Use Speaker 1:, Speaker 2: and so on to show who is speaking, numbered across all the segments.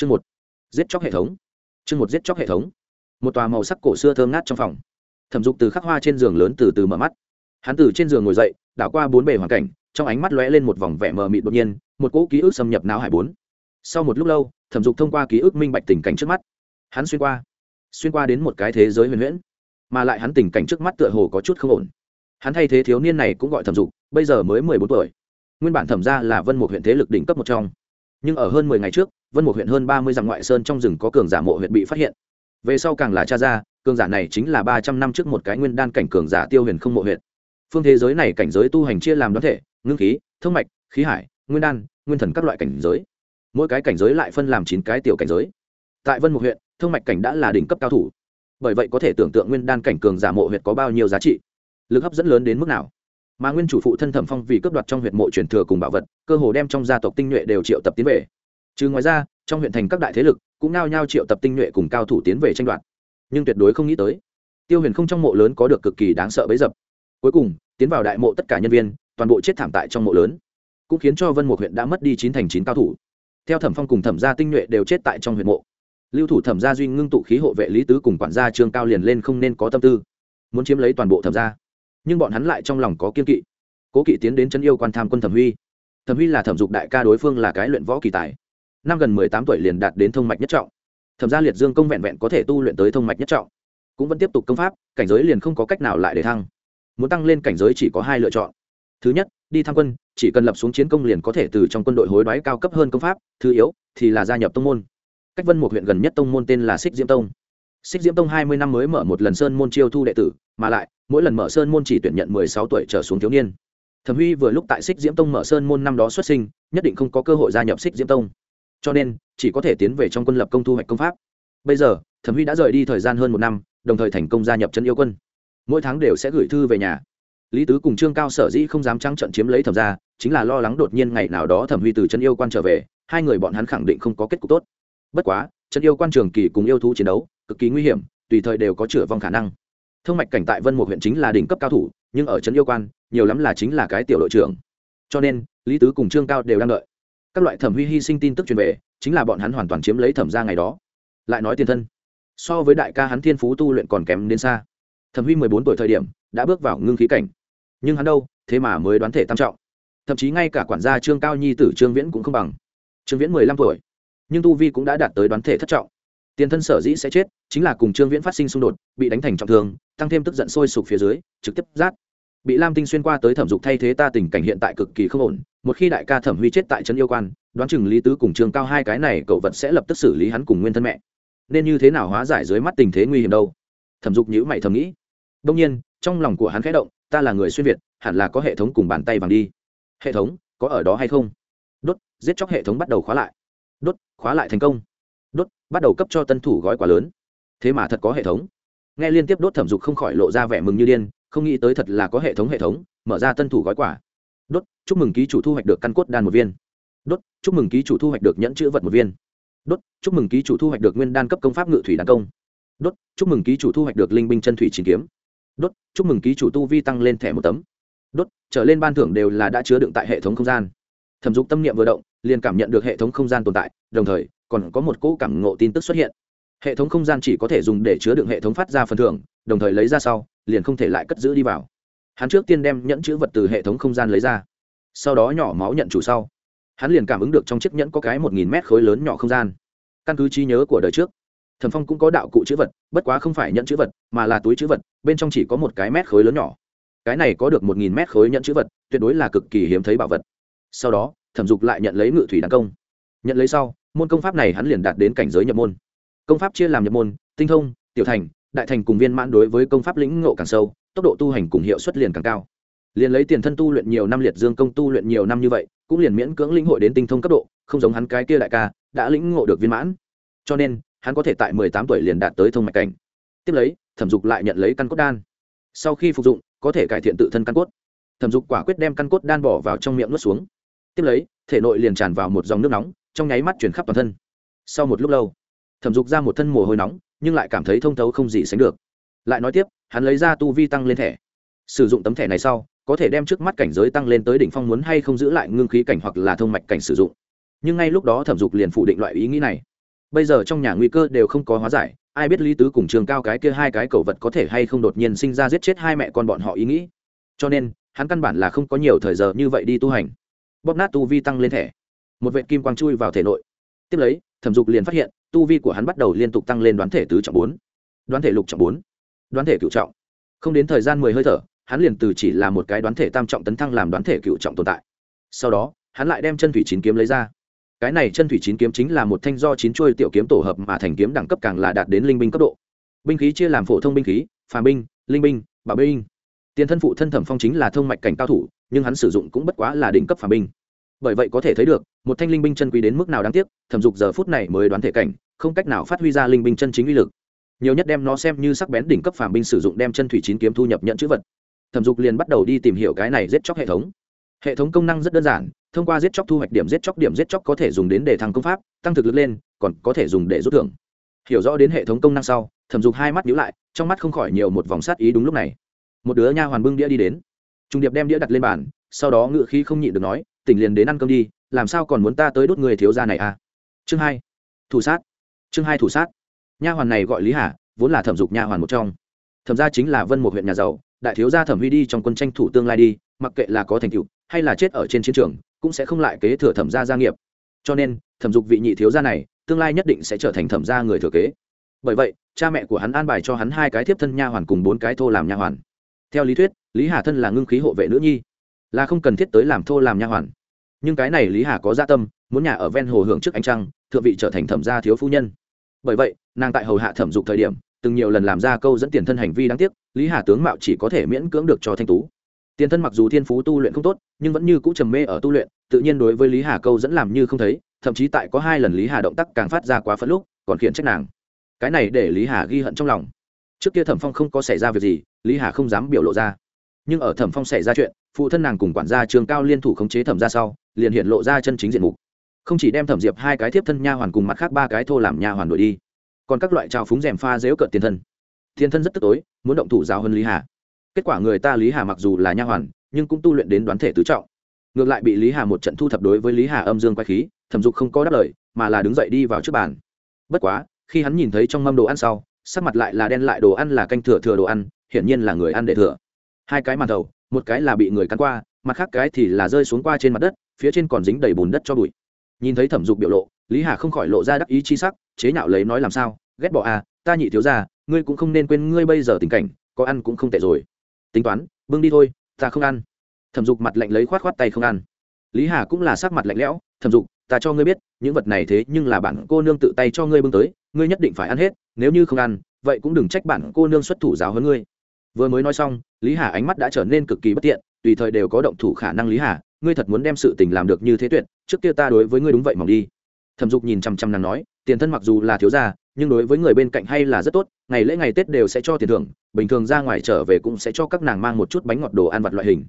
Speaker 1: chương một, giết chóc hệ thống. Chương một, giết chóc hệ thống. Một tòa màu sắc cổ xưa thơm ngát trong phòng. Thẩm dục từ khắc hoa trên giường lớn từ từ mở mắt. Hắn từ trên giường ngồi dậy, đảo qua bốn bề hoàn cảnh, trong ánh mắt lóe lên một vòng vẻ mờ mịt đột nhiên, một cỗ ký ức xâm nhập não hải bốn. Sau một lúc lâu, thẩm dục thông qua ký ức minh bạch tình cảnh trước mắt. Hắn xuyên qua xuyên qua đến một cái thế giới huyền huyễn, mà lại hắn tình cảnh trước mắt tựa hồ có chút không ổn. Hắn thay thế thiếu niên này cũng gọi thẩm dục, bây giờ mới mười bốn tuổi. Nguyên bản thẩm ra là vân một huyện thế lực đỉnh cấp một trong, nhưng ở hơn mười ngày trước vân một huyện hơn ba mươi dặm ngoại sơn trong rừng có cường giả mộ huyện bị phát hiện. Về sau càng là cha ra, cường giả này chính là ba trăm năm trước một cái nguyên đan cảnh cường giả tiêu huyền không mộ huyện. Phương thế giới này cảnh giới tu hành chia làm đoán thể, ngưng khí, thông mạch, khí hải, nguyên đan, nguyên thần các loại cảnh giới. Mỗi cái cảnh giới lại phân làm chín cái tiểu cảnh giới. Tại vân một huyện, thông mạch cảnh đã là đỉnh cấp cao thủ. Bởi vậy có thể tưởng tượng nguyên đan cảnh cường giả mộ huyện có bao nhiêu giá trị. Lực hấp dẫn lớn đến mức nào? Mà nguyên chủ phụ thân thẩm phong vì cướp đoạt trong huyện mộ truyền thừa cùng bảo vật, cơ hồ đem trong gia tộc tinh nhuệ đều triệu tập tiến về trừ ngoài ra, trong huyện thành các đại thế lực cũng nao nhao triệu tập tinh nhuệ cùng cao thủ tiến về tranh đoạt. Nhưng tuyệt đối không nghĩ tới, tiêu huyền không trong mộ lớn có được cực kỳ đáng sợ bấy dập. Cuối cùng, tiến vào đại mộ tất cả nhân viên, toàn bộ chết thảm tại trong mộ lớn, cũng khiến cho vân một huyện đã mất đi chín thành chín cao thủ. Theo thẩm phong cùng thẩm gia tinh nhuệ đều chết tại trong huyện mộ. Lưu thủ thẩm gia duy ngưng tụ khí hộ vệ lý tứ cùng quản gia trương cao liền lên không nên có tâm tư, muốn chiếm lấy toàn bộ thẩm gia. Nhưng bọn hắn lại trong lòng có kiên kỵ. Cố kỵ tiến đến chân yêu quan tham quân thẩm huy. Thẩm huy là thẩm dục đại ca đối phương là cái luyện võ kỳ tài năm gần mười tám tuổi liền đạt đến thông mạch nhất trọng. Thẩm gia liệt dương công vẹn vẹn có thể tu luyện tới thông mạch nhất trọng, cũng vẫn tiếp tục công pháp, cảnh giới liền không có cách nào lại để thăng. Muốn tăng lên cảnh giới chỉ có hai lựa chọn. Thứ nhất, đi tham quân, chỉ cần lập xuống chiến công liền có thể từ trong quân đội hối đoái cao cấp hơn công pháp, thứ yếu thì là gia nhập tông môn. Cách vân một huyện gần nhất tông môn tên là xích diễm tông. Xích diễm tông hai mươi năm mới mở một lần sơn môn chiêu thu đệ tử, mà lại, mỗi lần mở sơn môn chỉ tuyển nhận mười sáu tuổi trở xuống thiếu niên. Thẩm huy vừa lúc tại xích diễm tông mở sơn môn năm đó xuất sinh, nhất định không có cơ hội gia nhập xích diễm tông cho nên, chỉ có thể tiến về trong quân lập công thu hoạch công pháp. Bây giờ, thẩm huy đã rời đi thời gian hơn một năm, đồng thời thành công gia nhập chân yêu quân. Mỗi tháng đều sẽ gửi thư về nhà. Lý tứ cùng trương cao sở dĩ không dám trắng trận chiếm lấy thẩm ra chính là lo lắng đột nhiên ngày nào đó thẩm huy từ chân yêu quan trở về, hai người bọn hắn khẳng định không có kết cục tốt. Bất quá chân yêu quan trường kỳ cùng yêu thú chiến đấu, cực kỳ nguy hiểm, tùy thời đều có chữa vong khả năng. Thương mạch cảnh tại vân một huyện chính là đỉnh cấp cao thủ, nhưng ở trấn yêu quan, nhiều lắm là chính là cái tiểu đội trưởng. Cho nên, lý tứ cùng trương cao đều đang đợi các loại thẩm huy hy sinh tin tức truyền về, chính là bọn hắn hoàn toàn chiếm lấy thẩm ra ngày đó. Lại nói tiền thân, so với đại ca hắn thiên phú tu luyện còn kém đến xa. Thẩm huy mười bốn tuổi thời điểm, đã bước vào ngưng khí cảnh. Nhưng hắn đâu, thế mà mới đoán thể tam trọng. Thậm chí ngay cả quản gia trương cao nhi tử trương viễn cũng không bằng. Trương viễn mười lăm tuổi, nhưng tu vi cũng đã đạt tới đoán thể thất trọng. Tiền thân sở dĩ sẽ chết, chính là cùng trương viễn phát sinh xung đột, bị đánh thành trọng thương, tăng thêm tức giận sôi sục phía dưới, trực tiếp rát. Bị lam tinh xuyên qua tới thẩm dục thay thế ta tình cảnh hiện tại cực kỳ không ổn một khi đại ca thẩm huy chết tại trấn yêu quan, đoán chừng lý tứ cùng trường cao hai cái này cậu vật sẽ lập tức xử lý hắn cùng nguyên thân mẹ. Nên như thế nào hóa giải dưới mắt tình thế nguy hiểm đâu? Thẩm dục nhữ mày thầm nghĩ. Đông nhiên, trong lòng của hắn khẽ động, ta là người xuyên việt, hẳn là có hệ thống cùng bàn tay vàng đi. Hệ thống, có ở đó hay không? Đốt, giết chóc hệ thống bắt đầu khóa lại. Đốt, khóa lại thành công. Đốt, bắt đầu cấp cho tân thủ gói quà lớn. Thế mà thật có hệ thống. Nghe liên tiếp đốt thẩm dục không khỏi lộ ra vẻ mừng như điên, không nghĩ tới thật là có hệ thống hệ thống, mở ra tân thủ gói quà đốt, chúc mừng ký chủ thu hoạch được căn cốt đan một viên. Đốt, chúc mừng ký chủ thu hoạch được nhẫn chữ vật một viên. Đốt, chúc mừng ký chủ thu hoạch được nguyên đan cấp công pháp ngự thủy đan công. Đốt, chúc mừng ký chủ thu hoạch được linh binh chân thủy chín kiếm. Đốt, chúc mừng ký chủ tu vi tăng lên thẻ một tấm. Đốt, trở lên ban thưởng đều là đã chứa đựng tại hệ thống không gian. Thẩm dục tâm niệm vừa động, liền cảm nhận được hệ thống không gian tồn tại, đồng thời, còn có một cỗ cảm ngộ tin tức xuất hiện. Hệ thống không gian chỉ có thể dùng để chứa đựng hệ thống phát ra phần thưởng, đồng thời lấy ra sau, liền không thể lại cất giữ đi vào hắn trước tiên đem nhẫn chữ vật từ hệ thống không gian lấy ra, sau đó nhỏ máu nhận chủ sau. Hắn liền cảm ứng được trong chiếc nhẫn có cái một nghìn mét khối lớn nhỏ không gian. Căn cứ trí nhớ của đời trước thần phong cũng có đạo cụ chữ vật, bất quá không phải nhẫn chữ vật, mà là túi chữ vật, bên trong chỉ có một cái mét khối lớn nhỏ. Cái này có được một nghìn mét khối nhẫn chữ vật, tuyệt đối là cực kỳ hiếm thấy bảo vật. Sau đó, thẩm dục lại nhận lấy ngự thủy đăng công. Nhận lấy sau, môn công pháp này hắn liền đạt đến cảnh giới nhập môn. Công pháp chia làm nhập môn, tinh thông, tiểu thành, đại thành cùng viên mãn đối với công pháp lĩnh ngộ càng sâu tốc độ tu hành cùng hiệu suất liền càng cao. Liền lấy tiền thân tu luyện nhiều năm liệt dương công tu luyện nhiều năm như vậy, cũng liền miễn cưỡng lĩnh hội đến tinh thông cấp độ, không giống hắn cái kia đại ca, đã lĩnh ngộ được viên mãn. Cho nên, hắn có thể tại mười tám tuổi liền đạt tới thông mạch cảnh. Tiếp lấy, thẩm dục lại nhận lấy căn cốt đan. Sau khi phục dụng, có thể cải thiện tự thân căn cốt. Thẩm dục quả quyết đem căn cốt đan bỏ vào trong miệng nuốt xuống. Tiếp lấy, thể nội liền tràn vào một dòng nước nóng, trong nháy mắt chuyển khắp toàn thân. Sau một lúc lâu, thẩm dục ra một thân mồ hôi nóng, nhưng lại cảm thấy thông thấu không gì sánh được lại nói tiếp, hắn lấy ra tu vi tăng lên thẻ. Sử dụng tấm thẻ này sau, có thể đem trước mắt cảnh giới tăng lên tới đỉnh phong muốn hay không giữ lại ngưng khí cảnh hoặc là thông mạch cảnh sử dụng. Nhưng ngay lúc đó thẩm dục liền phủ định loại ý nghĩ này. Bây giờ trong nhà nguy cơ đều không có hóa giải, ai biết lý tứ cùng trường cao cái kia hai cái cầu vật có thể hay không đột nhiên sinh ra giết chết hai mẹ con bọn họ ý nghĩ. Cho nên, hắn căn bản là không có nhiều thời giờ như vậy đi tu hành. Bóp nát tu vi tăng lên thẻ. Một vệ kim quang chui vào thể nội. Tiếp lấy, thẩm dục liền phát hiện, tu vi của hắn bắt đầu liên tục tăng lên đoán thể tứ trọng bốn. Đoán thể lục trọng bốn đoán thể cựu trọng. Không đến thời gian mười hơi thở, hắn liền từ chỉ là một cái đoán thể tam trọng tấn thăng làm đoán thể cựu trọng tồn tại. Sau đó, hắn lại đem chân thủy chín kiếm lấy ra. Cái này chân thủy chín kiếm chính là một thanh do chín chuôi tiểu kiếm tổ hợp mà thành kiếm đẳng cấp càng là đạt đến linh binh cấp độ. Binh khí chia làm phổ thông binh khí phà binh, linh binh bà binh. Tiền thân phụ thân thẩm phong chính là thông mạch cảnh cao thủ, nhưng hắn sử dụng cũng bất quá là đỉnh cấp phà binh. Bởi vậy có thể thấy được, một thanh linh binh chân quý đến mức nào đáng tiếc, thẩm dục giờ phút này mới đoán thể cảnh, không cách nào phát huy ra linh binh chân chính uy lực nhiều nhất đem nó xem như sắc bén đỉnh cấp phàm binh sử dụng đem chân thủy chín kiếm thu nhập nhận chữ vật. Thẩm dục liền bắt đầu đi tìm hiểu cái này giết chóc hệ thống. Hệ thống công năng rất đơn giản, thông qua giết chóc thu hoạch điểm giết chóc, điểm giết chóc có thể dùng đến để thăng công pháp, tăng thực lực lên, còn có thể dùng để rút thưởng. Hiểu rõ đến hệ thống công năng sau, thẩm dục hai mắt nhíu lại, trong mắt không khỏi nhiều một vòng sát ý đúng lúc này. Một đứa nha hoàn bưng đĩa đi đến. Trung điệp đem đĩa đặt lên bàn, sau đó ngự khí không nhịn được nói, tỉnh liền đến ăn cơm đi, làm sao còn muốn ta tới đốt người thiếu gia này à? Chương hai. Thủ sát. Chương hai thủ sát nha hoàn này gọi lý hà, vốn là thẩm dục nha hoàn một trong. Thẩm gia chính là vân một huyện nhà giàu, đại thiếu gia thẩm huy đi trong quân tranh thủ tương lai đi, mặc kệ là có thành tựu hay là chết ở trên chiến trường, cũng sẽ không lại kế thừa thẩm gia gia nghiệp. Cho nên, thẩm dục vị nhị thiếu gia này, tương lai nhất định sẽ trở thành thẩm gia người thừa kế. Bởi vậy, cha mẹ của hắn an bài cho hắn hai cái thiếp thân nha hoàn cùng bốn cái thô làm nha hoàn. Theo lý thuyết, lý hà thân là ngưng khí hộ vệ nữ nhi, là không cần thiết tới làm thô làm nha hoàn. Nhưng cái này lý hà có gia tâm, muốn nhà ở ven hồ hưởng trước ánh trăng, thượng vị trở thành thẩm gia thiếu phu nhân bởi vậy, nàng tại hầu hạ thẩm dục thời điểm, từng nhiều lần làm ra câu dẫn tiền thân hành vi đáng tiếc, lý hà tướng mạo chỉ có thể miễn cưỡng được cho thanh tú. Tiền thân mặc dù thiên phú tu luyện không tốt, nhưng vẫn như cũ trầm mê ở tu luyện, tự nhiên đối với lý hà câu dẫn làm như không thấy, thậm chí tại có hai lần lý hà động tác càng phát ra quá phẫn lúc, còn khiển trách nàng. Cái này để lý hà ghi hận trong lòng. Trước kia thẩm phong không có xảy ra việc gì, lý hà không dám biểu lộ ra. Nhưng ở thẩm phong xảy ra chuyện, phụ thân nàng cùng quản gia trường cao liên thủ khống chế thẩm ra sau, liền hiện lộ ra chân chính diện mục không chỉ đem thẩm diệp hai cái thiếp thân nha hoàn cùng mặt khác ba cái thô làm nha hoàn đuổi đi, còn các loại trào phúng rèm pha dễu cợt tiền thân. Tiền thân rất tức tối, muốn động thủ giáo hơn lý hà. Kết quả người ta lý hà mặc dù là nha hoàn, nhưng cũng tu luyện đến đoán thể tứ trọng. Ngược lại bị lý hà một trận thu thập đối với lý hà âm dương quay khí, thẩm dục không có đáp lời, mà là đứng dậy đi vào trước bàn. Bất quá, khi hắn nhìn thấy trong mâm đồ ăn sau, sắc mặt lại là đen lại đồ ăn là canh thừa thừa đồ ăn, hiển nhiên là người ăn để thừa. Hai cái màn đầu, một cái là bị người cắn qua, mặt khác cái thì là rơi xuống qua trên mặt đất, phía trên còn dính đầy bùn đất cho bụi nhìn thấy thẩm dục biểu lộ, lý hà không khỏi lộ ra đắc ý chi sắc, chế nhạo lấy nói làm sao, ghét bỏ à ta nhị thiếu ra ngươi cũng không nên quên ngươi bây giờ tình cảnh, có ăn cũng không tệ rồi. Tính toán, bưng đi thôi, ta không ăn. Thẩm dục mặt lạnh lấy khoát khoát tay không ăn. Lý hà cũng là sắc mặt lạnh lẽo, thẩm dục, ta cho ngươi biết, những vật này thế nhưng là bản cô nương tự tay cho ngươi bưng tới, ngươi nhất định phải ăn hết, nếu như không ăn, vậy cũng đừng trách bản cô nương xuất thủ giáo hơn ngươi. Vừa mới nói xong, lý hà ánh mắt đã trở nên cực kỳ bất tiện tùy thời đều có động thủ khả năng lý hà, ngươi thật muốn đem sự tình làm được như thế tuyệt, trước kia ta đối với ngươi đúng vậy mỏng đi. Thẩm dục nhìn chăm chăm nàng nói, tiền thân mặc dù là thiếu gia, nhưng đối với người bên cạnh hay là rất tốt, ngày lễ ngày tết đều sẽ cho tiền thưởng, bình thường ra ngoài trở về cũng sẽ cho các nàng mang một chút bánh ngọt đồ ăn vặt loại hình.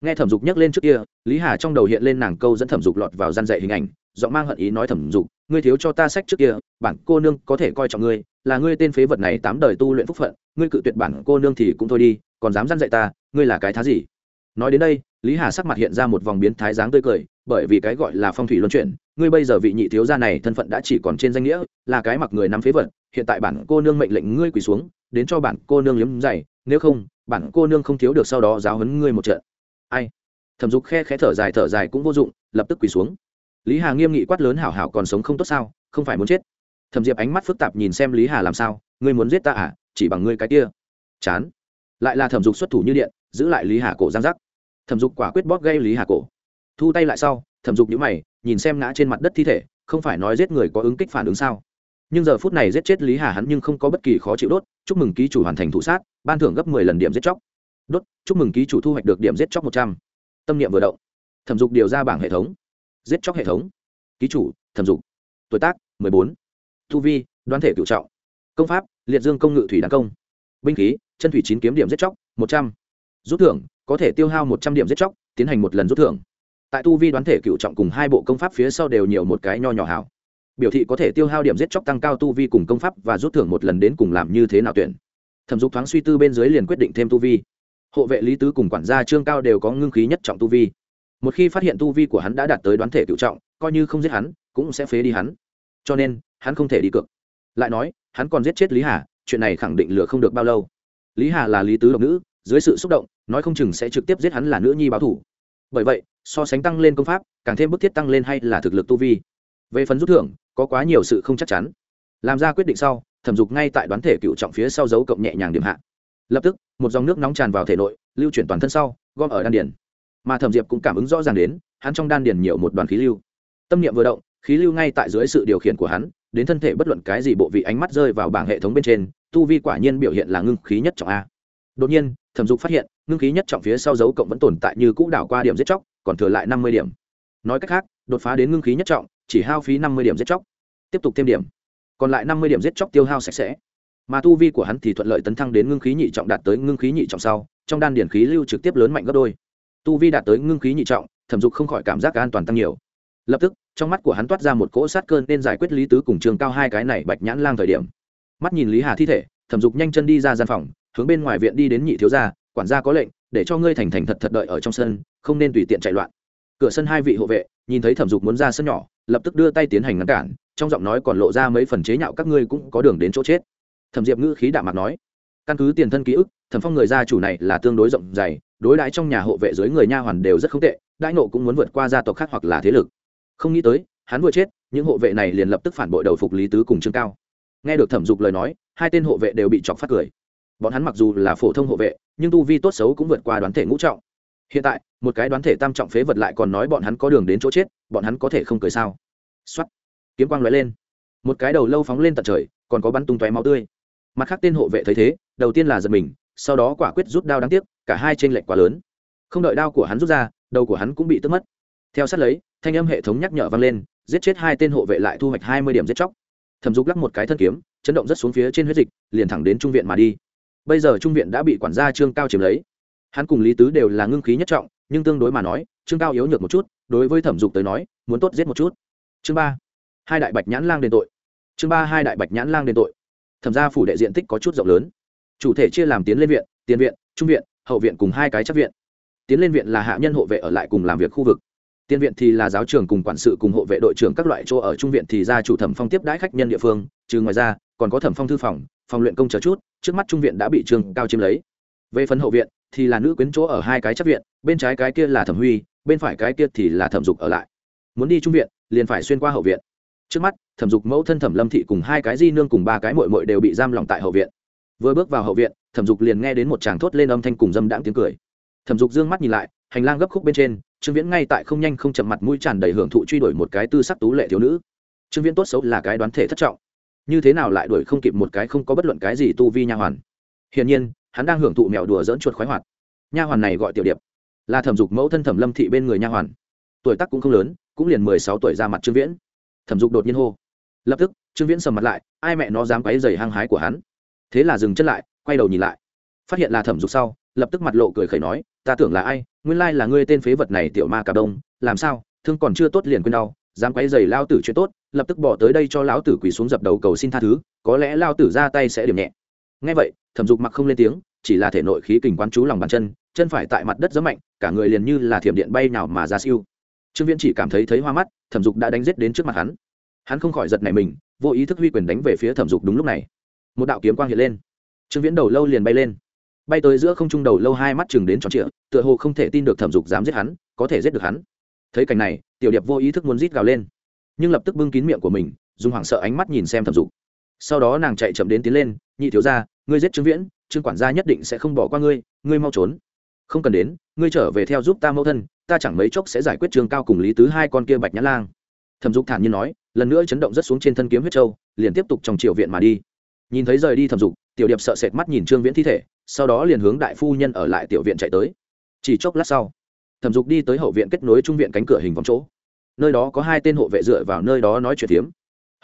Speaker 1: Nghe thẩm dục nhắc lên trước kia, lý hà trong đầu hiện lên nàng câu dẫn thẩm dục lọt vào gian dạy hình ảnh, giọng mang hận ý nói thẩm dục, ngươi thiếu cho ta sách trước kia, bản cô nương có thể coi trọng ngươi, là ngươi tên phế vật này tám đời tu luyện phúc phận, ngươi cự tuyệt bản cô nương thì cũng thôi đi, còn dám gian dạy ta, ngươi là cái thá gì? Nói đến đây, lý hà sắc mặt hiện ra một vòng biến thái dáng tươi cười, bởi vì cái gọi là phong thủy luân chuyển, ngươi bây giờ vị nhị thiếu gia này thân phận đã chỉ còn trên danh nghĩa, là cái mặc người nắm phế vật, hiện tại bản cô nương mệnh lệnh ngươi quỳ xuống, đến cho bản cô nương liếm dày nếu không, bản cô nương không thiếu được sau đó giáo huấn ngươi một trận. Ai? Thẩm dục khe khẽ thở dài thở dài cũng vô dụng, lập tức quỳ xuống. Lý hà nghiêm nghị quát lớn hảo hảo còn sống không tốt sao, không phải muốn chết. Thẩm diệp ánh mắt phức tạp nhìn xem lý hà làm sao, ngươi muốn giết ta à chỉ bằng ngươi cái kia. Chán. Lại là thẩm dục xuất thủ như điện, giữ lại lý hà cổ giang giác thẩm dục quả quyết bóp gây lý hà cổ. Thu tay lại sau, thẩm dục nhữ mày, nhìn xem ngã trên mặt đất thi thể, không phải nói giết người có ứng kích phản ứng sao? Nhưng giờ phút này giết chết lý hà hắn nhưng không có bất kỳ khó chịu đốt, chúc mừng ký chủ hoàn thành thủ sát, ban thưởng gấp mười lần điểm giết chóc. Đốt, chúc mừng ký chủ thu hoạch được điểm giết chóc một trăm. Tâm niệm vừa động, thẩm dục điều ra bảng hệ thống. Giết chóc hệ thống. Ký chủ, thẩm dục. Tuổi tác, mười bốn. Thu vi, đoán thể cựu trọng. Công pháp, liệt dương công ngự thủy đàn công. Binh khí, chân thủy chín kiếm điểm giết chóc, một trăm. Rút thưởng có thể tiêu hao một trăm điểm giết chóc, tiến hành một lần rút thưởng. Tại tu vi đoán thể cựu trọng cùng hai bộ công pháp phía sau đều nhiều một cái nho nhỏ hảo. Biểu thị có thể tiêu hao điểm giết chóc tăng cao tu vi cùng công pháp và rút thưởng một lần đến cùng làm như thế nào tuyển. Thẩm dục thoáng suy tư bên dưới liền quyết định thêm tu vi. Hộ vệ lý tứ cùng quản gia trương cao đều có ngưng khí nhất trọng tu vi. Một khi phát hiện tu vi của hắn đã đạt tới đoán thể cựu trọng, coi như không giết hắn, cũng sẽ phế đi hắn. Cho nên, hắn không thể đi cược. Lại nói, hắn còn giết chết lý hà, chuyện này khẳng định lừa không được bao lâu. Lý hà là lý tứ độc nữ dưới sự xúc động, nói không chừng sẽ trực tiếp giết hắn là nữ nhi báo thủ. Bởi vậy, so sánh tăng lên công pháp, càng thêm bức thiết tăng lên hay là thực lực tu vi. Về phần rút thưởng, có quá nhiều sự không chắc chắn. Làm ra quyết định sau, thẩm dục ngay tại đoán thể cựu trọng phía sau dấu cộng nhẹ nhàng điểm hạ. Lập tức, một dòng nước nóng tràn vào thể nội, lưu chuyển toàn thân sau, gom ở đan điền. Mà thẩm diệp cũng cảm ứng rõ ràng đến, hắn trong đan điền nhiều một đoàn khí lưu. Tâm niệm vừa động, khí lưu ngay tại dưới sự điều khiển của hắn, đến thân thể bất luận cái gì bộ vị ánh mắt rơi vào bảng hệ thống bên trên, tu vi quả nhiên biểu hiện là ngưng khí nhất trọng a đột nhiên, thẩm dục phát hiện, ngưng khí nhất trọng phía sau dấu cộng vẫn tồn tại như cũ đảo qua điểm giết chóc, còn thừa lại năm mươi điểm. Nói cách khác, đột phá đến ngưng khí nhất trọng, chỉ hao phí năm mươi điểm giết chóc. Tiếp tục thêm điểm. Còn lại năm mươi điểm giết chóc tiêu hao sạch sẽ. Mà tu vi của hắn thì thuận lợi tấn thăng đến ngưng khí nhị trọng đạt tới ngưng khí nhị trọng sau, trong đan điển khí lưu trực tiếp lớn mạnh gấp đôi. Tu vi đạt tới ngưng khí nhị trọng, thẩm dục không khỏi cảm giác an toàn tăng nhiều. Lập tức, trong mắt của hắn toát ra một cỗ sát cơn nên giải quyết lý tứ cùng trường cao hai cái này bạch nhãn lang thời điểm. Mắt nhìn lý hà thi thể, thẩm dục nhanh chân đi ra gian phòng hướng bên ngoài viện đi đến nhị thiếu gia, quản gia có lệnh, để cho ngươi thành thành thật thật đợi ở trong sân, không nên tùy tiện chạy loạn. Cửa sân hai vị hộ vệ, nhìn thấy thẩm dục muốn ra sân nhỏ, lập tức đưa tay tiến hành ngăn cản, trong giọng nói còn lộ ra mấy phần chế nhạo các ngươi cũng có đường đến chỗ chết. Thẩm diệp ngữ khí đạm mặt nói, căn cứ tiền thân ký ức, thẩm phong người gia chủ này là tương đối rộng dày đối đãi trong nhà hộ vệ dưới người nha hoàn đều rất không tệ, đãi nộ cũng muốn vượt qua gia tộc khác hoặc là thế lực. Không nghĩ tới, hắn vừa chết, những hộ vệ này liền lập tức phản bội đầu phục lý tứ cùng trương cao. Nghe được thẩm dục lời nói, hai tên hộ vệ đều bị chọc phát cười bọn hắn mặc dù là phổ thông hộ vệ, nhưng tu vi tốt xấu cũng vượt qua đoán thể ngũ trọng. Hiện tại, một cái đoán thể tam trọng phế vật lại còn nói bọn hắn có đường đến chỗ chết, bọn hắn có thể không cười sao? X kiếm quang lóe lên. Một cái đầu lâu phóng lên tận trời, còn có bắn tung tóe máu tươi. Mặt khác tên hộ vệ thấy thế, đầu tiên là giật mình, sau đó quả quyết rút đao đáng tiếc, cả hai t r ê n lệch quá lớn. Không đợi đao của hắn rút ra, đầu của hắn cũng bị tước mất. Theo sát lấy, thanh âm hệ thống nhắc nhở vang lên, giết chết hai tên hộ vệ lại thu hoạch hai mươi điểm giết chóc. Thẩm dục lắc một cái thân kiếm, chấn động rất xuống phía trên huyết dịch, liền thẳng đến trung viện mà đi bây giờ trung viện đã bị quản gia trương cao chiếm lấy. Hắn cùng lý tứ đều là ngưng khí nhất trọng, nhưng tương đối mà nói, trương cao yếu nhược một chút, đối với thẩm dục tới nói, muốn tốt giết một chút. Chương ba, hai đại bạch nhãn lang đền tội. Chương ba, hai đại bạch nhãn lang đền tội. Thẩm ra phủ đệ diện tích có chút rộng lớn. Chủ thể chia làm tiến lên viện, tiền viện, trung viện, hậu viện cùng hai cái chắc viện. Tiến lên viện là hạ nhân hộ vệ ở lại cùng làm việc khu vực. Tiền viện thì là giáo trường cùng quản sự cùng hộ vệ đội trưởng các loại chỗ ở trung viện thì ra chủ thẩm phong tiếp đãi khách nhân địa phương, trừ ngoài ra còn có thẩm phong thư phòng phòng luyện công chờ chút, trước mắt trung viện đã bị trường cao chiếm lấy. Về phần hậu viện, thì là nữ quyến chỗ ở hai cái chấp viện, bên trái cái kia là thẩm huy, bên phải cái kia thì là thẩm dục ở lại. Muốn đi trung viện, liền phải xuyên qua hậu viện. Trước mắt, thẩm dục mẫu thân thẩm lâm thị cùng hai cái di nương cùng ba cái mội mội đều bị giam lỏng tại hậu viện. Vừa bước vào hậu viện, thẩm dục liền nghe đến một chàng thốt lên âm thanh cùng dâm đãng tiếng cười. Thẩm dục d ư ơ n g mắt nhìn lại, hành lang gấp khúc bên trên, trương viễn ngay tại không nhanh không chậm mặt mũi tràn đầy hưởng thụ truy đuổi một cái tư sắc tú lệ thiếu nữ. Trương viễn tốt xấu là cái đoán thể thất trọng như thế nào lại đuổi không kịp một cái không có bất luận cái gì tu vi nha hoàn? Hiển nhiên, hắn đang hưởng thụ mèo đùa dỡn chuột khoái hoạt. Nha hoàn này gọi tiểu điệp, là thẩm dục mẫu thân thẩm lâm thị bên người nha hoàn. Tuổi tác cũng không lớn, cũng liền mười sáu tuổi ra mặt trương viễn. Thẩm dục đột nhiên hô. Lập tức, trương viễn sầm mặt lại, ai mẹ nó dám quấy dày hăng hái của hắn. Thế là dừng chân lại, quay đầu nhìn lại. Phát hiện là thẩm dục sau, lập tức mặt lộ cười khẩy nói, ta tưởng là ai, nguyên lai là ngươi tên phế vật này tiểu ma cà đông, làm sao, thương còn chưa tốt liền quên đau dám quấy giày lao tử chuyện tốt, lập tức bỏ tới đây cho lão tử quỳ xuống dập đầu cầu xin tha thứ, có lẽ lao tử ra tay sẽ điểm nhẹ. Ngay vậy, thẩm dục mặc không lên tiếng, chỉ là thể nội khí kình quán chú lòng bàn chân chân phải tại mặt đất rất mạnh, cả người liền như là thiểm điện bay nào mà ra siêu. Trương viễn chỉ cảm thấy thấy hoa mắt, thẩm dục đã đánh giết đến trước mặt hắn. Hắn không khỏi giật này mình, vô ý thức huy quyền đánh về phía thẩm dục đúng lúc này. Một đạo kiếm quang hiện lên. Trương viễn đầu lâu liền bay lên. Bay tới giữa không trung đầu lâu hai mắt chừng đến tròn trịa, tựa hồ không thể tin được thẩm dục dám giết hắn, có thể giết được hắn thấy cảnh này, tiểu điệp vô ý thức muốn rít gào lên, nhưng lập tức bưng kín miệng của mình, dùng hoảng sợ ánh mắt nhìn xem thẩm dục. Sau đó nàng chạy chậm đến tiến lên, nhị thiếu ra ngươi giết trương viễn, trương quản gia nhất định sẽ không bỏ qua ngươi ngươi mau trốn. Không cần đến, ngươi trở về theo giúp ta mẫu thân, ta chẳng mấy chốc sẽ giải quyết trường cao cùng lý tứ hai con kia bạch nhã lang. Thẩm dục thản nhiên nói, lần nữa chấn động rất xuống trên thân kiếm huyết châu, liền tiếp tục trong triều viện mà đi. Nhìn thấy rời đi thẩm dục, tiểu điệp sợ sệt mắt nhìn trương viễn thi thể, sau đó liền hướng đại phu nhân ở lại tiểu viện chạy tới. Chỉ chốc lát sau thẩm dục đi tới hậu viện kết nối trung viện cánh cửa hình vòng chỗ. Nơi đó có hai tên hộ vệ dựa vào nơi đó nói chuyện tiếm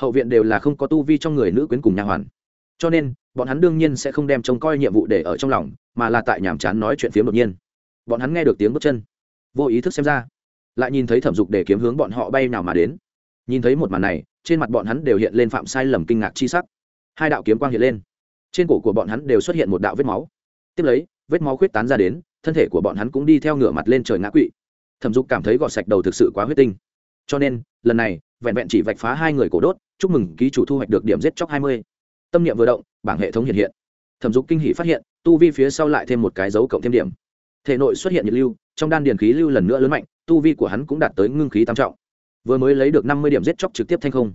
Speaker 1: hậu viện đều là không có tu vi trong người nữ quyến cùng nha hoàn. Cho nên, bọn hắn đương nhiên sẽ không đem trông coi nhiệm vụ để ở trong lòng, mà là tại nhàm chán nói chuyện phiếm đột nhiên. Bọn hắn nghe được tiếng bước chân. Vô ý thức xem ra. Lại nhìn thấy thẩm dục để kiếm hướng bọn họ bay nào mà đến. Nhìn thấy một màn này, trên mặt bọn hắn đều hiện lên phạm sai lầm kinh ngạc chi sắc. Hai đạo kiếm quang hiện lên. Trên cổ của bọn hắn đều xuất hiện một đạo vết máu. Tiếp lấy, vết máu khuyết tán ra đến thân thể của bọn hắn cũng đi theo ngửa mặt lên trời ngã quỵ. Thẩm dục cảm thấy gọt sạch đầu thực sự quá huyết tinh. Cho nên, lần này, vẹn vẹn chỉ vạch phá hai người cổ đốt, chúc mừng ký chủ thu hoạch được điểm giết chóc hai mươi. Tâm niệm vừa động, bảng hệ thống hiện hiện. Thẩm dục kinh hỷ phát hiện, tu vi phía sau lại thêm một cái dấu cộng thêm điểm. Thể nội xuất hiện nhiệt lưu, trong đan điền khí lưu lần nữa lớn mạnh, tu vi của hắn cũng đạt tới ngưng khí tam trọng. Vừa mới lấy được năm mươi điểm giết chóc trực tiếp thanh không.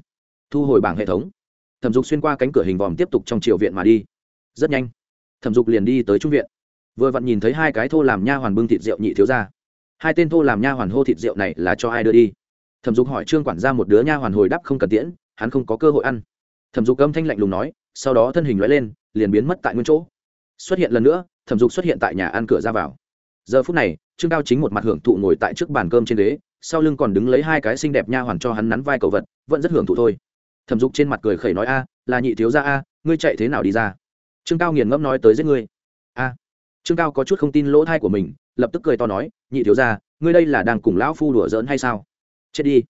Speaker 1: Thu hồi bảng hệ thống. Thẩm dục xuyên qua cánh cửa hình vòm tiếp tục trong triều viện mà đi. Rất nhanh. Thẩm dục liền đi tới trung viện vừa vặn nhìn thấy hai cái thô làm nha hoàn bưng thịt rượu nhị thiếu ra hai tên thô làm nha hoàn hô thịt rượu này là cho ai đưa đi? Thẩm dục hỏi trương quản ra một đứa nha hoàn hồi đáp không cần tiễn, hắn không có cơ hội ăn. Thẩm dục âm thanh lạnh lùng nói, sau đó thân hình loại lên, liền biến mất tại nguyên chỗ. Xuất hiện lần nữa, thẩm dục xuất hiện tại nhà ăn cửa ra vào. Giờ phút này, trương cao chính một mặt hưởng thụ ngồi tại trước bàn cơm trên ghế, sau lưng còn đứng lấy hai cái xinh đẹp nha hoàn cho hắn nắn vai cầu vật, vẫn rất hưởng thụ thôi. Thẩm dục trên mặt cười khẩy nói, a, là nhị thiếu gia a, ngươi chạy thế nào đi ra? Trương cao nghiền ngẫm nói, tới giết ngươi trương cao có chút không tin lỗ thai của mình, lập tức cười to nói, nhị thiếu gia, ngươi đây là đang cùng lão phu đùa giỡn hay sao? Chết đi.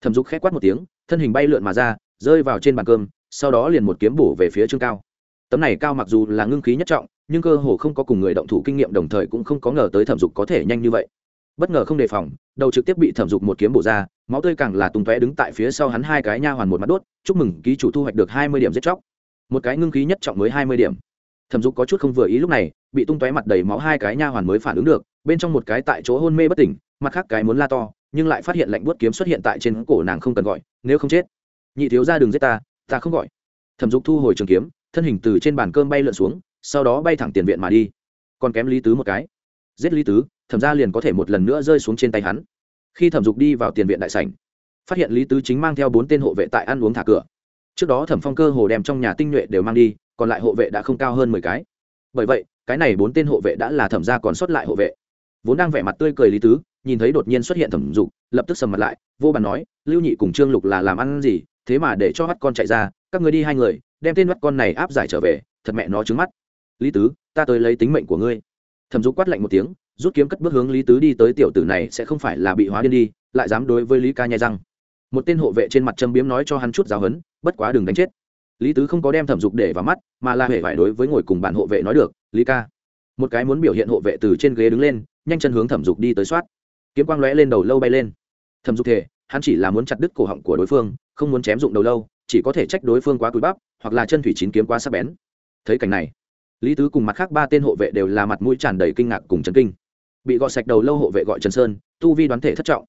Speaker 1: Thẩm dục khét quát một tiếng, thân hình bay lượn mà ra, rơi vào trên bàn cơm, sau đó liền một kiếm bổ về phía trương cao. Tấm này cao mặc dù là ngưng khí nhất trọng, nhưng cơ hồ không có cùng người động thủ kinh nghiệm đồng thời cũng không có ngờ tới thẩm dục có thể nhanh như vậy. Bất ngờ không đề phòng, đầu trực tiếp bị thẩm dục một kiếm bổ ra, máu tươi càng là tung tóe đứng tại phía sau hắn hai cái nha hoàn một mắt đốt, chúc mừng ký chủ thu hoạch được hai mươi điểm giết chóc. Một cái ngưng khí nhất trọng mới hai mươi điểm thẩm dục có chút không vừa ý lúc này, bị tung tóe mặt đầy máu hai cái nha hoàn mới phản ứng được, bên trong một cái tại chỗ hôn mê bất tỉnh, mặt khác cái muốn la to, nhưng lại phát hiện lạnh buốt kiếm xuất hiện tại trên cổ nàng không cần gọi, nếu không chết. Nhị thiếu ra đường giết ta ta không gọi. Thẩm dục thu hồi trường kiếm, thân hình từ trên bàn cơm bay lượn xuống, sau đó bay thẳng tiền viện mà đi. Còn kém lý tứ một cái. Giết lý tứ, thẩm ra liền có thể một lần nữa rơi xuống trên tay hắn. Khi thẩm dục đi vào tiền viện đại sảnh, phát hiện lý tứ chính mang theo bốn tên hộ vệ tại ăn uống thả cửa. Trước đó thẩm phong cơ hồ đem trong nhà tinh nhuệ đều mang đi còn lại hộ vệ đã không cao hơn mười cái. Bởi vậy, cái này bốn tên hộ vệ đã là thẩm gia còn sót lại hộ vệ. Vốn đang vẻ mặt tươi cười lý tứ, nhìn thấy đột nhiên xuất hiện thẩm dục, lập tức sầm mặt lại, vô bàn nói, lưu nhị cùng trương lục là làm ăn gì, thế mà để cho bắt con chạy ra, các người đi hai người, đem tên bắt con này áp giải trở về, thật mẹ nó trứng mắt. Lý tứ, ta tới lấy tính mệnh của ngươi. Thẩm dục quát lạnh một tiếng, rút kiếm cất bước hướng lý tứ đi tới, tiểu tử này sẽ không phải là bị hóa điên đi, lại dám đối với lý ca nhai răng. Một tên hộ vệ trên mặt châm biếm nói cho hắn chút giáo hấn bất quá đừng đánh chết lý tứ không có đem thẩm dục để vào mắt, mà là hề phải đối với ngồi cùng bản hộ vệ nói được, lý ca. Một cái muốn biểu hiện hộ vệ từ trên ghế đứng lên, nhanh chân hướng thẩm dục đi tới soát. Kiếm quang lóe lên đầu lâu bay lên. Thẩm dục thể hắn chỉ là muốn chặt đứt cổ họng của đối phương, không muốn chém dụng đầu lâu, chỉ có thể trách đối phương quá cúi bắp, hoặc là chân thủy chín kiếm quá sắc bén. Thấy cảnh này, lý tứ cùng mặt khác ba tên hộ vệ đều là mặt mũi tràn đầy kinh ngạc cùng chấn kinh. Bị gọt sạch đầu lâu hộ vệ gọi trần sơn, tu vi đoán thể thất trọng.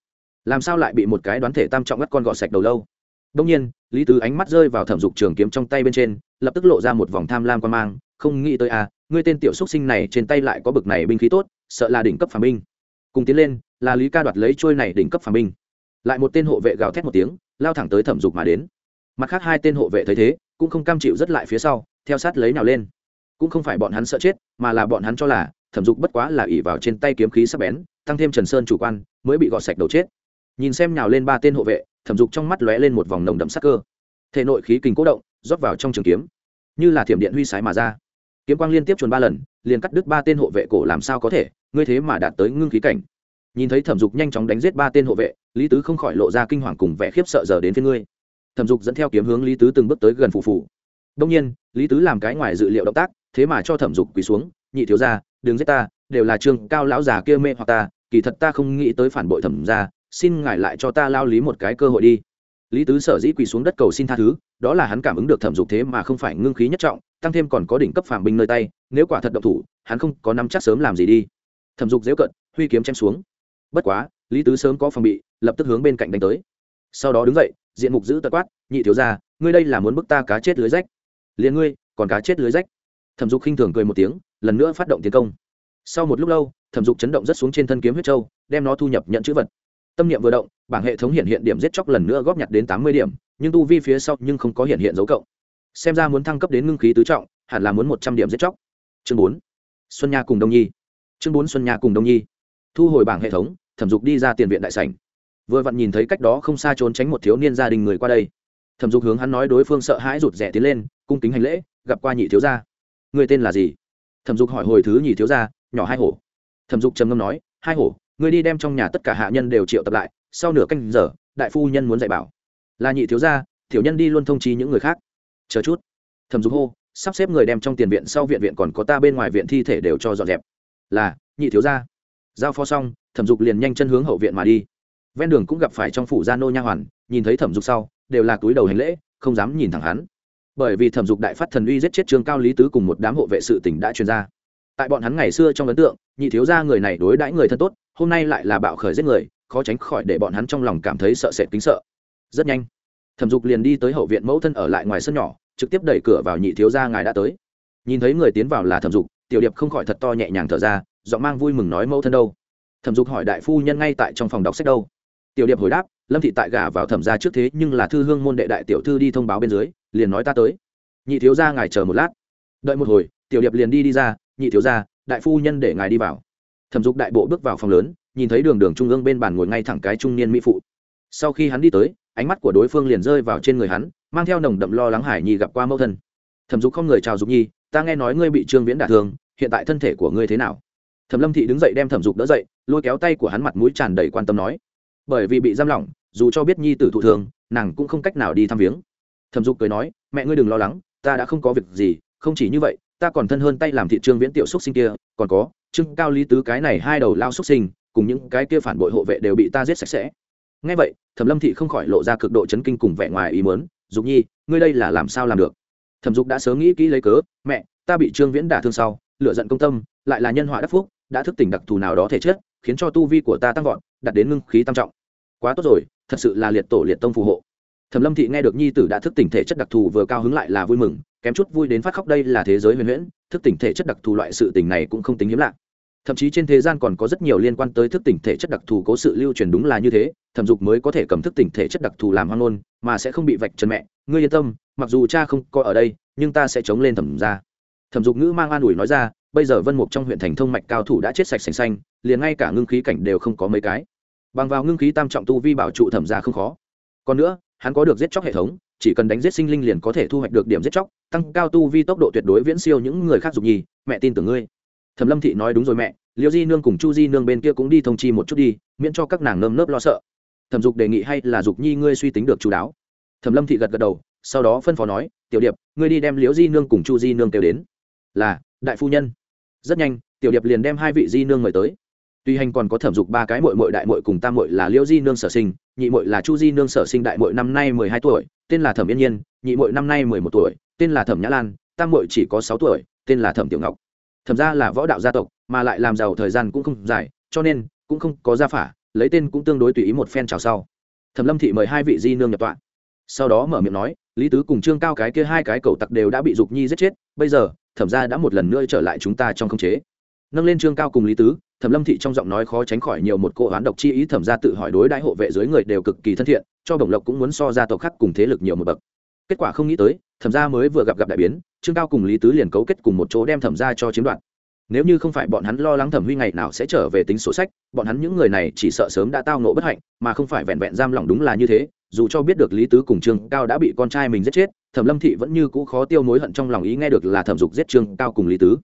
Speaker 1: Làm sao lại bị một cái đoán thể tam trọng ngắt con gọt sạch đầu lâu? Đông nhiên, lý tứ ánh mắt rơi vào thẩm dục trường kiếm trong tay bên trên, lập tức lộ ra một vòng tham lam quan mang, không nghĩ tới à ngươi tên tiểu xúc sinh này trên tay lại có bực này binh khí tốt, sợ là đỉnh cấp phàm binh. Cùng tiến lên, là lý ca đoạt lấy trôi này đỉnh cấp phàm binh. Lại một tên hộ vệ gào thét một tiếng, lao thẳng tới thẩm dục mà đến. Mặt khác hai tên hộ vệ thấy thế, cũng không cam chịu rất lại phía sau, theo sát lấy nào lên. Cũng không phải bọn hắn sợ chết, mà là bọn hắn cho là, thẩm dục bất quá là ỉ vào trên tay kiếm khí sắp bén, tăng thêm trần sơn chủ quan, mới bị gọt sạch đầu chết. Nhìn xem nào lên ba tên hộ vệ thẩm dục trong mắt lóe lên một vòng nồng đậm sắc cơ. Thể nội khí kình cố động, rót vào trong trường kiếm. Như là thiểm điện huy sái mà ra. Kiếm quang liên tiếp chuồn ba lần, liền cắt đứt ba tên hộ vệ cổ làm sao có thể, ngươi thế mà đạt tới ngưng khí cảnh. Nhìn thấy thẩm dục nhanh chóng đánh giết ba tên hộ vệ, lý tứ không khỏi lộ ra kinh hoàng cùng vẻ khiếp sợ giờ đến phía ngươi. Thẩm dục dẫn theo kiếm hướng lý tứ từng bước tới gần phù phù. Đông nhiên, lý tứ làm cái ngoài dự liệu động tác, thế mà cho thẩm dục quỳ xuống, nhị thiếu ra đừng giết ta, đều là trường cao lão già kia mê hoặc ta, kỳ thật ta không nghĩ tới phản bội thẩm ra xin ngài lại cho ta lao lý một cái cơ hội đi. Lý tứ sở dĩ quỳ xuống đất cầu xin tha thứ, đó là hắn cảm ứng được thẩm dục thế mà không phải ngưng khí nhất trọng, tăng thêm còn có đỉnh cấp phàm binh nơi tay, nếu quả thật động thủ, hắn không có nắm chắc sớm làm gì đi. Thẩm dục dễu cận, huy kiếm chém xuống. Bất quá, lý tứ sớm có phòng bị, lập tức hướng bên cạnh đánh tới. Sau đó đứng dậy, diện mục giữ tật quát, nhị thiếu ra ngươi đây là muốn bức ta cá chết lưới rách? Liền ngươi, còn cá chết lưới rách? Thẩm dục khinh thường cười một tiếng, lần nữa phát động tiến công. Sau một lúc lâu, thẩm dục chấn động rất xuống trên thân kiếm huyết trâu đem nó thu nhập nhận chữ vật tâm niệm vừa động, bảng hệ thống hiện hiện điểm giết chóc lần nữa góp nhặt đến tám mươi điểm, nhưng tu vi phía sau nhưng không có hiện hiện dấu cộng. Xem ra muốn thăng cấp đến ngưng khí tứ trọng, hẳn là muốn một trăm điểm giết chóc. Chương bốn. Xuân nha cùng đông nhi. Chương bốn xuân nha cùng đông nhi. Thu hồi bảng hệ thống, thẩm dục đi ra tiền viện đại sảnh. Vừa vặn nhìn thấy cách đó không xa trốn tránh một thiếu niên gia đình người qua đây. Thẩm dục hướng hắn nói đối phương sợ hãi rụt rẻ tiến lên, cung kính hành lễ, gặp qua nhị thiếu gia. Người tên là gì? Thẩm dục hỏi hồi thứ nhị thiếu gia, nhỏ hai hổ. Thẩm dục trầm ngâm nói, hai hổ Ngươi đi đem trong nhà tất cả hạ nhân đều triệu tập lại, sau nửa canh giờ, đại phu nhân muốn dạy bảo. Là nhị thiếu gia, tiểu nhân đi luôn thông chi những người khác. Chờ chút. Thẩm dục hô, sắp xếp người đem trong tiền viện sau viện viện còn có ta bên ngoài viện thi thể đều cho dọn dẹp. Là, nhị thiếu gia. Giao pho xong, thẩm dục liền nhanh chân hướng hậu viện mà đi. Ven đường cũng gặp phải trong phủ gia nô nha hoàn, nhìn thấy thẩm dục sau, đều là túi đầu hành lễ, không dám nhìn thẳng hắn. Bởi vì thẩm dục đại phát thần uy giết chết trương cao lý tứ cùng một đám hộ vệ sự tỉnh đã truyền ra. Tại bọn hắn ngày xưa trong ấn tượng, nhị thiếu gia người này đối đãi người thân tốt hôm nay lại là bạo khởi giết người, khó tránh khỏi để bọn hắn trong lòng cảm thấy sợ sệt kính sợ. Rất nhanh, thẩm dục liền đi tới hậu viện mẫu thân ở lại ngoài sân nhỏ, trực tiếp đẩy cửa vào nhị thiếu gia ngài đã tới. Nhìn thấy người tiến vào là thẩm dục, tiểu điệp không khỏi thật to nhẹ nhàng thở ra, giọng mang vui mừng nói mẫu thân đâu? Thẩm dục hỏi đại phu nhân ngay tại trong phòng đọc sách đâu? Tiểu điệp hồi đáp, lâm thị tại gả vào thẩm gia trước thế nhưng là thư hương môn đệ đại tiểu thư đi thông báo bên dưới, liền nói ta tới. Nhị thiếu gia ngài chờ một lát. Đợi một hồi, tiểu điệp liền đi đi ra, nhị thiếu gia, đại phu nhân để ngài đi vào thẩm dục đại bộ bước vào phòng lớn, nhìn thấy đường đường trung ương bên bàn ngồi ngay thẳng cái trung niên mỹ phụ. Sau khi hắn đi tới, ánh mắt của đối phương liền rơi vào trên người hắn, mang theo nồng đậm lo lắng hải nhi gặp qua mẫu thân. Thẩm dục không người chào dục nhi, ta nghe nói ngươi bị trương viễn đả thương, hiện tại thân thể của ngươi thế nào? Thẩm lâm thị đứng dậy đem thẩm dục đỡ dậy, lôi kéo tay của hắn mặt mũi tràn đầy quan tâm nói, bởi vì bị giam lỏng, dù cho biết nhi tử thụ thường nàng cũng không cách nào đi thăm viếng. Thẩm dục cười nói, mẹ ngươi đừng lo lắng, ta đã không có việc gì, không chỉ như vậy, ta còn thân hơn tay làm thị trương viễn tiểu xúc sinh kia, còn có trương cao lý tứ cái này hai đầu lao xuất sinh, cùng những cái kia phản bội hộ vệ đều bị ta giết sạch sẽ. Ngay vậy, thẩm lâm thị không khỏi lộ ra cực độ chấn kinh cùng vẻ ngoài ý mớn dục nhi, ngươi đây là làm sao làm được? Thẩm dục đã sớm nghĩ kỹ lấy cớ, mẹ, ta bị trương viễn đả thương sau, lựa giận công tâm, lại là nhân họa đắc phúc, đã thức tỉnh đặc thù nào đó thể chất, khiến cho tu vi của ta tăng vọt đặt đến ngưng khí tam trọng. Quá tốt rồi, thật sự là liệt tổ liệt tông phù hộ. Thẩm lâm thị nghe được nhi tử đã thức tỉnh thể chất đặc thù vừa cao hứng lại là vui mừng, kém chút vui đến phát khóc, đây là thế giới huyền huyễn thức tỉnh thể chất đặc thù loại sự tình này cũng không tính hiếm lạ. Thậm chí trên thế gian còn có rất nhiều liên quan tới thức tỉnh thể chất đặc thù cố sự lưu truyền đúng là như thế, thẩm dục mới có thể cầm thức tỉnh thể chất đặc thù làm hoang ngôn, mà sẽ không bị vạch trần mẹ. Ngươi yên tâm, mặc dù cha không có ở đây, nhưng ta sẽ chống lên thẩm ra thẩm dục ngữ mang an ủi nói ra, bây giờ vân mục trong huyện thành thông mạch cao thủ đã chết sạch sành xanh, liền ngay cả ngưng khí cảnh đều không có mấy cái. Bằng vào ngưng khí tam trọng tu vi bảo trụ thẩm ra không khó. Còn nữa, hắn có được giết chóc hệ thống, chỉ cần đánh giết sinh linh liền có thể thu hoạch được điểm giết chóc tăng cao tu vi tốc độ tuyệt đối viễn siêu những người khác dục nhì, mẹ tin tưởng ngươi. Thẩm lâm thị nói đúng rồi mẹ, liêu di nương cùng chu di nương bên kia cũng đi thông chi một chút đi, miễn cho các nàng nơm nớp lo sợ. Thẩm dục đề nghị hay là dục nhi ngươi suy tính được chú đáo. Thẩm lâm thị gật gật đầu, sau đó phân phó nói, tiểu điệp, ngươi đi đem liễu di nương cùng chu di nương kêu đến. Là, đại phu nhân. Rất nhanh, tiểu điệp liền đem hai vị di nương mời tới tuy hành còn có thẩm dục ba cái mội mội đại mội cùng tam mội là liễu di nương sở sinh, nhị mội là chu di nương sở sinh đại mội năm nay mười hai tuổi, tên là thẩm yên nhiên, nhị mội năm nay mười một tuổi, tên là thẩm nhã lan, tam mội chỉ có sáu tuổi, tên là thẩm tiểu ngọc. Thẩm ra là võ đạo gia tộc, mà lại làm giàu thời gian cũng không dài, cho nên cũng không có gia phả, lấy tên cũng tương đối tùy ý một phen trào sau. Thẩm lâm thị mời hai vị di nương nhập tọa. Sau đó mở miệng nói, lý tứ cùng trương cao cái kia hai cái cầu tặc đều đã bị dục nhi giết chết, bây giờ thẩm ra đã một lần nữa trở lại chúng ta trong khống chế. Nâng lên trương cao cùng lý tứ thẩm lâm thị trong giọng nói khó tránh khỏi nhiều một cô oán độc chi ý thẩm ra tự hỏi đối đại hộ vệ dưới người đều cực kỳ thân thiện, cho bổng lộc cũng muốn so ra tộc khác cùng thế lực nhiều một bậc. Kết quả không nghĩ tới, thẩm ra mới vừa gặp gặp đại biến, trương cao cùng lý tứ liền cấu kết cùng một chỗ đem thẩm ra cho chiếm đoạt. Nếu như không phải bọn hắn lo lắng thẩm huy ngày nào sẽ trở về tính sổ sách, bọn hắn những người này chỉ sợ sớm đã tao nộ bất hạnh, mà không phải vẹn vẹn giam lòng đúng là như thế, dù cho biết được lý tứ cùng trương cao đã bị con trai mình giết chết, thẩm lâm thị vẫn như cũ khó tiêu mối hận trong lòng ý nghe được là thẩm dục giết trương cao cùng lý tứ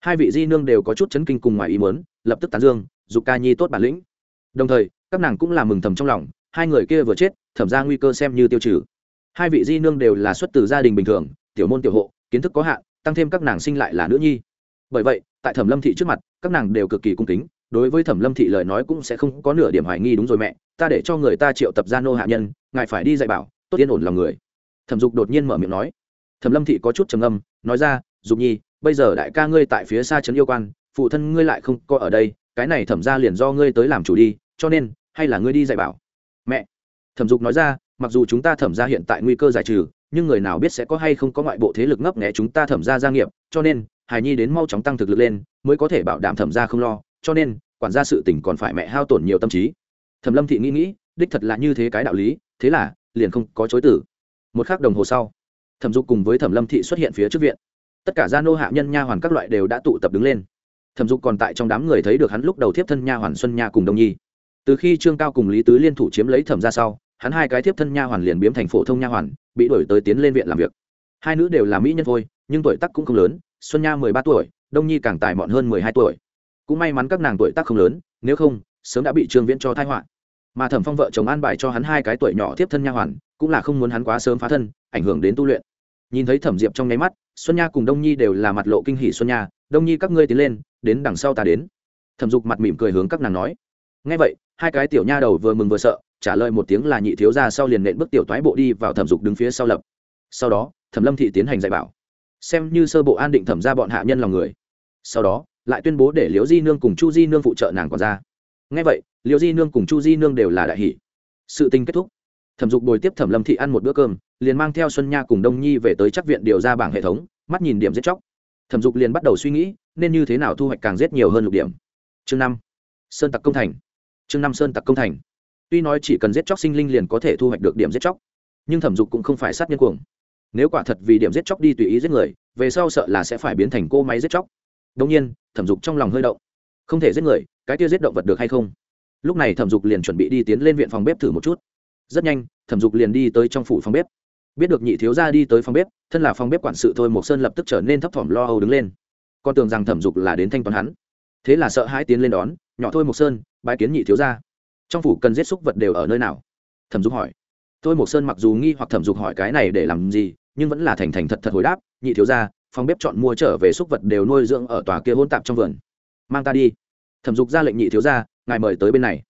Speaker 1: hai vị di nương đều có chút chấn kinh cùng ngoài ý muốn, lập tức tán dương dục ca nhi tốt bản lĩnh. Đồng thời các nàng cũng là mừng thầm trong lòng hai người kia vừa chết thẩm ra nguy cơ xem như tiêu trừ. Hai vị di nương đều là xuất từ gia đình bình thường tiểu môn tiểu hộ kiến thức có hạn tăng thêm các nàng sinh lại là nữ nhi. Bởi vậy tại thẩm lâm thị trước mặt các nàng đều cực kỳ cung kính đối với thẩm lâm thị lời nói cũng sẽ không có nửa điểm hoài nghi đúng rồi mẹ ta để cho người ta triệu tập gia nô hạ nhân ngài phải đi dạy bảo tốt yên ổn lòng người. Thẩm dục đột nhiên mở miệng nói. Thẩm lâm thị có chút trầm âm nói ra dục nhi bây giờ đại ca ngươi tại phía xa trấn yêu quan, phụ thân ngươi lại không có ở đây, cái này thẩm ra liền do ngươi tới làm chủ đi, cho nên, hay là ngươi đi dạy bảo. Mẹ, thẩm dục nói ra, mặc dù chúng ta thẩm ra hiện tại nguy cơ giải trừ, nhưng người nào biết sẽ có hay không có ngoại bộ thế lực ngấp nghẽ chúng ta thẩm ra gia nghiệp, cho nên, hài nhi đến mau chóng tăng thực lực lên, mới có thể bảo đảm thẩm ra không lo, cho nên, quản gia sự tỉnh còn phải mẹ hao tổn nhiều tâm trí. Thẩm lâm thị nghĩ nghĩ, đích thật là như thế cái đạo lý, thế là, liền không có chối tử một k h ắ c đồng hồ sau, thẩm dục cùng với thẩm lâm thị xuất hiện phía trước viện tất cả gia nô hạ nhân nha hoàn các loại đều đã tụ tập đứng lên. Thẩm dục còn tại trong đám người thấy được hắn lúc đầu thiếp thân nha hoàn xuân nha cùng đông nhi. Từ khi trương cao cùng lý tứ liên thủ chiếm lấy thẩm ra sau, hắn hai cái thiếp thân nha hoàn liền biếm thành phổ thông nha hoàn, bị đổi tới tiến lên viện làm việc. Hai nữ đều là mỹ nhân thôi, nhưng tuổi tắc cũng không lớn, xuân nha mười ba tuổi, đông nhi càng tài mọn hơn mười hai tuổi. Cũng may mắn các nàng tuổi tác không lớn, nếu không, sớm đã bị trương viễn cho thái họa. Mà thẩm phong vợ chồng an bài cho hắn hai cái tuổi nhỏ tiếp thân nha hoàn, cũng là không muốn hắn quá sớm phá thân, ảnh hưởng đến tu luyện. Nhìn thấy thẩm diệp trong nháy mắt xuân nha cùng đông nhi đều là mặt lộ kinh hỷ xuân nha, đông nhi các ngươi tiến lên, đến đằng sau ta đến. Thẩm dục mặt mỉm cười hướng các nàng nói. Ngay vậy, hai cái tiểu nha đầu vừa mừng vừa sợ, trả lời một tiếng là nhị thiếu ra sau liền nện bước tiểu toái bộ đi vào thẩm dục đứng phía sau lập. Sau đó, thẩm lâm thị tiến hành dạy bảo. Xem như sơ bộ an định thẩm ra bọn hạ nhân lòng người. Sau đó, lại tuyên bố để liễu di nương cùng chu di nương phụ trợ nàng còn ra. Ngay vậy, liễu di nương cùng chu di nương đều là đại hỷ sự tình kết thúc. Thẩm dục bồi tiếp thẩm lâm thị ăn một bữa cơm liền mang theo xuân nha cùng đông nhi về tới chắc viện điều ra bảng hệ thống, mắt nhìn điểm giết chóc. Thẩm dục liền bắt đầu suy nghĩ, nên như thế nào thu hoạch càng giết nhiều hơn lục điểm. Chương năm, sơn tặc công thành. Chương năm, sơn tặc công thành. Tuy nói chỉ cần giết chóc sinh linh liền có thể thu hoạch được điểm giết chóc, nhưng thẩm dục cũng không phải sát nhân cuồng. Nếu quả thật vì điểm giết chóc đi tùy ý giết người, về sau sợ là sẽ phải biến thành cô máy giết chóc. Đông nhiên, thẩm dục trong lòng hơi động. Không thể giết người, cái kia giết động vật được hay không? Lúc này thẩm dục liền chuẩn bị đi tiến lên viện phòng bếp thử một chút. Rất nhanh, thẩm dục liền đi tới trong phủ phòng bếp biết được nhị thiếu gia đi tới phòng bếp, thân là phòng bếp quản sự thôi, mộc sơn lập tức trở nên thấp thỏm lo âu đứng lên. Con tưởng rằng thẩm dục là đến thanh toán hắn. Thế là sợ hãi tiến lên đón, nhỏ thôi, mộc sơn bãi kiến nhị thiếu gia. Trong phủ cần giết xúc vật đều ở nơi nào? Thẩm dục hỏi. Thôi, mộc sơn mặc dù nghi hoặc thẩm dục hỏi cái này để làm gì, nhưng vẫn là thành thành thật thật hồi đáp, nhị thiếu gia, phòng bếp chọn mua trở về xúc vật đều nuôi dưỡng ở tòa kia hôn tạp trong vườn. Mang ta đi. Thẩm dục ra lệnh nhị thiếu gia, ngài mời tới bên này.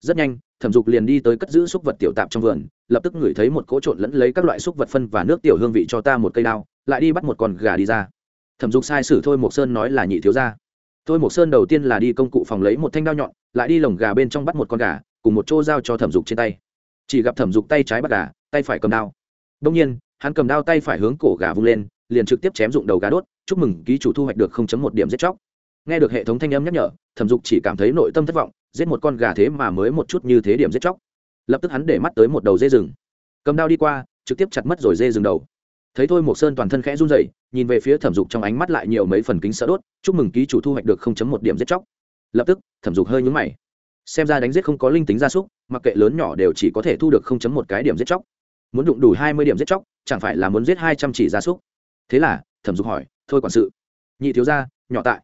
Speaker 1: Rất nhanh, thẩm dục liền đi tới cất giữ xúc vật tiểu tạp trong vườn lập tức ngửi thấy một cỗ trộn lẫn lấy các loại xúc vật phân và nước tiểu hương vị cho ta một cây đao, lại đi bắt một con gà đi ra. Thẩm dục sai sử thôi mộc sơn nói là nhị thiếu gia. Thôi mộc sơn đầu tiên là đi công cụ phòng lấy một thanh đao nhọn, lại đi lồng gà bên trong bắt một con gà, cùng một chỗ giao cho thẩm dục trên tay. Chỉ gặp thẩm dục tay trái bắt gà, tay phải cầm đao. Đông nhiên, hắn cầm đao tay phải hướng cổ gà vung lên, liền trực tiếp chém dụng đầu gà đốt, chúc mừng ký chủ thu hoạch được một điểm giết chóc. Nghe được hệ thống thanh âm nhắc nhở, thẩm dục chỉ cảm thấy nội tâm thất vọng, giết một con gà thế mà mới một chút như thế điểm giết chóc lập tức hắn để mắt tới một đầu dê rừng. Cầm đao đi qua, trực tiếp chặt mất rồi dê rừng đầu. Thấy thôi một sơn toàn thân khẽ run rẩy, nhìn về phía thẩm dục trong ánh mắt lại nhiều mấy phần kính sợ đốt, chúc mừng ký chủ thu hoạch được một điểm giết chóc. Lập tức, thẩm dục hơi nhúng mày. Xem ra đánh giết không có linh tính gia súc, mặc kệ lớn nhỏ đều chỉ có thể thu được một cái điểm giết chóc. Muốn đụng đủ hai mươi điểm giết chóc, chẳng phải là muốn giết hai trăm chỉ gia súc? Thế là, thẩm dục hỏi, thôi quản sự, nhị thiếu gia, nhỏ tại,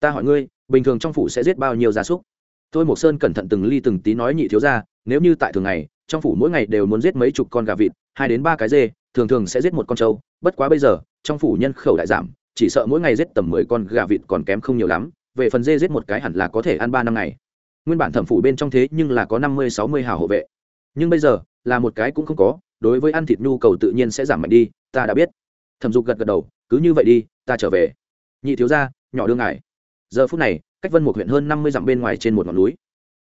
Speaker 1: ta hỏi ngươi, bình thường trong phủ sẽ giết bao nhiêu gia súc? Thôi một sơn cẩn thận từng ly từng tí nói nhị thiếu gia nếu như tại thường ngày, trong phủ mỗi ngày đều muốn giết mấy chục con gà vịt, hai đến ba cái dê, thường thường sẽ giết một con trâu. Bất quá bây giờ, trong phủ nhân khẩu đại giảm, chỉ sợ mỗi ngày giết tầm mười con gà vịt còn kém không nhiều lắm, về phần dê giết một cái hẳn là có thể ăn ba năm ngày. Nguyên bản thẩm phủ bên trong thế nhưng là có năm mươi, sáu mươi hào hộ vệ. Nhưng bây giờ, là một cái cũng không có, đối với ăn thịt nhu cầu tự nhiên sẽ giảm mạnh đi, ta đã biết. Thẩm dục gật gật đầu, cứ như vậy đi, ta trở về. Nhị thiếu gia, nhỏ đương ngài. Giờ phút này, cách vân một huyện hơn năm mươi dặm bên ngoài trên một ngọn núi.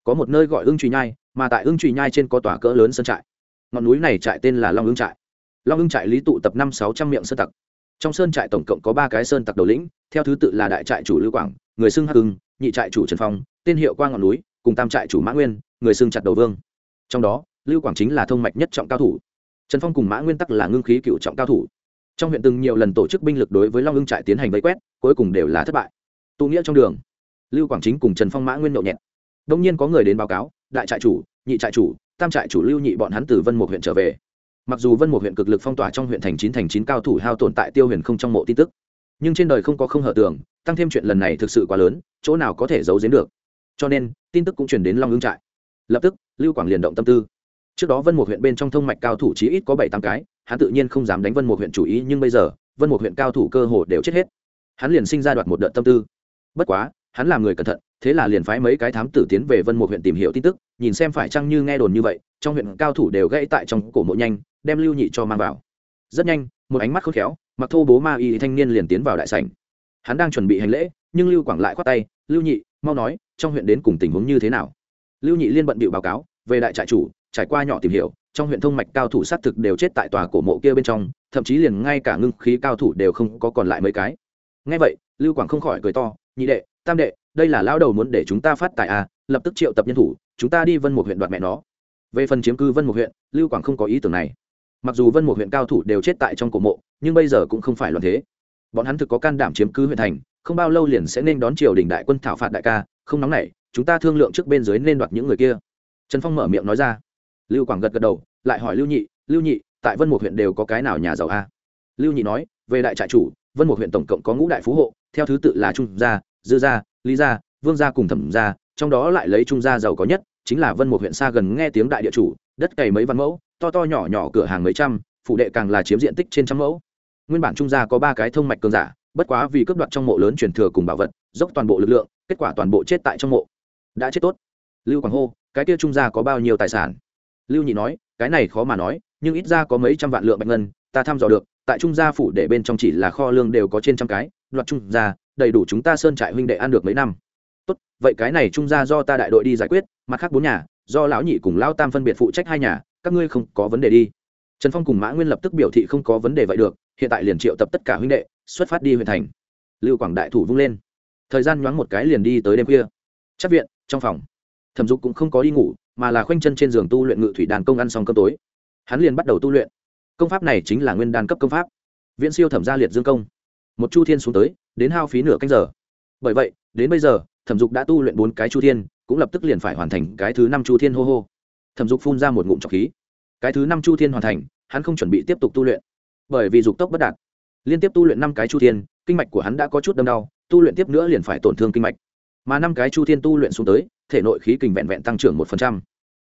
Speaker 1: Có một nơi gọi ưng truy nhai mà tại ưng trùy nhai trên có tòa cỡ lớn sơn trại. Ngọn núi này trại tên là long ưng trại. Long ưng trại lý tụ tập năm sáu trăm miệng sơn tặc. Trong sơn trại tổng cộng có ba cái sơn tặc đầu lĩnh, theo thứ tự là đại trại chủ lưu quảng, người xưng hắc hưng nhị trại chủ trần phong, tên hiệu qua ngọn núi, cùng tam trại chủ mã nguyên, người xưng chặt đầu vương. Trong đó, lưu quảng chính là thông mạch nhất trọng cao thủ. Trần phong cùng mã nguyên tắc là ngưng khí cựu trọng cao thủ. Trong huyện từng nhiều lần tổ chức binh lực đối với long ưng trại tiến hành vây quét, cuối cùng đều là thất bại. Tụ nghĩa trong đường, lưu quảng chính cùng trần phong mã nguyên nhậu nhẹt. Đông nhiên có người đến báo cáo đại trại chủ, nhị trại chủ, tam trại chủ lưu nhị bọn hắn từ vân một huyện trở về. Mặc dù vân một huyện cực lực phong tỏa trong huyện thành chín thành chín cao thủ hao tồn tại tiêu huyền không trong mộ tin tức, nhưng trên đời không có không hở tường tăng thêm chuyện lần này thực sự quá lớn, chỗ nào có thể giấu giếm được. Cho nên, tin tức cũng chuyển đến long hương trại. Lập tức, lưu quảng liền động tâm tư. Trước đó vân một huyện bên trong thông mạch cao thủ chí ít có bảy tám cái, hắn tự nhiên không dám đánh vân một huyện chủ ý, nhưng bây giờ, vân một huyện cao thủ cơ hồ đều chết hết. Hắn liền sinh ra đoạt một đợt tâm tư. Bất quá, hắn là người cẩn thận thế là liền phái mấy cái thám tử tiến về vân một huyện tìm hiểu tin tức, nhìn xem phải chăng như nghe đồn như vậy, trong huyện cao thủ đều gãy tại trong cổ mộ nhanh, đem lưu nhị cho mang vào. Rất nhanh, một ánh mắt khôn khéo, mặc thô bố ma y thanh niên liền tiến vào đại sảnh. Hắn đang chuẩn bị hành lễ, nhưng lưu quảng lại khoát tay, lưu nhị, mau nói, trong huyện đến cùng tình huống như thế nào? Lưu nhị liên bận bịu báo cáo, về đại trại chủ, trải qua nhỏ tìm hiểu, trong huyện thông mạch cao thủ sát thực đều chết tại tòa cổ mộ kia bên trong, thậm chí liền ngay cả ngưng khí cao thủ đều không có còn lại mấy cái. Ngay vậy, lưu quảng không khỏi cười to, nhị đệ, tam đệ đây là lao đầu muốn để chúng ta phát tài à lập tức triệu tập nhân thủ, chúng ta đi vân một huyện đoạt mẹ nó. Về phần chiếm cư vân một huyện, lưu quảng không có ý tưởng này. Mặc dù vân một huyện cao thủ đều chết tại trong cổ mộ, nhưng bây giờ cũng không phải loạn thế. Bọn hắn thực có can đảm chiếm cứ huyện thành, không bao lâu liền sẽ nên đón triều đình đại quân thảo phạt đại ca, không nóng nảy, chúng ta thương lượng trước bên dưới nên đoạt những người kia. Trần phong mở miệng nói ra. Lưu quảng gật gật đầu, lại hỏi lưu nhị lưu nhị, tại vân một huyện đều có cái nào nhà giàu a lưu nhị nói, về đại trại chủ vân một huyện tổng cộng có ngũ đại phú hộ, theo thứ tự là trung gia, dư gia, lý gia, vương gia cùng thẩm gia, trong đó lại lấy trung gia giàu có nhất, chính là vân một huyện xa gần nghe tiếng đại địa chủ, đất cày mấy văn mẫu, to to nhỏ nhỏ cửa hàng mấy trăm phụ đệ càng là chiếm diện tích trên trăm mẫu. Nguyên bản trung gia có ba cái thông mạch cường giả, bất quá vì cướp đoạt trong mộ lớn truyền thừa cùng bảo vật, dốc toàn bộ lực lượng, kết quả toàn bộ chết tại trong mộ. Đã chết tốt. Lưu quảng hô, cái kia trung gia có bao nhiêu tài sản? Lưu nhị nói, cái này khó mà nói, nhưng ít ra có mấy trăm vạn lượng bạch ngân, ta thăm dò được tại trung gia phủ để bên trong chỉ là kho lương đều có trên trăm cái, đoạt trung gia, đầy đủ chúng ta sơn trại huynh đệ ăn được mấy năm. Tốt, vậy cái này trung gia do ta đại đội đi giải quyết, mặt khác bốn nhà, do lão nhị cùng lão tam phân biệt phụ trách hai nhà, các ngươi không có vấn đề đi. Trần phong cùng mã nguyên lập tức biểu thị không có vấn đề vậy được, hiện tại liền triệu tập tất cả huynh đệ, xuất phát đi huyện thành. Lưu quảng đại thủ vung lên. Thời gian nhoáng một cái liền đi tới đêm khuya. Chắc viện, trong phòng. Thẩm dục cũng không có đi ngủ, mà là khoanh chân trên giường tu luyện ngự thủy đàn công ăn xong cơm tối. Hắn liền bắt đầu tu luyện công pháp này chính là nguyên đan cấp công pháp. Viễn siêu thẩm gia liệt dương công. Một chu thiên xuống tới, đến hao phí nửa canh giờ. Bởi vậy, đến bây giờ, thẩm dục đã tu luyện bốn cái chu thiên, cũng lập tức liền phải hoàn thành cái thứ năm chu thiên hô hô. Thẩm dục phun ra một ngụm trọc khí. Cái thứ năm chu thiên hoàn thành, hắn không chuẩn bị tiếp tục tu luyện. Bởi vì dục tốc bất đạt. Liên tiếp tu luyện năm cái chu thiên, kinh mạch của hắn đã có chút đâm đau, tu luyện tiếp nữa liền phải tổn thương kinh mạch. Mà năm cái chu thiên tu luyện xuống tới, thể nội khí kình vẹn vẹn tăng trưởng một phần trăm.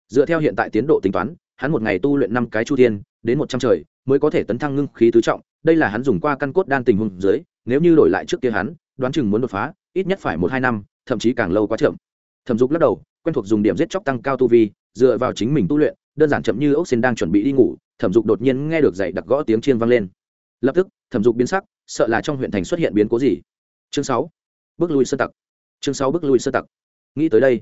Speaker 1: Dựa theo hiện tại tiến độ tính toán, hắn một ngày tu luyện năm cái chu thiên đến một trăm trời mới có thể tấn thăng ngưng khí tứ trọng, đây là hắn dùng qua căn cốt đan tình huống dưới, nếu như đổi lại trước kia hắn, đoán chừng muốn đột phá, ít nhất phải một hai năm, thậm chí càng lâu quá chậm. Thẩm dục lắc đầu, quen thuộc dùng điểm giết chóc tăng cao tu vi, dựa vào chính mình tu luyện, đơn giản chậm như ốc xin đang chuẩn bị đi ngủ, thẩm dục đột nhiên nghe được dậy đặc gõ tiếng chiên vang lên. Lập tức, thẩm dục biến sắc, sợ là trong huyện thành xuất hiện biến cố gì. Chương sáu, bước lui sơ tặc. Chương sáu, bước lui sơ tặc. Nghĩ tới đây,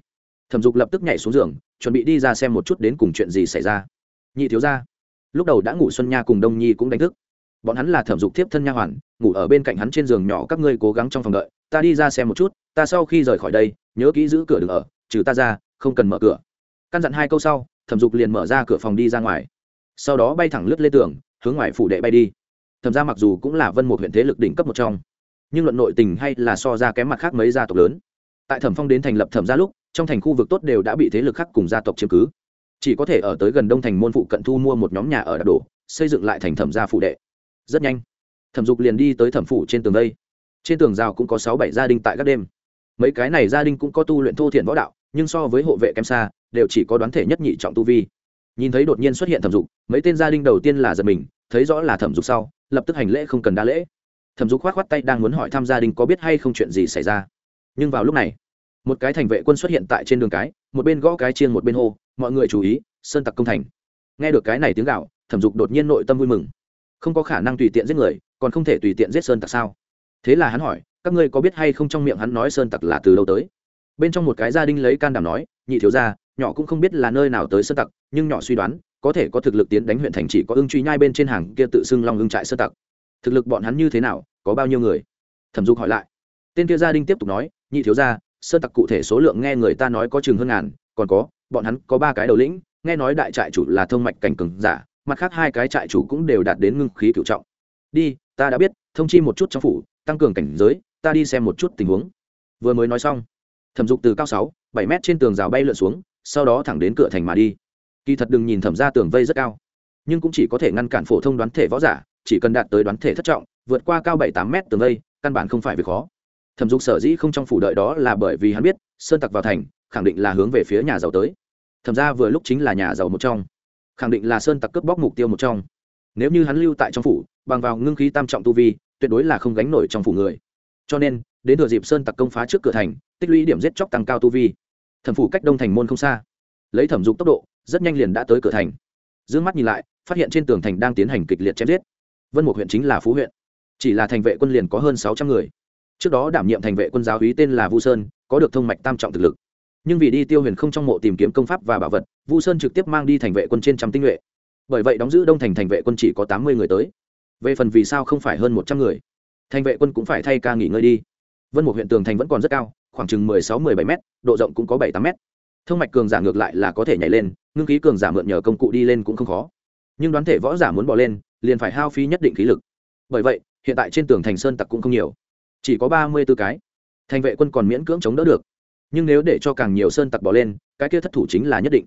Speaker 1: thẩm dục lập tức nhảy xuống giường, chuẩn bị đi ra xem một chút đến cùng chuyện gì xảy ra. Nhị thiếu ra lúc đầu đã ngủ xuân nha cùng đông nhi cũng đánh thức. Bọn hắn là thẩm dục thiếp thân nha hoàn, ngủ ở bên cạnh hắn trên giường nhỏ, các ngươi cố gắng trong phòng đợi. Ta đi ra xem một chút, ta sau khi rời khỏi đây, nhớ kỹ giữ cửa đừng ở, trừ ta ra, không cần mở cửa. Căn dặn hai câu sau, thẩm dục liền mở ra cửa phòng đi ra ngoài. Sau đó bay thẳng lướt lên tường, hướng ngoài phủ đệ bay đi. Thẩm ra mặc dù cũng là vân một huyện thế lực đỉnh cấp một trong, nhưng luận nội tình hay là so ra kém mặt khác mấy gia tộc lớn. Tại thẩm phong đến thành lập thẩm gia lúc, trong thành khu vực tốt đều đã bị thế lực khác cùng gia tộc chiếm cứ chỉ có thể ở tới gần đông thành môn phụ cận thu mua một nhóm nhà ở đạp đổ, xây dựng lại thành thẩm gia phụ đệ. Rất nhanh, thẩm dục liền đi tới thẩm phủ trên tường đây. Trên tường rào cũng có sáu bảy gia đình tại các đêm. Mấy cái này gia đình cũng có tu luyện thô thiện võ đạo, nhưng so với hộ vệ kém xa, đều chỉ có đoán thể nhất nhị trọng tu vi. Nhìn thấy đột nhiên xuất hiện thẩm dục, mấy tên gia đình đầu tiên là giật mình, thấy rõ là thẩm dục sau, lập tức hành lễ không cần đa lễ. Thẩm dục khoát khoát tay đang muốn hỏi thăm gia đình có biết hay không chuyện gì xảy ra. Nhưng vào lúc này, một cái thành vệ quân xuất hiện tại trên đường cái, một bên gõ cái chiên một bên hô mọi người chú ý, sơn tặc công thành. Nghe được cái này tiếng gạo, thẩm dục đột nhiên nội tâm vui mừng. Không có khả năng tùy tiện giết người, còn không thể tùy tiện giết sơn tặc sao? Thế là hắn hỏi, các ngươi có biết hay không trong miệng hắn nói sơn tặc là từ đâu tới? Bên trong một cái gia đình lấy can đảm nói, nhị thiếu gia, nhỏ cũng không biết là nơi nào tới sơn tặc, nhưng nhỏ suy đoán, có thể có thực lực tiến đánh huyện thành chỉ có ưng truy nhai bên trên hàng kia tự xưng long ưng trại sơn tặc. Thực lực bọn hắn như thế nào, có bao nhiêu người? Thẩm dục hỏi lại. Tên kia gia đình tiếp tục nói, nhị thiếu gia, sơn tặc cụ thể số lượng nghe người ta nói có chừng hơn ngàn, còn có bọn hắn có ba cái đầu lĩnh, nghe nói đại trại chủ là thông mạch cảnh cường giả, mặt khác hai cái trại chủ cũng đều đạt đến ngưng khí cựu trọng. Đi, ta đã biết, thông chi một chút trong phủ, tăng cường cảnh giới, ta đi xem một chút tình huống. Vừa mới nói xong, thẩm dục từ cao sáu, bảy mét trên tường rào bay lượn xuống, sau đó thẳng đến cửa thành mà đi. Kỳ thật đừng nhìn thẩm ra tường vây rất cao, nhưng cũng chỉ có thể ngăn cản phổ thông đoán thể võ giả, chỉ cần đạt tới đoán thể thất trọng, vượt qua cao bảy tám mét tường vây, căn bản không phải việc khó. Thẩm dục sở dĩ không trong phủ đợi đó là bởi vì hắn biết, sơn tặc vào thành khẳng định là hướng về phía nhà giàu tới. Thẩm ra vừa lúc chính là nhà giàu một trong. Khẳng định là sơn tặc cướp bóc mục tiêu một trong. Nếu như hắn lưu tại trong phủ, bằng vào ngưng khí tam trọng tu vi, tuyệt đối là không gánh nổi trong phủ người. Cho nên, đến thừa dịp sơn tặc công phá trước cửa thành, tích lũy điểm giết chóc tăng cao tu vi. Thẩm phủ cách đông thành môn không xa. Lấy thẩm dục tốc độ, rất nhanh liền đã tới cửa thành. D ư ơ n g mắt nhìn lại, phát hiện trên tường thành đang tiến hành kịch liệt chém giết. Vân một huyện chính là phú huyện. Chỉ là thành vệ quân liền có hơn sáu trăm người. Trước đó đảm nhiệm thành vệ quân giáo hí tên là vu sơn, có được thông mạch tam trọng thực lực nhưng vì đi tiêu huyền không trong mộ tìm kiếm công pháp và bảo vật, vu sơn trực tiếp mang đi thành vệ quân trên trăm tinh nhuệ. Bởi vậy đóng giữ đông thành thành vệ quân chỉ có tám mươi người tới. Về phần vì sao không phải hơn một trăm người, thành vệ quân cũng phải thay ca nghỉ ngơi đi. Vân một huyện tường thành vẫn còn rất cao, khoảng chừng mười sáu mười bảy m độ rộng cũng có bảy tám m thông mạch cường giả ngược lại là có thể nhảy lên, ngưng khí cường giả mượn nhờ công cụ đi lên cũng không khó. Nhưng đoán thể võ giả muốn bỏ lên, liền phải hao phí nhất định khí lực. Bởi vậy, hiện tại trên tường thành sơn tặc cũng không nhiều, chỉ có ba mươi b ố cái. Thành vệ quân còn miễn cưỡng chống đỡ được nhưng nếu để cho càng nhiều sơn tặc bỏ lên, cái kia thất thủ chính là nhất định.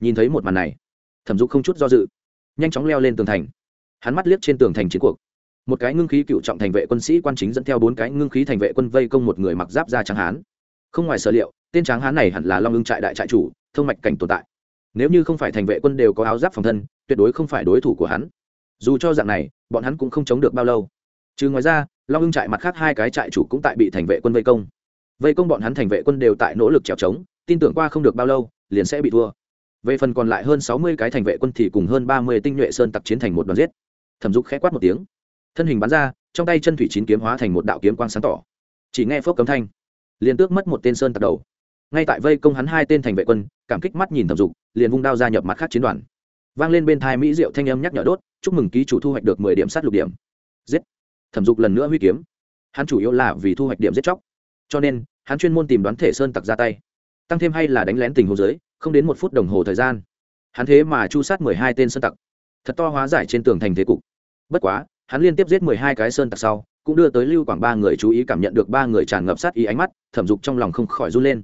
Speaker 1: Nhìn thấy một màn này, thẩm dục không chút do dự, nhanh chóng leo lên tường thành. Hắn mắt liếc trên tường thành chiến cuộc. Một cái ngưng khí cựu trọng thành vệ quân sĩ quan chính dẫn theo bốn cái ngưng khí thành vệ quân vây công một người mặc giáp ra tráng hán. Không ngoài sở liệu, tên tráng hán này hẳn là long ưng trại đại trại chủ, thông mạch cảnh tồn tại. Nếu như không phải thành vệ quân đều có áo giáp phòng thân, tuyệt đối không phải đối thủ của hắn. Dù cho dạng này, bọn hắn cũng không chống được bao lâu. Trừ ngoài ra, long ưng trại mặt khác hai cái trại chủ cũng tại bị thành vệ quân vây công vây công bọn hắn thành vệ quân đều tại nỗ lực trèo trống, tin tưởng qua không được bao lâu, liền sẽ bị thua. Về phần còn lại hơn sáu mươi cái thành vệ quân thì cùng hơn ba mươi tinh nhuệ sơn tặc chiến thành một đoàn giết. Thẩm dục khẽ quát một tiếng. Thân hình bắn ra, trong tay chân thủy chín kiếm hóa thành một đạo kiếm quang sáng tỏ. Chỉ nghe phước cấm thanh, liền tước mất một tên sơn tặc đầu. Ngay tại vây công hắn hai tên thành vệ quân, cảm kích mắt nhìn thẩm dục, liền vung đao ra nhập mặt khác chiến đoàn. Vang lên bên thai mỹ diệu thanh âm nhắc nhở đốt, chúc mừng ký chủ thu hoạch được mười điểm sát lục điểm. Giết! Thẩm dục lần nữa huy kiếm. Hắn chủ yếu là vì thu hoạch điểm giết chóc cho nên, hắn chuyên môn tìm đoán thể sơn tặc ra tay. Tăng thêm hay là đánh lén tình hồ dưới không đến một phút đồng hồ thời gian. Hắn thế mà chu sát mười hai tên sơn tặc. Thật to hóa giải trên tường thành thế cục. Bất quá, hắn liên tiếp giết mười hai cái sơn tặc sau, cũng đưa tới lưu quảng ba người chú ý cảm nhận được ba người tràn ngập sát ý ánh mắt, thẩm dục trong lòng không khỏi run lên.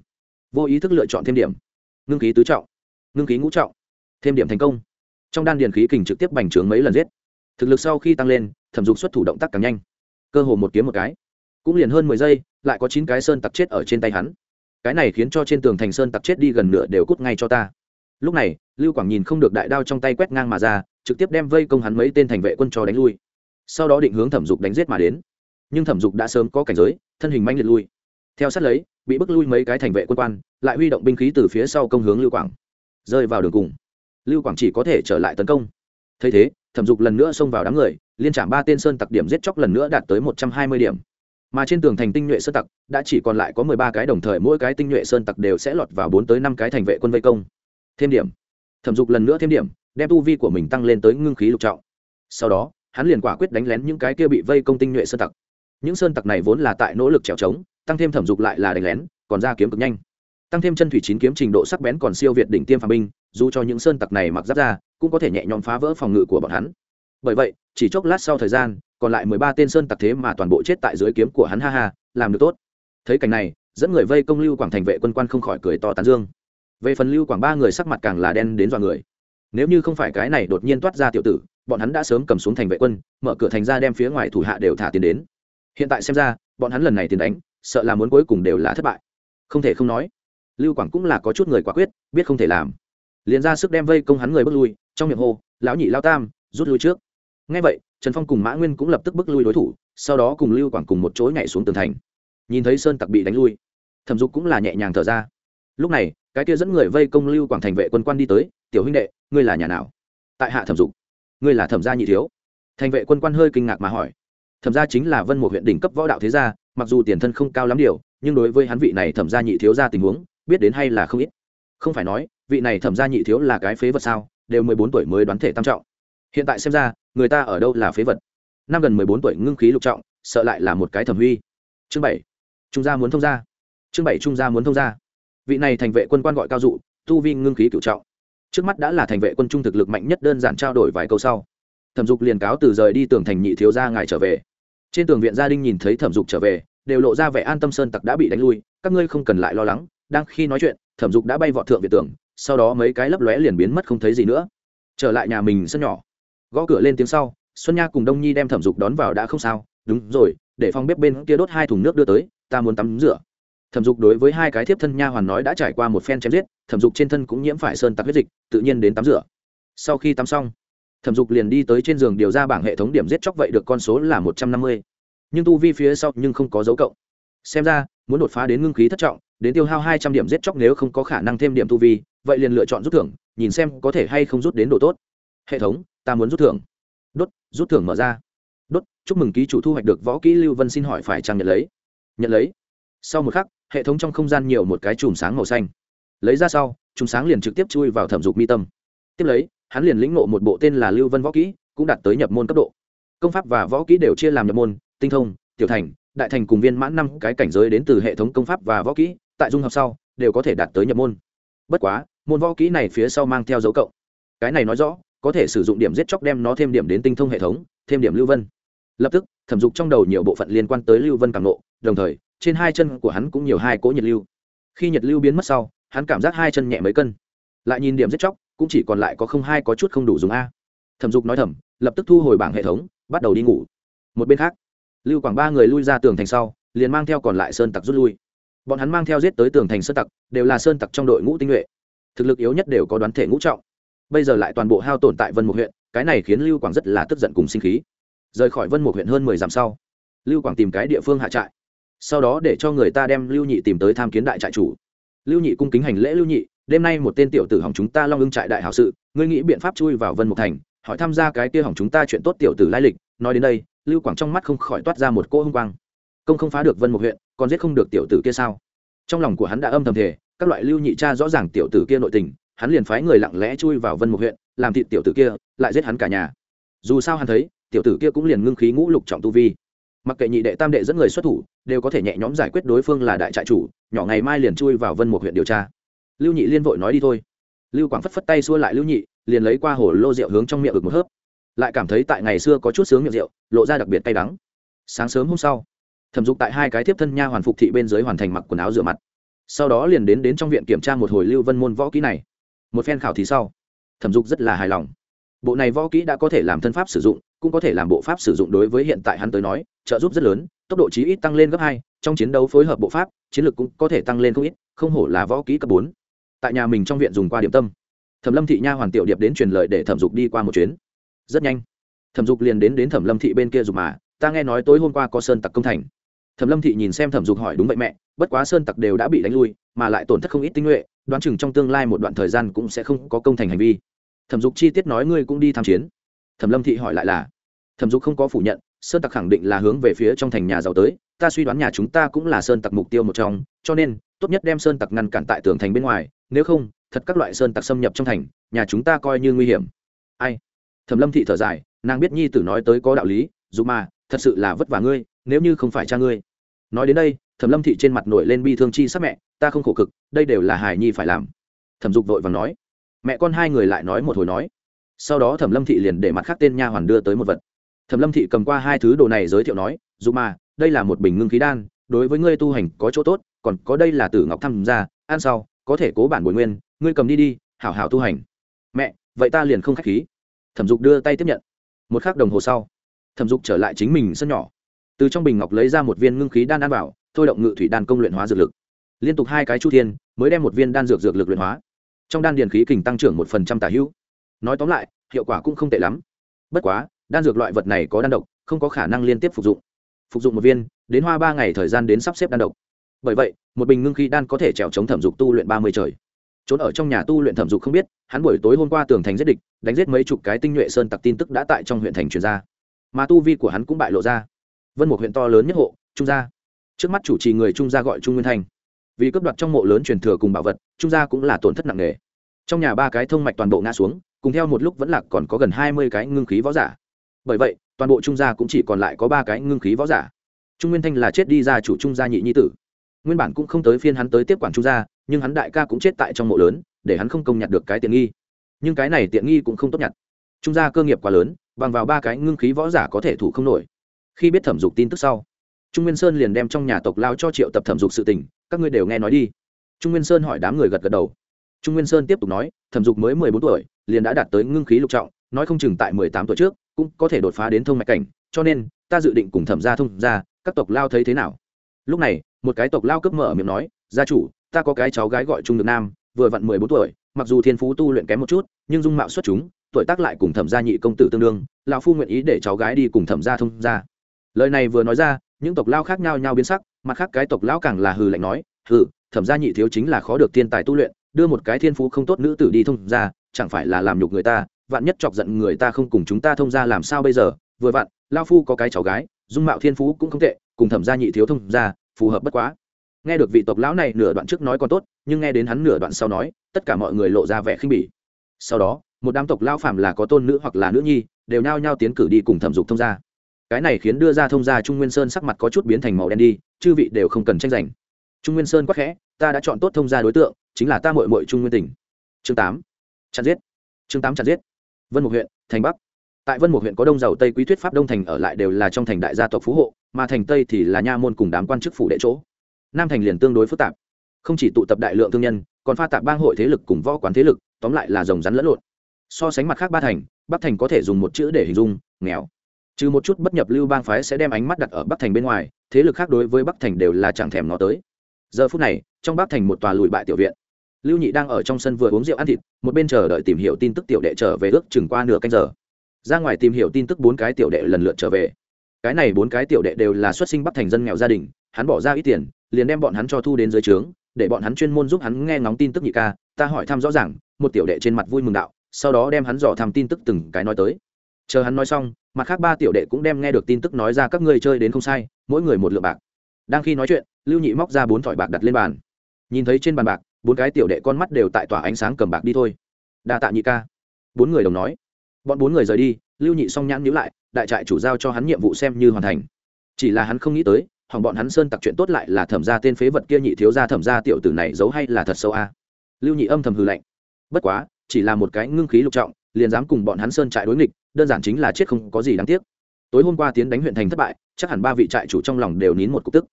Speaker 1: Vô ý thức lựa chọn thêm điểm. Ngưng khí tứ trọng, ngưng khí ngũ trọng, thêm điểm thành công. Trong đan điền khí kình trực tiếp bành trướng mấy lần giết. Thực lực sau khi tăng lên, thẩm dục xuất thủ động tác càng nhanh. Cơ hồ một kiếm một cái cũng liền hơn mười giây, lại có chín cái sơn tặc chết ở trên tay hắn. Cái này khiến cho trên tường thành sơn tặc chết đi gần nửa đều cút ngay cho ta. Lúc này, lưu quảng nhìn không được đại đao trong tay quét ngang mà ra, trực tiếp đem vây công hắn mấy tên thành vệ quân cho đánh lui. Sau đó định hướng thẩm dục đánh giết mà đến. Nhưng thẩm dục đã sớm có cảnh giới, thân hình manh liệt lui. Theo sát lấy, bị bức lui mấy cái thành vệ quân quan, lại huy động binh khí từ phía sau công hướng lưu quảng. Rơi vào đường cùng. Lưu quảng chỉ có thể trở lại tấn công. Thấy thế, thẩm dục lần nữa xông vào đám người, liên trạm ba tên sơn tặc điểm giết chóc lần nữa đạt tới một trăm hai mươi điểm mà trên tường thành tinh nhuệ sơn tặc, đã chỉ còn lại có mười ba cái đồng thời mỗi cái tinh nhuệ sơn tặc đều sẽ lọt vào bốn tới năm cái thành vệ quân vây công. Thêm điểm. Thẩm dục lần nữa thêm điểm, đem tu vi của mình tăng lên tới ngưng khí lục trọng. Sau đó, hắn liền quả quyết đánh lén những cái kia bị vây công tinh nhuệ sơn tặc. Những sơn tặc này vốn là tại nỗ lực trèo trống, tăng thêm thẩm dục lại là đánh lén, còn ra kiếm cực nhanh. Tăng thêm chân thủy chín kiếm trình độ sắc bén còn siêu việt đỉnh tiêm phàm binh, dù cho những sơn tặc này mặc giáp ra, cũng có thể nhẹ nhõm phá vỡ phòng ngự của bọn hắn. Bởi vậy, chỉ chốc lát sau thời gian còn lại mười ba tên sơn tặc thế mà toàn bộ chết tại dưới kiếm của hắn, ha ha, làm được tốt. Thấy cảnh này, dẫn người vây công lưu quảng thành vệ quân quan không khỏi cười to tán dương. Về phần lưu quảng ba người sắc mặt càng là đen đến dọa người. Nếu như không phải cái này đột nhiên toát ra tiểu tử, bọn hắn đã sớm cầm xuống thành vệ quân, mở cửa thành ra đem phía ngoài thủ hạ đều thả tiền đến. Hiện tại xem ra, bọn hắn lần này tiền đánh, sợ là muốn cuối cùng đều là thất bại. Không thể không nói, lưu quảng cũng là có chút người quả quyết, biết không thể làm. Liền ra sức đem vây công hắn người bước lui, trong miệng hô, lão nhị lao tam, rút lui trước. Ngay vậy trần phong cùng mã nguyên cũng lập tức bước lui đối thủ, sau đó cùng lưu quảng cùng một chối nhảy xuống tường thành. Nhìn thấy sơn tặc bị đánh lui, thẩm dục cũng là nhẹ nhàng thở ra. Lúc này, cái kia dẫn người vây công lưu quảng thành vệ quân quan đi tới, tiểu huynh đệ, ngươi là nhà nào? Tại hạ thẩm dục. Ngươi là thẩm gia nhị thiếu. Thành vệ quân quan hơi kinh ngạc mà hỏi. Thẩm gia chính là vân một huyện đỉnh cấp võ đạo thế gia, mặc dù tiền thân không cao lắm điều, nhưng đối với hắn vị này thẩm gia nhị thiếu ra tình huống, biết đến hay là không ít. Không phải nói, vị này thẩm gia nhị thiếu là cái phế vật sao, đều mười bốn tuổi mới đoán thể tam trọng. Hiện tại xem ra người ta ở đâu là phế vật? Năm gần mười bốn tuổi ngưng khí lục trọng, sợ lại là một cái thẩm huy. Chương bảy. Trung gia muốn thông gia. Chương bảy trung gia muốn thông gia. Vị này thành vệ quân quan gọi cao dụ, tu vi ngưng khí cựu trọng. Trước mắt đã là thành vệ quân trung thực lực mạnh nhất đơn giản trao đổi vài câu sau. Thẩm dục liền cáo từ rời đi tường thành nhị thiếu gia ngài trở về. Trên tường viện gia đình nhìn thấy thẩm dục trở về, đều lộ ra vẻ an tâm sơn tặc đã bị đánh lui, các ngươi không cần lại lo lắng, đang khi nói chuyện, thẩm dục đã bay vọt thượng viện tường, sau đó mấy cái lấp lóe liền biến mất không thấy gì nữa. Trở lại nhà mình sân nhỏ gõ cửa lên tiếng sau, xuân nha cùng đông nhi đem thẩm dục đón vào đã không sao. Đúng rồi, để phòng bếp bên kia đốt hai thùng nước đưa tới, ta muốn tắm rửa. Thẩm dục đối với hai cái thiếp thân nha hoàn nói đã trải qua một phen chém giết, thẩm dục trên thân cũng nhiễm phải sơn tặc huyết dịch, tự nhiên đến tắm rửa. Sau khi tắm xong, thẩm dục liền đi tới trên giường điều ra bảng hệ thống điểm giết chóc vậy được con số là một trăm năm mươi. Nhưng tu vi phía sau nhưng không có dấu cộng. Xem ra, muốn đột phá đến ngưng khí thất trọng, đến tiêu hao hai trăm điểm giết chóc nếu không có khả năng thêm điểm tu vi, vậy liền lựa chọn rút thưởng, nhìn xem có thể hay không rút đến độ tốt. Hệ thống ta muốn rút thưởng. Đốt, rút thưởng mở ra. Đốt, chúc mừng ký chủ thu hoạch được võ kỹ lưu vân xin hỏi phải chăng nhận lấy? Nhận lấy. Sau một khắc, hệ thống trong không gian nhiều một cái chùm sáng màu xanh. Lấy ra sau, chùm sáng liền trực tiếp chui vào thẩm dục mi tâm. Tiếp lấy, hắn liền lĩnh ngộ một bộ tên là lưu vân võ kỹ, cũng đạt tới nhập môn cấp độ. Công pháp và võ kỹ đều chia làm nhập môn, tinh thông, tiểu thành, đại thành cùng viên mãn năm cái cảnh giới đến từ hệ thống công pháp và võ kỹ, tại dung hợp sau, đều có thể đạt tới nhập môn. Bất quá, môn võ kỹ này phía sau mang theo dấu cộng. Cái này nói rõ có thể sử dụng điểm giết chóc đem nó thêm điểm đến tinh thông hệ thống, thêm điểm lưu vân. Lập tức, thẩm dục trong đầu nhiều bộ phận liên quan tới lưu vân càng lộ đồng thời, trên hai chân của hắn cũng nhiều hai cỗ nhiệt lưu. Khi nhiệt lưu biến mất sau, hắn cảm giác hai chân nhẹ mấy cân. Lại nhìn điểm giết chóc, cũng chỉ còn lại có không hai có chút không đủ dùng a. Thẩm dục nói thầm, lập tức thu hồi bảng hệ thống, bắt đầu đi ngủ. Một bên khác, lưu quảng ba người lui ra tường thành sau, liền mang theo còn lại sơn tặc rút lui. Bọn hắn mang theo giết tới tường thành sơn tặc, đều là sơn tặc trong đội ngũ tinh nhuệ. Thực lực yếu nhất đều có đoán thể ngũ trọng bây giờ lại toàn bộ hao tổn tại vân Mục huyện, cái này khiến lưu quảng rất là tức giận cùng sinh khí. Rời khỏi vân Mục huyện hơn mười dặm sau, lưu quảng tìm cái địa phương hạ trại, sau đó để cho người ta đem lưu nhị tìm tới tham kiến đại trại chủ. Lưu nhị cung kính hành lễ lưu nhị, đêm nay một tên tiểu tử hỏng chúng ta long ưng trại đại hảo sự, ngươi nghĩ biện pháp chui vào vân mục thành, hỏi tham gia cái kia hỏng chúng ta chuyện tốt tiểu tử lai lịch. Nói đến đây, lưu quảng trong mắt không khỏi toát ra một cỗ hung quang. Công không phá được vân mục huyện, còn giết không được tiểu tử kia sao? Trong lòng của hắn đã âm thầm thể các loại lưu nhị cha rõ ràng tiểu tử kia nội tình hắn liền phái người lặng lẽ chui vào vân mục huyện, làm thịt tiểu tử kia, lại giết hắn cả nhà. Dù sao hắn thấy, tiểu tử kia cũng liền ngưng khí ngũ lục trọng tu vi. Mặc kệ nhị đệ tam đệ dẫn người xuất thủ, đều có thể nhẹ nhõm giải quyết đối phương là đại trại chủ, nhỏ ngày mai liền chui vào vân một huyện điều tra. Lưu nhị liên vội nói đi thôi. Lưu quảng phất phất tay xua lại lưu nhị, liền lấy qua hồ lô rượu hướng trong miệng ực một hớp. Lại cảm thấy tại ngày xưa có chút sướng miệng rượu, lộ ra đặc biệt tay đắng. Sáng sớm hôm sau, thẩm dục tại hai cái tiếp thân nha hoàn phục thị bên dưới hoàn thành mặc quần áo rửa mặt. Sau đó liền đến đến trong viện kiểm tra một hồi lưu vân môn võ kỹ này một phen khảo thí sau, thẩm dục rất là hài lòng. Bộ này võ kỹ đã có thể làm thân pháp sử dụng, cũng có thể làm bộ pháp sử dụng đối với hiện tại hắn tới nói, trợ giúp rất lớn, tốc độ chí ít tăng lên gấp hai, trong chiến đấu phối hợp bộ pháp, chiến lược cũng có thể tăng lên không ít, không hổ là võ kỹ cấp bốn. Tại nhà mình trong viện dùng qua điểm tâm. Thẩm lâm thị nha hoàn tiểu điệp đến truyền lời để thẩm dục đi qua một chuyến. Rất nhanh, thẩm dục liền đến đến thẩm lâm thị bên kia dùng mà, ta nghe nói tối hôm qua có sơn tặc công thành. Thẩm lâm thị nhìn xem thẩm dục hỏi, đúng vậy mẹ, bất quá sơn tặc đều đã bị đánh lui, mà lại tổn thất không ít tinh nhuệ đoán chừng trong tương lai một đoạn thời gian cũng sẽ không có công thành hành vi. Thẩm dục chi tiết nói ngươi cũng đi tham chiến. Thẩm lâm thị hỏi lại là, thẩm dục không có phủ nhận, sơn tặc khẳng định là hướng về phía trong thành nhà giàu tới, ta suy đoán nhà chúng ta cũng là sơn tặc mục tiêu một trong, cho nên, tốt nhất đem sơn tặc ngăn cản tại tường thành bên ngoài, nếu không, thật các loại sơn tặc xâm nhập trong thành, nhà chúng ta coi như nguy hiểm. Ai? Thẩm lâm thị thở dài, nàng biết nhi tử nói tới có đạo lý, dù mà, thật sự là vất vả ngươi, nếu như không phải cha ngươi. Nói đến đây, thẩm lâm thị trên mặt nổi lên bi thương chi sắc mẹ ta không khổ cực, đây đều là hài nhi phải làm. Thẩm dục vội và nói. Mẹ con hai người lại nói một hồi nói. Sau đó thẩm lâm thị liền để mặt khác tên nha hoàn đưa tới một vật. Thẩm lâm thị cầm qua hai thứ đồ này giới thiệu nói dù mà đây là một bình ngưng khí đan, đối với ngươi tu hành có chỗ tốt, còn có đây là tử ngọc thăm ra, ăn sau, có thể cố bản bồi nguyên, ngươi cầm đi đi, hảo hảo tu hành. Mẹ, vậy ta liền không k h á c h khí. Thẩm dục đưa tay tiếp nhận. Một k h ắ c đồng hồ sau, thẩm dục trở lại chính mình sân nhỏ. Từ trong bình ngọc lấy ra một viên ngưng khí đan ăn vào, thôi động ngự thủy đan công luyện hóa dược lực liên tục hai cái chu thiên, mới đem một viên đan dược dược lực luyện hóa. Trong đan điền khí kình tăng trưởng một phần trăm tả hữu. Nói tóm lại, hiệu quả cũng không tệ lắm. Bất quá, đan dược loại vật này có đan độc, không có khả năng liên tiếp phục dụng. Phục dụng một viên, đến hoa ba ngày thời gian đến sắp xếp đan độc. Bởi vậy, một bình ngưng khí đan có thể trèo chống thẩm dục tu luyện ba mươi trời. Trốn ở trong nhà tu luyện thẩm dục không biết, hắn buổi tối hôm qua tường thành giết địch, đánh giết mấy chục cái tinh nhuệ sơn tặc tin tức đã tại trong huyện thành truyền ra. Mà tu vi của hắn cũng bại lộ ra. Vân một huyện to lớn nhất hộ, trung gia. Trước mắt chủ trì người trung gia gọi trung nguyên thành vì cướp đoạt trong mộ lớn truyền thừa cùng bảo vật, trung gia cũng là tổn thất nặng nề. Trong nhà ba cái thông mạch toàn bộ ngã xuống, cùng theo một lúc vẫn lạc còn có gần hai mươi cái ngưng khí võ giả. Bởi vậy, toàn bộ trung gia cũng chỉ còn lại có ba cái ngưng khí võ giả. Trung nguyên thanh là chết đi ra chủ trung gia nhị nhi tử. Nguyên bản cũng không tới phiên hắn tới tiếp quản trung gia, nhưng hắn đại ca cũng chết tại trong mộ lớn, để hắn không công nhặt được cái tiện nghi. Nhưng cái này tiện nghi cũng không tốt nhặt. Trung gia cơ nghiệp quá lớn, bằng vào ba cái ngưng khí võ giả có thể thủ không nổi. Khi biết thẩm dục tin tức sau, trung nguyên sơn liền đem trong nhà tộc lao cho triệu tập thẩm dục sự tình các ngươi đều nghe nói đi. Trung nguyên sơn hỏi đám người gật gật đầu. Trung nguyên sơn tiếp tục nói, thẩm dục mới mười bốn tuổi, liền đã đạt tới ngưng khí lục trọng, nói không chừng tại mười tám tuổi trước, cũng có thể đột phá đến thông mạch cảnh, cho nên, ta dự định cùng thẩm gia thông ra các tộc lao thấy thế nào? Lúc này, một cái tộc lao cấp mở miệng nói, gia chủ, ta có cái cháu gái gọi trung được nam, vừa vặn mười bốn tuổi, mặc dù thiên phú tu luyện kém một chút, nhưng dung mạo xuất chúng, tuổi tác lại cùng thẩm gia nhị công tử tương đương, lão phu nguyện ý để cháu gái đi cùng thẩm gia thông ra lời này vừa nói ra, những tộc lao khác nhau nhau biến sắc mặt khác cái tộc lão càng là hừ lạnh nói, hừ, thẩm gia nhị thiếu chính là khó được thiên tài tu luyện, đưa một cái thiên phú không tốt nữ tử đi thông ra chẳng phải là làm nhục người ta, vạn nhất chọc giận người ta không cùng chúng ta thông ra làm sao bây giờ? Vừa vặn lao phu có cái cháu gái, dung mạo thiên phú cũng không tệ, cùng thẩm gia nhị thiếu thông ra phù hợp bất quá. Nghe được vị tộc lão này nửa đoạn trước nói còn tốt, nhưng nghe đến hắn nửa đoạn sau nói, tất cả mọi người lộ ra vẻ khinh bỉ. Sau đó, một đám tộc lao phàm là có tôn nữ hoặc là nữ nhi, đều nhao nhao tiến cử đi cùng thẩm dục thông gia cái này khiến đưa ra thông gia trung nguyên sơn sắc mặt có chút biến thành màu đen đi, chư vị đều không cần tranh giành. Trung nguyên sơn quắc khẽ, ta đã chọn tốt thông gia đối tượng, chính là ta mội mội trung nguyên tỉnh. Chương tám. Chặn giết. Chương tám chặn giết. Vân một huyện, thành bắc. Tại vân một huyện có đông giàu tây quý thuyết pháp đông thành ở lại đều là trong thành đại gia tộc phú hộ, mà thành tây thì là nha môn cùng đám quan chức phủ đệ chỗ. Nam thành liền tương đối phức tạp. Không chỉ tụ tập đại lượng thương nhân, còn pha tạp bang hội thế lực cùng võ quán thế lực, tóm lại là rồng rắn lẫn lộn. So sánh mặt khác ba thành, bắc thành có thể dùng một chữ để hình dung, nghèo trừ một chút bất nhập lưu bang phái sẽ đem ánh mắt đặt ở bắc thành bên ngoài, thế lực khác đối với bắc thành đều là chẳng thèm nó tới. Giờ phút này, trong bắc thành một tòa lùi bại tiểu viện. Lưu nhị đang ở trong sân vừa uống rượu ăn thịt, một bên chờ đợi tìm hiểu tin tức tiểu đệ trở về ước chừng qua nửa canh giờ. Ra ngoài tìm hiểu tin tức bốn cái tiểu đệ lần lượt trở về. Cái này bốn cái tiểu đệ đều là xuất sinh bắc thành dân nghèo gia đình, hắn bỏ ra ít tiền, liền đem bọn hắn cho thu đến dưới trướng, để bọn hắn chuyên môn giúp hắn nghe ngóng tin tức nhị ca, ta hỏi thăm rõ ràng, một tiểu đệ trên mặt vui mừng đạo, sau đó đem hắn dò thăm tin tức từng cái nói tới chờ hắn nói xong, mặt khác ba tiểu đệ cũng đem nghe được tin tức nói ra các ngươi chơi đến không sai, mỗi người một lượng bạc. Đang khi nói chuyện, lưu nhị móc ra bốn thỏi bạc đặt lên bàn. Nhìn thấy trên bàn bạc, bốn cái tiểu đệ con mắt đều tại tỏa ánh sáng cầm bạc đi thôi. Đa tạ nhị ca. Bốn người đồng nói. Bọn bốn người rời đi, lưu nhị song nhãn nhíu lại, đại trại chủ giao cho hắn nhiệm vụ xem như hoàn thành. Chỉ là hắn không nghĩ tới, hỏng bọn hắn sơn tặc chuyện tốt lại là thẩm ra tên phế vật kia nhị thiếu ra thẩm ra tiểu tử này giấu hay là thật sâu a? Lưu nhị âm thầm hư lạnh. Bất quá, chỉ là một cái ngưng khí lục trọng, liền dám cùng bọn hắn sơn trại đối nghịch đơn giản chính là chết không có gì đáng tiếc. Tối hôm qua tiến đánh huyện thành thất bại, chắc hẳn ba vị trại chủ trong lòng đều nín một cục tức.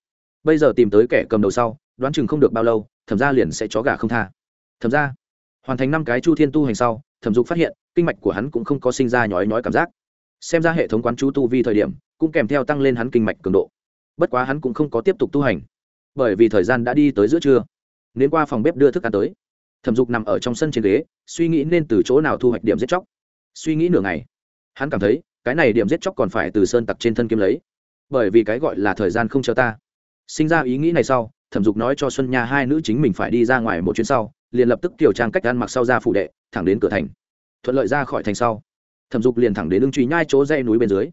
Speaker 1: Bây giờ tìm tới kẻ cầm đầu sau, đoán chừng không được bao lâu, thẩm ra liền sẽ chó gà không tha. Thẩm ra hoàn thành năm cái chu thiên tu hành sau, thẩm dục phát hiện, kinh mạch của hắn cũng không có sinh ra nhói nhói cảm giác. Xem ra hệ thống quán chú tu vi thời điểm, cũng kèm theo tăng lên hắn kinh mạch cường độ. Bất quá hắn cũng không có tiếp tục tu hành, bởi vì thời gian đã đi tới giữa trưa. Nên qua phòng bếp đưa thức ăn tới. Thẩm dục nằm ở trong sân trên ghế, suy nghĩ nên từ chỗ nào thu hoạch điểm giết chóc. Suy nghĩ nửa ngày hắn cảm thấy, cái này điểm giết chóc còn phải từ sơn tặc trên thân kiếm lấy. Bởi vì cái gọi là thời gian không chờ ta. Sinh ra ý nghĩ này sau, thẩm dục nói cho xuân nha hai nữ chính mình phải đi ra ngoài một chuyến sau, liền lập tức tiểu trang cách ăn mặc sau ra phủ đệ, thẳng đến cửa thành. Thuận lợi ra khỏi thành sau, thẩm dục liền thẳng đến ưng truy nhai chỗ dây núi bên dưới.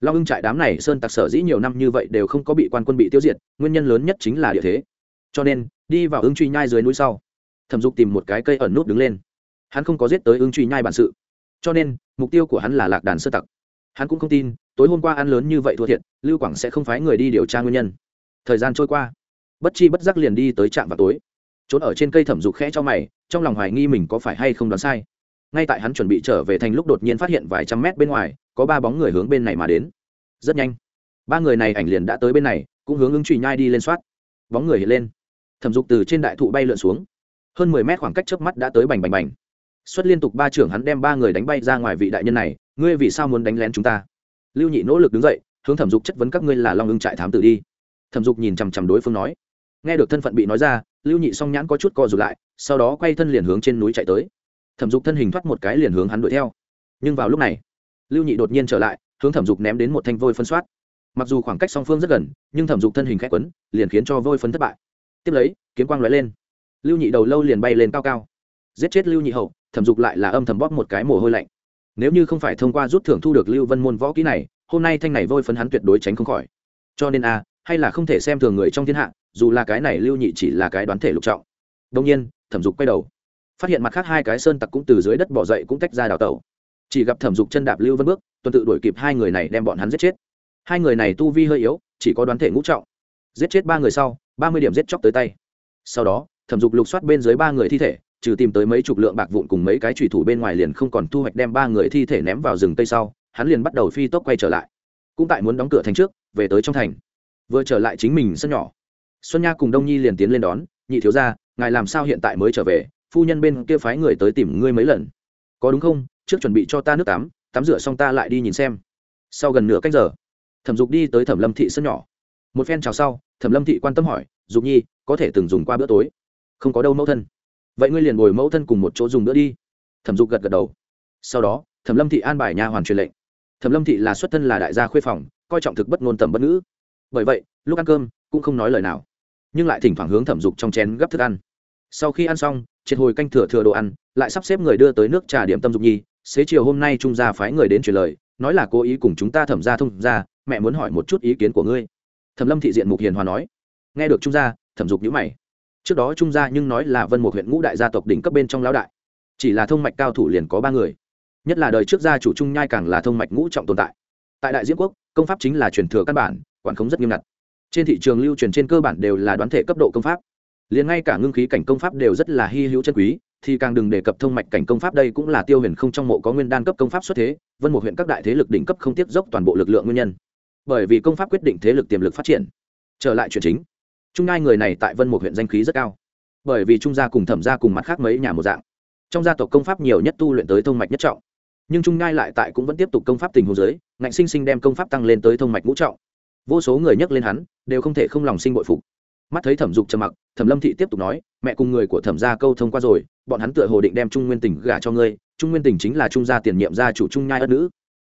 Speaker 1: Long ưng trại đám này sơn tặc sở dĩ nhiều năm như vậy đều không có bị quan quân bị tiêu diệt, nguyên nhân lớn nhất chính là địa thế. Cho nên, đi vào ưng truy nhai dưới núi sau, thẩm dục tìm một cái cây ẩn nút đứng lên. Hắn không có giết tới ưng truy nhai bản sự. Cho nên mục tiêu của hắn là lạc đàn sơ tặc. Hắn cũng không tin, tối hôm qua ăn lớn như vậy thua thiệt, lưu quảng sẽ không phái người đi điều tra nguyên nhân. Thời gian trôi qua, bất chi bất giác liền đi tới trạm vào tối. Trốn ở trên cây thẩm dục khẽ cho mày, trong lòng hoài nghi mình có phải hay không đoán sai. Ngay tại hắn chuẩn bị trở về thành lúc đột nhiên phát hiện vài trăm mét bên ngoài, có ba bóng người hướng bên này mà đến. Rất nhanh, ba người này ảnh liền đã tới bên này, cũng hướng ứng truy nhai đi lên soát. Bóng người hiện lên. Thẩm dục từ trên đại thụ bay lượn xuống. Hơn mười mét khoảng cách trước mắt đã tới bành bành bành xuất liên tục ba trưởng hắn đem ba người đánh bay ra ngoài vị đại nhân này, ngươi vì sao muốn đánh lén chúng ta? Lưu nhị nỗ lực đứng dậy, hướng thẩm dục chất vấn các ngươi là long ưng trại thám tử đi. Thẩm dục nhìn chằm chằm đối phương nói. Nghe được thân phận bị nói ra, lưu nhị song nhãn có chút co rụt lại, sau đó quay thân liền hướng trên núi chạy tới. Thẩm dục thân hình thoát một cái liền hướng hắn đuổi theo. Nhưng vào lúc này, lưu nhị đột nhiên trở lại, hướng thẩm dục ném đến một thanh vôi phân soát mặc dù khoảng cách song phương rất gần, nhưng thẩm dục thân hình khẽ quấn, liền khiến cho vôi phân thất bại. Tiếp lấy, kiếm quang lóe lên. Lưu nhị đầu lâu liền bay lên cao cao giết chết lưu nhị hậu, thẩm dục lại là âm thầm bóp một cái mồ hôi lạnh. Nếu như không phải thông qua rút thưởng thu được lưu vân môn võ kỹ này, hôm nay thanh này vôi phấn hắn tuyệt đối tránh không khỏi. Cho nên a hay là không thể xem thường người trong thiên hạ, dù là cái này lưu nhị chỉ là cái đoán thể lục trọng. Đông nhiên, thẩm dục quay đầu. Phát hiện mặt khác hai cái sơn tặc cũng từ dưới đất bỏ dậy cũng tách ra đào tẩu. Chỉ gặp thẩm dục chân đạp lưu vân bước, tuần tự đuổi kịp hai người này đem bọn hắn giết chết. Hai người này tu vi hơi yếu, chỉ có đoán thể ngũ trọng. Giết chết ba người sau, ba mươi điểm giết chóc tới tay. Sau đó, thẩm dục lục soát bên dưới ba người thi thể trừ tìm tới mấy chục lượng bạc vụn cùng mấy cái trùy thủ bên ngoài liền không còn thu hoạch đem ba người thi thể ném vào rừng tây sau, hắn liền bắt đầu phi tốc quay trở lại. Cũng tại muốn đóng cửa thành trước, về tới trong thành. Vừa trở lại chính mình sân nhỏ, xuân nha cùng đông nhi liền tiến lên đón, nhị thiếu ra ngài làm sao hiện tại mới trở về? Phu nhân bên kia phái người tới tìm ngươi mấy lần. Có đúng không? Trước chuẩn bị cho ta nước tắm tắm rửa xong ta lại đi nhìn xem. Sau gần nửa cách giờ, thẩm dục đi tới thẩm lâm thị sân nhỏ. Một phen chào sau, thẩm lâm thị quan tâm hỏi, dục nhi, có thể từng dùng qua bữa tối? Không có đâu, mẫu thân vậy ngươi liền bồi mẫu thân cùng một chỗ dùng bữa đi. Thẩm dục gật gật đầu. Sau đó, thẩm lâm thị an bài nha hoàn truyền lệnh. Thẩm lâm thị là xuất thân là đại gia khuê phòng, coi trọng thực bất ngôn tầm bất ngữ. Bởi vậy, lúc ăn cơm, cũng không nói lời nào. Nhưng lại thỉnh thoảng hướng thẩm dục trong chén gấp thức ăn. Sau khi ăn xong, triệt hồi canh thừa thừa đồ ăn, lại sắp xếp người đưa tới nước trà điểm tâm dục nhi. Xế chiều hôm nay trung gia phái người đến truyền lời, nói là cố ý cùng chúng ta thẩm ra thông ra mẹ muốn hỏi một chút ý kiến của ngươi. Thẩm lâm thị diện mục hiền hòa nói. Nghe được trung gia, thẩm dục nhữ mày trước đó trung gia nhưng nói là vân một huyện ngũ đại gia tộc đỉnh cấp bên trong lão đại. Chỉ là thông mạch cao thủ liền có ba người. Nhất là đời trước gia chủ trung nhai càng là thông mạch ngũ trọng tồn tại. Tại đại diễn quốc, công pháp chính là truyền thừa căn bản, quản khống rất nghiêm ngặt. Trên thị trường lưu truyền trên cơ bản đều là đoán thể cấp độ công pháp. Liền ngay cả ngưng khí cảnh công pháp đều rất là hy hữu chân quý, thì càng đừng đề cập thông mạch cảnh công pháp đây cũng là tiêu huyền không trong mộ có nguyên đan cấp công pháp xuất thế, vân một huyện các đại thế lực đỉnh cấp không tiếp dốc toàn bộ lực lượng nguyên nhân. Bởi vì công pháp quyết định thế lực tiềm lực phát triển. Trở lại chuyện chính trung ngai người này tại vân một huyện danh khí rất cao. Bởi vì trung gia cùng thẩm gia cùng mặt khác mấy nhà một dạng. Trong gia tộc công pháp nhiều nhất tu luyện tới thông mạch nhất trọng. Nhưng trung ngai lại tại cũng vẫn tiếp tục công pháp tình hồ giới ngạnh sinh sinh đem công pháp tăng lên tới thông mạch ngũ trọng. Vô số người nhắc lên hắn, đều không thể không lòng sinh bội phục. Mắt thấy thẩm dục trầm mặc, thẩm lâm thị tiếp tục nói, mẹ cùng người của thẩm gia câu thông qua rồi, bọn hắn tựa hồ định đem trung nguyên tỉnh gả cho ngươi. Trung nguyên tỉnh chính là trung gia tiền nhiệm gia chủ trung nhai ất nữ.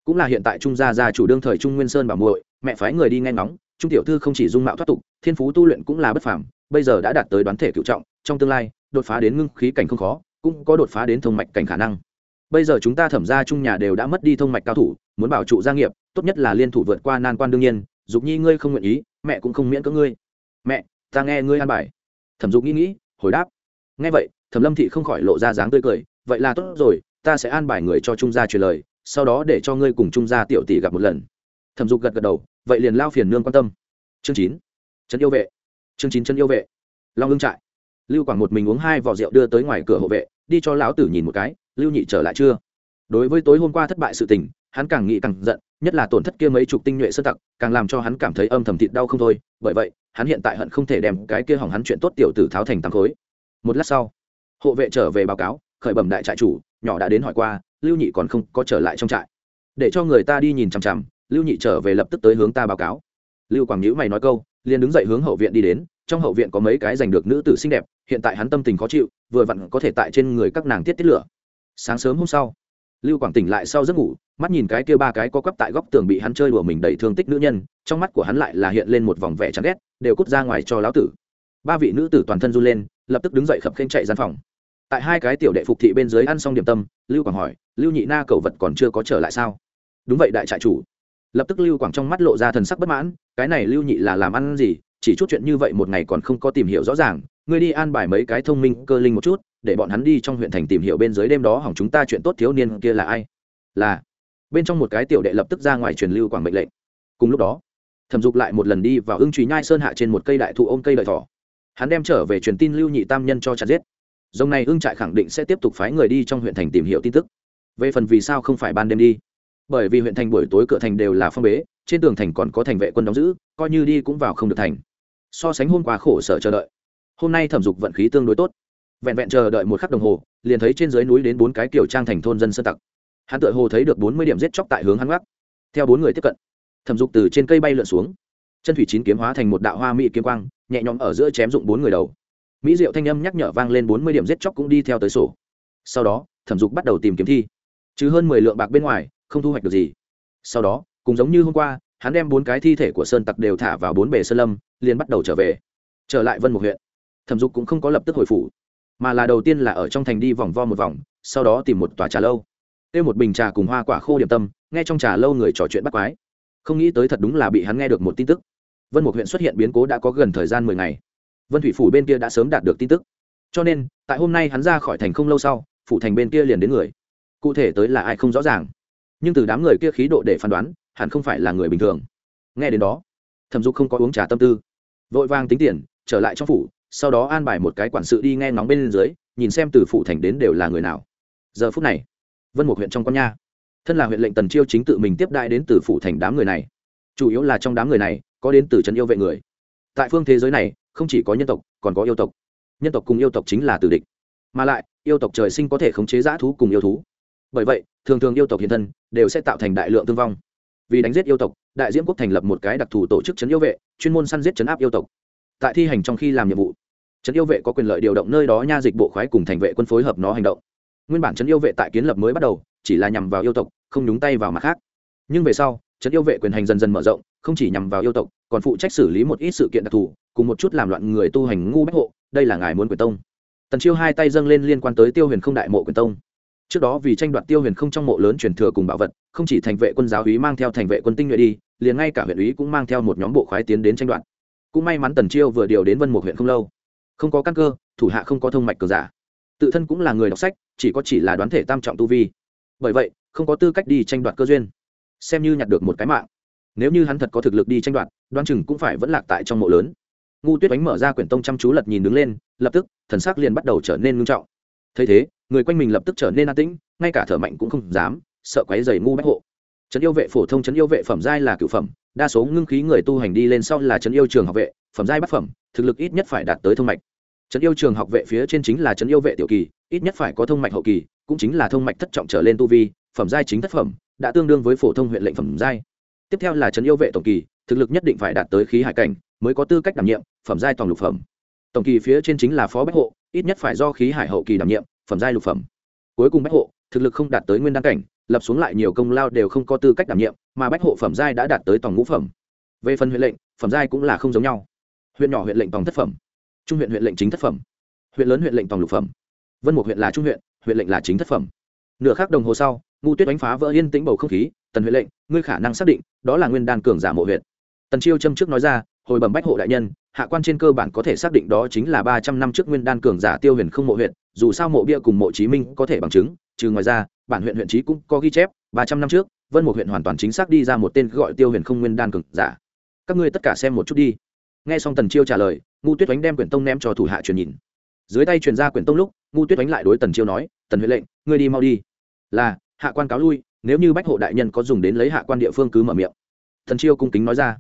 Speaker 1: Cũng là hiện tại trung gia gia chủ đương thời trung nguyên sơn bảo muội, mẹ phái người đi nghe ngóng trung tiểu thư không chỉ dung mạo thoát tục, thiên phú tu luyện cũng là bất phàm, bây giờ đã đạt tới đoán thể cựu trọng, trong tương lai, đột phá đến ngưng khí cảnh không khó, cũng có đột phá đến thông mạch cảnh khả năng. Bây giờ chúng ta thẩm ra chung nhà đều đã mất đi thông mạch cao thủ, muốn bảo trụ gia nghiệp, tốt nhất là liên thủ vượt qua nan quan đương nhiên, dục nhi ngươi không nguyện ý, mẹ cũng không miễn cỡ ngươi. Mẹ, ta nghe ngươi an bài. Thẩm dục nghĩ nghĩ, hồi đáp. Nghe vậy, thẩm lâm thị không khỏi lộ ra dáng tươi cười, vậy là tốt rồi, ta sẽ an bài người cho trung gia truyền lời, sau đó để cho ngươi cùng trung gia tiểu tỷ gặp một lần. Thẩm dục gật gật đầu vậy liền lao phiền nương quan tâm. Chương chín. Trấn yêu vệ. Chương chín chân yêu vệ. Long hưng trại. Lưu quảng một mình uống hai vỏ rượu đưa tới ngoài cửa hộ vệ, đi cho lão tử nhìn một cái, lưu nhị trở lại chưa? Đối với tối hôm qua thất bại sự tình, hắn càng nghĩ càng giận, nhất là tổn thất kia mấy chục tinh nhuệ sơ tặc, càng làm cho hắn cảm thấy âm thầm thịt đau không thôi. Bởi vậy, hắn hiện tại hận không thể đem cái kia hỏng hắn chuyện tốt tiểu tử tháo thành tám khối. Một lát sau, hộ vệ trở về báo cáo, khởi bẩm đại trại chủ, nhỏ đã đến hỏi qua, lưu nhị còn không có trở lại trong trại. Để cho người ta đi nhìn chằm chằm lưu nhị trở về lập tức tới hướng ta báo cáo. Lưu quảng nhữ mày nói câu, liền đứng dậy hướng hậu viện đi đến, trong hậu viện có mấy cái giành được nữ tử xinh đẹp, hiện tại hắn tâm tình khó chịu, vừa vặn có thể tại trên người các nàng tiết tiết lửa. Sáng sớm hôm sau, lưu quảng tỉnh lại sau giấc ngủ, mắt nhìn cái kia ba cái có quắp tại góc tường bị hắn chơi đùa mình đầy thương tích nữ nhân, trong mắt của hắn lại là hiện lên một vòng vẻ chán ghét, đều cút ra ngoài cho lão tử. Ba vị nữ tử toàn thân run lên, lập tức đứng dậy khập khênh chạy gian phòng. Tại hai cái tiểu đệ phục thị bên dưới ăn xong điểm tâm, lưu quảng hỏi, lưu nhị na cầu vật còn chưa có trở lại sao? Đúng vậy, đại trại chủ lập tức lưu quảng trong mắt lộ ra thần sắc bất mãn, cái này lưu nhị là làm ăn gì, chỉ chút chuyện như vậy một ngày còn không có tìm hiểu rõ ràng, ngươi đi an bài mấy cái thông minh cơ linh một chút, để bọn hắn đi trong huyện thành tìm hiểu bên dưới đêm đó hỏng chúng ta chuyện tốt thiếu niên kia là ai. Là, bên trong một cái tiểu đệ lập tức ra ngoài truyền lưu quảng mệnh lệnh. Cùng lúc đó, thẩm dục lại một lần đi vào ưng trùy nhai sơn hạ trên một cây đại thụ ôm cây lợi thỏ. Hắn đem trở về truyền tin lưu nhị tam nhân cho chặt giết. Dòng này ưng trại khẳng định sẽ tiếp tục phái người đi trong huyện thành tìm hiểu tin tức. Về phần vì sao không phải ban đêm đi? Bởi vì huyện thành buổi tối cửa thành đều là phong bế, trên tường thành còn có thành vệ quân đóng giữ, coi như đi cũng vào không được thành. So sánh hôm qua khổ sở chờ đợi, hôm nay thẩm dục vận khí tương đối tốt. Vẹn vẹn chờ đợi một khắc đồng hồ, liền thấy trên dưới núi đến bốn cái kiểu trang thành thôn dân sơn tặc. Hắn tự hồ thấy được bốn mươi điểm giết chóc tại hướng hắn gác theo bốn người tiếp cận, thẩm dục từ trên cây bay lượn xuống. Chân thủy chín kiếm hóa thành một đạo hoa mỹ kiếm quang, nhẹ nhõm ở giữa chém dụng bốn người đầu. Mỹ diệu thanh âm nhắc nhở vang lên bốn mươi điểm giết chóc cũng đi theo tới sổ. Sau đó, thẩm dục bắt đầu tìm kiếm thi. Chứ hơn mười lượng bạc bên ngoài không thu hoạch được gì. Sau đó cùng giống như hôm qua, hắn đem bốn cái thi thể của sơn tặc đều thả vào bốn bể sơn lâm, liền bắt đầu trở về. Trở lại vân một huyện. Thẩm dục cũng không có lập tức hồi phủ, mà là đầu tiên là ở trong thành đi vòng vo một vòng, sau đó tìm một tòa trà lâu. Kêu một bình trà cùng hoa quả khô điểm tâm, nghe trong trà lâu người trò chuyện bắt quái. Không nghĩ tới thật đúng là bị hắn nghe được một tin tức. Vân một huyện xuất hiện biến cố đã có gần thời gian mười ngày. Vân thủy phủ bên kia đã sớm đạt được tin tức. Cho nên, tại hôm nay hắn ra khỏi thành không lâu sau, phủ thành bên kia liền đến người. Cụ thể tới là ai không rõ ràng nhưng từ đám người kia khí độ để phán đoán, hẳn không phải là người bình thường. Nghe đến đó, thẩm dục không có uống trà tâm tư, vội vang tính tiền, trở lại trong phủ, sau đó an bài một cái quản sự đi nghe ngóng bên dưới, nhìn xem từ phủ thành đến đều là người nào. Giờ phút này, vân một huyện trong con nha, thân là huyện lệnh tần chiêu chính tự mình tiếp đại đến từ phủ thành đám người này. Chủ yếu là trong đám người này, có đến từ trấn yêu vệ người. Tại phương thế giới này, không chỉ có nhân tộc, còn có yêu tộc. Nhân tộc cùng yêu tộc chính là tử địch. Mà lại, yêu tộc trời sinh có thể khống chế g thú cùng yêu thú. Bởi vậy thường thường yêu tộc hiện thân, đều sẽ tạo thành đại lượng thương vong. Vì đánh giết yêu tộc, đại diễm quốc thành lập một cái đặc thù tổ chức chấn yêu vệ, chuyên môn săn giết chấn áp yêu tộc. Tại thi hành trong khi làm nhiệm vụ, chấn yêu vệ có quyền lợi điều động nơi đó nha dịch bộ khoái cùng thành vệ quân phối hợp nó hành động. Nguyên bản chấn yêu vệ tại kiến lập mới bắt đầu, chỉ là nhằm vào yêu tộc, không nhúng tay vào mặt khác. Nhưng về sau, chấn yêu vệ quyền hành dần dần mở rộng, không chỉ nhằm vào yêu tộc, còn phụ trách xử lý một ít sự kiện đặc thù, cùng một chút làm loạn người tu hành ngu bách hộ, đây là ngài muốn quyền tông. Tần chiêu hai tay dâng lên liên quan tới tiêu huyền không đại mộ quyền tông trước đó vì tranh đoạt tiêu huyền không trong mộ lớn truyền thừa cùng bảo vật, không chỉ thành vệ quân giáo úy mang theo thành vệ quân tinh nhuệ đi, liền ngay cả huyện úy cũng mang theo một nhóm bộ khoái tiến đến tranh đoạt. Cũng may mắn tần chiêu vừa điều đến vân một huyện không lâu. Không có căn cơ, thủ hạ không có thông mạch cường giả. Tự thân cũng là người đọc sách, chỉ có chỉ là đoán thể tam trọng tu vi. Bởi vậy, không có tư cách đi tranh đoạt cơ duyên. Xem như nhặt được một cái mạng. Nếu như hắn thật có thực lực đi tranh đoạt đoan chừng cũng phải vẫn lạc tại trong mộ lớn. Ngu tuyết đánh mở ra quyển tông chăm chú lật nhìn đứng lên, lập tức, thần sắc liền bắt đầu trở nên ngưng trọng. Thấy thế người quanh mình lập tức trở nên an tĩnh, ngay cả thở mạnh cũng không dám, sợ quáy dày ngu bách hộ. Trấn yêu vệ phổ thông trấn yêu vệ phẩm giai là cựu phẩm, đa số ngưng khí người tu hành đi lên sau là trấn yêu trường học vệ, phẩm giai bát phẩm, thực lực ít nhất phải đạt tới thông mạch. Trấn yêu trường học vệ phía trên chính là trấn yêu vệ tiểu kỳ, ít nhất phải có thông mạch hậu kỳ, cũng chính là thông mạch thất trọng trở lên tu vi, phẩm giai chính thất phẩm, đã tương đương với phổ thông huyện lệnh phẩm giai. Tiếp theo là trấn yêu vệ tổng kỳ, thực lực nhất định phải đạt tới khí hải cảnh, mới có tư cách đảm nhiệm phẩm giai toàn lục phẩm. Tổng kỳ phía trên chính là phó bách hộ, ít nhất phải do khí hải hậu kỳ đảm nhiệm phẩm giai lục phẩm. Cuối cùng bách hộ, thực lực không đạt tới nguyên đăng cảnh, lập xuống lại nhiều công lao đều không có tư cách đảm nhiệm, mà bách hộ phẩm giai đã đạt tới tổng ngũ phẩm. Về phần huyện lệnh, phẩm giai cũng là không giống nhau. Huyện nhỏ huyện lệnh tổng thất phẩm, trung huyện huyện lệnh chính thất phẩm, huyện lớn huyện lệnh tòng lục phẩm. Vân một huyện là trung huyện huyện lệnh là chính thất phẩm. Nửa khắc đồng hồ sau, ngu tuyết đánh phá vỡ yên tĩnh bầu không khí, tần huyện lệnh, ngươi khả năng xác định, đó là nguyên đan cường giả mộ huyện tần chiêu châm trước nói ra, hồi bẩm bách hộ đại nhân, hạ quan trên cơ bản có thể xác định đó chính là ba trăm năm trước nguyên đan cường giả tiêu huyền không mộ huyện dù sao mộ bia cùng mộ chí minh có thể bằng chứng, trừ ngoài ra, bản huyện huyện trí cũng có ghi chép, ba trăm năm trước, vân một huyện hoàn toàn chính xác đi ra một tên gọi tiêu huyền không nguyên đan cường giả. Các ngươi tất cả xem một chút đi. Nghe xong tần chiêu trả lời, ngu tuyết oánh đem quyển tông ném cho thủ hạ truyền nhìn. Dưới tay truyền ra quyển tông lúc, ngu tuyết oánh lại đối tần chiêu nói, tần huệ lệnh, ngươi đi mau đi. Là, hạ quan cáo lui, nếu như bách hộ đại nhân có dùng đến lấy hạ quan địa phương cứ mở miệng. Tần chiêu cung kính nói ra.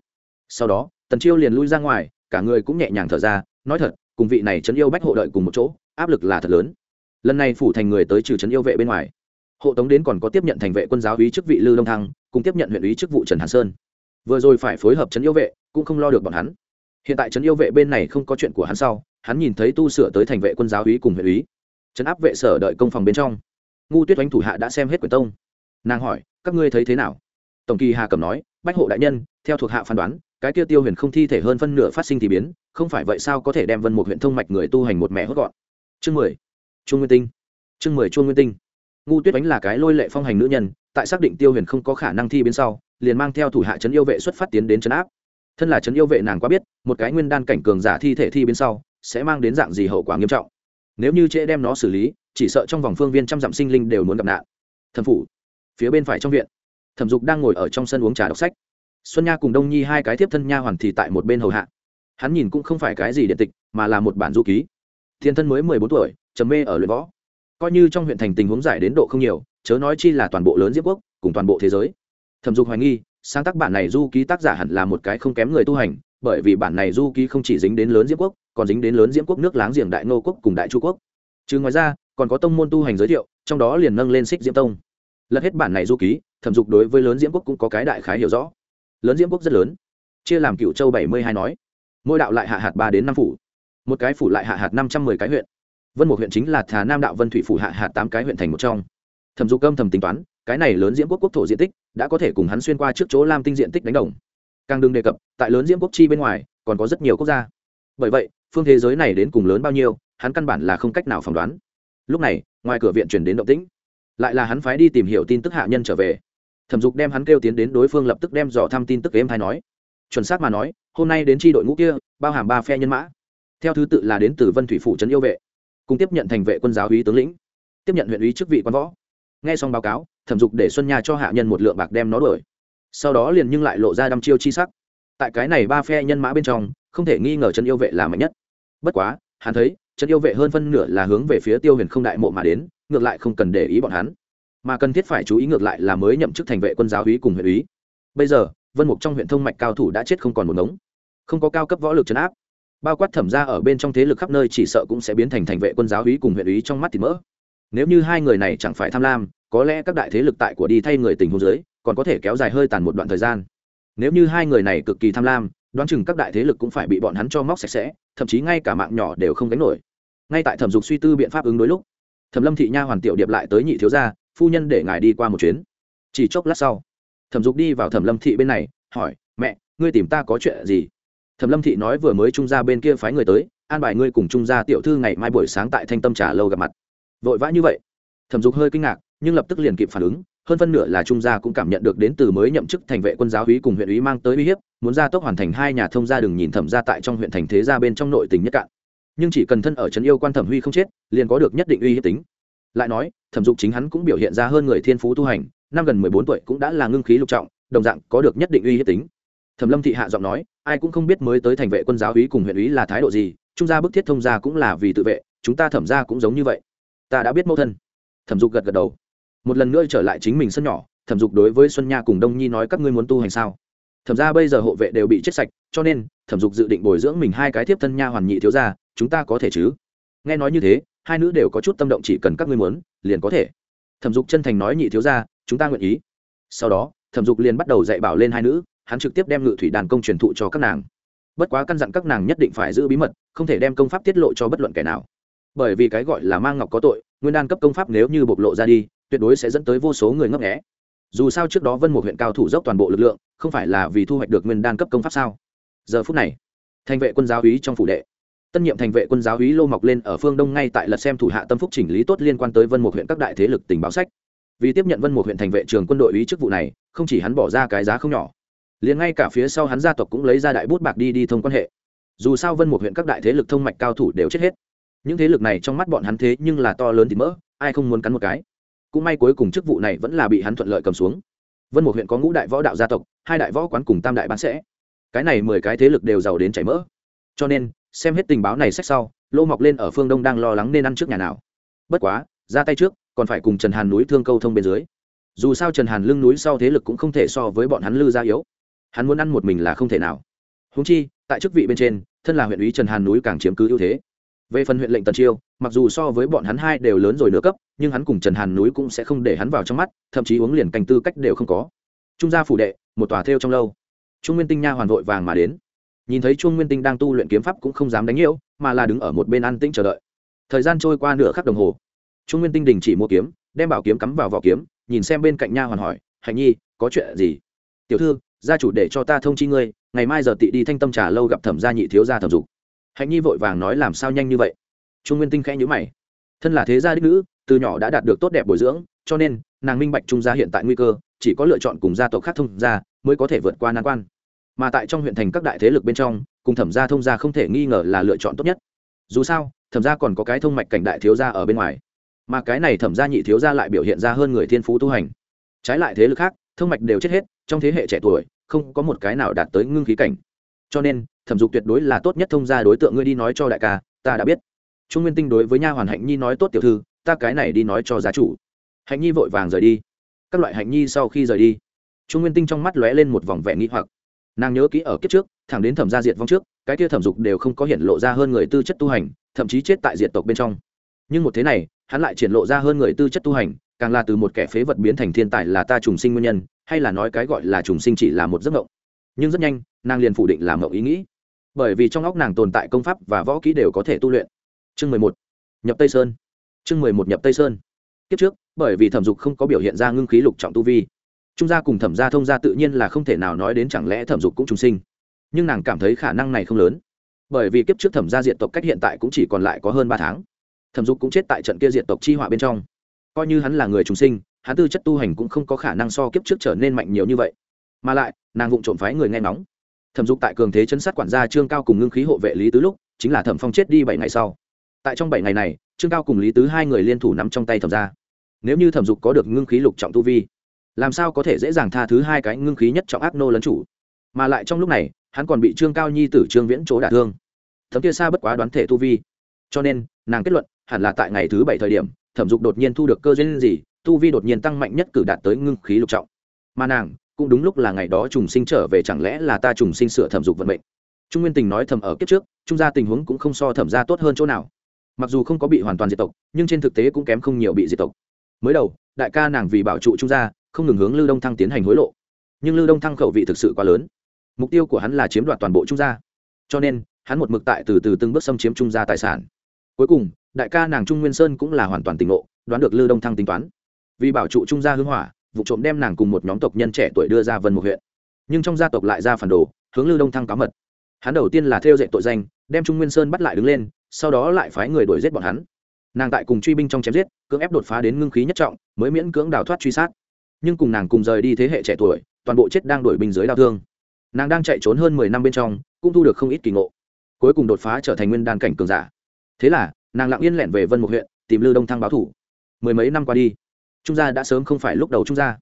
Speaker 1: Sau đó, tần chiêu liền lui ra ngoài, cả người cũng nhẹ nhàng thở ra, nói thật, cùng vị này trấn yêu bách hộ đợi cùng một chỗ áp lực là thật lớn. Lần này phủ thành người tới trừ trấn yêu vệ bên ngoài, hộ tống đến còn có tiếp nhận thành vệ quân giáo úy chức vị lư đông thăng, cùng tiếp nhận huyện úy chức vụ trần hàn sơn. Vừa rồi phải phối hợp trấn yêu vệ, cũng không lo được bọn hắn. Hiện tại trấn yêu vệ bên này không có chuyện của hắn sau, hắn nhìn thấy tu sửa tới thành vệ quân giáo úy cùng huyện úy. Trấn áp vệ sở đợi công phòng bên trong. Ngu tuyết oanh thủ hạ đã xem hết quyển tông. Nàng hỏi, các ngươi thấy thế nào? Tổng kỳ hà cầm nói, bách hộ đại nhân, theo thuộc hạ phán đoán, cái kia tiêu huyền không thi thể hơn phân nửa phát sinh thì biến, không phải vậy sao có thể đem vân một huyện thông mạch người tu hành một mẹ hốt gọn? Chương mười. Chuông nguyên tinh. Chương mười chuông nguyên tinh. Ngu tuyết đánh là cái lôi lệ phong hành nữ nhân, tại xác định tiêu huyền không có khả năng thi biến sau, liền mang theo thủ hạ trấn yêu vệ xuất phát tiến đến trấn áp. Thân là trấn yêu vệ nàng quá biết, một cái nguyên đan cảnh cường giả thi thể thi biến sau, sẽ mang đến dạng gì hậu quả nghiêm trọng. Nếu như trễ đem nó xử lý, chỉ sợ trong vòng phương viên trăm dặm sinh linh đều muốn gặp nạn. Thần phủ, phía bên phải trong viện, thẩm dục đang ngồi ở trong sân uống trà đọc sách. Xuân nha cùng đông nhi hai cái tiếp thân nha hoàn thì tại một bên hầu hạ. Hắn nhìn cũng không phải cái gì điện tịch, mà là một bản du ký thiên thân mới mười bốn tuổi, trầm mê ở luyện võ. Coi như trong huyện thành tình huống giải đến độ không nhiều, chớ nói chi là toàn bộ lớn diễm quốc, cùng toàn bộ thế giới. Thẩm dục hoài nghi, sáng tác bản này du ký tác giả hẳn là một cái không kém người tu hành, bởi vì bản này du ký không chỉ dính đến lớn diễm quốc, còn dính đến lớn diễm quốc nước láng giềng đại ngô quốc cùng đại chu quốc. Chứ ngoài ra, còn có tông môn tu hành giới thiệu, trong đó liền nâng lên xích diễm tông. Lật hết bản này du ký, thẩm dục đối với lớn diễm quốc cũng có cái đại khái hiểu rõ. Lớn diễm quốc rất lớn, chia làm cựu châu bảy mươi hai nói. Mỗi đạo lại hạ hạt ba đến năm phủ một cái phủ lại hạ hạt năm trăm mười cái huyện. Vân một huyện chính là thà nam đạo vân thủy phủ hạ hạt tám cái huyện thành một trong. Thẩm dục âm thầm tính toán, cái này lớn diễm quốc quốc thổ diện tích đã có thể cùng hắn xuyên qua trước chỗ lam tinh diện tích đánh đồng. Càng đừng đề cập, tại lớn diễm quốc chi bên ngoài, còn có rất nhiều quốc gia. Bởi vậy, phương thế giới này đến cùng lớn bao nhiêu, hắn căn bản là không cách nào phỏng đoán. Lúc này, ngoài cửa viện chuyển đến động tĩnh. Lại là hắn phái đi tìm hiểu tin tức hạ nhân trở về. Thẩm dục đem hắn kêu tiến đến đối phương lập tức đem dò thăm tin tức êm thai nói. Chuẩn xác mà nói, hôm nay đến tri đội ngũ kia, bao hàm ba phe nhân mã theo thứ tự là đến từ vân thủy phủ trấn yêu vệ, cùng tiếp nhận thành vệ quân giáo úy tướng lĩnh, tiếp nhận huyện úy chức vị quan võ. Nghe xong báo cáo, thẩm dục để xuân nha cho hạ nhân một lượng bạc đem nó đổi sau đó liền nhưng lại lộ ra đăm chiêu chi sắc. Tại cái này ba phe nhân mã bên trong, không thể nghi ngờ trấn yêu vệ là mạnh nhất. Bất quá, hắn thấy, trấn yêu vệ hơn phân nửa là hướng về phía tiêu huyền không đại mộ mà đến, ngược lại không cần để ý bọn hắn. Mà cần thiết phải chú ý ngược lại là mới nhậm chức thành vệ quân giáo úy cùng huyện úy. Bây giờ, vân mục trong huyện thông mạch cao thủ đã chết không còn một ngống. Không có cao cấp võ lực chấn áp bao quát thẩm ra ở bên trong thế lực khắp nơi chỉ sợ cũng sẽ biến thành thành vệ quân giáo úy cùng huyện úy trong mắt thì mỡ. Nếu như hai người này chẳng phải tham lam, có lẽ các đại thế lực tại của đi thay người tình hôn giới còn có thể kéo dài hơi tàn một đoạn thời gian. Nếu như hai người này cực kỳ tham lam, đoán chừng các đại thế lực cũng phải bị bọn hắn cho móc sạch sẽ, thậm chí ngay cả mạng nhỏ đều không gánh nổi. Ngay tại thẩm dục suy tư biện pháp ứng đối lúc, thẩm lâm thị nha hoàn tiểu điệp lại tới nhị thiếu gia, phu nhân để ngài đi qua một chuyến. Chỉ chốc lát sau, thẩm dục đi vào thẩm lâm thị bên này, hỏi, mẹ, ngươi tìm ta có chuyện gì? Thẩm lâm thị nói vừa mới trung gia bên kia phái người tới, an bài ngươi cùng trung gia tiểu thư ngày mai buổi sáng tại thanh tâm trà lâu gặp mặt. Vội vã như vậy. Thẩm dục hơi kinh ngạc, nhưng lập tức liền kịp phản ứng, hơn phân nửa là trung gia cũng cảm nhận được đến từ mới nhậm chức thành vệ quân giáo úy cùng huyện úy mang tới uy hiếp, muốn ra tốc hoàn thành hai nhà thông gia đừng nhìn thẩm gia tại trong huyện thành thế gia bên trong nội tình nhất cạn. Nhưng chỉ cần thân ở trấn yêu quan thẩm huy không chết, liền có được nhất định uy hiếp tính. Lại nói, thẩm dục chính hắn cũng biểu hiện ra hơn người thiên phú tu hành, năm gần mười bốn tuổi cũng đã là ngưng khí lục trọng, đồng dạng có được nhất định uy hiếp tính. Thẩm lâm thị hạ giọng nói ai cũng không biết mới tới thành vệ quân giáo úy cùng huyện úy là thái độ gì, trung gia bức thiết thông gia cũng là vì tự vệ, chúng ta thẩm ra cũng giống như vậy. Ta đã biết mẫu thân. Thẩm dục gật gật đầu. Một lần nữa trở lại chính mình sân nhỏ, thẩm dục đối với xuân nha cùng đông nhi nói các ngươi muốn tu hành sao? Thẩm ra bây giờ hộ vệ đều bị chết sạch, cho nên, thẩm dục dự định bồi dưỡng mình hai cái tiếp thân nha hoàn nhị thiếu ra chúng ta có thể chứ? Nghe nói như thế, hai nữ đều có chút tâm động chỉ cần các ngươi muốn, liền có thể. Thẩm dục chân thành nói nhị thiếu ra chúng ta nguyện ý. Sau đó, thẩm dục liền bắt đầu dạy bảo lên hai nữ hắn trực tiếp đem ngự thủy đàn công truyền thụ cho các nàng. Bất quá căn dặn các nàng nhất định phải giữ bí mật, không thể đem công pháp tiết lộ cho bất luận kẻ nào. Bởi vì cái gọi là mang ngọc có tội, nguyên đan cấp công pháp nếu như bộc lộ ra đi, tuyệt đối sẽ dẫn tới vô số người ngấp nghẽ dù sao trước đó vân một huyện cao thủ dốc toàn bộ lực lượng, không phải là vì thu hoạch được nguyên đan cấp công pháp sao? Giờ phút này, thành vệ quân giáo úy trong phủ đệ. Tân nhiệm thành vệ quân giáo úy lô mọc lên ở phương đông ngay tại lật xem thủ hạ tâm phúc chỉnh lý tốt liên quan tới vân một huyện các đại thế lực tình báo sách. Vì tiếp nhận vân một huyện thành vệ trường quân đội úy chức vụ này, không chỉ hắn bỏ ra cái giá không nhỏ liền ngay cả phía sau hắn gia tộc cũng lấy ra đại bút bạc đi đi thông quan hệ. Dù sao vân một huyện các đại thế lực thông mạch cao thủ đều chết hết. Những thế lực này trong mắt bọn hắn thế nhưng là to lớn thì mỡ, ai không muốn cắn một cái. Cũng may cuối cùng chức vụ này vẫn là bị hắn thuận lợi cầm xuống. Vân một huyện có ngũ đại võ đạo gia tộc, hai đại võ quán cùng tam đại bán sẽ. Cái này mười cái thế lực đều giàu đến chảy mỡ. Cho nên, xem hết tình báo này sách sau, lô mọc lên ở phương đông đang lo lắng nên ăn trước nhà nào. Bất quá, ra tay trước, còn phải cùng trần hàn núi thương câu thông bên dưới. Dù sao trần hàn lưng núi sau thế lực cũng không thể so với bọn hắn lư gia yếu hắn muốn ăn một mình là không thể nào. Húng chi, tại chức vị bên trên, thân là huyện ủy trần hàn núi càng chiếm cứ ưu thế. Về phần huyện lệnh tần chiêu, mặc dù so với bọn hắn hai đều lớn rồi nửa cấp, nhưng hắn cùng trần hàn núi cũng sẽ không để hắn vào trong mắt, thậm chí uống liền canh tư cách đều không có. Trung gia phủ đệ, một tòa theo trong lâu. Trung nguyên tinh nha hoàn vội vàng mà đến. Nhìn thấy trung nguyên tinh đang tu luyện kiếm pháp cũng không dám đánh nhiễu, mà là đứng ở một bên an tĩnh chờ đợi. Thời gian trôi qua nửa khắc đồng hồ. Trung nguyên tinh đình chỉ mua kiếm, đem bảo kiếm cắm vào vỏ kiếm, nhìn xem bên cạnh nha hoàn hỏi, hạnh nhi, có chuyện gì? Tiểu thư gia chủ để cho ta thông chi ngươi, ngày mai giờ tị đi thanh tâm trà lâu gặp thẩm gia nhị thiếu gia thẩm dục. Hạnh nhi vội vàng nói làm sao nhanh như vậy? Trung nguyên tinh khẽ nhữ mày. Thân là thế gia đích nữ, từ nhỏ đã đạt được tốt đẹp bồi dưỡng, cho nên nàng minh bạch trung gia hiện tại nguy cơ, chỉ có lựa chọn cùng gia tộc khác thông gia mới có thể vượt qua nan quan. Mà tại trong huyện thành các đại thế lực bên trong, cùng thẩm gia thông gia không thể nghi ngờ là lựa chọn tốt nhất. Dù sao, thẩm gia còn có cái thông mạch cảnh đại thiếu gia ở bên ngoài. Mà cái này thẩm gia nhị thiếu gia lại biểu hiện ra hơn người thiên phú tu hành. Trái lại thế lực khác, thông mạch đều chết hết trong thế hệ trẻ tuổi, không có một cái nào đạt tới ngưng khí cảnh. Cho nên, thẩm dục tuyệt đối là tốt nhất thông gia đối tượng ngươi đi nói cho đại ca, ta đã biết. Trung nguyên tinh đối với nha hoàn hạnh nhi nói tốt tiểu thư, ta cái này đi nói cho gia chủ. Hạnh nhi vội vàng rời đi. Các loại hạnh nhi sau khi rời đi, trung nguyên tinh trong mắt lóe lên một vòng vẻ nghĩ hoặc. Nàng nhớ kỹ ở kiếp trước, thẳng đến thẩm gia diệt vong trước, cái kia thẩm dục đều không có hiện lộ ra hơn người tư chất tu hành, thậm chí chết tại diệt tộc bên trong. Nhưng một thế này, hắn lại triển lộ ra hơn người tư chất tu hành, càng là từ một kẻ phế vật biến thành thiên tài là ta trùng sinh nguyên nhân hay là nói cái gọi là trùng sinh chỉ là một giấc mộng. Nhưng rất nhanh, nàng liền phủ định làm mộng ý nghĩ. Bởi vì trong óc nàng tồn tại công pháp và võ kỹ đều có thể tu luyện. Chương mười một. Nhập tây sơn. Chương mười một nhập tây sơn. Kiếp trước, bởi vì thẩm dục không có biểu hiện ra ngưng khí lục trọng tu vi, trung gia cùng thẩm gia thông gia tự nhiên là không thể nào nói đến chẳng lẽ thẩm dục cũng trùng sinh. Nhưng nàng cảm thấy khả năng này không lớn. Bởi vì kiếp trước thẩm gia diện tộc cách hiện tại cũng chỉ còn lại có hơn ba tháng. Thẩm dục cũng chết tại trận kia diện tộc chi họa bên trong. Coi như hắn là người trùng sinh hắn tư chất tu hành cũng không có khả năng so kiếp trước trở nên mạnh nhiều như vậy. Mà lại, nàng vụng trộm phái người nghe nóng thẩm dục tại cường thế chân sát quản gia trương cao cùng ngưng khí hộ vệ lý tứ lúc, chính là thẩm phong chết đi bảy ngày sau. Tại trong bảy ngày này, trương cao cùng lý tứ hai người liên thủ nắm trong tay thẩm ra nếu như thẩm dục có được ngưng khí lục trọng tu vi, làm sao có thể dễ dàng tha thứ hai cái ngưng khí nhất trọng ác nô lấn chủ? Mà lại trong lúc này, hắn còn bị trương cao nhi tử trương viễn chỗ đả thương. Thấm kia xa bất quá đoán thể tu vi. Cho nên, nàng kết luận, hẳn là tại ngày thứ bảy thời điểm, thẩm dục đột nhiên thu được cơ duyên gì tu vi đột nhiên tăng mạnh nhất cử đạt tới ngưng khí lục trọng. Mà nàng, cũng đúng lúc là ngày đó trùng sinh trở về chẳng lẽ là ta trùng sinh sửa thẩm dục vận mệnh? Trung nguyên tình nói thầm ở kiếp trước, trung gia tình huống cũng không so thẩm gia tốt hơn chỗ nào. Mặc dù không có bị hoàn toàn diệt tộc, nhưng trên thực tế cũng kém không nhiều bị diệt tộc. Mới đầu, đại ca nàng vì bảo trụ trung gia, không ngừng hướng lưu đông thăng tiến hành hối lộ. Nhưng lưu đông thăng khẩu vị thực sự quá lớn. Mục tiêu của hắn là chiếm đoạt toàn bộ trung gia. Cho nên, hắn một mực tại từ từ từng bước xâm chiếm trung gia tài sản. Cuối cùng, đại ca nàng trung nguyên sơn cũng là hoàn toàn tỉnh ngộ, đoán được lưu đông thăng tính toán vì bảo trụ trung gia hưng hỏa, vụ trộm đem nàng cùng một nhóm tộc nhân trẻ tuổi đưa ra vân một huyện. Nhưng trong gia tộc lại ra phản đồ, hướng lưu đông thăng cáo mật. Hắn đầu tiên là theo dạy tội danh, đem trung nguyên sơn bắt lại đứng lên, sau đó lại phái người đuổi giết bọn hắn. Nàng tại cùng truy binh trong chém giết, cưỡng ép đột phá đến ngưng khí nhất trọng, mới miễn cưỡng đào thoát truy sát. Nhưng cùng nàng cùng rời đi thế hệ trẻ tuổi, toàn bộ chết đang đuổi binh dưới đau thương. Nàng đang chạy trốn hơn mười năm bên trong, cũng thu được không ít kỳ ngộ. Cuối cùng đột phá trở thành nguyên đan cảnh cường giả. Thế là, nàng lặng yên lẹn về vân một huyện, tìm Lưu đông thăng báo thủ. Mười mấy năm qua đi trung gia đã sớm không phải lúc đầu trung gia.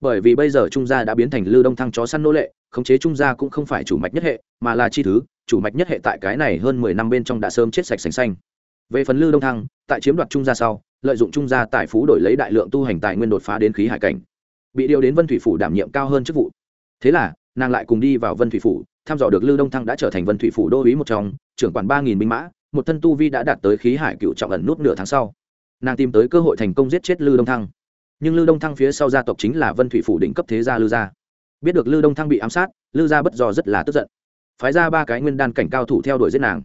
Speaker 1: Bởi vì bây giờ trung gia đã biến thành Lưu đông thăng chó săn nô lệ, khống chế trung gia cũng không phải chủ mạch nhất hệ, mà là chi thứ, chủ mạch nhất hệ tại cái này hơn mười năm bên trong đã sớm chết sạch sành xanh. Về phần Lưu đông thăng, tại chiếm đoạt trung gia sau, lợi dụng trung gia tài phú đổi lấy đại lượng tu hành tài nguyên đột phá đến khí hải cảnh. Bị điều đến vân thủy phủ đảm nhiệm cao hơn chức vụ. Thế là, nàng lại cùng đi vào vân thủy phủ, thăm dò được Lưu đông thăng đã trở thành vân thủy phủ đô uý một trong, trưởng quản ba nghìn binh mã, một thân tu vi đã đạt tới khí hải cựu trọng ẩn nút nửa tháng sau. Nàng tìm tới cơ hội thành công giết chết Lưu đông thăng nhưng lư đông thăng phía sau gia tộc chính là vân thủy phủ đỉnh cấp thế gia lư gia. Biết được lư đông thăng bị ám sát lư gia bất do rất là tức giận. Phái ra ba cái nguyên đan cảnh cao thủ theo đuổi giết nàng.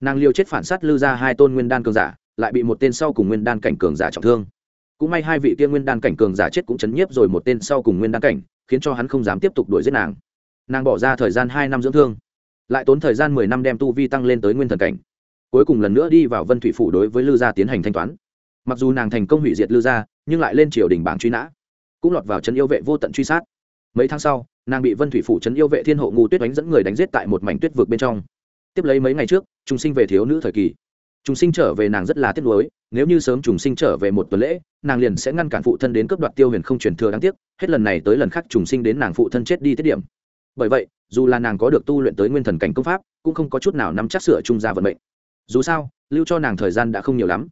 Speaker 1: Nàng liều chết phản sát lư gia hai tôn nguyên đan cường giả, lại bị một tên sau cùng nguyên đan cảnh cường giả trọng thương. Cũng may hai vị kia nguyên đan cảnh cường giả chết cũng chấn nhiếp rồi một tên sau cùng nguyên đan cảnh, khiến cho hắn không dám tiếp tục đuổi giết nàng. Nàng bỏ ra thời gian hai năm dưỡng thương, lại tốn thời gian mười năm đem tu vi tăng lên tới nguyên thần cảnh. Cuối cùng lần nữa đi vào vân thủy phủ đối với lư gia tiến hành thanh toán mặc dù nàng thành công hủy diệt lư gia, nhưng lại lên triều đình bảng truy nã, cũng lọt vào trấn yêu vệ vô tận truy sát. Mấy tháng sau, nàng bị vân thủy phủ trấn yêu vệ thiên hộ ngu tuyết đánh dẫn người đánh giết tại một mảnh tuyết vực bên trong. Tiếp lấy mấy ngày trước, trùng sinh về thiếu nữ thời kỳ. Trùng sinh trở về nàng rất là tiếc nuối, nếu như sớm trùng sinh trở về một tuần lễ, nàng liền sẽ ngăn cản phụ thân đến cướp đoạt tiêu huyền không truyền thừa đáng tiếc, hết lần này tới lần khác trùng sinh đến nàng phụ thân chết đi tiết điểm. Bởi vậy, dù là nàng có được tu luyện tới nguyên thần cảnh công pháp, cũng không có chút nào nắm chắc sửa trung gia vận mệnh. Dù sao, lưu cho nàng thời gian đã không nhiều lắm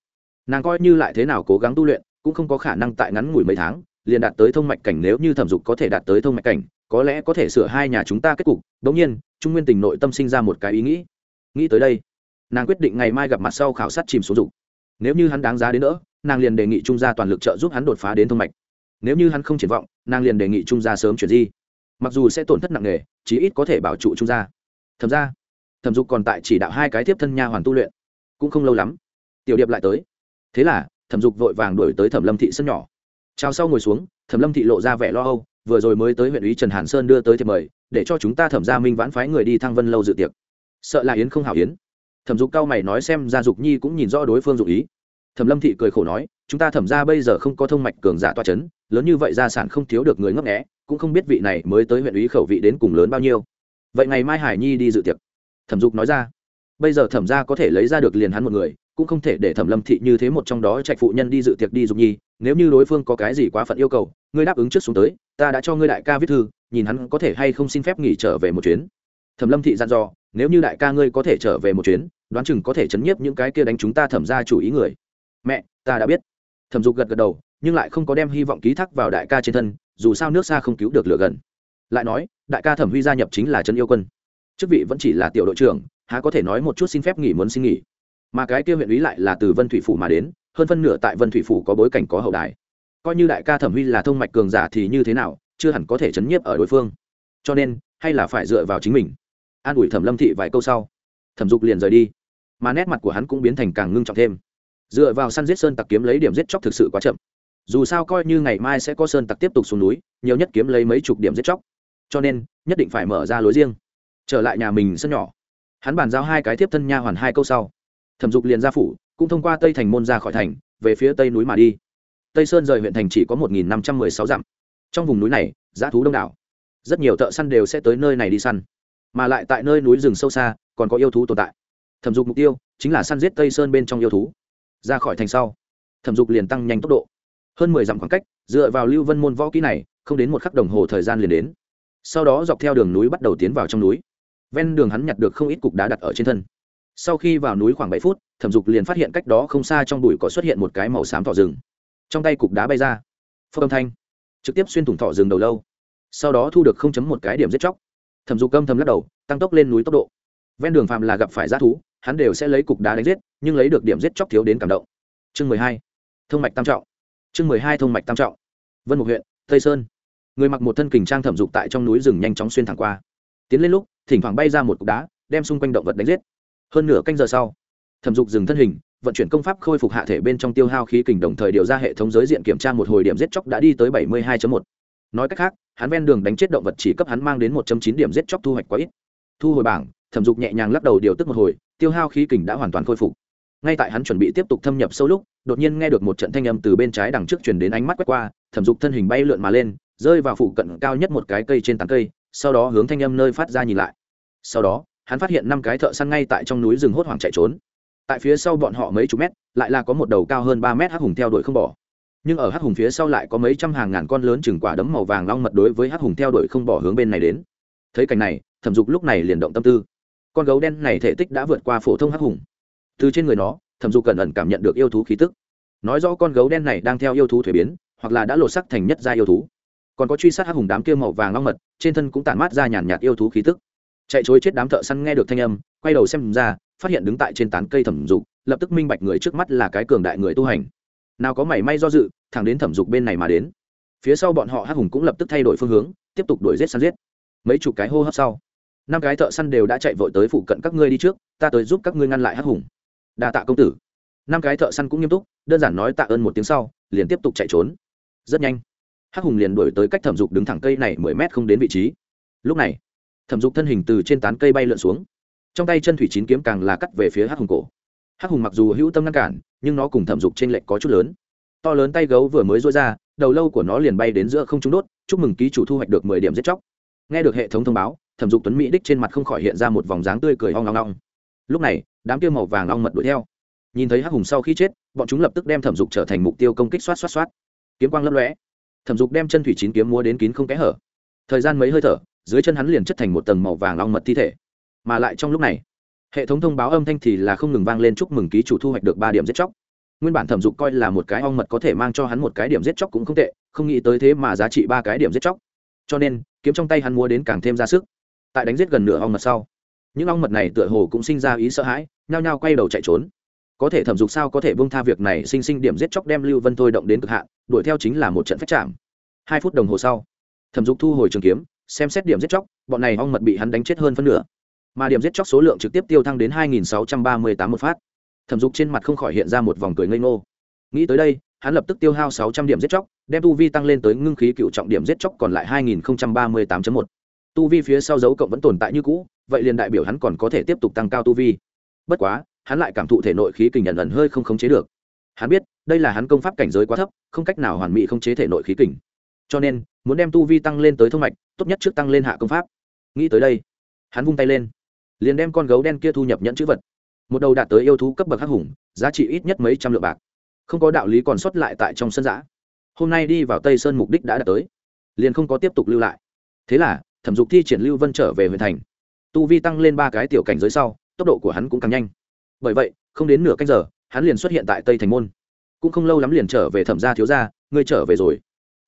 Speaker 1: nàng coi như lại thế nào cố gắng tu luyện, cũng không có khả năng tại ngắn ngủi mấy tháng, liền đạt tới thông mạch cảnh nếu như thẩm dục có thể đạt tới thông mạch cảnh, có lẽ có thể sửa hai nhà chúng ta kết cục. Đống nhiên, trung nguyên tình nội tâm sinh ra một cái ý nghĩ. Nghĩ tới đây, nàng quyết định ngày mai gặp mặt sau khảo sát chìm xuống dục. Nếu như hắn đáng giá đến nữa nàng liền đề nghị trung gia toàn lực trợ giúp hắn đột phá đến thông mạch. Nếu như hắn không triển vọng, nàng liền đề nghị trung gia sớm chuyển di. Mặc dù sẽ tổn thất nặng nề, chí ít có thể bảo trụ trung gia. Thẩm ra thẩm dục còn tại chỉ đạo hai cái tiếp thân nha hoàn tu luyện. Cũng không lâu lắm, tiểu điệp lại tới thế là, thẩm dục vội vàng đuổi tới thẩm lâm thị sân nhỏ. Trao sau ngồi xuống, thẩm lâm thị lộ ra vẻ lo âu, vừa rồi mới tới huyện ủy trần hàn sơn đưa tới thiệp mời, để cho chúng ta thẩm gia minh vãn phái người đi thăng vân lâu dự tiệc. Sợ là yến không hảo yến. Thẩm dục cao mày nói xem ra dục nhi cũng nhìn rõ đối phương dục ý. Thẩm lâm thị cười khổ nói, chúng ta thẩm ra bây giờ không có thông mạch cường giả toa c h ấ n lớn như vậy gia sản không thiếu được người ngấp nghẽ cũng không biết vị này mới tới huyện ủy khẩu vị đến cùng lớn bao nhiêu. Vậy ngày mai hải nhi đi dự tiệc. Thẩm dục nói ra, bây giờ thẩm ra có thể lấy ra được liền hắn một người cũng không thể để thẩm lâm thị như thế một trong đó trạch phụ nhân đi dự tiệc đi dục nhi, nếu như đối phương có cái gì quá phận yêu cầu, ngươi đáp ứng trước xuống tới, ta đã cho ngươi đại ca viết thư, nhìn hắn có thể hay không xin phép nghỉ trở về một chuyến. Thẩm lâm thị dặn dò, nếu như đại ca ngươi có thể trở về một chuyến, đoán chừng có thể chấn nhiếp những cái kia đánh chúng ta thẩm ra chủ ý người. Mẹ, ta đã biết. Thẩm dục gật gật đầu, nhưng lại không có đem hy vọng ký thác vào đại ca trên thân, dù sao nước xa không cứu được lửa gần. Lại nói, đại ca thẩm huy gia nhập chính là trấn yêu quân. Chức vị vẫn chỉ là tiểu đội trưởng, há có thể nói một chút xin phép nghỉ muốn xin nghỉ mà cái kia huyện ý lại là từ vân thủy phủ mà đến, hơn phân nửa tại vân thủy phủ có bối cảnh có hậu đài. Coi như đại ca thẩm huy là thông mạch cường giả thì như thế nào, chưa hẳn có thể chấn nhiếp ở đối phương. Cho nên, hay là phải dựa vào chính mình. An ủi thẩm lâm thị vài câu sau, thẩm dục liền rời đi. Mà nét mặt của hắn cũng biến thành càng ngưng trọng thêm. Dựa vào săn giết sơn tặc kiếm lấy điểm giết chóc thực sự quá chậm. Dù sao coi như ngày mai sẽ có sơn tặc tiếp tục xuống núi, nhiều nhất kiếm lấy mấy chục điểm giết chóc. Cho nên, nhất định phải mở ra lối riêng. Trở lại nhà mình sân nhỏ. Hắn bàn giao hai cái tiếp thân nha hoàn hai câu sau thẩm dục liền ra phủ, cũng thông qua tây thành môn ra khỏi thành, về phía tây núi mà đi. Tây sơn rời huyện thành chỉ có một năm trăm m ư ơ i sáu dặm. Trong vùng núi này giá thú đông đảo. Rất nhiều thợ săn đều sẽ tới nơi này đi săn. Mà lại tại nơi núi rừng sâu xa, còn có yêu thú tồn tại. Thẩm dục mục tiêu chính là săn giết tây sơn bên trong yêu thú. Ra khỏi thành sau, thẩm dục liền tăng nhanh tốc độ. Hơn mười dặm khoảng cách, dựa vào lưu vân môn võ kỹ này, không đến một khắc đồng hồ thời gian liền đến. Sau đó dọc theo đường núi bắt đầu tiến vào trong núi. Ven đường hắn nhặt được không ít cục đá đặt ở trên thân sau khi vào núi khoảng bảy phút, thẩm dục liền phát hiện cách đó không xa trong bụi có xuất hiện một cái màu xám thỏ rừng. Trong tay cục đá bay ra. Phơ âm thanh. Trực tiếp xuyên thủng thỏ rừng đầu lâu. Sau đó thu được không chấm một cái điểm giết chóc. Thẩm dục âm thầm lắc đầu, tăng tốc lên núi tốc độ. Ven đường phàm là gặp phải g thú, hắn đều sẽ lấy cục đá đánh giết, nhưng lấy được điểm giết chóc thiếu đến cảm động. Chương mười hai. Thông mạch tam trọng. Chương mười hai thông mạch tam trọng. Vân mục huyện, tây sơn. Người mặc một thân kình trang thẩm dục tại trong núi rừng nhanh chóng xuyên thẳng qua. Tiến lên lúc, thỉnh thoảng bay ra một cục đá, đem xung quanh động vật đánh giết hơn nửa canh giờ sau, thẩm dục dừng thân hình, vận chuyển công pháp khôi phục hạ thể bên trong tiêu hao khí kình đồng thời điều ra hệ thống giới diện kiểm tra một hồi điểm giết chóc đã đi tới bảy mươi hai một. Nói cách khác, hắn ven đường đánh chết động vật chỉ cấp hắn mang đến một chín điểm giết chóc thu hoạch quá ít. Thu hồi bảng, thẩm dục nhẹ nhàng lắc đầu điều tức một hồi, tiêu hao khí kình đã hoàn toàn khôi phục. Ngay tại hắn chuẩn bị tiếp tục thâm nhập sâu lúc, đột nhiên nghe được một trận thanh âm từ bên trái đằng trước truyền đến ánh mắt quét qua, thẩm dục thân hình bay lượn mà lên, rơi vào phụ cận cao nhất một cái cây trên tán cây, sau đó hướng thanh âm nơi phát ra nhìn lại. Sau đó hắn phát hiện năm cái thợ săn ngay tại trong núi rừng hốt hoảng chạy trốn. Tại phía sau bọn họ mấy chục mét, lại là có một đầu cao hơn ba mét hắc hùng theo đuổi không bỏ. Nhưng ở hắc hùng phía sau lại có mấy trăm hàng ngàn con lớn chừng quả đấm màu vàng long mật đối với hắc hùng theo đuổi không bỏ hướng bên này đến. Thấy cảnh này, thẩm dục lúc này liền động tâm tư. Con gấu đen này thể tích đã vượt qua phổ thông hắc hùng. Từ trên người nó, thẩm dục cẩn ẩn cảm nhận được yêu thú khí tức. Nói rõ con gấu đen này đang theo yêu thú thuế biến, hoặc là đã lột sắc thành nhất gia yêu thú. Còn có truy sát hắc hùng đám kia màu vàng long mật, trên thân cũng tản mát ra nhàn nhạt yêu thú khí tức chạy chối chết đám thợ săn nghe được thanh âm, quay đầu xem ra, phát hiện đứng tại trên tán cây thẩm dục, lập tức minh bạch người trước mắt là cái cường đại người tu hành. Nào có mảy may do dự, thẳng đến thẩm dục bên này mà đến. Phía sau bọn họ hắc hùng cũng lập tức thay đổi phương hướng, tiếp tục đuổi giết săn giết. Mấy chục cái hô hấp sau, năm cái thợ săn đều đã chạy vội tới phụ cận các ngươi đi trước, ta tới giúp các ngươi ngăn lại hắc hùng. Đa tạ công tử. Năm cái thợ săn cũng nghiêm túc, đơn giản nói tạ ơn một tiếng sau, liền tiếp tục chạy trốn. Rất nhanh, hắc hùng liền đuổi tới cách thẩm dục đứng thẳng cây này mười mét không đến vị trí. Lúc này thẩm dục thân hình từ trên tán cây bay lượn xuống. Trong tay chân thủy chín kiếm càng là cắt về phía hắc hùng cổ. Hắc hùng mặc dù hữu tâm ngăn cản, nhưng nó cùng thẩm dục t r ê n lệch có chút lớn. To lớn tay gấu vừa mới rối ra, đầu lâu của nó liền bay đến giữa không trung đốt, chúc mừng ký chủ thu hoạch được mười điểm giết chóc. Nghe được hệ thống thông báo, thẩm dục tuấn mỹ đích trên mặt không khỏi hiện ra một vòng dáng tươi cười ho ngong ngong lúc này, đám kia màu vàng long mật đuổi theo. Nhìn thấy hắc hùng sau khi chết, bọn chúng lập tức đem thẩm dục trở thành mục tiêu công kích xoát xoát xoát. Kiếm quang lấp lóe. Thẩm dục đem chân thủy chín kiếm múa đến kín không kẽ hở. Thời gian mấy hơi thở dưới chân hắn liền chất thành một tầng màu vàng long mật thi thể. Mà lại trong lúc này, hệ thống thông báo âm thanh thì là không ngừng vang lên chúc mừng ký chủ thu hoạch được ba điểm giết chóc. Nguyên bản thẩm dục coi là một cái ong mật có thể mang cho hắn một cái điểm giết chóc cũng không tệ, không nghĩ tới thế mà giá trị ba cái điểm giết chóc. Cho nên, kiếm trong tay hắn mua đến càng thêm ra sức. Tại đánh giết gần nửa ong mật sau, những ong mật này tựa hồ cũng sinh ra ý sợ hãi, nhao nhao quay đầu chạy trốn. Có thể thẩm dục sao có thể bông tha việc này, sinh sinh điểm giết chóc đem lưu vân thôi động đến cực hạn, đuổi theo chính là một trận phách chạm. Hai phút đồng hồ sau, thẩm dục thu hồi trường kiếm xem xét điểm giết chóc, bọn này ong mật bị hắn đánh chết hơn phân nửa. Mà điểm giết chóc số lượng trực tiếp tiêu thăng đến 2.638 một phát. Thẩm dục trên mặt không khỏi hiện ra một vòng cười ngây ngô. Nghĩ tới đây, hắn lập tức tiêu hao 600 điểm giết chóc, đem tu vi tăng lên tới ngưng khí cựu trọng điểm giết chóc còn lại 2038.1. tu vi phía sau dấu cộng vẫn tồn tại như cũ, vậy liền đại biểu hắn còn có thể tiếp tục tăng cao tu vi. Bất quá, hắn lại cảm thụ thể nội khí kình ẩn ẩn hơi không khống chế được. Hắn biết, đây là hắn công pháp cảnh giới quá thấp, không cách nào hoàn mỹ khống chế thể nội khí kình. Cho nên, muốn đem tu vi tăng lên tới thông mạch tốt nhất trước tăng lên hạ công pháp. Nghĩ tới đây, hắn vung tay lên, liền đem con gấu đen kia thu nhập nhẫn chữ vật. Một đầu đạt tới yêu thú cấp bậc hắc hùng, giá trị ít nhất mấy trăm lượng bạc. Không có đạo lý còn sót lại tại trong sân giã. Hôm nay đi vào tây sơn mục đích đã đạt tới, liền không có tiếp tục lưu lại. Thế là, thẩm dục thi triển lưu vân trở về huyện thành. Tu vi tăng lên ba cái tiểu cảnh giới sau, tốc độ của hắn cũng càng nhanh. Bởi vậy, không đến nửa canh giờ, hắn liền xuất hiện tại tây thành môn. Cũng không lâu lắm liền trở về thẩm gia thiếu gia, ngươi trở về rồi.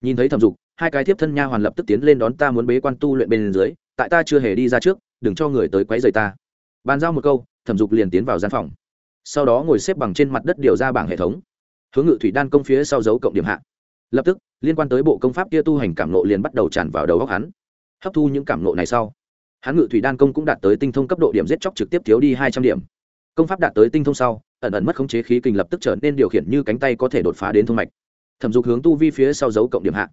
Speaker 1: Nhìn thấy thẩm dục hai cái thiếp thân nha hoàn lập tức tiến lên đón ta muốn bế quan tu luyện bên dưới, tại ta chưa hề đi ra trước, đừng cho người tới quấy rầy ta. Bàn giao một câu, thẩm dục liền tiến vào gian phòng. Sau đó ngồi xếp bằng trên mặt đất điều ra bảng hệ thống. Hướng ngự thủy đan công phía sau dấu cộng điểm hạ. Lập tức, liên quan tới bộ công pháp kia tu hành cảm nộ liền bắt đầu tràn vào đầu góc hắn. Hấp thu những cảm nộ này sau, hắn ngự thủy đan công cũng đạt tới tinh thông cấp độ điểm giết chóc trực tiếp thiếu đi hai trăm điểm. Công pháp đạt tới tinh thông sau, ẩn ẩn mất khống chế khí kình lập tức trở nên điều khiển như cánh tay có thể đột phá đến thông mạch. Thẩm dục hướng tu vi phía sau dấu cộng điểm hạ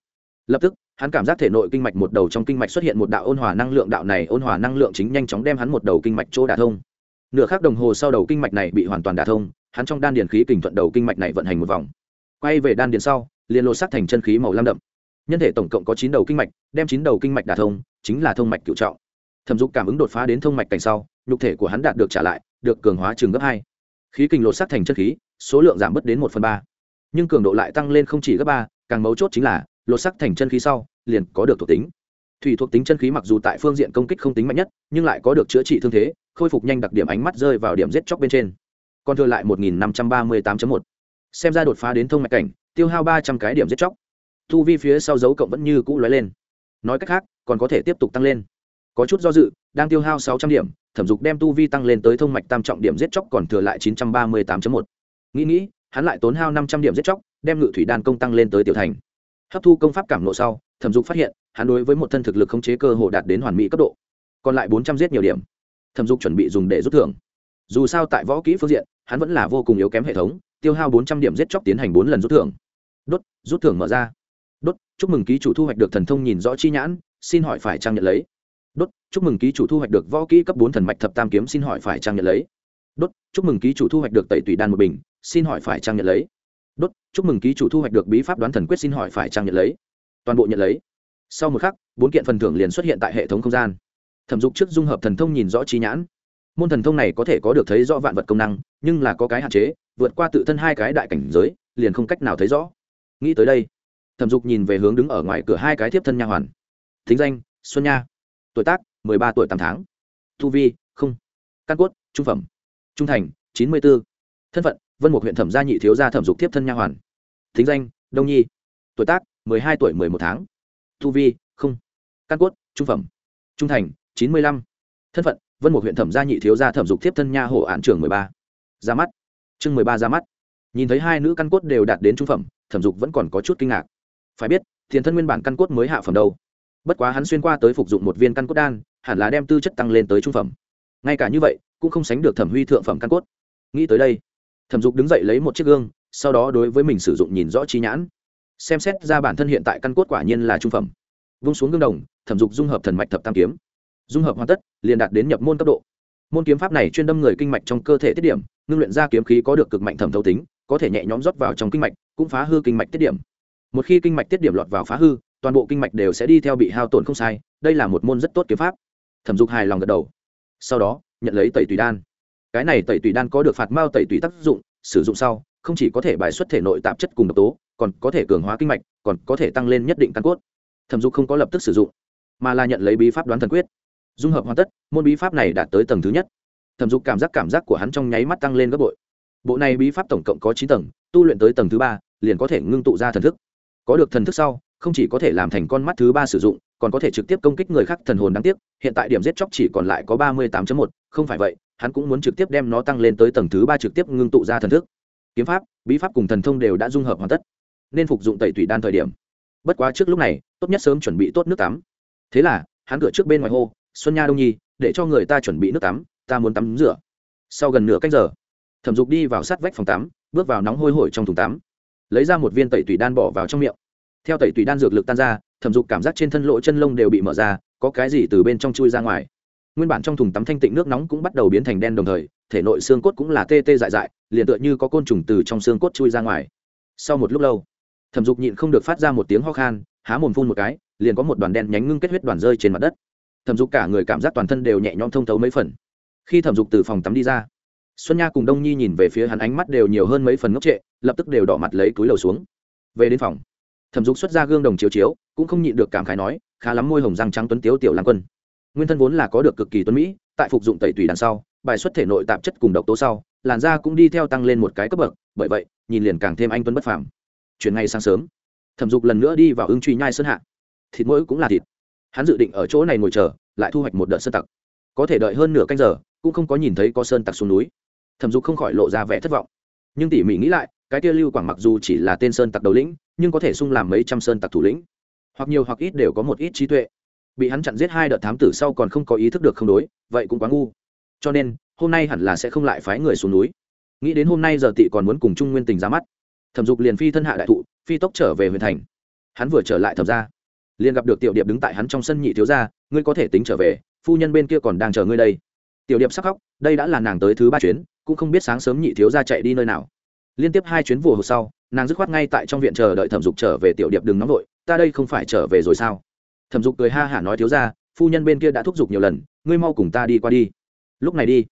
Speaker 1: lập tức, hắn cảm giác thể nội kinh mạch một đầu trong kinh mạch xuất hiện một đạo ôn hòa năng lượng, đạo này ôn hòa năng lượng chính nhanh chóng đem hắn một đầu kinh mạch chỗ đả thông. Nửa khắc đồng hồ sau đầu kinh mạch này bị hoàn toàn đả thông, hắn trong đan điền khí kình thuận đầu kinh mạch này vận hành một vòng. Quay về đan điền sau, liền lột sắc thành chân khí màu lam đậm. Nhân thể tổng cộng có chín đầu kinh mạch, đem chín đầu kinh mạch đả thông, chính là thông mạch cựu trọng. Thẩm dục cảm ứng đột phá đến thông mạch cảnh sau, nhục thể của hắn đạt được trả lại, được cường hóa trường gấp hai. Khí kình lột sắc thành chân khí, số lượng giảm bớt đến một phần ba. Nhưng cường độ lại tăng lên không chỉ gấp ba, càng mấu chốt chính là lột sắc thành chân khí sau, liền có được thuộc tính. Thủy thuộc tính chân khí mặc dù tại phương diện công kích không tính mạnh nhất, nhưng lại có được chữa trị thương thế, khôi phục nhanh đặc điểm ánh mắt rơi vào điểm giết chóc bên trên. Còn thừa lại một nghìn năm trăm ba mươi tám một. Xem ra đột phá đến thông mạch cảnh, tiêu hao ba trăm cái điểm giết chóc. Thu vi phía sau dấu cộng vẫn như cũ lóe lên. Nói cách khác, còn có thể tiếp tục tăng lên. Có chút do dự, đang tiêu hao sáu trăm điểm, thẩm dục đem tu vi tăng lên tới thông mạch tam trọng điểm giết chóc còn thừa lại chín trăm ba mươi tám một. Nghĩ nghĩ, hắn lại tốn hao năm trăm điểm giết chóc, đem ngự thủy đan công tăng lên tới tiểu thành hấp thu công pháp cảm nộ sau, thẩm dục phát hiện, hắn đối với một thân thực lực khống chế cơ hồ đạt đến hoàn mỹ cấp độ. Còn lại bốn trăm giết nhiều điểm. Thẩm dục chuẩn bị dùng để rút thưởng. Dù sao tại võ kỹ phương diện, hắn vẫn là vô cùng yếu kém hệ thống, tiêu hao bốn trăm điểm giết chóc tiến hành bốn lần rút thưởng. Đốt, rút thưởng mở ra. Đốt, chúc mừng ký chủ thu hoạch được thần thông nhìn rõ chi nhãn, xin hỏi phải trang nhận lấy. Đốt, chúc mừng ký chủ thu hoạch được võ kỹ cấp bốn thần mạch thập tam kiếm, xin hỏi phải trang nhận lấy. Đốt, chúc mừng ký chủ thu hoạch được tẩy tùy đan một bình, xin hỏi phải trang nhận lấy chúc mừng ký chủ thu hoạch được bí pháp đoán thần quyết xin hỏi phải trang nhận lấy. Toàn bộ nhận lấy. Sau một khắc, bốn kiện phần thưởng liền xuất hiện tại hệ thống không gian. Thẩm dục trước dung hợp thần thông nhìn rõ trí nhãn. Môn thần thông này có thể có được thấy rõ vạn vật công năng, nhưng là có cái hạn chế, vượt qua tự thân hai cái đại cảnh giới, liền không cách nào thấy rõ. Nghĩ tới đây, thẩm dục nhìn về hướng đứng ở ngoài cửa hai cái thiếp thân nha hoàn. Thính danh, xuân nha. Tuổi tác, mười ba tuổi tám tháng. Thu vi, không. Căn cốt, trung phẩm. Trung thành, chín mươi b ố thân phận vân một huyện thẩm gia nhị thiếu gia thẩm dục tiếp thân nha hoàn. Thính danh, đông nhi. Tuổi tác, mười hai tuổi mười một tháng. Thu vi, không. Căn cốt, trung phẩm. Trung thành, chín mươi lăm. Thân phận, vân một huyện thẩm gia nhị thiếu gia thẩm dục tiếp thân nha hộ án trường mười ba. Ra mắt. Chương mười ba ra mắt. Nhìn thấy hai nữ căn cốt đều đạt đến trung phẩm, thẩm dục vẫn còn có chút kinh ngạc. Phải biết, tiền thân nguyên bản căn cốt mới hạ phẩm đâu. Bất quá hắn xuyên qua tới phục dụng một viên căn cốt đan, hẳn là đem tư chất tăng lên tới trung phẩm. Ngay cả như vậy, cũng không sánh được thẩm huy thượng phẩm căn cốt. Nghĩ tới đây thẩm dục đứng dậy lấy một chiếc gương, sau đó đối với mình sử dụng nhìn rõ trí nhãn. Xem xét ra bản thân hiện tại căn cốt quả nhiên là trung phẩm. Vung xuống gương đồng, thẩm dục dung hợp thần mạch thập tam kiếm. Dung hợp hoàn tất, liền đạt đến nhập môn cấp độ. Môn kiếm pháp này chuyên đâm người kinh mạch trong cơ thể tiết điểm, ngưng luyện ra kiếm khí có được cực mạnh thẩm thấu tính, có thể nhẹ nhõm rót vào trong kinh mạch, cũng phá hư kinh mạch tiết điểm. Một khi kinh mạch tiết điểm lọt vào phá hư, toàn bộ kinh mạch đều sẽ đi theo bị hao tổn không sai, đây là một môn rất tốt kiếm pháp. Thẩm dục hài lòng gật đầu. Sau đó, nhận lấy tẩy tùy đan cái này tẩy tùy đan có được phạt mao tẩy tùy tác dụng, sử dụng sau, không chỉ có thể bài xuất thể nội tạp chất cùng độc tố, còn có thể cường hóa kinh mạch, còn có thể tăng lên nhất định căn cốt. Thẩm dục không có lập tức sử dụng, mà là nhận lấy bí pháp đoán thần quyết. Dung hợp hoàn tất, môn bí pháp này đạt tới tầng thứ nhất. Thẩm dục cảm giác cảm giác của hắn trong nháy mắt tăng lên gấp bội. Bộ này bí pháp tổng cộng có chín tầng, tu luyện tới tầng thứ ba, liền có thể ngưng tụ ra thần thức. Có được thần thức sau, không chỉ có thể làm thành con mắt thứ ba sử dụng còn có thể trực tiếp công kích người khác thần hồn đáng tiếc, hiện tại điểm giết chóc chỉ còn lại có ba mươi tám một, không phải vậy, hắn cũng muốn trực tiếp đem nó tăng lên tới tầng thứ ba trực tiếp ngưng tụ ra thần thức. Kiếm pháp, bí pháp cùng thần thông đều đã dung hợp hoàn tất, nên phục dụng tẩy tủy đan thời điểm. Bất quá trước lúc này, tốt nhất sớm chuẩn bị tốt nước tắm. Thế là, hắn cửa trước bên ngoài hô, xuân nha đông nhi, để cho người ta chuẩn bị nước tắm, ta muốn tắm rửa. Sau gần nửa cách giờ, thẩm dục đi vào sát vách phòng tắm, bước vào nóng hôi hổi trong thùng tắm, lấy ra một viên tẩy tủy đan bỏ vào trong miệng. Theo tẩy tủy đan dược lực tan ra thẩm dục cảm giác trên thân lỗ chân lông đều bị mở ra, có cái gì từ bên trong chui ra ngoài. Nguyên bản trong thùng tắm thanh tịnh nước nóng cũng bắt đầu biến thành đen đồng thời, thể nội xương cốt cũng là tê tê dại dại, liền tựa như có côn trùng từ trong xương cốt chui ra ngoài. Sau một lúc lâu, thẩm dục nhịn không được phát ra một tiếng ho khan, há mồm phun một cái, liền có một đoàn đen nhánh ngưng kết huyết đoàn rơi trên mặt đất. Thẩm dục cả người cảm giác toàn thân đều nhẹ nhõm thông thấu mấy phần. Khi thẩm dục từ phòng tắm đi ra, xuân nha cùng đông nhi nhìn về phía hắn ánh mắt đều nhiều hơn mấy phần ngốc trệ, lập tức đều đỏ mặt lấy túi lầu xuống. Về đến phòng, thẩm dục xuất ra gương đồng chiếu chiếu cũng không nhịn được cảm khái nói, khá lắm môi hồng răng trắng tuấn tiếu tiểu lan quân. Nguyên thân vốn là có được cực kỳ tuấn mỹ, tại phục dụng tẩy tùy đằng sau, bài xuất thể nội tạp chất cùng độc tố sau, làn da cũng đi theo tăng lên một cái cấp bậc, bởi vậy, nhìn liền càng thêm anh tuấn bất phàm. Chuyển ngay sáng sớm, thẩm dục lần nữa đi vào ứng truy nhai sơn hạ. Thịt mỗi cũng là thịt. Hắn dự định ở chỗ này ngồi chờ, lại thu hoạch một đợt sơn tặc. Có thể đợi hơn nửa canh giờ, cũng không có nhìn thấy có sơn tặc xuống núi. Thẩm dục không khỏi lộ ra vẻ thất vọng. Nhưng tỉ mỉ nghĩ lại, cái kia lưu quảng mặc dù chỉ là tên sơn tặc đầu lĩnh, nhưng có thể sung làm mấy trăm sơn tặc thủ lĩnh hoặc nhiều hoặc ít đều có một ít trí tuệ. Bị hắn chặn giết hai đợt thám tử sau còn không có ý thức được không đối, vậy cũng quá ngu. Cho nên, hôm nay hẳn là sẽ không lại phái người xuống núi. Nghĩ đến hôm nay giờ tị còn muốn cùng trung nguyên tình ra mắt. Thẩm dục liền phi thân hạ đại thụ, phi tốc trở về huyện thành. Hắn vừa trở lại thẩm ra liền gặp được tiểu điệp đứng tại hắn trong sân nhị thiếu gia, ngươi có thể tính trở về, phu nhân bên kia còn đang chờ ngươi đây. Tiểu điệp sắc khóc, đây đã là nàng tới thứ ba chuyến, cũng không biết sáng sớm nhị thiếu gia chạy đi nơi nào. Liên tiếp hai chuyến vùa hồ sau, nàng dứt khoát ngay tại trong viện chờ đợi thẩm dục trở về tiểu điệp đừng nóng vội ta đây không phải trở về rồi sao? Thẩm dục cười ha hả nói thiếu ra phu nhân bên kia đã thúc giục nhiều lần, ngươi mau cùng ta đi qua đi. Lúc này đi.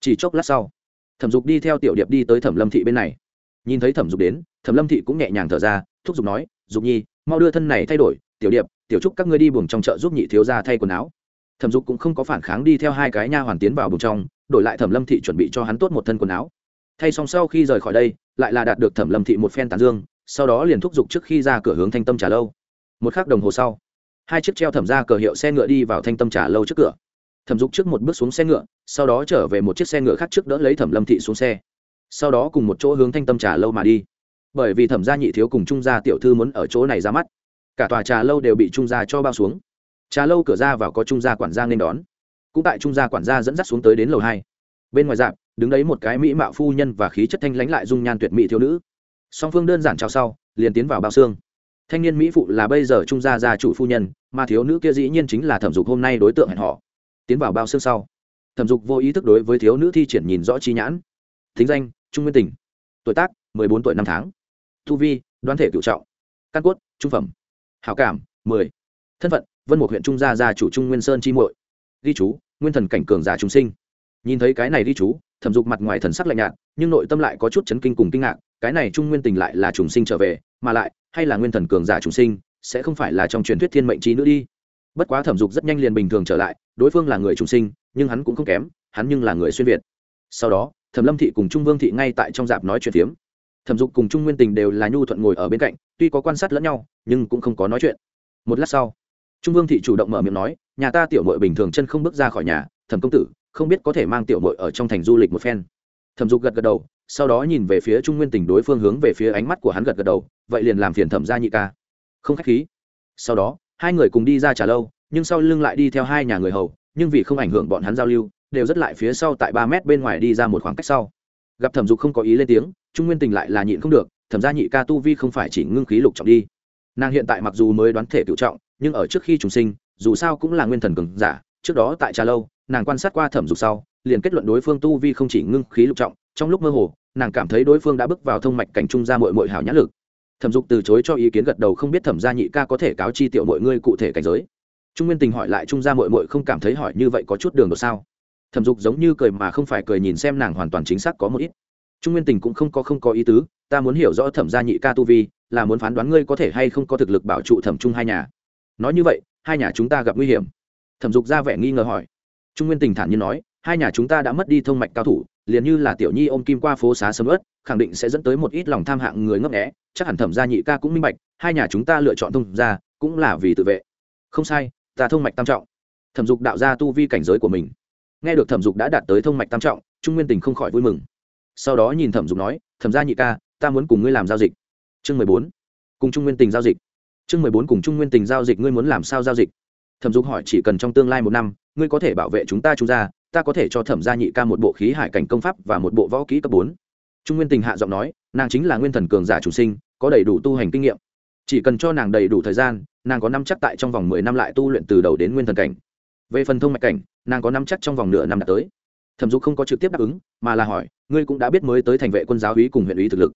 Speaker 1: Chỉ chốc lát sau, thẩm dục đi theo tiểu điệp đi tới thẩm lâm thị bên này. Nhìn thấy thẩm dục đến, thẩm lâm thị cũng nhẹ nhàng thở ra, thúc giục nói, dục nhi, mau đưa thân này thay đổi, tiểu điệp, tiểu trúc các ngươi đi buồng trong chợ giúp nhị thiếu ra thay quần áo. Thẩm dục cũng không có phản kháng đi theo hai cái nha hoàn tiến vào buồng trong, đổi lại thẩm lâm thị chuẩn bị cho hắn tốt một thân quần áo. Thay xong sau khi rời khỏi đây, lại là đạt được thẩm lâm thị một phen tàn dương, sau đó liền thúc giục trước khi ra cửa hướng thanh tâm trà lâu một k h ắ c đồng hồ sau, hai chiếc treo thẩm ra cờ hiệu xe ngựa đi vào thanh tâm trà lâu trước cửa. Thẩm dục trước một bước xuống xe ngựa, sau đó trở về một chiếc xe ngựa khác trước đỡ lấy thẩm lâm thị xuống xe. Sau đó cùng một chỗ hướng thanh tâm trà lâu mà đi. Bởi vì thẩm gia nhị thiếu cùng trung gia tiểu thư muốn ở chỗ này ra mắt, cả tòa trà lâu đều bị trung gia cho bao xuống. Trà lâu cửa ra vào có trung gia quản gia nên đón. Cũng tại trung gia quản gia dẫn dắt xuống tới đến lầu hai. Bên ngoài dạp, đứng đấy một cái mỹ mạo phu nhân và khí chất thanh lãnh lại dung nhan tuyệt mỹ thiếu nữ. Song phương đơn giản chào sau, liền tiến vào bao xương thanh niên mỹ phụ là bây giờ trung gia gia chủ phu nhân, mà thiếu nữ kia dĩ nhiên chính là thẩm dục hôm nay đối tượng hẹn họ tiến vào bao xương sau, thẩm dục vô ý thức đối với thiếu nữ thi triển nhìn rõ chi nhãn. Thính danh, trung nguyên tỉnh. Tuổi tác, mười bốn tuổi năm tháng. Thu vi, đoán thể cựu trọng. Căn cốt, trung phẩm. Hảo cảm, mười. Thân phận, vân một huyện trung gia gia chủ trung nguyên sơn chi muội. Ghi chú, nguyên thần cảnh cường giả trung sinh. Nhìn thấy cái này ghi chú, thẩm dục mặt ngoài thần sắc lạnh nhạt, nhưng nội tâm lại có chút chấn kinh cùng kinh ngạc, cái này trung nguyên tình lại là trùng sinh trở về mà lại, hay là nguyên thần cường giả trùng sinh, sẽ không phải là trong truyền thuyết thiên mệnh trí nữa đi. Bất quá thẩm dục rất nhanh liền bình thường trở lại, đối phương là người trùng sinh, nhưng hắn cũng không kém, hắn nhưng là người xuyên việt. Sau đó, thẩm lâm thị cùng trung vương thị ngay tại trong dạp nói chuyện phiếm. Thẩm dục cùng trung nguyên tình đều là nhu thuận ngồi ở bên cạnh, tuy có quan sát lẫn nhau, nhưng cũng không có nói chuyện. Một lát sau, trung vương thị chủ động mở miệng nói, nhà ta tiểu mội bình thường chân không bước ra khỏi nhà, thẩm công tử, không biết có thể mang tiểu mội ở trong thành du lịch một phen. Thẩm dục gật gật đầu sau đó nhìn về phía trung nguyên tỉnh đối phương hướng về phía ánh mắt của hắn gật gật đầu, vậy liền làm phiền thẩm gia nhị ca. Không khách khí. Sau đó, hai người cùng đi ra trả lâu, nhưng sau lưng lại đi theo hai nhà người hầu, nhưng vì không ảnh hưởng bọn hắn giao lưu, đều rất lại phía sau tại ba mét bên ngoài đi ra một khoảng cách sau. Gặp thẩm dục không có ý lên tiếng, trung nguyên tình lại là nhịn không được, thẩm gia nhị ca tu vi không phải chỉ ngưng khí lục trọng đi. Nàng hiện tại mặc dù mới đoán thể cựu trọng, nhưng ở trước khi trùng sinh, dù sao cũng là nguyên thần cường giả, trước đó tại trà lâu, nàng quan sát qua thẩm dục sau, liền kết luận đối phương tu vi không chỉ ngưng khí lục trọng trong lúc mơ hồ, nàng cảm thấy đối phương đã bước vào thông mạch cảnh trung gia mội mội hảo nhã lực. Thẩm dục từ chối cho ý kiến gật đầu không biết thẩm gia nhị ca có thể cáo chi tiểu mọi ngươi cụ thể cảnh giới. Trung nguyên tình hỏi lại trung gia mội mội không cảm thấy hỏi như vậy có chút đường đột sao? Thẩm dục giống như cười mà không phải cười nhìn xem nàng hoàn toàn chính xác có một ít. Trung nguyên tình cũng không có không có ý tứ, ta muốn hiểu rõ thẩm gia nhị ca tu vi, là muốn phán đoán ngươi có thể hay không có thực lực bảo trụ thẩm trung hai nhà. Nói như vậy, hai nhà chúng ta gặp nguy hiểm. Thẩm dục ra vẻ nghi ngờ hỏi. Trung nguyên tình thản nhiên nói hai nhà chúng ta đã mất đi thông mạch cao thủ, liền như là tiểu nhi ôm kim qua phố xá sầm ớt, khẳng định sẽ dẫn tới một ít lòng tham hạng người ngấp nghẽ chắc hẳn thẩm gia nhị ca cũng minh bạch, hai nhà chúng ta lựa chọn thông gia, cũng là vì tự vệ. Không sai, ta thông mạch tam trọng. Thẩm dục đạo ra tu vi cảnh giới của mình. Nghe được thẩm dục đã đạt tới thông mạch tam trọng, trung nguyên tình không khỏi vui mừng. Sau đó nhìn thẩm dục nói, thẩm gia nhị ca, ta muốn cùng ngươi làm giao dịch. Chương mười bốn. Cùng trung nguyên tình giao dịch. Chương mười bốn cùng trung nguyên tình giao dịch, ngươi muốn làm sao giao dịch? Thẩm dục hỏi, chỉ cần trong tương lai một năm, ngươi có thể bảo vệ chúng ta trung gia ta có thể cho thẩm gia nhị ca một bộ khí hải cảnh công pháp và một bộ võ kỹ cấp bốn. Trung nguyên tình hạ giọng nói, nàng chính là nguyên thần cường giả chủ sinh, có đầy đủ tu hành kinh nghiệm. Chỉ cần cho nàng đầy đủ thời gian, nàng có năm chắc tại trong vòng mười năm lại tu luyện từ đầu đến nguyên thần cảnh. Về phần thông mạch cảnh, nàng có năm chắc trong vòng nửa năm đã tới. Thẩm dục không có trực tiếp đáp ứng, mà là hỏi, ngươi cũng đã biết mới tới thành vệ quân giáo úy cùng huyện úy thực lực.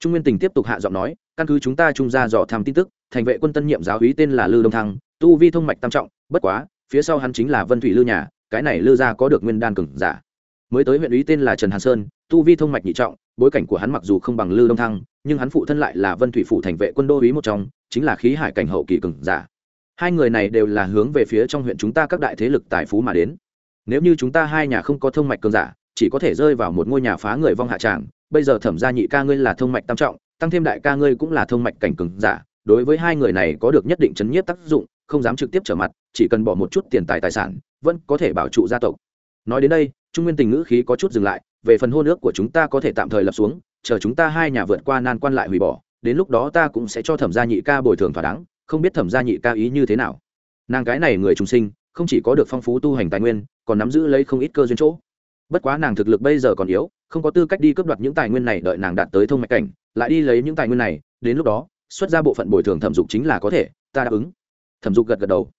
Speaker 1: Trung nguyên tình tiếp tục hạ giọng nói, căn cứ chúng ta trung ra dò tham tin tức, thành vệ quân tân nhiệm giáo úy tên là lư đông thăng, tu vi thông mạch tam trọng, bất quá, phía sau hắn chính là vân thủy lư nhà cái này lư gia có được nguyên đan cường giả. Mới tới huyện ý tên là trần hàn sơn, tu vi thông mạch nhị trọng, bối cảnh của hắn mặc dù không bằng lư đông thăng, nhưng hắn phụ thân lại là vân thủy phụ thành vệ quân đô ý một trong, chính là khí hải cảnh hậu kỳ cường giả. Hai người này đều là hướng về phía trong huyện chúng ta các đại thế lực tài phú mà đến. Nếu như chúng ta hai nhà không có thông mạch cường giả, chỉ có thể rơi vào một ngôi nhà phá người vong hạ tràng bây giờ thẩm gia nhị ca ngươi là thông mạch tam trọng, tăng thêm đại ca ngươi cũng là thông mạch cảnh cường giả. Đối với hai người này có được nhất định chấn nhiếp tác dụng, không dám trực tiếp trở mặt chỉ cần bỏ một chút tiền tài tài sản, vẫn có thể bảo trụ gia tộc. Nói đến đây, trung nguyên tình ngữ khí có chút dừng lại, về phần hôn ước của chúng ta có thể tạm thời lập xuống, chờ chúng ta hai nhà vượt qua nan quan lại hủy bỏ, đến lúc đó ta cũng sẽ cho thẩm gia nhị ca bồi thường thỏa đáng, không biết thẩm gia nhị ca ý như thế nào. Nàng cái này người trung sinh, không chỉ có được phong phú tu hành tài nguyên, còn nắm giữ lấy không ít cơ duyên chỗ. Bất quá nàng thực lực bây giờ còn yếu, không có tư cách đi cướp đoạt những tài nguyên này đợi nàng đạt tới thông mạch cảnh, lại đi lấy những tài nguyên này, đến lúc đó, xuất ra bộ phận bồi thường thẩm dục chính là có thể, ta đáp ứng. Thẩm dục gật gật đầu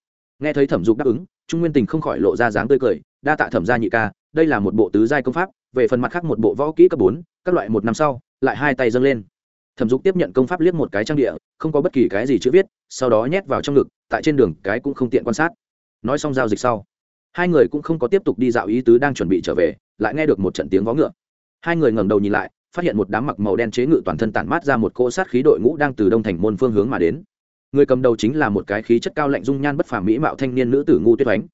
Speaker 1: nghe thấy thẩm dục đáp ứng, trung nguyên tình không khỏi lộ ra dáng tươi cười, đa tạ thẩm gia nhị ca, đây là một bộ tứ giai công pháp, về phần mặt khác một bộ võ kỹ cấp bốn, các loại một năm sau, lại hai tay dâng lên. Thẩm dục tiếp nhận công pháp liếc một cái trang địa, không có bất kỳ cái gì chữ viết, sau đó nhét vào trong ngực, tại trên đường cái cũng không tiện quan sát. Nói xong giao dịch sau, hai người cũng không có tiếp tục đi dạo ý tứ đang chuẩn bị trở về, lại nghe được một trận tiếng vó ngựa. Hai người ngẩng đầu nhìn lại, phát hiện một đám mặc màu đen chế ngự toàn thân tản mát ra một cỗ sát khí đội ngũ đang từ đông thành môn phương hướng mà đến người cầm đầu chính là một cái khí chất cao lạnh dung nhan bất phàm mỹ mạo thanh niên nữ tử ngu tuyết oánh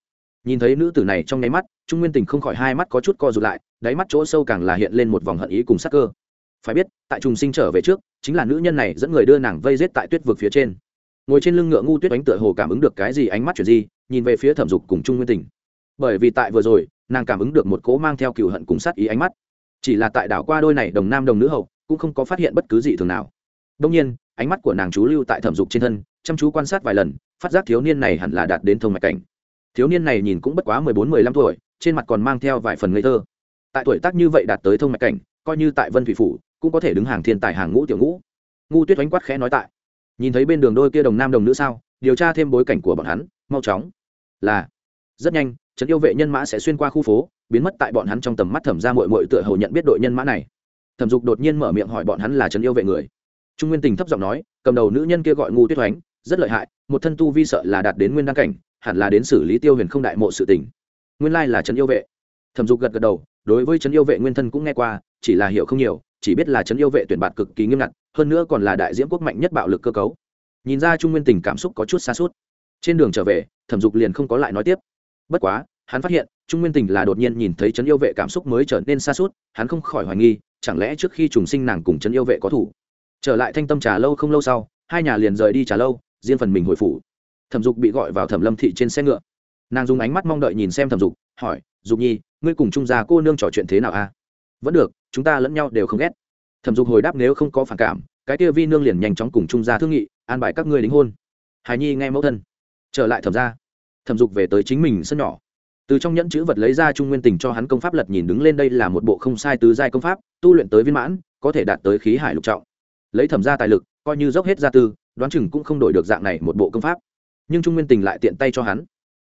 Speaker 1: nhìn thấy nữ tử này trong nháy mắt, trung nguyên tình không khỏi hai mắt có chút co rụt lại, đáy mắt chỗ sâu càng là hiện lên một vòng hận ý cùng sắc cơ. Phải biết, tại trùng sinh trở về trước, chính là nữ nhân này dẫn người đưa nàng vây rết tại tuyết vực phía trên. Ngồi trên lưng ngựa ngu tuyết oánh tựa hồ cảm ứng được cái gì ánh mắt chuyển gì nhìn về phía thẩm dục cùng trung nguyên tình. Bởi vì tại vừa rồi, nàng cảm ứng được một cỗ mang theo cựu hận cùng sát ý ánh mắt. Chỉ là tại đảo qua đôi này đồng nam đồng nữ hậu, cũng không có phát hiện bất cứ gì thường nào. Đông nhiên, ánh mắt của nàng chú lưu tại thẩm dục trên thân chăm chú quan sát vài lần, phát giác thiếu niên này hẳn là đạt đến thông mạch cảnh. Thiếu niên này nhìn cũng bất quá mười bốn, mười lăm tuổi, trên mặt còn mang theo vài phần ngây thơ. Tại tuổi tác như vậy đạt tới thông mạch cảnh, coi như tại vân thủy phủ, cũng có thể đứng hàng thiên tài hàng ngũ tiểu ngũ. Ngu tuyết oánh quát khẽ nói tại, nhìn thấy bên đường đôi kia đồng nam đồng nữ sao, điều tra thêm bối cảnh của bọn hắn, mau chóng. Là, rất nhanh, trấn yêu vệ nhân mã sẽ xuyên qua khu phố, biến mất tại bọn hắn trong tầm mắt thẩm ra mội mội tựa hầu nhận biết đội nhân mã này. Thẩm dục đột nhiên mở miệng hỏi bọn hắn là trấn yêu vệ người. Trung nguyên tình thấp giọng nói, cầm đầu nữ nhân kia gọi ngu tuyết oánh rất lợi hại, một thân tu vi sợ là đạt đến nguyên đăng cảnh, hẳn là đến xử lý tiêu huyền không đại mộ sự tình. Nguyên lai là trấn yêu vệ. Thẩm dục gật gật đầu, đối với trấn yêu vệ nguyên thân cũng nghe qua, chỉ là hiểu không nhiều, chỉ biết là trấn yêu vệ tuyển bạt cực kỳ nghiêm ngặt, hơn nữa còn là đại diễm quốc mạnh nhất bạo lực cơ cấu. Nhìn ra trung nguyên tình cảm xúc có chút xa suốt. Trên đường trở về, thẩm dục liền không có lại nói tiếp. Bất quá, hắn phát hiện, trung nguyên tình là đột nhiên nhìn thấy trấn yêu vệ cảm xúc mới trở nên xa suốt, hắn không khỏi hoài nghi, chẳng lẽ trước khi trùng sinh nàng cùng trấn yêu vệ có thủ? Trở lại thanh tâm trà lâu không lâu sau, hai nhà liền rời đi trà lâu riêng phần mình hồi phủ. Thẩm dục bị gọi vào thẩm lâm thị trên xe ngựa. Nàng dùng ánh mắt mong đợi nhìn xem thẩm dục, hỏi, dục nhi, ngươi cùng trung gia cô nương trò chuyện thế nào a? Vẫn được, chúng ta lẫn nhau đều không ghét. Thẩm dục hồi đáp, nếu không có phản cảm, cái kia vi nương liền nhanh chóng cùng trung gia thương nghị, an bài các ngươi đính hôn. Hài nhi nghe mẫu thân. Trở lại thẩm gia, thẩm dục về tới chính mình sân nhỏ. Từ trong nhẫn chữ vật lấy ra trung nguyên tình cho hắn công pháp lật nhìn đứng lên đây là một bộ không sai tứ giai công pháp, tu luyện tới viên mãn, có thể đạt tới khí hải lục trọng. Lấy thẩm gia tài lực, coi như dốc hết gia tư đoán chừng cũng không đổi được dạng này một bộ công pháp. Nhưng trung nguyên tình lại tiện tay cho hắn.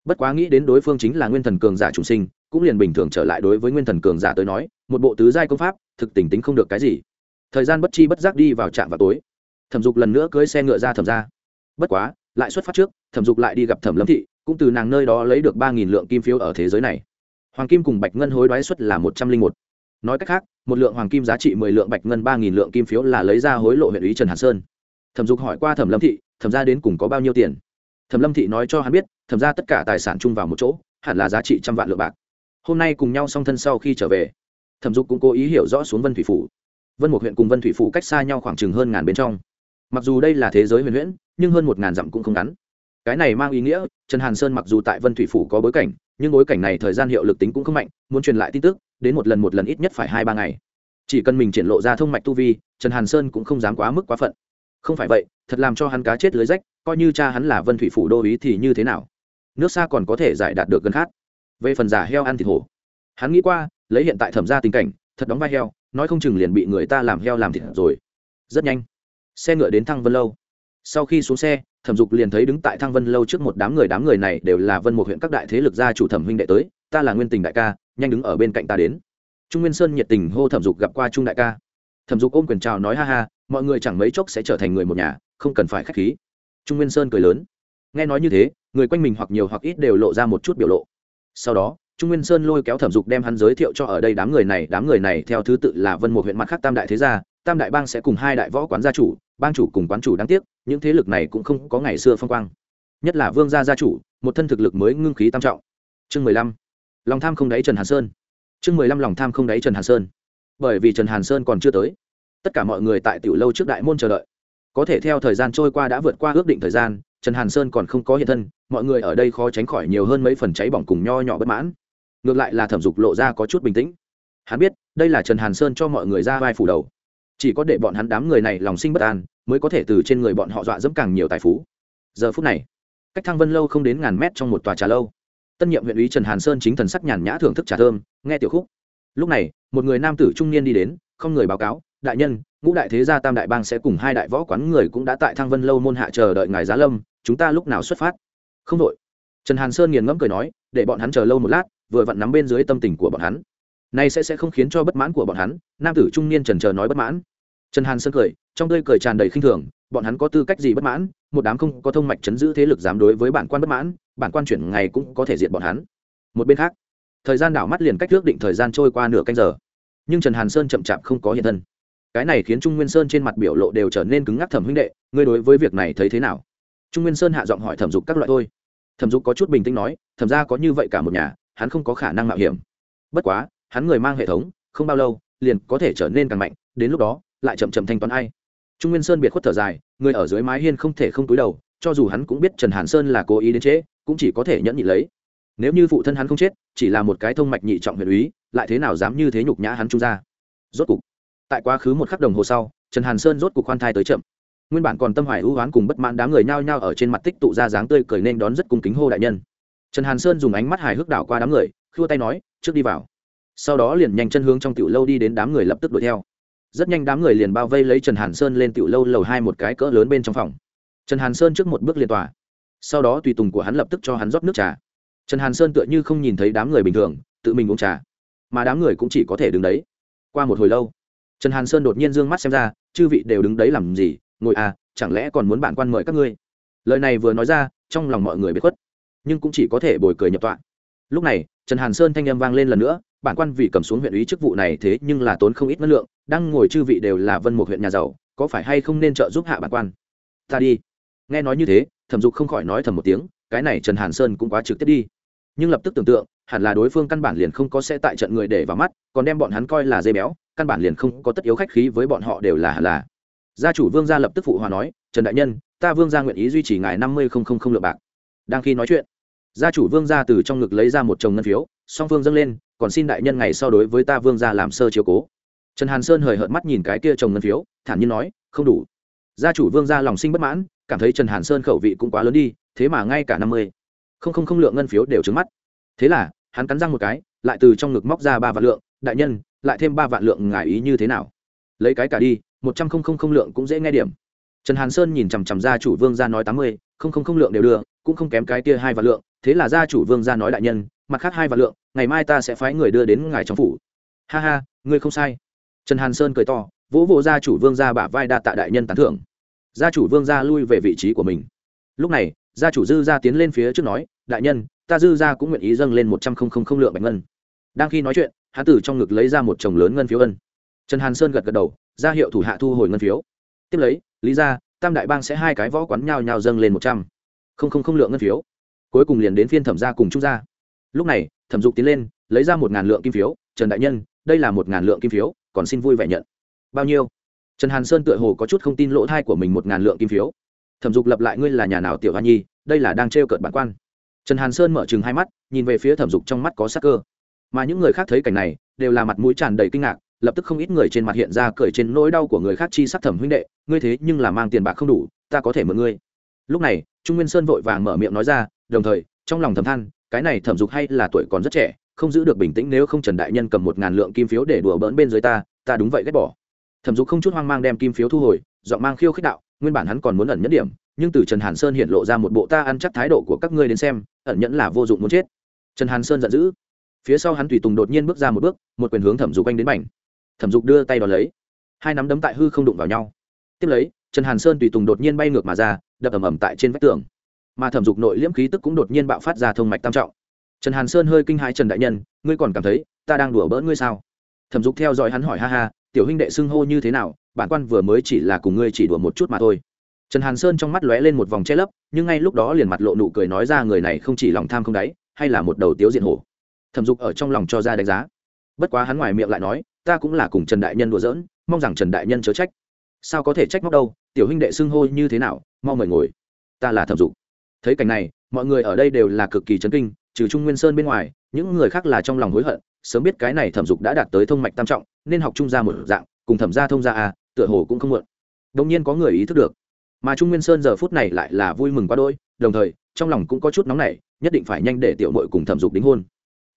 Speaker 1: Bất quá nghĩ đến đối phương chính là nguyên thần cường giả chủ sinh, cũng liền bình thường trở lại đối với nguyên thần cường giả tới nói, một bộ tứ giai công pháp, thực tình tính không được cái gì. Thời gian bất chi bất giác đi vào trạm vào tối. Thẩm dục lần nữa cưới xe ngựa ra thẩm ra bất quá, lại xuất phát trước, thẩm dục lại đi gặp thẩm lâm thị, cũng từ nàng nơi đó lấy được ba nghìn lượng kim phiếu ở thế giới này. Hoàng kim cùng bạch ngân hối đoái suất là một trăm linh một. Nói cách khác, một lượng hoàng kim giá trị mười lượng bạch ngân ba nghìn lượng kim phiếu là lấy ra hối lộ huyện ý trần hàn sơn thẩm dục hỏi qua thẩm lâm thị, thẩm ra đến cùng có bao nhiêu tiền? Thẩm lâm thị nói cho hắn biết, thẩm ra tất cả tài sản chung vào một chỗ, hẳn là giá trị trăm vạn lượng bạc. Hôm nay cùng nhau song thân sau khi trở về, thẩm dục cũng cố ý hiểu rõ xuống vân thủy phủ. Vân một huyện cùng vân thủy phủ cách xa nhau khoảng chừng hơn ngàn bên trong. Mặc dù đây là thế giới huyền huyễn, nhưng hơn một ngàn dặm cũng không ngắn. Cái này mang ý nghĩa, trần hàn sơn mặc dù tại vân thủy phủ có bối cảnh, nhưng bối cảnh này thời gian hiệu lực tính cũng không mạnh, muốn truyền lại tin tức, đến một lần một lần ít nhất phải hai ba ngày. Chỉ cần mình triển lộ ra thông mạch tu vi, trần hàn sơn cũng không dám quá mức quá phận không phải vậy, thật làm cho hắn cá chết lưới rách, coi như cha hắn là vân thủy phủ đô ý thì như thế nào? Nước xa còn có thể giải đạt được gần khát về phần giả heo ăn thịt hổ, hắn nghĩ qua, lấy hiện tại thẩm ra tình cảnh, thật đóng vai heo, nói không chừng liền bị người ta làm heo làm thịt rồi. Rất nhanh, xe ngựa đến thăng vân lâu. Sau khi xuống xe, thẩm dục liền thấy đứng tại thăng vân lâu trước một đám người đám người này đều là vân một huyện các đại thế lực gia chủ thẩm huynh đệ tới, ta là nguyên tình đại ca, nhanh đứng ở bên cạnh ta đến. Trung nguyên sơn nhiệt tình hô thẩm dục gặp qua trung đại ca. Thẩm dục ôm quyền chào nói ha ha mọi người chẳng mấy chốc sẽ trở thành người một nhà, không cần phải k h á c h khí. Trung nguyên sơn cười lớn. Nghe nói như thế, người quanh mình hoặc nhiều hoặc ít đều lộ ra một chút biểu lộ. Sau đó, trung nguyên sơn lôi kéo thẩm dục đem hắn giới thiệu cho ở đây đám người này, đám người này theo thứ tự là vân một huyện mặt khác tam đại thế gia, tam đại bang sẽ cùng hai đại võ quán gia chủ, bang chủ cùng quán chủ đáng tiếc, những thế lực này cũng không có ngày xưa phong quang. Nhất là vương gia gia chủ, một thân thực lực mới ngưng khí tam trọng. Chương mười lăm, lòng tham không đáy trần hàn sơn. Chương mười lăm, lòng tham không đáy trần hàn sơn. Bởi vì trần hàn sơn còn chưa tới tất cả mọi người tại tiểu lâu trước đại môn chờ đợi. Có thể theo thời gian trôi qua đã vượt qua ước định thời gian, trần hàn sơn còn không có hiện thân, mọi người ở đây khó tránh khỏi nhiều hơn mấy phần cháy bỏng cùng nho nhỏ bất mãn. Ngược lại là thẩm dục lộ ra có chút bình tĩnh. Hắn biết, đây là trần hàn sơn cho mọi người ra vai phủ đầu. Chỉ có để bọn hắn đám người này lòng sinh bất an, mới có thể từ trên người bọn họ dọa dẫm càng nhiều tài phú. Giờ phút này, cách thăng vân lâu không đến ngàn mét trong một tòa trà lâu. Tân nhiệm huyện ủy trần hàn sơn chính thần sắc nhàn nhã thưởng thức trà thơm, nghe tiểu khúc. Lúc này, một người nam tử trung niên đi đến, không người báo cáo đại nhân, ngũ đại thế gia tam đại bang sẽ cùng hai đại võ quán người cũng đã tại thăng vân lâu môn hạ chờ đợi ngài giá lâm, chúng ta lúc nào xuất phát? Không đội. Trần hàn sơn nghiền ngẫm cười nói, để bọn hắn chờ lâu một lát, vừa vặn nắm bên dưới tâm tình của bọn hắn. Nay sẽ sẽ không khiến cho bất mãn của bọn hắn, nam tử trung niên trần chờ nói bất mãn. Trần hàn sơn cười, trong tươi cười tràn đầy khinh thường, bọn hắn có tư cách gì bất mãn? Một đám không có thông mạch chấn giữ thế lực dám đối với bản quan bất mãn, bản quan chuyển ngày cũng có thể diệt bọn hắn. Một bên khác, thời gian đảo mắt liền cách ước định thời gian trôi qua nửa canh giờ. Nhưng trần hàn sơn chậm chạp không có hiện thân cái này khiến trung nguyên sơn trên mặt biểu lộ đều trở nên cứng ngắc thẩm huynh đệ, ngươi đối với việc này thấy thế nào? Trung nguyên sơn hạ giọng hỏi thẩm dục các loại thôi. Thẩm dục có chút bình tĩnh nói, thẩm ra có như vậy cả một nhà, hắn không có khả năng mạo hiểm. Bất quá, hắn người mang hệ thống, không bao lâu, liền có thể trở nên càng mạnh, đến lúc đó, lại chậm chậm thanh toán ai. Trung nguyên sơn biệt khuất thở dài, người ở dưới mái hiên không thể không túi đầu, cho dù hắn cũng biết trần hàn sơn là cố ý đến trễ cũng chỉ có thể nhẫn nhị lấy. Nếu như phụ thân hắn không chết, chỉ là một cái thông mạch nhị trọng huyền úy, lại thế nào dám như thế nhục nhã hắn trung ra rốt cục tại quá khứ một khắc đồng hồ sau, trần hàn sơn rốt cuộc khoan thai tới chậm. Nguyên bản còn tâm hoài hữu oán cùng bất mãn đám người nhao nhao ở trên mặt tích tụ ra dáng tươi cười nên đón rất cung kính hô đại nhân. Trần hàn sơn dùng ánh mắt hài hước đảo qua đám người, khua tay nói, trước đi vào. Sau đó liền nhanh chân hướng trong tiểu lâu đi đến đám người lập tức đuổi theo. Rất nhanh đám người liền bao vây lấy trần hàn sơn lên tiểu lâu lầu hai một cái cỡ lớn bên trong phòng. Trần hàn sơn trước một bước liên tòa sau đó tùy tùng của hắn lập tức cho hắn rót nước trà. Trần hàn sơn tựa như không nhìn thấy đám người bình thường, tự mình uống trà. Mà đám người cũng chỉ có thể đứng đấy. Qua một hồi lâu trần hàn sơn đột nhiên d ư ơ n g mắt xem ra, chư vị đều đứng đấy làm gì? Ngồi à chẳng lẽ còn muốn bản quan mời các ngươi? Lời này vừa nói ra, trong lòng mọi người bị khuất, nhưng cũng chỉ có thể bồi cười nhập tọa. Lúc này, trần hàn sơn thanh â m vang lên lần nữa, bản quan vì cầm xuống huyện ý chức vụ này thế nhưng là tốn không ít ngân lượng, đang ngồi chư vị đều là vân một huyện nhà giàu, có phải hay không nên trợ giúp hạ bản quan? Ta đi. Nghe nói như thế, thẩm dục không khỏi nói thầm một tiếng, cái này trần hàn sơn cũng quá trực tiếp đi. Nhưng lập tức tưởng tượng, hẳn là đối phương căn bản liền không có sẽ tại trận người để vào mắt, còn đem bọn hắn coi là dây béo căn bản liền không có tất yếu khách khí với bọn họ đều là hẳn là. Gia chủ vương gia lập tức phụ hòa nói, trần đại nhân, ta vương gia nguyện ý duy trì ngài năm mươi không không không lượng bạc. Đang khi nói chuyện, gia chủ vương gia từ trong ngực lấy ra một chồng ngân phiếu, song phương dâng lên, còn xin đại nhân ngày sau đối với ta vương gia làm sơ chiếu cố. Trần hàn sơn hời hợt mắt nhìn cái kia chồng ngân phiếu, thản nhiên nói, không đủ. Gia chủ vương gia lòng sinh bất mãn, cảm thấy trần hàn sơn khẩu vị cũng quá lớn đi, thế mà ngay cả năm mươi không không không lượng ngân phiếu đều trứng mắt. Thế là, hắn cắn răng một cái, lại từ trong ngực móc ra ba vạn lượng, đại nhân lại thêm ba vạn lượng ngài ý như thế nào? Lấy cái cả đi, một trăm không không không lượng cũng dễ nghe điểm. Trần hàn sơn nhìn chằm chằm ra chủ vương ra nói tám mươi, không không không lượng đều đưa, cũng không kém cái kia hai vạn lượng. Thế là gia chủ vương gia nói đại nhân, mặt khác hai vạn lượng, ngày mai ta sẽ phái người đưa đến ngài trong phủ. Ha ha, ngươi không sai. Trần hàn sơn cười to, vỗ vỗ gia chủ vương gia bả vai đa tạ đại nhân tán thưởng. Gia chủ vương gia lui về vị trí của mình. Lúc này, gia chủ dư gia tiến lên phía trước nói, đại nhân, ta dư gia cũng nguyện ý dâng lên một trăm không không không lượng bạch ngân. Đang khi nói chuyện hắn tử trong ngực lấy ra một chồng lớn ngân phiếu ân. Trần hàn sơn gật gật đầu, ra hiệu thủ hạ thu hồi ngân phiếu. Tiếp lấy, lý ra tam đại bang sẽ hai cái võ quán nhau nhào dâng lên một trăm. Không không không lượng ngân phiếu. Cuối cùng liền đến phiên thẩm gia cùng trung gia. Lúc này, thẩm dục tiến lên, lấy ra một ngàn lượng kim phiếu. Trần đại nhân, đây là một ngàn lượng kim phiếu, còn xin vui vẻ nhận. Bao nhiêu? Trần hàn sơn tựa hồ có chút không tin lỗ thai của mình một ngàn lượng kim phiếu. Thẩm dục lập lại, ngươi là nhà nào, tiểu hoa nhi? Đây là đang trêu cợt bản quan. Trần hàn sơn mở chừng hai mắt, nhìn về phía thẩm dục trong mắt có sắc cơ mà những người khác thấy cảnh này, đều là mặt mũi tràn đầy kinh ngạc, lập tức không ít người trên mặt hiện ra cười trên nỗi đau của người khác chi sắc thẩm huynh đệ, ngươi thế nhưng là mang tiền bạc không đủ, ta có thể mượn ngươi. Lúc này, trung nguyên sơn vội vàng mở miệng nói ra, đồng thời, trong lòng thầm than, cái này thẩm dục hay là tuổi còn rất trẻ, không giữ được bình tĩnh nếu không trần đại nhân cầm một ngàn lượng kim phiếu để đùa bỡn bên dưới ta ta đúng vậy ghét bỏ. Thẩm dục không chút hoang mang đem kim phiếu thu hồi dọn mang khiêu khích đạo, nguyên bản hắn còn muốn ẩn nhất điểm, nhưng từ trần hàn sơn hiện lộ ra một bộ ta ăn chắc thái độ của các ngươi đến xem, ẩn nhẫn là vô dụng muốn chết. Trần hàn sơn giận dữ phía sau hắn tùy tùng đột nhiên bước ra một bước, một quyền hướng thẩm dục anh đến mảnh thẩm dục đưa tay đ ó lấy. Hai nắm đấm tại hư không đụng vào nhau. Tiếp lấy, trần hàn sơn tùy tùng đột nhiên bay ngược mà ra, đập ầm ầm tại trên vách tường. Mà thẩm dục nội liễm khí tức cũng đột nhiên bạo phát ra thông mạch tam trọng. Trần hàn sơn hơi kinh hãi trần đại nhân, ngươi còn cảm thấy ta đang đùa bỡn ngươi sao? Thẩm dục theo dõi hắn hỏi ha ha, tiểu huynh đệ xưng hô như thế nào, bản quan vừa mới chỉ là cùng ngươi chỉ đùa một chút mà thôi. Trần hàn sơn trong mắt lóe lên một vòng che lấp, nhưng ngay lúc đó liền mặt lộ nụ cười nói ra người này không chỉ lòng tham không đáy, hay là một đầu tiếu diện hổ thẩm dục ở trong lòng cho ra đánh giá. Bất quá hắn ngoài miệng lại nói, ta cũng là cùng trần đại nhân đùa giỡn, mong rằng trần đại nhân chớ trách. Sao có thể trách móc đâu, tiểu huynh đệ xưng hô như thế nào, mau mời ngồi. Ta là thẩm dục. Thấy cảnh này, mọi người ở đây đều là cực kỳ chấn kinh, trừ trung nguyên sơn bên ngoài, những người khác là trong lòng hối hận, sớm biết cái này thẩm dục đã đạt tới thông mạch tam trọng, nên học trung gia một dạng, cùng thẩm gia thông gia à tựa hồ cũng không muộn. Đông nhiên có người ý thức được. Mà trung nguyên sơn giờ phút này lại là vui mừng quá đôi đồng thời, trong lòng cũng có chút nóng nảy, nhất định phải nhanh để tiểu mội cùng thẩm dục đính hôn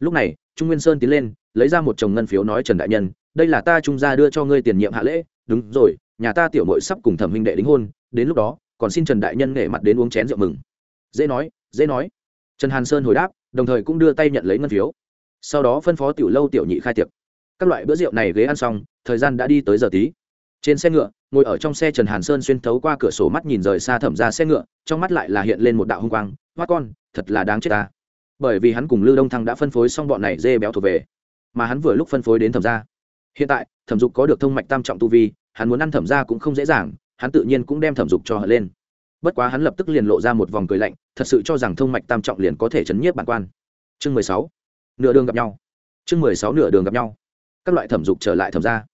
Speaker 1: lúc này, trung nguyên sơn tiến lên, lấy ra một chồng ngân phiếu nói, trần đại nhân, đây là ta trung gia đưa cho ngươi tiền nhiệm hạ lễ. Đúng rồi, nhà ta tiểu mội sắp cùng thẩm huynh đệ đính hôn, đến lúc đó, còn xin trần đại nhân nghệ mặt đến uống chén rượu mừng. Dễ nói dễ nói. Trần hàn sơn hồi đáp, đồng thời cũng đưa tay nhận lấy ngân phiếu. Sau đó phân phó tiểu lâu, tiểu nhị khai tiệc. Các loại bữa rượu này ghế ăn xong, thời gian đã đi tới giờ tí. Trên xe ngựa, ngồi ở trong xe trần hàn sơn xuyên thấu qua cửa sổ mắt nhìn rời xa thẩm ra xe ngựa, trong mắt lại là hiện lên một đạo hung quang. Hoa con, thật là đáng chết ta bởi vì hắn cùng lưu đông thăng đã phân phối xong bọn này dê béo thuộc về mà hắn vừa lúc phân phối đến thẩm Gia. hiện tại thẩm dục có được thông mạch tam trọng tu vi hắn muốn ăn thẩm Gia cũng không dễ dàng hắn tự nhiên cũng đem thẩm dục cho hở lên. Bất quá hắn lập tức liền lộ ra một vòng cười lạnh thật sự cho rằng thông mạch tam trọng liền có thể chấn nhiếp bản quan. Chương mười sáu nửa đường gặp nhau. Chương mười sáu nửa đường gặp nhau. Các loại thẩm dục trở lại thẩm Gia,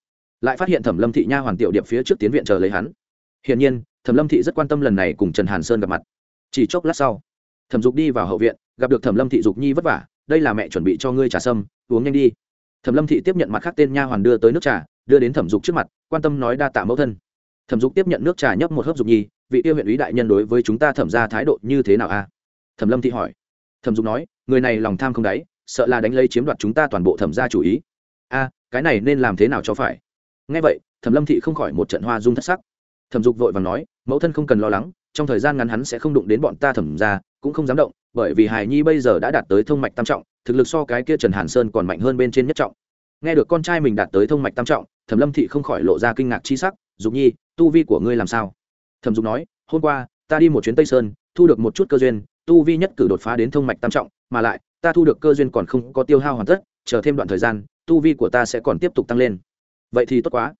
Speaker 1: lại phát hiện thẩm lâm thị nha hoàn tiểu điệp phía trước tiến viện chờ lấy hắn. Hiển nhiên thẩm lâm thị rất quan tâm lần này cùng trần hàn sơn gặp mặt. Chỉ chốc lát sau thẩm dục đi vào hậu viện gặp được thẩm lâm thị dục nhi vất vả, đây là mẹ chuẩn bị cho ngươi trà sâm, uống nhanh đi. Thẩm lâm thị tiếp nhận mặt khác tên nha hoàn đưa tới nước trà, đưa đến thẩm dục trước mặt, quan tâm nói đa tạ mẫu thân. Thẩm dục tiếp nhận nước trà nhấp một hớp dục nhi, vị tiêu huyện ý đại nhân đối với chúng ta thẩm ra thái độ như thế nào a? Thẩm lâm thị hỏi. Thẩm dục nói, người này lòng tham không đáy, sợ là đánh lấy chiếm đoạt chúng ta toàn bộ thẩm ra chủ ý. A, cái này nên làm thế nào cho phải? Ngay vậy, thẩm lâm thị không khỏi một trận hoa dung thất sắc. Thẩm dục vội và nói, mẫu thân không cần lo lắng trong thời gian ngắn hắn sẽ không đụng đến bọn ta thẩm ra, cũng không dám động, bởi vì hải nhi bây giờ đã đạt tới thông mạch tam trọng, thực lực so cái kia trần hàn sơn còn mạnh hơn bên trên nhất trọng. Nghe được con trai mình đạt tới thông mạch tam trọng, thẩm lâm thị không khỏi lộ ra kinh ngạc chi sắc, dục nhi, tu vi của ngươi làm sao? Thẩm dục nói, hôm qua, ta đi một chuyến tây sơn, thu được một chút cơ duyên, tu vi nhất cử đột phá đến thông mạch tam trọng, mà lại, ta thu được cơ duyên còn không có tiêu hao hoàn tất, chờ thêm đoạn thời gian, tu vi của ta sẽ còn tiếp tục tăng lên. Vậy thì tốt quá.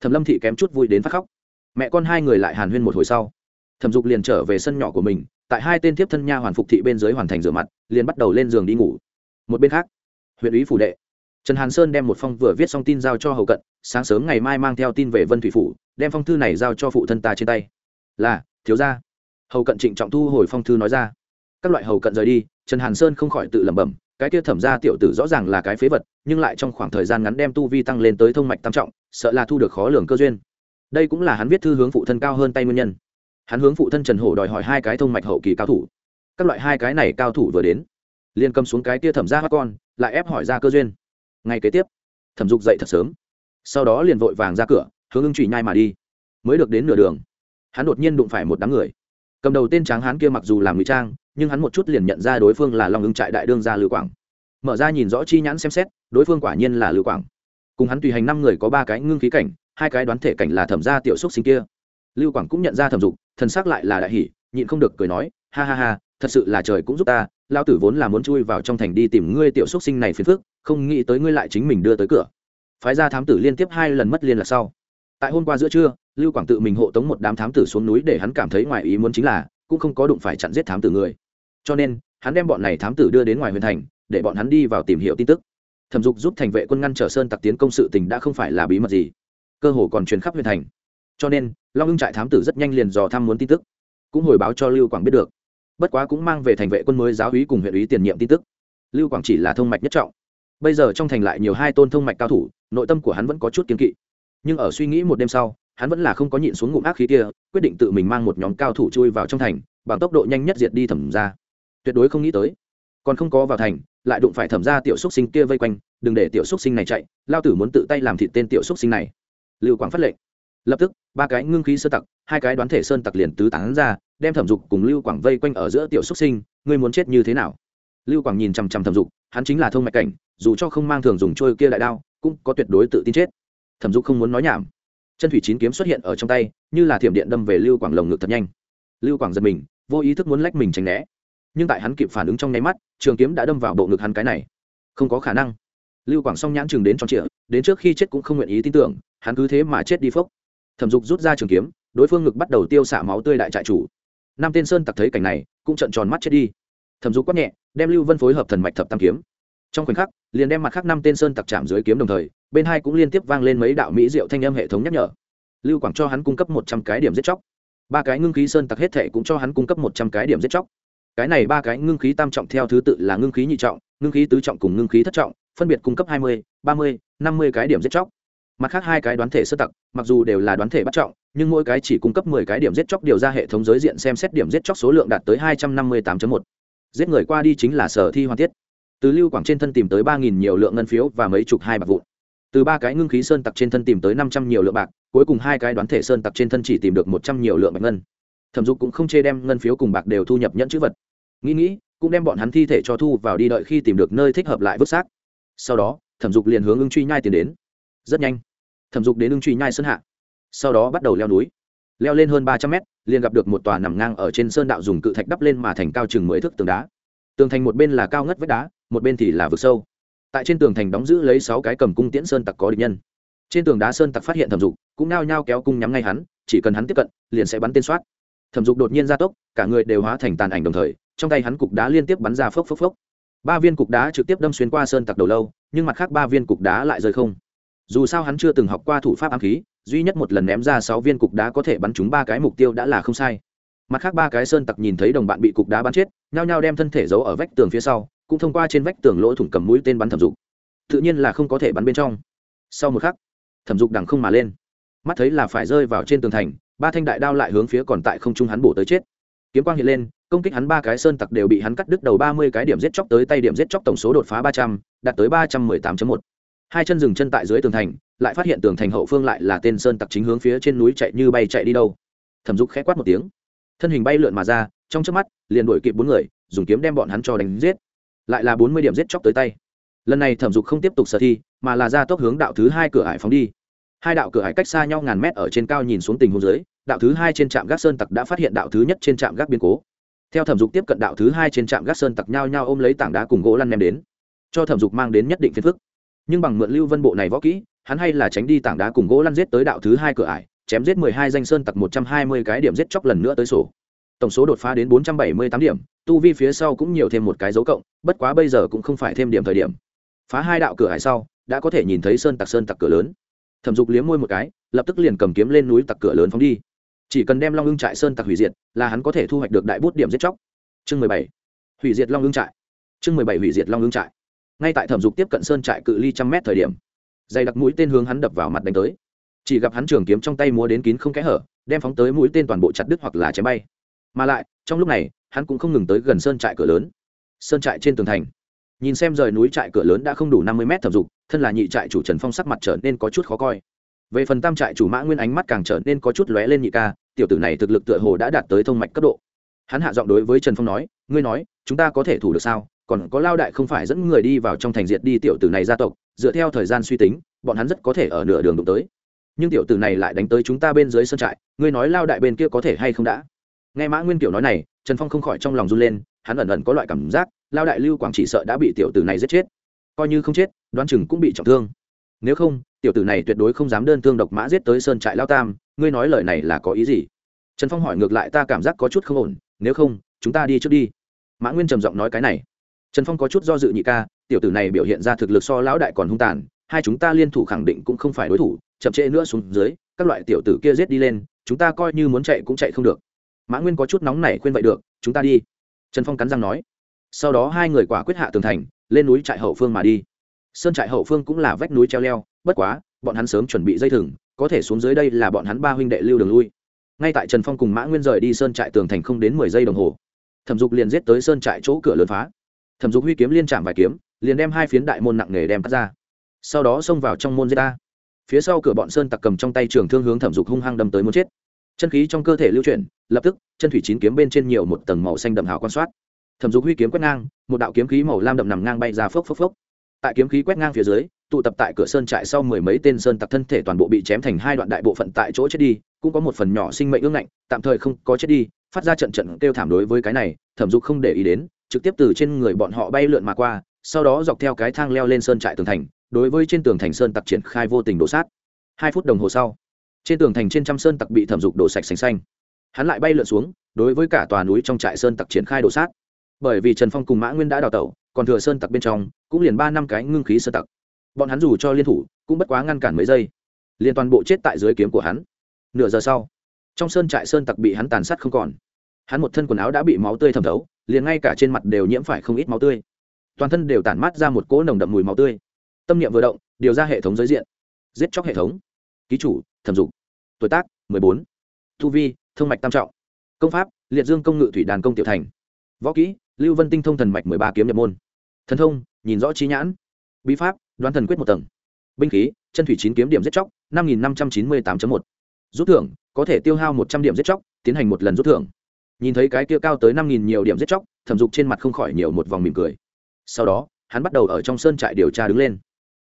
Speaker 1: Thẩm lâm thị kém chút vui đến phát khóc. Mẹ con hai người lại hàn huyên một hồi sau thẩm dục liền trở về sân nhỏ của mình, tại hai tên tiếp thân nha hoàn phục thị bên dưới hoàn thành rửa mặt, liền bắt đầu lên giường đi ngủ. Một bên khác, huyện ủy phủ đệ, trần hàn sơn đem một phong vừa viết xong tin giao cho hậu cận, sáng sớm ngày mai mang theo tin về vân thủy phủ, đem phong thư này giao cho phụ thân ta trên tay. Là, thiếu gia. Hầu cận trịnh trọng thu hồi phong thư nói ra. Các loại hầu cận rời đi, trần hàn sơn không khỏi tự lẩm bẩm, cái kia thẩm ra tiểu tử rõ ràng là cái phế vật, nhưng lại trong khoảng thời gian ngắn đem tu vi tăng lên tới thông mạch tam trọng, sợ là thu được khó lường cơ duyên. Đây cũng là hắn viết thư hướng phụ thân cao hơn tay nguyên nhân hắn hướng phụ thân trần hổ đòi hỏi hai cái thông mạch hậu kỳ cao thủ. Các loại hai cái này cao thủ vừa đến, liền cầm xuống cái kia thẩm ra hoa con, lại ép hỏi ra cơ duyên. Ngay kế tiếp, thẩm dục dậy thật sớm. Sau đó liền vội vàng ra cửa, hướng ưng trụy nhai mà đi. Mới được đến nửa đường, hắn đột nhiên đụng phải một đám người. Cầm đầu tên tráng hán kia mặc dù làm ngụy trang, nhưng hắn một chút liền nhận ra đối phương là long ưng trại đại đương gia lưu quảng. Mở ra nhìn rõ chi nhãn xem xét, đối phương quả nhiên là lưu quảng. Cùng hắn tùy hành năm người có ba cái ngưng khí cảnh, hai cái đoán thể cảnh là thẩm gia tiểu xúc sinh kia lưu quảng cũng nhận ra thẩm dục, thần s ắ c lại là đại hỷ nhịn không được cười nói, ha ha ha, thật sự là trời cũng giúp ta lao tử vốn là muốn chui vào trong thành đi tìm ngươi tiểu xúc sinh này phiền phức, không nghĩ tới ngươi lại chính mình đưa tới cửa. Phái ra thám tử liên tiếp hai lần mất liên lạc sau. Tại hôm qua giữa trưa, lưu quảng tự mình hộ tống một đám thám tử xuống núi để hắn cảm thấy ngoài ý muốn chính là, cũng không có đụng phải chặn giết thám tử người. Cho nên, hắn đem bọn này thám tử đưa đến ngoài huyền thành, để bọn hắn đi vào tìm hiểu tin tức. Thẩm dục giúp thành vệ quân ngăn trở sơn tặc tiến công sự tình đã không phải là bí mật gì. Cơ hồ còn truyền khắp huyền thành cho nên, long ưng trại thám tử rất nhanh liền dò thăm muốn tin tức, cũng hồi báo cho lưu quảng biết được. Bất quá cũng mang về thành vệ quân mới giáo úy cùng huyện úy tiền nhiệm tin tức. Lưu quảng chỉ là thông mạch nhất trọng. Bây giờ trong thành lại nhiều hai tôn thông mạch cao thủ, nội tâm của hắn vẫn có chút kiên kỵ. Nhưng ở suy nghĩ một đêm sau, hắn vẫn là không có nhịn xuống ngụm ác khí kia, quyết định tự mình mang một nhóm cao thủ chui vào trong thành, bằng tốc độ nhanh nhất diệt đi thẩm ra tuyệt đối không nghĩ tới. Còn không có vào thành, lại đụng phải thẩm ra tiểu xúc sinh kia vây quanh, đừng để tiểu xúc sinh này chạy, lao tử muốn tự tay làm thịt tên tiểu xúc sinh này. Lưu quảng phát lệnh lập tức, ba cái ngưng khí sơ tặc, hai cái đoán thể sơn tặc liền tứ tán ra, đem thẩm dục cùng lưu quảng vây quanh ở giữa tiểu xúc sinh, ngươi muốn chết như thế nào? Lưu quảng nhìn chằm chằm thẩm dục, hắn chính là thông mạch cảnh, dù cho không mang thường dùng trôi kia đại đao, cũng có tuyệt đối tự tin chết. Thẩm dục không muốn nói nhảm. Chân thủy chín kiếm xuất hiện ở trong tay, như là thiểm điện đâm về lưu quảng lồng ngực thật nhanh. Lưu quảng giật mình, vô ý thức muốn lách mình tránh né. Nhưng tại hắn kịp phản ứng trong nháy mắt, trường kiếm đã đâm vào bộ ngực hắn cái này. Không có khả năng. Lưu quảng song nhãn chừng đến tròn trịa, đến trước khi chết cũng không nguyện ý tin tưởng, hắn cứ thế mà chết đi phốc thẩm dục rút ra trường kiếm, đối phương ngực bắt đầu tiêu xả máu tươi đại trại chủ. Nam tên sơn tặc thấy cảnh này, cũng trận tròn mắt chết đi. Thẩm dục quát nhẹ, đem lưu vân phối hợp thần mạch thập tam kiếm. Trong khoảnh khắc, liền đem mặt khác năm tên sơn tặc chạm dưới kiếm đồng thời, bên hai cũng liên tiếp vang lên mấy đạo mỹ diệu thanh âm hệ thống nhắc nhở. Lưu quảng cho hắn cung cấp một trăm cái điểm giết chóc. Ba cái ngưng khí sơn tặc hết thệ cũng cho hắn cung cấp một trăm cái điểm giết chóc. Cái này ba cái ngưng khí tam trọng theo thứ tự là ngưng khí nhị trọng, ngưng khí tứ trọng cùng ngưng khí thất trọng, phân biệt cung cấp hai mươi, ba mươi, năm mươi cái điểm giết chóc mặt khác hai cái đoán thể sơ tặc, mặc dù đều là đoán thể bắt trọng, nhưng mỗi cái chỉ cung cấp mười cái điểm giết chóc điều ra hệ thống giới diện xem xét điểm giết chóc số lượng đạt tới hai trăm năm mươi tám một. Giết người qua đi chính là sở thi hoàn tiết. Từ lưu quảng trên thân tìm tới ba nghìn nhiều lượng ngân phiếu và mấy chục hai bạc vụn. Từ ba cái ngưng khí sơn tặc trên thân tìm tới năm trăm nhiều lượng bạc, cuối cùng hai cái đoán thể sơn tặc trên thân chỉ tìm được một trăm nhiều lượng bạc ngân. Thẩm dục cũng không chê đem ngân phiếu cùng bạc đều thu nhập nhẫn chữ vật. Nghĩ nghĩ, cũng đem bọn hắn thi thể cho thu vào đi đợi khi tìm được nơi thích hợp lại vứt xác. Sau đó, thẩm dục liền hướng ưng truy nhai tiến đến rất nhanh. Thẩm dục đến ưng truy nhai sơn hạ, sau đó bắt đầu leo núi. Leo lên hơn ba trăm mét, liền gặp được một tòa nằm ngang ở trên sơn đạo dùng cự thạch đắp lên mà thành cao chừng mười thước tường đá. Tường thành một bên là cao ngất vách đá, một bên thì là vực sâu. Tại trên tường thành đóng giữ lấy sáu cái cầm cung tiễn sơn tặc có địch nhân. Trên tường đá sơn tặc phát hiện thẩm dục, cũng nao nhao kéo cung nhắm ngay hắn, chỉ cần hắn tiếp cận, liền sẽ bắn tên soát. Thẩm dục đột nhiên ra tốc, cả người đều hóa thành tàn ảnh đồng thời, trong tay hắn cục đá liên tiếp bắn ra phốc phốc phốc. Ba viên cục đá trực tiếp đâm xuyên qua sơn tặc đầu lâu, nhưng mặt khác ba viên cục đá lại rơi không dù sao hắn chưa từng học qua thủ pháp ám khí, duy nhất một lần ném ra sáu viên cục đá có thể bắn trúng ba cái mục tiêu đã là không sai. Mặt khác ba cái sơn tặc nhìn thấy đồng bạn bị cục đá bắn chết, nhao nhao đem thân thể giấu ở vách tường phía sau, cũng thông qua trên vách tường lỗ thủng cầm mũi tên bắn thẩm dục. Tự nhiên là không có thể bắn bên trong. Sau một khắc, thẩm dục đằng không mà lên. Mắt thấy là phải rơi vào trên tường thành, ba thanh đại đao lại hướng phía còn tại không trung hắn bổ tới chết. Kiếm quang hiện lên, công kích hắn ba cái sơn tặc đều bị hắn cắt đứt đầu ba mươi cái điểm giết chóc tới tay điểm giết chóc tổng số đột phá ba trăm, đạt tới ba trăm mười tám một hai chân dừng chân tại dưới tường thành, lại phát hiện tường thành hậu phương lại là tên sơn tặc chính hướng phía trên núi chạy như bay chạy đi đâu. Thẩm dục khẽ quát một tiếng. Thân hình bay lượn mà ra, trong trước mắt, liền đuổi kịp bốn người, dùng kiếm đem bọn hắn cho đánh giết. Lại là bốn mươi điểm giết chóc tới tay. Lần này thẩm dục không tiếp tục sở thi, mà là ra tốc hướng đạo thứ hai cửa hải phóng đi. Hai đạo cửa hải cách xa nhau ngàn mét ở trên cao nhìn xuống tình huống dưới, đạo thứ hai trên trạm gác sơn tặc đã phát hiện đạo thứ nhất trên trạm gác biên cố. Theo thẩm dục tiếp cận đạo thứ hai trên trạm gác sơn tặc nhau nhau ôm lấy tảng đá cùng gỗ lăn ném đến, cho thẩm dục mang đến nhất định phiền phức nhưng bằng mượn lưu vân bộ này võ kỹ, hắn hay là tránh đi tảng đá cùng gỗ lăn giết tới đạo thứ hai cửa ải, chém giết mười hai danh sơn tặc một trăm hai mươi cái điểm giết chóc lần nữa tới sổ. Tổng số đột phá đến bốn trăm bảy mươi tám điểm, tu vi phía sau cũng nhiều thêm một cái dấu cộng, bất quá bây giờ cũng không phải thêm điểm thời điểm. Phá hai đạo cửa hải sau, đã có thể nhìn thấy sơn tặc sơn tặc cửa lớn. Thẩm dục liếm môi một cái, lập tức liền cầm kiếm lên núi tặc cửa lớn phóng đi. Chỉ cần đem long ưng trại sơn tặc hủy diệt, là hắn có thể thu hoạch được đại bút điểm giết chóc. Chương mười bảy. Hủy diệt long ưng trại. Chương mười bảy hủy diệt long ưng trại ngay tại thẩm dục tiếp cận sơn trại cự ly trăm mét thời điểm, dày đặc mũi tên hướng hắn đập vào mặt đánh tới. Chỉ gặp hắn trường kiếm trong tay múa đến kín không kẽ hở, đem phóng tới mũi tên toàn bộ chặt đứt hoặc là chém bay. Mà lại, trong lúc này, hắn cũng không ngừng tới gần sơn trại cửa lớn. Sơn trại trên tường thành, nhìn xem rời núi trại cửa lớn đã không đủ năm mươi mét thẩm dục, thân là nhị trại chủ trần phong sắc mặt trở nên có chút khó coi. Về phần tam trại chủ mã nguyên ánh mắt càng trở nên có chút lóe lên nhị ca, tiểu tử này thực lực tựa hồ đã đạt tới thông mạch cấp độ. Hắn hạ giọng đối với trần phong nói, ngươi nói, chúng ta có thể thủ được sao? Còn có lao đại không phải dẫn người đi vào trong thành diệt đi tiểu tử này gia tộc, dựa theo thời gian suy tính, bọn hắn rất có thể ở nửa đường đụng tới. Nhưng tiểu tử này lại đánh tới chúng ta bên dưới sân trại, ngươi nói lao đại bên kia có thể hay không đã? Nghe mã nguyên kiểu nói này, trần phong không khỏi trong lòng run lên, hắn ẩn ẩn có loại cảm giác, lao đại lưu quảng chỉ sợ đã bị tiểu tử này giết chết. Coi như không chết, đoán chừng cũng bị trọng thương. Nếu không, tiểu tử này tuyệt đối không dám đơn thương độc mã giết tới sơn trại lao tam, ngươi nói lời này là có ý gì? Trần phong hỏi ngược lại, ta cảm giác có chút không ổn, nếu không, chúng ta đi trước đi. Mã nguyên trầm giọng nói cái này trần phong có chút do dự nhị ca, tiểu tử này biểu hiện ra thực lực so lão đại còn hung tàn, hai chúng ta liên thủ khẳng định cũng không phải đối thủ, chậm trễ nữa xuống dưới, các loại tiểu tử kia giết đi lên, chúng ta coi như muốn chạy cũng chạy không được. Mã nguyên có chút nóng này khuyên vậy được, chúng ta đi. Trần phong cắn răng nói. Sau đó hai người quả quyết hạ tường thành, lên núi trại hậu phương mà đi. Sơn trại hậu phương cũng là vách núi treo leo, bất quá, bọn hắn sớm chuẩn bị dây thừng, có thể xuống dưới đây là bọn hắn ba huynh đệ lưu đường lui. Ngay tại trần phong cùng mã nguyên rời đi sơn trại tường thành không đến mười giây đồng hồ, thẩm dục liền giết tới sơn trại chỗ cửa lớn phá thẩm dục huy kiếm liên chạm vài kiếm, liền đem hai phiến đại môn nặng nề đem cắt ra. Sau đó xông vào trong môn dây ta. Phía sau cửa bọn sơn tặc cầm trong tay trường thương hướng thẩm dục hung hăng đâm tới muốn chết. Chân khí trong cơ thể lưu chuyển, lập tức, chân thủy chín kiếm bên trên nhiều một tầng màu xanh đậm hào quan soát thẩm dục huy kiếm quét ngang, một đạo kiếm khí màu lam đậm nằm ngang bay ra phốc phốc phốc. Tại kiếm khí quét ngang phía dưới, tụ tập tại cửa sơn trại sau mười mấy tên sơn tặc thân thể toàn bộ bị chém thành hai đoạn đại bộ phận tại chỗ chết đi, cũng có một phần nhỏ sinh mệnh ương ngạnh, tạm thời không có chết đi, phát ra trận trận kêu thảm đối với cái này, thẩm dục không để ý đến trực tiếp từ trên người bọn họ bay lượn mà qua, sau đó dọc theo cái thang leo lên sơn trại tường thành, đối với trên tường thành sơn tặc triển khai vô tình đổ sát. Hai phút đồng hồ sau, trên tường thành trên trăm sơn tặc bị thẩm dục đổ sạch xanh xanh. Hắn lại bay lượn xuống, đối với cả tòa núi trong trại sơn tặc triển khai đổ sát. Bởi vì trần phong cùng mã nguyên đã đào tẩu, còn thừa sơn tặc bên trong, cũng liền ba năm cái ngưng khí sơn tặc. Bọn hắn dù cho liên thủ, cũng bất quá ngăn cản mấy giây. Liền toàn bộ chết tại dưới kiếm của hắn. Nửa giờ sau, trong sơn trại sơn tặc bị hắn tàn sát không còn hắn một thân quần áo đã bị máu tươi thẩm thấu, liền ngay cả trên mặt đều nhiễm phải không ít máu tươi. Toàn thân đều tản mát ra một cỗ nồng đậm mùi máu tươi. Tâm niệm vừa động, điều ra hệ thống giới diện. Giết chóc hệ thống. Ký chủ, thẩm dục. Tuổi tác, mười bốn. Thu vi thương mạch tam trọng. Công pháp, liệt dương công ngự thủy đàn công tiểu thành. Võ kỹ, lưu vân tinh thông thần mạch mười ba kiếm nhập môn. Thần thông, nhìn rõ trí nhãn. Bí pháp, đoán thần quyết một tầng. Binh khí, chân thủy chín kiếm điểm giết chóc, năm nghìn năm trăm chín mươi tám một. Rút thưởng, có thể tiêu hao một trăm điểm giết chóc, tiến hành một lần rút thưởng nhìn thấy cái kia cao tới năm nghìn nhiều điểm giết chóc, thẩm dục trên mặt không khỏi nhiều một vòng mỉm cười. Sau đó, hắn bắt đầu ở trong sơn trại điều tra đứng lên.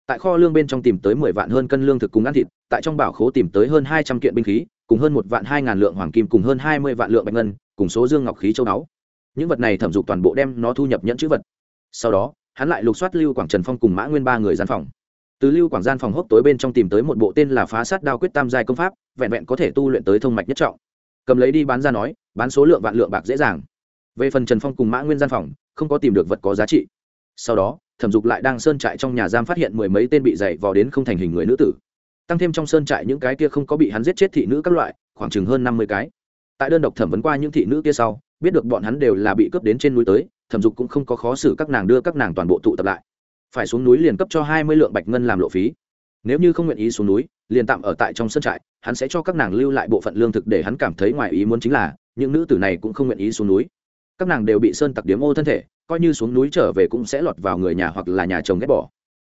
Speaker 1: Tại kho lương bên trong tìm tới mười vạn hơn cân lương thực cùng ăn thịt, tại trong bảo khố tìm tới hơn hai trăm kiện binh khí, cùng hơn một vạn hai ngàn lượng hoàng kim cùng hơn hai mươi vạn lượng bạch ngân, cùng số dương ngọc khí châu báu. Những vật này thẩm dục toàn bộ đem nó thu nhập nhẫn chữ vật. Sau đó, hắn lại lục soát lưu quảng trần phong cùng mã nguyên ba người gian phòng. Từ lưu quảng gian phòng hốc tối bên trong tìm tới một bộ tên là phá sát đao quyết tam giai công pháp, vẹn vẹn có thể tu luyện tới thông mạch nhất trọng cầm lấy đi bán ra nói, bán số lượng vạn lượng bạc dễ dàng. Về phần trần phong cùng mã nguyên gian phòng, không có tìm được vật có giá trị. Sau đó, thẩm dục lại đang sơn trại trong nhà giam phát hiện mười mấy tên bị dày vò đến không thành hình người nữ tử. Tăng thêm trong sơn trại những cái kia không có bị hắn giết chết thị nữ các loại, khoảng chừng hơn năm mươi cái. Tại đơn độc thẩm vấn qua những thị nữ kia sau, biết được bọn hắn đều là bị cướp đến trên núi tới, thẩm dục cũng không có khó xử các nàng đưa các nàng toàn bộ tụ tập lại. Phải xuống núi liền cấp cho hai mươi lượng bạch ngân làm lộ phí. Nếu như không nguyện ý xuống núi liền tạm ở tại trong sân trại, hắn sẽ cho các nàng lưu lại bộ phận lương thực để hắn cảm thấy ngoài ý muốn chính là, những nữ tử này cũng không nguyện ý xuống núi. Các nàng đều bị sơn tặc điếm ô thân thể, coi như xuống núi trở về cũng sẽ lọt vào người nhà hoặc là nhà chồng ghét bỏ.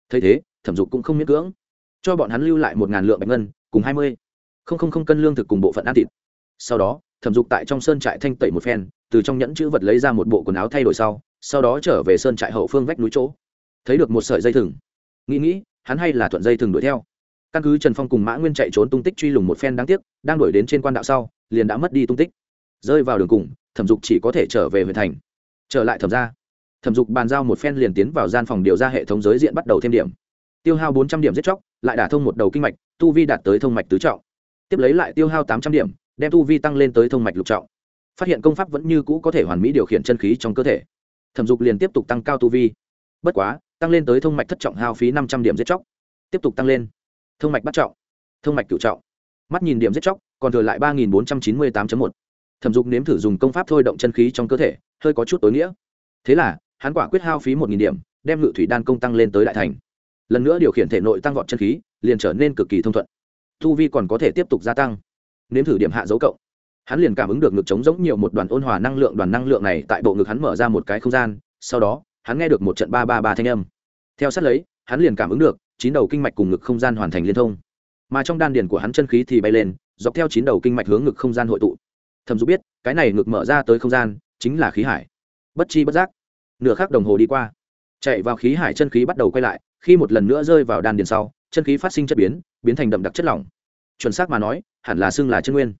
Speaker 1: Thấy thế, thẩm dục cũng không miễn cưỡng. Cho bọn hắn lưu lại một ngàn lượng bạch ngân, cùng hai mươi. Không không không cân lương thực cùng bộ phận ăn thịt. Sau đó, thẩm dục tại trong sơn trại thanh tẩy một phen, từ trong nhẫn chữ vật lấy ra một bộ quần áo thay đổi sau sau đó trở về sơn trại hậu phương vách núi chỗ. Thấy được một sợi dây thừng. Nghĩ nghĩ, hắn hay là thuận dây thừng đuổi theo căn cứ trần phong cùng mã nguyên chạy trốn tung tích truy lùng một phen đáng tiếc đang đuổi đến trên quan đạo sau liền đã mất đi tung tích rơi vào đường cùng thẩm dục chỉ có thể trở về huyện thành trở lại thẩm ra thẩm dục bàn giao một phen liền tiến vào gian phòng điều ra hệ thống giới diện bắt đầu thêm điểm tiêu hao bốn trăm điểm giết chóc lại đả thông một đầu kinh mạch tu vi đạt tới thông mạch tứ trọng tiếp lấy lại tiêu hao tám trăm điểm đem tu vi tăng lên tới thông mạch lục trọng phát hiện công pháp vẫn như cũ có thể hoàn mỹ điều khiển chân khí trong cơ thể thẩm dục liền tiếp tục tăng cao tu vi bất quá tăng lên tới thông mạch thất trọng hao phí năm trăm điểm giết chóc tiếp tục tăng lên thông mạch bắt trọng. Thông mạch cựu trọng. Mắt nhìn điểm giết chóc, còn thừa lại ba nghìn bốn trăm chín mươi tám một. Thẩm dục nếm thử dùng công pháp thôi động chân khí trong cơ thể, hơi có chút tối nghĩa. Thế là, hắn quả quyết hao phí một nghìn điểm, đem ngự thủy đan công tăng lên tới đại thành. Lần nữa điều khiển thể nội tăng vọt chân khí, liền trở nên cực kỳ thông thuận. Thu vi còn có thể tiếp tục gia tăng. Nếm thử điểm hạ dấu cộng. Hắn liền cảm ứng được ngực trống giống nhiều một đoàn ôn hòa năng lượng, đoàn năng lượng này tại bộ ngực hắn mở ra một cái không gian, sau đó, hắn nghe được một trận ba ba ba thanh âm. Theo sát lấy, hắn liền cảm ứng được chín đầu kinh mạch cùng ngực không gian hoàn thành liên thông. Mà trong đan điền của hắn chân khí thì bay lên, dọc theo chín đầu kinh mạch hướng ngực không gian hội tụ. Thẩm dục biết, cái này ngực mở ra tới không gian, chính là khí hải. Bất chi bất giác, nửa khắc đồng hồ đi qua. Chạy vào khí hải chân khí bắt đầu quay lại, khi một lần nữa rơi vào đan điền sau, chân khí phát sinh chất biến biến thành đậm đặc chất lỏng. Chuẩn xác mà nói, hẳn là xưng là chân nguyên.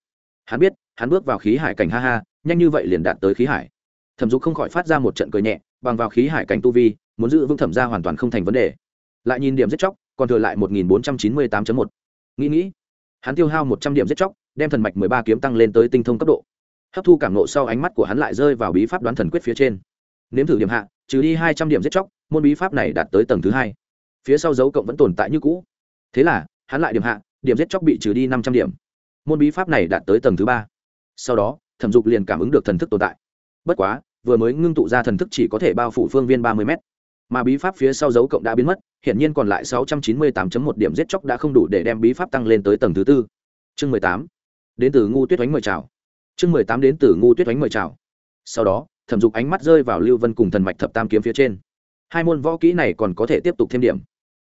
Speaker 1: Hắn biết, hắn bước vào khí hải cảnh ha ha, nhanh như vậy liền đạt tới khí hải. Thẩm dục không khỏi phát ra một trận cười nhẹ, bằng vào khí hải cảnh tu vi, muốn giữ vững thẩm ra hoàn toàn không thành vấn đề lại nhìn điểm giết chóc, còn thừa lại một nghìn bốn trăm chín mươi tám một. Nghĩ nghĩ, hắn tiêu hao một trăm điểm giết chóc, đem thần mạch mười ba kiếm tăng lên tới tinh thông cấp độ. Hấp thu cảm nộ sau ánh mắt của hắn lại rơi vào bí pháp đoán thần quyết phía trên. Nếm thử điểm hạ, trừ đi hai trăm điểm giết chóc, môn bí pháp này đạt tới tầng thứ hai. Phía sau dấu cộng vẫn tồn tại như cũ. Thế là, hắn lại điểm hạ, điểm giết chóc bị trừ đi năm trăm điểm. Môn bí pháp này đạt tới tầng thứ ba. Sau đó, thẩm dục liền cảm ứng được thần thức tồn tại. Bất quá, vừa mới ngưng tụ ra thần thức chỉ có thể bao phủ phương viên ba mươi m mà bí pháp phía sau dấu cộng đã biến mất hiện nhiên còn lại sáu trăm chín mươi tám một điểm giết chóc đã không đủ để đem bí pháp tăng lên tới tầng thứ tư. Chương mười tám. Đến từ ngu tuyết oánh mời chào. Chương mười tám đến từ ngu tuyết oánh mời chào. Sau đó, thẩm dục ánh mắt rơi vào lưu vân cùng thần mạch thập tam kiếm phía trên. Hai môn võ kỹ này còn có thể tiếp tục thêm điểm.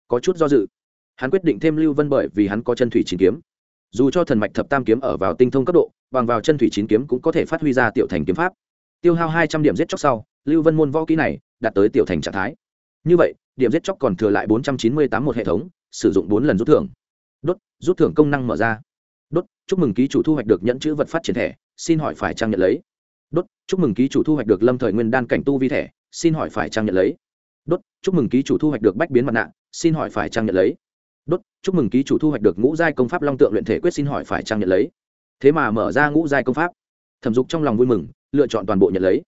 Speaker 1: Có chút do dự. Hắn quyết định thêm lưu vân bởi vì hắn có chân thủy chín kiếm. Dù cho thần mạch thập tam kiếm ở vào tinh thông cấp độ, bằng vào chân thủy chín kiếm cũng có thể phát huy ra tiểu thành kiếm pháp. Tiêu hao hai trăm điểm giết chóc sau, lưu vân môn võ kỹ này đạt tới tiểu thành trạng thái như vậy, điểm giết chóc còn thừa lại bốn trăm chín mươi tám một hệ thống, sử dụng bốn lần rút thưởng. Đốt, rút thưởng công năng mở ra. Đốt, chúc mừng ký chủ thu hoạch được nhẫn chữ vật phát triển thẻ, xin hỏi phải trang nhận lấy. Đốt, chúc mừng ký chủ thu hoạch được lâm thời nguyên đan cảnh tu vi thẻ, xin hỏi phải trang nhận lấy. Đốt, chúc mừng ký chủ thu hoạch được bách biến mặt nạ, xin hỏi phải trang nhận lấy. Đốt, chúc mừng ký chủ thu hoạch được ngũ giai công pháp long tượng luyện thể quyết, xin hỏi phải trang nhận lấy. Thế mà mở ra ngũ giai công pháp, thẩm dục trong lòng vui mừng, lựa chọn toàn bộ nhận lấy.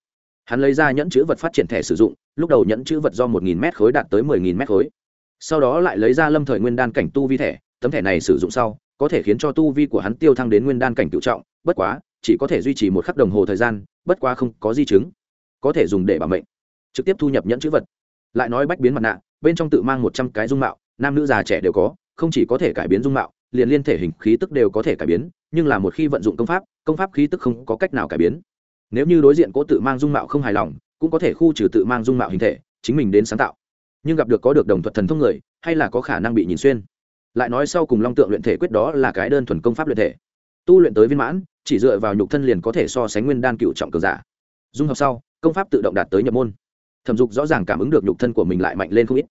Speaker 1: Hắn lấy ra nhẫn chữ vật phát triển thẻ sử dụng lúc đầu nhẫn chữ vật do một nghìn mét khối đạt tới mười nghìn mét khối. Sau đó lại lấy ra lâm thời nguyên đan cảnh tu vi thẻ, tấm thẻ này sử dụng sau, có thể khiến cho tu vi của hắn tiêu thăng đến nguyên đan cảnh cửu trọng, bất quá, chỉ có thể duy trì một khắc đồng hồ thời gian, bất quá không có di chứng. Có thể dùng để bảo mệnh. Trực tiếp thu nhập nhẫn chữ vật. Lại nói bách biến mặt nạ, bên trong tự mang một trăm cái dung mạo, nam nữ già trẻ đều có, không chỉ có thể cải biến dung mạo, liền liên thể hình khí tức đều có thể cải biến, nhưng là một khi vận dụng công pháp công pháp khí tức không có cách nào cải biến. Nếu như đối diện cố tự mang dung mạo không hài lòng cũng có thể khu trừ tự mang dung mạo hình thể, chính mình đến sáng tạo. Nhưng gặp được có được đồng thuận thần thông người, hay là có khả năng bị nhìn xuyên. Lại nói sau cùng long tượng luyện thể quyết đó là cái đơn thuần công pháp luyện thể. Tu luyện tới viên mãn, chỉ dựa vào nhục thân liền có thể so sánh nguyên đan cựu trọng cường giả. Dung hợp sau, công pháp tự động đạt tới nhập môn. Thẩm dục rõ ràng cảm ứng được nhục thân của mình lại mạnh lên không ít.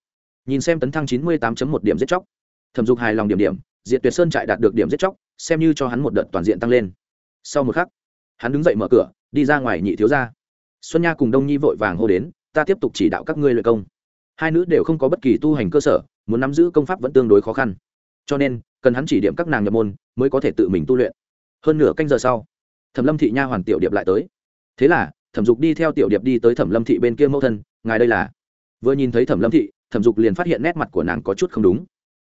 Speaker 1: Nhìn xem tấn thăng chín mươi tám một điểm giết chóc. Thẩm dục hài lòng điểm điểm diện tuyệt sơn trại đạt được điểm giết chóc, xem như cho hắn một đợt toàn diện tăng lên. Sau một khắc, hắn đứng dậy mở cửa, đi ra ngoài nhị thiếu ra xuân nha cùng đông nhi vội vàng hô đến, ta tiếp tục chỉ đạo các ngươi luyện công. Hai nữ đều không có bất kỳ tu hành cơ sở, muốn nắm giữ công pháp vẫn tương đối khó khăn. Cho nên, cần hắn chỉ điểm các nàng nhập môn, mới có thể tự mình tu luyện. Hơn nửa canh giờ sau, thẩm lâm thị nha hoàn tiểu điệp lại tới. Thế là, thẩm dục đi theo tiểu điệp đi tới thẩm lâm thị bên kia mẫu thân, ngài đây là? Vừa nhìn thấy thẩm lâm thị, thẩm dục liền phát hiện nét mặt của nàng có chút không đúng.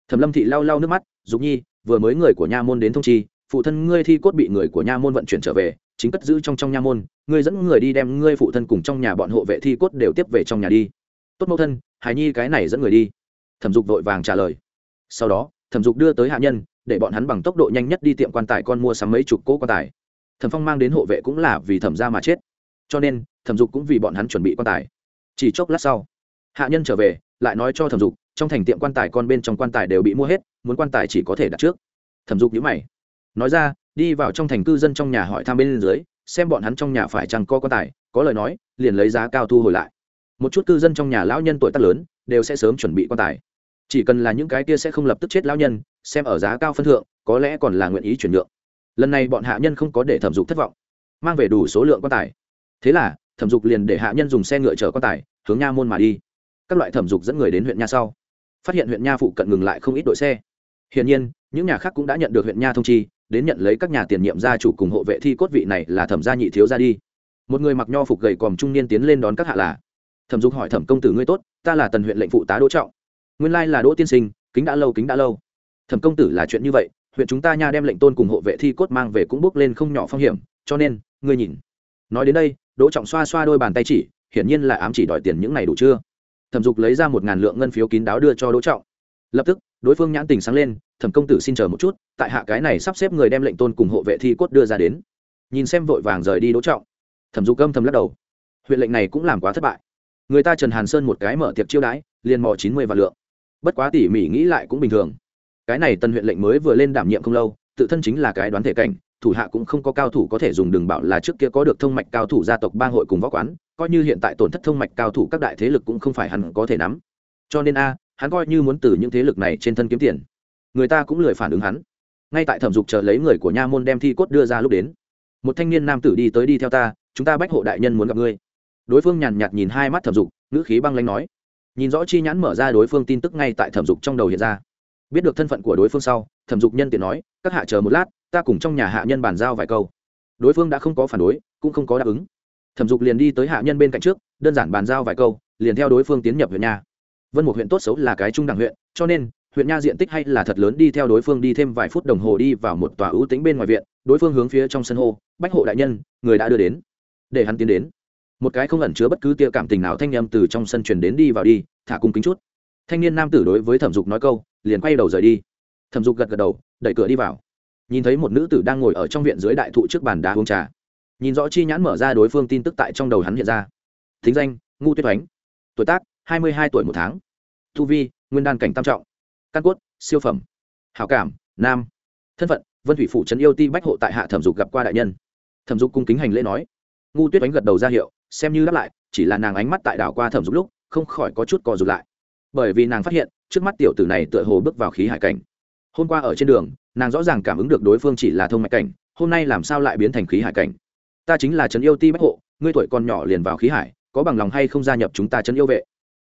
Speaker 1: Thẩm lâm thị lau lau nước mắt, dục nhi, vừa mới người của nha môn đến thông chi, phụ thân ngươi thi cốt bị người của nha môn vận chuyển trở về chính cất giữ trong trong nha môn, ngươi dẫn người đi đem ngươi phụ thân cùng trong nhà bọn hộ vệ thi cốt đều tiếp về trong nhà đi. Tốt mẫu thân hải nhi cái này dẫn người đi. Thẩm dục vội vàng trả lời. Sau đó, thẩm dục đưa tới hạ nhân, để bọn hắn bằng tốc độ nhanh nhất đi tiệm quan tài con mua sắm mấy chục cỗ quan tài. Thẩm phong mang đến hộ vệ cũng là vì thẩm ra mà chết. Cho nên, thẩm dục cũng vì bọn hắn chuẩn bị quan tài. Chỉ chốc lát sau, hạ nhân trở về, lại nói cho thẩm dục, trong thành tiệm quan tài con bên trong quan tài đều bị mua hết, muốn quan tài chỉ có thể đặt trước. Thẩm dục nhữ mày, nói ra đi vào trong thành cư dân trong nhà hỏi thăm bên dưới, xem bọn hắn trong nhà phải chăng có quan tài, có lời nói, liền lấy giá cao thu hồi lại. Một chút cư dân trong nhà lão nhân tuổi tác lớn, đều sẽ sớm chuẩn bị quan tài. Chỉ cần là những cái kia sẽ không lập tức chết lão nhân, xem ở giá cao phân thượng, có lẽ còn là nguyện ý chuyển nhượng. Lần này bọn hạ nhân không có để thẩm dục thất vọng, mang về đủ số lượng quan tài. Thế là, thẩm dục liền để hạ nhân dùng xe ngựa chở quan tài, hướng nha môn mà đi. Các loại thẩm dục dẫn người đến huyện nha sau. Phát hiện huyện nha phụ cận ngừng lại không ít đội xe. Hiển nhiên, những nhà khác cũng đã nhận được huyện nha thông chi đến nhận lấy các nhà tiền nhiệm gia chủ cùng hộ vệ thi cốt vị này là thẩm gia nhị thiếu ra đi. Một người mặc nho phục gầy còm trung niên tiến lên đón các hạ là, thẩm dục hỏi, thẩm công tử ngươi tốt, ta là tần huyện lệnh phụ tá đỗ trọng. Nguyên lai là đỗ tiên sinh, kính đã lâu, kính đã lâu. Thẩm công tử là chuyện như vậy, huyện chúng ta nha đem lệnh tôn cùng hộ vệ thi cốt mang về cũng bước lên không nhỏ phong hiểm, cho nên, ngươi nhìn. Nói đến đây, đỗ trọng xoa xoa đôi bàn tay chỉ, hiển nhiên là ám chỉ đòi tiền những này đủ chưa? Thẩm dục lấy ra một ngàn lượng ngân phiếu kín đáo đưa cho đỗ trọng. Lập tức đối phương nhãn tình sáng lên, thẩm công tử xin chờ một chút, tại hạ cái này sắp xếp người đem lệnh tôn cùng hộ vệ thi cốt đưa ra đến. Nhìn xem vội vàng rời đi đỗ trọng, thẩm dục âm thầm lắc đầu. Huyện lệnh này cũng làm quá thất bại. Người ta trần hàn sơn một cái mở tiệc chiêu đãi, liền mò chín mươi vạn lượng. Bất quá tỉ mỉ nghĩ lại cũng bình thường. Cái này tân huyện lệnh mới vừa lên đảm nhiệm không lâu, tự thân chính là cái đoán thể cảnh, thủ hạ cũng không có cao thủ có thể dùng đường bảo là trước kia có được thông mạch cao thủ gia tộc bang hội cùng võ quán, coi như hiện tại tổn thất thông mạch cao thủ các đại thế lực cũng không phải hẳn có thể nắm. Cho nên a hắn coi như muốn từ những thế lực này trên thân kiếm tiền. Người ta cũng lười phản ứng hắn. Ngay tại thẩm dục chờ lấy người của nha môn đem thi cốt đưa ra lúc đến, một thanh niên nam tử đi tới đi theo ta, chúng ta bách hộ đại nhân muốn gặp ngươi. Đối phương nhàn nhạt nhìn hai mắt thẩm dục, ngữ khí băng lanh nói. Nhìn rõ chi nhãn mở ra đối phương tin tức ngay tại thẩm dục trong đầu hiện ra. Biết được thân phận của đối phương sau, thẩm dục nhân tiện nói, các hạ chờ một lát, ta cùng trong nhà hạ nhân bàn giao vài câu. Đối phương đã không có phản đối, cũng không có đáp ứng. Thẩm dục liền đi tới hạ nhân bên cạnh trước, đơn giản bàn giao vài câu, liền theo đối phương tiến nhập về nhà vân một huyện tốt xấu là cái trung đẳng huyện, cho nên, huyện nha diện tích hay là thật lớn đi theo đối phương đi thêm vài phút đồng hồ đi vào một tòa ưu tính bên ngoài viện, đối phương hướng phía trong sân hô, bách hộ đại nhân, người đã đưa đến. Để hắn tiến đến. Một cái không ẩn chứa bất cứ tia cảm tình nào thanh â từ trong sân truyền đến đi vào đi, thả cung kính chút. Thanh niên nam tử đối với thẩm dục nói câu, liền quay đầu rời đi. Thẩm dục gật gật đầu, đẩy cửa đi vào. Nhìn thấy một nữ tử đang ngồi ở trong viện dưới đại thụ trước bàn đá uống trà. Nhìn rõ chi nhãn mở ra đối phương tin tức tại trong đầu hắn hiện ra. Thính danh ngu tuyết oánh. Tuổi tác hai mươi hai tuổi một tháng. Thu vi, nguyên đan cảnh tam trọng. Căn cốt, siêu phẩm. Hảo cảm, nam. Thân phận, vân thủy phụ trấn yêu ti bách hộ tại hạ thẩm dục gặp qua đại nhân. Thẩm dục cung kính hành lễ nói. Ngu tuyết đánh gật đầu ra hiệu, xem như đáp lại, chỉ là nàng ánh mắt tại đảo qua thẩm dục lúc, không khỏi có chút cò rụt lại. Bởi vì nàng phát hiện, trước mắt tiểu tử này tựa hồ bước vào khí hải cảnh. Hôm qua ở trên đường, nàng rõ ràng cảm ứng được đối phương chỉ là thông mạch cảnh, hôm nay làm sao lại biến thành khí hải cảnh? Ta chính là trấn yêu ti bách hộ, ngươi tuổi còn nhỏ liền vào khí hải, có bằng lòng hay không gia nhập chúng ta trấn yêu vệ?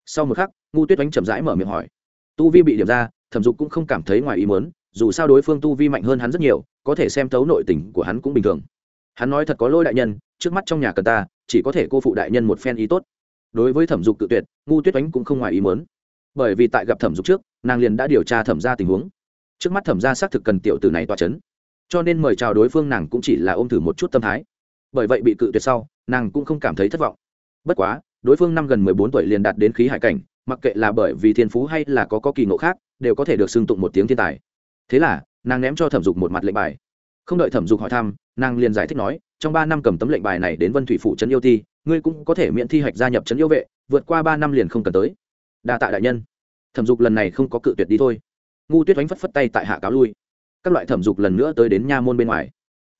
Speaker 1: Sau một khắc, ngu tuyết oánh chậm rãi mở miệng hỏi. Tu vi bị điểm ra, thẩm dục cũng không cảm thấy ngoài ý muốn, dù sao đối phương tu vi mạnh hơn hắn rất nhiều, có thể xem thấu nội tình của hắn cũng bình thường. Hắn nói thật có lỗi đại nhân, trước mắt trong nhà cần ta, chỉ có thể cô phụ đại nhân một phen ý tốt. Đối với thẩm dục tự tuyệt, ngu tuyết oánh cũng không ngoài ý muốn. Bởi vì tại gặp thẩm dục trước, nàng liền đã điều tra thẩm ra tình huống. Trước mắt thẩm ra xác thực cần tiểu tử này tỏa c h ấ n cho nên mời chào đối phương nàng cũng chỉ là ôm thử một chút tâm thái. Bởi vậy bị cự tuyệt sau, nàng cũng không cảm thấy thất vọng. Bất quá đối phương năm gần mười bốn tuổi liền đạt đến khí hải cảnh, mặc kệ là bởi vì thiên phú hay là có có kỳ ngộ khác, đều có thể được xưng tụng một tiếng thiên tài. Thế là, nàng ném cho thẩm dục một mặt lệnh bài. Không đợi thẩm dục hỏi thăm, nàng liền giải thích nói, trong ba năm cầm tấm lệnh bài này đến vân thủy phủ trấn yêu ti, ngươi cũng có thể miễn thi hạch gia nhập trấn yêu vệ, vượt qua ba năm liền không cần tới. Đa tạ đại nhân. Thẩm dục lần này không có cự tuyệt đi thôi. Ngu tuyết oánh phất phất tay tại hạ cáo lui. Các loại thẩm dục lần nữa tới đến nha môn bên ngoài.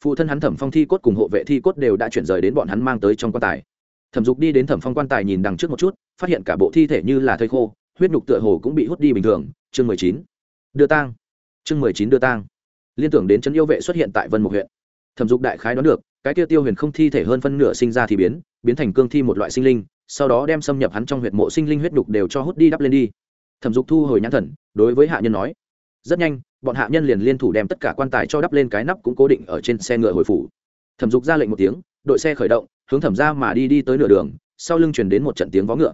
Speaker 1: Phụ thân hắn thẩm phong thi cốt cùng hộ vệ thi cốt đều đã chuyển rời đến bọn hắn mang tới trong quan tài thẩm dục đi đến thẩm phong quan tài nhìn đằng trước một chút, phát hiện cả bộ thi thể như là thây khô, huyết nhục tựa hồ cũng bị hút đi bình thường. Chương mười chín. Đưa tang. Chương mười chín đưa tang. Liên tưởng đến chân yêu vệ xuất hiện tại vân Mộc huyện. Thẩm dục đại khái đoán được, cái tiêu tiêu huyền không thi thể hơn phân nửa sinh ra thì biến biến thành cương thi một loại sinh linh, sau đó đem xâm nhập hắn trong huyệt mộ sinh linh huyết nhục đều cho hút đi đắp lên đi. Thẩm dục thu hồi nhãn thần, đối với hạ nhân nói, rất nhanh, bọn hạ nhân liền liên thủ đem tất cả quan tài cho đắp lên cái nắp cũng cố định ở trên xe ngựa hồi phủ. Thẩm dục ra lệnh một tiếng, đội xe khởi động hướng thẩm ra mà đi đi tới nửa đường, sau lưng truyền đến một trận tiếng vó ngựa.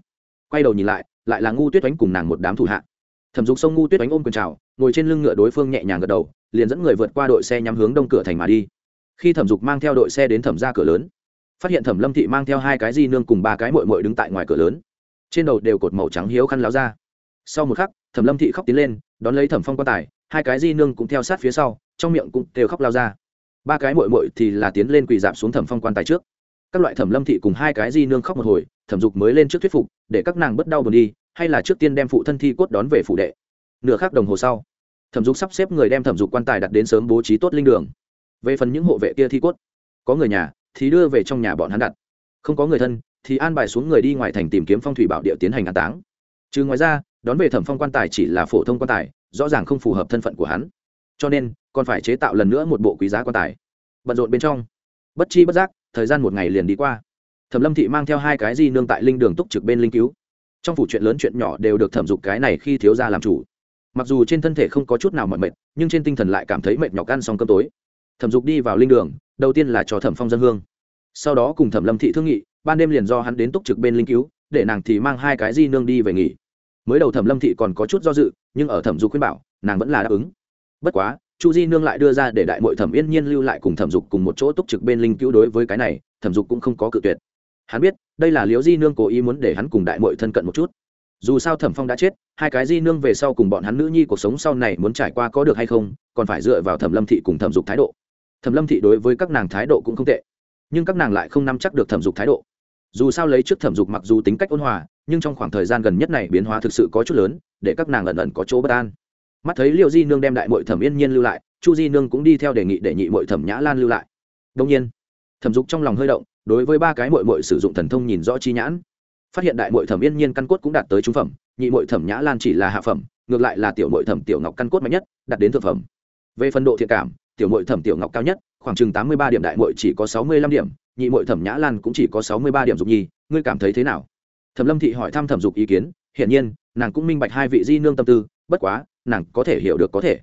Speaker 1: Quay đầu nhìn lại lại là ngu tuyết oánh cùng nàng một đám thủ hạ. Thẩm dục xông ngu tuyết oánh ôm quần trào ngồi trên lưng ngựa đối phương nhẹ nhàng gật đầu, liền dẫn người vượt qua đội xe nhắm hướng đông cửa thành mà đi. Khi thẩm dục mang theo đội xe đến thẩm ra cửa lớn, phát hiện thẩm lâm thị mang theo hai cái di nương cùng ba cái mội mội đứng tại ngoài cửa lớn. Trên đầu đều cột màu trắng hiếu khăn láo ra. Sau một khắc, thẩm lâm thị khóc tiến lên, đón lấy thẩm phong quan tài, hai cái di nương cũng theo sát phía sau, trong miệng cũng đều khóc lao ra. Ba cái mội mội thì là tiến lên quỳ dạp xuống thẩm phong quan tài trước các loại thẩm lâm thị cùng hai cái di nương khóc một hồi, thẩm dục mới lên trước thuyết phục, để các nàng bất đau buồn đi, hay là trước tiên đem phụ thân thi cốt đón về phủ đệ. Nửa khắc đồng hồ sau, thẩm dục sắp xếp người đem thẩm dục quan tài đặt đến sớm bố trí tốt linh đường. Về phần những hộ vệ kia thi cốt, có người nhà thì đưa về trong nhà bọn hắn đặt. Không có người thân thì an bài xuống người đi ngoài thành tìm kiếm phong thủy bảo địa tiến hành an táng. Trừ ngoài ra, đón về thẩm phong quan tài chỉ là phổ thông quan tài, rõ ràng không phù hợp thân phận của hắn. Cho nên, còn phải chế tạo lần nữa một bộ quý giá quan tài. Bận rộn bên trong, bất chi bất giác thời gian một ngày liền đi qua. Thẩm lâm thị mang theo hai cái di nương tại linh đường túc trực bên linh cứu. Trong phủ chuyện lớn chuyện nhỏ đều được thẩm dục cái này khi thiếu gia làm chủ. Mặc dù trên thân thể không có chút nào mọi mệt, nhưng trên tinh thần lại cảm thấy mệt nhọc ăn xong cơm tối. Thẩm dục đi vào linh đường, đầu tiên là cho thẩm phong dân hương. Sau đó cùng thẩm lâm thị thương nghị, ban đêm liền do hắn đến túc trực bên linh cứu, để nàng thì mang hai cái di nương đi về nghỉ. Mới đầu thẩm lâm thị còn có chút do dự, nhưng ở thẩm dục khuyên bảo, nàng vẫn là đáp ứng. Bất quá chu di nương lại đưa ra để đại mội thẩm yên nhiên lưu lại cùng thẩm dục cùng một chỗ túc trực bên linh cứu đối với cái này, thẩm dục cũng không có cự tuyệt. Hắn biết, đây là liếu di nương cố ý muốn để hắn cùng đại mội thân cận một chút. Dù sao thẩm phong đã chết, hai cái di nương về sau cùng bọn hắn nữ nhi cuộc sống sau này muốn trải qua có được hay không, còn phải dựa vào thẩm lâm thị cùng thẩm dục thái độ. Thẩm lâm thị đối với các nàng thái độ cũng không tệ, nhưng các nàng lại không nắm chắc được thẩm dục thái độ. Dù sao lấy trước thẩm dục mặc dù tính cách ôn hòa, nhưng trong khoảng thời gian gần nhất này biến hóa thực sự có chút lớn, để các nàng ẩn ẩn có chỗ bất an mắt thấy liệu di nương đem đại mội thẩm yên nhiên lưu lại, chu di nương cũng đi theo đề nghị để nhị mội thẩm nhã lan lưu lại. Đông nhiên, thẩm dục trong lòng hơi động, đối với ba cái mội mội sử dụng thần thông nhìn rõ chi nhãn. Phát hiện đại mội thẩm yên nhiên căn cốt cũng đạt tới trung phẩm, nhị mội thẩm nhã lan chỉ là hạ phẩm, ngược lại là tiểu mội thẩm tiểu ngọc căn cốt mạnh nhất, đạt đến thượng phẩm. Về phần độ thiện cảm, tiểu mội thẩm tiểu ngọc cao nhất, khoảng chừng tám mươi ba điểm đại mội chỉ có sáu mươi lăm điểm, nhị mội thẩm nhã lan cũng chỉ có sáu mươi ba điểm dục nhi, ngươi cảm thấy thế nào? Thẩm lâm thị hỏi thăm thẩm dục ý kiến, hiển nhiên, nàng cũng minh bạch hai vị di nương tâm tư, bất quá nàng có thể hiểu được có thể.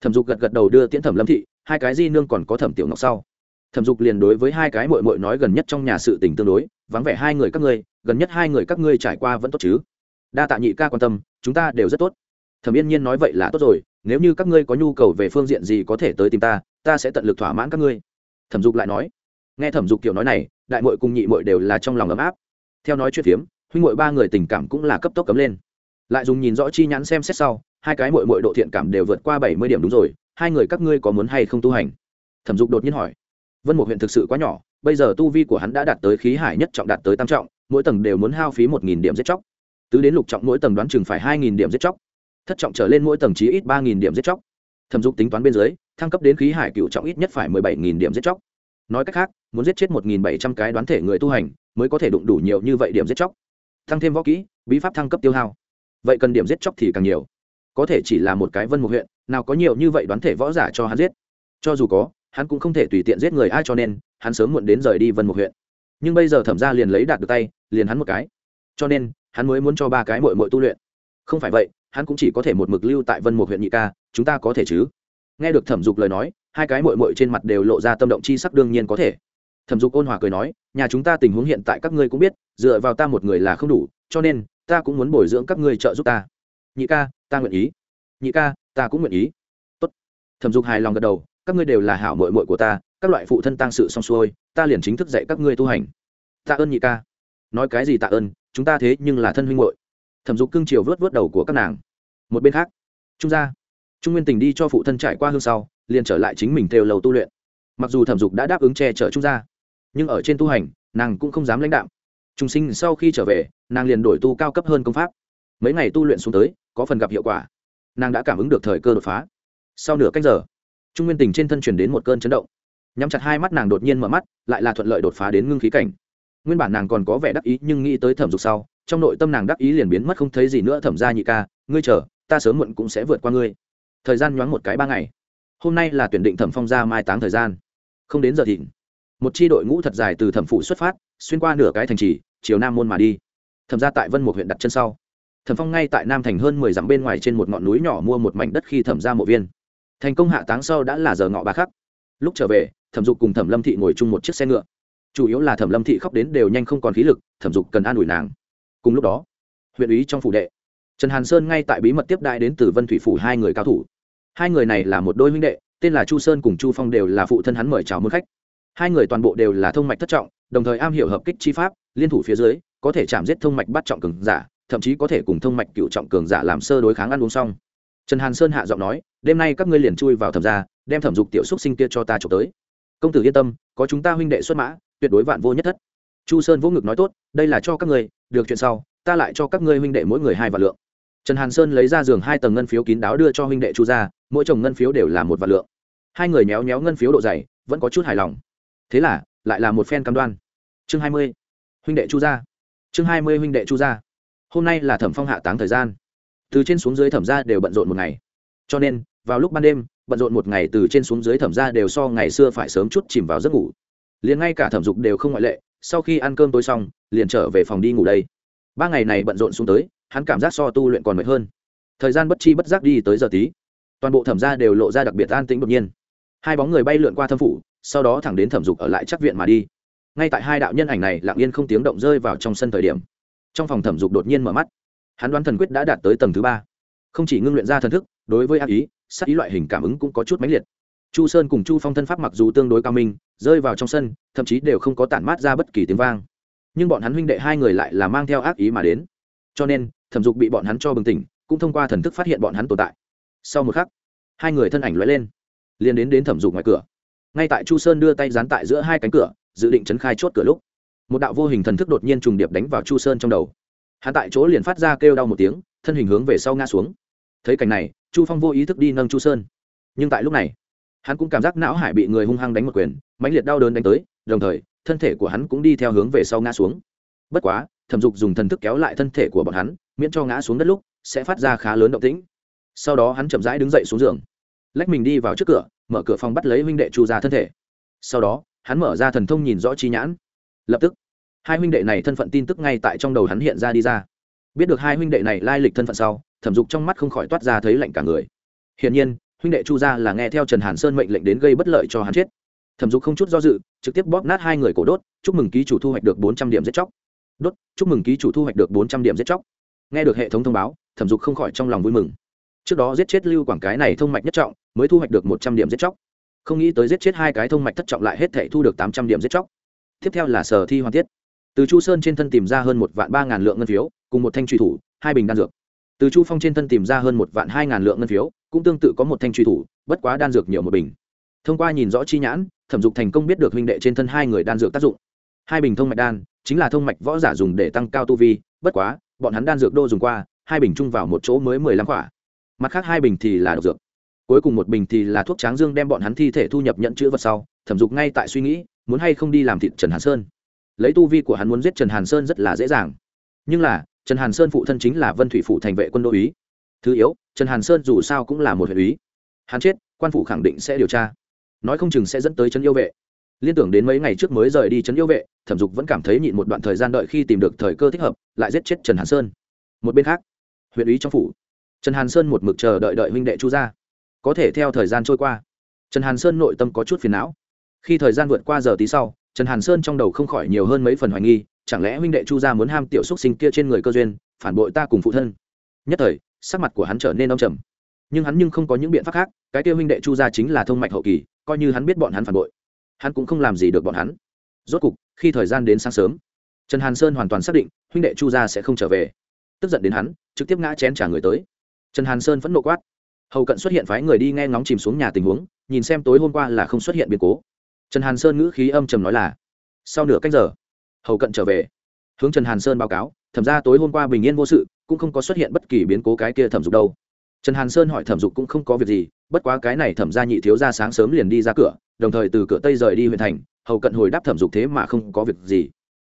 Speaker 1: Thẩm dục gật gật đầu đưa tiễn thẩm lâm thị, hai cái di nương còn có thẩm tiểu ngọc sau. Thẩm dục liền đối với hai cái mội mội nói gần nhất trong nhà sự tình tương đối, vắng vẻ hai người các ngươi, gần nhất hai người các ngươi trải qua vẫn tốt chứ? Đa tạ nhị ca quan tâm, chúng ta đều rất tốt. Thẩm yên nhiên nói vậy là tốt rồi, nếu như các ngươi có nhu cầu về phương diện gì có thể tới tìm ta ta sẽ tận lực thỏa mãn các ngươi. Thẩm dục lại nói. Nghe thẩm dục kiểu nói này, đại mội cùng nhị mội đều là trong lòng ấm áp. Theo nói chuyện phiếm, huynh mội ba người tình cảm cũng là cấp tốc cấm lên. Lại dùng nhìn rõ chi nhãn xem xét sau hai cái mội mội độ thiện cảm đều vượt qua bảy mươi điểm đúng rồi, hai người các ngươi có muốn hay không tu hành? Thẩm dục đột nhiên hỏi. Vân một huyện thực sự quá nhỏ, bây giờ tu vi của hắn đã đạt tới khí hải nhất trọng, đạt tới tam trọng, mỗi tầng đều muốn hao phí một nghìn điểm giết chóc. Tứ đến lục trọng mỗi tầng đoán chừng phải hai nghìn điểm giết chóc. Thất trọng trở lên mỗi tầng chí ít ba nghìn điểm giết chóc. Thẩm dục tính toán bên dưới, thăng cấp đến khí hải cựu trọng ít nhất phải mười bảy nghìn điểm giết chóc. Nói cách khác, muốn giết chết một nghìn bảy trăm cái đoán thể người tu hành, mới có thể đụng đủ nhiều như vậy điểm giết chóc. Thăng thêm võ kỹ, bí pháp thăng cấp tiêu hao. Vậy cần điểm giết chóc thì càng nhiều có thể chỉ là một cái vân một huyện, nào có nhiều như vậy đoán thể võ giả cho hắn giết. Cho dù có, hắn cũng không thể tùy tiện giết người ai cho nên, hắn sớm muộn đến rời đi vân một huyện. Nhưng bây giờ thẩm ra liền lấy đạt được tay, liền hắn một cái. Cho nên, hắn mới muốn cho ba cái mội mội tu luyện. Không phải vậy, hắn cũng chỉ có thể một mực lưu tại vân một huyện nhị ca, chúng ta có thể chứ? Nghe được thẩm dục lời nói, hai cái mội mội trên mặt đều lộ ra tâm động chi sắc đương nhiên có thể. Thẩm dục ôn hòa cười nói, nhà chúng ta tình huống hiện tại các ngươi cũng biết, dựa vào ta một người là không đủ, cho nên, ta cũng muốn bồi dưỡng các ngươi trợ giúp ta. Nhị ca ta nguyện ý. Nhị ca, ta cũng nguyện ý. Tốt. thẩm dục hài lòng gật đầu, các ngươi đều là hảo mội mội của ta, các loại phụ thân tăng sự xong xuôi, ta liền chính thức dạy các ngươi tu hành. Tạ ơn nhị ca. Nói cái gì tạ ơn, chúng ta thế nhưng là thân huynh hội thẩm dục cưng chiều vớt vớt đầu của các nàng. Một bên khác, trung gia, trung nguyên tình đi cho phụ thân trải qua hương sau, liền trở lại chính mình theo lầu tu luyện. Mặc dù thẩm dục đã đáp ứng che chở trung gia, nhưng ở trên tu hành, nàng cũng không dám lãnh đạo trung sinh sau khi trở về, nàng liền đổi tu cao cấp hơn công pháp. Mấy ngày tu luyện xuống tới có phần gặp hiệu quả. Nàng đã cảm ứng được thời cơ đột phá. Sau nửa cách giờ, trung nguyên tình trên thân truyền đến một cơn chấn động. Nhắm chặt hai mắt nàng đột nhiên mở mắt, lại là thuận lợi đột phá đến ngưng khí cảnh. Nguyên bản nàng còn có vẻ đắc ý nhưng nghĩ tới thẩm dục sau, trong nội tâm nàng đắc ý liền biến mất không thấy gì nữa. Thẩm ra nhị ca, ngươi chờ, ta sớm muộn cũng sẽ vượt qua ngươi. Thời gian nhoáng một cái ba ngày. Hôm nay là tuyển định thẩm phong ra mai táng thời gian. Không đến giờ thịnh. Một chi đội ngũ thật dài từ thẩm phủ xuất phát, xuyên qua nửa cái thành trì, chiều nam môn mà đi. Thẩm ra tại vân một huyện đặt chân sau thẩm phong ngay tại nam thành hơn mười dặm bên ngoài trên một ngọn núi nhỏ mua một mảnh đất khi thẩm ra mộ viên. Thành công hạ táng sau đã là giờ ngọ ba khắc. Lúc trở về, thẩm dục cùng thẩm lâm thị ngồi chung một chiếc xe ngựa. Chủ yếu là thẩm lâm thị khóc đến đều nhanh không còn khí lực, thẩm dục cần an ủi nàng. Cùng lúc đó, huyện ủy trong phủ đệ, trần hàn sơn ngay tại bí mật tiếp đại đến từ vân thủy phủ hai người cao thủ. Hai người này là một đôi huynh đệ, tên là chu sơn cùng chu phong đều là phụ thân hắn mời chào môn khách. Hai người toàn bộ đều là thông mạch thất trọng, đồng thời am hiểu hợp kích chi pháp, liên thủ phía dưới, có thể chạm giết thông mạch bắt trọng cường giả thậm chí có thể cùng thông mạch cựu trọng cường giả làm sơ đối kháng ăn uống xong. Trần hàn sơn hạ giọng nói, đêm nay các ngươi liền chui vào thẩm gia, đem thẩm dục tiểu xúc sinh kia cho ta trộm tới. Công tử yên tâm, có chúng ta huynh đệ xuất mã, tuyệt đối vạn vô nhất thất. Chu sơn vỗ ngực nói, tốt, đây là cho các ngươi, được chuyện sau, ta lại cho các ngươi huynh đệ mỗi người hai vạn lượng. Trần hàn sơn lấy ra giường hai tầng ngân phiếu kín đáo đưa cho huynh đệ chu ra mỗi chồng ngân phiếu đều là một vạn lượng. Hai người méo méo ngân phiếu độ dày, vẫn có chút hài lòng. Thế là, lại là một phen cam đoan. Chương hai mươi, huynh đệ chu gia. Chương hai mươi, huynh đệ chu gia hôm nay là thẩm phong hạ táng thời gian. Từ trên xuống dưới thẩm ra đều bận rộn một ngày. Cho nên, vào lúc ban đêm, bận rộn một ngày từ trên xuống dưới thẩm ra đều so ngày xưa phải sớm chút chìm vào giấc ngủ. Liền ngay cả thẩm dục đều không ngoại lệ, sau khi ăn cơm tối xong, liền trở về phòng đi ngủ đây. Ba ngày này bận rộn xuống tới, hắn cảm giác so tu luyện còn mệt hơn. Thời gian bất chi bất giác đi tới giờ tí. Toàn bộ thẩm ra đều lộ ra đặc biệt an tĩnh đột nhiên. Hai bóng người bay lượn qua thâm phủ, sau đó thẳng đến thẩm dục ở lại chắc viện mà đi. Ngay tại hai đạo nhân ảnh này lặng yên không tiếng động rơi vào trong sân thời điểm trong phòng thẩm dục đột nhiên mở mắt. Hắn đoán thần quyết đã đạt tới tầng thứ ba. Không chỉ ngưng luyện ra thần thức, đối với ác ý sắc ý loại hình cảm ứng cũng có chút mãnh liệt. Chu sơn cùng chu phong thân pháp mặc dù tương đối cao minh, rơi vào trong sân, thậm chí đều không có tản mát ra bất kỳ tiếng vang. Nhưng bọn hắn huynh đệ hai người lại là mang theo ác ý mà đến. Cho nên, thẩm dục bị bọn hắn cho bừng tỉnh, cũng thông qua thần thức phát hiện bọn hắn tồn tại. Sau một khắc, hai người thân ảnh lóe lên, liền đến đến thẩm dục ngoài cửa. Ngay tại chu sơn đưa tay dán tại giữa hai cánh cửa, dự định chấn khai chốt cửa lúc một đạo vô hình thần thức đột nhiên trùng điệp đánh vào chu sơn trong đầu. Hắn tại chỗ liền phát ra kêu đau một tiếng, thân hình hướng về sau ngã xuống. Thấy cảnh này, chu phong vô ý thức đi nâng chu sơn. Nhưng tại lúc này, hắn cũng cảm giác não hải bị người hung hăng đánh một quyền, mãnh liệt đau đớn đánh tới, đồng thời, thân thể của hắn cũng đi theo hướng về sau ngã xuống. Bất quá, thẩm dục dùng thần thức kéo lại thân thể của bọn hắn, miễn cho ngã xuống đất lúc, sẽ phát ra khá lớn động tĩnh. Sau đó hắn chậm rãi đứng dậy xuống giường. Lách mình đi vào trước cửa, mở cửa phòng bắt lấy huynh đệ chu ra thân thể. Sau đó, hắn mở ra thần thông nhìn rõ chi nhãn. Lập tức hai huynh đệ này thân phận tin tức ngay tại trong đầu hắn hiện ra đi ra. Biết được hai huynh đệ này lai lịch thân phận sau, thẩm dục trong mắt không khỏi toát ra thấy lạnh cả người. Hiển nhiên, huynh đệ chu gia là nghe theo trần hàn sơn mệnh lệnh đến gây bất lợi cho hắn chết. Thẩm dục không chút do dự, trực tiếp bóp nát hai người cổ đốt, chúc mừng ký chủ thu hoạch được bốn trăm điểm giết chóc. Đốt, chúc mừng ký chủ thu hoạch được bốn trăm điểm giết chóc. Nghe được hệ thống thông báo, thẩm dục không khỏi trong lòng vui mừng. Trước đó giết chết lưu quảng cái này thông mạch nhất trọng, mới thu hoạch được một trăm điểm giết chóc. Không nghĩ tới giết chết hai cái thông mạch thất trọng lại hết thể thu được tám trăm điểm giết chóc. Tiếp theo là sở thi hoàn tiết từ chu sơn trên thân tìm ra hơn một vạn ba ngàn lượng ngân phiếu, cùng một thanh truy thủ, hai bình đan dược. Từ chu phong trên thân tìm ra hơn một vạn hai ngàn lượng ngân phiếu, cũng tương tự có một thanh truy thủ, bất quá đan dược nhiều một bình. Thông qua nhìn rõ chi nhãn, thẩm dục thành công biết được huynh đệ trên thân hai người đan dược tác dụng. Hai bình thông mạch đan, chính là thông mạch võ giả dùng để tăng cao tu vi, bất quá, bọn hắn đan dược đô dùng qua, hai bình chung vào một chỗ mới mười lăm quả. Mặt khác hai bình thì là độc dược. Cuối cùng một bình thì là thuốc tráng dương đem bọn hắn thi thể thu nhập nhận chữ vật sau, thẩm dục ngay tại suy nghĩ, muốn hay không đi làm thịt trần hàn sơn lấy tu vi của hắn muốn giết trần hàn sơn rất là dễ dàng. Nhưng là, trần hàn sơn phụ thân chính là vân thủy phụ thành vệ quân đô ý thứ yếu, trần hàn sơn dù sao cũng là một huyện ý hắn chết, quan phủ khẳng định sẽ điều tra. Nói không chừng sẽ dẫn tới trấn yêu vệ. Liên tưởng đến mấy ngày trước mới rời đi trấn yêu vệ, thẩm dục vẫn cảm thấy nhịn một đoạn thời gian đợi khi tìm được thời cơ thích hợp, lại giết chết trần hàn sơn. Một bên khác, huyện ý trong phủ. Trần hàn sơn một mực chờ đợi đợi huynh đệ chu ra có thể theo thời gian trôi qua, trần hàn sơn nội tâm có chút phiền não. Khi thời gian vượt qua giờ tí sau trần hàn sơn trong đầu không khỏi nhiều hơn mấy phần hoài nghi, chẳng lẽ huynh đệ chu gia muốn ham tiểu xúc sinh kia trên người cơ duyên, phản bội ta cùng phụ thân? Nhất thời, sắc mặt của hắn trở nên đông trầm. Nhưng hắn nhưng không có những biện pháp khác, cái kia huynh đệ chu gia chính là thông mạch hậu kỳ, coi như hắn biết bọn hắn phản bội, hắn cũng không làm gì được bọn hắn. Rốt cục, khi thời gian đến sáng sớm, trần hàn sơn hoàn toàn xác định, huynh đệ chu gia sẽ không trở về. Tức giận đến hắn, trực tiếp ngã chén trả người tới. Trần hàn sơn vẫn nộ quát. Hầu cận xuất hiện phái người đi nghe ngóng chìm xuống nhà tình huống, nhìn xem tối hôm qua là không xuất hiện biến cố trần hàn sơn ngữ khí âm trầm nói là, sau nửa cách giờ, hầu cận trở về. Hướng trần hàn sơn báo cáo, thẩm ra tối hôm qua bình yên vô sự, cũng không có xuất hiện bất kỳ biến cố cái kia thẩm dục đâu. Trần hàn sơn hỏi thẩm dục cũng không có việc gì, bất quá cái này thẩm ra nhị thiếu ra sáng sớm liền đi ra cửa, đồng thời từ cửa tây rời đi huyện thành, hầu cận hồi đáp thẩm dục thế mà không có việc gì.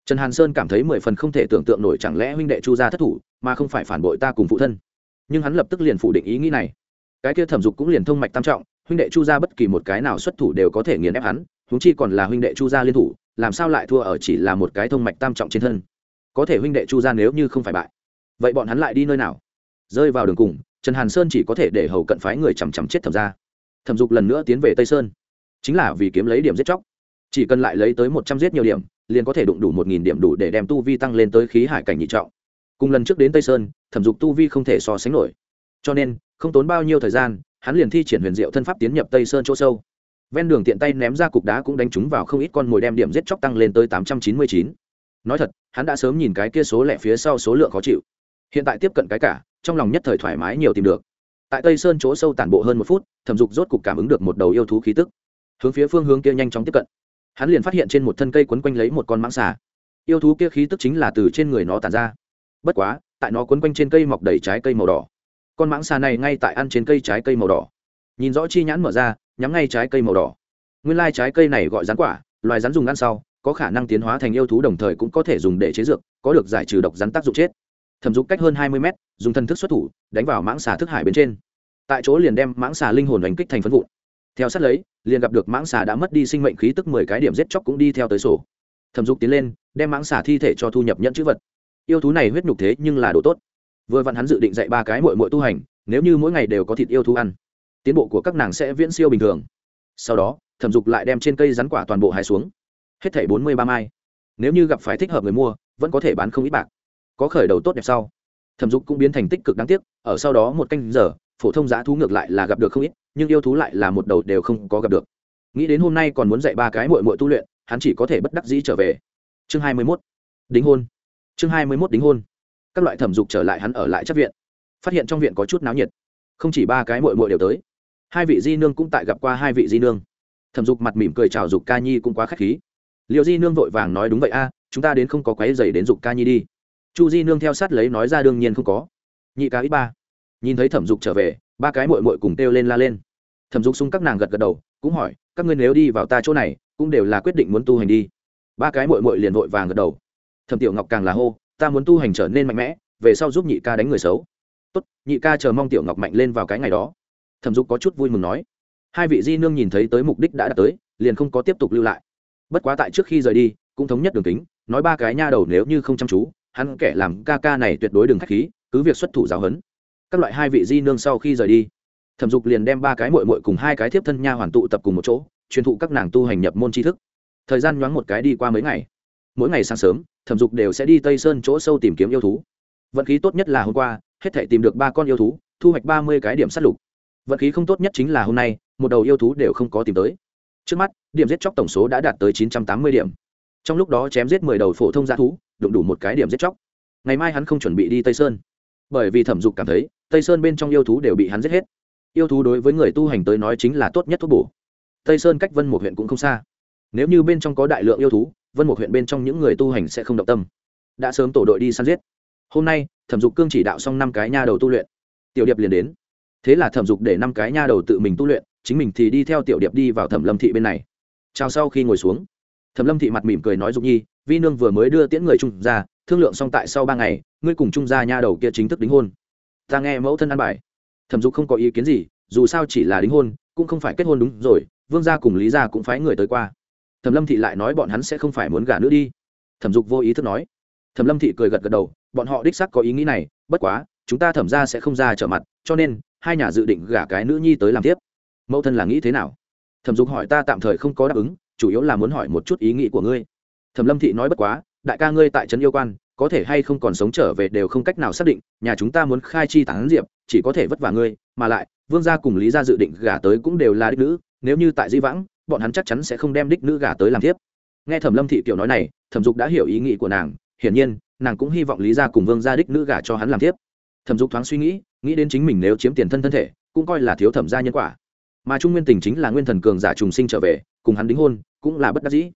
Speaker 1: Trần hàn sơn cảm thấy mười phần không thể tưởng tượng nổi chẳng lẽ huynh đệ chu gia thất thủ, mà không phải phản bội ta cùng phụ thân. Nhưng hắn lập tức liền phủ định ý nghĩ này. Cái kia thẩm dục cũng liền thông mạch tam trọng, huynh đệ chu gia bất kỳ một cái nào xuất thủ đều có thể nghiền ép hắn huống chi còn là huynh đệ chu gia liên thủ, làm sao lại thua ở chỉ là một cái thông mạch tam trọng trên thân? Có thể huynh đệ chu gia nếu như không phải bại, vậy bọn hắn lại đi nơi nào? Rơi vào đường cùng, trần hàn sơn chỉ có thể để hầu cận phái người chằm chằm chết thẩm ra thẩm dục lần nữa tiến về tây sơn. Chính là vì kiếm lấy điểm giết chóc. Chỉ cần lại lấy tới một trăm giết nhiều điểm, liền có thể đụng đủ một nghìn điểm đủ để đem tu vi tăng lên tới khí hải cảnh nhị trọng. Cùng lần trước đến tây sơn, thẩm dục tu vi không thể so sánh nổi. Cho nên, không tốn bao nhiêu thời gian, hắn liền thi triển huyền diệu thân pháp tiến nhập tây sơn chỗ sâu ven đường tiện tay ném ra cục đá cũng đánh trúng vào không ít con mồi đem điểm giết chóc tăng lên tới tám trăm chín mươi chín. Nói thật, hắn đã sớm nhìn cái kia số lẻ phía sau số lượng khó chịu. Hiện tại tiếp cận cái cả, trong lòng nhất thời thoải mái nhiều tìm được. Tại tây sơn chỗ sâu tản bộ hơn một phút, thẩm dục rốt cục cảm ứng được một đầu yêu thú khí tức. Hướng phía phương hướng kia nhanh chóng tiếp cận. Hắn liền phát hiện trên một thân cây quấn quanh lấy một con mãng xà. Yêu thú kia khí tức chính là từ trên người nó tàn ra. Bất quá, tại nó quấn quanh trên cây mọc đầy trái cây màu đỏ. Con mãng xà này ngay tại ăn trên cây trái cây màu đỏ. Nhìn rõ chi nhãn mở ra nhắm ngay trái cây màu đỏ. Nguyên lai trái cây này gọi rắn quả, loài rắn dùng ăn sau, có khả năng tiến hóa thành yêu thú đồng thời cũng có thể dùng để chế dược, có được giải trừ độc rắn tác dụng chết. Thẩm dục cách hơn hai mươi mét, dùng thân thức xuất thủ, đánh vào mãng xà thức hải bên trên. Tại chỗ liền đem mãng xà linh hồn đánh kích thành phân vụn. Theo sát lấy, liền gặp được mãng xà đã mất đi sinh mệnh khí tức mười cái điểm giết chóc cũng đi theo tới sổ. Thẩm dục tiến lên, đem mãng xà thi thể cho thu nhập nhận chữ vật. Yêu thú này huyết nhục thế nhưng là đồ tốt. Vừa vặn hắn dự định dạy ba cái mội mội tu hành, nếu như mỗi ngày đều có thịt yêu thú ăn tiến bộ của các nàng sẽ viễn siêu bình thường. Sau đó, thẩm dục lại đem trên cây rắn quả toàn bộ hài xuống. Hết thảy bốn mươi ba mai. Nếu như gặp phải thích hợp người mua, vẫn có thể bán không ít bạc. Có khởi đầu tốt đẹp sau. Thẩm dục cũng biến thành tích cực đáng tiếc, ở sau đó một canh giờ, phổ thông giá thú ngược lại là gặp được không ít, nhưng yêu thú lại là một đầu đều không có gặp được. Nghĩ đến hôm nay còn muốn dạy ba cái mội mội tu luyện, hắn chỉ có thể bất đắc dĩ trở về. Chương hai mươi mốt. Đính hôn. Chương hai mươi mốt đính hôn. Các loại thẩm dục trở lại hắn ở lại chắc viện. Phát hiện trong viện có chút náo nhiệt. Không chỉ ba cái mội mội đều tới hai vị di nương cũng tại gặp qua hai vị di nương. Thẩm dục mặt mỉm cười chào dục ca nhi cũng quá k h á c h khí. Liệu di nương vội vàng nói đúng vậy a, chúng ta đến không có quáy dày đến dục ca nhi đi. Chu di nương theo sát lấy nói ra đương nhiên không có. Nhị ca ít ba. Nhìn thấy thẩm dục trở về, ba cái mội mội cùng kêu lên la lên. Thẩm dục xung các nàng gật gật đầu, cũng hỏi, các ngươi nếu đi vào ta chỗ này, cũng đều là quyết định muốn tu hành đi. Ba cái mội mội liền vội vàng gật đầu. Thẩm tiểu ngọc càng là hô, ta muốn tu hành trở nên mạnh mẽ, về sau giúp nhị ca đánh người xấu. Tốt, nhị ca chờ mong tiểu ngọc mạnh lên vào cái ngày đó thẩm dục có chút vui mừng nói, hai vị di nương nhìn thấy tới mục đích đã đạt tới, liền không có tiếp tục lưu lại. Bất quá tại trước khi rời đi, cũng thống nhất đường kính, nói ba cái nha đầu nếu như không chăm chú, hắn kẻ làm ca ca này tuyệt đối đừng k h á c h khí, cứ việc xuất thủ giáo hấn. các loại hai vị di nương sau khi rời đi, thẩm dục liền đem ba cái mội mội cùng hai cái thiếp thân nha hoàn tụ tập cùng một chỗ, truyền thụ các nàng tu hành nhập môn tri thức. Thời gian nhoáng một cái đi qua mấy ngày, mỗi ngày sáng sớm, thẩm dục đều sẽ đi tây sơn chỗ sâu tìm kiếm yêu thú. Vận khí tốt nhất là hôm qua, hết thể tìm được ba con yêu thú, thu hoạch ba mươi cái điểm s á t lục vận khí không tốt nhất chính là hôm nay, một đầu yêu thú đều không có tìm tới. Trước mắt, điểm giết chóc tổng số đã đạt tới chín trăm tám mươi điểm. Trong lúc đó chém giết mười đầu phổ thông g thú, đụng đủ một cái điểm giết chóc. Ngày mai hắn không chuẩn bị đi tây sơn. Bởi vì thẩm dục cảm thấy, tây sơn bên trong yêu thú đều bị hắn giết hết. Yêu thú đối với người tu hành tới nói chính là tốt nhất thuốc bổ. Tây sơn cách vân một huyện cũng không xa. Nếu như bên trong có đại lượng yêu thú, vân một huyện bên trong những người tu hành sẽ không động tâm. Đã sớm tổ đội đi săn giết. Hôm nay, thẩm dục cương chỉ đạo xong năm cái nha đầu tu luyện. Tiểu điệp liền đến thế là thẩm dục để năm cái nha đầu tự mình tu luyện, chính mình thì đi theo tiểu điệp đi vào thẩm lâm thị bên này. Chào sau khi ngồi xuống, thẩm lâm thị mặt mỉm cười nói dục nhi, vi nương vừa mới đưa tiễn người trung ra, thương lượng xong tại sau ba ngày, ngươi cùng trung gia nha đầu kia chính thức đính hôn. Ta nghe mẫu thân ăn bài. Thẩm dục không có ý kiến gì, dù sao chỉ là đính hôn, cũng không phải kết hôn đúng rồi, vương gia cùng lý gia cũng phái người tới qua. Thẩm lâm thị lại nói bọn hắn sẽ không phải muốn gả nữa đi. Thẩm dục vô ý thức nói. Thẩm lâm thị cười gật gật đầu, bọn họ đích sắc có ý nghĩ này, bất quá, chúng ta thẩm ra sẽ không ra trở mặt, cho nên hai nhà dự định gả cái nữ nhi tới làm tiếp. Mẫu thân là nghĩ thế nào? Thẩm dục hỏi ta tạm thời không có đáp ứng, chủ yếu là muốn hỏi một chút ý nghĩ của ngươi. Thẩm lâm thị nói bất quá, đại ca ngươi tại trấn yêu quan, có thể hay không còn sống trở về đều không cách nào xác định, nhà chúng ta muốn khai chi tán diệp, chỉ có thể vất vả ngươi, mà lại, vương gia cùng lý gia dự định gả tới cũng đều là đích nữ, nếu như tại di vãng, bọn hắn chắc chắn sẽ không đem đích nữ gả tới làm tiếp. Nghe thẩm lâm thị kiểu nói này, thẩm dục đã hiểu ý nghĩ của nàng, hiển nhiên, nàng cũng hy vọng lý gia cùng vương gia đích nữ gả cho hắn làm tiếp. Thẩm dục thoáng suy nghĩ nghĩ đến chính mình nếu chiếm tiền thân thân thể, cũng coi là thiếu thẩm gia nhân quả. Mà trung nguyên tình chính là nguyên thần cường giả trùng sinh trở về, cùng hắn đính hôn, cũng là bất đắc dĩ.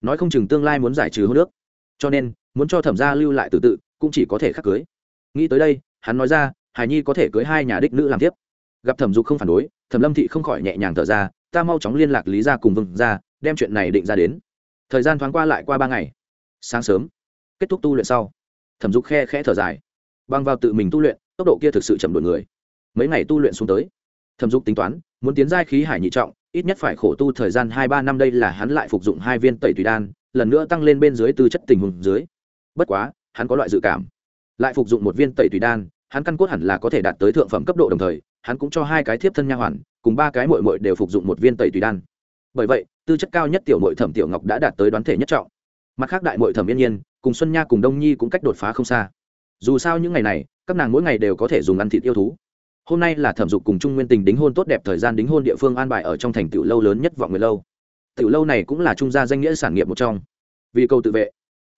Speaker 1: Nói không chừng tương lai muốn giải trừ hôn nước cho nên, muốn cho thẩm gia lưu lại tự tự, cũng chỉ có thể khắc cưới. Nghĩ tới đây, hắn nói ra, hải nhi có thể cưới hai nhà đích nữ làm tiếp. Gặp thẩm dục không phản đối, thẩm lâm thị không khỏi nhẹ nhàng thở ra, ta mau chóng liên lạc lý ra cùng vừng ra đem chuyện này định ra đến. Thời gian thoáng qua lại qua ba ngày. Sáng sớm, kết thúc tu luyện sau, thẩm dục khe khẽ thở dài. Băng vào tự mình tu luyện tốc độ kia thực sự chậm đổi người. Mấy ngày tu luyện xuống tới, thẩm dục tính toán, muốn tiến giai khí hải nhị trọng, ít nhất phải khổ tu thời gian hai ba năm đây là hắn lại phục dụng hai viên tẩy tùy đan, lần nữa tăng lên bên dưới tư chất tình huống dưới. Bất quá, hắn có loại dự cảm. Lại phục dụng một viên tẩy tùy đan, hắn căn cốt hẳn là có thể đạt tới thượng phẩm cấp độ đồng thời, hắn cũng cho hai cái thiếp thân nha hoàn, cùng ba cái mội mội đều phục dụng một viên tẩy tùy đan. Bởi vậy, tư chất cao nhất tiểu mội thẩm tiểu ngọc đã đạt tới đoán thể nhất trọng. Mặt khác đại mội thẩm yên nhiên, cùng xuân nha cùng đông nhi cũng cách đột phá không xa dù sao những ngày này, các nàng mỗi ngày đều có thể dùng ăn thịt yêu thú. Hôm nay là thẩm dục cùng trung nguyên tình đính hôn tốt đẹp thời gian đính hôn địa phương an bài ở trong thành tiểu lâu lớn nhất vọng người lâu. Tiểu lâu này cũng là trung gia danh nghĩa sản nghiệp một trong. Vì cầu tự vệ,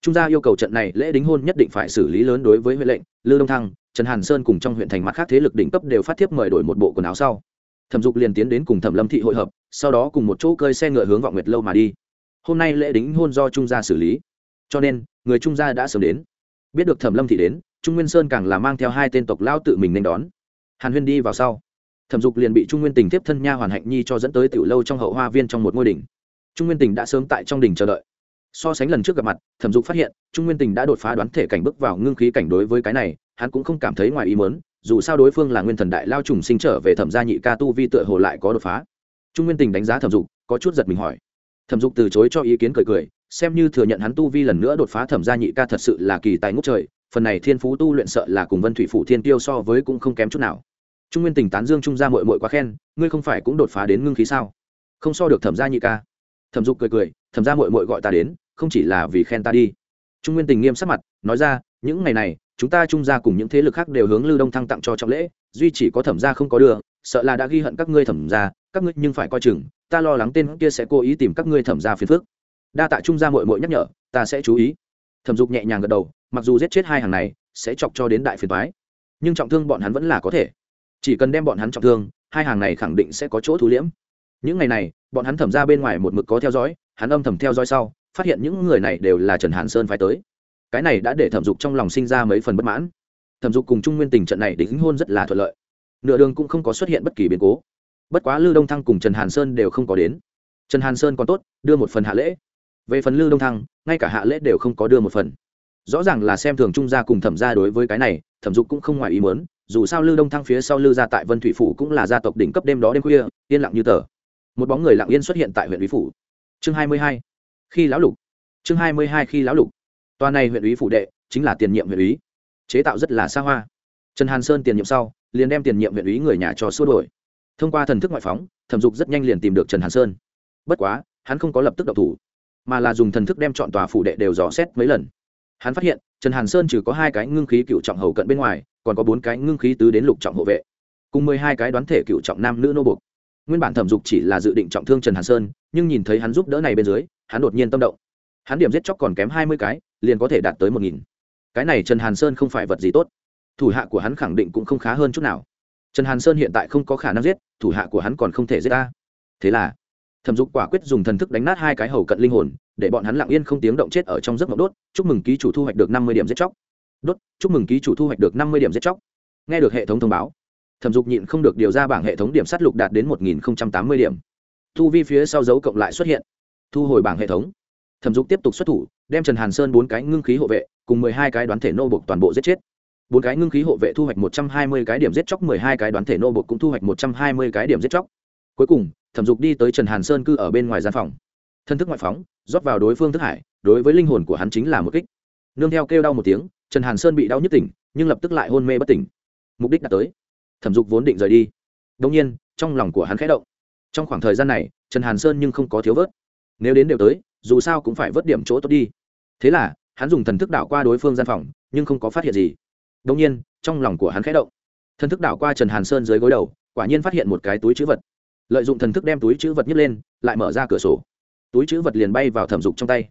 Speaker 1: trung gia yêu cầu trận này lễ đính hôn nhất định phải xử lý lớn đối với huệ lệnh, lư đông thăng, trần hàn sơn cùng trong huyện thành mặt khác thế lực đỉnh cấp đều phát thiếp mời đổi một bộ quần áo sau. Thẩm dục liền tiến đến cùng thẩm lâm thị hội hợp, sau đó cùng một chỗ cơi xe ngựa hướng vọng nguyệt lâu mà đi. Hôm nay lễ đính hôn do trung gia xử lý. Cho nên, người trung gia đã sớm đến. Biết được thẩm lâm thị đến trung nguyên sơn càng là mang theo hai tên tộc lao tự mình nên đón. Hàn huyên đi vào sau. Thẩm dục liền bị trung nguyên tình tiếp thân nha hoàn hạnh nhi cho dẫn tới tiểu lâu trong hậu hoa viên trong một ngôi đình. trung nguyên tình đã sớm tại trong đình chờ đợi. So sánh lần trước gặp mặt, thẩm dục phát hiện, trung nguyên tình đã đột phá đoán thể cảnh bước vào ngưng khí cảnh đối với cái này, hắn cũng không cảm thấy ngoài ý mớn dù sao đối phương là nguyên thần đại lao trùng sinh trở về thẩm gia nhị ca tu vi tựa hồ lại có đột phá. Trung nguyên tình đánh giá thẩm dục, có chút giật mình hỏi. Thẩm dục từ chối cho ý kiến cười cười, xem như thừa nhận hắn tu vi lần nữa đột phá thẩm gia nhị ca thật sự là kỳ tài ngốc trời phần này thiên phú tu luyện sợ là cùng vân thủy phủ thiên tiêu so với cũng không kém chút nào. Trung nguyên tình tán dương trung gia mội mội quá khen, ngươi không phải cũng đột phá đến ngưng khí sao? Không so được thẩm gia nhị ca. Thẩm dục cười cười, thẩm gia mội mội gọi ta đến, không chỉ là vì khen ta đi. Trung nguyên tình nghiêm sắc mặt, nói ra, những ngày này, chúng ta trung gia cùng những thế lực khác đều hướng lưu đông thăng tặng cho trọng lễ, duy chỉ có thẩm gia không có đưa, sợ là đã ghi hận các ngươi thẩm gia, các ngươi nhưng phải coi chừng, ta lo lắng tên kia sẽ cố ý tìm các ngươi thẩm gia phiền phước đa tạ trung gia mội mội nhắc nhở, ta sẽ chú ý thẩm dục nhẹ nhàng gật đầu, mặc dù giết chết hai hàng này sẽ chọc cho đến đại phiền thoái nhưng trọng thương bọn hắn vẫn là có thể. Chỉ cần đem bọn hắn trọng thương, hai hàng này khẳng định sẽ có chỗ thú liễm. Những ngày này, bọn hắn thẩm ra bên ngoài một mực có theo dõi, hắn âm thầm theo dõi sau, phát hiện những người này đều là trần hàn sơn phải tới. Cái này đã để thẩm dục trong lòng sinh ra mấy phần bất mãn. Thẩm dục cùng trung nguyên tình trận này đính hôn rất là thuận lợi. Nửa đường cũng không có xuất hiện bất kỳ biến cố. Bất quá lư đông thăng cùng trần hàn sơn đều không có đến. Trần hàn sơn còn tốt, đưa một phần hạ lễ về phần lư đông thăng, ngay cả hạ lễ đều không có đưa một phần. Rõ ràng là xem thường trung gia cùng thẩm gia đối với cái này, thẩm dục cũng không ngoài ý mớn dù sao lư đông thăng phía sau lư gia tại vân thủy phủ cũng là gia tộc đỉnh cấp đêm đó đêm khuya, yên lặng như tờ. Một bóng người lặng yên xuất hiện tại huyện lý phủ. Chương hai mươi hai. Khi lão lục. Chương hai mươi hai khi lão lục. Tòa này huyện ủy phủ đệ, chính là tiền nhiệm huyện ủy chế tạo rất là xa hoa. Trần hàn sơn tiền nhiệm sau, liền đem tiền nhiệm huyện ủy người nhà cho xua đổi thông qua thần thức ngoại phóng, thẩm dục rất nhanh liền tìm được trần hàn sơn. Bất quá, hắn không có lập tức độc thủ mà là dùng thần thức đem chọn tòa phủ đệ đều dò xét mấy lần. Hắn phát hiện, trần hàn sơn trừ có hai cái ngưng khí cựu trọng hầu cận bên ngoài, còn có bốn cái ngưng khí tứ đến lục trọng hộ vệ, cùng mười hai cái đoán thể cựu trọng nam nữ nô bục nguyên bản thẩm dục chỉ là dự định trọng thương trần hàn sơn, nhưng nhìn thấy hắn giúp đỡ này bên dưới, hắn đột nhiên tâm động. Hắn điểm giết chóc còn kém hai mươi cái, liền có thể đạt tới một nghìn. Cái này trần hàn sơn không phải vật gì tốt. Thủ hạ của hắn khẳng định cũng không khá hơn chút nào. Trần hàn sơn hiện tại không có khả năng giết, thủ hạ của hắn còn không thể giết ta. Thế là thẩm dục quả quyết dùng thần thức đánh nát hai cái hầu cận linh hồn, để bọn hắn lặng yên không tiếng động chết ở trong giấc mộng đốt. Chúc mừng ký chủ thu hoạch được năm mươi điểm giết chóc. Đốt, chúc mừng ký chủ thu hoạch được năm mươi điểm giết chóc. Nghe được hệ thống thông báo, thẩm dục nhịn không được điều ra bảng hệ thống điểm sát lục đạt đến một nghìn tám mươi điểm. Thu vi phía sau dấu cộng lại xuất hiện. Thu hồi bảng hệ thống. Thẩm dục tiếp tục xuất thủ, đem trần hàn sơn bốn cái ngưng khí hộ vệ, cùng mười hai cái đoán thể nô bục toàn bộ giết chết. Bốn cái ngưng khí hộ vệ thu hoạch một trăm hai mươi cái điểm giết chóc, mười hai cái đoán thể nô bục cũng thu hoạch một trăm hai mươi cái điểm giết chóc cuối cùng, thẩm dục đi tới trần hàn sơn cư ở bên ngoài gian phòng. Thân thức ngoại phóng, rót vào đối phương thức hải, đối với linh hồn của hắn chính là một kích. Nương theo kêu đau một tiếng, trần hàn sơn bị đau nhất tỉnh, nhưng lập tức lại hôn mê bất tỉnh. Mục đích đã tới. Thẩm dục vốn định rời đi. Đông nhiên, trong lòng của hắn khẽ động. Trong khoảng thời gian này, trần hàn sơn nhưng không có thiếu vớt. Nếu đến đều tới, dù sao cũng phải vớt điểm chỗ tốt đi. Thế là, hắn dùng thần thức đảo qua đối phương gian phòng, nhưng không có phát hiện gì. Đông nhiên, trong lòng của hắn khẽ động. Thần thức đảo qua trần hàn sơn dưới gối đầu, quả nhiên phát hiện một cái túi chữ vật lợi dụng thần thức đem túi chữ vật nhấc lên, lại mở ra cửa sổ. Túi chữ vật liền bay vào thẩm dục trong tay.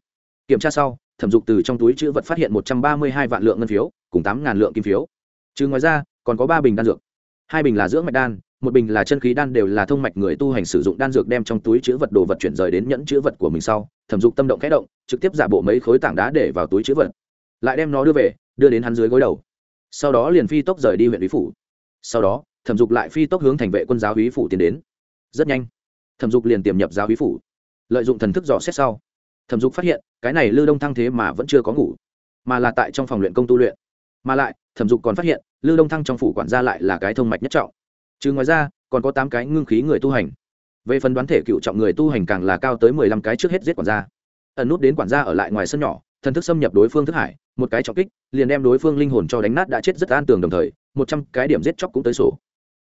Speaker 1: Kiểm tra sau, thẩm dục từ trong túi chữ vật phát hiện một trăm ba mươi hai vạn lượng ngân phiếu, cùng tám ngàn lượng kim phiếu. Chứ ngoài ra, còn có ba bình đan dược. Hai bình là dưỡng mạch đan, một bình là chân khí đan đều là thông mạch người tu hành sử dụng đan dược đem trong túi chữ vật đồ vật chuyển rời đến nhẫn chữ vật của mình sau, thẩm dục tâm động kẽ động, trực tiếp giả bộ mấy khối tảng đá để vào túi chữ vật. Lại đem nó đưa về, đưa đến hắn dưới gối đầu. Sau đó liền phi tốc rời đi huyện lý phủ. Sau đó, thẩm dục lại phi tốc hướng thành vệ quân giáo lý phủ tiến đến rất nhanh. Thẩm dục liền tiềm nhập giáo hí phủ, lợi dụng thần thức dò xét sau. Thẩm dục phát hiện, cái này lư đông thăng thế mà vẫn chưa có ngủ, mà là tại trong phòng luyện công tu luyện. Mà lại, thẩm dục còn phát hiện, lư đông thăng trong phủ quản gia lại là cái thông mạch nhất trọng. Chứ ngoài ra, còn có tám cái ngưng khí người tu hành. Về phần đoán thể cựu trọng người tu hành càng là cao tới mười lăm cái trước hết giết quản gia. Ẩn nút đến quản gia ở lại ngoài sân nhỏ, thần thức xâm nhập đối phương thức hải, một cái trọng kích, liền đem đối phương linh hồn cho đánh nát đã chết rất an tường đồng thời, một trăm cái điểm giết chóc cũng tới sổ.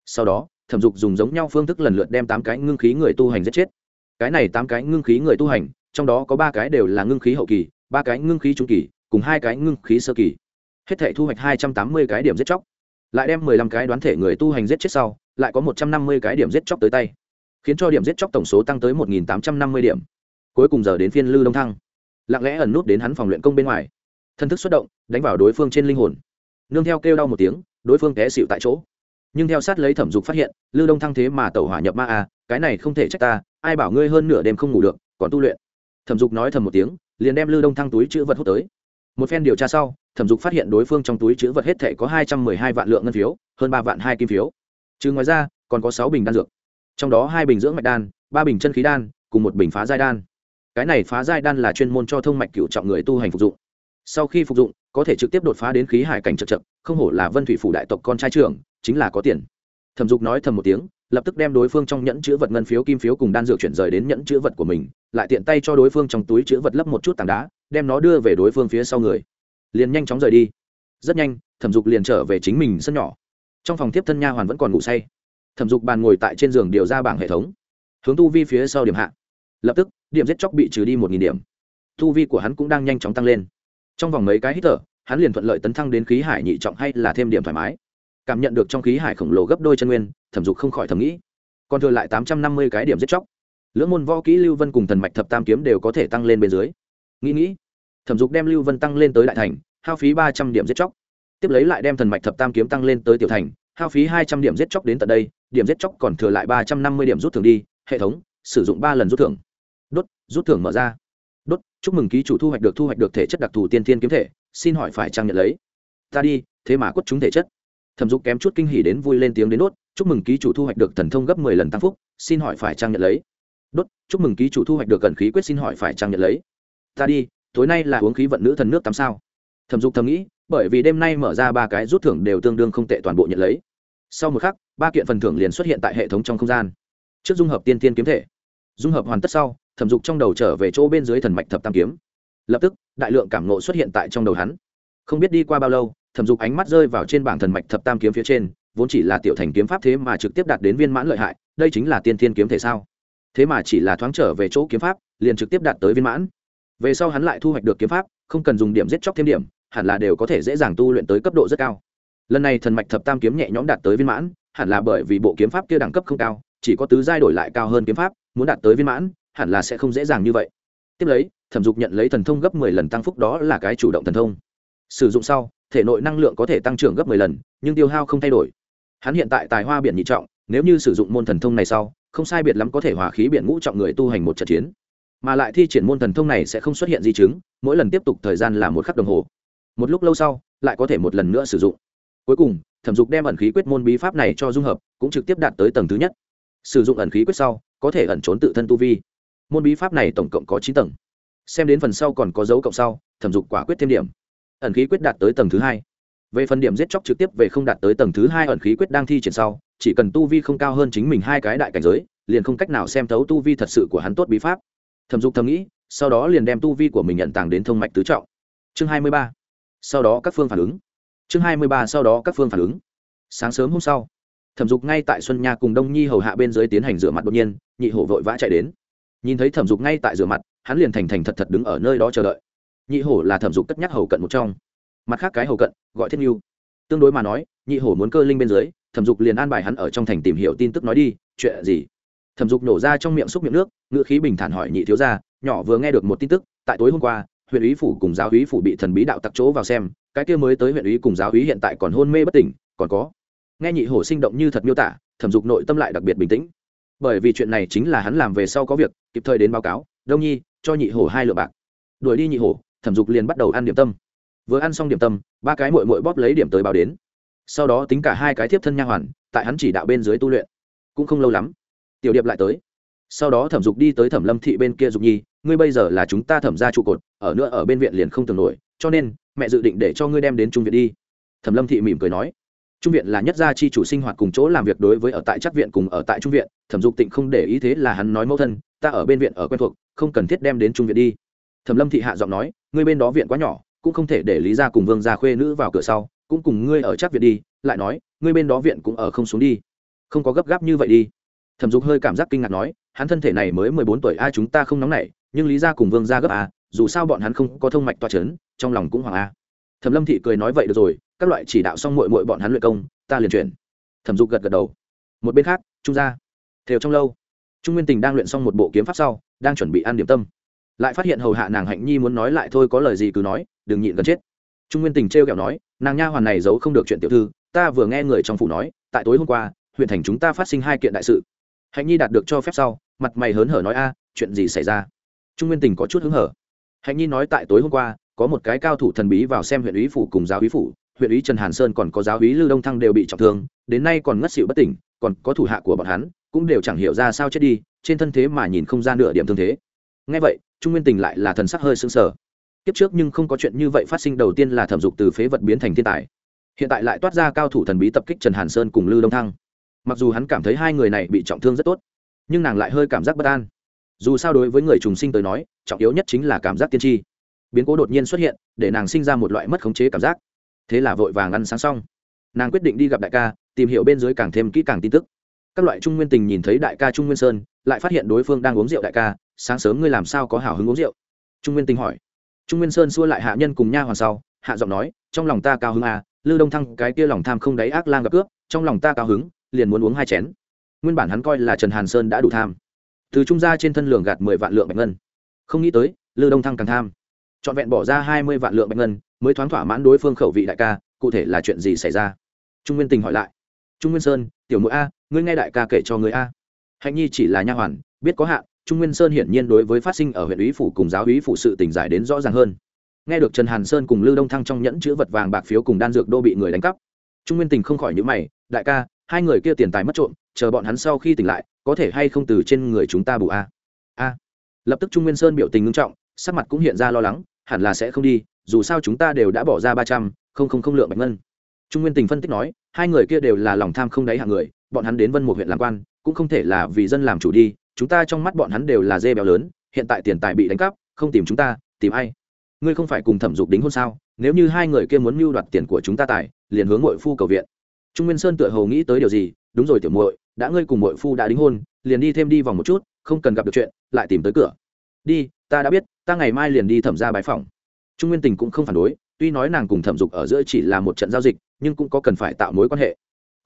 Speaker 1: Sau đó thẩm dục dùng giống nhau phương thức lần lượt đem tám cái ngưng khí người tu hành giết chết. Cái này tám cái ngưng khí người tu hành, trong đó có ba cái đều là ngưng khí hậu kỳ, ba cái ngưng khí trung kỳ, cùng hai cái ngưng khí sơ kỳ. Hết thể thu hoạch hai trăm tám mươi cái điểm giết chóc. Lại đem mười lăm cái đoán thể người tu hành giết chết sau, lại có một trăm năm mươi cái điểm giết chóc tới tay. Khiến cho điểm giết chóc tổng số tăng tới một nghìn tám trăm năm mươi điểm. Cuối cùng giờ đến phiên lư đông thăng. Lặng lẽ ẩn nút đến hắn phòng luyện công bên ngoài. Thân thức xuất động, đánh vào đối phương trên linh hồn. Nương theo kêu đau một tiếng, đối phương té xịu tại chỗ nhưng theo sát lấy thẩm dục phát hiện, lư đông thăng thế mà tẩu hỏa nhập ma à cái này không thể trách ta, ai bảo ngươi hơn nửa đêm không ngủ được, còn tu luyện. Thẩm dục nói thầm một tiếng, liền đem lư đông thăng túi chữ vật hút tới. Một phen điều tra sau, thẩm dục phát hiện đối phương trong túi chữ vật hết thể có hai trăm mười hai vạn lượng ngân phiếu, hơn ba vạn hai kim phiếu. Chứ ngoài ra, còn có sáu bình đan dược. Trong đó hai bình dưỡng mạch đan, ba bình chân khí đan, cùng một bình phá giai đan. Cái này phá giai đan là chuyên môn cho thông mạch cựu trọng người tu hành phục dụng. Sau khi phục dụng, có thể trực tiếp đột phá đến khí hải cảnh chật chậm không hổ là vân thủy phủ đại tộc con trai trưởng chính là có tiền. Thẩm dục nói thầm một tiếng, lập tức đem đối phương trong nhẫn chữ vật ngân phiếu kim phiếu cùng đan dược chuyển rời đến nhẫn chữ vật của mình, lại tiện tay cho đối phương trong túi chữ vật lấp một chút tảng đá, đem nó đưa về đối phương phía sau người. Liền nhanh chóng rời đi. Rất nhanh, thẩm dục liền trở về chính mình sân nhỏ. Trong phòng tiếp thân nha hoàn vẫn còn ngủ say. Thẩm dục bàn ngồi tại trên giường điều ra bảng hệ thống. Hướng tu vi phía sau điểm hạ. Lập tức, điểm giết chóc bị trừ đi một nghìn điểm. Tu vi của hắn cũng đang nhanh chóng tăng lên. Trong vòng mấy cái hít thở, hắn liền thuận lợi tấn thăng đến khí hải nhị trọng hay là thêm điểm thoải mái cảm nhận được trong khí hải khổng lồ gấp đôi chân nguyên, thẩm dục không khỏi thầm nghĩ. Còn thừa lại tám trăm năm mươi cái điểm giết chóc. Lưỡng môn võ kỹ lưu vân cùng thần mạch thập tam kiếm đều có thể tăng lên bên dưới. Nghĩ nghĩ, thẩm dục đem lưu vân tăng lên tới đại thành, hao phí ba trăm điểm giết chóc. Tiếp lấy lại đem thần mạch thập tam kiếm tăng lên tới tiểu thành, hao phí hai trăm điểm giết chóc đến tận đây, điểm giết chóc còn thừa lại ba trăm năm mươi điểm rút thưởng đi, hệ thống, sử dụng ba lần rút thưởng. Đốt, rút thưởng mở ra. Đốt, chúc mừng ký chủ thu hoạch được thu hoạch được thể chất đặc thù tiên thiên kiếm thể, xin hỏi phải trang nhận lấy. Ta đi, thế mà quất chúng thể chất thẩm dục kém chút kinh hỉ đến vui lên tiếng đến đốt, chúc mừng ký chủ thu hoạch được thần thông gấp mười lần tăng phúc, xin hỏi phải trang nhận lấy? Đốt, chúc mừng ký chủ thu hoạch được cẩn khí quyết xin hỏi phải trang nhận lấy? Ta đi, tối nay là uống khí vận nữ thần nước tắm sao? Thẩm dục thầm nghĩ, bởi vì đêm nay mở ra ba cái rút thưởng đều tương đương không tệ toàn bộ nhận lấy. Sau một khắc, ba kiện phần thưởng liền xuất hiện tại hệ thống trong không gian. Trước dung hợp tiên tiên kiếm thể. Dung hợp hoàn tất sau, thẩm dục trong đầu trở về chỗ bên dưới thần mạch thập tam kiếm. Lập tức, đại lượng cảm nộ xuất hiện tại trong đầu hắn. Không biết đi qua bao lâu thẩm dục ánh mắt rơi vào trên bảng thần mạch thập tam kiếm phía trên, vốn chỉ là tiểu thành kiếm pháp thế mà trực tiếp đạt đến viên mãn lợi hại, đây chính là tiên Thiên kiếm thể sao? Thế mà chỉ là thoáng trở về chỗ kiếm pháp, liền trực tiếp đạt tới viên mãn. Về sau hắn lại thu hoạch được kiếm pháp, không cần dùng điểm giết chóc thêm điểm, hẳn là đều có thể dễ dàng tu luyện tới cấp độ rất cao. Lần này thần mạch thập tam kiếm nhẹ nhõm đạt tới viên mãn, hẳn là bởi vì bộ kiếm pháp kia đẳng cấp không cao, chỉ có tứ giai đổi lại cao hơn kiếm pháp, muốn đạt tới viên mãn, hẳn là sẽ không dễ dàng như vậy. Tiếp lấy, thẩm dục nhận lấy thần thông gấp mười lần tăng phúc đó là cái chủ động thần thông. Sử dụng sau thể nội năng lượng có thể tăng trưởng gấp mười lần, nhưng tiêu hao không thay đổi. Hắn hiện tại tài hoa biển nhị trọng, nếu như sử dụng môn thần thông này sau, không sai biệt lắm có thể hòa khí biển ngũ trọng người tu hành một trận chiến. Mà lại thi triển môn thần thông này sẽ không xuất hiện di chứng, mỗi lần tiếp tục thời gian là một khắc đồng hồ. Một lúc lâu sau, lại có thể một lần nữa sử dụng. Cuối cùng, thẩm dục đem ẩn khí quyết môn bí pháp này cho dung hợp, cũng trực tiếp đạt tới tầng thứ nhất. Sử dụng ẩn khí quyết sau, có thể ẩn trốn tự thân tu vi. Môn bí pháp này tổng cộng có chín tầng. Xem đến phần sau còn có dấu cộng sau, thẩm dục quả quyết thêm điểm ẩn khí quyết đạt tới tầng thứ hai. Về phần điểm giết chóc trực tiếp về không đạt tới tầng thứ hai ẩn khí quyết đang thi triển sau, chỉ cần tu vi không cao hơn chính mình hai cái đại cảnh giới, liền không cách nào xem thấu tu vi thật sự của hắn tốt bí pháp. Thẩm dục thầm nghĩ, sau đó liền đem tu vi của mình nhận tàng đến thông mạch tứ trọng. Chương hai mươi ba. Sau đó các phương phản ứng. Chương hai mươi ba sau đó các phương phản ứng. Sáng sớm hôm sau, thẩm dục ngay tại xuân nha cùng đông nhi hầu hạ bên dưới tiến hành rửa mặt đột nhiên, nhị hổ vội vã chạy đến. Nhìn thấy thẩm dục ngay tại rửa mặt, hắn liền thành thành thật thật đứng ở nơi đó chờ đợi nhị hổ là thẩm dục cất nhắc hầu cận một trong. Mặt khác cái hầu cận, gọi thiết U. tương đối mà nói, nhị hổ muốn cơ linh bên dưới, thẩm dục liền an bài hắn ở trong thành tìm hiểu tin tức nói đi, chuyện gì? Thẩm dục nổ ra trong miệng xúc miệng nước ngựa khí bình thản hỏi nhị thiếu gia, nhỏ vừa nghe được một tin tức, tại tối hôm qua, huyện ủy phủ cùng giáo ủy phủ bị thần bí đạo tặc chỗ vào xem, cái kia mới tới huyện ủy cùng giáo ủy hiện tại còn hôn mê bất tỉnh, còn có. Nghe nhị hổ sinh động như thật miêu tả, thẩm dục nội tâm lại đặc biệt bình tĩnh. Bởi vì chuyện này chính là hắn làm về sau có việc, kịp thời đến báo cáo, đông nhi, cho nhị hổ hai lượng bạc. Đuổi đi nhị hổ thẩm dục liền bắt đầu ăn điểm tâm. Vừa ăn xong điểm tâm, ba cái mội mội bóp lấy điểm tới báo đến. Sau đó tính cả hai cái thiếp thân nha hoàn, tại hắn chỉ đạo bên dưới tu luyện. Cũng không lâu lắm, tiểu điệp lại tới. Sau đó thẩm dục đi tới thẩm lâm thị bên kia dục nhi, ngươi bây giờ là chúng ta thẩm ra trụ cột, ở nữa ở bên viện liền không tưởng nổi, cho nên, mẹ dự định để cho ngươi đem đến trung viện đi. Thẩm lâm thị mỉm cười nói. Trung viện là nhất gia chi chủ sinh hoạt cùng chỗ làm việc đối với ở tại chắc viện cùng ở tại trung viện, thẩm dục tịnh không để ý thế là hắn nói mẫu thân, ta ở bên viện ở quen thuộc, không cần thiết đem đến trung viện đi thẩm lâm thị hạ giọng nói, ngươi bên đó viện quá nhỏ, cũng không thể để lý ra cùng vương gia khuê nữ vào cửa sau, cũng cùng ngươi ở chắc viện đi. Lại nói, ngươi bên đó viện cũng ở không xuống đi, không có gấp gáp như vậy đi. Thẩm dục hơi cảm giác kinh ngạc nói, hắn thân thể này mới mười bốn tuổi, a à, chúng ta không nóng nảy, nhưng lý ra cùng vương gia gấp a dù sao bọn hắn không có thông mạch toa c h ấ n trong lòng cũng hoàng a à. thẩm lâm thị cười nói, vậy được rồi, các loại chỉ đạo xong mội mội bọn hắn luyện công, ta liền chuyển. Thẩm dục gật gật đầu. Một bên khác, trung gia thều trong lâu, trung nguyên tình đang luyện xong một bộ kiếm pháp sau, đang chuẩn bị ăn điểm tâm lại phát hiện hầu hạ nàng hạnh nhi muốn nói lại thôi có lời gì cứ nói, đừng nhịn gần chết. Trung nguyên tình t r kẹo nói, nàng nha hoàn này giấu không được chuyện tiểu thư, ta vừa nghe người trong phủ nói, tại tối hôm qua, huyện thành chúng ta phát sinh hai kiện đại sự. Hạnh nhi đạt được cho phép sau, mặt mày hớn hở nói, a, chuyện gì xảy ra? Trung nguyên tình có chút hứng hở. Hạnh nhi nói, tại tối hôm qua, có một cái cao thủ thần bí vào xem huyện ủy phủ cùng giáo ủy phủ, huyện ủy trần hàn sơn còn có giáo ủy lưu đông thăng đều bị trọng thương, đến nay còn ngất xịu bất tỉnh, còn có thủ hạ của bọn hắn cũng đều chẳng hiểu ra sao chết đi, trên thân thế mà nhìn không ra nửa điểm thương thế. Ngay vậy trung nguyên tình lại là thần sắc hơi sưng sờ. Kiếp trước nhưng không có chuyện như vậy phát sinh, đầu tiên là thẩm dục từ phế vật biến thành thiên tài. Hiện tại lại toát ra cao thủ thần bí tập kích trần hàn sơn cùng lưu đông thăng. Mặc dù hắn cảm thấy hai người này bị trọng thương rất tốt, nhưng nàng lại hơi cảm giác bất an. Dù sao đối với người trùng sinh tới nói, trọng yếu nhất chính là cảm giác tiên tri. Biến cố đột nhiên xuất hiện, để nàng sinh ra một loại mất khống chế cảm giác. Thế là vội vàng ăn sáng xong. Nàng quyết định đi gặp đại ca, tìm hiểu bên dưới càng thêm kỹ càng tin tức. Các loại trung nguyên tình nhìn thấy đại ca trung nguyên sơn, lại phát hiện đối phương đang uống rượu đại ca sáng sớm ngươi làm sao có hào hứng uống rượu? Trung nguyên tình hỏi. Trung nguyên sơn xua lại hạ nhân cùng nha hoàn sau, hạ giọng nói, trong lòng ta cao hứng à lư đông thăng, cái kia lòng tham không đáy ác lang gặp cướp, trong lòng ta cao hứng, liền muốn uống hai chén. Nguyên bản hắn coi là trần hàn sơn đã đủ tham. Từ trung gia trên thân lường gạt mười vạn lượng bạch ngân. Không nghĩ tới, lư đông thăng càng tham. Trọn vẹn bỏ ra hai mươi vạn lượng bạch ngân, mới thoáng thỏa mãn đối phương khẩu vị đại ca, cụ thể là chuyện gì xảy ra? Trung nguyên tình hỏi lại. Trung nguyên sơn, tiểu mũi a, ngươi nghe đại ca kể cho người a. Hạnh nhi chỉ là nha hoàn, biết có hạn trung nguyên sơn hiển nhiên đối với phát sinh ở huyện ủy phủ cùng giáo ủy phủ sự tỉnh giải đến rõ ràng hơn. Nghe được trần hàn sơn cùng lưu đông thăng trong nhẫn chữ vật vàng bạc phiếu cùng đan dược đô bị người đánh cắp, trung nguyên tình không khỏi nhữ mày, đại ca, hai người kia tiền tài mất trộm, chờ bọn hắn sau khi tỉnh lại, có thể hay không từ trên người chúng ta bù a? A. Lập tức trung nguyên sơn biểu tình ngưng trọng, sắc mặt cũng hiện ra lo lắng, hẳn là sẽ không đi, dù sao chúng ta đều đã bỏ ra ba trăm, không không không lượng bạch ngân. Trung nguyên tình phân tích nói, hai người kia đều là lòng tham không đáy hạng người, bọn hắn đến vân một huyện làm quan, cũng không thể là vì dân làm chủ đi chúng ta trong mắt bọn hắn đều là dê béo lớn, hiện tại tiền tài bị đánh cắp, không tìm chúng ta, tìm ai? Ngươi không phải cùng thẩm dục đính hôn sao? Nếu như hai người kia muốn mưu đoạt tiền của chúng ta tài, liền hướng mội phu cầu viện. Trung nguyên sơn tựa hầu nghĩ tới điều gì? Đúng rồi tiểu muội, đã ngươi cùng muội phu đã đính hôn, liền đi thêm đi vòng một chút, không cần gặp được chuyện, lại tìm tới cửa. Đi, ta đã biết, ta ngày mai liền đi thẩm ra bãi phòng trung nguyên tình cũng không phản đối, tuy nói nàng cùng thẩm dục ở giữa chỉ là một trận giao dịch, nhưng cũng có cần phải tạo mối quan hệ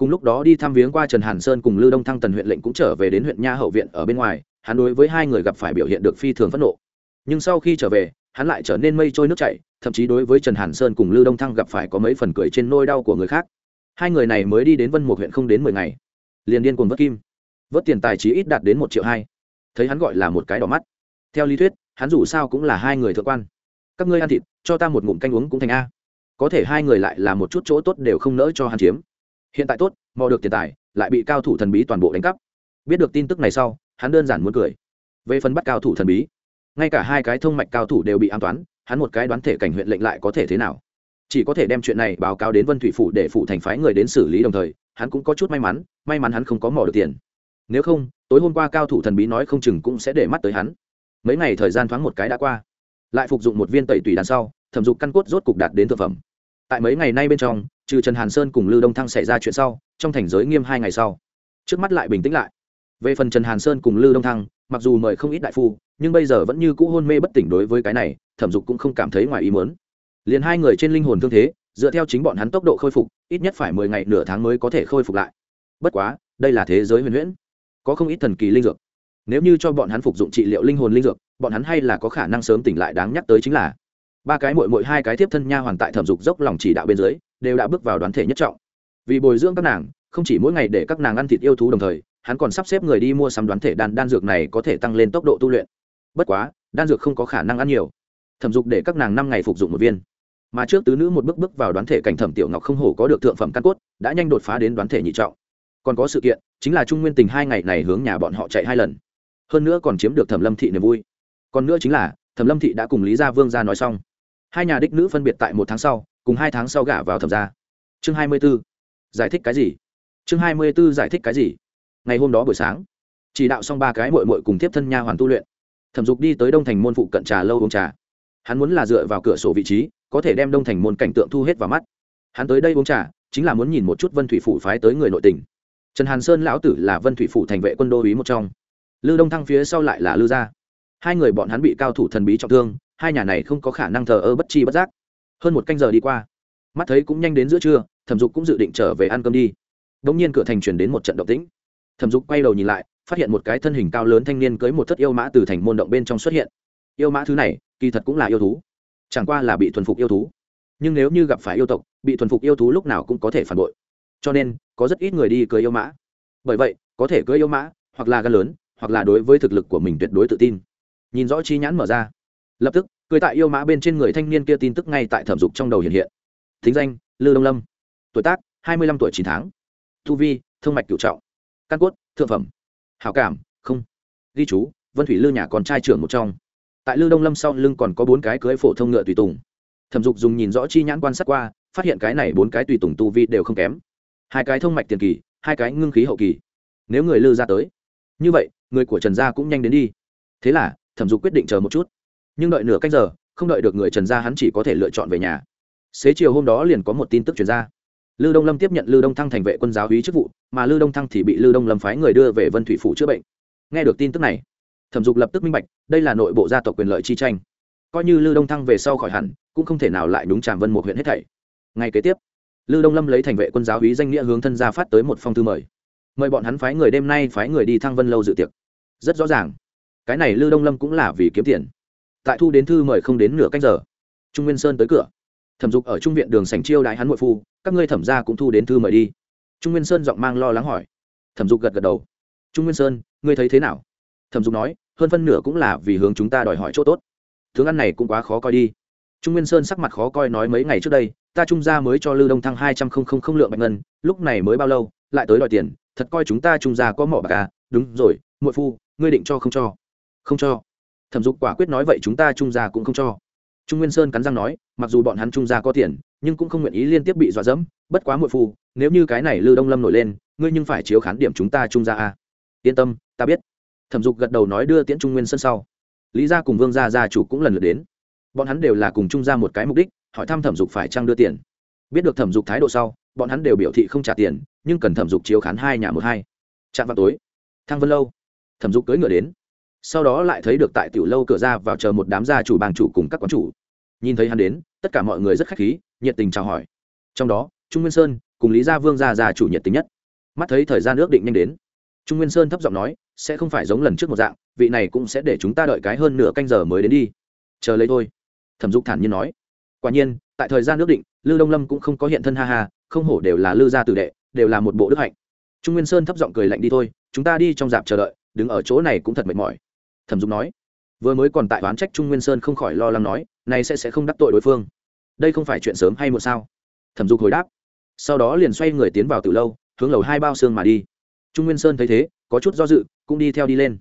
Speaker 1: cùng lúc đó đi thăm viếng qua trần hàn sơn cùng lưu đông thăng tần huyện lệnh cũng trở về đến huyện nha hậu viện ở bên ngoài, hắn đối với hai người gặp phải biểu hiện được phi thường phẫn nộ. Nhưng sau khi trở về, hắn lại trở nên mây trôi nước chảy, thậm chí đối với trần hàn sơn cùng lưu đông thăng gặp phải có mấy phần cười trên nôi đau của người khác. Hai người này mới đi đến vân một huyện không đến mười ngày. Liền điên cuồng vớt kim. Vớt tiền tài trí ít đạt đến một triệu hai. Thấy hắn gọi là một cái đỏ mắt. Theo lý thuyết, hắn dù sao cũng là hai người thượng quan. Các ngươi ăn thịt, cho ta một ngụm canh uống cũng thành a. Có thể hai người lại là một chút chỗ tốt đều không nỡ cho hắn chiếm hiện tại tốt, mò được tiền tài, lại bị cao thủ thần bí toàn bộ đánh cắp. Biết được tin tức này sau, hắn đơn giản muốn cười. Về phần bắt cao thủ thần bí, ngay cả hai cái thông mạch cao thủ đều bị an toán, hắn một cái đoán thể cảnh huyện lệnh lại có thể thế nào? Chỉ có thể đem chuyện này báo cáo đến vân thủy phủ để phủ thành phái người đến xử lý đồng thời, hắn cũng có chút may mắn may mắn hắn không có mò được tiền. Nếu không, tối hôm qua cao thủ thần bí nói không chừng cũng sẽ để mắt tới hắn. Mấy ngày thời gian thoáng một cái đã qua. Lại phục dụng một viên tẩy tùy đằng sau, thẩm dục căn cốt rốt cục đạt đến thực phẩm tại mấy ngày nay bên trong, trừ trần hàn sơn cùng lưu đông thăng xảy ra chuyện sau, trong thành giới nghiêm hai ngày sau. Trước mắt lại bình tĩnh lại. Về phần trần hàn sơn cùng lưu đông thăng, mặc dù mời không ít đại phu, nhưng bây giờ vẫn như cũ hôn mê bất tỉnh đối với cái này, thẩm dục cũng không cảm thấy ngoài ý muốn. Liền hai người trên linh hồn thương thế, dựa theo chính bọn hắn tốc độ khôi phục, ít nhất phải mười ngày nửa tháng mới có thể khôi phục lại. Bất quá, đây là thế giới huyền huyễn. Có không ít thần kỳ linh dược. Nếu như cho bọn hắn phục dụng trị liệu linh hồn linh dược, bọn hắn hay là có khả năng sớm tỉnh lại đáng nhắc tới chính là ba cái mội mội hai cái tiếp thân nha hoàn tại thẩm dục dốc lòng chỉ đạo bên dưới, đều đã bước vào đoán thể nhất trọng. Vì bồi dưỡng các nàng, không chỉ mỗi ngày để các nàng ăn thịt yêu thú đồng thời, hắn còn sắp xếp người đi mua sắm đoán thể đan đan dược này có thể tăng lên tốc độ tu luyện. Bất quá, đan dược không có khả năng ăn nhiều. Thẩm dục để các nàng năm ngày phục dụng một viên. Mà trước tứ nữ một bước bước vào đoán thể cảnh thẩm tiểu ngọc không hổ có được thượng phẩm căn cốt, đã nhanh đột phá đến đoán thể nhị trọng. Còn có sự kiện, chính là trung nguyên tình hai ngày này hướng nhà bọn họ chạy hai lần. Hơn nữa còn chiếm được thẩm lâm thị niềm vui. Còn nữa chính là, thẩm lâm thị đã cùng lý gia vương gia nói xong hai nhà đích nữ phân biệt tại một tháng sau, cùng hai tháng sau gả vào thẩm gia. Chương hai mươi b ố giải thích cái gì? Chương hai mươi b ố giải thích cái gì? Ngày hôm đó buổi sáng, chỉ đạo xong ba cái mội mội cùng tiếp thân nha hoàn tu luyện. Thẩm dục đi tới đông thành môn phụ cận trà lâu uống trà. Hắn muốn là dựa vào cửa sổ vị trí, có thể đem đông thành môn cảnh tượng thu hết vào mắt. Hắn tới đây uống trà, chính là muốn nhìn một chút vân thủy phủ phái tới người nội tình. Trần hàn sơn lão tử là vân thủy phủ thành vệ quân đô ý một trong. Lư đông thăng phía sau lại là lư gia. Hai người bọn hắn bị cao thủ thần bí trọng thương hai nhà này không có khả năng thờ ơ bất chi bất giác. Hơn một canh giờ đi qua, mắt thấy cũng nhanh đến giữa trưa, thẩm dục cũng dự định trở về ăn cơm đi. Đ ỗ n g nhiên cửa thành chuyển đến một trận động tĩnh. Thẩm dục quay đầu nhìn lại, phát hiện một cái thân hình cao lớn thanh niên cưới một thất yêu mã từ thành môn động bên trong xuất hiện. Yêu mã thứ này, kỳ thật cũng là yêu thú. Chẳng qua là bị thuần phục yêu thú. Nhưng nếu như gặp phải yêu tộc, bị thuần phục yêu thú lúc nào cũng có thể phản bội. Cho nên, có rất ít người đi cưới yêu mã. Bởi vậy, có thể cưới yêu mã, hoặc là gan lớn, hoặc là đối với thực lực của mình tuyệt đối tự tin. Nhìn rõ chi nhãn mở ra lập tức, cười tại yêu mã bên trên người thanh niên kia tin tức ngay tại thẩm dục trong đầu hiện hiện. Thính danh, lư đông lâm. Tuổi tác, hai mươi lăm tuổi chín tháng. Thu vi thương mạch cựu trọng. Căn cốt, thượng phẩm. Hảo cảm, không. Ghi chú, vân thủy lư nhà con trai trưởng một trong. Tại lư đông lâm sau lưng còn có bốn cái cưới phổ thông ngựa tùy tùng. Thẩm dục dùng nhìn rõ chi nhãn quan sát qua, phát hiện cái này bốn cái tùy tùng tu vi đều không kém. Hai cái thông mạch tiền kỳ, hai cái ngưng khí hậu kỳ. Nếu người lư ra tới, như vậy, người của trần gia cũng nhanh đến đi. Thế là, thẩm dục quyết định chờ một chút nhưng đợi nửa cách giờ, không đợi được người trần gia hắn chỉ có thể lựa chọn về nhà. Xế chiều hôm đó liền có một tin tức chuyển ra. Lư đông lâm tiếp nhận lư đông thăng thành vệ quân giáo hí chức vụ, mà lư đông thăng thì bị lư đông lâm phái người đưa về vân thủy phủ chữa bệnh. Nghe được tin tức này, thẩm dục lập tức minh bạch, đây là nội bộ gia tộc quyền lợi chi tranh. Coi như lư đông thăng về sau khỏi hẳn, cũng không thể nào lại đúng tràm vân một huyện hết thảy. Ngay kế tiếp, lư đông lâm lấy thành vệ quân giáo hí danh nghĩa hướng thân gia phát tới một phong thư mời. Mời bọn hắn phái người đêm nay phái người đi thăng vân lâu dự tiệc. Rất rõ ràng, cái này lư đông lâm cũng là vì kiếm tiền tại thu đến thư mời không đến nửa cách giờ. Trung nguyên sơn tới cửa. Thẩm dục ở trung viện đường sành chiêu đại hắn nội phu, các ngươi thẩm ra cũng thu đến thư mời đi. Trung nguyên sơn giọng mang lo lắng hỏi. Thẩm dục gật gật đầu. Trung nguyên sơn, ngươi thấy thế nào? Thẩm dục nói, hơn phân nửa cũng là vì hướng chúng ta đòi hỏi chỗ tốt. Thương ăn này cũng quá khó coi đi. Trung nguyên sơn sắc mặt khó coi nói mấy ngày trước đây, ta trung gia mới cho lư đông thăng hai trăm không không không lượng bạch ngân, lúc này mới bao lâu, lại tới đòi tiền, thật coi chúng ta trung gia có mỏ bạc à? Đúng rồi, muội phu, ngươi định cho không cho? Không cho thẩm dục quả quyết nói vậy chúng ta trung gia cũng không cho. Trung nguyên sơn cắn răng nói, mặc dù bọn hắn trung gia có tiền, nhưng cũng không nguyện ý liên tiếp bị dọa dẫm, bất quá muội phu, nếu như cái này lư đông lâm nổi lên, ngươi nhưng phải chiếu khán điểm chúng ta trung gia a. Yên tâm, ta biết. Thẩm dục gật đầu nói đưa tiễn trung nguyên sơn sau. Lý gia cùng vương gia gia chủ cũng lần lượt đến. Bọn hắn đều là cùng trung gia một cái mục đích, hỏi thăm thẩm dục phải trăng đưa tiền. Biết được thẩm dục thái độ sau, bọn hắn đều biểu thị không trả tiền, nhưng cần thẩm dục chiếu khán hai nhà một hai. Chạm vào tối, thăng vân lâu, thẩm dục cưỡi ngựa đến sau đó lại thấy được tại tiểu lâu cửa ra vào chờ một đám gia chủ bang chủ cùng các quán chủ. Nhìn thấy hắn đến, tất cả mọi người rất khách khí, nhiệt tình chào hỏi. Trong đó, trung nguyên sơn cùng lý gia vương gia gia chủ nhiệt tình nhất. Mắt thấy thời gian ước định nhanh đến, trung nguyên sơn thấp giọng nói, sẽ không phải giống lần trước một dạng, vị này cũng sẽ để chúng ta đợi cái hơn nửa canh giờ mới đến đi. Chờ lấy thôi, thẩm dục thản nhiên nói. Quả nhiên, tại thời gian ước định, lư đông lâm cũng không có hiện thân ha ha, không hổ đều là lư gia tử đệ, đều là một bộ đức hạnh. Trung nguyên sơn thấp giọng cười lạnh đi thôi, chúng ta đi trong dạp chờ đợi, đứng ở chỗ này cũng thật mệt mỏi thẩm dục nói, vừa mới còn tại oán trách trung nguyên sơn không khỏi lo lắng nói này sẽ sẽ không đắc tội đối phương. Đây không phải chuyện sớm hay một sao? Thẩm dục hồi đáp. Sau đó liền xoay người tiến vào từ lâu, hướng lầu hai bao xương mà đi. Trung nguyên sơn thấy thế, có chút do dự, cũng đi theo đi lên.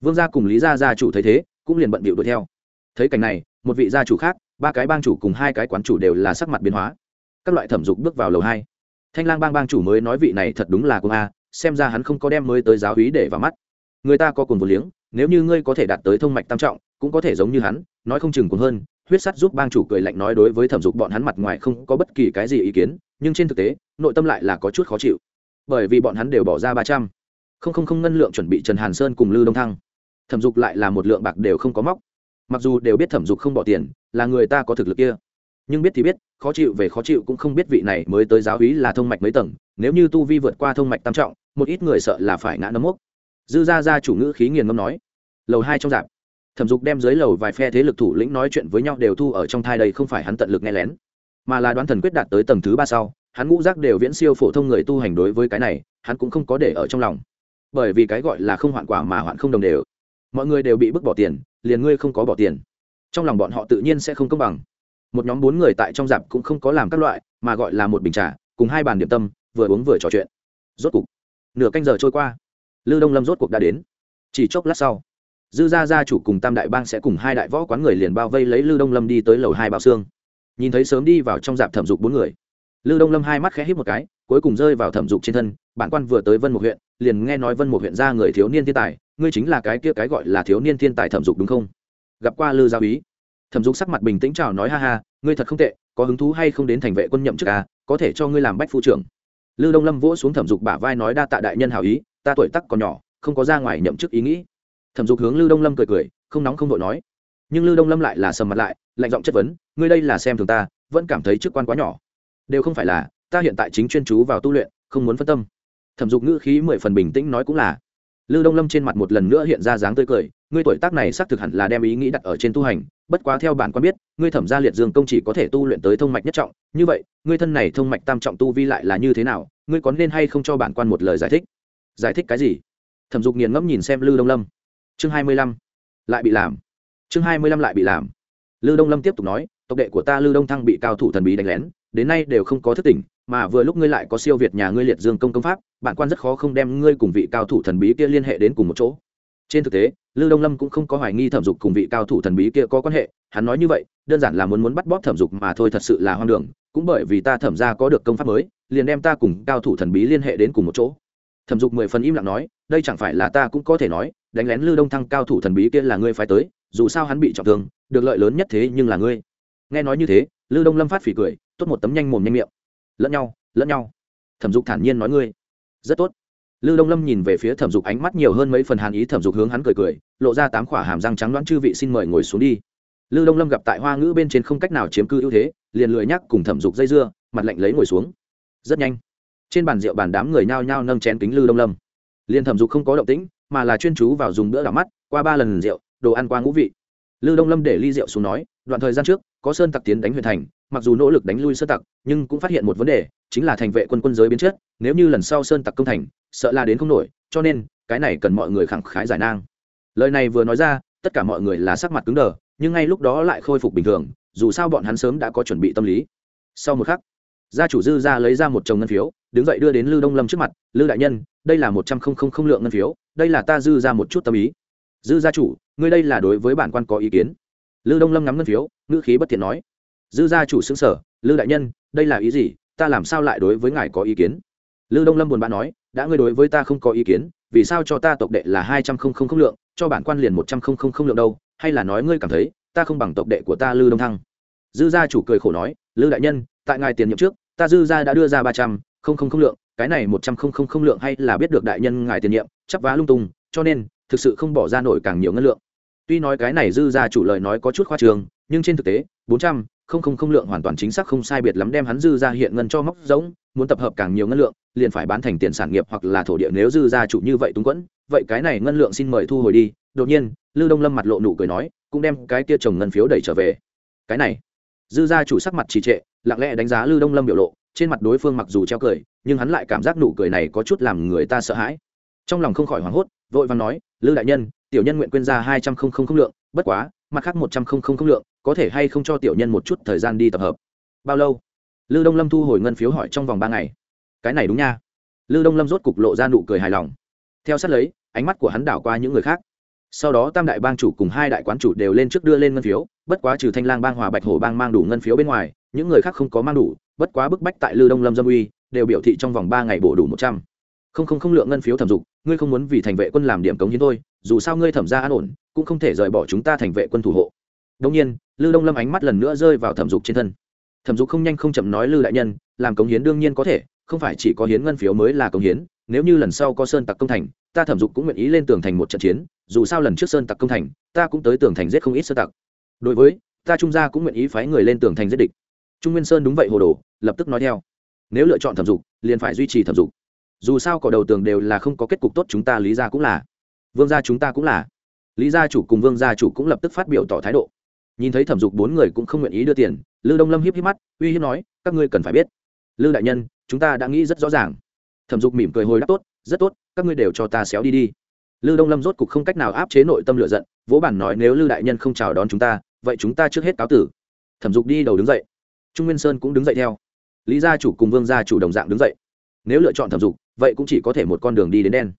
Speaker 1: Vương gia cùng lý gia gia chủ thấy thế, cũng liền bận bịu đuổi theo. Thấy cảnh này, một vị gia chủ khác, ba cái bang chủ cùng hai cái quán chủ đều là sắc mặt biến hóa. Các loại thẩm dục bước vào lầu hai. Thanh lang bang bang chủ mới nói vị này thật đúng là công a, xem ra hắn không có đem mới tới giáo hí để vào mắt. Người ta có cồn vô liếng nếu như ngươi có thể đạt tới thông mạch tam trọng, cũng có thể giống như hắn, nói không chừng còn hơn, huyết sắt giúp bang chủ cười lạnh nói đối với thẩm dục bọn hắn mặt ngoài không có bất kỳ cái gì ý kiến, nhưng trên thực tế, nội tâm lại là có chút khó chịu. Bởi vì bọn hắn đều bỏ ra ba trăm. Không không không ngân lượng chuẩn bị trần hàn sơn cùng lư đông thăng. Thẩm dục lại là một lượng bạc đều không có móc. Mặc dù đều biết thẩm dục không bỏ tiền, là người ta có thực lực kia. Nhưng biết thì biết, khó chịu về khó chịu cũng không biết vị này mới tới giáo hí là thông mạch mấy tầng, nếu như tu vi vượt qua thông mạch tam trọng, một ít người sợ là phải ngã nấm mốc dư gia gia chủ ngữ khí nghiền ngâm nói, lầu hai trong dạp. Thẩm dục đem dưới lầu vài phe thế lực thủ lĩnh nói chuyện với nhau đều thu ở trong thai đây không phải hắn tận lực nghe lén, mà là đoán thần quyết đạt tới tầng thứ ba sau, hắn ngũ giác đều viễn siêu phổ thông người tu hành đối với cái này, hắn cũng không có để ở trong lòng. Bởi vì cái gọi là không hoạn quả mà hoạn không đồng đều. Mọi người đều bị bức bỏ tiền, liền ngươi không có bỏ tiền. Trong lòng bọn họ tự nhiên sẽ không công bằng. Một nhóm bốn người tại trong dạp cũng không có làm các loại, mà gọi là một bình trà, cùng hai bàn điểm tâm, vừa uống vừa trò chuyện. Rốt cục, nửa canh giờ trôi qua lư đông lâm rốt cuộc đã đến. Chỉ chốc lát sau, dư gia gia chủ cùng tam đại bang sẽ cùng hai đại võ quán người liền bao vây lấy lư đông lâm đi tới lầu hai bao xương. Nhìn thấy sớm đi vào trong dạp thẩm dục bốn người, lư đông lâm hai mắt khẽ hít một cái, cuối cùng rơi vào thẩm dục trên thân, bản quan vừa tới vân một huyện, liền nghe nói vân một huyện ra người thiếu niên thiên tài, ngươi chính là cái kia cái gọi là thiếu niên thiên tài thẩm dục đúng không? Gặp qua lư gia úy. Thẩm dục sắc mặt bình tĩnh chào nói ha ha, ngươi thật không tệ, có hứng thú hay không đến thành vệ quân nhậm chức à có thể cho ngươi làm bách phu trưởng. Lư đông lâm vỗ xuống thẩm dục bả vai nói đa tạ đại nhân hào ý ta tuổi tắc còn nhỏ, không có ra ngoài nhậm chức ý nghĩ. Thẩm dục hướng Lưu đông lâm cười cười, không nóng không vội nói. Nhưng Lưu đông lâm lại là sầm mặt lại, lạnh giọng chất vấn, ngươi đây là xem thường ta, vẫn cảm thấy chức quan quá nhỏ. Đều không phải là, ta hiện tại chính chuyên chú vào tu luyện, không muốn phân tâm. Thẩm dục ngữ khí mười phần bình tĩnh nói cũng là. Lưu đông lâm trên mặt một lần nữa hiện ra dáng tươi cười, ngươi tuổi tác này xác thực hẳn là đem ý nghĩ đặt ở trên tu hành, bất quá theo bản quan biết, ngươi thẩm gia liệt dương công chỉ có thể tu luyện tới thông mạch nhất trọng, như vậy, ngươi thân này thông mạch tam trọng tu vi lại là như thế nào, ngươi có nên hay không cho bản quan một lời giải thích? Giải thích cái gì? Thẩm dục nghiền ngẫm nhìn xem lư đông lâm. Chương hai mươi lăm, lại bị làm. Chương hai mươi lăm lại bị làm. Lư đông lâm tiếp tục nói, tộc đệ của ta lư đông thăng bị cao thủ thần bí đánh lén, đến nay đều không có thức tỉnh, mà vừa lúc ngươi lại có siêu việt nhà ngươi liệt dương công công pháp bản quan rất khó không đem ngươi cùng vị cao thủ thần bí kia liên hệ đến cùng một chỗ. Trên thực tế, lư đông lâm cũng không có hoài nghi thẩm dục cùng vị cao thủ thần bí kia có quan hệ, hắn nói như vậy, đơn giản là muốn muốn bắt bóp thẩm dục mà thôi thật sự là hoang đường, cũng bởi vì ta thẩm ra có được công pháp mới, liền đem ta cùng cao thủ thần bí liên hệ đến cùng một chỗ thẩm dục mười phần im lặng nói, đây chẳng phải là ta cũng có thể nói, đánh lén lư đông thăng cao thủ thần bí kia là ngươi phải tới, dù sao hắn bị trọng thương, được lợi lớn nhất thế nhưng là ngươi. Nghe nói như thế, lư đông lâm phát phỉ cười, tốt một tấm nhanh mồm nhanh miệng. Lẫn nhau lẫn nhau. Thẩm dục thản nhiên nói ngươi. Rất tốt. Lư đông lâm nhìn về phía thẩm dục ánh mắt nhiều hơn mấy phần hàn ý, thẩm dục hướng hắn cười cười, lộ ra tám khỏa hàm răng trắng đoán chư vị xin mời ngồi xuống đi. Lư đông lâm gặp tại hoa ngữ bên trên không cách nào chiếm cư ưu thế, liền lười nhắc cùng thẩm dục dây dưa, mặt lạnh lấy ngồi xuống. Rất nhanh trên bàn rượu bàn đám người nhao nhao nâng chén kính lư đông lâm. Liên thẩm dục không có động tĩnh, mà là chuyên chú vào dùng bữa đảo mắt, qua ba lần rượu, đồ ăn qua ngũ vị. Lư đông lâm để ly rượu xuống nói, đoạn thời gian trước, có sơn tặc tiến đánh huyện thành, mặc dù nỗ lực đánh lui sơn tặc, nhưng cũng phát hiện một vấn đề, chính là thành vệ quân quân giới biến chất, nếu như lần sau sơn tặc công thành, sợ là đến không nổi, cho nên, cái này cần mọi người khẳng khái giải nang. Lời này vừa nói ra, tất cả mọi người là sắc mặt cứng đờ, nhưng ngay lúc đó lại khôi phục bình thường, dù sao bọn hắn sớm đã có chuẩn bị tâm lý. Sau một khắc, gia chủ dư ra lấy ra một chồng ngân phiếu đứng dậy đưa đến lư đông lâm trước mặt, lư đại nhân, đây là một trăm không không không lượng ngân phiếu, đây là ta dư ra một chút tâm ý. Dư gia chủ, ngươi đây là đối với bản quan có ý kiến? Lư đông lâm ngắm ngân phiếu, ngữ khí bất thiện nói. Dư gia chủ xứng sở lư đại nhân, đây là ý gì? Ta làm sao lại đối với ngài có ý kiến? Lư đông lâm buồn bã nói, đã ngươi đối với ta không có ý kiến, vì sao cho ta tộc đệ là hai trăm không không không lượng, cho bản quan liền một trăm không không không lượng đâu? Hay là nói ngươi cảm thấy, ta không bằng tộc đệ của ta lư đông thăng? Dư gia chủ cười khổ nói, lư đại nhân, tại ngài tiền nhiệm trước, ta dư gia đã đưa ra ba trăm không không không lượng, cái này một trăm không không không lượng hay là biết được đại nhân ngài tiền nhiệm, chắp vá lung tung, cho nên, thực sự không bỏ ra nổi càng nhiều ngân lượng. Tuy nói cái này dư gia chủ lời nói có chút khoa trường, nhưng trên thực tế, bốn trăm không không không lượng hoàn toàn chính xác không sai biệt lắm đem hắn dư ra hiện ngân cho móc giống muốn tập hợp càng nhiều ngân lượng, liền phải bán thành tiền sản nghiệp hoặc là thổ địa nếu dư gia chủ như vậy túng quẫn, vậy cái này ngân lượng xin mời thu hồi đi. Đột nhiên lư đông lâm mặt lộ nụ cười nói, cũng đem cái kia trồng ngân phiếu đẩy trở về. Cái này, dư gia chủ sắc mặt trì trệ, lặng lẽ đánh giá lư đông lâm biểu lộ trên mặt đối phương mặc dù treo cười, nhưng hắn lại cảm giác nụ cười này có chút làm người ta sợ hãi. Trong lòng không khỏi hoảng hốt, vội vàng nói, lư đại nhân, tiểu nhân nguyện quyên ra hai trăm không không không lượng, bất quá, mặt khác một trăm không không không lượng, có thể hay không cho tiểu nhân một chút thời gian đi tập hợp? Bao lâu? Lư đông lâm thu hồi ngân phiếu hỏi trong vòng ba ngày. Cái này đúng nha. Lư đông lâm rốt cục lộ ra nụ cười hài lòng. Theo sát lấy, ánh mắt của hắn đảo qua những người khác. Sau đó tam đại bang chủ cùng hai đại quán chủ đều lên trước đưa lên ngân phiếu, bất quá trừ thanh lang bang, hòa bạch hổ bang mang đủ ngân phiếu bên ngoài những người khác không có mang đủ, bất quá bức bách tại lư đông lâm dâm uy đều biểu thị trong vòng ba ngày bổ đủ một trăm. Không không không lượng ngân phiếu thẩm dục, ngươi không muốn vì thành vệ quân làm điểm cống hiến thôi, dù sao ngươi thẩm ra an ổn, cũng không thể rời bỏ chúng ta thành vệ quân thủ hộ. Đông nhiên, lư đông lâm ánh mắt lần nữa rơi vào thẩm dục trên thân. Thẩm dục không nhanh không chậm nói lư đại nhân, làm cống hiến đương nhiên có thể, không phải chỉ có hiến ngân phiếu mới là cống hiến, nếu như lần sau có sơn tặc công thành, ta thẩm dục cũng nguyện ý lên tường thành một trận chiến, dù sao lần trước sơn tặc công thành, ta cũng tới tường thành giết không ít sơn tặc. Đối với, ta trung gia cũng nguyện ý phái người lên tường thành giết địch trung nguyên sơn đúng vậy hồ đồ, lập tức nói theo. Nếu lựa chọn thẩm dục, liền phải duy trì thẩm dục. Dù sao cỏ đầu tường đều là không có kết cục tốt chúng ta lý ra cũng là. Vương gia chúng ta cũng là. Lý gia chủ cùng vương gia chủ cũng lập tức phát biểu tỏ thái độ. Nhìn thấy thẩm dục bốn người cũng không nguyện ý đưa tiền, lư đông lâm hiếp hiếp mắt, uy hiếp nói, các ngươi cần phải biết. Lư đại nhân, chúng ta đã nghĩ rất rõ ràng. Thẩm dục mỉm cười hồi đáp tốt, rất tốt, các ngươi đều cho ta xéo đi đi. Lư đông lâm rốt cục không cách nào áp chế nội tâm lựa giận, vỗ bản nói, nếu lư đại nhân không chào đón chúng ta, vậy chúng ta trước hết cáo tử. Thẩm dục đi đầu đứng dậy trung nguyên sơn cũng đứng dậy theo. Lý gia chủ cùng vương gia chủ đồng dạng đứng dậy. Nếu lựa chọn thẩm dục, vậy cũng chỉ có thể một con đường đi đến đen.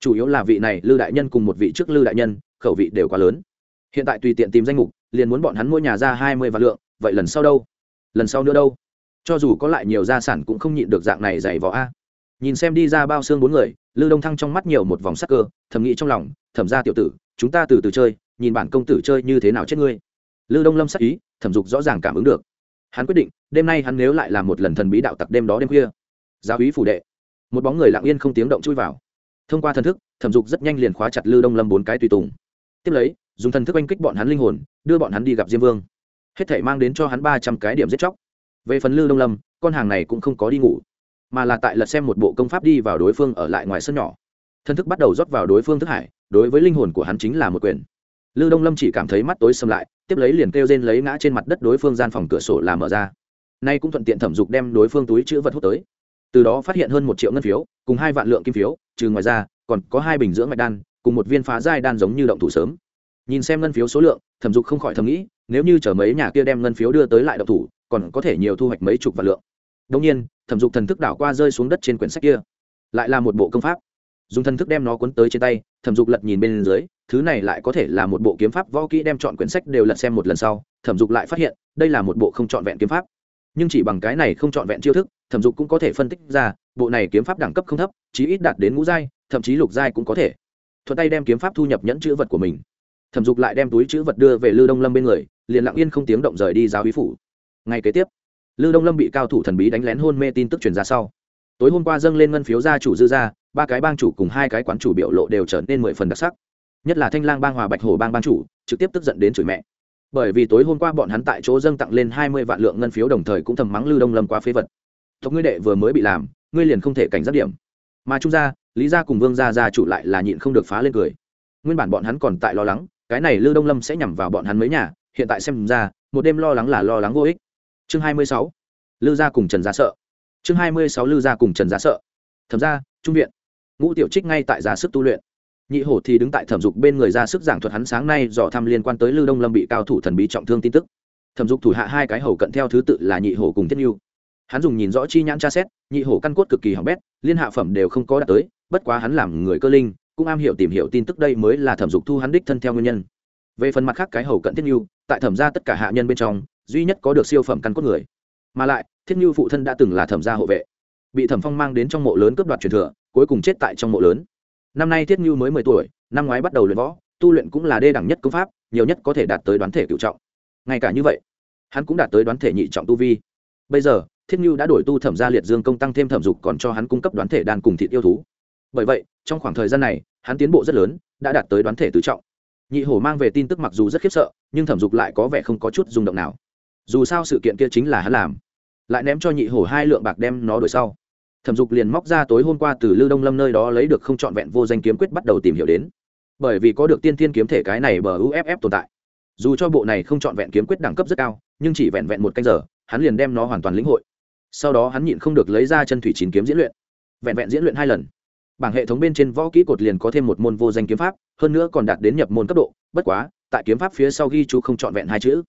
Speaker 1: Chủ yếu là vị này lư đại nhân cùng một vị trước lư đại nhân, khẩu vị đều quá lớn. Hiện tại tùy tiện tìm danh mục, liền muốn bọn hắn mua nhà ra hai mươi vạn lượng, vậy lần sau đâu? Lần sau nữa đâu? Cho dù có lại nhiều gia sản cũng không nhịn được dạng này dày vỏ a. Nhìn xem đi ra bao xương bốn người, lư đông thăng trong mắt nhiều một vòng sắc cơ, thầm nghĩ trong lòng, thẩm ra tiểu tử, chúng ta từ từ chơi, nhìn bản công tử chơi như thế nào chết ngươi. Lư đông lâm sắc ý, thẩm dục rõ ràng cảm ứng được hắn quyết định, đêm nay hắn nếu lại làm một lần thần bí đạo tặc đêm đó đêm khuya. Giáo hí phủ đệ. Một bóng người lặng yên không tiếng động chui vào. Thông qua thần thức, thẩm dục rất nhanh liền khóa chặt lư đông lâm bốn cái tùy tùng. Tiếp lấy, dùng thần thức oanh kích bọn hắn linh hồn, đưa bọn hắn đi gặp diêm vương. Hết thể mang đến cho hắn ba trăm cái điểm giết chóc. Về phần lư đông lâm, con hàng này cũng không có đi ngủ, mà là tại lật xem một bộ công pháp đi vào đối phương ở lại ngoài sân nhỏ. Thần thức bắt đầu rót vào đối phương thức hải, đối với linh hồn của hắn chính là một quyền. Lư đông lâm chỉ cảm thấy mắt tối xâm lại tiếp lấy liền kêu rên lấy ngã trên mặt đất đối phương gian phòng cửa sổ làm mở ra. Nay cũng thuận tiện thẩm dục đem đối phương túi chữ vật hút tới. Từ đó phát hiện hơn một triệu ngân phiếu, cùng hai vạn lượng kim phiếu, trừ ngoài ra, còn có hai bình dưỡng mạch đan, cùng một viên phá giai đan giống như động thủ sớm. Nhìn xem ngân phiếu số lượng, thẩm dục không khỏi thầm nghĩ, nếu như chở mấy nhà kia đem ngân phiếu đưa tới lại động thủ, còn có thể nhiều thu hoạch mấy chục vạn lượng. Đông nhiên, thẩm dục thần thức đảo qua rơi xuống đất trên quyển sách kia, lại là một bộ công pháp. Dùng thần thức đem nó cuốn tới trên tay, thẩm dục lật nhìn bên dưới thứ này lại có thể là một bộ kiếm pháp võ kỹ đem chọn quyển sách đều lật xem một lần sau, thẩm dục lại phát hiện, đây là một bộ không trọn vẹn kiếm pháp. Nhưng chỉ bằng cái này không trọn vẹn chiêu thức, thẩm dục cũng có thể phân tích ra, bộ này kiếm pháp đẳng cấp không thấp, chí ít đạt đến ngũ giai, thậm chí lục giai cũng có thể. Thuận tay đem kiếm pháp thu nhập nhẫn chữ vật của mình. Thẩm dục lại đem túi chữ vật đưa về lư đông lâm bên người, liền lặng yên không tiếng động rời đi giáo hí phủ. Ngay kế tiếp, lư đông lâm bị cao thủ thần bí đánh lén hôn mê tin tức truyền ra sau. Tối hôm qua dâng lên ngân phiếu gia chủ dư ra ba cái bang chủ cùng hai cái quán chủ biểu lộ đều trở nên mười phần đặc sắc nhất là thanh lang bang hòa bạch hồ bang bang chủ, trực tiếp tức giận đến chửi mẹ. Bởi vì tối hôm qua bọn hắn tại chỗ dâng tặng lên hai mươi vạn lượng ngân phiếu đồng thời cũng thầm mắng lư đông lâm qua phế vật. Tộc ngươi đệ vừa mới bị làm, ngươi liền không thể cảnh giác điểm. Mà trung gia, lý gia cùng vương gia gia chủ lại là nhịn không được phá lên cười. Nguyên bản bọn hắn còn tại lo lắng, cái này lư đông lâm sẽ nhằm vào bọn hắn mấy nhà, hiện tại xem ra, một đêm lo lắng là lo lắng vô ích. Chương hai mươi sáu lư gia cùng trần gia sợ. Chương hai mươi sáu lư gia cùng trần gia sợ. Thẩm gia, trung viện. Ngũ tiểu trích ngay tại gia sức tu luyện nhị hổ thì đứng tại thẩm dục bên người ra sức giảng thuật hắn sáng nay dò thăm liên quan tới Lưu đông lâm bị cao thủ thần bí trọng thương tin tức. Thẩm dục thủ hạ hai cái hầu cận theo thứ tự là nhị hổ cùng thiết nhu hắn dùng nhìn rõ chi nhãn tra xét, nhị hổ căn cốt cực kỳ hỏng bét, liên hạ phẩm đều không có đạt tới, bất quá hắn làm người cơ linh, cũng am hiểu tìm hiểu tin tức đây mới là thẩm dục thu hắn đích thân theo nguyên nhân. Về phần mặt khác cái hầu cận thiết nhu tại thẩm gia tất cả hạ nhân bên trong, duy nhất có được siêu phẩm căn cốt người. Mà lại, thiết nhu phụ thân đã từng là thẩm gia hộ vệ, bị thẩm phong mang đến trong mộ lớn cướp đoạt truyền thừa, cuối cùng chết tại trong mộ lớn năm nay thiết nhu mới mười tuổi, năm ngoái bắt đầu luyện võ, tu luyện cũng là đê đẳng nhất công pháp, nhiều nhất có thể đạt tới đoán thể cựu trọng. Ngay cả như vậy, hắn cũng đạt tới đoán thể nhị trọng tu vi. Bây giờ, thiết nhu đã đổi tu thẩm gia liệt dương công tăng thêm thẩm dục còn cho hắn cung cấp đoán thể đàn cùng thịt yêu thú. Bởi vậy, trong khoảng thời gian này, hắn tiến bộ rất lớn, đã đạt tới đoán thể tứ trọng. Nhị hổ mang về tin tức mặc dù rất khiếp sợ, nhưng thẩm dục lại có vẻ không có chút rung động nào. Dù sao sự kiện kia chính là hắn làm. Lại ném cho nhị hổ hai lượng bạc đem nó đổi sau thẩm dục liền móc ra tối hôm qua từ lưu đông lâm nơi đó lấy được không trọn vẹn vô danh kiếm quyết bắt đầu tìm hiểu đến. Bởi vì có được tiên thiên kiếm thể cái này bờ uff tồn tại. Dù cho bộ này không trọn vẹn kiếm quyết đẳng cấp rất cao, nhưng chỉ vẹn vẹn một canh giờ, hắn liền đem nó hoàn toàn lĩnh hội. Sau đó hắn nhịn không được lấy ra chân thủy chín kiếm diễn luyện. Vẹn vẹn diễn luyện hai lần. Bảng hệ thống bên trên võ kỹ cột liền có thêm một môn vô danh kiếm pháp, hơn nữa còn đạt đến nhập môn cấp độ, bất quá, tại kiếm pháp phía sau ghi chú không trọn vẹn hai chữ.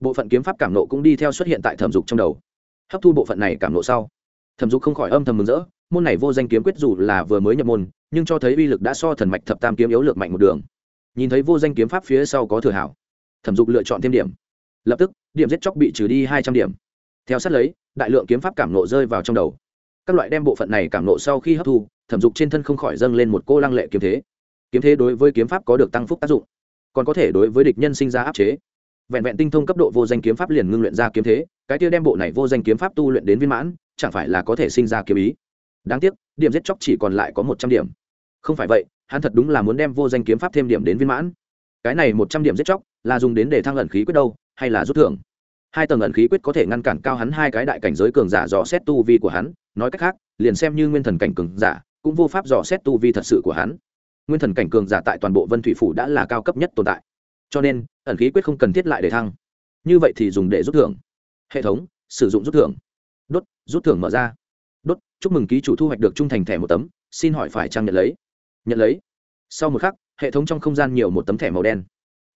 Speaker 1: Bộ phận kiếm pháp cảm nộ cũng đi theo xuất hiện tại thẩm dục trong đầu. Hấp thu bộ phận này cảm nộ sau thẩm dục không khỏi âm thầm mừng rỡ, môn này vô danh kiếm quyết dù là vừa mới nhập môn, nhưng cho thấy uy lực đã so thần mạch thập tam kiếm yếu lược mạnh một đường. Nhìn thấy vô danh kiếm pháp phía sau có thừa hảo, thẩm dục lựa chọn thêm điểm. Lập tức, điểm giết chóc bị trừ đi hai trăm điểm. Theo sát lấy, đại lượng kiếm pháp cảm nộ rơi vào trong đầu. Các loại đem bộ phận này cảm nộ sau khi hấp thu, thẩm dục trên thân không khỏi dâng lên một cô lăng lệ kiếm thế. Kiếm thế đối với kiếm pháp có được tăng phúc tác dụng, còn có thể đối với địch nhân sinh ra áp chế. Vẹn vẹn tinh thông cấp độ vô danh kiếm pháp liền ngưng luyện ra kiếm thế, cái tiêu đem bộ này vô danh kiếm pháp tu luyện đến viên mãn chẳng phải là có thể sinh ra kiếm ý. Đáng tiếc, điểm giết chóc chỉ còn lại có một trăm điểm. Không phải vậy, hắn thật đúng là muốn đem vô danh kiếm pháp thêm điểm đến viên mãn. Cái này một trăm điểm giết chóc là dùng đến để thăng ẩn khí quyết đâu, hay là rút thưởng? Hai tầng ẩn khí quyết có thể ngăn cản cao hắn hai cái đại cảnh giới cường giả dò xét tu vi của hắn, nói cách khác, liền xem như nguyên thần cảnh cường giả, cũng vô pháp dò xét tu vi thật sự của hắn. Nguyên thần cảnh cường giả tại toàn bộ vân thủy phủ đã là cao cấp nhất tồn tại. Cho nên, ẩn khí quyết không cần thiết lại để thăng. Như vậy thì dùng để rút thưởng. Hệ thống, sử dụng rút thưởng đốt, rút thưởng mở ra. Đốt, chúc mừng ký chủ thu hoạch được trung thành thẻ một tấm, xin hỏi phải trang nhận lấy? Nhận lấy. Sau một khắc, hệ thống trong không gian nhiều một tấm thẻ màu đen.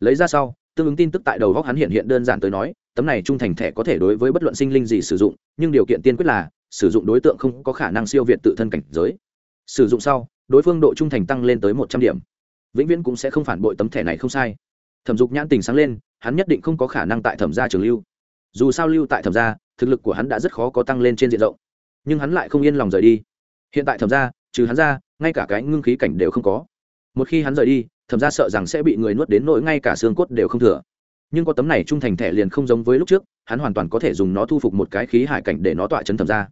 Speaker 1: Lấy ra sau, tương ứng tin tức tại đầu góc hắn hiện hiện đơn giản tới nói, tấm này trung thành thẻ có thể đối với bất luận sinh linh gì sử dụng, nhưng điều kiện tiên quyết là, sử dụng đối tượng không có khả năng siêu việt tự thân cảnh giới. Sử dụng sau, đối phương độ trung thành tăng lên tới một trăm điểm. Vĩnh viễn cũng sẽ không phản bội tấm thẻ này không sai. Thẩm dục nhãn tình sáng lên, hắn nhất định không có khả năng tại thẩm gia trường lưu. Dù sao lưu tại thẩm gia thực lực của hắn đã rất khó có tăng lên trên diện rộng. Nhưng hắn lại không yên lòng rời đi. Hiện tại thẩm gia, trừ hắn ra, ngay cả cái ngưng khí cảnh đều không có. Một khi hắn rời đi, thẩm gia sợ rằng sẽ bị người nuốt đến nỗi ngay cả xương cốt đều không thừa. Nhưng có tấm này trung thành thẻ liền không giống với lúc trước, hắn hoàn toàn có thể dùng nó thu phục một cái khí hải cảnh để nó tọa chấn thẩm gia.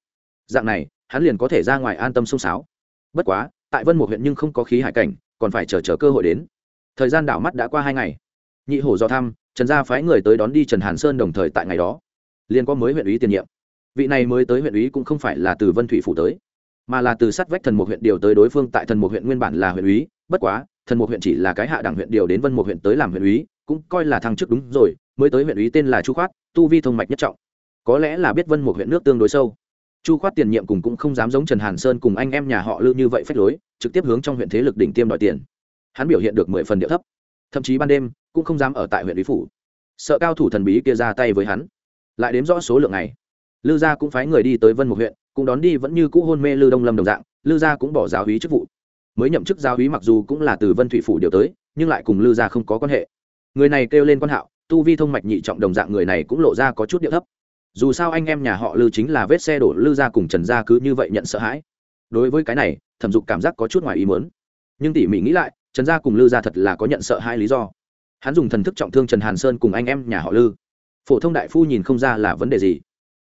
Speaker 1: Dạng này, hắn liền có thể ra ngoài an tâm sông sáo. Bất quá, tại vân một huyện nhưng không có khí hải cảnh, còn phải chờ chờ cơ hội đến. Thời gian đảo mắt đã qua hai ngày. Nhị hổ do thăm, trần gia phái người tới đón đi trần hàn sơn đồng thời tại ngày đó liền có mới huyện ủy tiền nhiệm. Vị này mới tới huyện ủy cũng không phải là từ vân thủy phủ tới, mà là từ sát vách thần một huyện điều tới đối phương tại thần một huyện nguyên bản là huyện ủy, bất quá, thần một huyện chỉ là cái hạ đẳng huyện điều đến vân một huyện tới làm huyện ủy, cũng coi là thăng chức đúng rồi, mới tới huyện ủy tên là chu khoát, tu vi thông mạch nhất trọng. Có lẽ là biết vân một huyện nước tương đối sâu. Chu khoát tiền nhiệm cùng cũng không dám giống trần hàn sơn cùng anh em nhà họ lư như vậy phách lối, trực tiếp hướng trong huyện thế lực đỉnh tiêm đòi tiền. Hắn biểu hiện được mười phần điệu thấp. Thậm chí ban đêm cũng không dám ở tại huyện lý phủ. Sợ cao thủ thần bí kia ra tay với hắn lại đếm rõ số lượng này lư gia cũng phái người đi tới vân một huyện, cũng đón đi vẫn như cũ hôn mê lư đông lâm đồng dạng, lư gia cũng bỏ giáo hí chức vụ. Mới nhậm chức giáo hí mặc dù cũng là từ vân thủy phủ điều tới, nhưng lại cùng lư gia không có quan hệ. Người này kêu lên quan hạo, tu vi thông mạch nhị trọng đồng dạng người này cũng lộ ra có chút điệu thấp. Dù sao anh em nhà họ lư chính là vết xe đổ, lư gia cùng trần gia cứ như vậy nhận sợ hãi. Đối với cái này, thẩm dục cảm giác có chút ngoài ý mớn nhưng tỉ mỉ nghĩ lại, trần gia cùng lư gia thật là có nhận sợ hai lý do. Hắn dùng thần thức trọng thương trần hàn sơn cùng anh em nhà họ lư phổ thông đại phu nhìn không ra là vấn đề gì.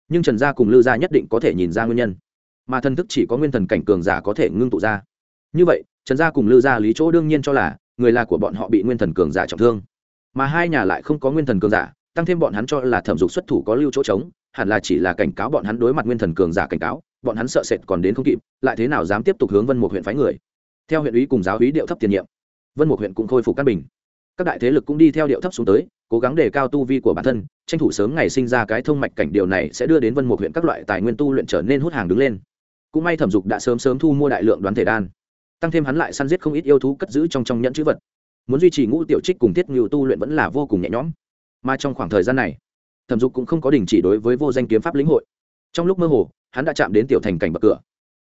Speaker 1: Nhưng trần gia cùng lư gia nhất định có thể nhìn ra nguyên nhân. Mà thần thức chỉ có nguyên thần cảnh cường giả có thể ngưng tụ ra. Như vậy, trần gia cùng lư gia lý chỗ đương nhiên cho là, người là của bọn họ bị nguyên thần cường giả trọng thương. Mà hai nhà lại không có nguyên thần cường giả, tăng thêm bọn hắn cho là thẩm dục xuất thủ có lưu chỗ trống, hẳn là chỉ là cảnh cáo bọn hắn đối mặt nguyên thần cường giả cảnh cáo, bọn hắn sợ sệt còn đến không kịp, lại thế nào dám tiếp tục hướng vân một huyện phái người. Theo huyện ủy cùng giáo ủy điệu thấp tiền nhiệm, vân một huyện cũng khôi phục căn bình. Các đại thế lực cũng đi theo điệu thấp xuống tới cố gắng đề cao tu vi của bản thân, tranh thủ sớm ngày sinh ra cái thông mạch cảnh điều này sẽ đưa đến vân một huyện các loại tài nguyên tu luyện trở nên hút hàng đứng lên. Cũng may thẩm dục đã sớm sớm thu mua đại lượng đoán thể đan, tăng thêm hắn lại săn giết không ít yêu thú cất giữ trong trong nhẫn chữ vật. Muốn duy trì ngũ tiểu trích cùng tiết ngự tu luyện vẫn là vô cùng nhẹ nhõm. Mà trong khoảng thời gian này, thẩm dục cũng không có đình chỉ đối với vô danh kiếm pháp lĩnh hội. Trong lúc mơ hồ, hắn đã chạm đến tiểu thành cảnh bậc cửa.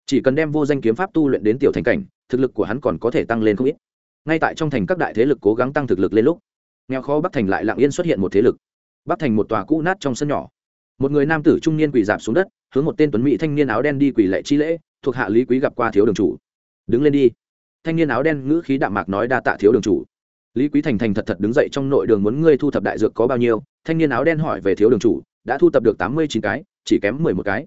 Speaker 1: Chỉ cần đem vô danh kiếm pháp tu luyện đến tiểu thành cảnh, thực lực của hắn còn có thể tăng lên không ít. Ngay tại trong thành các đại thế lực cố gắng tăng thực lực lên lúc nghèo khó bắc thành lại lặng yên xuất hiện một thế lực. Bắc thành một tòa cũ nát trong sân nhỏ. Một người nam tử trung niên quỳ dạp xuống đất, hướng một tên tuấn mỹ thanh niên áo đen đi quỳ lệ chi lễ, thuộc hạ lý quý gặp qua thiếu đường chủ. Đứng lên đi. Thanh niên áo đen ngữ khí đạm mạc nói đa tạ thiếu đường chủ. Lý quý thành thành thật thật đứng dậy trong nội đường muốn ngươi thu thập đại dược có bao nhiêu, thanh niên áo đen hỏi về thiếu đường chủ, đã thu thập được tám mươi chín cái, chỉ kém mười một cái.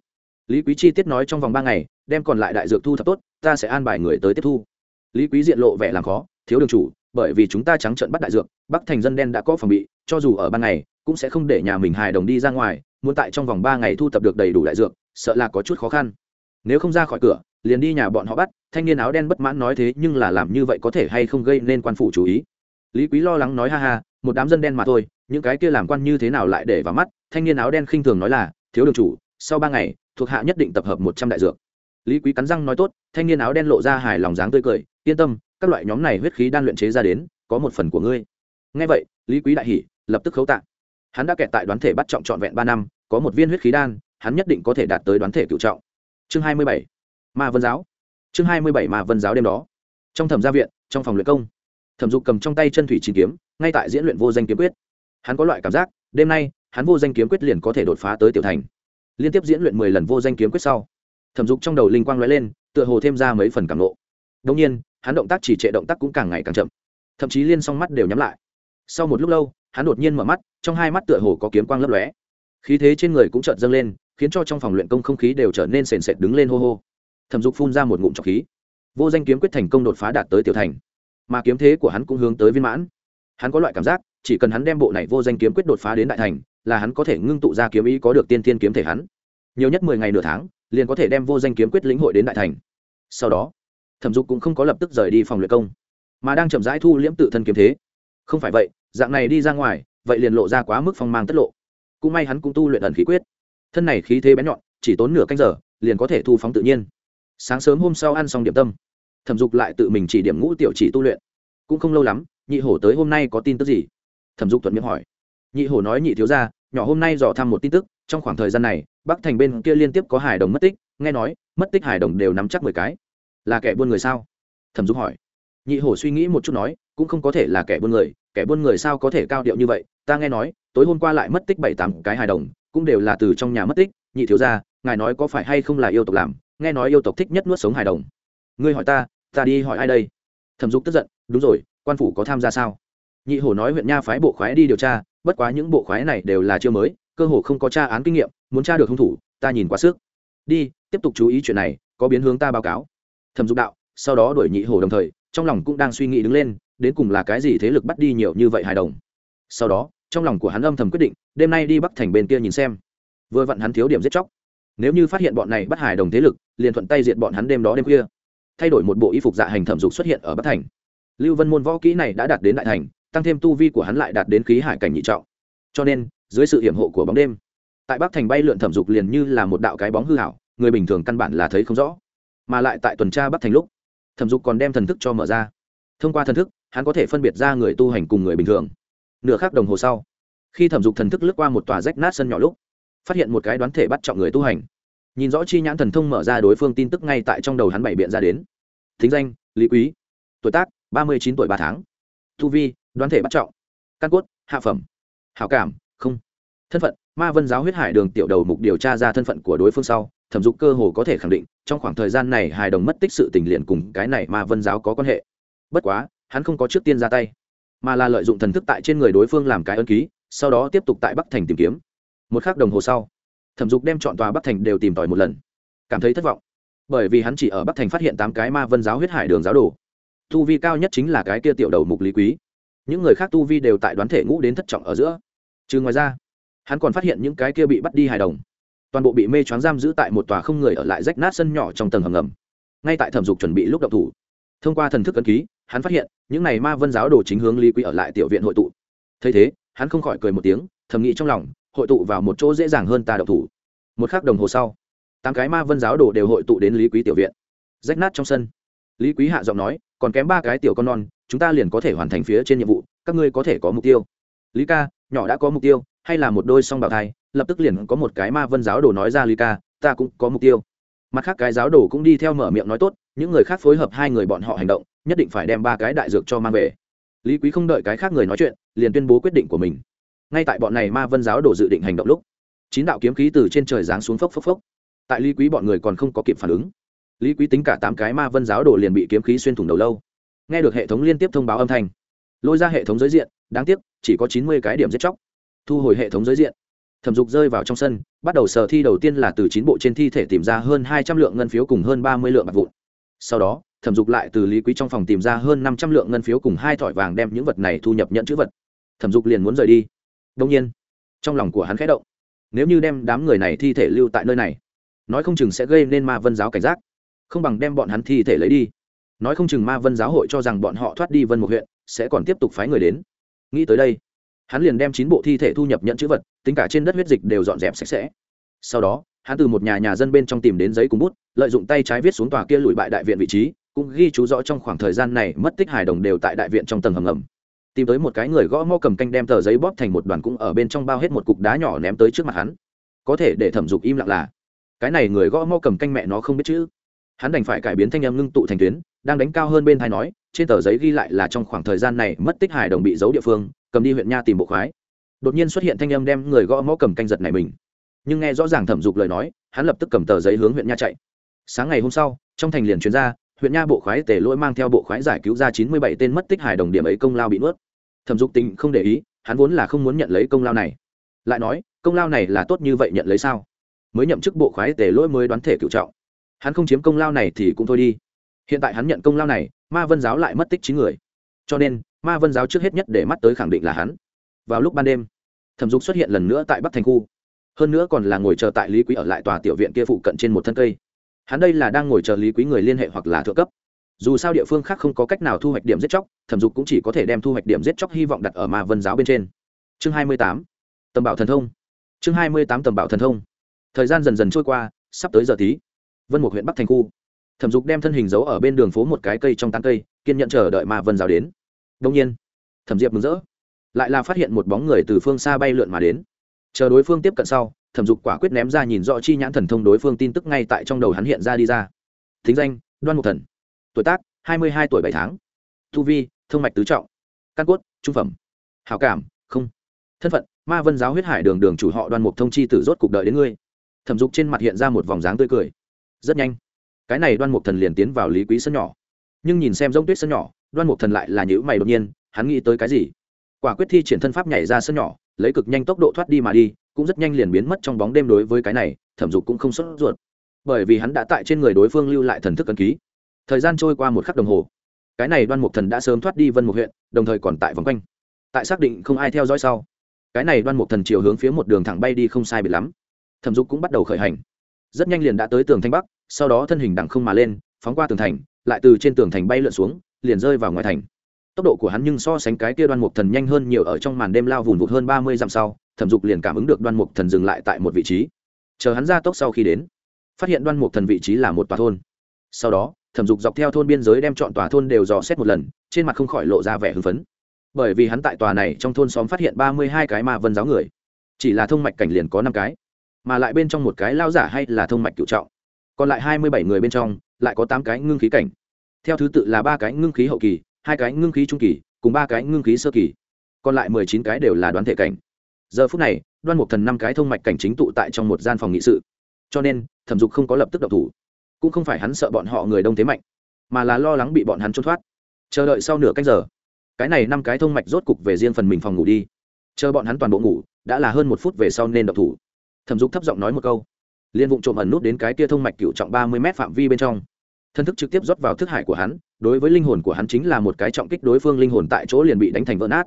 Speaker 1: Lý quý chi tiết nói trong vòng ba ngày, đem còn lại đại dược thu thập tốt, ta sẽ an bài người tới tiếp thu. Lý quý diện lộ vẻ làm khó, thiếu đường chủ bởi vì chúng ta trắng trợn bắt đại dược, bắc thành dân đen đã có phòng bị, cho dù ở ban ngày, cũng sẽ không để nhà mình hài đồng đi ra ngoài, muốn tại trong vòng ba ngày thu thập được đầy đủ đại dược, sợ là có chút khó khăn. Nếu không ra khỏi cửa, liền đi nhà bọn họ bắt, thanh niên áo đen bất mãn nói thế nhưng là làm như vậy có thể hay không gây nên quan phủ chú ý. Lý quý lo lắng nói ha ha, một đám dân đen mà thôi, những cái kia làm quan như thế nào lại để vào mắt, thanh niên áo đen khinh thường nói là, thiếu đường chủ, sau ba ngày, thuộc hạ nhất định tập hợp một trăm đại dược. Lý quý cắn răng nói tốt, thanh niên áo đen lộ ra hài lòng dáng tươi cười, yên tâm các loại nhóm này huyết khí đan luyện chế ra đến, có một phần của ngươi. Ngay vậy, lý quý đại hỉ lập tức khấu tạ. Hắn đã kẹt tại đoán thể bắt trọng trọn vẹn ba năm, có một viên huyết khí đan, hắn nhất định có thể đạt tới đoán thể cựu trọng. Chương hai mươi bảy, ma vân giáo. Chương hai mươi bảy, ma vân giáo đêm đó. Trong thẩm gia viện, trong phòng luyện công, thẩm dục cầm trong tay chân thủy chín kiếm, ngay tại diễn luyện vô danh kiếm quyết. Hắn có loại cảm giác, đêm nay, hắn vô danh kiếm quyết liền có thể đột phá tới tiểu thành. Liên tiếp diễn luyện mười lần vô danh kiếm quyết sau, thẩm dục trong đầu linh quang l ó e lên, tựa hồ thêm ra mấy phần cảm lộ đông nhiên hắn động tác chỉ trệ động tác cũng càng ngày càng chậm. Thậm chí liên song mắt đều nhắm lại. Sau một lúc lâu, hắn đột nhiên mở mắt, trong hai mắt tựa hồ có kiếm quang lấp lóe. Khí thế trên người cũng chợt dâng lên, khiến cho trong phòng luyện công không khí đều trở nên sền sệt đứng lên hô hô. Thẩm dục phun ra một ngụm trọc khí. Vô danh kiếm quyết thành công đột phá đạt tới tiểu thành. Mà kiếm thế của hắn cũng hướng tới viên mãn. Hắn có loại cảm giác, chỉ cần hắn đem bộ này vô danh kiếm quyết đột phá đến đại thành, là hắn có thể ngưng tụ ra kiếm ý có được tiên thiên kiếm thể hắn. Nhiều nhất mười ngày nửa tháng, liền có thể đem vô danh kiếm quyết lĩnh hội đến đại thành. Sau đó thẩm dục cũng không có lập tức rời đi phòng luyện công, mà đang chậm rãi thu liễm tự thân kiếm thế. Không phải vậy, dạng này đi ra ngoài, vậy liền lộ ra quá mức phong mang tất lộ. Cũng may hắn cũng tu luyện ẩn khí quyết. Thân này khí thế bén nhọn, chỉ tốn nửa canh giờ, liền có thể thu phóng tự nhiên. Sáng sớm hôm sau ăn xong điểm tâm, thẩm dục lại tự mình chỉ điểm ngũ tiểu chỉ tu luyện. Cũng không lâu lắm, nhị hổ tới hôm nay có tin tức gì? Thẩm dục thuận miệng hỏi. Nhị hổ nói nhị thiếu ra nhỏ hôm nay dò thăm một tin tức, trong khoảng thời gian này, bắc thành bên kia liên tiếp có hải đồng mất tích, nghe nói, mất tích hải đồng đều nắm chắc mười cái là kẻ buôn người sao? Thẩm Dung hỏi. Nhị hổ suy nghĩ một chút nói, cũng không có thể là kẻ buôn người, kẻ buôn người sao có thể cao điệu như vậy? Ta nghe nói, tối hôm qua lại mất tích bảy tám cái hài đồng, cũng đều là từ trong nhà mất tích. Nhị thiếu ra ngài nói có phải hay không là yêu tộc làm? Nghe nói yêu tộc thích nhất nuốt sống hài đồng. Ngươi hỏi ta ta đi hỏi ai đây? Thẩm dục tức giận, đúng rồi, quan phủ có tham gia sao? Nhị hổ nói huyện nha phái bộ khoái đi điều tra, bất quá những bộ khoái này đều là chưa mới, cơ hồ không có tra án kinh nghiệm, muốn tra được hung thủ, ta nhìn quá sức. Đi, tiếp tục chú ý chuyện này, có biến hướng ta báo cáo thẩm dục đạo, sau đó đuổi nhị hổ đồng thời, trong lòng cũng đang suy nghĩ đứng lên, đến cùng là cái gì thế lực bắt đi nhiều như vậy hài đồng. Sau đó, trong lòng của hắn âm thầm quyết định, đêm nay đi bắc thành bên kia nhìn xem. Vừa vặn hắn thiếu điểm giết chóc. Nếu như phát hiện bọn này bắt hài đồng thế lực, liền thuận tay diệt bọn hắn đêm đó đêm khuya thay đổi một bộ y phục dạ hành thẩm dục xuất hiện ở bắc thành. Lưu vân môn võ kỹ này đã đạt đến đại thành, tăng thêm tu vi của hắn lại đạt đến khí hải cảnh nhị trọng. Cho nên, dưới sự hiểm hộ của bóng đêm, tại bắc thành bay lượn thẩm dục liền như là một đạo cái bóng hư hảo người bình thường căn bản là thấy không rõ mà lại tại tuần tra bắc thành lúc. Thẩm dục còn đem thần thức cho mở ra. Thông qua thần thức, hắn có thể phân biệt ra người tu hành cùng người bình thường. Nửa khắc đồng hồ sau, khi thẩm dục thần thức lướt qua một tòa rách nát sân nhỏ lúc, phát hiện một cái đoán thể bắt trọng người tu hành. Nhìn rõ chi nhãn thần thông mở ra đối phương tin tức ngay tại trong đầu hắn bảy biện ra đến. Thính danh, lý quý. Tuổi tác, ba mươi chín tuổi ba tháng. Tu vi, đoán thể bắt trọng. Căn cốt, hạ phẩm. Hảo cảm, không. Thân phận, ma vân giáo huyết hải đường tiểu đầu mục điều tra ra thân phận của đối phương sau thẩm dục cơ hồ có thể khẳng định, trong khoảng thời gian này hài đồng mất tích sự tình liền cùng cái này mà vân giáo có quan hệ. Bất quá, hắn không có trước tiên ra tay, mà là lợi dụng thần thức tại trên người đối phương làm cái ân ký, sau đó tiếp tục tại bắc thành tìm kiếm. Một k h ắ c đồng hồ sau, thẩm dục đem chọn tòa bắc thành đều tìm tòi một lần. Cảm thấy thất vọng, bởi vì hắn chỉ ở bắc thành phát hiện tám cái ma vân giáo huyết hải đường giáo đồ. Tu vi cao nhất chính là cái kia tiểu đầu mục lý quý. Những người khác tu vi đều tại đoán thể ngũ đến thất trọng ở giữa. Chứ ngoài ra, hắn còn phát hiện những cái kia bị bắt đi hài đồng toàn bộ bị mê choáng giam giữ tại một tòa không người ở lại rách nát sân nhỏ trong tầng hầm ngầm. Ngay tại thẩm dục chuẩn bị lúc đậu thủ, thông qua thần thức ấn ký, hắn phát hiện những n à y ma vân giáo đồ chính hướng lý quý ở lại tiểu viện hội tụ. Thấy thế, hắn không khỏi cười một tiếng, thầm nghĩ trong lòng, hội tụ vào một chỗ dễ dàng hơn ta đậu thủ. Một k h ắ c đồng hồ sau, tám cái ma vân giáo đồ đều hội tụ đến lý quý tiểu viện. Rách nát trong sân, lý quý hạ giọng nói, còn kém ba cái tiểu con non, chúng ta liền có thể hoàn thành phía trên nhiệm vụ, các ngươi có thể có mục tiêu. Lý ca, nhỏ đã có mục tiêu hay là một đôi song bảo thai, lập tức liền có một cái ma vân giáo đồ nói ra ly ca, ta cũng có mục tiêu. Mặt khác cái giáo đồ cũng đi theo mở miệng nói tốt, những người khác phối hợp hai người bọn họ hành động, nhất định phải đem ba cái đại dược cho mang về. Lý quý không đợi cái khác người nói chuyện, liền tuyên bố quyết định của mình. Ngay tại bọn này ma vân giáo đồ dự định hành động lúc, chín đạo kiếm khí từ trên trời giáng xuống phốc phốc phốc. Tại lý quý bọn người còn không có kịp phản ứng, lý quý tính cả tám cái ma vân giáo đồ liền bị kiếm khí xuyên thủng đầu lâu. Nghe được hệ thống liên tiếp thông báo âm thanh, lôi ra hệ thống giới diện, đáng tiếc, chỉ có chín mươi cái điểm giết chóc thu hồi hệ thống giới diện. Thẩm dục rơi vào trong sân, bắt đầu sở thi đầu tiên là từ chín bộ trên thi thể tìm ra hơn hai trăm lượng ngân phiếu cùng hơn ba mươi lượng bạc vụn. Sau đó, thẩm dục lại từ lý quý trong phòng tìm ra hơn năm trăm lượng ngân phiếu cùng hai thỏi vàng đem những vật này thu nhập nhận chữ vật. Thẩm dục liền muốn rời đi. Đông nhiên, trong lòng của hắn khẽ động. Nếu như đem đám người này thi thể lưu tại nơi này, nói không chừng sẽ gây nên ma vân giáo cảnh giác. Không bằng đem bọn hắn thi thể lấy đi. Nói không chừng ma vân giáo hội cho rằng bọn họ thoát đi vân một huyện, sẽ còn tiếp tục phái người đến. Nghĩ tới đây hắn liền đem chín bộ thi thể thu nhập nhận chữ vật, tính cả trên đất huyết dịch đều dọn dẹp sạch sẽ. Sau đó, hắn từ một nhà nhà dân bên trong tìm đến giấy cùng bút, lợi dụng tay trái viết xuống tòa kia lùi bại đại viện vị trí, cũng ghi chú rõ trong khoảng thời gian này mất tích hài đồng đều tại đại viện trong tầng hầm ngầm. Tìm tới một cái người gõ mò cầm canh đem tờ giấy bóp thành một đoàn cũng ở bên trong bao hết một cục đá nhỏ ném tới trước mặt hắn. Có thể để thẩm dục im lặng là, cái này người gõ mò cầm canh mẹ nó không biết chữ. Hắn đành phải cải biến thanh âm ngưng tụ thành tuyến, đang đánh cao hơn bên thai nói, trên tờ giấy ghi lại là trong khoảng thời gian này mất tích hài đồng bị giấu địa phương cầm đi huyện nha tìm bộ khoái. Đột nhiên xuất hiện thanh âm đem người gõ mõ cầm canh giật này mình. Nhưng nghe rõ ràng thẩm dục lời nói, hắn lập tức cầm tờ giấy hướng huyện nha chạy. Sáng ngày hôm sau, trong thành liền chuyên gia huyện nha bộ khoái tề lỗi mang theo bộ khoái giải cứu ra chín mươi bảy tên mất tích hài đồng điểm ấy công lao bị nuốt. Thẩm dục tình không để ý, hắn vốn là không muốn nhận lấy công lao này. Lại nói, công lao này là tốt như vậy nhận lấy sao? Mới nhậm chức bộ khoái tề lỗi mới đoán thể cựu trọng. Hắn không chiếm công lao này thì cũng thôi đi. Hiện tại hắn nhận công lao này, ma vân giáo lại mất tích chín người. Cho nên ma vân giáo trước hết nhất để mắt tới khẳng định là hắn. Vào lúc ban đêm, thẩm dục xuất hiện lần nữa tại bắc thành khu. Hơn nữa còn là ngồi chờ tại lý quý ở lại tòa tiểu viện kia phụ cận trên một thân cây. Hắn đây là đang ngồi chờ lý quý người liên hệ hoặc là thượng cấp. Dù sao địa phương khác không có cách nào thu hoạch điểm giết chóc, thẩm dục cũng chỉ có thể đem thu hoạch điểm giết chóc hy vọng đặt ở ma vân giáo bên trên. Chương hai mươi tám, tầm bảo thần thông. Chương hai mươi tám, tầm bảo thần thông. Thời gian dần dần trôi qua, sắp tới giờ tí. Vân một huyện bắc thành khu. Thẩm dục đem thân hình giấu ở bên đường phố một cái cây trong tán cây, kiên nhận chờ đợi ma vân giáo đến đông nhiên, thẩm diệp mừng rỡ, lại là phát hiện một bóng người từ phương xa bay lượn mà đến. Chờ đối phương tiếp cận sau, thẩm dục quả quyết ném ra nhìn rõ chi nhãn thần thông đối phương tin tức ngay tại trong đầu hắn hiện ra đi ra. Thính danh, đoan mục thần. Tuổi tác, hai mươi hai tuổi bảy tháng. Thu vi thương mạch tứ trọng. Căn cốt, trung phẩm. Hào cảm, không. Thân phận, ma vân giáo huyết hải đường đường chủ họ đoan mục thông chi tử rốt cuộc đợi đến ngươi. Thẩm dục trên mặt hiện ra một vòng dáng tươi cười. Rất nhanh. Cái này đoan mục thần liền tiến vào lý quý sân nhỏ. Nhưng nhìn xem giống tuyết sân nhỏ đoan mục thần lại là nhữ mày đột nhiên, hắn nghĩ tới cái gì? Quả quyết thi triển thân pháp nhảy ra sân nhỏ, lấy cực nhanh tốc độ thoát đi mà đi, cũng rất nhanh liền biến mất trong bóng đêm đối với cái này, thẩm dục cũng không sốt ruột. Bởi vì hắn đã tại trên người đối phương lưu lại thần thức ấn ký. Thời gian trôi qua một khắc đồng hồ. Cái này đoan mục thần đã sớm thoát đi vân mục huyện, đồng thời còn tại vòng quanh. Tại xác định không ai theo dõi sau, cái này đoan mục thần chiều hướng phía một đường thẳng bay đi không sai biệt lắm. Thẩm dục cũng bắt đầu khởi hành. Rất nhanh liền đã tới tường thanh bắc, sau đó thân hình đằng không mà lên, phóng qua tường thành, lại từ trên tường thành bay lượn xuống liền rơi vào ngoài thành. Tốc độ của hắn nhưng so sánh cái kia đoan mục thần nhanh hơn nhiều ở trong màn đêm lao vùn vụt hơn ba mươi dặm sau, thẩm dục liền cảm ứng được đoan mục thần dừng lại tại một vị trí. Chờ hắn ra tốc sau khi đến, phát hiện đoan mục thần vị trí là một tòa thôn. Sau đó, thẩm dục dọc theo thôn biên giới đem chọn tòa thôn đều dò xét một lần, trên mặt không khỏi lộ ra vẻ hưng phấn. Bởi vì hắn tại tòa này trong thôn xóm phát hiện ba mươi hai cái ma vân giáo người, chỉ là thông mạch cảnh liền có năm cái, mà lại bên trong một cái lao giả hay là thông mạch cựu trọng. Còn lại hai mươi bảy người bên trong, lại có tám cái ngưng khí cảnh theo thứ tự là ba cái ngưng khí hậu kỳ, hai cái ngưng khí trung kỳ, cùng ba cái ngưng khí sơ kỳ. Còn lại mười chín cái đều là đoán thể cảnh. Giờ phút này, đoan mục thần năm cái thông mạch cảnh chính tụ tại trong một gian phòng nghị sự. Cho nên, thẩm dục không có lập tức độc thủ. Cũng không phải hắn sợ bọn họ người đông thế mạnh, mà là lo lắng bị bọn hắn trốn thoát. Chờ đợi sau nửa canh giờ, cái này năm cái thông mạch rốt cục về riêng phần mình phòng ngủ đi. Chờ bọn hắn toàn bộ ngủ, đã là hơn một phút về sau nên độc thủ. Thẩm dục thấp giọng nói một câu. Liên vụ trộm ẩn nút đến cái tia thông mạch cựu trọng ba mươi m phạm vi bên trong thân thức trực tiếp rót vào thức hải của hắn, đối với linh hồn của hắn chính là một cái trọng kích đối phương linh hồn tại chỗ liền bị đánh thành vỡ nát.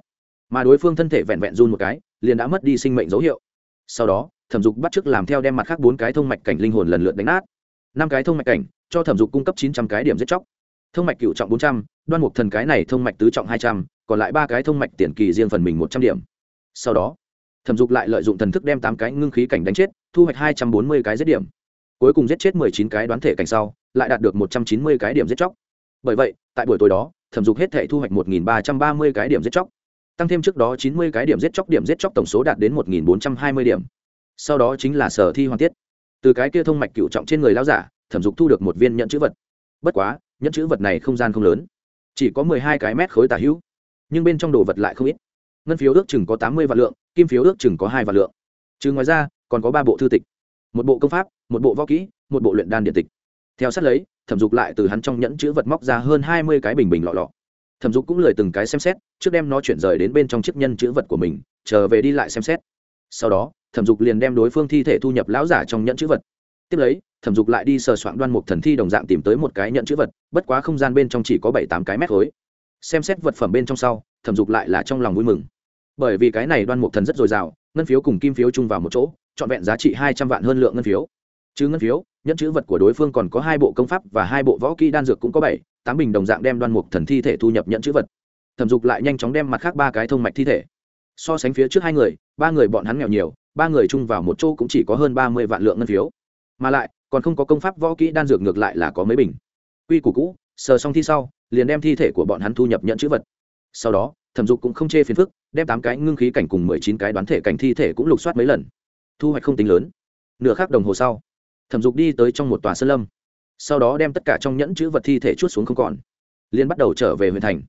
Speaker 1: Mà đối phương thân thể vẹn vẹn run một cái, liền đã mất đi sinh mệnh dấu hiệu. Sau đó, thẩm dục bắt chước làm theo đem mặt khác bốn cái thông mạch cảnh linh hồn lần lượt đánh nát. Năm cái thông mạch cảnh, cho thẩm dục cung cấp chín trăm cái điểm giết chóc. Thông mạch cựu trọng bốn trăm, đoan mục thần cái này thông mạch tứ trọng hai trăm, còn lại ba cái thông mạch tiền kỳ riêng phần mình một trăm điểm. Sau đó, thẩm dục lại lợi dụng thần thức đem tám cái ngưng khí cảnh đánh chết, thu hoạch hai trăm bốn mươi cái giết điểm cuối cùng giết chết mười chín cái đoán thể cảnh sau, lại đạt được một trăm chín mươi cái điểm giết chóc. Bởi vậy, tại buổi tối đó, thẩm dục hết thể thu hoạch một nghìn ba trăm ba mươi cái điểm giết chóc. Tăng thêm trước đó chín mươi cái điểm giết chóc, điểm giết chóc tổng số đạt đến một nghìn bốn trăm hai mươi điểm. Sau đó chính là sở thi hoàn tiết. Từ cái kia thông mạch cựu trọng trên người lao giả, thẩm dục thu được một viên nhận chữ vật. Bất quá nhận chữ vật này không gian không lớn, chỉ có mười hai cái mét khối tả hữu, nhưng bên trong đồ vật lại không ít. Ngân phiếu ước chừng có tám mươi vạn lượng, kim phiếu ước chừng có hai vạn lượng. Chứ ngoài ra, còn có ba bộ thư tịch một bộ công pháp, một bộ võ kỹ, một bộ luyện đan điện tịch. Theo sát lấy, thẩm dục lại từ hắn trong nhẫn chữ vật móc ra hơn hai mươi cái bình bình lọ lọ. Thẩm dục cũng lời từng cái xem xét, trước đem nó chuyển rời đến bên trong chiếc nhân chữ vật của mình trở về đi lại xem xét. Sau đó, thẩm dục liền đem đối phương thi thể thu nhập lão giả trong nhẫn chữ vật. Tiếp lấy, thẩm dục lại đi sờ soạn đoan mục thần thi đồng dạng tìm tới một cái nhẫn chữ vật, bất quá không gian bên trong chỉ có bảy tám cái mét khối. Xem xét vật phẩm bên trong sau, thẩm dục lại là trong lòng vui mừng. Bởi vì cái này đoan mục thần rất dồi dào, ngân phiếu cùng kim phiếu chung vào một chỗ trọn vẹn giá trị hai trăm vạn hơn lượng ngân phiếu. Chứ ngân phiếu, nhẫn chữ vật của đối phương còn có hai bộ công pháp và hai bộ võ kỹ đan dược cũng có bảy, tám bình đồng dạng đem đoan mục thần thi thể thu nhập nhẫn chữ vật. Thẩm dục lại nhanh chóng đem mặt khác ba cái thông mạch thi thể. So sánh phía trước hai người, ba người bọn hắn nghèo nhiều, ba người chung vào một chỗ cũng chỉ có hơn ba mươi vạn lượng ngân phiếu. Mà lại, còn không có công pháp võ kỹ đan dược ngược lại là có mấy bình. Quy củ cũ, sờ xong thi sau, liền đem thi thể của bọn hắn thu nhập nhận chữ vật. Sau đó, thẩm dục cũng không chê phiền phức, đem tám cái ngưng khí cảnh cùng mười chín cái đoán thể cảnh thi thể cũng lục soát mấy lần thu hoạch không tính lớn. Nửa khắc đồng hồ sau, thẩm dục đi tới trong một tòa sơn lâm. Sau đó đem tất cả trong nhẫn chữ vật thi thể chút xuống không còn liên bắt đầu trở về huyện thành.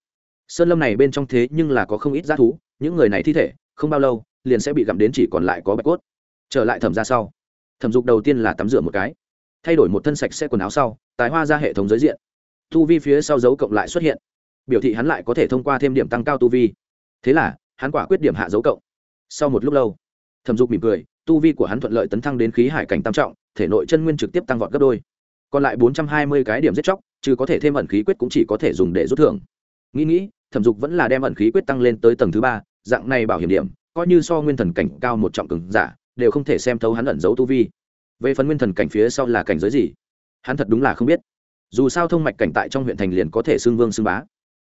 Speaker 1: Sơn lâm này bên trong thế nhưng là có không ít g thú, những người này thi thể, không bao lâu, liền sẽ bị gặm đến chỉ còn lại có bạch cốt. Trở lại thẩm ra sau, thẩm dục đầu tiên là tắm rửa một cái, thay đổi một thân sạch sẽ quần áo sau, tài hoa ra hệ thống giới diện. Tu vi phía sau dấu cộng lại xuất hiện. Biểu thị hắn lại có thể thông qua thêm điểm tăng cao tu vi. Thế là, hắn quả quyết điểm hạ dấu cộng. Sau một lúc lâu, thẩm dục mỉm cười tu vi của hắn thuận lợi tấn thăng đến khí hải cảnh tam trọng, thể nội chân nguyên trực tiếp tăng vọt gấp đôi. Còn lại bốn trăm hai mươi cái điểm giết chóc chứ có thể thêm ẩn khí quyết cũng chỉ có thể dùng để rút thưởng. Nghĩ nghĩ, thẩm dục vẫn là đem ẩn khí quyết tăng lên tới tầng thứ ba, dạng này bảo hiểm điểm, coi như so nguyên thần cảnh cao một trọng cường giả, đều không thể xem thấu hắn ẩn giấu tu vi. Về phần nguyên thần cảnh phía sau là cảnh giới gì? Hắn thật đúng là không biết. Dù sao thông mạch cảnh tại trong huyện thành liền có thể xưng vương xưng bá.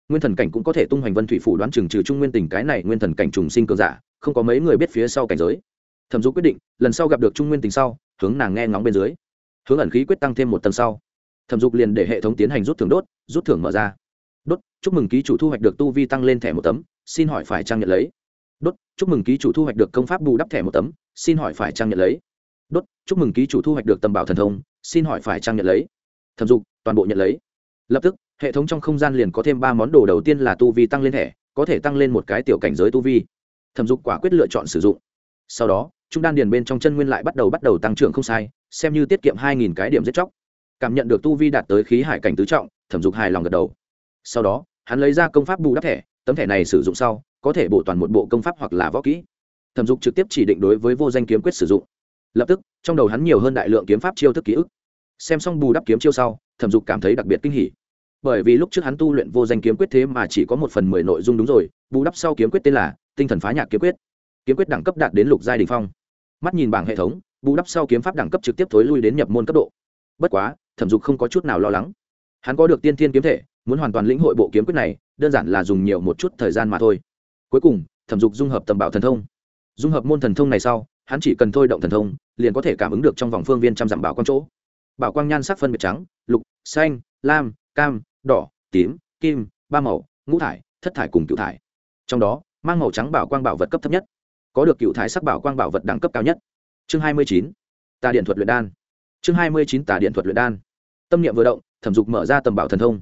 Speaker 1: Nguyên thần cảnh cũng có thể tung hoành vân thủy phủ đoán chừng trừ trung nguyên tình cái này nguyên thần cảnh trùng sinh cường giả, không có mấy người biết phía sau cảnh giới thẩm dục quyết định, lần sau gặp được trung nguyên tình sau, hướng nàng nghe ngóng bên dưới. Hướng ẩn khí quyết tăng thêm một tầng sau. Thẩm dục liền để hệ thống tiến hành rút thưởng đốt, rút thưởng mở ra. Đốt, chúc mừng ký chủ thu hoạch được tu vi tăng lên thẻ một tấm, xin hỏi phải trang nhận lấy. Đốt, chúc mừng ký chủ thu hoạch được công pháp bù đắp thẻ một tấm, xin hỏi phải trang nhận lấy. Đốt, chúc mừng ký chủ thu hoạch được tầm bảo thần thông, xin hỏi phải trang nhận lấy. Thẩm dục toàn bộ nhận lấy. Lập tức, hệ thống trong không gian liền có thêm ba món đồ đầu tiên là tu vi tăng lên thẻ, có thể tăng lên một cái tiểu cảnh giới tu vi. Thẩm dục quả quyết lựa chọn sử dụng. Sau đó trung đan điền bên trong chân nguyên lại bắt đầu bắt đầu tăng trưởng không sai, xem như tiết kiệm hai nghìn cái điểm giết chóc. Cảm nhận được tu vi đạt tới khí hải cảnh tứ trọng, thẩm dục hài lòng gật đầu. Sau đó, hắn lấy ra công pháp bù đắp thẻ, tấm thẻ này sử dụng sau, có thể bổ toàn một bộ công pháp hoặc là võ kỹ. Thẩm dục trực tiếp chỉ định đối với vô danh kiếm quyết sử dụng. Lập tức, trong đầu hắn nhiều hơn đại lượng kiếm pháp chiêu thức ký ức. Xem xong bù đắp kiếm chiêu sau, thẩm dục cảm thấy đặc biệt kinh hỉ. Bởi vì lúc trước hắn tu luyện vô danh kiếm quyết thế mà chỉ có một phần mười nội dung đúng rồi, bù đắp sau kiếm quyết tên là tinh thần phá nhạc kiếm quyết. Kiếm quyết đẳng cấp đạt đến lục giai đình phong mắt nhìn bảng hệ thống, bù đắp sau kiếm pháp đẳng cấp trực tiếp thối lui đến nhập môn cấp độ. Bất quá, thẩm dục không có chút nào lo lắng. Hắn có được tiên thiên kiếm thể, muốn hoàn toàn lĩnh hội bộ kiếm quyết này, đơn giản là dùng nhiều một chút thời gian mà thôi. Cuối cùng, thẩm dục dung hợp tầm bảo thần thông. Dung hợp môn thần thông này sau, hắn chỉ cần thôi động thần thông, liền có thể cảm ứng được trong vòng phương viên trăm dặm bảo quang chỗ. Bảo quang nhan sắc phân biệt trắng, lục, xanh, lam, cam, đỏ, tím, kim, ba màu, ngũ thải, thất thải cùng cựu thải. Trong đó, mang màu trắng bảo quang bảo vật cấp thấp nhất có được cựu thái sắc bảo quang bảo vật đẳng cấp cao nhất. Chương hai mươi chín, tà điện thuật luyện đan. Chương hai mươi chín, tà điện thuật luyện đan. Tâm niệm vừa động, thẩm dục mở ra tầm bảo thần thông.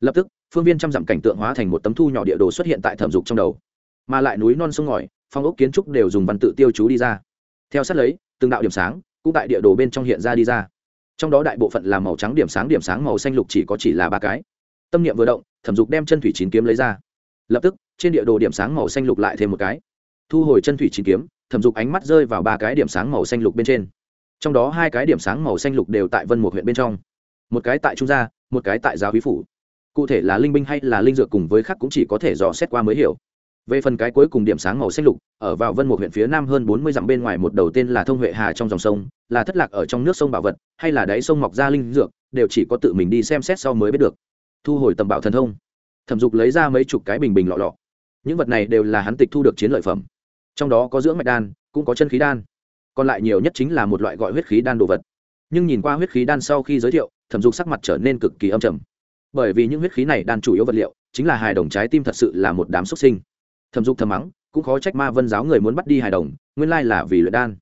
Speaker 1: Lập tức, phương viên trăm dặm cảnh tượng hóa thành một tấm thu nhỏ địa đồ xuất hiện tại thẩm dục trong đầu. Mà lại núi non sông ngòi, phong ốc kiến trúc đều dùng văn tự tiêu chú đi ra. Theo sát lấy, từng đạo điểm sáng cũng tại địa đồ bên trong hiện ra đi ra. Trong đó đại bộ phận là màu trắng điểm sáng điểm sáng màu xanh lục chỉ có chỉ là ba cái. Tâm niệm vừa động, thẩm dục đem chân thủy chín kiếm lấy ra. Lập tức, trên địa đồ điểm sáng màu xanh lục lại thêm một cái thu hồi chân thủy chín kiếm, thẩm dục ánh mắt rơi vào ba cái điểm sáng màu xanh lục bên trên. Trong đó hai cái điểm sáng màu xanh lục đều tại vân một huyện bên trong. Một cái tại trung gia, một cái tại giáo hí phủ. Cụ thể là linh binh hay là linh dược cùng với khác cũng chỉ có thể dò xét qua mới hiểu. Về phần cái cuối cùng điểm sáng màu xanh lục, ở vào vân một huyện phía nam hơn bốn mươi dặm bên ngoài một đầu tên là thông huệ hà trong dòng sông, là thất lạc ở trong nước sông bảo vật, hay là đáy sông mọc ra linh dược, đều chỉ có tự mình đi xem xét sau mới biết được. Thu hồi tầm bảo thần thông. Thẩm dục lấy ra mấy chục cái bình bình lọ lọ. Những vật này đều là hắn tịch thu được chiến lợi phẩm trong đó có dưỡng mạch đan, cũng có chân khí đan. Còn lại nhiều nhất chính là một loại gọi huyết khí đan đồ vật. Nhưng nhìn qua huyết khí đan sau khi giới thiệu, thẩm dục sắc mặt trở nên cực kỳ âm trầm. Bởi vì những huyết khí này đan chủ yếu vật liệu, chính là hài đồng trái tim thật sự là một đám xuất sinh. Thẩm dục thầm mắng, cũng khó trách ma vân giáo người muốn bắt đi hài đồng, nguyên lai là vì luyện đan.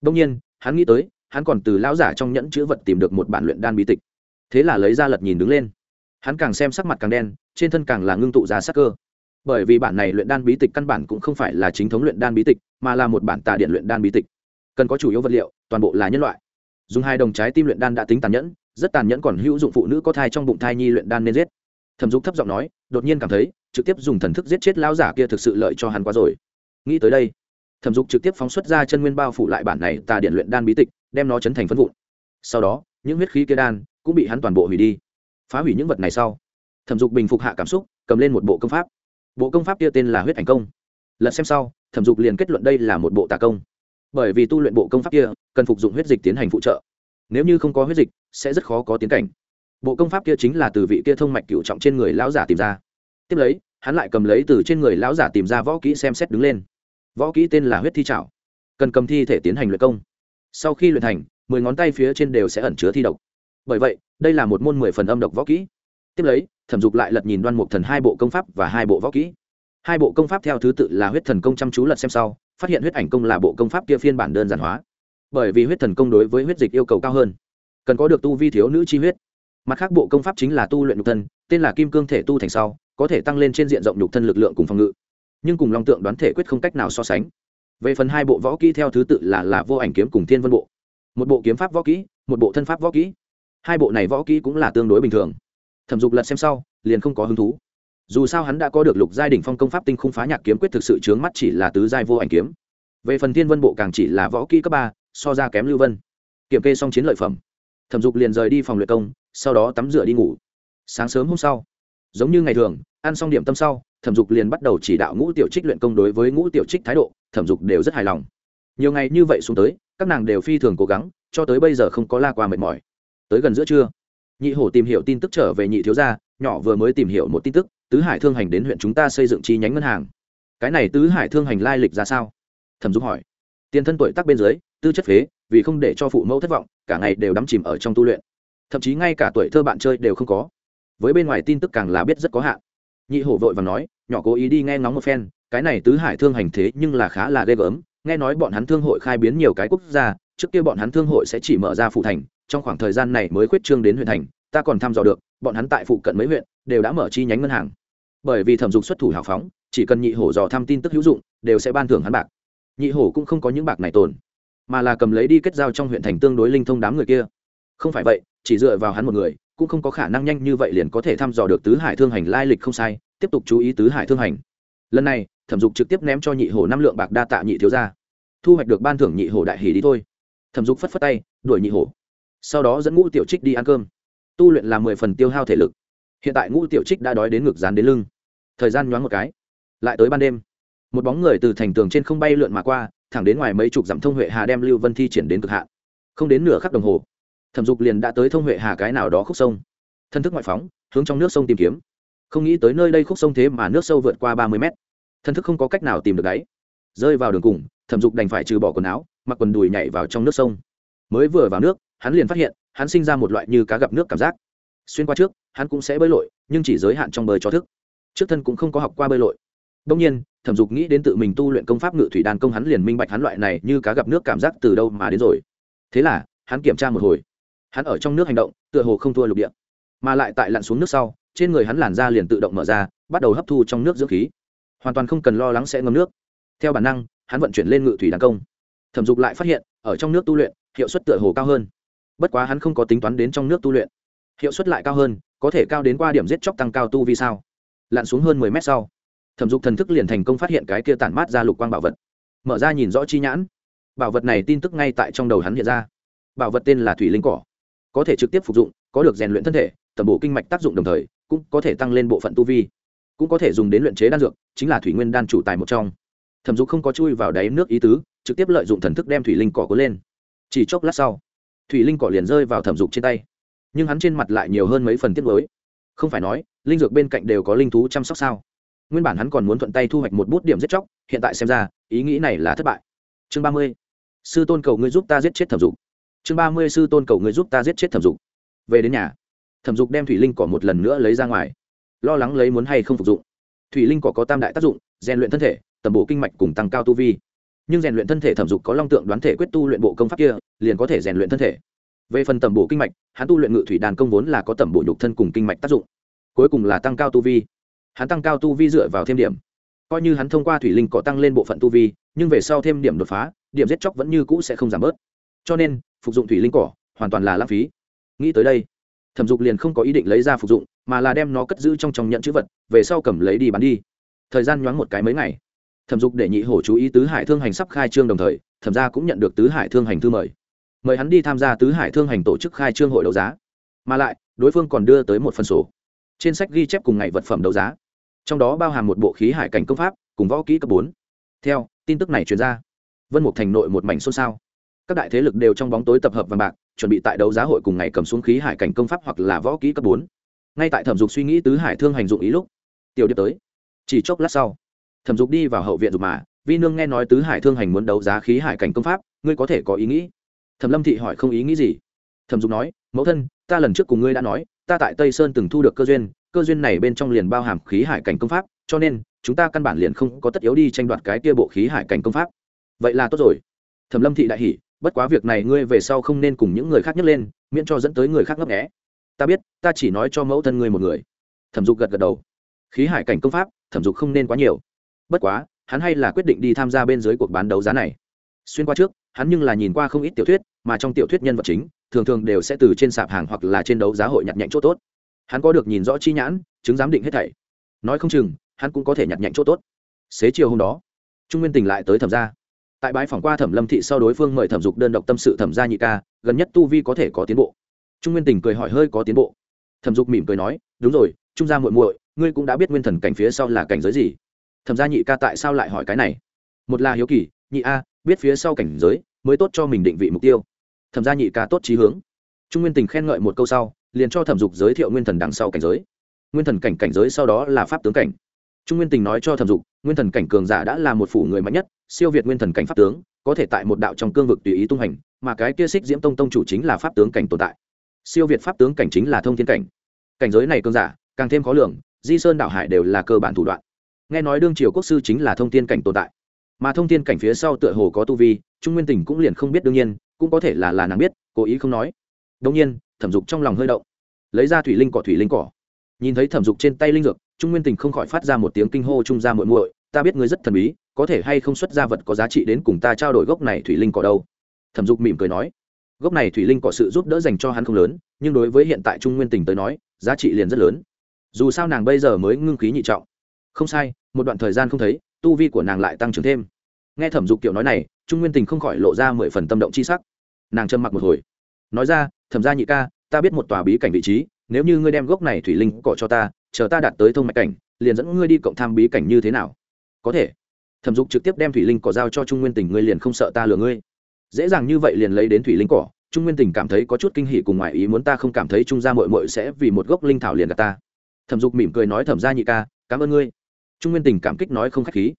Speaker 1: Đông nhiên, hắn nghĩ tới, hắn còn từ lão giả trong nhẫn chữ vật tìm được một bản luyện đan bí tịch. Thế là lấy ra lật nhìn đứng lên. Hắn càng xem sắc mặt càng đen, trên thân càng là ngưng tụ ra sắc cơ bởi vì bản này luyện đan bí tịch căn bản cũng không phải là chính thống luyện đan bí tịch, mà là một bản tà điện luyện đan bí tịch. Cần có chủ yếu vật liệu, toàn bộ là nhân loại. Dùng hai đồng trái tim luyện đan đã tính tàn nhẫn, rất tàn nhẫn còn hữu dụng phụ nữ có thai trong bụng thai nhi luyện đan nên giết. Thẩm dục thấp giọng nói, đột nhiên cảm thấy, trực tiếp dùng thần thức giết chết lão giả kia thực sự lợi cho hắn quá rồi. Nghĩ tới đây, thẩm dục trực tiếp phóng xuất ra chân nguyên bao phủ lại bản này tà điện luyện đan bí tịch, đem nó chấn thành phân vụn. Sau đó, những huyết khí kia đan cũng bị hắn toàn bộ hủy đi. Phá hủy những vật này sau, thẩm dục bình phục hạ cảm xúc, cầm lên một bộ công pháp bộ công pháp kia tên là huyết ảnh công. Lật xem sau, thẩm dục liền kết luận đây là một bộ tà công. Bởi vì tu luyện bộ công pháp kia, cần phục dụng huyết dịch tiến hành phụ trợ. Nếu như không có huyết dịch, sẽ rất khó có tiến cảnh. Bộ công pháp kia chính là từ vị kia thông mạch cựu trọng trên người lão giả tìm ra. Tiếp lấy, hắn lại cầm lấy từ trên người lão giả tìm ra võ kỹ xem xét đứng lên. Võ kỹ tên là huyết thi trảo. Cần cầm thi thể tiến hành luyện công. Sau khi luyện thành, mười ngón tay phía trên đều sẽ ẩn chứa thi độc. Bởi vậy, đây là một môn mười phần âm độc võ kỹ tiếp lấy, thẩm dục lại lật nhìn đoan mục thần hai bộ công pháp và hai bộ võ kỹ. Hai bộ công pháp theo thứ tự là huyết thần công chăm chú lật xem sau, phát hiện huyết ảnh công là bộ công pháp kia phiên bản đơn giản hóa. Bởi vì huyết thần công đối với huyết dịch yêu cầu cao hơn, cần có được tu vi thiếu nữ chi huyết. Mặt khác, bộ công pháp chính là tu luyện nhục thân, tên là kim cương thể tu thành sau, có thể tăng lên trên diện rộng nhục thân lực lượng cùng phòng ngự. Nhưng cùng long tượng đoán thể quyết không cách nào so sánh. Về phần hai bộ võ kỹ theo thứ tự là là vô ảnh kiếm cùng thiên vân bộ. Một bộ kiếm pháp võ kỹ, một bộ thân pháp võ kỹ. Hai bộ này võ kỹ cũng là tương đối bình thường thẩm dục lật xem sau, liền không có hứng thú. Dù sao hắn đã có được lục giai đ ỉ n h phong công pháp tinh khung phá nhạc kiếm quyết thực sự chướng mắt chỉ là tứ giai vô ảnh kiếm. Về phần thiên vân bộ càng chỉ là võ kỹ cấp ba, so ra kém lưu vân. Kiểm kê xong chiến lợi phẩm, thẩm dục liền rời đi phòng luyện công, sau đó tắm rửa đi ngủ. Sáng sớm hôm sau, giống như ngày thường, ăn xong điểm tâm sau, thẩm dục liền bắt đầu chỉ đạo ngũ tiểu trích luyện công đối với ngũ tiểu trích thái độ, thẩm dục đều rất hài lòng. Nhiều ngày như vậy xuống tới, các nàng đều phi thường cố gắng, cho tới bây giờ không có la qua mệt mỏi. Tới gần giữa trưa nhị hổ tìm hiểu tin tức trở về nhị thiếu gia, nhỏ vừa mới tìm hiểu một tin tức, tứ hải thương hành đến huyện chúng ta xây dựng chi nhánh ngân hàng. Cái này tứ hải thương hành lai lịch ra sao? Thẩm Dung hỏi. Tiền thân tuổi tác bên dưới, tư chất phế, vì không để cho phụ mẫu thất vọng, cả ngày đều đắm chìm ở trong tu luyện. Thậm chí ngay cả tuổi thơ bạn chơi đều không có. Với bên ngoài tin tức càng là biết rất có hạn. Nhị hổ vội và nói, nhỏ cố ý đi nghe ngóng một phen, cái này tứ hải thương hành thế nhưng là khá là ghê gớm. Nghe nói bọn hắn thương hội khai biến nhiều cái quốc gia, trước kia bọn hắn thương hội sẽ chỉ mở ra phụ thành trong khoảng thời gian này mới khuyết trương đến huyện thành, ta còn thăm dò được, bọn hắn tại phụ cận mấy huyện, đều đã mở chi nhánh ngân hàng. Bởi vì thẩm dục xuất thủ hào phóng, chỉ cần nhị hổ dò thăm tin tức hữu dụng, đều sẽ ban thưởng hắn bạc. Nhị hổ cũng không có những bạc này tồn, mà là cầm lấy đi kết giao trong huyện thành tương đối linh thông đám người kia. Không phải vậy, chỉ dựa vào hắn một người, cũng không có khả năng nhanh như vậy liền có thể thăm dò được tứ hải thương hành lai lịch không sai, tiếp tục chú ý tứ hải thương hành. Lần này, thẩm dục trực tiếp ném cho nhị hổ năm lượng bạc đa tạ nhị thiếu ra thu hoạch được ban thưởng nhị hổ đại hỷ đi thôi. Thẩm dục phất phất tay, đuổi nhị hổ sau đó dẫn ngũ tiểu trích đi ăn cơm. Tu luyện là mười phần tiêu hao thể lực. Hiện tại ngũ tiểu trích đã đói đến ngực dán đến lưng. Thời gian nhoáng một cái. Lại tới ban đêm. Một bóng người từ thành tường trên không bay lượn mà qua, thẳng đến ngoài mấy chục dặm thông huệ hà đem lưu vân thi triển đến cực hạn. Không đến nửa khắc đồng hồ, thẩm dục liền đã tới thông huệ hà cái nào đó khúc sông. Thân thức ngoại phóng, hướng trong nước sông tìm kiếm. Không nghĩ tới nơi đây khúc sông thế mà nước sâu vượt qua ba mươi mét. Thân thức không có cách nào tìm được đáy. Rơi vào đường cùng, thẩm dục đành phải trừ bỏ quần áo, mặc quần đùi nhảy vào trong nước sông. Mới vừa vào nước hắn liền phát hiện, hắn sinh ra một loại như cá gặp nước cảm giác. Xuyên qua trước, hắn cũng sẽ bơi lội, nhưng chỉ giới hạn trong bơi cho thức. Trước thân cũng không có học qua bơi lội. Đông nhiên, thẩm dục nghĩ đến tự mình tu luyện công pháp ngự thủy đàn công hắn liền minh bạch hắn loại này như cá gặp nước cảm giác từ đâu mà đến rồi. Thế là, hắn kiểm tra một hồi. Hắn ở trong nước hành động, tựa hồ không thua lục địa, mà lại tại lặn xuống nước sau, trên người hắn làn da liền tự động mở ra, bắt đầu hấp thu trong nước dưỡng khí. Hoàn toàn không cần lo lắng sẽ ngâm nước. Theo bản năng, hắn vận chuyển lên ngự thủy đàn công. Thẩm dục lại phát hiện, ở trong nước tu luyện, hiệu suất tựa hồ cao hơn bất quá hắn không có tính toán đến trong nước tu luyện. Hiệu suất lại cao hơn, có thể cao đến qua điểm giết chóc tăng cao tu vì sao? Lặn xuống hơn mười mét sau, thẩm dục thần thức liền thành công phát hiện cái kia tản mát ra lục quang bảo vật. Mở ra nhìn rõ chi nhãn. Bảo vật này tin tức ngay tại trong đầu hắn hiện ra. Bảo vật tên là thủy linh cỏ. Có thể trực tiếp phục dụng, có được rèn luyện thân thể, tẩm bổ kinh mạch tác dụng đồng thời, cũng có thể tăng lên bộ phận tu vi. Cũng có thể dùng đến luyện chế đan dược, chính là thủy nguyên đan chủ tài một trong. Thẩm dục không có chui vào đáy nước ý tứ, trực tiếp lợi dụng thần thức đem thủy linh cỏ cuốn lên. Chỉ chốc lát sau thủy linh cỏ liền rơi vào thẩm dục trên tay. Nhưng hắn trên mặt lại nhiều hơn mấy phần tiết mới không phải nói, linh dược bên cạnh đều có linh thú chăm sóc sao? Nguyên bản hắn còn muốn thuận tay thu hoạch một bút điểm giết chóc, hiện tại xem ra, ý nghĩ này là thất bại. Chương ba mươi. Sư tôn cầu ngươi giúp ta giết chết thẩm dục. Chương ba mươi, sư tôn cầu ngươi giúp ta giết chết thẩm dục. Về đến nhà, thẩm dục đem thủy linh cỏ một lần nữa lấy ra ngoài. Lo lắng lấy muốn hay không phục dụng. Thủy linh cỏ có tam đại tác dụng, rèn luyện thân thể, tầm bổ kinh mạch cùng tăng cao tu vi nhưng rèn luyện thân thể thẩm dục có long tượng đoán thể quyết tu luyện bộ công pháp kia, liền có thể rèn luyện thân thể. Về phần tầm bổ kinh mạch, hắn tu luyện ngự thủy đàn công vốn là có tầm bổ nhục thân cùng kinh mạch tác dụng. Cuối cùng là tăng cao tu vi. Hắn tăng cao tu vi dựa vào thêm điểm. Coi như hắn thông qua thủy linh cỏ tăng lên bộ phận tu vi, nhưng về sau thêm điểm đột phá, điểm giết chóc vẫn như cũ sẽ không giảm bớt. Cho nên, phục dụng thủy linh cỏ, hoàn toàn là lãng phí. Nghĩ tới đây, thẩm dục liền không có ý định lấy ra phục dụng, mà là đem nó cất giữ trong trong nhận chữ vật, về sau cầm lấy đi bán đi. Thời gian nhoáng một cái mấy ngày thẩm dục để nhị hổ chú ý tứ hải thương hành sắp khai trương đồng thời, thẩm ra cũng nhận được tứ hải thương hành thư mời. Mời hắn đi tham gia tứ hải thương hành tổ chức khai trương hội đấu giá. Mà lại, đối phương còn đưa tới một phần sổ. Trên sách ghi chép cùng ngày vật phẩm đấu giá. Trong đó bao hàm một bộ khí hải cảnh công pháp, cùng võ kỹ cấp bốn. Theo, tin tức này truyền ra. Vân mục thành nội một mảnh xôn xao. Các đại thế lực đều trong bóng tối tập hợp vàng bạc, chuẩn bị tại đấu giá hội cùng ngày cầm xuống khí hải cảnh công pháp hoặc là võ kỹ cấp bốn. Ngay tại thẩm dục suy nghĩ tứ hải thương hành dụng ý lúc, tiểu điệp tới. Chỉ chốc lát sau thẩm dục đi vào hậu viện dục mà, vi nương nghe nói tứ hải thương hành muốn đấu giá khí hải cảnh công pháp, ngươi có thể có ý nghĩ? Thẩm lâm thị hỏi không ý nghĩ gì. Thẩm dục nói, mẫu thân, ta lần trước cùng ngươi đã nói, ta tại tây sơn từng thu được cơ duyên cơ duyên này bên trong liền bao hàm khí hải cảnh công pháp, cho nên, chúng ta căn bản liền không có tất yếu đi tranh đoạt cái kia bộ khí hải cảnh công pháp. Vậy là tốt rồi. Thẩm lâm thị đại hỉ, bất quá việc này ngươi về sau không nên cùng những người khác nhắc lên, miễn cho dẫn tới người khác ngấp nghẽ ta biết, ta chỉ nói cho mẫu thân ngươi một người. Thẩm dục gật gật đầu. Khí hải cảnh công pháp, thẩm dục không nên quá nhiều bất quá, hắn hay là quyết định đi tham gia bên dưới cuộc bán đấu giá này. Xuyên qua trước, hắn nhưng là nhìn qua không ít tiểu thuyết, mà trong tiểu thuyết nhân vật chính, thường thường đều sẽ từ trên sạp hàng hoặc là trên đấu giá hội nhặt nhạnh chỗ tốt. Hắn có được nhìn rõ chi nhãn, chứng giám định hết thảy. Nói không chừng, hắn cũng có thể nhặt nhạnh chỗ tốt. Xế chiều hôm đó, trung nguyên tình lại tới thẩm gia. Tại bãi phỏng qua thẩm lâm thị sau đối phương mời thẩm dục đơn độc tâm sự thẩm gia nhị ca, gần nhất tu vi có thể có tiến bộ. Trung nguyên tình cười hỏi hơi có tiến bộ. Thẩm dục mỉm cười nói, đúng rồi, trung gia muội muội, ngươi cũng đã biết nguyên thần cảnh phía sau là cảnh giới gì thẩm gia nhị ca tại sao lại hỏi cái này? Một là hiếu kỳ, nhị a, biết phía sau cảnh giới mới tốt cho mình định vị mục tiêu. Thẩm gia nhị ca tốt trí hướng. Trung nguyên tình khen ngợi một câu sau, liền cho thẩm dục giới thiệu nguyên thần đằng sau cảnh giới. Nguyên thần cảnh cảnh giới sau đó là pháp tướng cảnh. Trung nguyên tình nói cho thẩm dục, nguyên thần cảnh cường giả đã là một phủ người mạnh nhất, siêu việt nguyên thần cảnh pháp tướng, có thể tại một đạo trong cương vực tùy ý tung hành, mà cái kia xích diễm tông tông chủ chính là pháp tướng cảnh tồn tại. Siêu việt pháp tướng cảnh chính là thông thiên cảnh. Cảnh giới này cường giả, càng thêm khó lường, di sơn đạo hải đều là cơ bản thủ đoạn nghe nói đương triều quốc sư chính là thông thiên cảnh tồn tại. Mà thông thiên cảnh phía sau tựa hồ có tu vi, trung nguyên tình cũng liền không biết đương nhiên, cũng có thể là là nàng biết, cố ý không nói. Đông nhiên, thẩm dục trong lòng hơi động. Lấy ra thủy linh cỏ, thủy linh cỏ. Nhìn thấy thẩm dục trên tay linh dược, trung nguyên tình không khỏi phát ra một tiếng kinh hô trung ra muội muội, ta biết ngươi rất thần bí, có thể hay không xuất ra vật có giá trị đến cùng ta trao đổi gốc này thủy linh cỏ đâu? Thẩm dục mỉm cười nói, gốc này thủy linh cỏ sự giúp đỡ dành cho hắn không lớn, nhưng đối với hiện tại trung nguyên tình tới nói, giá trị liền rất lớn. Dù sao nàng bây giờ mới ngưng khí nhị trọng không sai, một đoạn thời gian không thấy, tu vi của nàng lại tăng trưởng thêm. Nghe thẩm dục kiểu nói này, trung nguyên tình không khỏi lộ ra mười phần tâm động c h i sắc. Nàng trầm mặc một hồi. Nói ra, thẩm gia nhị ca, ta biết một tòa bí cảnh vị trí, nếu như ngươi đem gốc này thủy linh cỏ cho ta, chờ ta đạt tới thông mạch cảnh, liền dẫn ngươi đi cộng tham bí cảnh như thế nào? Có thể. Thẩm dục trực tiếp đem thủy linh cỏ giao cho trung nguyên tình, ngươi liền không sợ ta lừa ngươi? Dễ dàng như vậy liền lấy đến thủy linh cỏ trung nguyên tình cảm thấy có chút kinh hỉ cùng ngoại ý muốn ta không cảm thấy trung gia mội mội sẽ vì một gốc linh thảo liền gạt ta. Thẩm dục mỉm cười nói, thẩm gia nhị ca, cảm ơn ngươi trung nguyên tình cảm kích nói không k h á c h khí.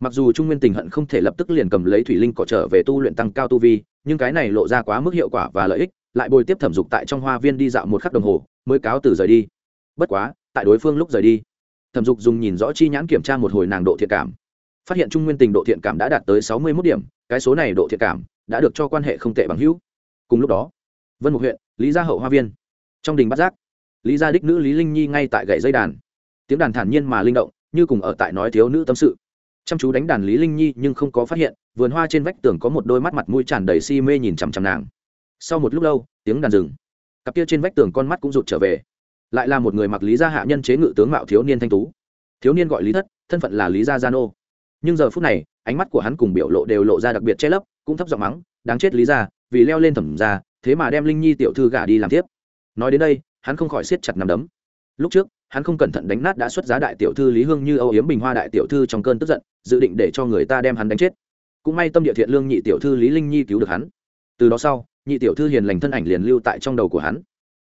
Speaker 1: Mặc dù trung nguyên tình hận không thể lập tức liền cầm lấy thủy linh cỏ trở về tu luyện tăng cao tu vi, nhưng cái này lộ ra quá mức hiệu quả và lợi ích, lại bồi tiếp thẩm dục tại trong hoa viên đi dạo một khắc đồng hồ, mới cáo từ rời đi. Bất quá, tại đối phương lúc rời đi, thẩm dục dùng nhìn rõ chi nhãn kiểm tra một hồi nàng độ thiện cảm. Phát hiện trung nguyên tình độ thiện cảm đã đạt tới sáu mươi mốt điểm, cái số này độ thiện cảm đã được cho quan hệ không tệ bằng hữu. Cùng lúc đó, vân mục huyện, lý gia hậu hoa viên. Trong đình bắt giác, lý gia đích nữ lý linh nhi ngay tại gậy dây đàn. Tiếng đàn thản nhiên mà linh động như cùng ở tại nói thiếu nữ tâm sự. Chăm chú đánh đàn lý linh nhi nhưng không có phát hiện, vườn hoa trên vách tường có một đôi mắt mặt mũi tràn đầy si mê nhìn chằm chằm nàng. Sau một lúc lâu, tiếng đàn dừng. Cặp kia trên vách tường con mắt cũng rụt trở về. Lại là một người mặc lý gia hạ nhân chế ngự tướng mạo thiếu niên thanh tú. Thiếu niên gọi lý thất, thân phận là lý gia gia nô. Nhưng giờ phút này, ánh mắt của hắn cùng biểu lộ đều lộ ra đặc biệt che lấp, cũng thấp giọng mắng, đáng chết lý gia, vì leo lên thẩm gia, thế mà đem linh nhi tiểu thư gả đi làm tiếp. Nói đến đây, hắn không khỏi siết chặt nằm đấm. Lúc trước hắn không cẩn thận đánh nát đã xuất giá đại tiểu thư lý hương như âu yếm bình hoa đại tiểu thư trong cơn tức giận, dự định để cho người ta đem hắn đánh chết. Cũng may tâm địa thiện lương nhị tiểu thư lý linh nhi cứu được hắn. Từ đó sau, nhị tiểu thư hiền lành thân ảnh liền lưu tại trong đầu của hắn.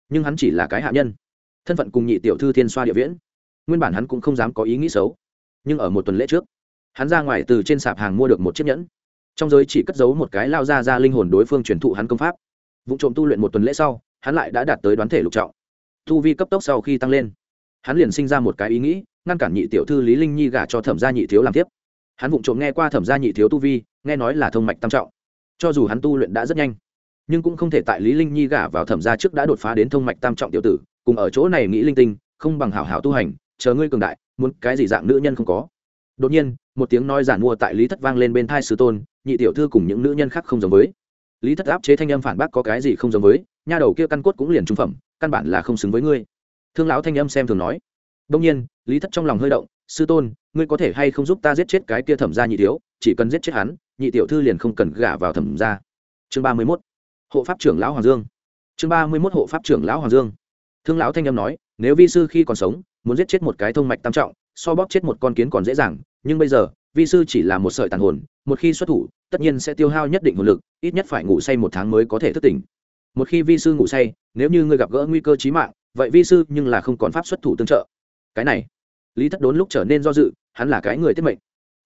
Speaker 1: Nhưng hắn chỉ là cái hạ nhân. Thân phận cùng nhị tiểu thư thiên xoa địa viễn, nguyên bản hắn cũng không dám có ý nghĩ xấu. Nhưng ở một tuần lễ trước, hắn ra ngoài từ trên sạp hàng mua được một chiếc nhẫn. Trong giới chỉ cất giấu một cái lao ra ra linh hồn đối phương truyền thụ hắn công pháp. Vụ trộm tu luyện một tuần lễ sau, hắn lại đã đạt tới đoán thể lục trọng. Thu vi cấp tốc sau khi tăng lên hắn liền sinh ra một cái ý nghĩ, ngăn cản nhị tiểu thư lý linh nhi gả cho thẩm gia nhị thiếu làm tiếp. Hắn vụng trộm nghe qua thẩm gia nhị thiếu tu vi, nghe nói là thông mạch tam trọng. Cho dù hắn tu luyện đã rất nhanh, nhưng cũng không thể tại lý linh nhi gả vào thẩm gia trước đã đột phá đến thông mạch tam trọng tiểu tử, cùng ở chỗ này nghĩ linh tinh, không bằng hảo hảo tu hành, chờ ngươi cường đại, muốn cái gì dạng nữ nhân không có. Đột nhiên, một tiếng nói giản mua tại lý thất vang lên bên thai sư tôn, nhị tiểu thư cùng những nữ nhân khác không giống với. Lý thất áp chế thanh âm phản bác có cái gì không giống với, nha đầu kia căn cốt cũng liền trung phẩm, căn bản là không xứng với ngươi thương lão thanh âm xem thường nói. Đông nhiên, lý thất trong lòng hơi động, sư tôn, ngươi có thể hay không giúp ta giết chết cái kia thẩm gia nhị thiếu? Chỉ cần giết chết hắn, nhị tiểu thư liền không cần gả vào thẩm gia. Chương ba mươi mốt. Hộ pháp trưởng lão hoàng dương. Chương ba mươi mốt hộ pháp trưởng lão hoàng dương. Thương lão thanh âm nói, nếu vi sư khi còn sống, muốn giết chết một cái thông mạch tam trọng, so bóp chết một con kiến còn dễ dàng, nhưng bây giờ, vi sư chỉ là một sợi tàn hồn, một khi xuất thủ, tất nhiên sẽ tiêu hao nhất định hồn lực, ít nhất phải ngủ say một tháng mới có thể thức tỉnh. Một khi vi sư ngủ say, nếu như ngươi gặp gỡ nguy cơ chí mạng vậy vi sư nhưng là không còn pháp xuất thủ tương trợ. Cái này, lý thất đốn lúc trở nên do dự, hắn là cái người tiết mệnh.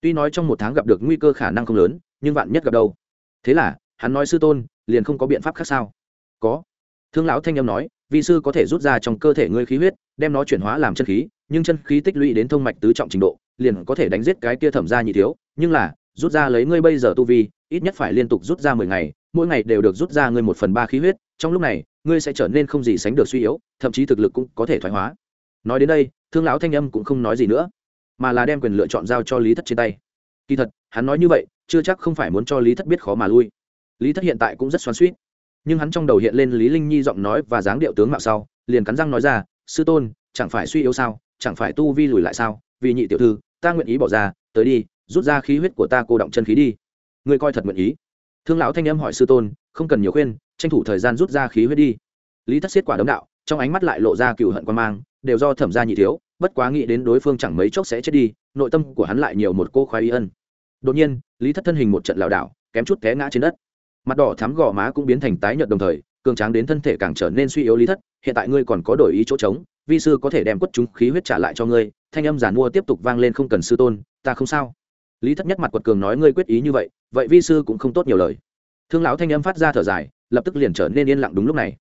Speaker 1: Tuy nói trong một tháng gặp được nguy cơ khả năng không lớn, nhưng vạn nhất gặp đâu? Thế là, hắn nói sư tôn, liền không có biện pháp khác sao? Có. Thương lão thanh âm nói, vi sư có thể rút ra trong cơ thể ngươi khí huyết, đem nó chuyển hóa làm chân khí, nhưng chân khí tích lũy đến thông mạch tứ trọng trình độ, liền có thể đánh giết cái kia thẩm ra nhị thiếu. Nhưng là, rút ra lấy ngươi bây giờ tu vi, ít nhất phải liên tục rút ra mười ngày, mỗi ngày đều được rút ra ngươi một phần ba khí huyết trong lúc này, ngươi sẽ trở nên không gì sánh được suy yếu, thậm chí thực lực cũng có thể thoái hóa. Nói đến đây, thương lão thanh âm cũng không nói gì nữa, mà là đem quyền lựa chọn giao cho lý thất trên tay. Kỳ thật, hắn nói như vậy, chưa chắc không phải muốn cho lý thất biết khó mà lui. Lý thất hiện tại cũng rất xoắn suýt nhưng hắn trong đầu hiện lên lý linh nhi giọng nói và dáng điệu tướng mạo sau, liền cắn răng nói ra, sư tôn, chẳng phải suy yếu sao? Chẳng phải tu vi lùi lại sao? Vì nhị tiểu thư, ta nguyện ý bỏ ra, tới đi, rút ra khí huyết của ta cô động chân khí đi. Ngươi coi thật nguyện ý. Thương lão thanh âm hỏi sư tôn, không cần nhiều khuyên tranh thủ thời gian rút ra khí huyết đi. Lý thất xiết quả đấm đạo, trong ánh mắt lại lộ ra cựu hận quan mang, đều do thẩm gia nhị thiếu, bất quá nghĩ đến đối phương chẳng mấy chốc sẽ chết đi, nội tâm của hắn lại nhiều một cô khoái y ân. Đột nhiên, lý thất thân hình một trận lảo đảo, kém chút té ngã trên đất. Mặt đỏ thắm gò má cũng biến thành tái nhợt đồng thời, cường tráng đến thân thể càng trở nên suy yếu lý thất, hiện tại ngươi còn có đổi ý chỗ trống, vi sư có thể đem quất chúng khí huyết trả lại cho ngươi, thanh âm giản mua tiếp tục vang lên không cần sư tôn, ta không sao. Lý thất nhất mặt quật cường nói ngươi quyết ý như vậy vậy vi sư cũng không tốt nhiều lời. Thương lão thanh âm phát ra thở dài lập tức liền trở nên yên lặng đúng lúc này.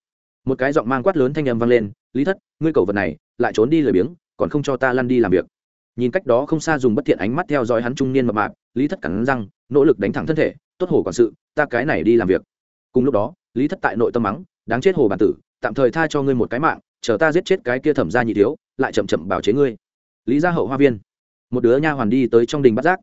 Speaker 1: Một cái giọng mang quát lớn thanh âm vang lên, lý thất, ngươi cầu vật này, lại trốn đi lười biếng, còn không cho ta lăn đi làm việc. Nhìn cách đó không xa dùng bất thiện ánh mắt theo dõi hắn trung niên mập mạp, lý thất cắn răng, nỗ lực đánh thẳng thân thể, tốt hồ quản sự, ta cái này đi làm việc. Cùng lúc đó, lý thất tại nội tâm mắng, đáng chết hồ bản tử, tạm thời tha cho ngươi một cái mạng, chờ ta giết chết cái kia thẩm ra nhị thiếu, lại chậm chậm bảo chế ngươi. Lý gia hậu hoa viên. Một đứa nha hoàn đi tới trong đình bắt giác.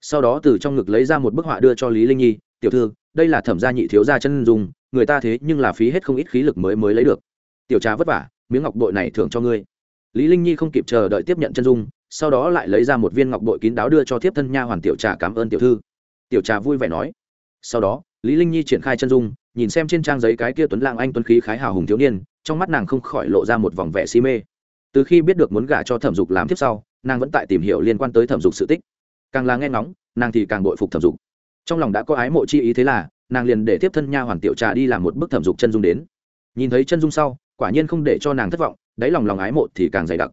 Speaker 1: Sau đó từ trong ngực lấy ra một bức họa đưa cho lý linh nhi tiểu thư, đây là thẩm gia nhị thiếu gia chân dùng người ta thế nhưng là phí hết không ít khí lực mới mới lấy được. Tiểu trà vất vả, miếng ngọc bội này thưởng cho ngươi. Lý linh nhi không kịp chờ đợi tiếp nhận chân dung, sau đó lại lấy ra một viên ngọc bội kín đáo đưa cho thiếp thân nha hoàn tiểu trà cảm ơn tiểu thư. Tiểu trà vui vẻ nói. Sau đó, lý linh nhi triển khai chân dung, nhìn xem trên trang giấy cái kia tuấn lãng anh tuấn khí khái hào hùng thiếu niên, trong mắt nàng không khỏi lộ ra một vòng vẻ si mê. Từ khi biết được muốn gả cho thẩm dục làm tiếp sau, nàng vẫn tại tìm hiểu liên quan tới thẩm dục sự tích. Càng là nghe ngóng, nàng thì càng bội phục thẩm dục trong lòng đã có ái mộ chi ý thế là, nàng liền để tiếp thân nha hoàn tiểu trà đi làm một bức thẩm dục chân dung đến. Nhìn thấy chân dung sau, quả nhiên không để cho nàng thất vọng, đáy lòng lòng ái mộ thì càng dày đặc.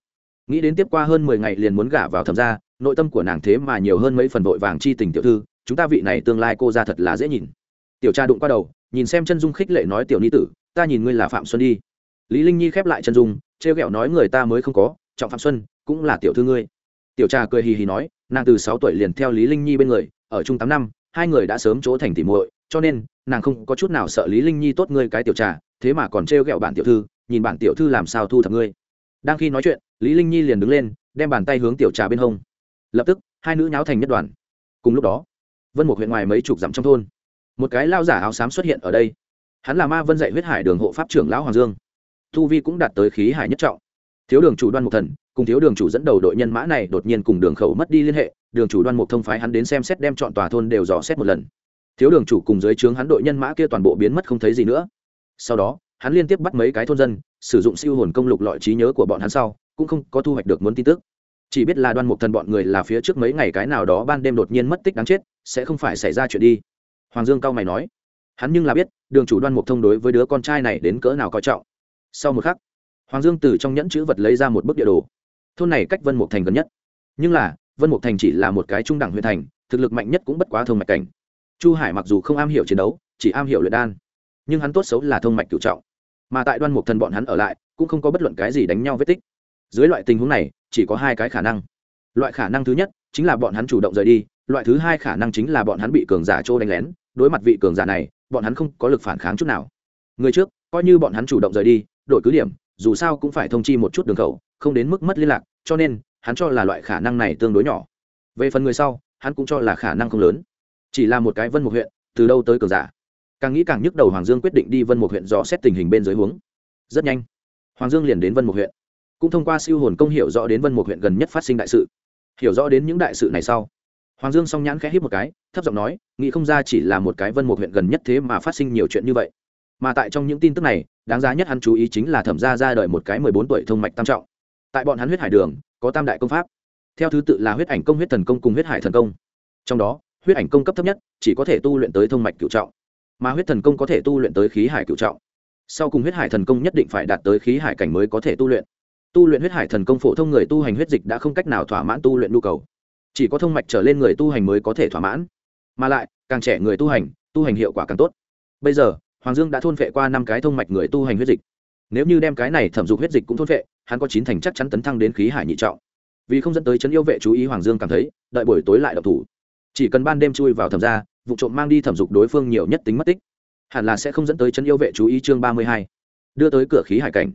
Speaker 1: Nghĩ đến tiếp qua hơn mười ngày liền muốn gả vào thẩm gia, nội tâm của nàng thế mà nhiều hơn mấy phần vội vàng chi tình tiểu thư, chúng ta vị này tương lai cô ra thật là dễ nhìn. Tiểu cha đụng qua đầu, nhìn xem chân dung khích lệ nói tiểu ni tử, ta nhìn ngươi là phạm xuân đi. Lý linh nhi khép lại chân dung, trêu ghẹo nói người ta mới không có, trọng phạm xuân, cũng là tiểu thư ngươi. Tiểu cha cười hì hì nói, nàng từ sáu tuổi liền theo lý linh nhi bên người, ở chung tám năm hai người đã sớm chỗ thành tỉ muội, cho nên, nàng không có chút nào sợ lý linh nhi tốt ngươi cái tiểu trà, thế mà còn trêu ghẹo bản tiểu thư, nhìn bản tiểu thư làm sao thu thập ngươi. Đang khi nói chuyện, lý linh nhi liền đứng lên, đem bàn tay hướng tiểu trà bên hông. Lập tức, hai nữ nháo thành nhất đoàn. Cùng lúc đó, vân một huyện ngoài mấy chục dặm trong thôn, một cái lao giả áo xám xuất hiện ở đây. Hắn là ma vân dạy huyết hải đường hộ pháp trưởng lão hoàng dương. Thu vi cũng đạt tới khí hải nhất trọng. Thiếu đường chủ đoan một thần cùng thiếu đường chủ dẫn đầu đội nhân mã này đột nhiên cùng đường khẩu mất đi liên hệ, đường chủ đoan mục thông phái hắn đến xem xét đem chọn tòa thôn đều dò xét một lần. Thiếu đường chủ cùng dưới trướng hắn đội nhân mã kia toàn bộ biến mất không thấy gì nữa. Sau đó, hắn liên tiếp bắt mấy cái thôn dân, sử dụng siêu hồn công lục lọi trí nhớ của bọn hắn sau, cũng không có thu hoạch được muốn tin tức. Chỉ biết là đoan mục thần bọn người là phía trước mấy ngày cái nào đó ban đêm đột nhiên mất tích đáng chết, sẽ không phải xảy ra chuyện đi. Hoàng dương cao mày nói. Hắn nhưng là biết, đường chủ đoan mục thông đối với đứa con trai này đến cỡ nào coi trọng. Sau một khắc, hoàng dương từ trong nhẫn chữ vật lấy ra một bức địa đồ thôn này cách vân mục thành gần nhất. Nhưng là, vân mục thành chỉ là một cái trung đẳng huyện thành, thực lực mạnh nhất cũng bất quá thông mạch cảnh. Chu hải mặc dù không am hiểu chiến đấu, chỉ am hiểu luyện đan, nhưng hắn tốt xấu là thông mạch cửu trọng. Mà tại đoan mục thần bọn hắn ở lại, cũng không có bất luận cái gì đánh nhau vết tích. Dưới loại tình huống này, chỉ có hai cái khả năng. Loại khả năng thứ nhất, chính là bọn hắn chủ động rời đi, loại thứ hai khả năng chính là bọn hắn bị cường giả trô đánh lén, đối mặt vị cường giả này, bọn hắn không có lực phản kháng chút nào. Người trước, coi như bọn hắn chủ động rời đi, đổi cứ điểm dù sao cũng phải thông chi một chút đường khẩu, không đến mức mất liên lạc, cho nên hắn cho là loại khả năng này tương đối nhỏ. Về phần người sau, hắn cũng cho là khả năng không lớn. Chỉ là một cái vân một huyện, từ đâu tới cường giả? Càng nghĩ càng nhức đầu hoàng dương quyết định đi vân một huyện dò xét tình hình bên dưới huống. Rất nhanh, hoàng dương liền đến vân một huyện. Cũng thông qua siêu hồn công hiểu rõ đến vân một huyện gần nhất phát sinh đại sự. Hiểu rõ đến những đại sự này sau, hoàng dương song nhãn khẽ hít một cái, thấp giọng nói, nghĩ không ra chỉ là một cái vân một huyện gần nhất thế mà phát sinh nhiều chuyện như vậy mà tại trong những tin tức này, đáng giá nhất hắn chú ý chính là thẩm gia ra đời một cái mười bốn tuổi thông mạch tam trọng. Tại bọn hắn huyết hải đường, có tam đại công pháp. Theo thứ tự là huyết ảnh công, huyết thần công cùng huyết hải thần công. Trong đó, huyết ảnh công cấp thấp nhất, chỉ có thể tu luyện tới thông mạch cựu trọng. Mà huyết thần công có thể tu luyện tới khí hải cựu trọng. Sau cùng huyết hải thần công nhất định phải đạt tới khí hải cảnh mới có thể tu luyện. Tu luyện huyết hải thần công phổ thông người tu hành huyết dịch đã không cách nào thỏa mãn tu luyện nhu cầu. Chỉ có thông mạch trở lên người tu hành mới có thể thỏa mãn. Mà lại, càng trẻ người tu hành tu hành hiệu quả càng tốt. Bây giờ hoàng dương đã thôn phệ qua năm cái thông mạch người tu hành huyết dịch. Nếu như đem cái này thẩm dục huyết dịch cũng thôn phệ, hắn có chín thành chắc chắn tấn thăng đến khí hải nhị trọng. Vì không dẫn tới chấn yêu vệ chú ý, hoàng dương cảm thấy, đợi buổi tối lại độc thủ. Chỉ cần ban đêm chui vào thẩm ra vụ trộm mang đi thẩm dục đối phương nhiều nhất tính mất tích. Hẳn là sẽ không dẫn tới chấn yêu vệ chú ý chương ba mươi hai. Đưa tới cửa khí hải cảnh.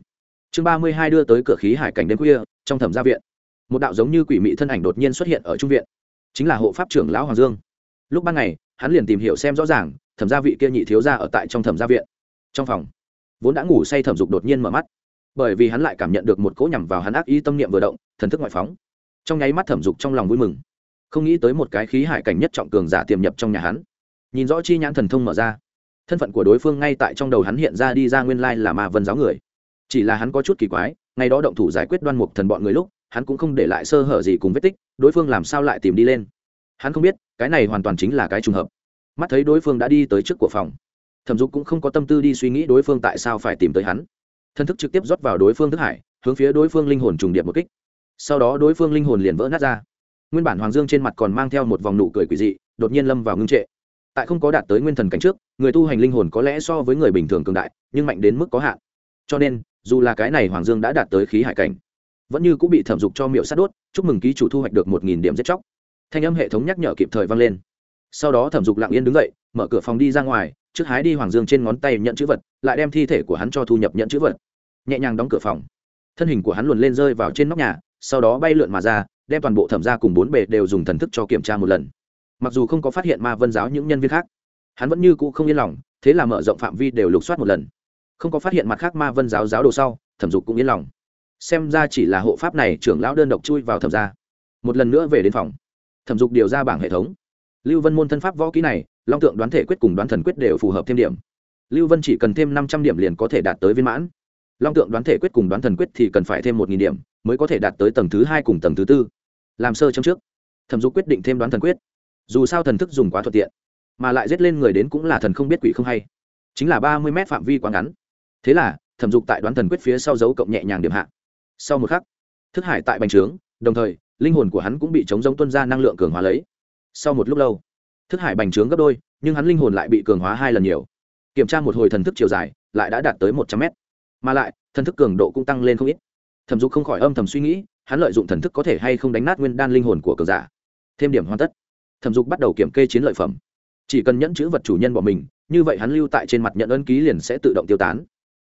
Speaker 1: Chương ba mươi hai đưa tới cửa khí hải cảnh đêm khuya, trong thẩm gia viện. Một đạo giống như quỷ mị thân ảnh đột nhiên xuất hiện ở trung viện. Chính là hộ pháp trưởng lão hoàng dương. Lúc ban ngày hắn liền tìm hiểu xem rõ ràng, thẩm gia vị kia nhị thiếu gia ở tại trong thẩm gia viện. Trong phòng, vốn đã ngủ say thẩm dục đột nhiên mở mắt. Bởi vì hắn lại cảm nhận được một cỗ nhằm vào hắn ác ý tâm niệm vừa động, thần thức ngoại phóng. Trong nháy mắt thẩm dục trong lòng vui mừng. Không nghĩ tới một cái khí hải cảnh nhất trọng cường giả tiềm nhập trong nhà hắn. Nhìn rõ chi nhãn thần thông mở ra, thân phận của đối phương ngay tại trong đầu hắn hiện ra đi ra nguyên lai là ma vân giáo người. Chỉ là hắn có chút kỳ quái, ngày đó động thủ giải quyết đoan mục thần bọn người lúc, hắn cũng không để lại sơ hở gì cùng vết tích, đối phương làm sao lại tìm đi lên? Hắn không biết cái này hoàn toàn chính là cái trùng hợp. Mắt thấy đối phương đã đi tới trước của phòng, thẩm dục cũng không có tâm tư đi suy nghĩ đối phương tại sao phải tìm tới hắn. Thân thức trực tiếp rót vào đối phương thức hải, hướng phía đối phương linh hồn trùng điệp một kích. Sau đó đối phương linh hồn liền vỡ nát ra. Nguyên bản hoàng dương trên mặt còn mang theo một vòng nụ cười quỷ dị, đột nhiên lâm vào ngưng trệ. Tại không có đạt tới nguyên thần cảnh trước, người tu hành linh hồn có lẽ so với người bình thường cường đại, nhưng mạnh đến mức có hạn. Cho nên, dù là cái này hoàng dương đã đạt tới khí hải cảnh, vẫn như cũng bị thẩm dục cho miệu sát đốt, chúc mừng ký chủ thu hoạch được một nghìn điểm giết chóc thanh âm hệ thống nhắc nhở kịp thời vang lên. Sau đó thẩm dục lặng yên đứng dậy, mở cửa phòng đi ra ngoài, trước hái đi hoàng dương trên ngón tay nhận chữ vật, lại đem thi thể của hắn cho thu nhập nhận chữ vật. Nhẹ nhàng đóng cửa phòng. Thân hình của hắn luồn lên rơi vào trên nóc nhà, sau đó bay lượn mà ra, đem toàn bộ thẩm ra cùng bốn bề đều dùng thần thức cho kiểm tra một lần. Mặc dù không có phát hiện ma vân giáo những nhân viên khác, hắn vẫn như cũ không yên lòng, thế là mở rộng phạm vi đều lục soát một lần. Không có phát hiện mặt khác ma vân giáo giáo đồ sau, thẩm dục cũng yên lòng. Xem ra chỉ là hộ pháp này trưởng lão đơn độc chui vào thẩm ra một lần nữa về đến phòng thẩm dục điều ra bảng hệ thống. Lưu vân môn thân pháp võ kỹ này, long tượng đoán thể quyết cùng đoán thần quyết đều phù hợp thêm điểm. Lưu vân chỉ cần thêm năm trăm điểm liền có thể đạt tới viên mãn. Long tượng đoán thể quyết cùng đoán thần quyết thì cần phải thêm một điểm mới có thể đạt tới tầng thứ hai cùng tầng thứ tư. Làm sơ trong trước. Thẩm dục quyết định thêm đoán thần quyết. Dù sao thần thức dùng quá thuận tiện, mà lại giết lên người đến cũng là thần không biết quỷ không hay. Chính là ba mươi m phạm vi quá ngắn. Thế là, thẩm dục tại đoán thần quyết phía sau dấu cộng nhẹ nhàng điểm hạ. Sau một khắc, thức hải tại bành trướng, đồng thời linh hồn của hắn cũng bị chống giống tuân ra năng lượng cường hóa lấy. Sau một lúc lâu, thức hải bành trướng gấp đôi, nhưng hắn linh hồn lại bị cường hóa hai lần nhiều. Kiểm tra một hồi thần thức chiều dài, lại đã đạt tới một trăm mét. Mà lại, thần thức cường độ cũng tăng lên không ít. Thẩm dục không khỏi âm thầm suy nghĩ, hắn lợi dụng thần thức có thể hay không đánh nát nguyên đan linh hồn của cường giả. Thêm điểm hoàn tất. Thẩm dục bắt đầu kiểm kê chiến lợi phẩm. Chỉ cần nhẫn chữ vật chủ nhân bỏ mình, như vậy hắn lưu tại trên mặt nhận ân ký liền sẽ tự động tiêu tán.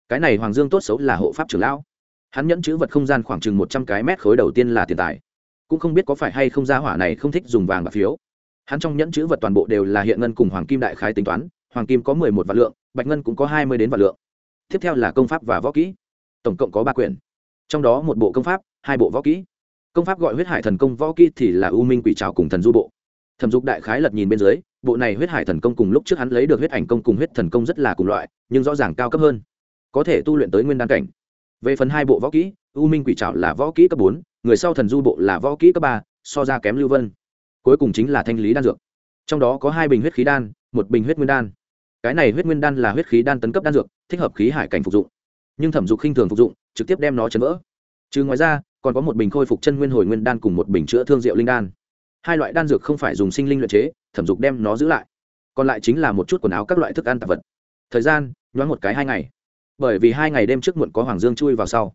Speaker 1: Cái này hoàng dương tốt xấu là hộ pháp trưởng lão. Hắn nhẫn chữ vật không gian khoảng chừng một trăm cái mét khối đầu tiên là tiền tài cũng không biết có phải hay không ra hỏa này không thích dùng vàng bạc phiếu. Hắn trong nhẫn chữ vật toàn bộ đều là hiện ngân cùng hoàng kim đại khái tính toán, hoàng kim có mười một vạn lượng, bạch ngân cũng có hai mươi đến vạn lượng. Tiếp theo là công pháp và võ kỹ. Tổng cộng có ba quyển. Trong đó một bộ công pháp, hai bộ võ kỹ. Công pháp gọi huyết hải thần công võ kỹ thì là u minh quỷ trào cùng thần du bộ. Thẩm dục đại khái lật nhìn bên dưới, bộ này huyết hải thần công cùng lúc trước hắn lấy được huyết ảnh công cùng huyết thần công rất là cùng loại, nhưng rõ ràng cao cấp hơn. Có thể tu luyện tới nguyên đan cảnh về phần hai bộ võ kỹ, u minh quỷ trảo là võ kỹ cấp bốn, người sau thần du bộ là võ kỹ cấp ba, so ra kém lưu vân. Cuối cùng chính là thanh lý đan dược. Trong đó có hai bình huyết khí đan, một bình huyết nguyên đan. Cái này huyết nguyên đan là huyết khí đan tấn cấp đan dược, thích hợp khí hải cảnh phục dụng. Nhưng thẩm dục khinh thường phục dụng, trực tiếp đem nó chấn vỡ. Trừ ngoài ra, còn có một bình khôi phục chân nguyên hồi nguyên đan cùng một bình chữa thương rượu linh đan. Hai loại đan dược không phải dùng sinh linh luyện chế, thẩm dục đem nó giữ lại. Còn lại chính là một chút quần áo các loại thức ăn tạp vật. Thời gian, nhoáng một cái hai ngày bởi vì hai ngày đêm trước muộn có hoàng dương chui vào sau.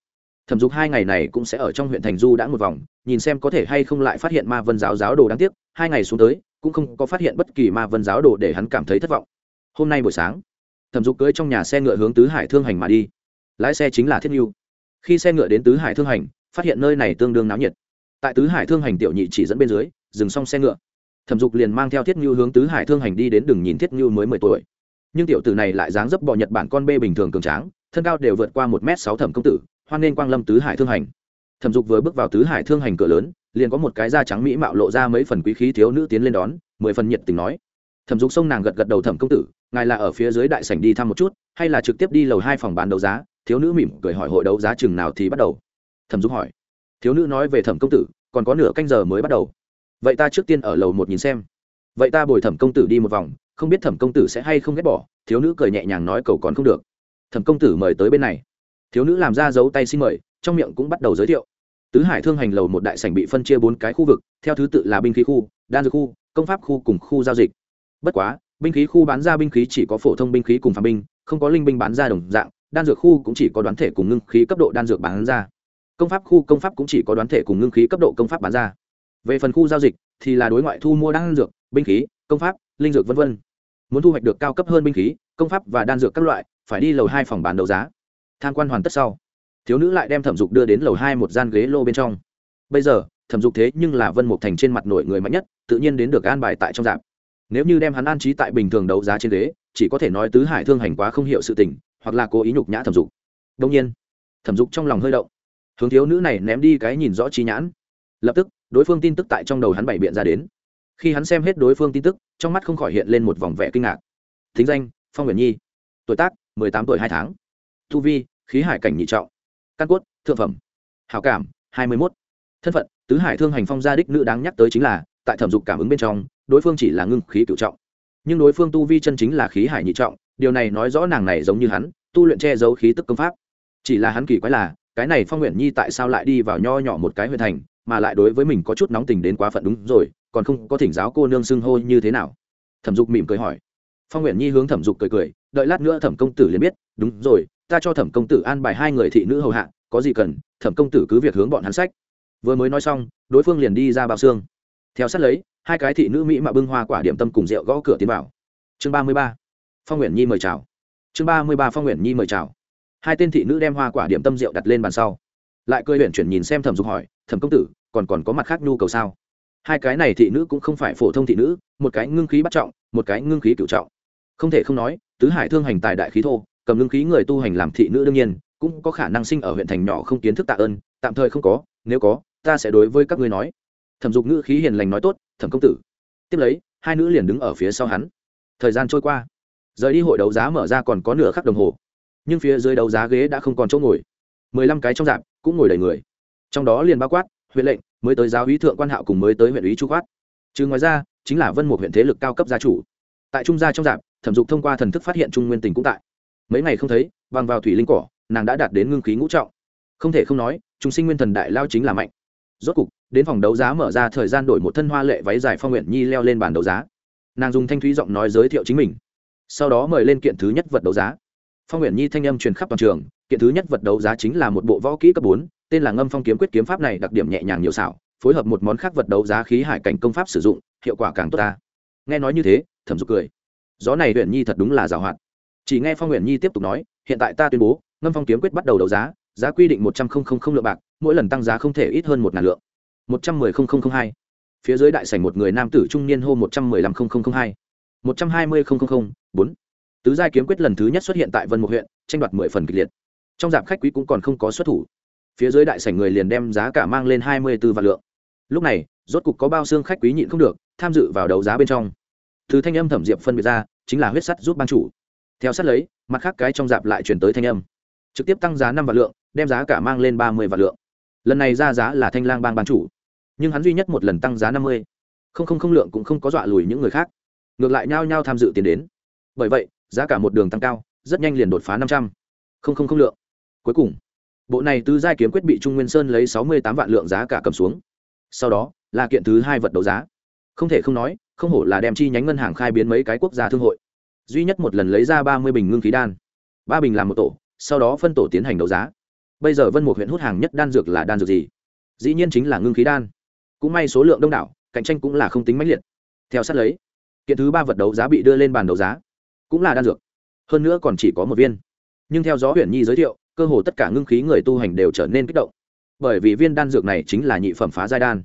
Speaker 1: Thẩm dục hai ngày này cũng sẽ ở trong huyện thành du đã một vòng, nhìn xem có thể hay không lại phát hiện ma vân giáo giáo đồ đáng tiếc, hai ngày xuống tới, cũng không có phát hiện bất kỳ ma vân giáo đồ để hắn cảm thấy thất vọng. Hôm nay buổi sáng, thẩm dục cưới trong nhà xe ngựa hướng tứ hải thương hành mà đi. Lái xe chính là thiết n khi xe ngựa đến tứ hải thương hành, phát hiện nơi này tương đương náo nhiệt. Tại tứ hải thương hành tiểu nhị chỉ dẫn bên dưới, dừng xong xe ngựa. Thẩm dục liền mang theo thiết ngưu hướng tứ hải thương hành đi đến đường nhìn thiết ngưu mới mười tuổi nhưng tiểu tử này lại dáng dấp bọ nhật bản con bê bình thường cường tráng, thân cao đều vượt qua một m sáu thẩm công tử, hoan nên quang lâm tứ hải thương hành. Thẩm dục vừa bước vào tứ hải thương hành cửa lớn, liền có một cái da trắng mỹ mạo lộ ra mấy phần quý khí thiếu nữ tiến lên đón, mười phần nhiệt tình nói. Thẩm dục xông nàng gật gật đầu thẩm công tử, ngài là ở phía dưới đại sảnh đi thăm một chút, hay là trực tiếp đi lầu hai phòng bán đấu giá? Thiếu nữ mỉm cười hỏi hội đấu giá chừng nào thì bắt đầu. Thẩm dục hỏi. Thiếu nữ nói về thẩm công tử, còn có nửa canh giờ mới bắt đầu. Vậy ta trước tiên ở lầu một nhìn xem vậy ta bồi thẩm công tử đi một vòng, không biết thẩm công tử sẽ hay không ghét bỏ, thiếu nữ cười nhẹ nhàng nói cầu còn không được. Thẩm công tử mời tới bên này. Thiếu nữ làm ra dấu tay xin mời, trong miệng cũng bắt đầu giới thiệu. Tứ hải thương hành lầu một đại sảnh bị phân chia bốn cái khu vực, theo thứ tự là binh khí khu, đan dược khu, công pháp khu cùng khu giao dịch. Bất quá, binh khí khu bán ra binh khí chỉ có phổ thông binh khí cùng phạm binh, không có linh binh bán ra đồng dạng, đan dược khu cũng chỉ có đoán thể cùng ngưng khí cấp độ đan dược bán ra. Công pháp khu, công pháp cũng chỉ có đoán thể cùng ngưng khí cấp độ công pháp bán ra. Về phần khu giao dịch thì là đối ngoại thu mua đan dược binh khí, công pháp, linh dược v v muốn thu hoạch được cao cấp hơn binh khí, công pháp và đan dược các loại, phải đi lầu hai phòng bán đấu giá. Tham quan hoàn tất sau, thiếu nữ lại đem thẩm dục đưa đến lầu hai một gian ghế lô bên trong. Bây giờ, thẩm dục thế nhưng là vân mục thành trên mặt nổi người mạnh nhất, tự nhiên đến được an bài tại trong dạp nếu như đem hắn an trí tại bình thường đấu giá trên ghế, chỉ có thể nói tứ hải thương hành quá không hiểu sự tình, hoặc là cố ý nhục nhã thẩm dục. Đông nhiên, thẩm dục trong lòng hơi động. Hướng thiếu nữ này ném đi cái nhìn rõ trí nhãn. Lập tức, đối phương tin tức tại trong đầu hắn bày biện ra đến khi hắn xem hết đối phương tin tức, trong mắt không khỏi hiện lên một vòng vẻ kinh ngạc. Thính danh, phong nguyện nhi. Tuổi tác, mười tám tuổi hai tháng. Tu vi, khí hải cảnh nhị trọng. Căn cốt, thượng phẩm. Hảo cảm, hai mươi mốt. Thân phận, tứ hải thương hành phong gia đích nữ đáng nhắc tới chính là, tại thẩm dục cảm ứng bên trong, đối phương chỉ là ngưng khí cựu trọng. Nhưng đối phương tu vi chân chính là khí hải nhị trọng, điều này nói rõ nàng này giống như hắn, tu luyện che giấu khí tức công pháp. Chỉ là hắn kỳ quái là, cái này phong nguyện nhi tại sao lại đi vào nho nhỏ một cái huyện thành mà lại đối với mình có chút nóng tình đến quá phận đúng rồi, còn không có thỉnh giáo cô nương xưng hô như thế nào. Thẩm dục mỉm cười hỏi. Phong nguyện nhi hướng thẩm dục cười cười, đợi lát nữa thẩm công tử liền biết, đúng rồi, ta cho thẩm công tử an bài hai người thị nữ hầu hạ, có gì cần, thẩm công tử cứ việc hướng bọn hắn sách. Vừa mới nói xong, đối phương liền đi ra bao xương. Theo sát lấy, hai cái thị nữ mỹ mạo bưng hoa quả điểm tâm cùng rượu gõ cửa tiến vào. Chương ba mươi ba. Phong nguyện nhi mời chào. Chương ba mươi ba phong nguyện nhi mời chào. Hai tên thị nữ đem hoa quả điểm tâm rượu đặt lên bàn sau lại cười huyện chuyển nhìn xem thẩm dục hỏi, thẩm công tử, còn còn có mặt khác nhu cầu sao? Hai cái này thị nữ cũng không phải phổ thông thị nữ, một cái ngưng khí bắt trọng, một cái ngưng khí cựu trọng. Không thể không nói, tứ hải thương hành tài đại khí thô, cầm ngưng khí người tu hành làm thị nữ đương nhiên, cũng có khả năng sinh ở huyện thành nhỏ không kiến thức tạ ơn, tạm thời không có, nếu có, ta sẽ đối với các ngươi nói. Thẩm dục ngữ khí hiền lành nói tốt, thẩm công tử. Tiếp lấy, hai nữ liền đứng ở phía sau hắn. Thời gian trôi qua, rời đi hội đấu giá mở ra còn có nửa khắc đồng hồ, nhưng phía dưới đấu giá ghế đã không còn chỗ ngồi. Mười lăm cái trong dạp cũng ngồi đầy người. Trong đó liền bao quát, huyện lệnh, mới tới giáo ý thượng quan hạo cùng mới tới huyện ý chu khoát chứ ngoài ra, chính là vân một huyện thế lực cao cấp gia chủ. Tại trung gia trong dạp, thẩm dục thông qua thần thức phát hiện trung nguyên tình cũng tại. Mấy ngày không thấy, bằng vào thủy linh cỏ, nàng đã đạt đến ngưng khí ngũ trọng. Không thể không nói chúng sinh nguyên thần đại lao chính là mạnh. Rốt cục, đến phòng đấu giá mở ra thời gian đổi một thân hoa lệ váy dài phong nguyện nhi leo lên bàn đấu giá. Nàng dùng thanh thúy giọng nói giới thiệu chính mình. Sau đó mời lên kiện thứ nhất vật đấu giá phong nguyện nhi thanh âm truyền khắp toàn trường, kiện thứ nhất vật đấu giá chính là một bộ võ kỹ cấp bốn, tên là ngâm phong kiếm quyết kiếm pháp này đặc điểm nhẹ nhàng nhiều xảo, phối hợp một món khác vật đấu giá khí hải cảnh công pháp sử dụng, hiệu quả càng tốt ta. Nghe nói như thế, thẩm dục cười. Gió này huyện nhi thật đúng là giàu hạn. Chỉ nghe phong nguyện nhi tiếp tục nói, hiện tại ta tuyên bố, ngâm phong kiếm quyết bắt đầu đấu giá giá quy định một trăm linh lượng bạc, mỗi lần tăng giá không thể ít hơn một ngàn lượng. Một trăm mười hai. Phía dưới đại sảnh một người nam tử trung niên hô một trăm mười lăm hai. Một trăm hai mươi bốn tứ giai kiếm quyết lần thứ nhất xuất hiện tại vân mục huyện, tranh đoạt mười phần kịch liệt. Trong dạp khách quý cũng còn không có xuất thủ. Phía dưới đại sảnh người liền đem giá cả mang lên hai mươi b ố vạn lượng. Lúc này, rốt cục có bao xương khách quý nhịn không được, tham dự vào đấu giá bên trong. Thứ thanh âm thẩm diệp phân biệt ra, chính là huyết sắt giúp ban chủ. Theo sát lấy, mặt khác cái trong dạp lại chuyển tới thanh âm. Trực tiếp tăng giá năm vạn lượng, đem giá cả mang lên ba mươi vạn lượng. Lần này ra giá là thanh lang bang ban chủ. Nhưng hắn duy nhất một lần tăng giá năm mươi. Không không không lượng cũng không có dọa lùi những người khác. Ngược lại nhao nhao tham dự tiền đến. Bởi vậy giá cả một đường tăng cao, rất nhanh liền đột phá năm trăm. Không không không lượng. Cuối cùng, bộ này tứ giai kiếm quyết bị trung nguyên sơn lấy sáu mươi tám vạn lượng giá cả cầm xuống. Sau đó, là kiện thứ hai vật đấu giá. Không thể không nói, không hổ là đem chi nhánh ngân hàng khai biến mấy cái quốc gia thương hội. Duy nhất một lần lấy ra ba mươi bình ngưng khí đan. Ba bình làm một tổ, sau đó phân tổ tiến hành đấu giá. Bây giờ vân một huyện hút hàng nhất đan dược là đan dược gì? Dĩ nhiên chính là ngưng khí đan. Cũng may số lượng đông đảo, cạnh tranh cũng là không tính mãnh liệt. Theo sát lấy, kiện thứ ba vật đấu giá bị đưa lên bàn đấu giá cũng là đan dược. Hơn nữa còn chỉ có một viên. Nhưng theo gió huyền nhi giới thiệu, cơ hồ tất cả ngưng khí người tu hành đều trở nên kích động. Bởi vì viên đan dược này chính là nhị phẩm phá giai đan.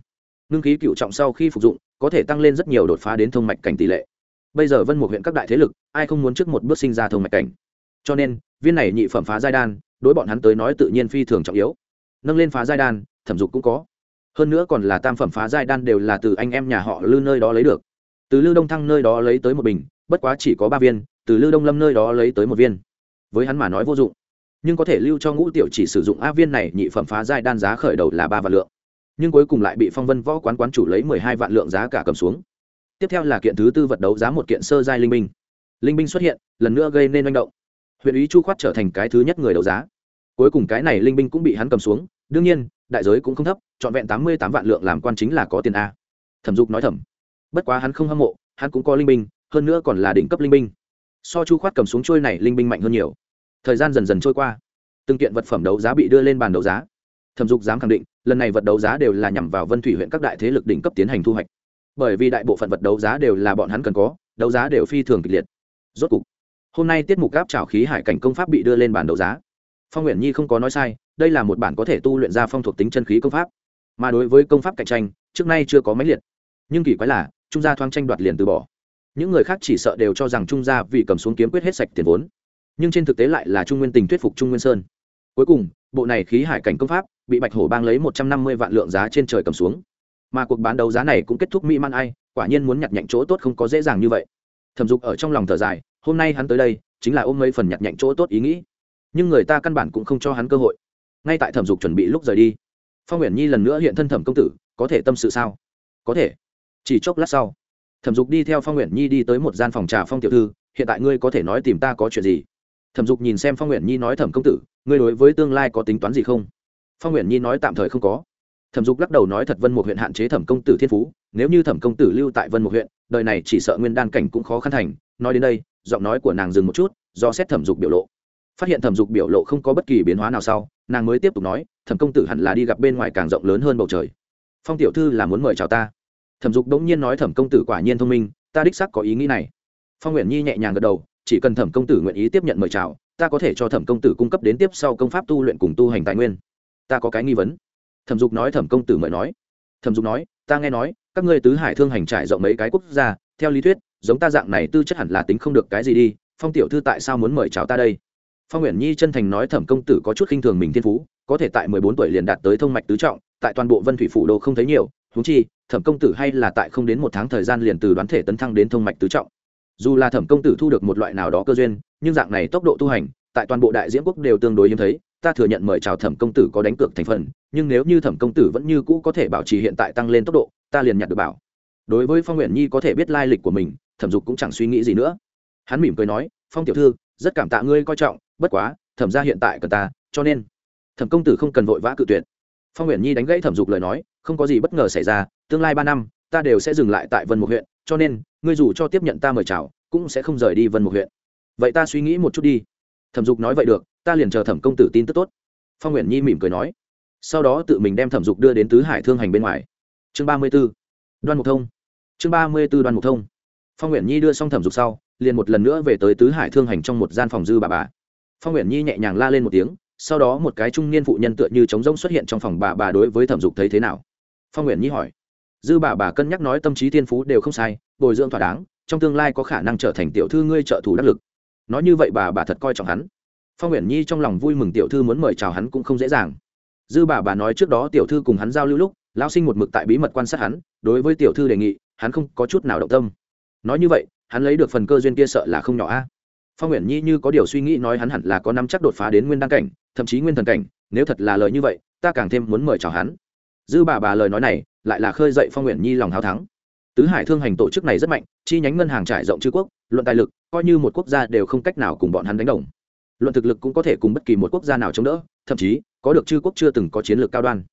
Speaker 1: Ngưng khí cựu trọng sau khi phục dụng, có thể tăng lên rất nhiều đột phá đến thông mạch cảnh tỷ lệ. Bây giờ vân một huyện các đại thế lực, ai không muốn trước một bước sinh ra thông mạch cảnh? Cho nên, viên này nhị phẩm phá giai đan, đối bọn hắn tới nói tự nhiên phi thường trọng yếu. Nâng lên phá giai đan, thẩm dục cũng có. Hơn nữa còn là tam phẩm phá giai đan đều là từ anh em nhà họ lư nơi đó lấy được. Từ lư đông thăng nơi đó lấy tới một bình, bất quá chỉ có ba viên từ lư đông lâm nơi đó lấy tới một viên. Với hắn mà nói vô dụng. Nhưng có thể lưu cho ngũ tiểu chỉ sử dụng a viên này nhị phẩm phá giai đan giá khởi đầu là ba vạn lượng. Nhưng cuối cùng lại bị phong vân võ quán quán chủ lấy mười hai vạn lượng giá cả cầm xuống. Tiếp theo là kiện thứ tư vật đấu giá một kiện sơ giai linh binh. Linh binh xuất hiện, lần nữa gây nên manh động. Huyện ý chu khoát trở thành cái thứ nhất người đấu giá. Cuối cùng cái này linh binh cũng bị hắn cầm xuống. Đương nhiên, đại giới cũng không thấp, trọn vẹn tám mươi tám vạn lượng làm quan chính là có tiền a. Thẩm dục nói thẩm bất quá hắn không hâm mộ, hắn cũng có linh binh, hơn nữa còn là đỉnh cấp linh binh so chu khoát cầm xuống trôi này linh binh mạnh hơn nhiều. Thời gian dần dần trôi qua, từng kiện vật phẩm đấu giá bị đưa lên bàn đấu giá. Thẩm dục dám khẳng định, lần này vật đấu giá đều là nhằm vào vân thủy huyện các đại thế lực đỉnh cấp tiến hành thu hoạch. Bởi vì đại bộ phận vật đấu giá đều là bọn hắn cần có, đấu giá đều phi thường kịch liệt. Rốt cục, hôm nay tiết mục gáp trào khí hải cảnh công pháp bị đưa lên bàn đấu giá. Phong nguyện nhi không có nói sai, đây là một bản có thể tu luyện ra phong thuộc tính chân khí công pháp. Mà đối với công pháp cạnh tranh, trước nay chưa có máy liệt. Nhưng kỳ quái là, trung gia thoáng tranh đoạt liền từ bỏ những người khác chỉ sợ đều cho rằng trung gia vì cầm xuống kiếm quyết hết sạch tiền vốn. Nhưng trên thực tế lại là trung nguyên tình thuyết phục trung nguyên sơn. Cuối cùng, bộ này khí hải cảnh công pháp bị bạch hổ bang lấy một trăm năm mươi vạn lượng giá trên trời cầm xuống. Mà cuộc bán đấu giá này cũng kết thúc mỹ man ai, quả nhiên muốn nhặt nhạnh chỗ tốt không có dễ dàng như vậy. Thẩm dục ở trong lòng thở dài, hôm nay hắn tới đây, chính là ôm mấy phần nhặt nhạnh chỗ tốt ý nghĩ. Nhưng người ta căn bản cũng không cho hắn cơ hội. Ngay tại thẩm dục chuẩn bị lúc rời đi, phong nguyện nhi lần nữa hiện thân thẩm công tử, có thể tâm sự sao? Có thể. Chỉ chốc lát sau thẩm dục đi theo phong nguyện nhi đi tới một gian phòng trà phong tiểu thư, hiện tại ngươi có thể nói tìm ta có chuyện gì? Thẩm dục nhìn xem phong nguyện nhi nói, thẩm công tử, ngươi đối với tương lai có tính toán gì không? Phong nguyện nhi nói, tạm thời không có. Thẩm dục lắc đầu nói, thật vân một huyện hạn chế thẩm công tử thiên phú, nếu như thẩm công tử lưu tại vân một huyện, đời này chỉ sợ nguyên đan cảnh cũng khó khăn thành. Nói đến đây, giọng nói của nàng dừng một chút, do xét thẩm dục biểu lộ. Phát hiện thẩm dục biểu lộ không có bất kỳ biến hóa nào sau, nàng mới tiếp tục nói, thẩm công tử hẳn là đi gặp bên ngoài càng rộng lớn hơn bầu trời. Phong tiểu thư là muốn mời chào ta thẩm dục đống nhiên nói thẩm công tử quả nhiên thông minh, ta đích sắc có ý nghĩ này. Phong nguyện nhi nhẹ nhàng gật đầu, chỉ cần thẩm công tử nguyện ý tiếp nhận mời chào, ta có thể cho thẩm công tử cung cấp đến tiếp sau công pháp tu luyện cùng tu hành tài nguyên. Ta có cái nghi vấn. Thẩm dục nói thẩm công tử mời nói. Thẩm dục nói, ta nghe nói, các ngươi tứ hải thương hành trải rộng mấy cái quốc gia, theo lý thuyết, giống ta dạng này tư chất hẳn là tính không được cái gì đi, phong tiểu thư tại sao muốn mời chào ta đây? Phong nguyện nhi chân thành nói thẩm công tử có chút khinh thường mình thiên phú, có thể tại mười bốn tuổi liền đạt tới thông mạch tứ trọng, tại toàn bộ vân thủy phủ đô không thấy nhiều huống chi, thẩm công tử hay là tại không đến một tháng thời gian liền từ đoán thể tấn thăng đến thông mạch tứ trọng. Dù là thẩm công tử thu được một loại nào đó cơ duyên, nhưng dạng này tốc độ tu hành, tại toàn bộ đại diễn quốc đều tương đối hiếm thấy, ta thừa nhận mời chào thẩm công tử có đánh cược thành phần, nhưng nếu như thẩm công tử vẫn như cũ có thể bảo trì hiện tại tăng lên tốc độ, ta liền nhặt được bảo. Đối với phong nguyện nhi có thể biết lai lịch của mình, thẩm dục cũng chẳng suy nghĩ gì nữa. Hắn mỉm cười nói, phong tiểu thư, rất cảm tạ ngươi coi trọng, bất quá, thẩm ra hiện tại cần ta, cho nên thẩm công tử không cần vội vã cự tuyệt. Phong nguyện nhi đánh gãy thẩm dục lời nói không có gì bất ngờ xảy ra, tương lai ba năm, ta đều sẽ dừng lại tại vân một huyện, cho nên, ngươi dù cho tiếp nhận ta mời chào, cũng sẽ không rời đi vân một huyện. Vậy ta suy nghĩ một chút đi. Thẩm dục nói vậy được, ta liền chờ thẩm công tử tin tức tốt. Phong nguyện nhi mỉm cười nói. Sau đó tự mình đem thẩm dục đưa đến tứ hải thương hành bên ngoài. Chương ba mươi b ố đoan mục thông. Chương ba mươi b ố đoan mục thông. Phong nguyện nhi đưa xong thẩm dục sau, liền một lần nữa về tới tứ hải thương hành trong một gian phòng dư bà bà. Phong nguyện nhi nhẹ nhàng la lên một tiếng, sau đó một cái trung niên phụ nhân tựa như trống rỗng xuất hiện trong phòng bà bà đối với thẩm dục thấy thế nào phong nguyện nhi hỏi. Dư bà bà cân nhắc nói tâm trí thiên phú đều không sai, bồi dưỡng thỏa đáng, trong tương lai có khả năng trở thành tiểu thư ngươi trợ thủ đắc lực. Nói như vậy bà bà thật coi trọng hắn. Phong nguyện nhi trong lòng vui mừng tiểu thư muốn mời chào hắn cũng không dễ dàng. Dư bà bà nói trước đó tiểu thư cùng hắn giao lưu lúc, lão sinh một mực tại bí mật quan sát hắn, đối với tiểu thư đề nghị, hắn không có chút nào động tâm. Nói như vậy, hắn lấy được phần cơ duyên kia sợ là không nhỏ a. Phong nguyện nhi như có điều suy nghĩ nói hắn hẳn là có năm chắc đột phá đến nguyên đăng cảnh, thậm chí nguyên thần cảnh, nếu thật là lời như vậy, ta càng thêm muốn mời chào hắn dư bà bà lời nói này lại là khơi dậy phong nguyện nhi lòng hào thắng. Tứ hải thương hành tổ chức này rất mạnh, chi nhánh ngân hàng trải rộng chư quốc, luận tài lực, coi như một quốc gia đều không cách nào cùng bọn hắn đánh đồng. Luận thực lực cũng có thể cùng bất kỳ một quốc gia nào chống đỡ, thậm chí, có được chư quốc chưa từng có chiến lược cao đoan.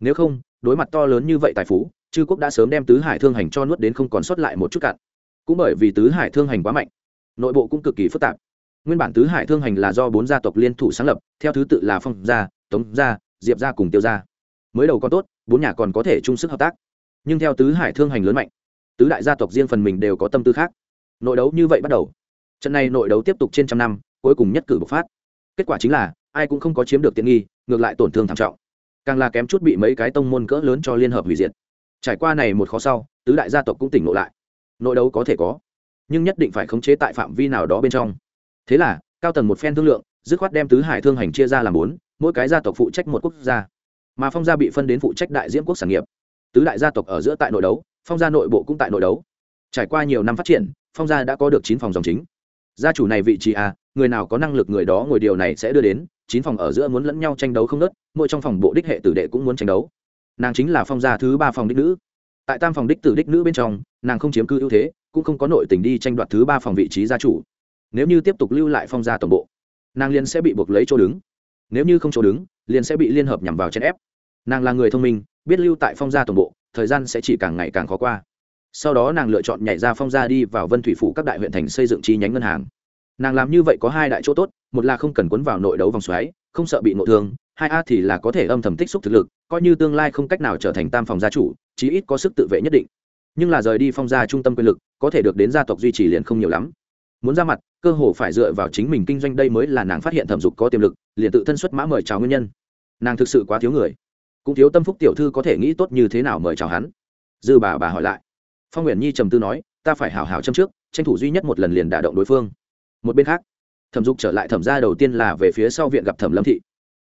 Speaker 1: Nếu không, đối mặt to lớn như vậy tài phú, chư quốc đã sớm đem tứ hải thương hành cho nuốt đến không còn sót lại một chút cạn. Cũng bởi vì tứ hải thương hành quá mạnh, nội bộ cũng cực kỳ phức tạp. Nguyên bản tứ hải thương hành là do bốn gia tộc liên thủ sáng lập, theo thứ tự là phong gia, tống gia, diệp gia cùng tiêu gia. Mới đầu còn tốt bốn nhà còn có thể chung sức hợp tác. Nhưng theo tứ hải thương hành lớn mạnh, tứ đại gia tộc riêng phần mình đều có tâm tư khác. Nội đấu như vậy bắt đầu. Trận này nội đấu tiếp tục trên trăm năm, cuối cùng nhất cử bộc phát. Kết quả chính là, ai cũng không có chiếm được tiện nghi, ngược lại tổn thương thảm trọng. Càng là kém chút bị mấy cái tông môn cỡ lớn cho liên hợp hủy diệt. Trải qua này một khó sau, tứ đại gia tộc cũng tỉnh ngộ lại. Nội đấu có thể có, nhưng nhất định phải khống chế tại phạm vi nào đó bên trong. Thế là, cao tầng một phen thương lượng, dứt khoát đem tứ hải thương hành chia ra làm bốn, mỗi cái gia tộc phụ trách một quốc gia mà phong gia bị phân đến phụ trách đại diễm quốc sản nghiệp. Tứ đại gia tộc ở giữa tại nội đấu, phong gia nội bộ cũng tại nội đấu. Trải qua nhiều năm phát triển, phong gia đã có được chín phòng dòng chính. Gia chủ này vị trí a người nào có năng lực người đó ngồi điều này sẽ đưa đến, chín phòng ở giữa muốn lẫn nhau tranh đấu không nớt mỗi trong phòng bộ đích hệ tử đệ cũng muốn tranh đấu. Nàng chính là phong gia thứ ba phòng đích nữ. Tại tam phòng đích tử đích nữ bên trong, nàng không chiếm cư ưu thế, cũng không có nội tình đi tranh đoạt thứ ba phòng vị trí gia chủ. Nếu như tiếp tục lưu lại phong gia tổng bộ, nàng liền sẽ bị buộc lấy chỗ đứng nếu như không chỗ đứng, liền sẽ bị liên hợp nhằm vào chèn ép. Nàng là người thông minh, biết lưu tại phong gia tổng bộ, thời gian sẽ chỉ càng ngày càng khó qua. Sau đó nàng lựa chọn nhảy ra phong gia đi vào vân thủy phủ các đại huyện thành xây dựng chi nhánh ngân hàng. Nàng làm như vậy có hai đại chỗ tốt, một là không cần quấn vào nội đấu vòng xoáy, không sợ bị nội thương, hai a thì là có thể âm thầm tích xúc thực lực, coi như tương lai không cách nào trở thành tam phòng gia chủ, chí ít có sức tự vệ nhất định. Nhưng là rời đi phong gia trung tâm quyền lực, có thể được đến gia tộc duy trì liền không nhiều lắm muốn ra mặt, cơ hồ phải dựa vào chính mình kinh doanh đây mới là nàng phát hiện thẩm dục có tiềm lực, liền tự thân xuất mã mời chào nguyên nhân. Nàng thực sự quá thiếu người. Cũng thiếu tâm phúc tiểu thư có thể nghĩ tốt như thế nào mời chào hắn. Dư bà bà hỏi lại. Phong nguyện nhi trầm tư nói, ta phải hào hào châm trước, tranh thủ duy nhất một lần liền đả động đối phương. Một bên khác, thẩm dục trở lại thẩm ra đầu tiên là về phía sau viện gặp thẩm lâm thị.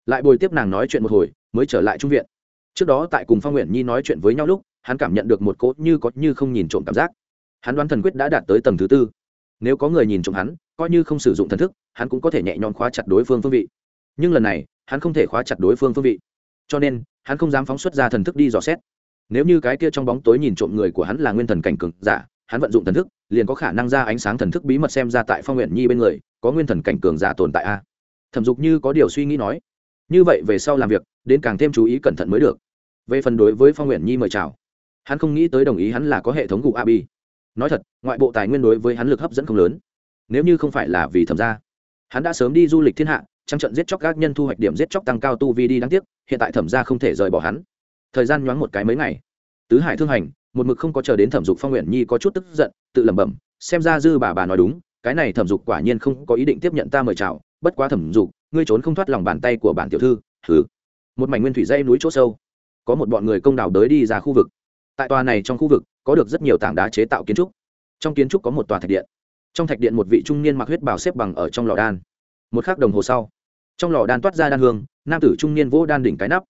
Speaker 1: Lại bồi tiếp nàng nói chuyện một hồi, mới trở lại trung viện. Trước đó tại cùng phong nguyện nhi nói chuyện với nhau lúc, hắn cảm nhận được một cốt như có như không nhìn trộm cảm giác. Hắn đoán thần quyết đã đạt tới tầng thứ tư nếu có người nhìn trộm hắn, coi như không sử dụng thần thức, hắn cũng có thể nhẹ nhõm khóa chặt đối phương phương vị. Nhưng lần này, hắn không thể khóa chặt đối phương phương vị. Cho nên, hắn không dám phóng xuất ra thần thức đi dò xét. Nếu như cái kia trong bóng tối nhìn trộm người của hắn là nguyên thần cảnh cường giả, hắn vận dụng thần thức, liền có khả năng ra ánh sáng thần thức bí mật xem ra tại phong nguyện nhi bên người, có nguyên thần cảnh cường giả tồn tại a. Thẩm dục như có điều suy nghĩ nói, như vậy về sau làm việc, đến càng thêm chú ý cẩn thận mới được. Về phần đối với phong nguyện nhi mời chào, hắn không nghĩ tới đồng ý hắn là có hệ thống gục abi nói thật, ngoại bộ tài nguyên đối với hắn lực hấp dẫn không lớn. Nếu như không phải là vì thẩm gia, hắn đã sớm đi du lịch thiên hạ, trăng trận giết chóc các nhân thu hoạch điểm giết chóc tăng cao tu vi đi đáng tiếc, hiện tại thẩm gia không thể rời bỏ hắn. Thời gian nhoáng một cái mấy ngày, tứ hải thương hành, một mực không có chờ đến thẩm dục phong nguyện nhi có chút tức giận, tự lẩm bẩm, xem ra dư bà bà nói đúng, cái này thẩm dục quả nhiên không có ý định tiếp nhận ta mời chào, bất quá thẩm dục, ngươi trốn không thoát lòng bàn tay của bản tiểu thư thứ một mảnh nguyên thủy dây núi chỗ sâu, có một bọn người công đào đới đi ra khu vực. Tại tòa này trong khu vực có được rất nhiều tảng đá chế tạo kiến trúc. Trong kiến trúc có một tòa thạch điện. Trong thạch điện một vị trung niên mặc huyết bào xếp bằng ở trong lò đan. Một k h ắ c đồng hồ sau, trong lò đan toát ra đan hương, nam tử trung niên vỗ đan đỉnh cái nắp.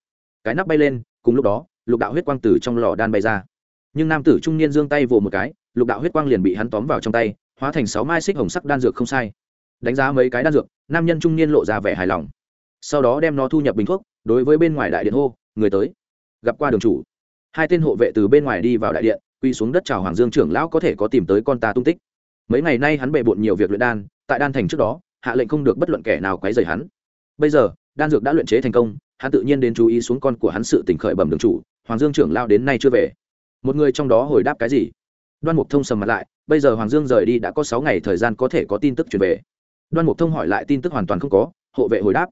Speaker 1: Cái nắp bay lên, cùng lúc đó, lục đạo huyết quang tử trong lò đan bay ra. Nhưng nam tử trung niên giương tay vỗ một cái, lục đạo huyết quang liền bị hắn tóm vào trong tay, hóa thành sáu mai xích hồng sắc đan dược không sai. Đánh giá mấy cái đan dược, nam nhân trung niên lộ ra vẻ hài lòng. Sau đó đem nó thu nhập bình thuốc, đối với bên ngoài đại điện hô, người tới, gặp qua đường chủ. Hai tên hộ vệ từ bên ngoài đi vào đại điện quy xuống đất chào hoàng dương trưởng lão có thể có tìm tới con ta tung tích. Mấy ngày nay hắn bề bộn nhiều việc luyện đan, tại đan thành trước đó, hạ lệnh không được bất luận kẻ nào quấy rầy hắn. Bây giờ, đan dược đã luyện chế thành công, hắn tự nhiên đến chú ý xuống con của hắn sự tỉnh khởi bẩm đường chủ, hoàng dương trưởng lao đến nay chưa về. Một người trong đó hồi đáp cái gì? Đoan mục thông sầm mặt lại, bây giờ hoàng dương rời đi đã có sáu ngày thời gian có thể có tin tức chuyển về. Đoan mục thông hỏi lại tin tức hoàn toàn không có, hộ vệ hồi đáp.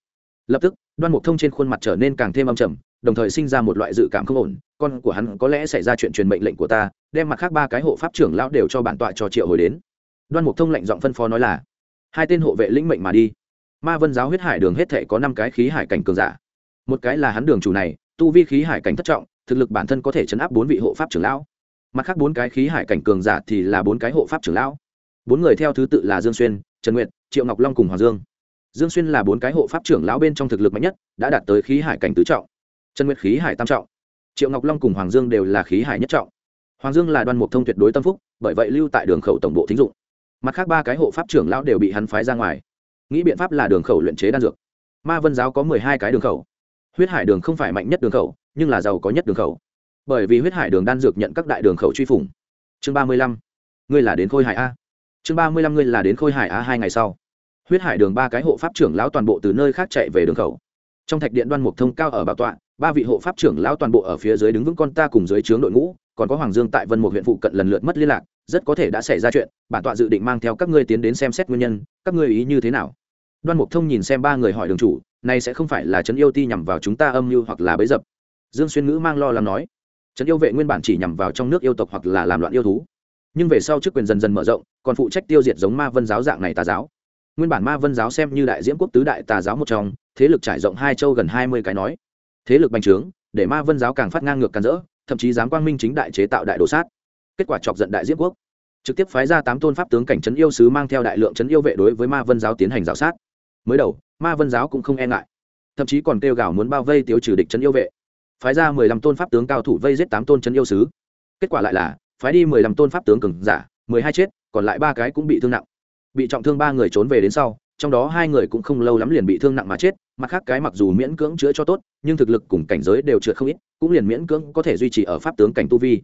Speaker 1: Lập tức, đoan mục thông trên khuôn mặt trở nên càng thêm âm trầm đồng thời sinh ra một loại dự cảm không ổn, con của hắn có lẽ xảy ra chuyện truyền mệnh lệnh của ta, đem mặt khác ba cái hộ pháp trưởng lão đều cho bản tọa cho triệu hồi đến. Đoan mục thông lệnh giọng phân phó nói là, hai tên hộ vệ lĩnh mệnh mà đi. Ma vân giáo huyết hải đường hết thể có năm cái khí hải cảnh cường giả. Một cái là hắn đường chủ này, tu vi khí hải cảnh thất trọng, thực lực bản thân có thể chấn áp bốn vị hộ pháp trưởng lão. Mặt khác bốn cái khí hải cảnh cường giả thì là bốn cái hộ pháp trưởng lão. Bốn người theo thứ tự là dương xuyên, trần nguyệt, triệu ngọc long cùng hoàng dương. Dương xuyên là bốn cái hộ pháp trưởng lão bên trong thực lực mạnh nhất, đã đạt tới khí hải cảnh tứ trọng trần nguyệt khí hải tam trọng, triệu ngọc long cùng hoàng dương đều là khí hải nhất trọng. Hoàng dương là Đoàn mục thông tuyệt đối tâm phúc, bởi vậy lưu tại đường khẩu tổng bộ thính dụng. Mặt khác ba cái hộ pháp trưởng lão đều bị hắn phái ra ngoài. Nghĩ biện pháp là đường khẩu luyện chế đan dược. Ma vân giáo có mười hai cái đường khẩu. Huyết hải đường không phải mạnh nhất đường khẩu, nhưng là giàu có nhất đường khẩu. Bởi vì huyết hải đường đan dược nhận các đại đường khẩu truy phủng. Chương ba mươi lăm, ngươi là đến khôi hải a. Chương ba mươi lăm, ngươi là đến khôi hải a hai ngày sau. Huyết hải đường ba cái hộ pháp trưởng lão toàn bộ từ nơi khác chạy về đường khẩu. Trong thạch điện đoan mục thông cao ở bảo tọa ba vị hộ pháp trưởng lão toàn bộ ở phía dưới đứng vững con ta cùng dưới trướng đội ngũ, còn có hoàng dương tại vân một huyện phụ cận lần lượt mất liên lạc, rất có thể đã xảy ra chuyện, bản tọa dự định mang theo các ngươi tiến đến xem xét nguyên nhân, các ngươi ý như thế nào? Đoan mục thông nhìn xem ba người hỏi đường chủ, này sẽ không phải là trấn yêu ti nhằm vào chúng ta âm mưu hoặc là bấy dập? Dương xuyên ngữ mang lo lắng nói, trấn yêu vệ nguyên bản chỉ nhằm vào trong nước yêu tộc hoặc là làm loạn yêu thú. Nhưng về sau chức quyền dần dần mở rộng, còn phụ trách tiêu diệt giống ma vân giáo dạng này tà giáo. Nguyên bản ma vân giáo xem như đại diễm quốc tứ đại tà giáo một trong, thế lực trải rộng hai châu gần hai mươi cái nói thế lực bành trướng, để ma vân giáo càng phát ngang ngược càn rỡ, thậm chí dám quang minh chính đại chế tạo đại đồ sát. Kết quả chọc giận đại diễm quốc. Trực tiếp phái ra tám tôn pháp tướng cảnh trấn yêu sứ mang theo đại lượng trấn yêu vệ đối với ma vân giáo tiến hành g i o sát. Mới đầu, ma vân giáo cũng không e ngại, thậm chí còn kêu gào muốn bao vây tiêu trừ địch trấn yêu vệ. Phái ra mười lăm tôn pháp tướng cao thủ vây giết tám tôn trấn yêu sứ. Kết quả lại là, phái đi mười lăm tôn pháp tướng cường giả, mười hai chết, còn lại ba cái cũng bị thương nặng. Bị trọng thương ba người trốn về đến sau trong đó hai người cũng không lâu lắm liền bị thương nặng mà chết, mặt khác cái mặc dù miễn cưỡng chữa cho tốt, nhưng thực lực cùng cảnh giới đều trượt không ít, cũng liền miễn cưỡng có thể duy trì ở pháp tướng cảnh tu vi.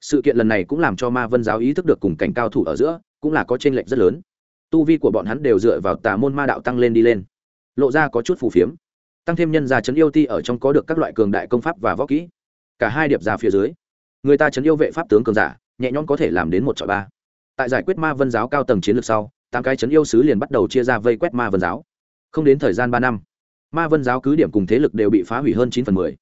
Speaker 1: Sự kiện lần này cũng làm cho ma vân giáo ý thức được cùng cảnh cao thủ ở giữa cũng là có t r ê n lệch rất lớn. Tu vi của bọn hắn đều dựa vào tà môn ma đạo tăng lên đi lên, lộ ra có chút phù phiếm, tăng thêm nhân gia chấn yêu ti ở trong có được các loại cường đại công pháp và võ kỹ. Cả hai điệp ra phía dưới, người ta chấn yêu vệ pháp tướng cường giả, nhẹ nhõm có thể làm đến một trọi ba. Tại giải quyết ma vân giáo cao tầng chiến lược sau tám cái chấn yêu sứ liền bắt đầu chia ra vây quét ma vân giáo. Không đến thời gian ba năm, ma vân giáo cứ điểm cùng thế lực đều bị phá hủy hơn chín phần mười.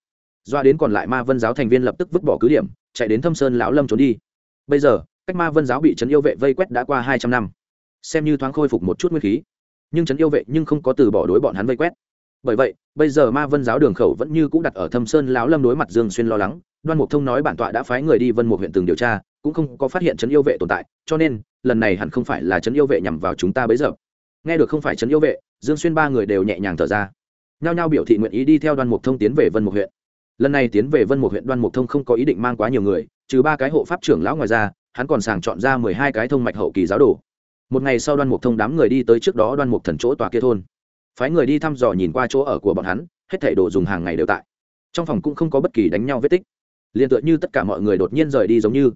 Speaker 1: Doa đến còn lại ma vân giáo thành viên lập tức vứt bỏ cứ điểm, chạy đến thâm sơn lão lâm trốn đi. Bây giờ, cách ma vân giáo bị trấn yêu vệ vây quét đã qua hai trăm năm. Xem như thoáng khôi phục một chút nguyên khí, nhưng trấn yêu vệ nhưng không có từ bỏ đối bọn hắn vây quét. Bởi vậy, bây giờ ma vân giáo đường khẩu vẫn như c ũ đặt ở thâm sơn lão lâm đối mặt dương xuyên lo lắng đoan mục thông nói bản tọa đã phái người đi vân mục huyện từng điều tra, cũng không có phát hiện trấn yêu vệ tồn tại, cho nên, lần này hẳn không phải là trấn yêu vệ nhằm vào chúng ta bấy giờ. Nghe được không phải trấn yêu vệ, dương xuyên ba người đều nhẹ nhàng thở ra. Nhao nhao biểu thị nguyện ý đi theo đoan mục thông tiến về vân mục huyện. Lần này tiến về vân mục huyện, đoan mục thông không có ý định mang quá nhiều người, trừ ba cái hộ pháp trưởng lão ngoài ra, hắn còn sàng chọn ra mười hai cái thông mạch hậu kỳ giáo đồ. Một ngày sau đoan mục thông đám người đi tới trước đó đoan mục thần chỗ tòa kia thôn. Phái người đi thăm dò nhìn qua chỗ ở của bọn hắn, hết thảy đồ dùng hàng ngày đều tại. Trong phòng cũng không có bất kỳ đánh nhau vết tích liền tựa như tất cả mọi người đột nhiên rời đi giống như.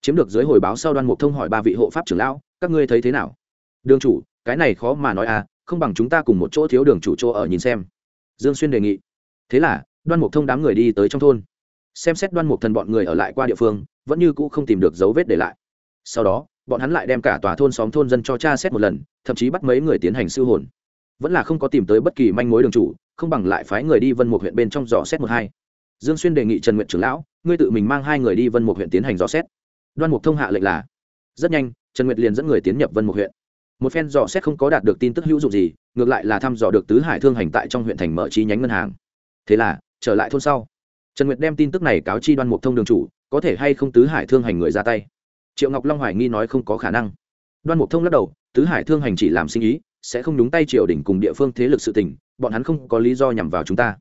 Speaker 1: Chiếm được dưới hồi báo sau đoan mục thông hỏi ba vị hộ pháp trưởng lão, các ngươi thấy thế nào? Đường chủ, cái này khó mà nói à không bằng chúng ta cùng một chỗ thiếu đường chủ chỗ ở nhìn xem. Dương xuyên đề nghị. Thế là, đoan mục thông đám người đi tới trong thôn. Xem xét đoan mục thần bọn người ở lại qua địa phương, vẫn như cũ không tìm được dấu vết để lại. Sau đó, bọn hắn lại đem cả tòa thôn xóm thôn dân cho cha xét một lần, thậm chí bắt mấy người tiến hành siêu hồn. Vẫn là không có tìm tới bất kỳ manh mối đường chủ, không bằng lại phái người đi vân một huyện bên trong dò xét một hai. Dương xuyên đề nghị trần nguyện trưởng lão ngươi tự mình mang hai người đi vân một huyện tiến hành dò xét. Đoan mục thông hạ lệnh là, rất nhanh, trần nguyệt liền dẫn người tiến nhập vân một huyện. Một phen dò xét không có đạt được tin tức hữu dụng gì, ngược lại là thăm dò được tứ hải thương hành tại trong huyện thành mở chi nhánh ngân hàng. Thế là, trở lại thôn sau, trần nguyệt đem tin tức này cáo chi đoan mục thông đường chủ, có thể hay không tứ hải thương hành người ra tay. Triệu ngọc long hoài nghi nói không có khả năng. Đoan mục thông lắc đầu, tứ hải thương hành chỉ làm sinh ý, sẽ không đúng tay triều đình cùng địa phương thế lực sự tình, bọn hắn không có lý do nhằm vào chúng ta.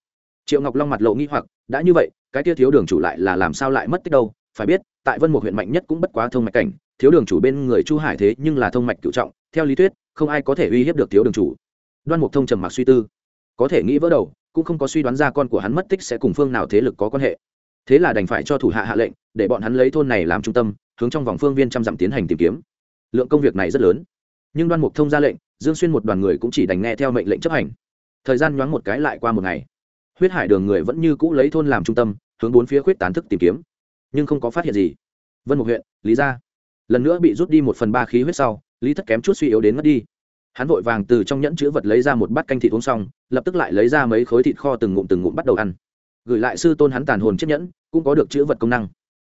Speaker 1: Triệu ngọc long mặt lộ nghi hoặc đã như vậy, cái kia thiếu đường chủ lại là làm sao lại mất tích đâu? Phải biết, tại vân một huyện mạnh nhất cũng bất quá thông mạch cảnh, thiếu đường chủ bên người chu hải thế nhưng là thông mạch cựu trọng, theo lý thuyết, không ai có thể uy hiếp được thiếu đường chủ. Đoan mục thông trầm mặc suy tư. Có thể nghĩ vỡ đầu, cũng không có suy đoán ra con của hắn mất tích sẽ cùng phương nào thế lực có quan hệ. Thế là đành phải cho thủ hạ hạ lệnh, để bọn hắn lấy thôn này làm trung tâm, hướng trong vòng phương viên trăm dặm tiến hành tìm kiếm. Lượng công việc này rất lớn. Nhưng đoan mục thông ra lệnh, dương xuyên một đoàn người cũng chỉ đành nghe theo mệnh lệnh chấp hành. Thời gian nhoáng một cái lại qua một ngày huyết hải đường người vẫn như cũ lấy thôn làm trung tâm, hướng bốn phía khuyết tán thức tìm kiếm. Nhưng không có phát hiện gì. Vân mục huyện, lý gia. Lần nữa bị rút đi một phần ba khí huyết sau, lý thất kém chút suy yếu đến mất đi. Hắn vội vàng từ trong nhẫn chữ vật lấy ra một bát canh thịt uống xong, lập tức lại lấy ra mấy khối thịt kho từng ngụm từng ngụm bắt đầu ăn. Gửi lại sư tôn hắn tàn hồn chiếc nhẫn, cũng có được chữ vật công năng.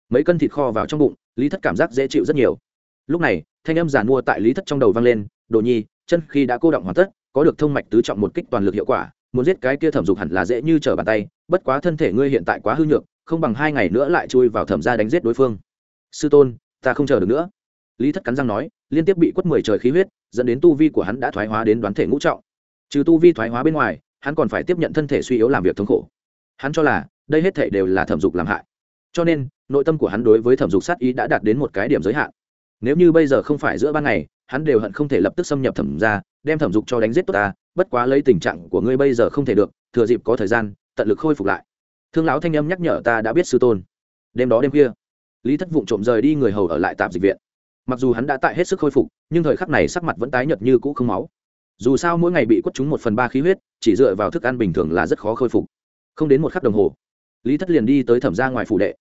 Speaker 1: Mấy cân thịt kho vào trong bụng, lý thất cảm giác dễ chịu rất nhiều. Lúc này, thanh âm giàn mua tại lý thất trong đầu vang lên, đồ nhi, chân khi đã cô động hoàn tất, có được thông mạch tứ trọng một kích toàn lực hiệu quả muốn giết cái kia thẩm dục hẳn là dễ như trở bàn tay, bất quá thân thể ngươi hiện tại quá hư nhược, không bằng hai ngày nữa lại chui vào thẩm ra đánh giết đối phương. Sư tôn, ta không chờ được nữa. Lý thất cắn răng nói, liên tiếp bị quất mười trời khí huyết, dẫn đến tu vi của hắn đã thoái hóa đến đoán thể ngũ trọng. Trừ tu vi thoái hóa bên ngoài, hắn còn phải tiếp nhận thân thể suy yếu làm việc thống khổ. Hắn cho là, đây hết thể đều là thẩm dục làm hại. Cho nên, nội tâm của hắn đối với thẩm dục sát ý đã đạt đến một cái điểm giới hạn. Nếu như bây giờ không phải giữa ban ngày, hắn đều hận không thể lập tức xâm nhập thẩm ra đem thẩm dục cho đánh giết tốt ta bất quá lấy tình trạng của ngươi bây giờ không thể được thừa dịp có thời gian tận lực khôi phục lại. Thương lão thanh âm nhắc nhở ta đã biết sư tôn. Đêm đó đêm kia, lý thất vụng trộm rời đi người hầu ở lại tạm dịch viện. Mặc dù hắn đã tại hết sức khôi phục nhưng thời khắc này sắc mặt vẫn tái nhợt như cũ không máu. Dù sao mỗi ngày bị quất trúng một phần ba khí huyết chỉ dựa vào thức ăn bình thường là rất khó khôi phục. Không đến một khắc đồng hồ lý thất liền đi tới thẩm ra ngoài phủ đệ.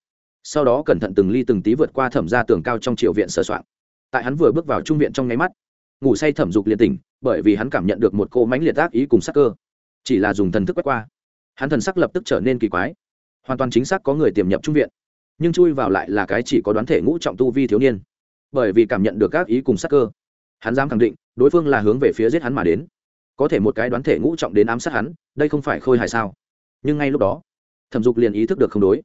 Speaker 1: Sau đó cẩn thận từng ly từng tí vượt qua thẩm ra tường cao trong triều viện sửa soạn. Tại hắn vừa bước vào trung viện trong nháy mắt ngủ say thẩm dục liền tỉnh, bởi vì hắn cảm nhận được một cô mánh liệt ác ý cùng sắc cơ. Chỉ là dùng thần thức quét qua, hắn thần sắc lập tức trở nên kỳ quái. Hoàn toàn chính xác có người tiềm nhập trung viện, nhưng chui vào lại là cái chỉ có đoán thể ngũ trọng tu vi thiếu niên. Bởi vì cảm nhận được các ý cùng sắc cơ, hắn dám khẳng định, đối phương là hướng về phía giết hắn mà đến. Có thể một cái đoán thể ngũ trọng đến ám sát hắn, đây không phải khôi hài sao? Nhưng ngay lúc đó, thẩm dục liền ý thức được không đối.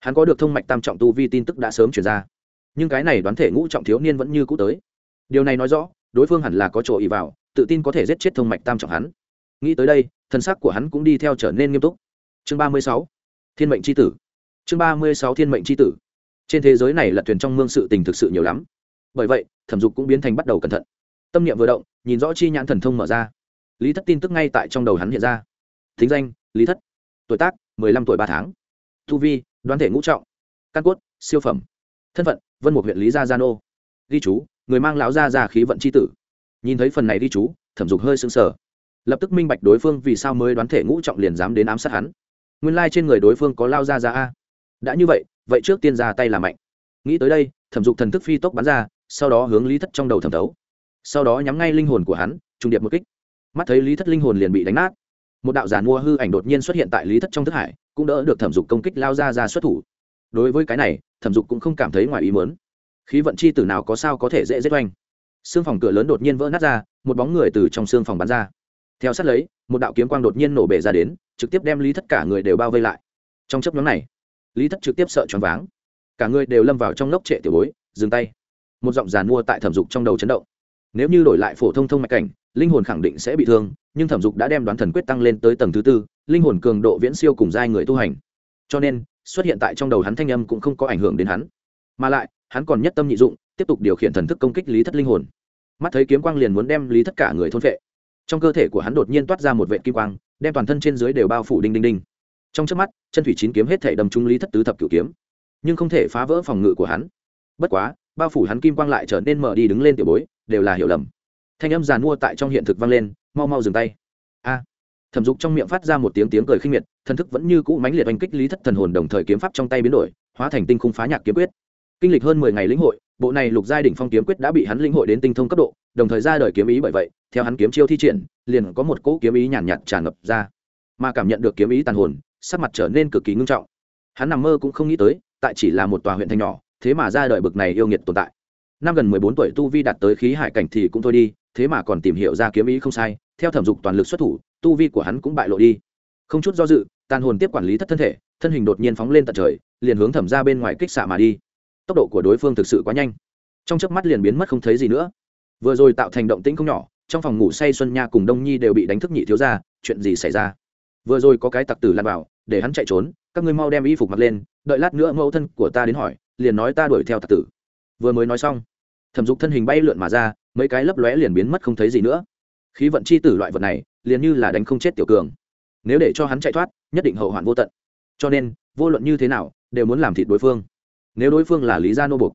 Speaker 1: Hắn có được thông mạch tam trọng tu vi tin tức đã sớm chuyển ra. Nhưng cái này đoán thể ngũ trọng thiếu niên vẫn như cũ tới. Điều này nói rõ đối phương hẳn là có chỗ ý vào, tự tin có thể giết chết thông mạch tam trọng hắn. Nghĩ tới đây, thân xác của hắn cũng đi theo trở nên nghiêm túc. Chương ba mươi sáu, thiên mệnh c h i tử. Chương ba mươi sáu, thiên mệnh c h i tử. Trên thế giới này lật thuyền trong mương sự tình thực sự nhiều lắm. Bởi vậy, thẩm dục cũng biến thành bắt đầu cẩn thận. Tâm niệm vừa động, nhìn rõ chi nhãn thần thông mở ra. Lý thất tin tức ngay tại trong đầu hắn hiện ra. Thính danh, lý thất. Tuổi tác, mười lăm tuổi ba tháng. Thu vi, đoán thể ngũ trọng. Căn cốt, siêu phẩm. Thân phận, vân một huyện lý gia gia nô. Ghi chú người mang lão gia ra khí vận c h i tử. Nhìn thấy phần này đi chú, thẩm dục hơi sững sờ. Lập tức minh bạch đối phương vì sao mới đoán thể ngũ trọng liền dám đến ám sát hắn. Nguyên lai、like、trên người đối phương có lao ra ra a. Đã như vậy vậy trước tiên ra tay là mạnh. Nghĩ tới đây, thẩm dục thần thức phi tốc bắn ra, sau đó hướng lý thất trong đầu thẩm thấu. Sau đó nhắm ngay linh hồn của hắn, trùng điệp một kích. Mắt thấy lý thất linh hồn liền bị đánh nát. Một đạo giàn mua hư ảnh đột nhiên xuất hiện tại lý thất trong thức hải, cũng đỡ được thẩm dục công kích lao ra ra xuất thủ. Đối với cái này, thẩm dục cũng không cảm thấy ngoài ý mớn khí vận chi tử nào có sao có thể dễ dết oanh. Xương phòng cửa lớn đột nhiên vỡ nát ra, một bóng người từ trong xương phòng bắn ra. Theo sát lấy, một đạo kiếm quang đột nhiên nổ bể ra đến, trực tiếp đem lý thất cả người đều bao vây lại. Trong chấp nhóm này, lý thất trực tiếp sợ choáng váng. Cả người đều lâm vào trong lốc trệ tiểu bối, dừng tay. Một giọng giàn mua tại thẩm dục trong đầu chấn động. Nếu như đổi lại phổ thông thông mạch cảnh, linh hồn khẳng định sẽ bị thương, nhưng thẩm dục đã đem đoán thần quyết tăng lên tới tầng thứ tư, linh hồn cường độ viễn siêu cùng giai người tu hành. Cho nên, xuất hiện tại trong đầu hắn thanh âm cũng không có ảnh hưởng đến hắn. Mà lại hắn còn nhất tâm nhị dụng, tiếp tục điều khiển thần thức công kích lý thất linh hồn. Mắt thấy kiếm quang liền muốn đem lý thất cả người thôn vệ trong cơ thể của hắn đột nhiên toát ra một vệ kim quang, đem toàn thân trên dưới đều bao phủ đinh đinh đinh. Trong trước mắt, chân thủy chín kiếm hết thể đầm trung lý thất tứ thập cửu kiếm. Nhưng không thể phá vỡ phòng ngự của hắn. Bất quá, bao phủ hắn kim quang lại trở nên mở đi đứng lên tiểu bối, đều là hiểu lầm. Thanh âm giàn mua tại trong hiện thực vang lên, mau mau dừng tay. A. Thẩm dục trong miệng phát ra một tiếng tiếng cười khinh miệt thần thức vẫn như cũ mãnh liệt oanh kích lý thất thần hồn đồng thời kiếm pháp trong tay biến đổi, hóa thành tinh khung phá nhạc kiếm quyết kinh lịch hơn mười ngày lĩnh hội bộ này lục giai đỉnh phong kiếm quyết đã bị hắn lĩnh hội đến tinh thông cấp độ đồng thời ra đời kiếm ý bởi vậy theo hắn kiếm chiêu thi triển liền có một cỗ kiếm ý nhàn nhạt, tràn ngập ra. Mà cảm nhận được kiếm ý tàn hồn sắc mặt trở nên cực kỳ ngưng trọng. Hắn nằm mơ cũng không nghĩ tới tại chỉ là một tòa huyện thành nhỏ thế mà ra đời bực này yêu nghiệt tồn tại. Năm gần mười bốn tuổi tu vi đạt tới khí hải cảnh thì cũng thôi đi thế mà còn tìm hiểu ra kiếm ý không sai theo thẩm dục toàn lực xuất thủ tu vi của hắn cũng bại lộ đi. Không chút do dự tàn hồn tiếp quản lý thất thân thể thân hình đột nhiên phóng lên tận trời liền hướng thẩm ra bên ngoài kích xạ mà đi tốc độ của đối phương thực sự quá nhanh. Trong chớp mắt liền biến mất không thấy gì nữa. Vừa rồi tạo thành động tĩnh không nhỏ, trong phòng ngủ say xuân nha cùng đông nhi đều bị đánh thức nhị thiếu ra chuyện gì xảy ra? Vừa rồi có cái tặc tử lan vào, để hắn chạy trốn, các ngươi mau đem y phục mặc lên, đợi lát nữa mẫu thân của ta đến hỏi, liền nói ta đuổi theo tặc tử. Vừa mới nói xong, thẩm dục thân hình bay lượn mà ra, mấy cái lấp lóe liền biến mất không thấy gì nữa. Khí vận chi tử loại vật này, liền như là đánh không chết tiểu cường. Nếu để cho hắn chạy thoát, nhất định hậu hoạn vô tận. Cho nên, vô luận như thế nào, đều muốn làm thịt đối phương nếu đối phương là lý gia nô bục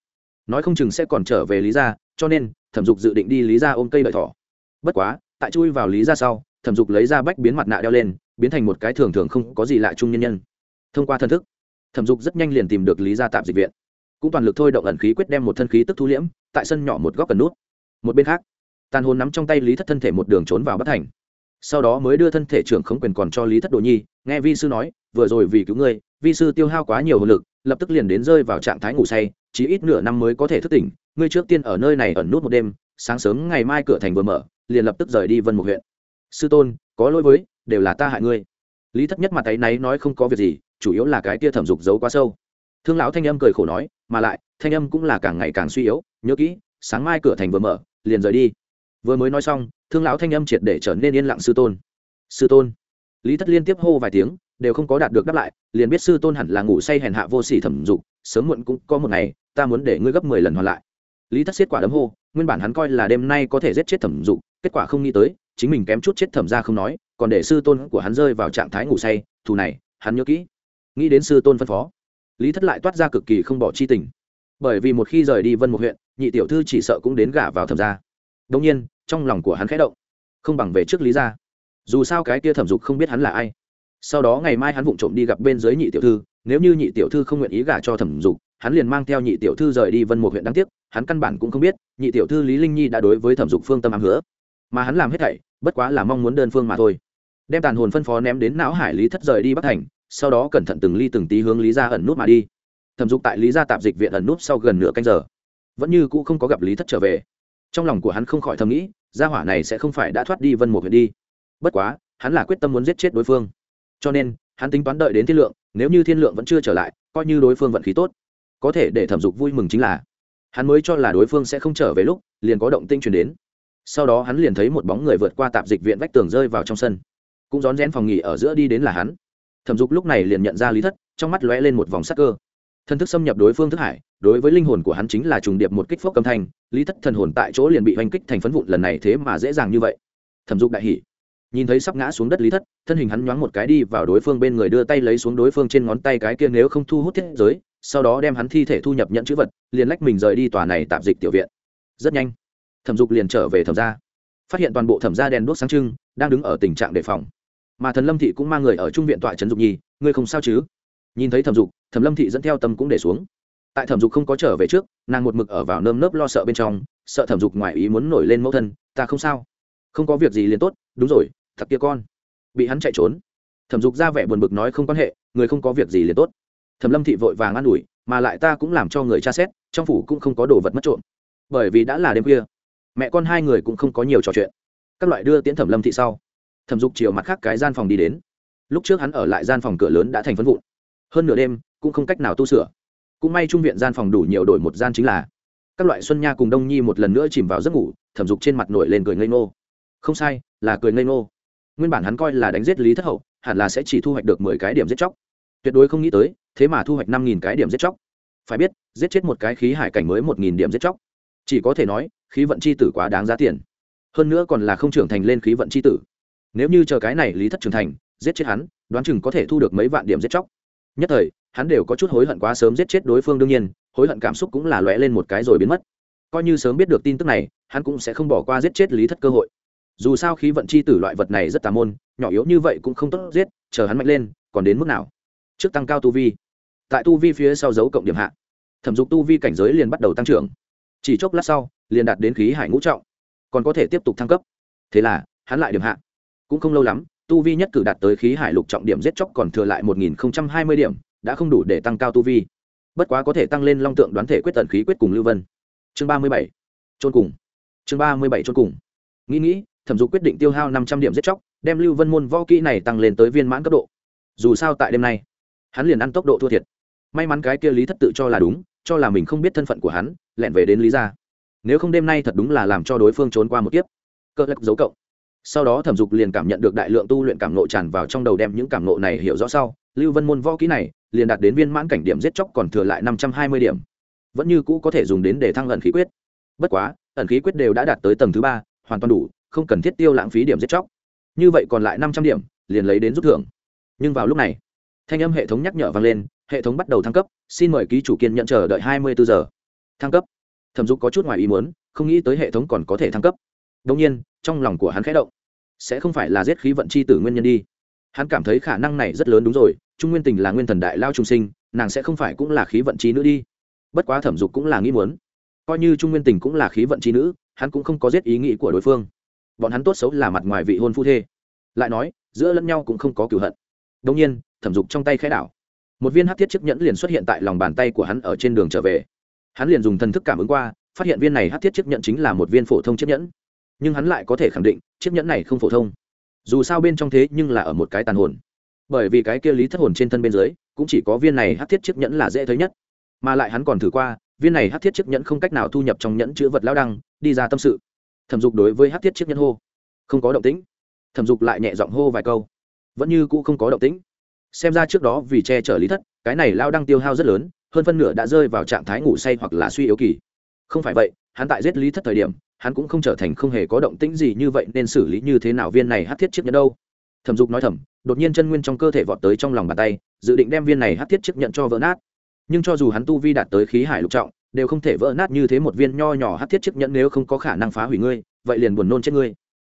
Speaker 1: nói không chừng sẽ còn trở về lý gia, cho nên thẩm dục dự định đi lý gia ôm cây đợi thỏ. Bất quá, tại chui vào lý gia sau, thẩm dục lấy ra bách biến mặt nạ đeo lên, biến thành một cái thường thường không có gì lạ chung nhân nhân. Thông qua thân thức, thẩm dục rất nhanh liền tìm được lý gia tạm dịch viện. Cũng toàn lực thôi động ẩn khí quyết đem một thân khí tức thu liễm, tại sân nhỏ một góc cần nút. Một bên khác, tàn hồn nắm trong tay lý thất thân thể một đường trốn vào bất thành. Sau đó mới đưa thân thể trưởng khống quyền còn cho lý thất đồ nhi, nghe vi sư nói, vừa rồi vì cứu ngươi, vi sư tiêu hao quá nhiều hồn lực lập tức liền đến rơi vào trạng thái ngủ say, chỉ ít nửa năm mới có thể thức tỉnh. Ngươi trước tiên ở nơi này ẩn nút một đêm, sáng sớm ngày mai cửa thành vừa mở, liền lập tức rời đi vân một huyện. Sư tôn, có lỗi với, đều là ta hại ngươi. Lý thất nhất mặt tay náy nói không có việc gì, chủ yếu là cái tia thẩm dục giấu quá sâu. Thương lão thanh âm cười khổ nói, mà lại, thanh âm cũng là càng ngày càng suy yếu, nhớ kỹ, sáng mai cửa thành vừa mở, liền rời đi. Vừa mới nói xong, thương lão thanh âm triệt để trở nên yên lặng sư tôn. Sư tôn. Lý thất liên tiếp hô vài tiếng đều không có đạt được đáp lại, liền biết sư tôn hẳn là ngủ say hèn hạ vô sỉ thẩm dục, sớm muộn cũng có một ngày, ta muốn để ngươi gấp mười lần hoàn lại. Lý thất xiết quả đấm hô, nguyên bản hắn coi là đêm nay có thể giết chết thẩm dục, kết quả không nghĩ tới, chính mình kém chút chết thẩm ra không nói, còn để sư tôn của hắn rơi vào trạng thái ngủ say, thù này, hắn nhớ kỹ. Nghĩ đến sư tôn phân phó, lý thất lại toát ra cực kỳ không bỏ chi tình. Bởi vì một khi rời đi vân một huyện, nhị tiểu thư chỉ sợ cũng đến gả vào thẩm gia. Đông nhiên, trong lòng của hắn khẽ động, không bằng về trước lý gia. Dù sao cái kia thẩm dục không biết hắn là ai sau đó ngày mai hắn vụng trộm đi gặp bên dưới nhị tiểu thư, nếu như nhị tiểu thư không nguyện ý gả cho thẩm dục, hắn liền mang theo nhị tiểu thư rời đi vân một huyện đáng tiếc, hắn căn bản cũng không biết, nhị tiểu thư lý linh nhi đã đối với thẩm dục phương tâm ám hứa. Mà hắn làm hết thảy, bất quá là mong muốn đơn phương mà thôi. Đem tàn hồn phân phó ném đến não hải lý thất rời đi bắc thành, sau đó cẩn thận từng ly từng tí hướng lý gia ẩn nút mà đi. Thẩm dục tại lý gia tạp dịch viện ẩn nút sau gần nửa canh giờ. Vẫn như cũ không có gặp lý thất trở về. Trong lòng của hắn không khỏi thầm nghĩ, gia hỏa này sẽ không phải đã thoát đi vân một huyện đi. Bất quá, hắn là quyết tâm muốn giết chết đối phương cho nên, hắn tính toán đợi đến thiên lượng, nếu như thiên lượng vẫn chưa trở lại, coi như đối phương vận khí tốt, có thể để thẩm dục vui mừng chính là, hắn mới cho là đối phương sẽ không trở về lúc, liền có động tinh truyền đến. Sau đó hắn liền thấy một bóng người vượt qua tạp dịch viện vách tường rơi vào trong sân. Cũng rón rén phòng nghỉ ở giữa đi đến là hắn. Thẩm dục lúc này liền nhận ra lý thất, trong mắt lóe lên một vòng sắc cơ. Thân thức xâm nhập đối phương thức hải, đối với linh hồn của hắn chính là trùng điệp một kích phốc cầm thanh lý thất thần hồn tại chỗ liền bị oanh kích thành phấn vụn lần này thế mà dễ dàng như vậy. Thẩm dục đại hỉ nhìn thấy sắp ngã xuống đất lý thất, thân hình hắn nhoáng một cái đi vào đối phương bên người đưa tay lấy xuống đối phương trên ngón tay cái kia nếu không thu hút thiết giới, sau đó đem hắn thi thể thu nhập nhận chữ vật, liền lách mình rời đi tòa này tạm dịch tiểu viện. Rất nhanh, thẩm dục liền trở về thẩm gia. Phát hiện toàn bộ thẩm gia đèn đuốc sáng trưng, đang đứng ở tình trạng đề phòng. Mà thần lâm thị cũng mang người ở trung viện tọa trấn dục nhi ngươi không sao chứ? Nhìn thấy thẩm dục, thẩm lâm thị dẫn theo tâm cũng để xuống. Tại thẩm dục không có trở về trước, nàng một mực ở vào nơm nớp lo sợ bên trong, sợ thẩm dục ngoài ý muốn nổi lên mẫu thân, ta không sao, không có việc gì liền tốt đúng rồi thật kia con. Bị hắn chạy trốn. Thẩm dục ra vẻ buồn bực nói không quan hệ, người không có việc gì liền tốt. Thẩm lâm thị vội vàng an ủi, mà lại ta cũng làm cho người tra xét, trong phủ cũng không có đồ vật mất trộm. Bởi vì đã là đêm khuya, mẹ con hai người cũng không có nhiều trò chuyện. Các loại đưa tiễn thẩm lâm thị sau, thẩm dục chiều mặt khác cái gian phòng đi đến. Lúc trước hắn ở lại gian phòng cửa lớn đã thành phân vụn. Hơn nửa đêm, cũng không cách nào tu sửa. Cũng may trung viện gian phòng đủ nhiều đổi một gian chính là. Các loại xuân nha cùng đông nhi một lần nữa chìm vào giấc ngủ, thẩm dục trên mặt nổi lên cười ngây ngô không sai, là cười ngây ngô. Nguyên bản hắn coi là đánh giết lý thất hậu, hẳn là sẽ chỉ thu hoạch được mười cái điểm giết chóc. Tuyệt đối không nghĩ tới, thế mà thu hoạch năm nghìn cái điểm giết chóc. Phải biết, giết chết một cái khí hải cảnh mới một nghìn điểm giết chóc. Chỉ có thể nói, khí vận c h i tử quá đáng giá tiền. Hơn nữa còn là không trưởng thành lên khí vận c h i tử. Nếu như chờ cái này lý thất trưởng thành, giết chết hắn, đoán chừng có thể thu được mấy vạn điểm giết chóc. Nhất thời, hắn đều có chút hối hận quá sớm giết chết đối phương đương nhiên, hối hận cảm xúc cũng là lóe lên một cái rồi biến mất. Coi như sớm biết được tin tức này, hắn cũng sẽ không bỏ qua giết chết lý thất cơ hội dù sao khí vận chi tử loại vật này rất tà môn, nhỏ yếu như vậy cũng không tốt giết, chờ hắn mạnh lên, còn đến mức nào? Trước tăng cao tu vi. Tại tu vi phía sau dấu cộng điểm hạ, thẩm dục tu vi cảnh giới liền bắt đầu tăng trưởng. Chỉ chốc lát sau, liền đạt đến khí hải ngũ trọng, còn có thể tiếp tục thăng cấp. Thế là, hắn lại điểm hạ. Cũng không lâu lắm, tu vi nhất cử đạt tới khí hải lục trọng điểm giết chóc còn thừa lại một nghìn hai mươi điểm, đã không đủ để tăng cao tu vi. Bất quá có thể tăng lên long tượng đoán thể quyết tận khí quyết cùng lưu vân. Chương ba mươi bảy. Trôn cùng. Chương ba mươi bảy trôn cùng. Nghĩ nghĩ thẩm dục quyết định tiêu hao năm trăm điểm giết chóc, đem lưu vân môn võ kỹ này tăng lên tới viên mãn cấp độ. Dù sao tại đêm nay, hắn liền ăn tốc độ thua thiệt. May mắn cái kia lý thất tự cho là đúng, cho là mình không biết thân phận của hắn, lẹn về đến lý gia. Nếu không đêm nay thật đúng là làm cho đối phương trốn qua một kiếp. Cơ lắc dấu cộng sau đó thẩm dục liền cảm nhận được đại lượng tu luyện cảm nộ tràn vào trong đầu đem những cảm nộ này hiểu rõ sau, lưu vân môn võ kỹ này, liền đạt đến viên mãn cảnh điểm giết chóc còn thừa lại năm trăm hai mươi điểm. Vẫn như cũ có thể dùng đến để thăng ẩn khí quyết. Bất quá, ẩn khí quyết đều đã đạt tới tầng thứ ba, hoàn toàn đủ không cần thiết tiêu lãng phí điểm giết chóc. Như vậy còn lại năm trăm điểm, liền lấy đến rút thưởng. Nhưng vào lúc này, thanh âm hệ thống nhắc nhở vang lên, hệ thống bắt đầu thăng cấp, xin mời ký chủ kiên nhận chờ đợi hai mươi bốn giờ. Thăng cấp. Thẩm dục có chút ngoài ý muốn, không nghĩ tới hệ thống còn có thể thăng cấp. Đông nhiên, trong lòng của hắn khẽ động. Sẽ không phải là giết khí vận c h i tử nguyên nhân đi. Hắn cảm thấy khả năng này rất lớn đúng rồi, trung nguyên tình là nguyên thần đại lao trung sinh, nàng sẽ không phải cũng là khí vận trí nữ đi. Bất quá thẩm dục cũng là nghĩ muốn. Coi như trung nguyên tình cũng là khí vận trí nữ, hắn cũng không có giết ý nghĩ của đối phương bọn hắn tốt xấu là mặt ngoài vị hôn phu thê. Lại nói, giữa lẫn nhau cũng không có cửu hận. Đông nhiên, thẩm dục trong tay khẽ đảo. Một viên hát thiết chiếc nhẫn liền xuất hiện tại lòng bàn tay của hắn ở trên đường trở về. Hắn liền dùng thần thức cảm ứng qua, phát hiện viên này hát thiết chiếc nhẫn chính là một viên phổ thông chiếc nhẫn. Nhưng hắn lại có thể khẳng định, chiếc nhẫn này không phổ thông. Dù sao bên trong thế nhưng là ở một cái tàn hồn. Bởi vì cái kia lý thất hồn trên thân bên dưới, cũng chỉ có viên này hát thiết chiếc nhẫn là dễ thấy nhất. Mà lại hắn còn thử qua, viên này hát thiết chiếc nhẫn không cách nào thu nhập trong nhẫn chữ vật lao đăng, đi ra tâm sự thẩm dục đối với hát thiết chiếc nhân hô. Không có động tĩnh. Thẩm dục lại nhẹ giọng hô vài câu. Vẫn như cũ không có động tĩnh. Xem ra trước đó vì che chở lý thất, cái này lao đang tiêu hao rất lớn, hơn phân nửa đã rơi vào trạng thái ngủ say hoặc là suy yếu kỳ. Không phải vậy, hắn tại giết lý thất thời điểm, hắn cũng không trở thành không hề có động tĩnh gì như vậy, nên xử lý như thế nào viên này hát thiết chiếc nhẫn đâu? Thẩm dục nói thầm, đột nhiên chân nguyên trong cơ thể vọt tới trong lòng bàn tay, dự định đem viên này hát thiết chiếc nhẫn cho vỡ nát. Nhưng cho dù hắn tu vi đạt tới khí hải lục trọng đều không thể vỡ nát như thế một viên nho nhỏ hát thiết chiếc nhẫn nếu không có khả năng phá hủy ngươi, vậy liền buồn nôn chết ngươi.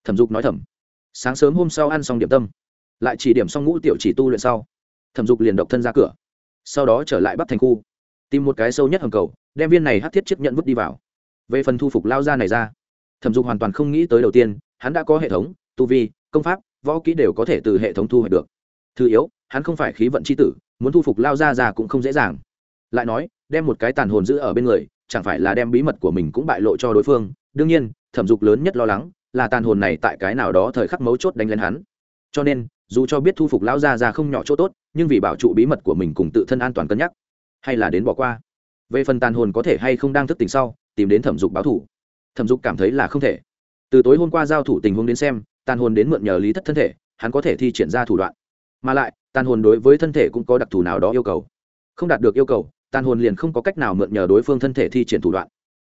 Speaker 1: Thẩm dục nói thầm. Sáng sớm hôm sau ăn xong điểm tâm, lại chỉ điểm xong ngũ tiểu chỉ tu luyện sau, thẩm dục liền độc thân ra cửa, sau đó trở lại bắt thành khu, tìm một cái sâu nhất hầm cầu, đem viên này hát thiết chiếc nhận vứt đi vào. Về phần thu phục lao ra này ra, thẩm dục hoàn toàn không nghĩ tới đầu tiên, hắn đã có hệ thống, tu vi, công pháp, võ kỹ đều có thể từ hệ thống thu hoạch được. Thứ yếu, hắn không phải khí vận c h i tử, muốn thu phục lao ra ra cũng không dễ dàng. Lại nói đem một cái tàn hồn giữ ở bên người, chẳng phải là đem bí mật của mình cũng bại lộ cho đối phương. Đương nhiên, thẩm dục lớn nhất lo lắng là tàn hồn này tại cái nào đó thời khắc mấu chốt đánh lên hắn. Cho nên, dù cho biết thu phục lão gia ra không nhỏ chỗ tốt, nhưng vì bảo trụ bí mật của mình cùng tự thân an toàn cân nhắc, hay là đến bỏ qua. Về phần tàn hồn có thể hay không đang thức tỉnh sau, tìm đến thẩm dục báo thủ thẩm dục cảm thấy là không thể. Từ tối hôm qua giao thủ tình huống đến xem, tàn hồn đến mượn nhờ lý thất thân thể, hắn có thể thi triển ra thủ đoạn. Mà lại, tàn hồn đối với thân thể cũng có đặc thù nào đó yêu cầu. Không đạt được yêu cầu tàn hồn liền không có cách nào mượn nhờ đối phương thân thể thi triển thủ đoạn.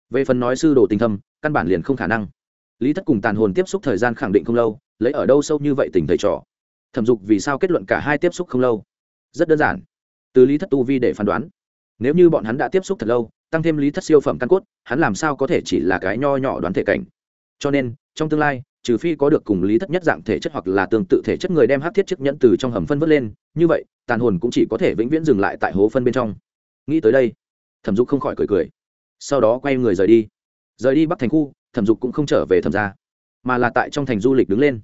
Speaker 1: Về phần nói sư đồ tình thâm, căn bản liền không khả năng. Lý thất cùng tàn hồn tiếp xúc thời gian khẳng định không lâu, lấy ở đâu sâu như vậy tình thầy trò? Thẩm dục vì sao kết luận cả hai tiếp xúc không lâu? Rất đơn giản. Từ lý thất tu vi để phán đoán. Nếu như bọn hắn đã tiếp xúc thật lâu, tăng thêm lý thất siêu phẩm căn cốt, hắn làm sao có thể chỉ là cái nho nhỏ đoán thể cảnh? Cho nên, trong tương lai, trừ phi có được cùng lý thất nhất dạng thể chất hoặc là tương tự thể chất người đem hát thiết chiếc nhẫn từ trong hầm phân vớt lên, như vậy, tàn hồn cũng chỉ có thể vĩnh viễn dừng lại tại hố phân bên trong nghĩ tới đây, thẩm dục không khỏi cười cười. Sau đó quay người rời đi. Rời đi bắc thành khu, thẩm dục cũng không trở về thẩm ra mà là tại trong thành du lịch đứng lên.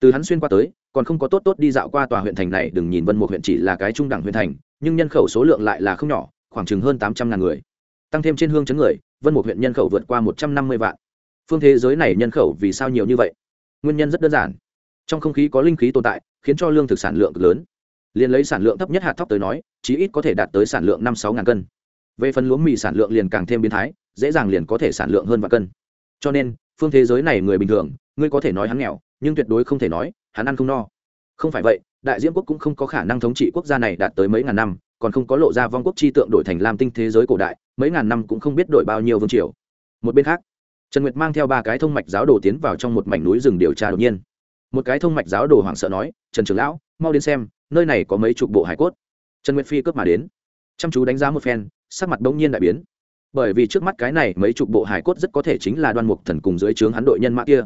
Speaker 1: Từ hắn xuyên qua tới, còn không có tốt tốt đi dạo qua tòa huyện thành này, đừng nhìn vân một huyện chỉ là cái trung đẳng huyện thành, nhưng nhân khẩu số lượng lại là không nhỏ, khoảng chừng hơn tám trăm ngàn người. Tăng thêm trên hương chấn người, vân một huyện nhân khẩu vượt qua một trăm năm mươi vạn. Phương thế giới này nhân khẩu vì sao nhiều như vậy? Nguyên nhân rất đơn giản. Trong không khí có linh khí tồn tại, khiến cho lương thực sản lượng cực lớn liền lấy sản lượng thấp nhất hạt thóc tới nói, chí ít có thể đạt tới sản lượng năm sáu ngàn cân. Về phần lúa mì sản lượng liền càng thêm biến thái, dễ dàng liền có thể sản lượng hơn vạn cân. Cho nên, phương thế giới này người bình thường, ngươi có thể nói hắn nghèo, nhưng tuyệt đối không thể nói, hắn ăn không no. Không phải vậy, đại diễm quốc cũng không có khả năng thống trị quốc gia này đạt tới mấy ngàn năm, còn không có lộ ra vong quốc chi tượng đổi thành lam tinh thế giới cổ đại, mấy ngàn năm cũng không biết đổi bao nhiêu vương triều. Một bên khác, trần nguyệt mang theo ba cái thông mạch giáo đồ tiến vào trong một mảnh núi rừng điều tra đột nhiên. Một cái thông mạch giáo đồ hoảng sợ nói, trần trưởng lão, mau đến xem nơi này có mấy chục bộ hải cốt. Trần nguyệt phi cướp mà đến. Chăm chú đánh giá một phen, sắc mặt bỗng nhiên đại biến. Bởi vì trước mắt cái này mấy chục bộ hải cốt rất có thể chính là đoan mục thần cùng dưới trướng hắn đội nhân mã kia.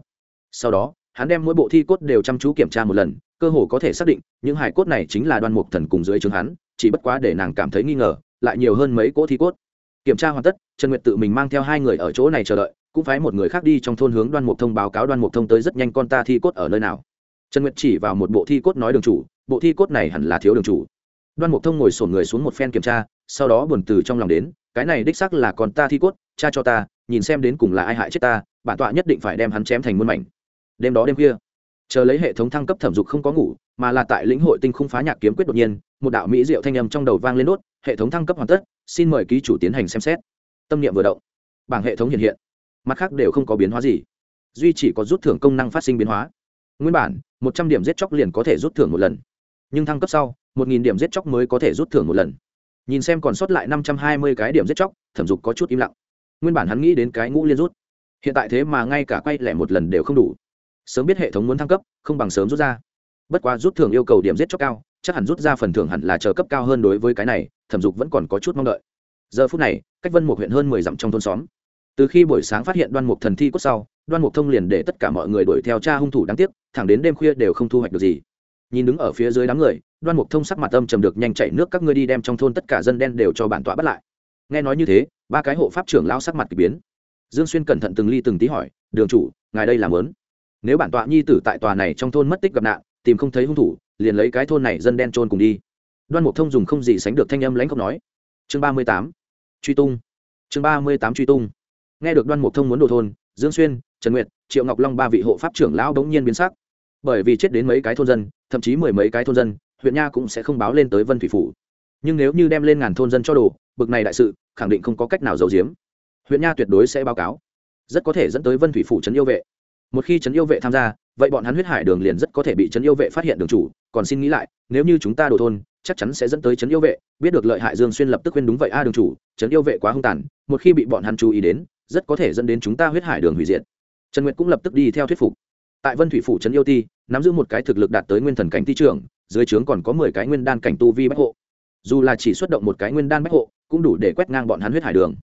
Speaker 1: Sau đó, hắn đem mỗi bộ thi cốt đều chăm chú kiểm tra một lần, cơ hồ có thể xác định, những hải cốt này chính là đoan mục thần cùng dưới trướng hắn, chỉ bất quá để nàng cảm thấy nghi ngờ, lại nhiều hơn mấy cỗ thi cốt. Kiểm tra hoàn tất, trần nguyệt tự mình mang theo hai người ở chỗ này chờ đợi, cũng phái một người khác đi trong thôn hướng đoan mục thông báo cáo đoan mục thông tới rất nhanh con ta thi cốt ở nơi nào. Trần nguyệt chỉ vào một bộ thi cốt nói đường chủ bộ thi cốt này hẳn là thiếu đường chủ. Đoan mục thông ngồi sổn người xuống một phen kiểm tra, sau đó buồn từ trong lòng đến, cái này đích xác là còn ta thi cốt, cha cho ta, nhìn xem đến cùng là ai hại chết ta, bản tọa nhất định phải đem hắn chém thành muôn mảnh. Đêm đó đêm kia, chờ lấy hệ thống thăng cấp thẩm dục không có ngủ, mà là tại lĩnh hội tinh khung phá nhạc kiếm quyết đột nhiên, một đạo mỹ diệu thanh âm trong đầu vang lên nốt hệ thống thăng cấp hoàn tất, xin mời ký chủ tiến hành xem xét. Tâm niệm vừa động, bảng hệ thống hiện hiện. Mặt khác đều không có biến hóa gì, duy chỉ có rút thưởng công năng phát sinh biến hóa. Nguyên bản, một trăm điểm giết chóc liền có thể rút thưởng một lần nhưng thăng cấp sau, một nghìn điểm giết chóc mới có thể rút thưởng một lần. Nhìn xem còn sót lại năm trăm hai mươi cái điểm giết chóc, thẩm dục có chút im lặng. Nguyên bản hắn nghĩ đến cái ngũ liên rút. Hiện tại thế mà ngay cả quay lẻ một lần đều không đủ. Sớm biết hệ thống muốn thăng cấp, không bằng sớm rút ra. Bất quá rút thưởng yêu cầu điểm giết chóc cao, chắc hẳn rút ra phần thưởng hẳn là chờ cấp cao hơn đối với cái này, thẩm dục vẫn còn có chút mong đợi. Giờ phút này, cách vân một huyện hơn mười dặm trong thôn xóm. Từ khi buổi sáng phát hiện đoan mục thần thi cốt sau, đoan mục thông liền để tất cả mọi người đuổi theo cha hung thủ đáng tiếc, thẳng đến đêm khuya đều không thu hoạch được gì nhìn đứng ở phía dưới đám người, đoan mục thông sắc mặt âm trầm được nhanh chạy nước, các ngươi đi đem trong thôn tất cả dân đen đều cho bản tọa bắt lại. Nghe nói như thế, ba cái hộ pháp trưởng lao sắc mặt k ỳ biến. Dương xuyên cẩn thận từng ly từng tí hỏi, đường chủ, ngài đây làm lớn nếu bản tọa nhi tử tại tòa này trong thôn mất tích gặp nạn, tìm không thấy hung thủ, liền lấy cái thôn này dân đen trôn cùng đi. Đoan mục thông dùng không gì sánh được thanh âm lãnh không nói. Chương ba mươi tám, truy tung. Chương ba mươi tám, truy tung. Nghe được đoan mục thông muốn đồ thôn, dương xuyên, trần nguyệt, triệu ngọc long ba vị hộ pháp trưởng lão bỗng nhiên biến sắc bởi vì chết đến mấy cái thôn dân, thậm chí mười mấy cái thôn dân, huyện nha cũng sẽ không báo lên tới vân thủy phủ. Nhưng nếu như đem lên ngàn thôn dân cho đồ, bực này đại sự, khẳng định không có cách nào giấu giếm. Huyện nha tuyệt đối sẽ báo cáo. Rất có thể dẫn tới vân thủy phủ trấn yêu vệ. Một khi trấn yêu vệ tham gia, vậy bọn hắn huyết hải đường liền rất có thể bị trấn yêu vệ phát hiện đường chủ. Còn xin nghĩ lại, nếu như chúng ta đổ thôn, chắc chắn sẽ dẫn tới trấn yêu vệ. Biết được lợi hại dương xuyên lập tức khuyên đúng vậy, a đường chủ, trấn yêu vệ quá hung tàn, một khi bị bọn hắn chú ý đến, rất có thể dẫn đến chúng ta huyết hải đường hủy diệt. Trần nguyệt cũng lập tức đi theo thuyết phục. Tại vân thủy phủ trấn yêu ti nắm giữ một cái thực lực đạt tới nguyên thần cảnh ti trưởng, dưới trướng còn có mười cái nguyên đan cảnh tu vi bách hộ. Dù là chỉ xuất động một cái nguyên đan bách hộ, cũng đủ để quét ngang bọn hắn huyết hải đường.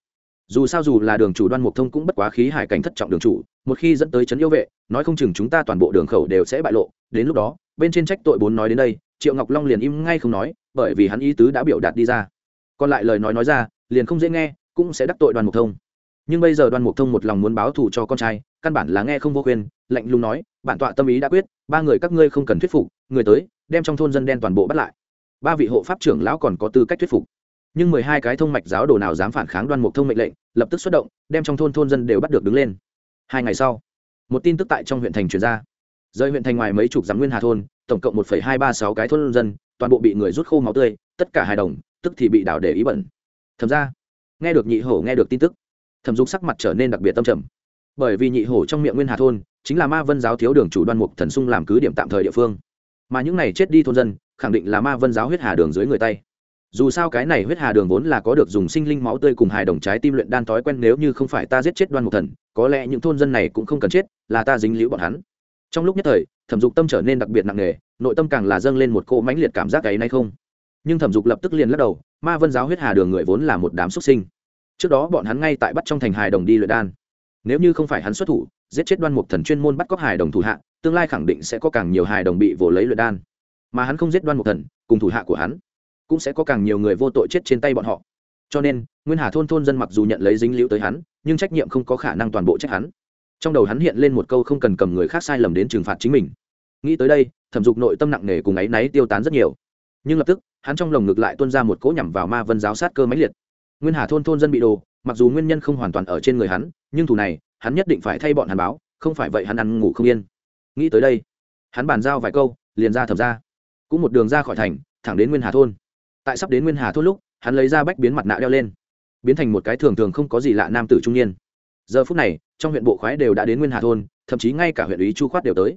Speaker 1: Dù sao dù là đường chủ đoan mục thông cũng bất quá khí hải cảnh thất trọng đường chủ, một khi dẫn tới trấn yêu vệ, nói không chừng chúng ta toàn bộ đường khẩu đều sẽ bại lộ. Đến lúc đó, bên trên trách tội bốn nói đến đây, triệu ngọc long liền im ngay không nói, bởi vì hắn ý tứ đã biểu đạt đi ra. Còn lại lời nói nói ra, liền không dễ nghe, cũng sẽ đắc tội đoàn mục thông nhưng bây giờ Đoan mục thông một lòng muốn báo thù cho con trai, căn bản là nghe không vô khuyên, lạnh lùng nói, bản tọa tâm ý đã quyết, ba người các ngươi không cần thuyết phục, người tới, đem trong thôn dân đen toàn bộ bắt lại. Ba vị hộ pháp trưởng lão còn có tư cách thuyết phục. Nhưng mười hai cái thông mạch giáo đồ nào dám phản kháng đoan mục thông mệnh lệnh, lập tức xuất động, đem trong thôn thôn dân đều bắt được đứng lên. Hai ngày sau, một tin tức tại trong huyện thành truyền ra. Rời huyện thành ngoài mấy chục dám nguyên hà thôn, tổng cộng một hai ba sáu cái thôn dân, toàn bộ bị người rút khô máu tươi, tất cả hài đồng, tức thì bị đảo để ý bẩn. Thầm ra, nghe được nhị hổ nghe được tin tức thẩm dục sắc mặt trở nên đặc biệt tâm trầm. Bởi vì nhị hổ trong miệng nguyên hà thôn, chính là ma vân giáo thiếu đường chủ đoan mục thần sung làm cứ điểm tạm thời địa phương. Mà những này chết đi thôn dân, khẳng định là ma vân giáo huyết hà đường dưới người tay. Dù sao cái này huyết hà đường vốn là có được dùng sinh linh máu tươi cùng hài đồng trái tim luyện đan thói quen, nếu như không phải ta giết chết đoan mục thần, có lẽ những thôn dân này cũng không cần chết, là ta dính liễu bọn hắn. Trong lúc nhất thời, thẩm dục tâm trở nên đặc biệt nặng nề, nội tâm càng là dâng lên một cỗ mãnh liệt cảm giác ấy nay không? Nhưng thẩm dục lập tức liền lắc đầu, ma vân giáo huyết hà đường người vốn là một đám xuất sinh trước đó bọn hắn ngay tại bắt trong thành hài đồng đi luyện đan. Nếu như không phải hắn xuất thủ, giết chết đoan mục thần chuyên môn bắt cóc hài đồng thủ hạ, tương lai khẳng định sẽ có càng nhiều hài đồng bị vồ lấy luyện đan. Mà hắn không giết đoan mục thần, cùng thủ hạ của hắn, cũng sẽ có càng nhiều người vô tội chết trên tay bọn họ. Cho nên, nguyên hà thôn thôn dân mặc dù nhận lấy dính liễu tới hắn, nhưng trách nhiệm không có khả năng toàn bộ trách hắn. Trong đầu hắn hiện lên một câu không cần cầm người khác sai lầm đến trừng phạt chính mình. Nghĩ tới đây, thẩm dục nội tâm nặng nề cùng áy náy tiêu tán rất nhiều. Nhưng lập tức, hắn trong lồng ngực lại tuôn ra một cỗ nhằm vào ma vân giáo sát cơ máy liệt nguyên hà thôn thôn dân bị đồ mặc dù nguyên nhân không hoàn toàn ở trên người hắn, nhưng thủ này, hắn nhất định phải thay bọn hắn báo, không phải vậy hắn ăn ngủ không yên. Nghĩ tới đây, hắn bàn giao vài câu, liền ra thẩm ra cũng một đường ra khỏi thành, thẳng đến nguyên hà thôn. Tại sắp đến nguyên hà thôn lúc, hắn lấy ra bách biến mặt nạ đeo lên, biến thành một cái thường thường không có gì lạ nam tử trung niên. Giờ phút này, trong huyện bộ khoái đều đã đến nguyên hà thôn, thậm chí ngay cả huyện ủy chu khoát đều tới.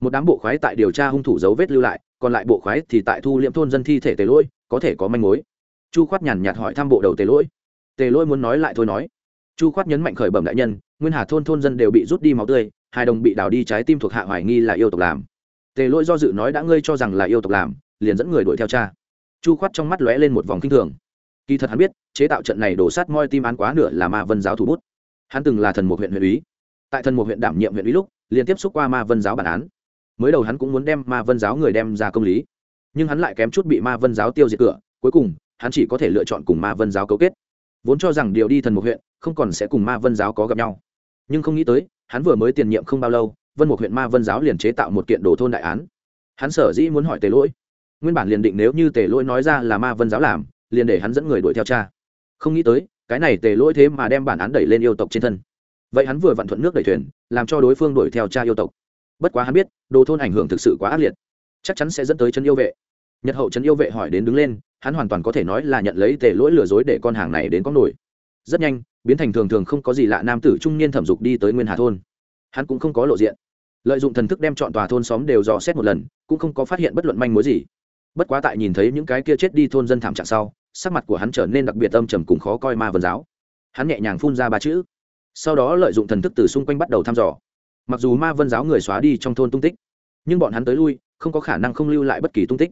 Speaker 1: Một đám bộ khoái tại điều tra hung thủ dấu vết lưu lại, còn lại bộ khoái thì tại thu liệm thôn dân thi thể tề lỗi, có thể có manh mối chu khoát nhàn nhạt hỏi thăm bộ đầu tề lỗi. Tề lỗi muốn nói lại thôi nói. Chu khoát nhấn mạnh khởi bẩm đại nhân, nguyên hà thôn thôn dân đều bị rút đi máu tươi, hai đồng bị đào đi trái tim thuộc hạ hoài nghi là yêu tộc làm. Tề lỗi do dự nói đã ngươi cho rằng là yêu tộc làm, liền dẫn người đuổi theo cha. Chu khoát trong mắt lóe lên một vòng kinh thường. Kỳ thật hắn biết, chế tạo trận này đổ sát moi tim án quá nửa là ma vân giáo thủ bút. Hắn từng là thần một huyện huyện úy. tại thần một huyện đảm nhiệm huyện úy lúc, liên tiếp xúc qua ma vân giáo bản án. Mới đầu hắn cũng muốn đem ma vân giáo người đem ra công lý. Nhưng hắn lại kém chút bị ma vân giáo tiêu diệt cửa, cuối cùng hắn chỉ có thể lựa chọn cùng ma vân giáo cấu kết. Vốn cho rằng điều đi thần một huyện, không còn sẽ cùng ma vân giáo có gặp nhau. Nhưng không nghĩ tới, hắn vừa mới tiền nhiệm không bao lâu, vân một huyện ma vân giáo liền chế tạo một kiện đồ thôn đại án. Hắn sở dĩ muốn hỏi tề lỗi. Nguyên bản liền định nếu như tề lỗi nói ra là ma vân giáo làm, liền để hắn dẫn người đuổi theo cha. Không nghĩ tới, cái này tề lỗi thế mà đem bản án đẩy lên yêu tộc trên thân. Vậy hắn vừa vặn thuận nước đẩy thuyền, làm cho đối phương đuổi theo cha yêu tộc. Bất quá hắn biết, đồ thôn ảnh hưởng thực sự quá ác liệt. Chắc chắn sẽ dẫn tới chân yêu vệ nhật hậu trấn yêu vệ hỏi đến đứng lên, hắn hoàn toàn có thể nói là nhận lấy tề lỗi lừa dối để con hàng này đến có nổi. Rất nhanh, biến thành thường thường không có gì lạ nam tử trung niên thẩm dục đi tới nguyên hà thôn. Hắn cũng không có lộ diện. Lợi dụng thần thức đem chọn tòa thôn xóm đều dò xét một lần, cũng không có phát hiện bất luận manh mối gì. Bất quá tại nhìn thấy những cái kia chết đi thôn dân thảm trạng sau, sắc mặt của hắn trở nên đặc biệt âm trầm cùng khó coi ma vân giáo. Hắn nhẹ nhàng phun ra ba chữ. Sau đó lợi dụng thần thức từ xung quanh bắt đầu thăm dò. Mặc dù ma vân giáo người xóa đi trong thôn tung tích, nhưng bọn hắn tới lui, không có khả năng không lưu lại bất kỳ tung tích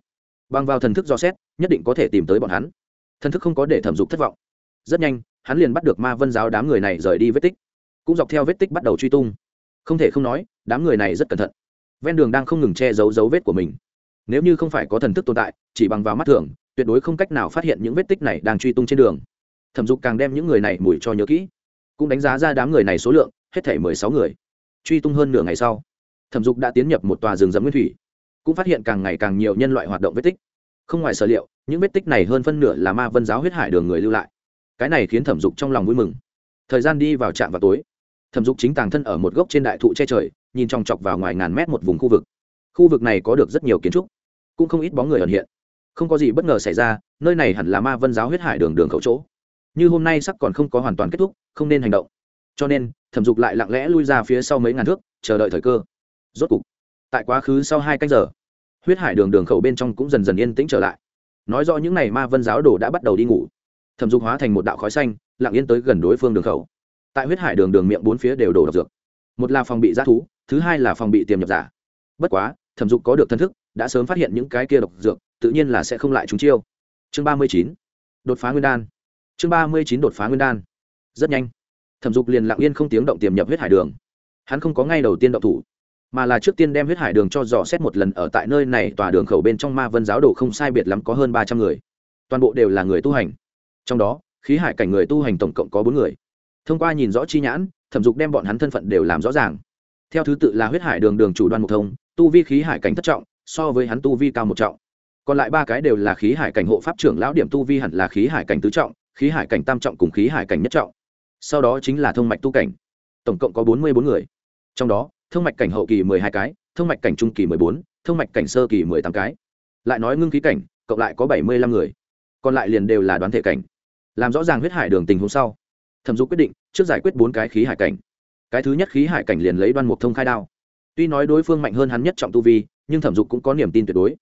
Speaker 1: bằng vào thần thức dò xét, nhất định có thể tìm tới bọn hắn. Thần thức không có để thẩm dục thất vọng. Rất nhanh, hắn liền bắt được ma vân giáo đám người này rời đi vết tích. Cũng dọc theo vết tích bắt đầu truy tung. Không thể không nói, đám người này rất cẩn thận. Ven đường đang không ngừng che giấu dấu vết của mình. Nếu như không phải có thần thức tồn tại, chỉ bằng vào mắt thường, tuyệt đối không cách nào phát hiện những vết tích này đang truy tung trên đường. Thẩm dục càng đem những người này mùi cho nhớ kỹ. Cũng đánh giá ra đám người này số lượng, hết thể mười sáu người. Truy tung hơn nửa ngày sau, thẩm dục đã tiến nhập một tòa rừng rậm nguyên thủy cũng phát hiện càng ngày càng nhiều nhân loại hoạt động vết tích. Không ngoài sở liệu, những vết tích này hơn phân nửa là ma vân giáo huyết hải đường người lưu lại. Cái này khiến thẩm dục trong lòng vui mừng. Thời gian đi vào trạm vào tối, thẩm dục chính tàng thân ở một gốc trên đại thụ che trời, nhìn trong chọc vào ngoài ngàn mét một vùng khu vực. Khu vực này có được rất nhiều kiến trúc, cũng không ít bóng người ẩn hiện. Không có gì bất ngờ xảy ra, nơi này hẳn là ma vân giáo huyết hải đường đường khẩu chỗ. Như hôm nay sắc còn không có hoàn toàn kết thúc, không nên hành động. Cho nên, thẩm dục lại lặng lẽ lui ra phía sau mấy ngàn thước, chờ đợi thời cơ. Rốt cục tại quá khứ sau hai canh giờ, huyết hải đường đường khẩu bên trong cũng dần dần yên tĩnh trở lại. Nói rõ những n à y ma vân giáo đồ đã bắt đầu đi ngủ. Thẩm dục hóa thành một đạo khói xanh, lặng yên tới gần đối phương đường khẩu. Tại huyết hải đường đường miệng bốn phía đều đổ độc dược. Một là phòng bị g thú, thứ hai là phòng bị tiềm nhập giả. Bất quá, thẩm dục có được thân thức, đã sớm phát hiện những cái kia độc dược, tự nhiên là sẽ không lại chúng chiêu. Chương ba mươi chín, đột phá nguyên đan. Chương ba mươi chín đột phá nguyên đan. Rất nhanh, thẩm dục liền lặng yên không tiếng động tiềm nhập huyết hải đường. Hắn không có ngay đầu tiên động thủ mà là trước tiên đem huyết hải đường cho dò xét một lần ở tại nơi này, tòa đường khẩu bên trong ma vân giáo đồ không sai biệt lắm có hơn ba trăm người. Toàn bộ đều là người tu hành. Trong đó, khí hải cảnh người tu hành tổng cộng có bốn người. Thông qua nhìn rõ chi nhãn, thẩm dục đem bọn hắn thân phận đều làm rõ ràng. Theo thứ tự là huyết hải đường đường chủ đoan mục thông, tu vi khí hải cảnh thất trọng, so với hắn tu vi cao một trọng. Còn lại ba cái đều là khí hải cảnh hộ pháp trưởng lão, điểm tu vi hẳn là khí hải cảnh tứ trọng, khí hải cảnh tam trọng cùng khí hải cảnh nhất trọng. Sau đó chính là thông mạch tu cảnh. Tổng cộng có bốn mươi bốn người. Trong đó thông mạch cảnh hậu kỳ mười hai cái, thông mạch cảnh trung kỳ mười bốn, thông mạch cảnh sơ kỳ mười tám cái. Lại nói ngưng khí cảnh, cộng lại có bảy mươi lăm người. Còn lại liền đều là đoán thể cảnh. Làm rõ ràng huyết hải đường tình hôm sau, thẩm dục quyết định, trước giải quyết bốn cái khí hải cảnh. Cái thứ nhất khí hải cảnh liền lấy đoan mục thông khai đao. Tuy nói đối phương mạnh hơn hắn nhất trọng tu vi, nhưng thẩm dục cũng có niềm tin tuyệt đối.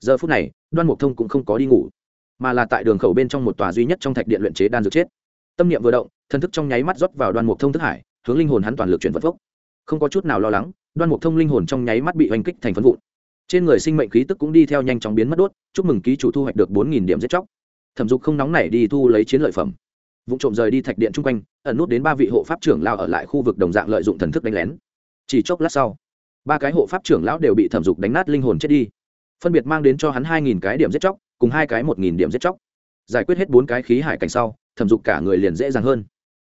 Speaker 1: Giờ phút này, đoan mục thông cũng không có đi ngủ, mà là tại đường khẩu bên trong một tòa duy nhất trong thạch điện luyện chế đan dược chết. Tâm niệm vừa động thân thức trong nháy mắt rót vào đoan mục thông thức hải, hướng linh hồn hắn toàn lực chuyển vật phốc không có chút nào lo lắng, đoan mục thông linh hồn trong nháy mắt bị oanh kích thành phân vụn. Trên người sinh mệnh khí tức cũng đi theo nhanh chóng biến mất đốt, chúc mừng ký chủ thu hoạch được bốn nghìn điểm giết chóc. Thẩm dục không nóng nảy đi thu lấy chiến lợi phẩm. Vụ trộm rời đi thạch điện chung quanh, ẩn nút đến ba vị hộ pháp trưởng lao ở lại khu vực đồng dạng lợi dụng thần thức đánh lén. Chỉ chốc lát sau, ba cái hộ pháp trưởng lão đều bị thẩm dục đánh nát linh hồn chết đi. Phân biệt mang đến cho hắn hai nghìn cái điểm giết chóc, cùng hai cái một nghìn điểm giết chóc. Giải quyết hết bốn cái khí hải cảnh sau, thẩm dục cả người liền dễ dàng hơn.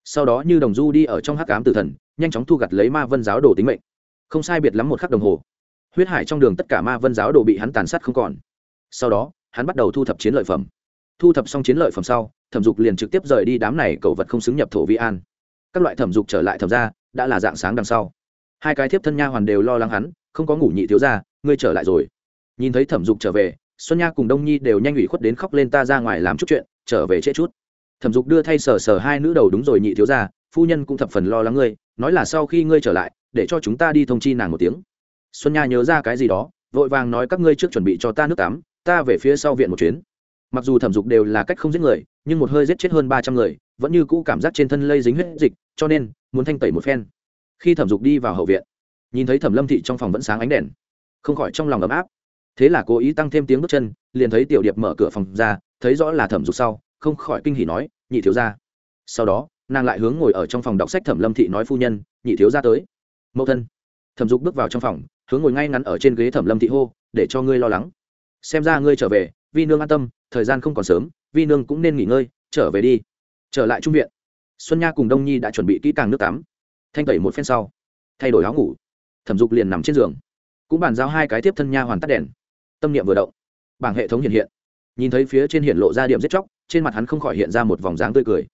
Speaker 1: Sau đó như đồng du đi ở trong hắc cám tử thần nhanh chóng thu gặt lấy ma vân giáo đồ tính mệnh. Không sai biệt lắm một khắc đồng hồ, huyết hải trong đường tất cả ma vân giáo đồ bị hắn tàn sát không còn. Sau đó, hắn bắt đầu thu thập chiến lợi phẩm. Thu thập xong chiến lợi phẩm sau, thẩm dục liền trực tiếp rời đi đám này cầu vật không xứng nhập thổ vi an. Các loại thẩm dục trở lại thẩm ra đã là dạng sáng đằng sau. Hai cái thiếp thân nha hoàn đều lo lắng hắn, không có ngủ nhị thiếu ra ngươi trở lại rồi. Nhìn thấy thẩm dục trở về, xuân nha cùng đông nhi đều nhanh ủy khuất đến khóc lên ta ra ngoài làm chút chuyện, trở về trễ chút. Thẩm dục đưa thay sờ sờ hai nữ đầu đúng rồi nhị thiếu ra phu nhân cũng thập phần lo lắng ngươi, nói là sau khi ngươi trở lại, để cho chúng ta đi thông chi nàng một tiếng. Xuân nha nhớ ra cái gì đó, vội vàng nói các ngươi trước chuẩn bị cho ta nước tắm, ta về phía sau viện một chuyến. Mặc dù thẩm dục đều là cách không giết người, nhưng một hơi giết chết hơn ba trăm người, vẫn như cũ cảm giác trên thân lây dính huyết dịch, cho nên, muốn thanh tẩy một phen. Khi thẩm dục đi vào hậu viện, nhìn thấy thẩm lâm thị trong phòng vẫn sáng ánh đèn, không khỏi trong lòng ấm áp. Thế là cố ý tăng thêm tiếng bước chân, liền thấy tiểu điệp mở cửa phòng ra, thấy rõ là thẩm dục sau, không khỏi kinh hỉ nói, nhị thiếu ra sau đó nàng lại hướng ngồi ở trong phòng đọc sách thẩm lâm thị nói phu nhân, nhị thiếu ra tới. Mẫu thân. Thẩm dục bước vào trong phòng, hướng ngồi ngay ngắn ở trên ghế thẩm lâm thị hô, để cho ngươi lo lắng. Xem ra ngươi trở về, vi nương an tâm, thời gian không còn sớm, vi nương cũng nên nghỉ ngơi, trở về đi. Trở lại trung viện. Xuân nha cùng đông nhi đã chuẩn bị kỹ càng nước tắm. Thanh tẩy một phen sau, thay đổi áo ngủ. Thẩm dục liền nằm trên giường. Cũng bàn giao hai cái tiếp thân nha hoàn tắt đèn. Tâm niệm vừa động, bảng hệ thống hiện hiện. Nhìn thấy phía trên hiện lộ ra điểm giết chóc, trên mặt hắn không khỏi hiện ra một vòng dáng tươi cười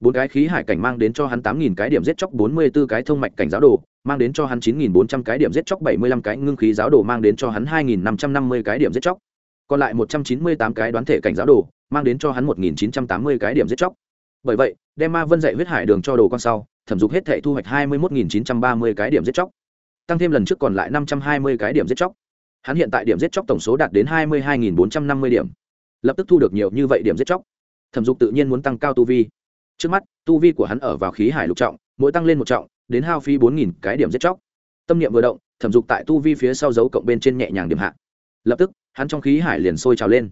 Speaker 1: bốn cái khí hải cảnh mang đến cho hắn tám nghìn cái điểm giết chóc, bốn mươi b ố cái thông mạch cảnh giáo đồ, mang đến cho hắn chín nghìn bốn trăm cái điểm giết chóc, bảy mươi lăm cái ngưng khí giáo đồ mang đến cho hắn hai nghìn năm trăm năm mươi cái điểm giết chóc. Còn lại một trăm chín mươi tám cái đoán thể cảnh giáo đồ mang đến cho hắn một nghìn chín trăm tám mươi cái điểm giết chóc. Bởi vậy, đem ma vân dạy huyết hải đường cho đồ con sau, thẩm dục hết thể thu hoạch hai mươi một nghìn chín trăm ba mươi cái điểm giết chóc. Tăng thêm lần trước còn lại năm trăm hai mươi cái điểm giết chóc. Hắn hiện tại điểm giết chóc tổng số đạt đến hai mươi hai nghìn bốn trăm năm mươi điểm. Lập tức thu được nhiều như vậy điểm giết chóc. Thẩm dục tự nhiên muốn tăng cao tu vi trước mắt, tu vi của hắn ở vào khí hải lục trọng, mỗi tăng lên một trọng, đến hao phí bốn nghìn cái điểm giết chóc. Tâm niệm vừa động, thẩm dục tại tu vi phía sau dấu cộng bên trên nhẹ nhàng điểm hạ. Lập tức, hắn trong khí hải liền sôi trào lên.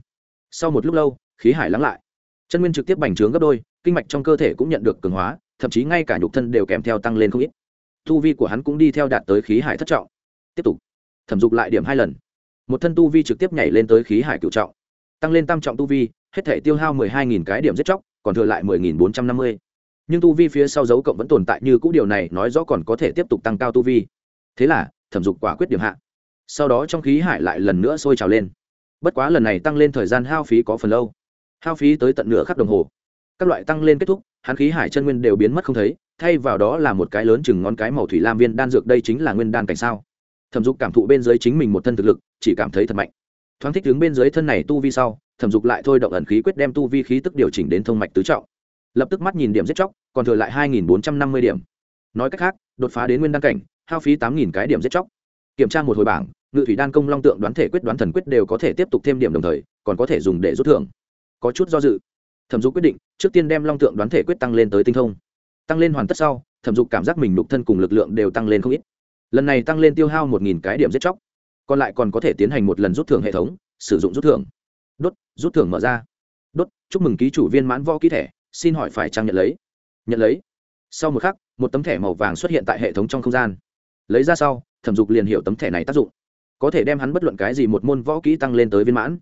Speaker 1: Sau một lúc lâu, khí hải lắng lại. Chân nguyên trực tiếp bành trướng gấp đôi, kinh mạch trong cơ thể cũng nhận được cường hóa, thậm chí ngay cả nhục thân đều kèm theo tăng lên không ít. Tu vi của hắn cũng đi theo đạt tới khí hải thất trọng. Tiếp tục. Thẩm dục lại điểm hai lần. Một thân tu vi trực tiếp nhảy lên tới khí hải cựu trọng. Tăng lên tam trọng tu vi, hết thể tiêu hao mười hai nghìn cái điểm giết chóc còn thừa lại mười nghìn bốn trăm năm mươi. Nhưng tu vi phía sau dấu cộng vẫn tồn tại như cũ, điều này nói rõ còn có thể tiếp tục tăng cao tu vi. Thế là, thẩm dục quả quyết điểm hạ. Sau đó trong khí hải lại lần nữa sôi trào lên. Bất quá lần này tăng lên thời gian hao phí có phần lâu. Hao phí tới tận nửa khắc đồng hồ. Các loại tăng lên kết thúc, hắn khí hải chân nguyên đều biến mất không thấy, thay vào đó là một cái lớn chừng ngón cái màu thủy lam viên đan dược, đây chính là nguyên đan cảnh sao? Thẩm dục cảm thụ bên dưới chính mình một thân thực lực, chỉ cảm thấy thật mạnh thoáng thích đứng bên dưới thân này tu vi sau, thẩm dục lại thôi động ẩn khí quyết đem tu vi khí tức điều chỉnh đến thông mạch tứ trọng. Lập tức mắt nhìn điểm giết chóc, còn thừa lại hai nghìn bốn trăm năm mươi điểm. Nói cách khác, đột phá đến nguyên đăng cảnh, hao phí tám nghìn cái điểm giết chóc. Kiểm tra một hồi bảng, ngự thủy đan công long tượng đoán thể quyết đoán thần quyết đều có thể tiếp tục thêm điểm đồng thời, còn có thể dùng để rút thưởng. Có chút do dự. Thẩm dục quyết định, trước tiên đem long tượng đoán thể quyết tăng lên tới tinh thông. Tăng lên hoàn tất sau, thẩm dục cảm giác mình đục thân cùng lực lượng đều tăng lên không ít. Lần này tăng lên tiêu hao một nghìn cái điểm giết chóc còn lại còn có thể tiến hành một lần rút thưởng hệ thống, sử dụng rút thưởng. Đốt, rút thưởng mở ra. Đốt, chúc mừng ký chủ viên mãn vo ký thẻ, xin hỏi phải trang nhận lấy? Nhận lấy. Sau một khắc, một tấm thẻ màu vàng xuất hiện tại hệ thống trong không gian. Lấy ra sau, thẩm dục liền hiểu tấm thẻ này tác dụng. Có thể đem hắn bất luận cái gì một môn võ kỹ tăng lên tới viên mãn.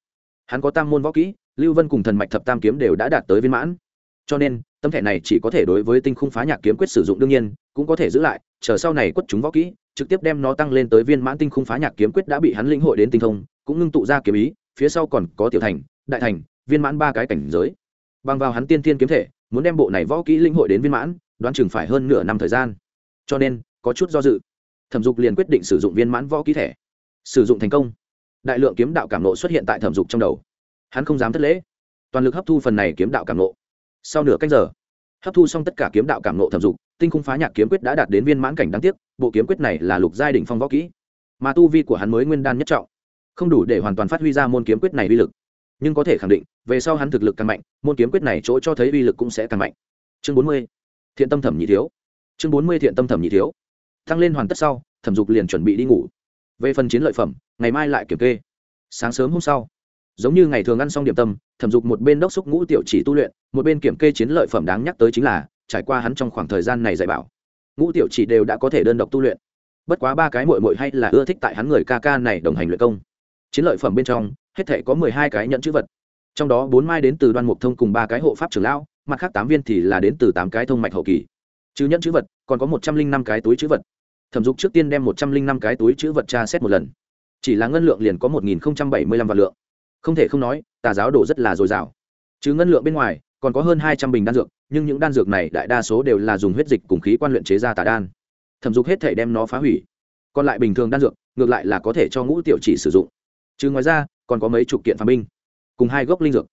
Speaker 1: Hắn có tam môn võ kỹ lưu vân cùng thần mạch thập tam kiếm đều đã đạt tới viên mãn. Cho nên tấm thẻ này chỉ có thể đối với tinh khung phá nhạc kiếm quyết sử dụng đương nhiên, cũng có thể giữ lại, chờ sau này quất chúng võ kỹ, trực tiếp đem nó tăng lên tới viên mãn tinh khung phá nhạc kiếm quyết đã bị hắn linh hội đến tinh thông, cũng ngưng tụ ra kiếm ý, phía sau còn có tiểu thành, đại thành, viên mãn ba cái cảnh giới. Bằng vào hắn tiên thiên kiếm thể, muốn đem bộ này võ kỹ linh hội đến viên mãn, đoán chừng phải hơn nửa năm thời gian. Cho nên, có chút do dự. Thẩm dục liền quyết định sử dụng viên mãn võ kỹ thẻ sử dụng thành công. Đại lượng kiếm đạo cảm nộ xuất hiện tại thẩm dục trong đầu. Hắn không dám thất lễ. Toàn lực hấp thu phần này kiếm đạo cảm nộ sau nửa canh giờ, hấp thu xong tất cả kiếm đạo cảm nộ thẩm dục, tinh khung phá nhạc kiếm quyết đã đạt đến viên mãn cảnh đáng tiếc, bộ kiếm quyết này là lục giai đ ỉ n h phong võ kỹ, mà tu vi của hắn mới nguyên đan nhất trọng, không đủ để hoàn toàn phát huy ra môn kiếm quyết này uy lực. Nhưng có thể khẳng định, về sau hắn thực lực càng mạnh, môn kiếm quyết này chỗ cho thấy uy lực cũng sẽ càng mạnh. Chương bốn mươi, thiện tâm thẩm nhị thiếu. Chương bốn mươi, thiện tâm thẩm nhị thiếu. Thăng lên hoàn tất sau, thẩm dục liền chuẩn bị đi ngủ. Về phần chiến lợi phẩm, ngày mai lại kiểm kê. Sáng sớm hôm sau giống như ngày thường ăn xong điểm tâm, thẩm dục một bên đốc xúc ngũ tiểu chỉ tu luyện, một bên kiểm kê chiến lợi phẩm đáng nhắc tới chính là, trải qua hắn trong khoảng thời gian này dạy bảo, ngũ tiểu chỉ đều đã có thể đơn độc tu luyện. Bất quá ba cái mội mội hay là ưa thích tại hắn người ca ca này đồng hành luyện công. Chiến lợi phẩm bên trong, hết thể có mười hai cái nhận chữ vật. Trong đó bốn mai đến từ đoan mục thông cùng ba cái hộ pháp trưởng lão, mặt khác tám viên thì là đến từ tám cái thông mạch hậu kỳ. Chứ nhận chữ vật, còn có một trăm linh năm cái túi chữ vật. Thẩm dục trước tiên đem một trăm linh năm cái túi chữ vật tra xét một lần. Chỉ là ngân lượng liền có một nghìn bảy mươi lăm vạn lượng không thể không nói, tà giáo đồ rất là dồi dào. Chứ ngân lượng bên ngoài, còn có hơn hai trăm bình đan dược, nhưng những đan dược này đại đa số đều là dùng huyết dịch cùng khí quan luyện chế ra tà đan. Thẩm dục hết thể đem nó phá hủy. Còn lại bình thường đan dược, ngược lại là có thể cho ngũ tiểu chỉ sử dụng. Chứ ngoài ra, còn có mấy chục kiện phàm binh, cùng hai gốc linh dược.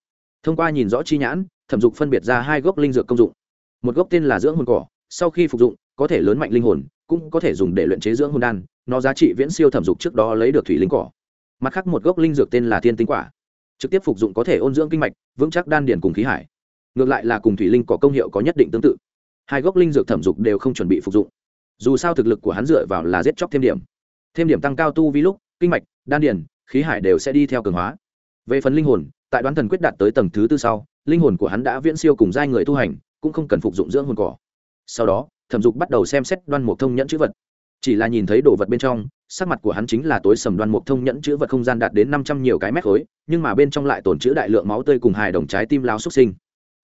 Speaker 1: Thông qua nhìn rõ chi nhãn, thẩm dục phân biệt ra hai gốc linh dược công dụng. Một gốc tên là dưỡng hồn cỏ, sau khi phục dụng, có thể lớn mạnh linh hồn, cũng có thể dùng để luyện chế dưỡng hồn đan, nó giá trị viễn siêu thẩm dục trước đó lấy được thủy linh cỏ. Mặt khác một gốc linh dược tên là thiên tinh quả trực tiếp phục dụng có thể ôn dưỡng kinh mạch, vững chắc đan điền cùng khí hải. Ngược lại là cùng thủy linh có công hiệu có nhất định tương tự. Hai gốc linh dược thẩm dục đều không chuẩn bị phục dụng. Dù sao thực lực của hắn dựa vào là giết chóc thêm điểm. Thêm điểm tăng cao tu vi lúc, kinh mạch, đan điền, khí hải đều sẽ đi theo cường hóa. Về phần linh hồn, tại đoán thần quyết đạt tới tầng thứ tư sau, linh hồn của hắn đã viễn siêu cùng giai người tu hành, cũng không cần phục dụng dưỡng hồn cỏ. Sau đó, thẩm dục bắt đầu xem xét đoan mục thông nhẫn chữ vật chỉ là nhìn thấy đồ vật bên trong, sắc mặt của hắn chính là tối sầm đoan mục thông nhẫn chữ vật không gian đạt đến năm trăm nhiều cái mét khối, nhưng mà bên trong lại tồn chữ đại lượng máu tươi cùng hài đồng trái tim lao xuất sinh.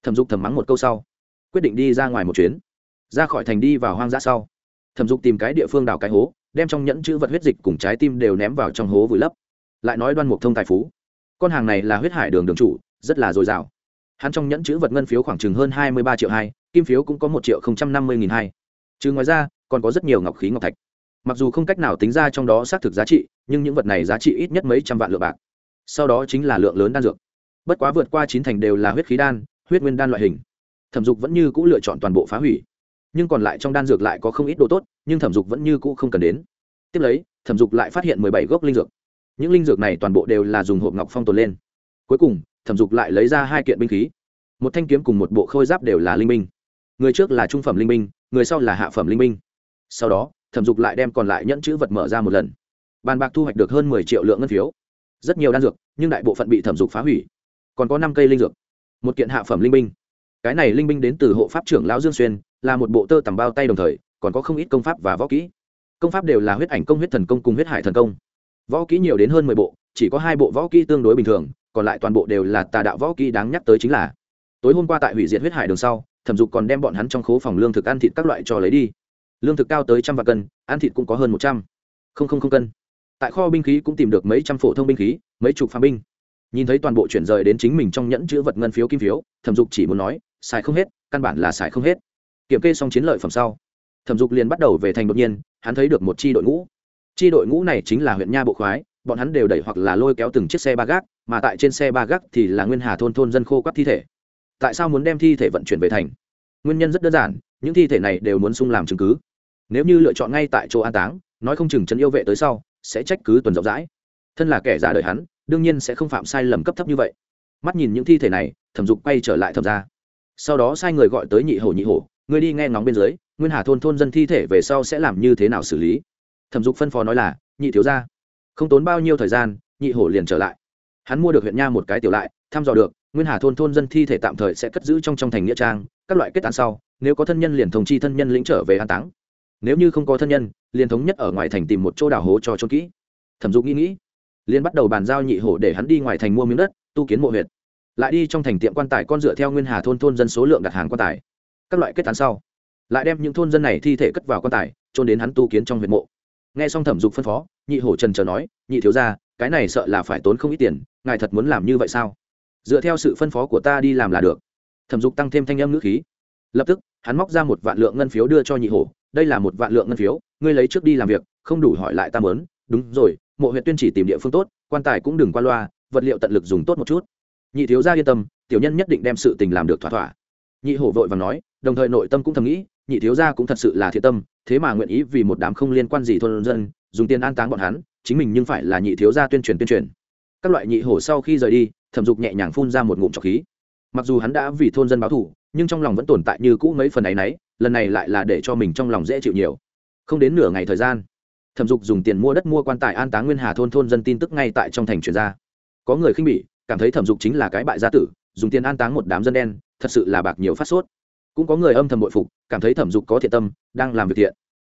Speaker 1: Thẩm dục thầm mắng một câu sau, quyết định đi ra ngoài một chuyến. Ra khỏi thành đi vào hoang dã sau, thẩm dục tìm cái địa phương đào cái hố, đem trong nhẫn chữ vật huyết dịch cùng trái tim đều ném vào trong hố vùi lấp. Lại nói đoan mục thông tài phú, con hàng này là huyết hải đường đường chủ, rất là dồi dào. Hắn trong nhẫn chữ vật ngân phiếu khoảng chừng hơn hai mươi ba triệu hai, kim phiếu cũng có một triệu năm mươi nghìn hai. Chứ ngoài ra, còn có rất nhiều ngọc khí ngọc thạch mặc dù không cách nào tính ra trong đó xác thực giá trị, nhưng những vật này giá trị ít nhất mấy trăm vạn lượng bạc. Sau đó chính là lượng lớn đan dược. Bất quá vượt qua chín thành đều là huyết khí đan, huyết nguyên đan loại hình. Thẩm dục vẫn như c ũ lựa chọn toàn bộ phá hủy. Nhưng còn lại trong đan dược lại có không ít đồ tốt, nhưng thẩm dục vẫn như cũ không cần đến. Tiếp lấy, thẩm dục lại phát hiện mười bảy gốc linh dược. Những linh dược này toàn bộ đều là dùng hộp ngọc phong tồn lên. Cuối cùng, thẩm dục lại lấy ra hai kiện binh khí. Một thanh kiếm cùng một bộ khôi giáp đều là linh binh. Người trước là trung phẩm linh binh, người sau là hạ phẩm linh binh. Sau đó thẩm dục lại đem còn lại nhẫn chữ vật mở ra một lần. Bàn bạc thu hoạch được hơn mười triệu lượng ngân phiếu. Rất nhiều đan dược, nhưng đại bộ phận bị thẩm dục phá hủy. Còn có năm cây linh dược, một kiện hạ phẩm linh binh. Cái này linh binh đến từ hộ pháp trưởng lão dương xuyên, là một bộ tơ tằm bao tay đồng thời, còn có không ít công pháp và võ kỹ. Công pháp đều là huyết ảnh công, huyết thần công cùng huyết hải thần công. Võ kỹ nhiều đến hơn mười bộ, chỉ có hai bộ võ kỹ tương đối bình thường, còn lại toàn bộ đều là tà đạo võ kỹ đáng nhắc tới chính là. Tối hôm qua tại hủy diệt huyết hải đường sau, thẩm dục còn đem bọn hắn trong khố phòng lương thực, ăn thịt các loại cho lấy đi lương thực cao tới trăm vạn cân, ăn thịt cũng có hơn một trăm. Linh cân. Tại kho binh khí cũng tìm được mấy trăm phổ thông binh khí, mấy chục phá binh. Nhìn thấy toàn bộ chuyển rời đến chính mình trong nhẫn chữ vật ngân phiếu kim phiếu, thẩm dục chỉ muốn nói, xài không hết, căn bản là xài không hết. Kiểm kê xong chiến lợi phẩm sau, thẩm dục liền bắt đầu về thành đột nhiên, hắn thấy được một c h i đội ngũ. C h i đội ngũ này chính là huyện nha bộ khoái, bọn hắn đều đẩy hoặc là lôi kéo từng chiếc xe ba gác, mà tại trên xe ba gác thì là nguyên hà thôn thôn dân khô các thi thể. Tại sao muốn đem thi thể vận chuyển về thành? Nguyên nhân rất đơn giản, những thi thể này đều muốn sung làm chứng cứ nếu như lựa chọn ngay tại chỗ an táng, nói không chừng chân yêu vệ tới sau, sẽ trách cứ tuần rộng rãi. Thân là kẻ giả đời hắn, đương nhiên sẽ không phạm sai lầm cấp thấp như vậy. Mắt nhìn những thi thể này, thẩm dục quay trở lại thẩm ra sau đó sai người gọi tới nhị hổ nhị hổ, người đi nghe ngóng bên dưới, nguyên hà thôn thôn dân thi thể về sau sẽ làm như thế nào xử lý? Thẩm dục phân phó nói là, nhị thiếu ra không tốn bao nhiêu thời gian, nhị hổ liền trở lại. Hắn mua được huyện nha một cái tiểu lại, thăm dò được, nguyên hà thôn thôn dân thi thể tạm thời sẽ cất giữ trong trong thành nghĩa trang, các loại kết tán sau, nếu có thân nhân liền thông chi thân nhân lĩnh trở về an táng nếu như không có thân nhân, liền thống nhất ở ngoài thành tìm một chỗ đào hố cho trôn kỹ. Thẩm dục nghĩ nghĩ, liền bắt đầu bàn giao nhị hổ để hắn đi ngoài thành mua miếng đất, tu kiến mộ huyệt. Lại đi trong thành tiệm quan tài con dựa theo nguyên hà thôn thôn dân số lượng đặt hàng quan tài. Các loại kết tán sau, lại đem những thôn dân này thi thể cất vào quan tài trôn đến hắn tu kiến trong huyệt mộ. Nghe xong thẩm dục phân phó, nhị hổ trần chờ nói, nhị thiếu ra cái này sợ là phải tốn không ít tiền, ngài thật muốn làm như vậy sao? Dựa theo sự phân phó của ta đi làm là được. Thẩm dục tăng thêm thanh âm ngữ khí. Lập tức, hắn móc ra một vạn lượng ngân phiếu đưa cho nhị hổ đây là một vạn lượng ngân phiếu, ngươi lấy trước đi làm việc, không đủ hỏi lại ta mớn đúng rồi, mộ huyện tuyên chỉ tìm địa phương tốt, quan tài cũng đừng qua loa, vật liệu tận lực dùng tốt một chút. Nhị thiếu gia yên tâm, tiểu nhân nhất định đem sự tình làm được thỏa thỏa. Nhị hổ vội và nói, đồng thời nội tâm cũng thầm nghĩ, nhị thiếu gia cũng thật sự là thiện tâm, thế mà nguyện ý vì một đám không liên quan gì thôn dân, dùng tiền an táng bọn hắn, chính mình nhưng phải là nhị thiếu gia tuyên truyền tuyên truyền. Các loại nhị hổ sau khi rời đi, thẩm dục nhẹ nhàng phun ra một ngụm trọc khí. Mặc dù hắn đã vì thôn dân báo thù, nhưng trong lòng vẫn tồn tại như cũ mấy phần ấ y n ấ y lần này lại là để cho mình trong lòng dễ chịu nhiều. Không đến nửa ngày thời gian, thẩm dục dùng tiền mua đất mua quan tài an táng nguyên hà thôn thôn dân tin tức ngay tại trong thành truyền ra. Có người khinh bỉ, cảm thấy thẩm dục chính là cái bại gia tử, dùng tiền an táng một đám dân đen, thật sự là bạc nhiều phát sốt. Cũng có người âm thầm bội phục, cảm thấy thẩm dục có thiện tâm, đang làm việc thiện.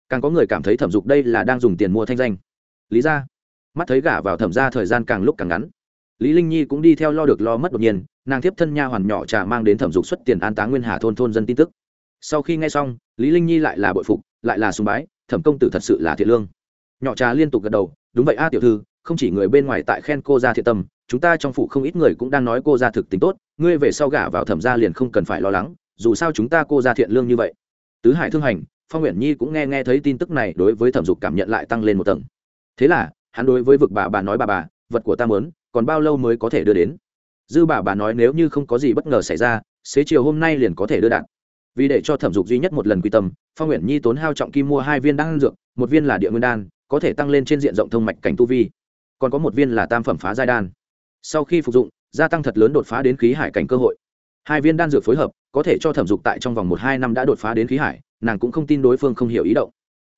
Speaker 1: Càng có người cảm thấy thẩm dục đây là đang dùng tiền mua thanh danh. Lý ra, mắt thấy gả vào thẩm ra thời gian càng lúc càng ngắn. Lý linh nhi cũng đi theo lo được lo mất đột nhiên, nàng tiếp thân nha hoàn nhỏ trà mang đến thẩm dục xuất tiền an táng nguyên hà thôn thôn dân tin tức sau khi nghe xong, lý linh nhi lại là bội phục, lại là sùng bái, thẩm công tử thật sự là thiện lương. Nhỏ trà liên tục gật đầu, đúng vậy a tiểu thư, không chỉ người bên ngoài tại khen cô ra thiện tâm, chúng ta trong phủ không ít người cũng đang nói cô ra thực tính tốt, ngươi về sau gả vào thẩm gia liền không cần phải lo lắng, dù sao chúng ta cô ra thiện lương như vậy. Tứ hải thương hành, phong nguyện nhi cũng nghe nghe thấy tin tức này đối với thẩm dục cảm nhận lại tăng lên một tầng. Thế là, hắn đối với vực bà bà nói, bà bà, vật của ta mớn còn bao lâu mới có thể đưa đến? Dư bà bà nói, nếu như không có gì bất ngờ xảy ra, xế chiều hôm nay liền có thể đưa đạn vì để cho thẩm dục duy nhất một lần quy tâm, phong nguyện nhi tốn hao trọng kim mua hai viên đan dược, một viên là địa nguyên đan, có thể tăng lên trên diện rộng thông mạch cảnh tu vi. Còn có một viên là tam phẩm phá giai đan. Sau khi phục dụng, gia tăng thật lớn đột phá đến khí hải cảnh cơ hội. Hai viên đan dược phối hợp, có thể cho thẩm dục tại trong vòng một hai năm đã đột phá đến khí hải, nàng cũng không tin đối phương không hiểu ý động.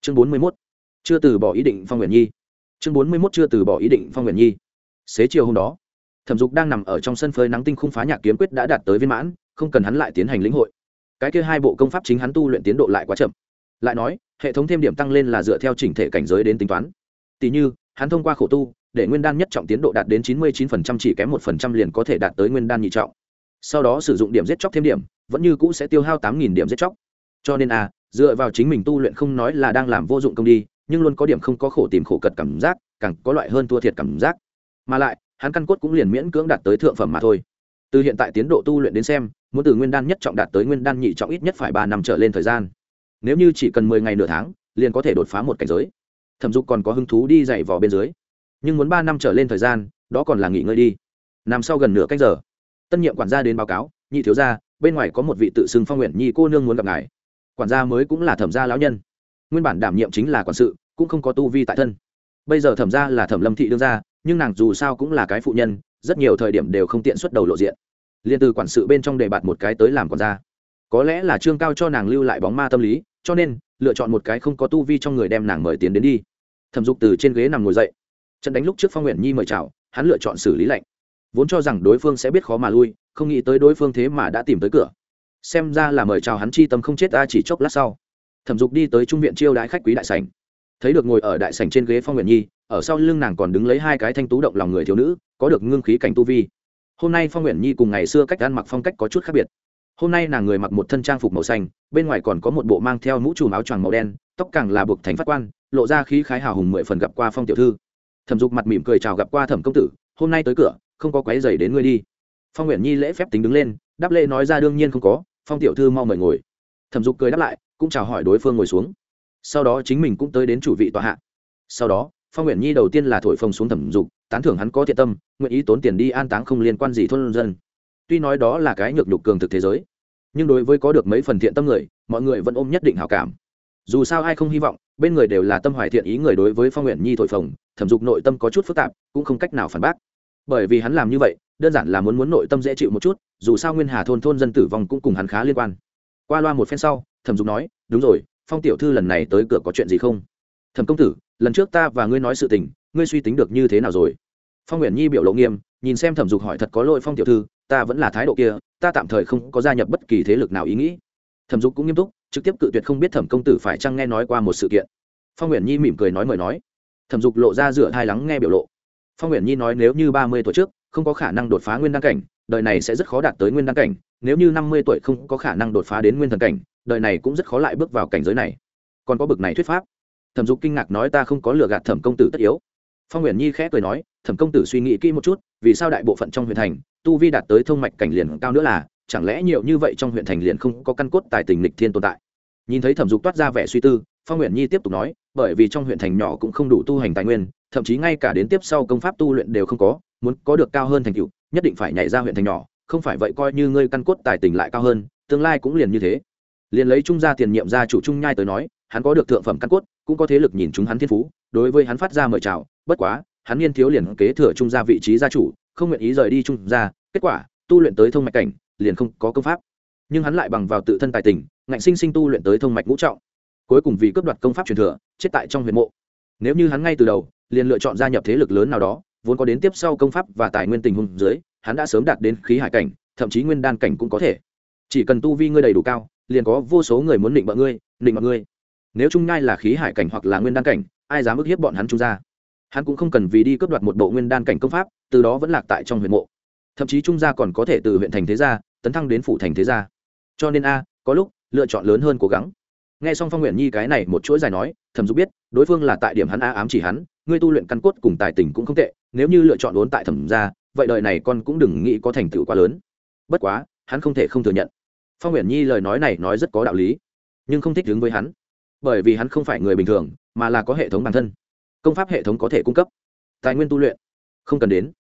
Speaker 1: Chương bốn mươi mốt, chưa từ bỏ ý định phong nguyện nhi. Chương bốn mươi mốt, chưa từ bỏ ý định phong nguyện nhi. Xế chiều hôm đó, thẩm dục đang nằm ở trong sân phơi nắng tinh khung phá nhạc kiếm quyết đã đạt tới viên mãn, không cần hắn lại tiến hành lĩnh hội cái kia hai bộ công pháp chính hắn tu luyện tiến độ lại quá chậm. Lại nói, hệ thống thêm điểm tăng lên là dựa theo chỉnh thể cảnh giới đến tính toán. Tỷ như, hắn thông qua khổ tu, để nguyên đan nhất trọng tiến độ đạt đến chín mươi chín phần trăm chỉ kém một phần trăm liền có thể đạt tới nguyên đan nhị trọng. Sau đó sử dụng điểm giết chóc thêm điểm, vẫn như cũ sẽ tiêu hao tám nghìn điểm giết chóc. Cho nên a dựa vào chính mình tu luyện không nói là đang làm vô dụng công đi, nhưng luôn có điểm không có khổ tìm khổ cật cảm giác, càng có loại hơn thua thiệt cảm giác. Mà lại, hắn căn cốt cũng liền miễn cưỡng đạt tới thượng phẩm mà thôi từ hiện tại tiến độ tu luyện đến xem, muốn từ nguyên đan nhất trọng đạt tới nguyên đan nhị trọng ít nhất phải ba năm trở lên thời gian. Nếu như chỉ cần mười ngày nửa tháng, liền có thể đột phá một cảnh giới. Thẩm dục còn có hứng thú đi dày vò bên dưới. Nhưng muốn ba năm trở lên thời gian, đó còn là nghỉ ngơi đi. Nằm sau gần nửa cách giờ. Tân nhiệm quản gia đến báo cáo, nhị thiếu gia, bên ngoài có một vị tự xưng phong nguyện nhi cô nương muốn gặp ngài. Quản gia mới cũng là thẩm gia lão nhân. Nguyên bản đảm nhiệm chính là quản sự, cũng không có tu vi tại thân. Bây giờ thẩm gia là thẩm lâm thị đương gia, nhưng nàng dù sao cũng là cái phụ nhân, rất nhiều thời điểm đều không tiện xuất đầu lộ diện liền từ quản sự bên trong đề bạt một cái tới làm còn ra có lẽ là trương cao cho nàng lưu lại bóng ma tâm lý, cho nên, lựa chọn một cái không có tu vi trong người đem nàng mời tiến đến đi. Thẩm dục từ trên ghế nằm ngồi dậy. Trận đánh lúc trước phong nguyện nhi mời chào, hắn lựa chọn xử lý lạnh. Vốn cho rằng đối phương sẽ biết khó mà lui, không nghĩ tới đối phương thế mà đã tìm tới cửa. Xem ra là mời chào hắn chi tâm không chết ta chỉ chốc lát sau. Thẩm dục đi tới trung viện chiêu đãi khách quý đại sảnh. Thấy được ngồi ở đại sảnh trên ghế phong nguyện nhi, ở sau lưng nàng còn đứng lấy hai cái thanh tú động lòng người thiếu nữ, có được ngưng khí cảnh tu vi hôm nay phong nguyện nhi cùng ngày xưa cách ăn mặc phong cách có chút khác biệt. Hôm nay nàng người mặc một thân trang phục màu xanh, bên ngoài còn có một bộ mang theo mũ trùm áo choàng màu đen, tóc càng là buộc thành phát quan, lộ ra khí khái hào hùng mười phần gặp qua phong tiểu thư. Thẩm dục mặt mỉm cười chào gặp qua thẩm công tử, hôm nay tới cửa, không có quái dày đến ngươi đi. Phong nguyện nhi lễ phép tính đứng lên, đáp lễ nói ra đương nhiên không có, phong tiểu thư mau mời ngồi. Thẩm dục cười đáp lại, cũng chào hỏi đối phương ngồi xuống. Sau đó chính mình cũng tới đến chủ vị tòa hạ. Sau đó, phong nguyện nhi đầu tiên là thổi phồng xuống thẩm dục tán thưởng hắn có thiện tâm, nguyện ý tốn tiền đi an táng không liên quan gì thôn dân. Tuy nói đó là cái nhược nhục cường thực thế giới, nhưng đối với có được mấy phần thiện tâm người, mọi người vẫn ôm nhất định hảo cảm. Dù sao ai không hy vọng, bên người đều là tâm hoài thiện ý người đối với phong nguyện nhi thổi phồng, thẩm dục nội tâm có chút phức tạp, cũng không cách nào phản bác. Bởi vì hắn làm như vậy, đơn giản là muốn muốn nội tâm dễ chịu một chút, dù sao nguyên hà thôn thôn dân tử vong cũng cùng hắn khá liên quan. Qua loa một phen sau, thẩm dục nói, đúng rồi, phong tiểu thư lần này tới cửa có chuyện gì không? Thẩm công tử, lần trước ta và ngươi nói sự tình, ngươi suy tính được như thế nào rồi? Phong nguyện nhi biểu lộ nghiêm, nhìn xem thẩm dục hỏi thật có lỗi phong tiểu thư, ta vẫn là thái độ kia, ta tạm thời không có gia nhập bất kỳ thế lực nào ý nghĩ. Thẩm dục cũng nghiêm túc, trực tiếp cự tuyệt không biết thẩm công tử phải chăng nghe nói qua một sự kiện. Phong nguyện nhi mỉm cười nói mời nói. Thẩm dục lộ ra rửa hai lắng nghe biểu lộ. Phong nguyện nhi nói nếu như ba mươi tuổi trước, không có khả năng đột phá nguyên đăng cảnh, đời này sẽ rất khó đạt tới nguyên đăng cảnh, nếu như năm mươi tuổi không có khả năng đột phá đến nguyên thần cảnh, đời này cũng rất khó lại bước vào cảnh giới này. Còn có bực này thuyết pháp. Thẩm dục kinh ngạc nói ta không có lừa gạt thẩm công tử tất yếu phong nguyện nhi khẽ cười nói, thẩm công tử suy nghĩ kỹ một chút, vì sao đại bộ phận trong huyện thành, tu vi đạt tới thông mạch cảnh liền cao nữa là, chẳng lẽ nhiều như vậy trong huyện thành liền không có căn cốt tài tình lịch thiên tồn tại? Nhìn thấy thẩm dục toát ra vẻ suy tư, phong nguyện nhi tiếp tục nói, bởi vì trong huyện thành nhỏ cũng không đủ tu hành tài nguyên, thậm chí ngay cả đến tiếp sau công pháp tu luyện đều không có, muốn có được cao hơn thành tựu, nhất định phải nhảy ra huyện thành nhỏ, không phải vậy coi như ngươi căn cốt tài tình lại cao hơn, tương lai cũng liền như thế. Liền lấy trung gia tiền nhiệm gia chủ trung nhai tới nói, hắn có được thượng phẩm căn cốt, cũng có thế lực nhìn chúng hắn thiên phú, đối với hắn phát ra mời chào bất quá, hắn niên thiếu liền kế thừa trung gia vị trí gia chủ, không nguyện ý rời đi trung gia, kết quả, tu luyện tới thông mạch cảnh, liền không có công pháp. Nhưng hắn lại bằng vào tự thân tài tình, ngạnh sinh sinh tu luyện tới thông mạch ngũ trọng. Cuối cùng vì cướp đoạt công pháp truyền thừa, chết tại trong huyện mộ. Nếu như hắn ngay từ đầu, liền lựa chọn gia nhập thế lực lớn nào đó, vốn có đến tiếp sau công pháp và tài nguyên tình huống dưới, hắn đã sớm đạt đến khí hải cảnh, thậm chí nguyên đan cảnh cũng có thể. Chỉ cần tu vi ngươi đầy đủ cao, liền có vô số người muốn định bợ ngươi, định bợ ngươi. Nếu trung nhai là khí hải cảnh hoặc là nguyên đan cảnh, ai dám ức hiếp bọn hắn trung ra hắn cũng không cần vì đi cướp đoạt một bộ nguyên đan cảnh công pháp, từ đó vẫn lạc tại trong huyện mộ. Thậm chí trung gia còn có thể từ huyện thành thế gia, tấn thăng đến phủ thành thế gia. Cho nên a, có lúc, lựa chọn lớn hơn cố gắng. Nghe xong phong nguyện nhi cái này một chuỗi dài nói, thẩm dục biết, đối phương là tại điểm hắn a ám chỉ hắn, ngươi tu luyện căn cốt cùng tài tình cũng không tệ, nếu như lựa chọn vốn tại thẩm gia, vậy đời này con cũng đừng nghĩ có thành tựu quá lớn. Bất quá, hắn không thể không thừa nhận. Phong nguyện nhi lời nói này nói rất có đạo lý, nhưng không thích đứng với hắn, bởi vì hắn không phải người bình thường, mà là có hệ thống bản thân công pháp hệ thống có thể cung cấp. Tài nguyên tu luyện, không cần đến.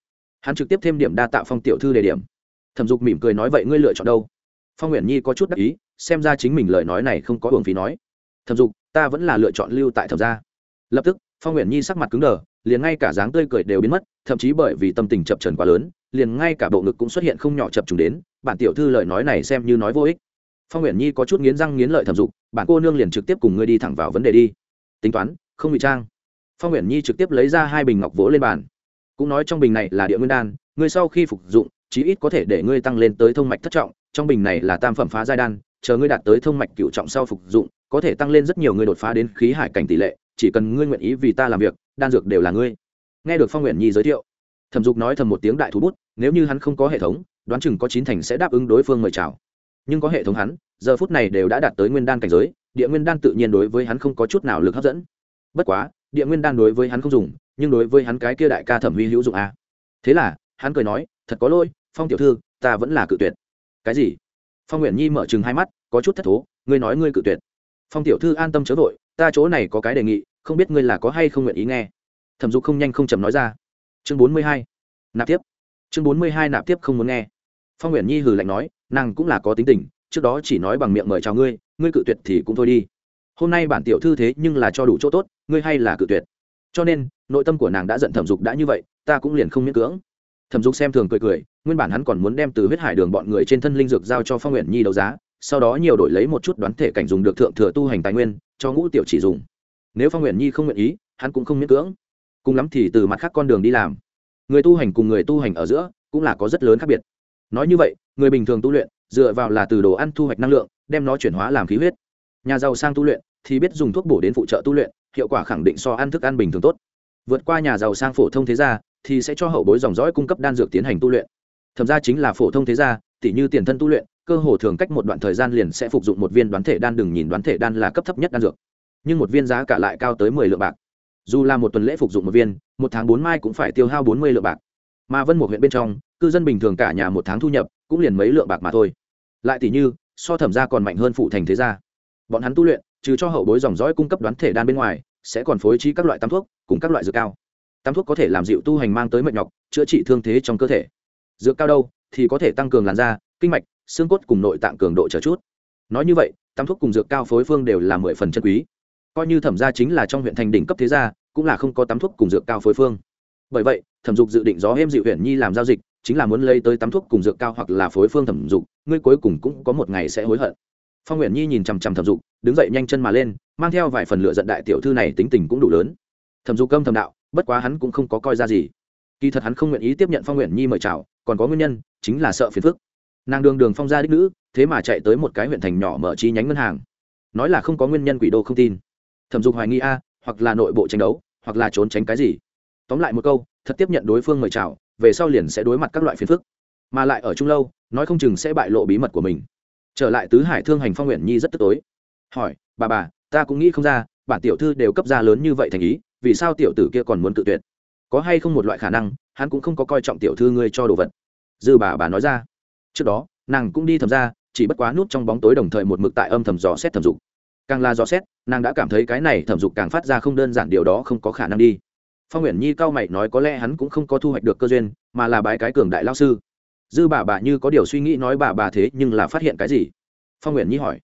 Speaker 1: Hắn trực tiếp thêm điểm đa tạo phong tiểu thư đề điểm. Thẩm dục mỉm cười nói, vậy ngươi lựa chọn đâu? Phong nguyện nhi có chút đắc ý, xem ra chính mình lời nói này không có hưởng phí nói. Thẩm dục, ta vẫn là lựa chọn lưu tại thẩm gia. Lập tức, phong nguyện nhi sắc mặt cứng đờ, liền ngay cả dáng tươi cười đều biến mất, thậm chí bởi vì tâm tình chập trần quá lớn, liền ngay cả bộ ngực cũng xuất hiện không nhỏ chập trùng đến, bản tiểu thư lời nói này xem như nói vô ích. Phong nguyện nhi có chút nghiến răng nghiến lợi thẩm dục, bản cô nương liền trực tiếp cùng ngươi đi thẳng vào vấn đề đi. Tính toán, không bị trang phong nguyện nhi trực tiếp lấy ra hai bình ngọc vỗ lên bàn. Cũng nói trong bình này là địa nguyên đan, ngươi sau khi phục dụng, chí ít có thể để ngươi tăng lên tới thông mạch thất trọng, trong bình này là tam phẩm phá giai đan, chờ ngươi đạt tới thông mạch cựu trọng sau phục dụng, có thể tăng lên rất nhiều người đột phá đến khí hải cảnh tỷ lệ, chỉ cần ngươi nguyện ý vì ta làm việc, đan dược đều là ngươi. Nghe được phong nguyện nhi giới thiệu, thẩm dục nói thầm một tiếng đại thú bút, nếu như hắn không có hệ thống, đoán chừng có chín thành sẽ đáp ứng đối phương mời chào. Nhưng có hệ thống hắn, giờ phút này đều đã đạt tới nguyên đan cảnh giới, địa nguyên đan tự nhiên đối với hắn không có chút nào lực hấp dẫn. Bất quá địa nguyên đan đối với hắn không dùng, nhưng đối với hắn cái kia đại ca thẩm huy hữu dụng a à. thế là, hắn cười nói, thật có lỗi, phong tiểu thư, ta vẫn là cự tuyệt. Cái gì? Phong nguyện nhi mở chừng hai mắt, có chút thất thố, ngươi nói ngươi cự tuyệt. Phong tiểu thư an tâm chớ vội, ta chỗ này có cái đề nghị, không biết ngươi là có hay không nguyện ý nghe. Thẩm dục không nhanh không chầm nói ra. Chương bốn mươi hai, nạp tiếp. Chương bốn mươi hai, nạp tiếp không muốn nghe. Phong nguyện nhi hừ lạnh nói, nàng cũng là có tính tình, trước đó chỉ nói bằng miệng mời chào ngươi ngươi cự tuyệt thì cũng thôi đi. Hôm nay bản tiểu thư thế nhưng là cho đủ chỗ tốt ngươi hay là cự tuyệt. Cho nên, nội tâm của nàng đã giận thẩm dục đã như vậy, ta cũng liền không miễn cưỡng. Thẩm dục xem thường cười cười, nguyên bản hắn còn muốn đem từ huyết hải đường bọn người trên thân linh dược giao cho phong nguyện nhi đấu giá, sau đó nhiều đổi lấy một chút đoán thể cảnh dùng được thượng thừa tu hành tài nguyên, cho ngũ tiểu chỉ dùng. Nếu phong nguyện nhi không nguyện ý, hắn cũng không miễn cưỡng. Cùng lắm thì từ mặt khác con đường đi làm. Người tu hành cùng người tu hành ở giữa cũng là có rất lớn khác biệt. Nói như vậy, người bình thường tu luyện, dựa vào là từ đồ ăn thu hoạch năng lượng, đem nó chuyển hóa làm khí huyết. Nhà giàu sang tu luyện thì biết dùng thuốc bổ đến phụ trợ tu luyện hiệu quả khẳng định so ăn thức ăn bình thường tốt. Vượt qua nhà giàu sang phổ thông thế gia thì sẽ cho hậu bối dòng dõi cung cấp đan dược tiến hành tu luyện. Thậm ra chính là phổ thông thế gia, tỉ như tiền thân tu luyện, cơ hồ thường cách một đoạn thời gian liền sẽ phục dụng một viên đoán thể đan đừng nhìn đoán thể đan là cấp thấp nhất đan dược. Nhưng một viên giá cả lại cao tới mười lượng bạc. Dù là một tuần lễ phục dụng một viên, một tháng bốn mai cũng phải tiêu hao bốn mươi lượng bạc. Mà vân một huyện bên trong, cư dân bình thường cả nhà một tháng thu nhập cũng liền mấy lượng bạc mà thôi. Lại tỷ như, so thẩm gia còn mạnh hơn phụ thành thế gia bọn hắn tu luyện, trừ cho hậu bối dòng dõi cung cấp đoán thể đan bên ngoài, sẽ còn phối trí các loại tam thuốc, cùng các loại dược cao. Tam thuốc có thể làm dịu tu hành mang tới mệt nhọc, chữa trị thương thế trong cơ thể. Dược cao đâu, thì có thể tăng cường làn da, kinh mạch, xương cốt cùng nội tạng cường độ trở chút. Nói như vậy, tam thuốc cùng dược cao phối phương đều là mười phần chân quý. Coi như thẩm gia chính là trong huyện thành đỉnh cấp thế gia, cũng là không có tắm thuốc cùng dược cao phối phương. Bởi vậy, thẩm dục dự định gió êm dịu huyện nhi làm giao dịch, chính là muốn lấy tới tắm thuốc cùng dược cao hoặc là phối phương thẩm dục, ngươi cuối cùng cũng có một ngày sẽ hối hận phong nguyện nhi nhìn chằm chằm thẩm dục, đứng dậy nhanh chân mà lên, mang theo vài phần lựa giận đại tiểu thư này tính tình cũng đủ lớn. Thẩm dục câm thầm đạo, bất quá hắn cũng không có coi ra gì. Kỳ thật hắn không nguyện ý tiếp nhận phong nguyện nhi mời chào, còn có nguyên nhân, chính là sợ phiền phức. Nàng đường đường phong gia đích nữ, thế mà chạy tới một cái huyện thành nhỏ mở chi nhánh ngân hàng. Nói là không có nguyên nhân quỷ đô không tin. Thẩm dục hoài nghi a, hoặc là nội bộ tranh đấu, hoặc là trốn tránh cái gì. Tóm lại một câu, thật tiếp nhận đối phương mời chào, về sau liền sẽ đối mặt các loại phiền phức. Mà lại ở chung lâu, nói không chừng sẽ bại lộ bí mật của mình trở lại tứ hải thương hành phong nguyện nhi rất tức tối. Hỏi, bà bà, ta cũng nghĩ không ra, bản tiểu thư đều cấp ra lớn như vậy thành ý, vì sao tiểu tử kia còn muốn tự tuyệt? Có hay không một loại khả năng, hắn cũng không có coi trọng tiểu thư ngươi cho đồ vật. Dư bà bà nói ra. Trước đó, nàng cũng đi thầm ra chỉ bất quá nút trong bóng tối đồng thời một mực tại âm thầm dò xét thẩm dục. Càng là dò xét, nàng đã cảm thấy cái này thẩm dục càng phát ra không đơn giản, điều đó không có khả năng đi. Phong nguyện nhi cao mày nói có lẽ hắn cũng không có thu hoạch được cơ duyên, mà là bái cái cường đại lao sư dư bà bà như có điều suy nghĩ nói bà bà thế nhưng là phát hiện cái gì? Phong nguyện nhi hỏi.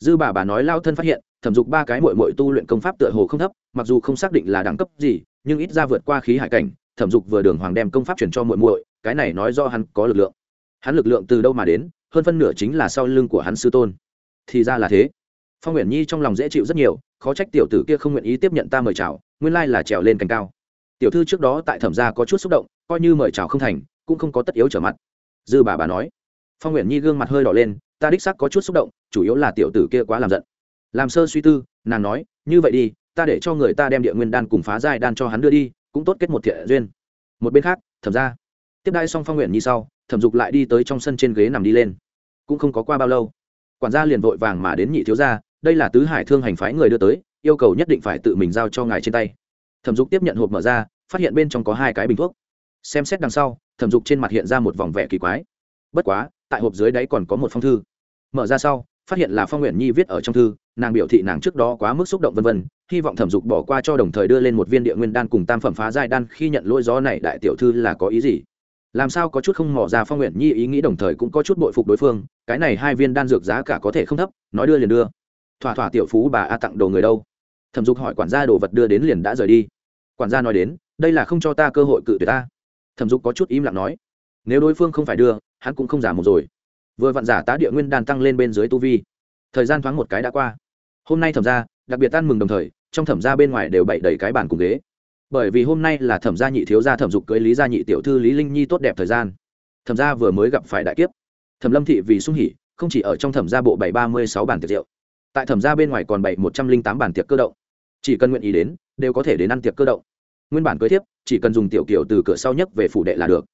Speaker 1: Dư bà bà nói lao thân phát hiện, thẩm dục ba cái mội mội tu luyện công pháp tựa hồ không thấp, mặc dù không xác định là đẳng cấp gì, nhưng ít ra vượt qua khí hải cảnh, thẩm dục vừa đường hoàng đem công pháp chuyển cho mội mội cái này nói do hắn có lực lượng. Hắn lực lượng từ đâu mà đến, hơn phân nửa chính là sau lưng của hắn sư tôn. Thì ra là thế. Phong nguyện nhi trong lòng dễ chịu rất nhiều, khó trách tiểu tử kia không nguyện ý tiếp nhận ta mời chào, nguyên lai là trèo lên cành cao. Tiểu thư trước đó tại thẩm gia có chút xúc động, coi như mời chào không thành, cũng không có tất yếu trở mặt dư bà bà nói. Phong nguyện nhi gương mặt hơi đỏ lên, ta đích sắc có chút xúc động, chủ yếu là tiểu tử kia quá làm giận. Làm sơ suy tư, nàng nói, như vậy đi, ta để cho người ta đem địa nguyên đan cùng phá giai đan cho hắn đưa đi, cũng tốt kết một thiện duyên. Một bên khác, thẩm ra tiếp đai xong phong nguyện nhi sau, thẩm dục lại đi tới trong sân trên ghế nằm đi lên. Cũng không có qua bao lâu, quản gia liền vội vàng mà đến nhị thiếu gia, đây là tứ hải thương hành phái người đưa tới, yêu cầu nhất định phải tự mình giao cho ngài trên tay. Thẩm dục tiếp nhận hộp mở ra, phát hiện bên trong có hai cái bình thuốc xem xét đằng sau, thẩm dục trên mặt hiện ra một vòng vẻ kỳ quái. Bất quá, tại hộp dưới đáy còn có một phong thư. Mở ra sau, phát hiện là phong nguyện nhi viết ở trong thư, nàng biểu thị nàng trước đó quá mức xúc động vân vân, hy vọng thẩm dục bỏ qua cho đồng thời đưa lên một viên địa nguyên đan cùng tam phẩm phá giai đan khi nhận lỗi gió này, đại tiểu thư là có ý gì? Làm sao có chút không mỏ ra phong nguyện nhi ý nghĩ đồng thời cũng có chút bội phục đối phương, cái này hai viên đan dược giá cả có thể không thấp, nói đưa liền đưa. Thỏa thỏa tiểu phú bà a tặng đồ người đâu? Thẩm dục hỏi quản gia đồ vật đưa đến liền đã rời đi. Quản gia nói đến, đây là không cho ta cơ hội cự tuyệt ta thẩm dục có chút im lặng nói, nếu đối phương không phải đưa, hắn cũng không giả một rồi. Vừa vặn giả tá địa nguyên đan tăng lên bên dưới tu vi. Thời gian thoáng một cái đã qua. Hôm nay thẩm ra đặc biệt tan mừng đồng thời, trong thẩm ra bên ngoài đều bậy đầy cái bàn cùng ghế. Bởi vì hôm nay là thẩm gia nhị thiếu gia thẩm dục cưới lý gia nhị tiểu thư lý linh nhi tốt đẹp thời gian. Thẩm gia vừa mới gặp phải đại kiếp. Thẩm lâm thị vì sung hỉ, không chỉ ở trong thẩm gia bộ bảy ba mươi sáu bàn tiệc rượu, tại thẩm gia bên ngoài còn bảy một trăm linh tám bàn tiệc cơ động. Chỉ cần nguyện ý đến, đều có thể đến ăn tiệc cơ động nguyên bản cưới thiếp, chỉ cần dùng tiểu kiểu từ cửa sau nhất về phủ đệ là được.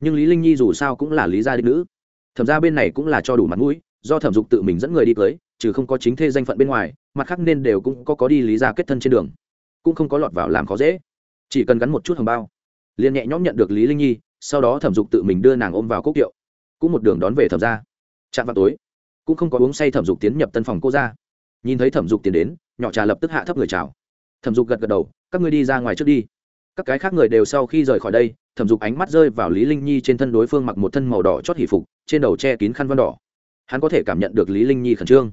Speaker 1: Nhưng lý linh nhi dù sao cũng là lý gia đích nữ. Thẩm gia bên này cũng là cho đủ mặt mũi, do thẩm dục tự mình dẫn người đi cưới, trừ không có chính thê danh phận bên ngoài, mặt khác nên đều cũng có có đi lý gia kết thân trên đường. Cũng không có lọt vào làm khó dễ. Chỉ cần gắn một chút hồng bao, liền nhẹ nhõm nhận được lý linh nhi, sau đó thẩm dục tự mình đưa nàng ôm vào cốc kiệu. Cũng một đường đón về thẩm gia. Chạm vào tối, cũng không có uống say thẩm dục tiến nhập tân phòng cô ra nhìn thấy thẩm dục tiến đến, nhỏ trà lập tức hạ thấp người chào. Thẩm dục gật gật đầu, các ngươi đi ra ngoài trước đi các cái khác người đều sau khi rời khỏi đây, thẩm dục ánh mắt rơi vào lý linh nhi trên thân đối phương mặc một thân màu đỏ chót hỷ phục, trên đầu che kín khăn văn đỏ. Hắn có thể cảm nhận được lý linh nhi khẩn trương.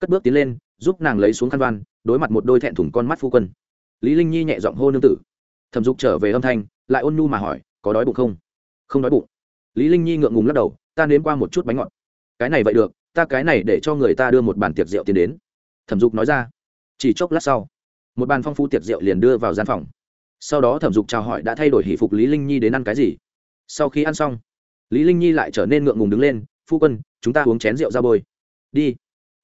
Speaker 1: Cất bước tiến lên, giúp nàng lấy xuống khăn văn, đối mặt một đôi thẹn thùng con mắt phu quân. Lý linh nhi nhẹ giọng hô nương tử. Thẩm dục trở về âm thanh, lại ôn nhu mà hỏi, có đói bụng không? Không đói bụng. Lý linh nhi ngượng ngùng lắc đầu, ta nếm qua một chút bánh ngọt. Cái này vậy được, ta cái này để cho người ta đưa một bàn tiệc rượu tiến đến. Thẩm dục nói ra. Chỉ chốc lát sau, một bàn phong phú tiệc rượu liền đưa vào gian phòng sau đó thẩm dục chào hỏi đã thay đổi hỷ phục lý linh nhi đến ăn cái gì sau khi ăn xong lý linh nhi lại trở nên ngượng ngùng đứng lên phu quân chúng ta uống chén rượu ra bôi đi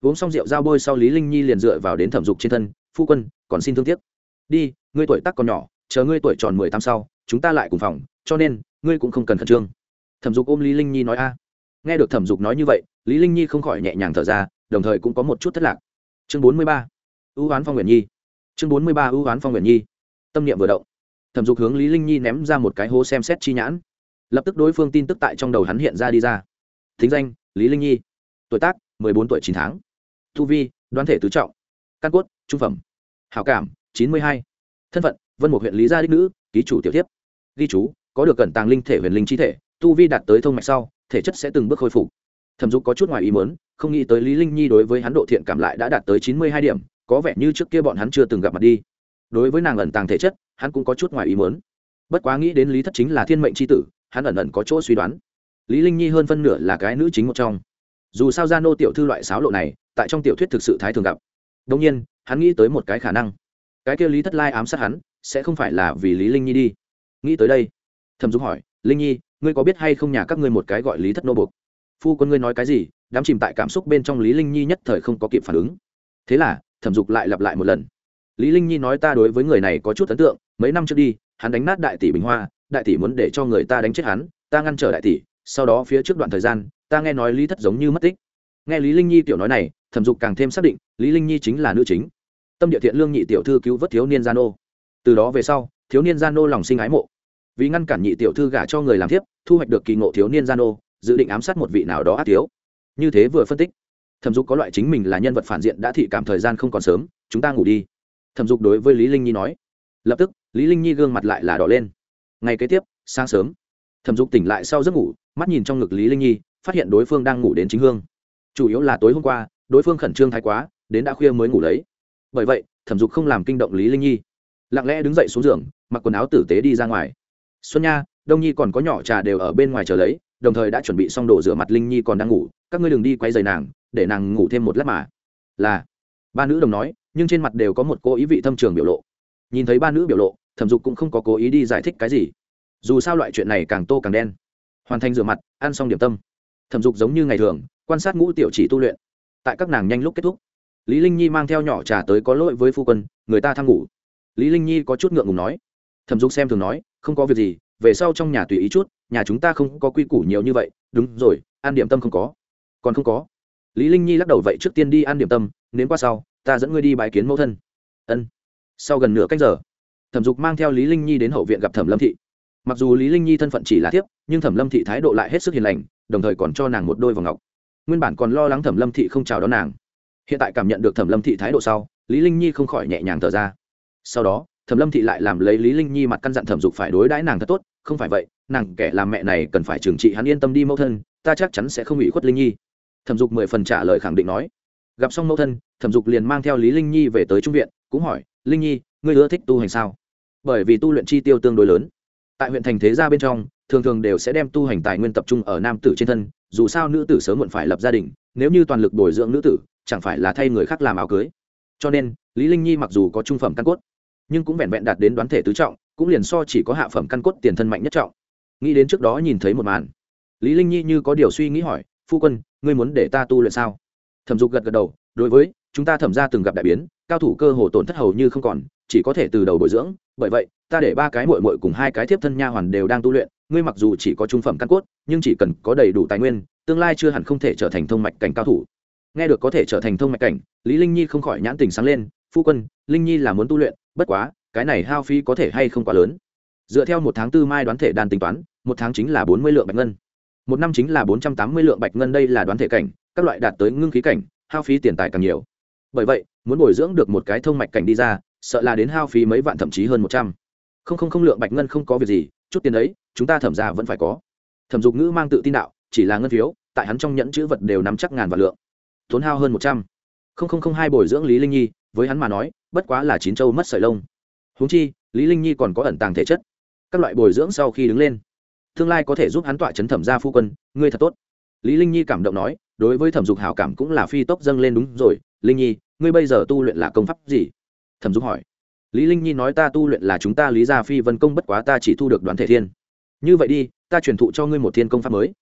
Speaker 1: uống xong rượu ra bôi sau lý linh nhi liền dựa vào đến thẩm dục trên thân phu quân còn xin thương tiếc đi ngươi tuổi tác còn nhỏ chờ ngươi tuổi tròn mười tám sau chúng ta lại cùng phòng cho nên ngươi cũng không cần khẩn trương thẩm dục ôm lý linh nhi nói a nghe được thẩm dục nói như vậy lý linh nhi không khỏi nhẹ nhàng thở ra đồng thời cũng có một chút thất lạc chương bốn mươi ba ưu oán phong nguyện nhi chương bốn mươi ba ưu oán phong nguyện nhi tâm niệm vừa động. Thẩm dục hướng lý linh nhi ném ra một cái hố xem xét chi nhãn. Lập tức đối phương tin tức tại trong đầu hắn hiện ra đi ra. Thính danh, lý linh nhi. Tuổi tác, mười bốn tuổi chín tháng. Thu vi, đoán thể tứ trọng. Căn cốt, trung phẩm. Hảo cảm, chín mươi hai. Thân phận, vân một huyện lý gia đích nữ, ký chủ tiểu tiếp ghi chú, có được cẩn tàng linh thể huyền linh chi thể, tu vi đạt tới thông mạch sau, thể chất sẽ từng bước khôi phục. Thẩm dục có chút ngoài ý muốn, không nghĩ tới lý linh nhi đối với hắn độ thiện cảm lại đã đạt tới chín mươi hai điểm, có vẻ như trước kia bọn hắn chưa từng gặp mặt đi đối với nàng ẩn tàng thể chất, hắn cũng có chút ngoài ý muốn. Bất quá nghĩ đến lý thất chính là thiên mệnh chi tử, hắn ẩn ẩn có chỗ suy đoán. Lý linh nhi hơn phân nửa là cái nữ chính một trong. Dù sao gia nô tiểu thư loại sáo lộ này, tại trong tiểu thuyết thực sự thái thường gặp. Đông nhiên, hắn nghĩ tới một cái khả năng. Cái kia lý thất lai ám sát hắn, sẽ không phải là vì lý linh nhi đi. Nghĩ tới đây, thẩm dung hỏi, linh nhi, ngươi có biết hay không nhà các ngươi một cái gọi lý thất nô buộc phu quân ngươi nói cái gì? Đám chìm tại cảm xúc bên trong lý linh nhi nhất thời không có kịp phản ứng. Thế là, thẩm dục lại lặp lại một lần lý linh nhi nói ta đối với người này có chút ấn tượng, mấy năm trước đi, hắn đánh nát đại tỷ bình hoa, đại tỷ muốn để cho người ta đánh chết hắn, ta ngăn trở đại tỷ, sau đó phía trước đoạn thời gian, ta nghe nói lý thất giống như mất tích. Nghe lý linh nhi tiểu nói này, thẩm dục càng thêm xác định, lý linh nhi chính là nữ chính. Tâm địa thiện lương nhị tiểu thư cứu vớt thiếu niên gia nô. Từ đó về sau, thiếu niên gia nô lòng sinh ái mộ. Vì ngăn cản nhị tiểu thư gả cho người làm thiếp, thu hoạch được kỳ ngộ thiếu niên gia nô, dự định ám sát một vị nào đó ác thiếu. Như thế vừa phân tích, thẩm dục có loại chính mình là nhân vật phản diện đã thị cảm thời gian không còn sớm, chúng ta ngủ đi thẩm dục đối với lý linh nhi nói. Lập tức, lý linh nhi gương mặt lại là đỏ lên. Ngày kế tiếp, sáng sớm, thẩm dục tỉnh lại sau giấc ngủ, mắt nhìn trong ngực lý linh nhi, phát hiện đối phương đang ngủ đến chính hương. Chủ yếu là tối hôm qua, đối phương khẩn trương thái quá, đến đã khuya mới ngủ lấy. Bởi vậy, thẩm dục không làm kinh động lý linh nhi. Lặng lẽ đứng dậy xuống giường, mặc quần áo tử tế đi ra ngoài. Xuân nha, đông nhi còn có nhỏ trà đều ở bên ngoài chờ lấy, đồng thời đã chuẩn bị xong đồ rửa mặt linh nhi còn đang ngủ, các ngươi đừng đi quay giày nàng, để nàng ngủ thêm một lát mà. Là, ba nữ đồng nói nhưng trên mặt đều có một cố ý vị thâm trường biểu lộ. Nhìn thấy ba nữ biểu lộ, thẩm dục cũng không có cố ý đi giải thích cái gì. Dù sao loại chuyện này càng tô càng đen. Hoàn thành rửa mặt, ăn xong điểm tâm. Thẩm dục giống như ngày thường, quan sát ngũ tiểu chỉ tu luyện. Tại các nàng nhanh lúc kết thúc, lý linh nhi mang theo nhỏ trà tới có lỗi với phu quân, người ta thăng ngủ. Lý linh nhi có chút ngượng ngùng nói. Thẩm dục xem thường nói, không có việc gì, về sau trong nhà tùy ý chút, nhà chúng ta không có quy củ nhiều như vậy. Đúng rồi, ăn điểm tâm không có. Còn không có. Lý linh nhi lắc đầu vậy trước tiên đi ăn điểm tâm đến qua sau ta dẫn ngươi đi bái kiến mẫu thân. Ân. Sau gần nửa cách giờ, thẩm dục mang theo lý linh nhi đến hậu viện gặp thẩm lâm thị. Mặc dù lý linh nhi thân phận chỉ là thiếp, nhưng thẩm lâm thị thái độ lại hết sức hiền lành, đồng thời còn cho nàng một đôi vòng ngọc. Nguyên bản còn lo lắng thẩm lâm thị không chào đón nàng. Hiện tại cảm nhận được thẩm lâm thị thái độ sau, lý linh nhi không khỏi nhẹ nhàng thở ra. Sau đó, thẩm lâm thị lại làm lấy lý linh nhi mặt căn dặn thẩm dục phải đối đãi nàng thật tốt, không phải vậy, nàng kẻ làm mẹ này cần phải trừng trị hắn yên tâm đi mẫu thân, ta chắc chắn sẽ không ủy khuất linh nhi. Thẩm dục mười phần trả lời khẳng định nói gặp xong mẫu thân, thẩm dục liền mang theo lý linh nhi về tới trung viện, cũng hỏi, linh nhi, ngươi ưa thích tu hành sao? Bởi vì tu luyện chi tiêu tương đối lớn. Tại huyện thành thế gia bên trong, thường thường đều sẽ đem tu hành tài nguyên tập trung ở nam tử trên thân, dù sao nữ tử sớm muộn phải lập gia đình, nếu như toàn lực bồi dưỡng nữ tử, chẳng phải là thay người khác làm áo cưới. Cho nên, lý linh nhi mặc dù có trung phẩm căn cốt, nhưng cũng vẹn vẹn đạt đến đoán thể tứ trọng, cũng liền so chỉ có hạ phẩm căn cốt tiền thân mạnh nhất trọng. Nghĩ đến trước đó nhìn thấy một màn, lý linh nhi như có điều suy nghĩ hỏi, phu quân, ngươi muốn để ta tu luyện sao? Thẩm dục gật gật đầu, đối với, chúng ta thẩm ra từng gặp đại biến, cao thủ cơ hồ tổn thất hầu như không còn, chỉ có thể từ đầu bồi dưỡng. Bởi vậy, ta để ba cái muội muội cùng hai cái thiếp thân nha hoàn đều đang tu luyện, ngươi mặc dù chỉ có trung phẩm căn cốt, nhưng chỉ cần có đầy đủ tài nguyên, tương lai chưa hẳn không thể trở thành thông mạch cảnh cao thủ. Nghe được có thể trở thành thông mạch cảnh, lý linh nhi không khỏi nhãn tình sáng lên, phu quân, linh nhi là muốn tu luyện, bất quá, cái này hao phí có thể hay không quá lớn? Dựa theo một tháng tư mai đoán thể đàn tính toán, một tháng chính là bốn mươi lượng bạch ngân. Một năm chính là bốn trăm tám mươi lượng bạch ngân, đây là đoán thể cảnh các loại đạt tới ngưng khí cảnh, hao phí tiền tài càng nhiều. Bởi vậy, muốn bồi dưỡng được một cái thông mạch cảnh đi ra, sợ là đến hao phí mấy vạn thậm chí hơn một trăm. Không không không lượng bạch ngân không có việc gì, chút tiền ấy chúng ta thẩm ra vẫn phải có. Thẩm dục ngữ mang tự tin đạo, chỉ là ngân phiếu, tại hắn trong nhẫn chữ vật đều nắm chắc ngàn vạn lượng. Tốn hao hơn một trăm. Không không không hai bồi dưỡng lý linh nhi, với hắn mà nói, bất quá là chín châu mất sợi lông. Huống chi, lý linh nhi còn có ẩn tàng thể chất. Các loại bồi dưỡng sau khi đứng lên, tương lai có thể giúp hắn tọa chấn thẩm gia phu quân, ngươi thật tốt. Lý linh nhi cảm động nói đối với thẩm dục hảo cảm cũng là phi tốc dâng lên đúng rồi. Linh nhi, ngươi bây giờ tu luyện là công pháp gì? Thẩm dục hỏi. Lý linh nhi nói ta tu luyện là chúng ta lý gia phi vân công bất quá ta chỉ thu được đoán thể thiên. Như vậy đi, ta truyền thụ cho ngươi một thiên công pháp mới.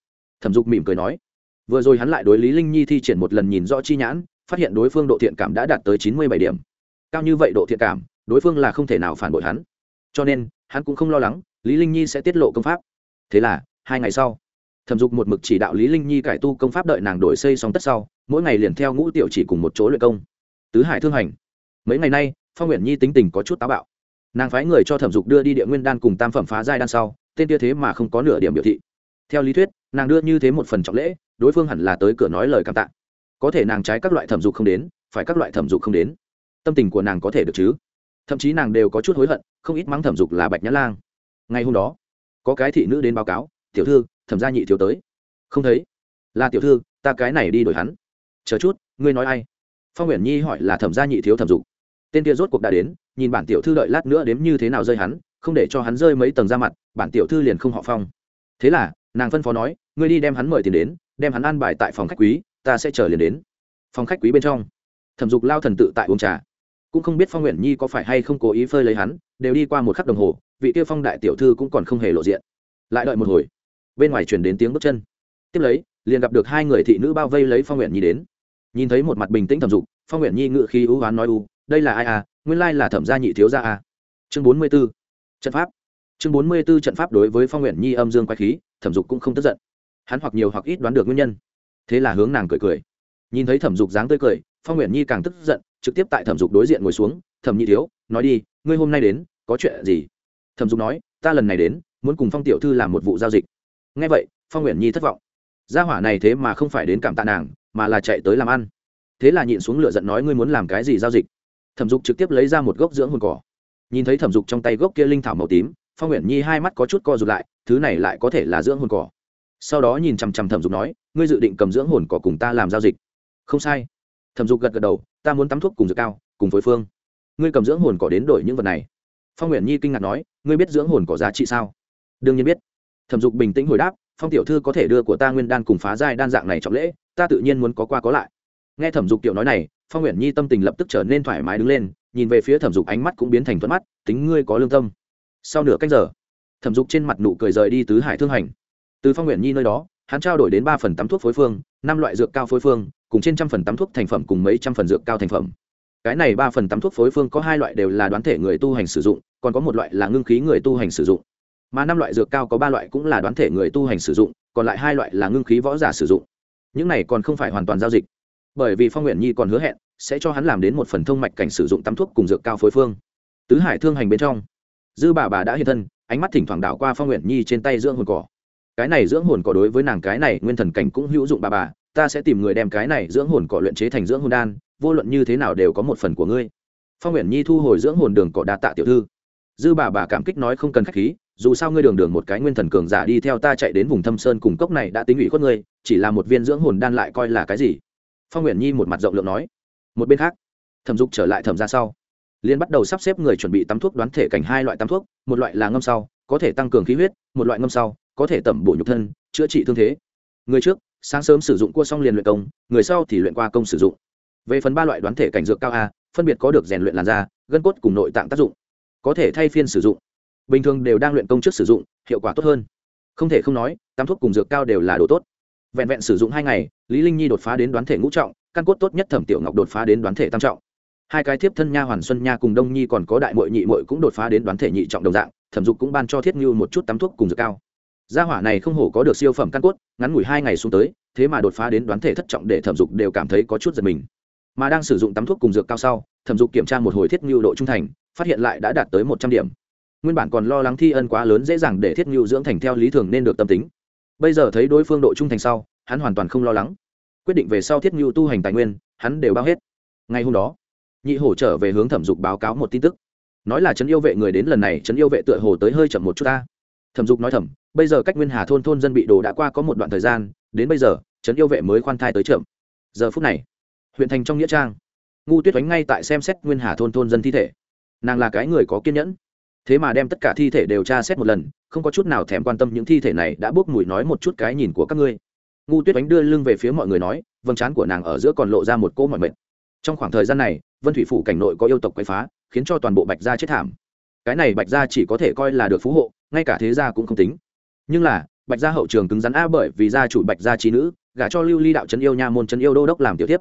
Speaker 1: Thẩm dục mỉm cười nói. Vừa rồi hắn lại đối lý linh nhi thi triển một lần nhìn rõ chi nhãn, phát hiện đối phương độ thiện cảm đã đạt tới chín mươi bảy điểm. Cao như vậy độ thiện cảm, đối phương là không thể nào phản bội hắn. Cho nên, hắn cũng không lo lắng, lý linh nhi sẽ tiết lộ công pháp. Thế là, hai ngày sau thẩm dục một mực chỉ đạo lý linh nhi cải tu công pháp đợi nàng đổi xây xong tất sau, mỗi ngày liền theo ngũ tiểu chỉ cùng một chỗ luyện công. Tứ hải thương hành. Mấy ngày nay, phong nguyện nhi tính tình có chút táo bạo. Nàng phái người cho thẩm dục đưa đi địa nguyên đan cùng tam phẩm phá giai đan sau, tên kia thế mà không có nửa điểm biểu thị. Theo lý thuyết, nàng đưa như thế một phần trọng lễ, đối phương hẳn là tới cửa nói lời cảm tạ. Có thể nàng trái các loại thẩm dục không đến, phải các loại thẩm dục không đến. Tâm tình của nàng có thể được chứ? Thậm chí nàng đều có chút hối hận, không ít mắng thẩm dục là bạch nhã lang. Ngay hôm đó, có cái thị nữ đến báo cáo, tiểu thư thẩm gia nhị thiếu tới. Không thấy. Là tiểu thư, ta cái này đi đổi hắn. Chờ chút, ngươi nói ai? Phong nguyện nhi hỏi là thẩm gia nhị thiếu thẩm dục. Tên kia rốt cuộc đã đến, nhìn bản tiểu thư đợi lát nữa đếm như thế nào rơi hắn, không để cho hắn rơi mấy tầng ra mặt, bản tiểu thư liền không họ phong. Thế là, nàng phân phó nói, ngươi đi đem hắn mời tiền đến, đem hắn ăn bài tại phòng khách quý, ta sẽ chờ liền đến. Phòng khách quý bên trong, thẩm dục lao thần tự tại uống trà. Cũng không biết phong nguyện nhi có phải hay không cố ý phơi lấy hắn, đều đi qua một khắc đồng hồ, vị tiêu phong đại tiểu thư cũng còn không hề lộ diện. Lại đợi một hồi bên ngoài truyền đến tiếng bước chân. Tiếp lấy, liền gặp được hai người thị nữ bao vây lấy phong nguyện nhi đến. Nhìn thấy một mặt bình tĩnh thẩm dục, phong nguyện nhi ngự khi ưu oán nói u, đây là ai à? Nguyên lai là thẩm gia nhị thiếu gia à? Chương bốn mươi b ố trận pháp. Chương bốn mươi b ố trận pháp đối với phong nguyện nhi âm dương quay khí, thẩm dục cũng không tức giận. Hắn hoặc nhiều hoặc ít đoán được nguyên nhân. Thế là hướng nàng cười cười. Nhìn thấy thẩm dục dáng tươi cười, phong nguyện nhi càng tức giận, trực tiếp tại thẩm dục đối diện ngồi xuống, thẩm nhị thiếu, nói đi, ngươi hôm nay đến, có chuyện gì? Thẩm dục nói, ta lần này đến, muốn cùng phong tiểu thư làm một vụ giao dịch nghe vậy, phong nguyện nhi thất vọng. Gia hỏa này thế mà không phải đến cảm tạ nàng, mà là chạy tới làm ăn. Thế là nhịn xuống lửa giận nói ngươi muốn làm cái gì giao dịch? Thẩm dục trực tiếp lấy ra một gốc dưỡng hồn cỏ. Nhìn thấy thẩm dục trong tay gốc kia linh thảo màu tím, phong nguyện nhi hai mắt có chút co rụt lại, thứ này lại có thể là dưỡng hồn cỏ. Sau đó nhìn chằm chằm thẩm dục nói, ngươi dự định cầm dưỡng hồn cỏ cùng ta làm giao dịch? Không sai. Thẩm dục gật gật đầu, ta muốn tắm thuốc cùng dược cao, cùng phối phương. Ngươi cầm dưỡng hồn cỏ đến đổi những vật này. Phong nguyện nhi kinh ngạc nói, ngươi biết dưỡng hồn cỏ giá trị sao? Đương nhiên biết thẩm dục bình tĩnh hồi đáp, phong tiểu thư có thể đưa của ta nguyên đan cùng phá giai đan dạng này trọng lễ, ta tự nhiên muốn có qua có lại. Nghe thẩm dục tiểu nói này, phong nguyện nhi tâm tình lập tức trở nên thoải mái đứng lên, nhìn về phía thẩm dục ánh mắt cũng biến thành thuận mắt, tính ngươi có lương tâm. Sau nửa cách giờ, thẩm dục trên mặt nụ cười rời đi tứ hải thương hành. Từ phong nguyện nhi nơi đó, hắn trao đổi đến ba phần tắm thuốc phối phương, năm loại dược cao phối phương, cùng trên trăm phần tắm thuốc thành phẩm cùng mấy trăm phần dược cao thành phẩm. Cái này ba phần tắm thuốc phối phương có hai loại đều là đoán thể người tu hành sử dụng, còn có một loại là ngưng khí người tu hành sử dụng mà năm loại dược cao có ba loại cũng là đoán thể người tu hành sử dụng, còn lại hai loại là ngưng khí võ giả sử dụng. Những này còn không phải hoàn toàn giao dịch, bởi vì phong nguyện nhi còn hứa hẹn sẽ cho hắn làm đến một phần thông mạch cảnh sử dụng tắm thuốc cùng dược cao phối phương. Tứ hải thương hành bên trong, dư bà bà đã hiện thân, ánh mắt thỉnh thoảng đảo qua phong nguyện nhi trên tay dưỡng hồn cỏ. Cái này dưỡng hồn cỏ đối với nàng cái này nguyên thần cảnh cũng hữu dụng bà bà, ta sẽ tìm người đem cái này dưỡng hồn cỏ luyện chế thành dưỡng hồn đan, vô luận như thế nào đều có một phần của ngươi. Phong nguyện nhi thu hồi dưỡng hồn đường cỏ đa tạ tiểu thư. Dư bà bà cảm kích nói không cần k h á c h khí dù sao ngươi đường đường một cái nguyên thần cường giả đi theo ta chạy đến vùng thâm sơn cùng cốc này đã tính ủy khuất ngươi, chỉ là một viên dưỡng hồn đan lại coi là cái gì? Phong nguyện nhi một mặt rộng lượng nói. Một bên khác, thẩm dục trở lại thẩm ra sau. Liên bắt đầu sắp xếp người chuẩn bị tắm thuốc đoán thể cảnh hai loại tắm thuốc, một loại là ngâm sau, có thể tăng cường khí huyết, một loại ngâm sau, có thể tẩm bổ nhục thân, chữa trị thương thế. Người trước, sáng sớm sử dụng cua xong liền luyện công, người sau thì luyện qua công sử dụng. Về phần ba loại đoán thể cảnh dược cao a, phân biệt có được rèn luyện làn da, gân cốt cùng nội tạng tác dụng. Có thể thay phiên sử dụng bình thường đều đang luyện công trước sử dụng, hiệu quả tốt hơn. Không thể không nói tam thuốc cùng dược cao đều là đồ tốt. Vẹn vẹn sử dụng hai ngày, lý linh nhi đột phá đến đoán thể ngũ trọng, căn cốt tốt nhất thẩm tiểu ngọc đột phá đến đoán thể tam trọng. Hai cái thiếp thân nha hoàn xuân nha cùng đông nhi còn có đại muội nhị muội cũng đột phá đến đoán thể nhị trọng đồng dạng, thẩm dục cũng ban cho thiết như một chút tắm thuốc cùng dược cao. Gia hỏa này không hổ có được siêu phẩm căn cốt, ngắn ngủi hai ngày xuống tới, thế mà đột phá đến đoán thể thất trọng để thẩm dục đều cảm thấy có chút giật mình. Mà đang sử dụng tắm thuốc cùng dược cao sau, thẩm dục kiểm tra một hồi thiết nhu độ trung thành, phát hiện lại đã đạt tới một trăm điểm nguyên bản còn lo lắng thi ân quá lớn dễ dàng để thiết nhu dưỡng thành theo lý thường nên được tâm tính. Bây giờ thấy đối phương độ trung thành sau, hắn hoàn toàn không lo lắng. Quyết định về sau thiết nhu tu hành tài nguyên, hắn đều bao hết. Ngay hôm đó, nhị hổ trở về hướng thẩm dục báo cáo một tin tức. Nói là trấn yêu vệ người đến lần này, trấn yêu vệ tựa hồ tới hơi chậm một chút ta. Thẩm dục nói thẩm bây giờ cách nguyên hà thôn thôn dân bị đồ đã qua có một đoạn thời gian, đến bây giờ, trấn yêu vệ mới khoan thai tới chậm. Giờ phút này, huyện thành trong nghĩa trang, ngu tuyết oánh ngay tại xem xét nguyên hà thôn thôn dân thi thể. Nàng là cái người có kiên nhẫn thế mà đem tất cả thi thể đều tra xét một lần, không có chút nào thèm quan tâm những thi thể này đã bốc mùi nói một chút cái nhìn của các ngươi. Ngu tuyết Bánh đưa lưng về phía mọi người nói, vầng trán của nàng ở giữa còn lộ ra một cỗ mọi mệt. Trong khoảng thời gian này, vân thủy phủ cảnh nội có yêu tộc quậy phá, khiến cho toàn bộ bạch gia chết thảm. Cái này bạch gia chỉ có thể coi là được phú hộ, ngay cả thế gia cũng không tính. Nhưng là, bạch gia hậu trường cứng rắn a bởi vì gia chủ bạch gia trí nữ, gả cho lưu ly đạo trấn yêu nha môn trấn yêu đô đốc làm tiểu tiếp.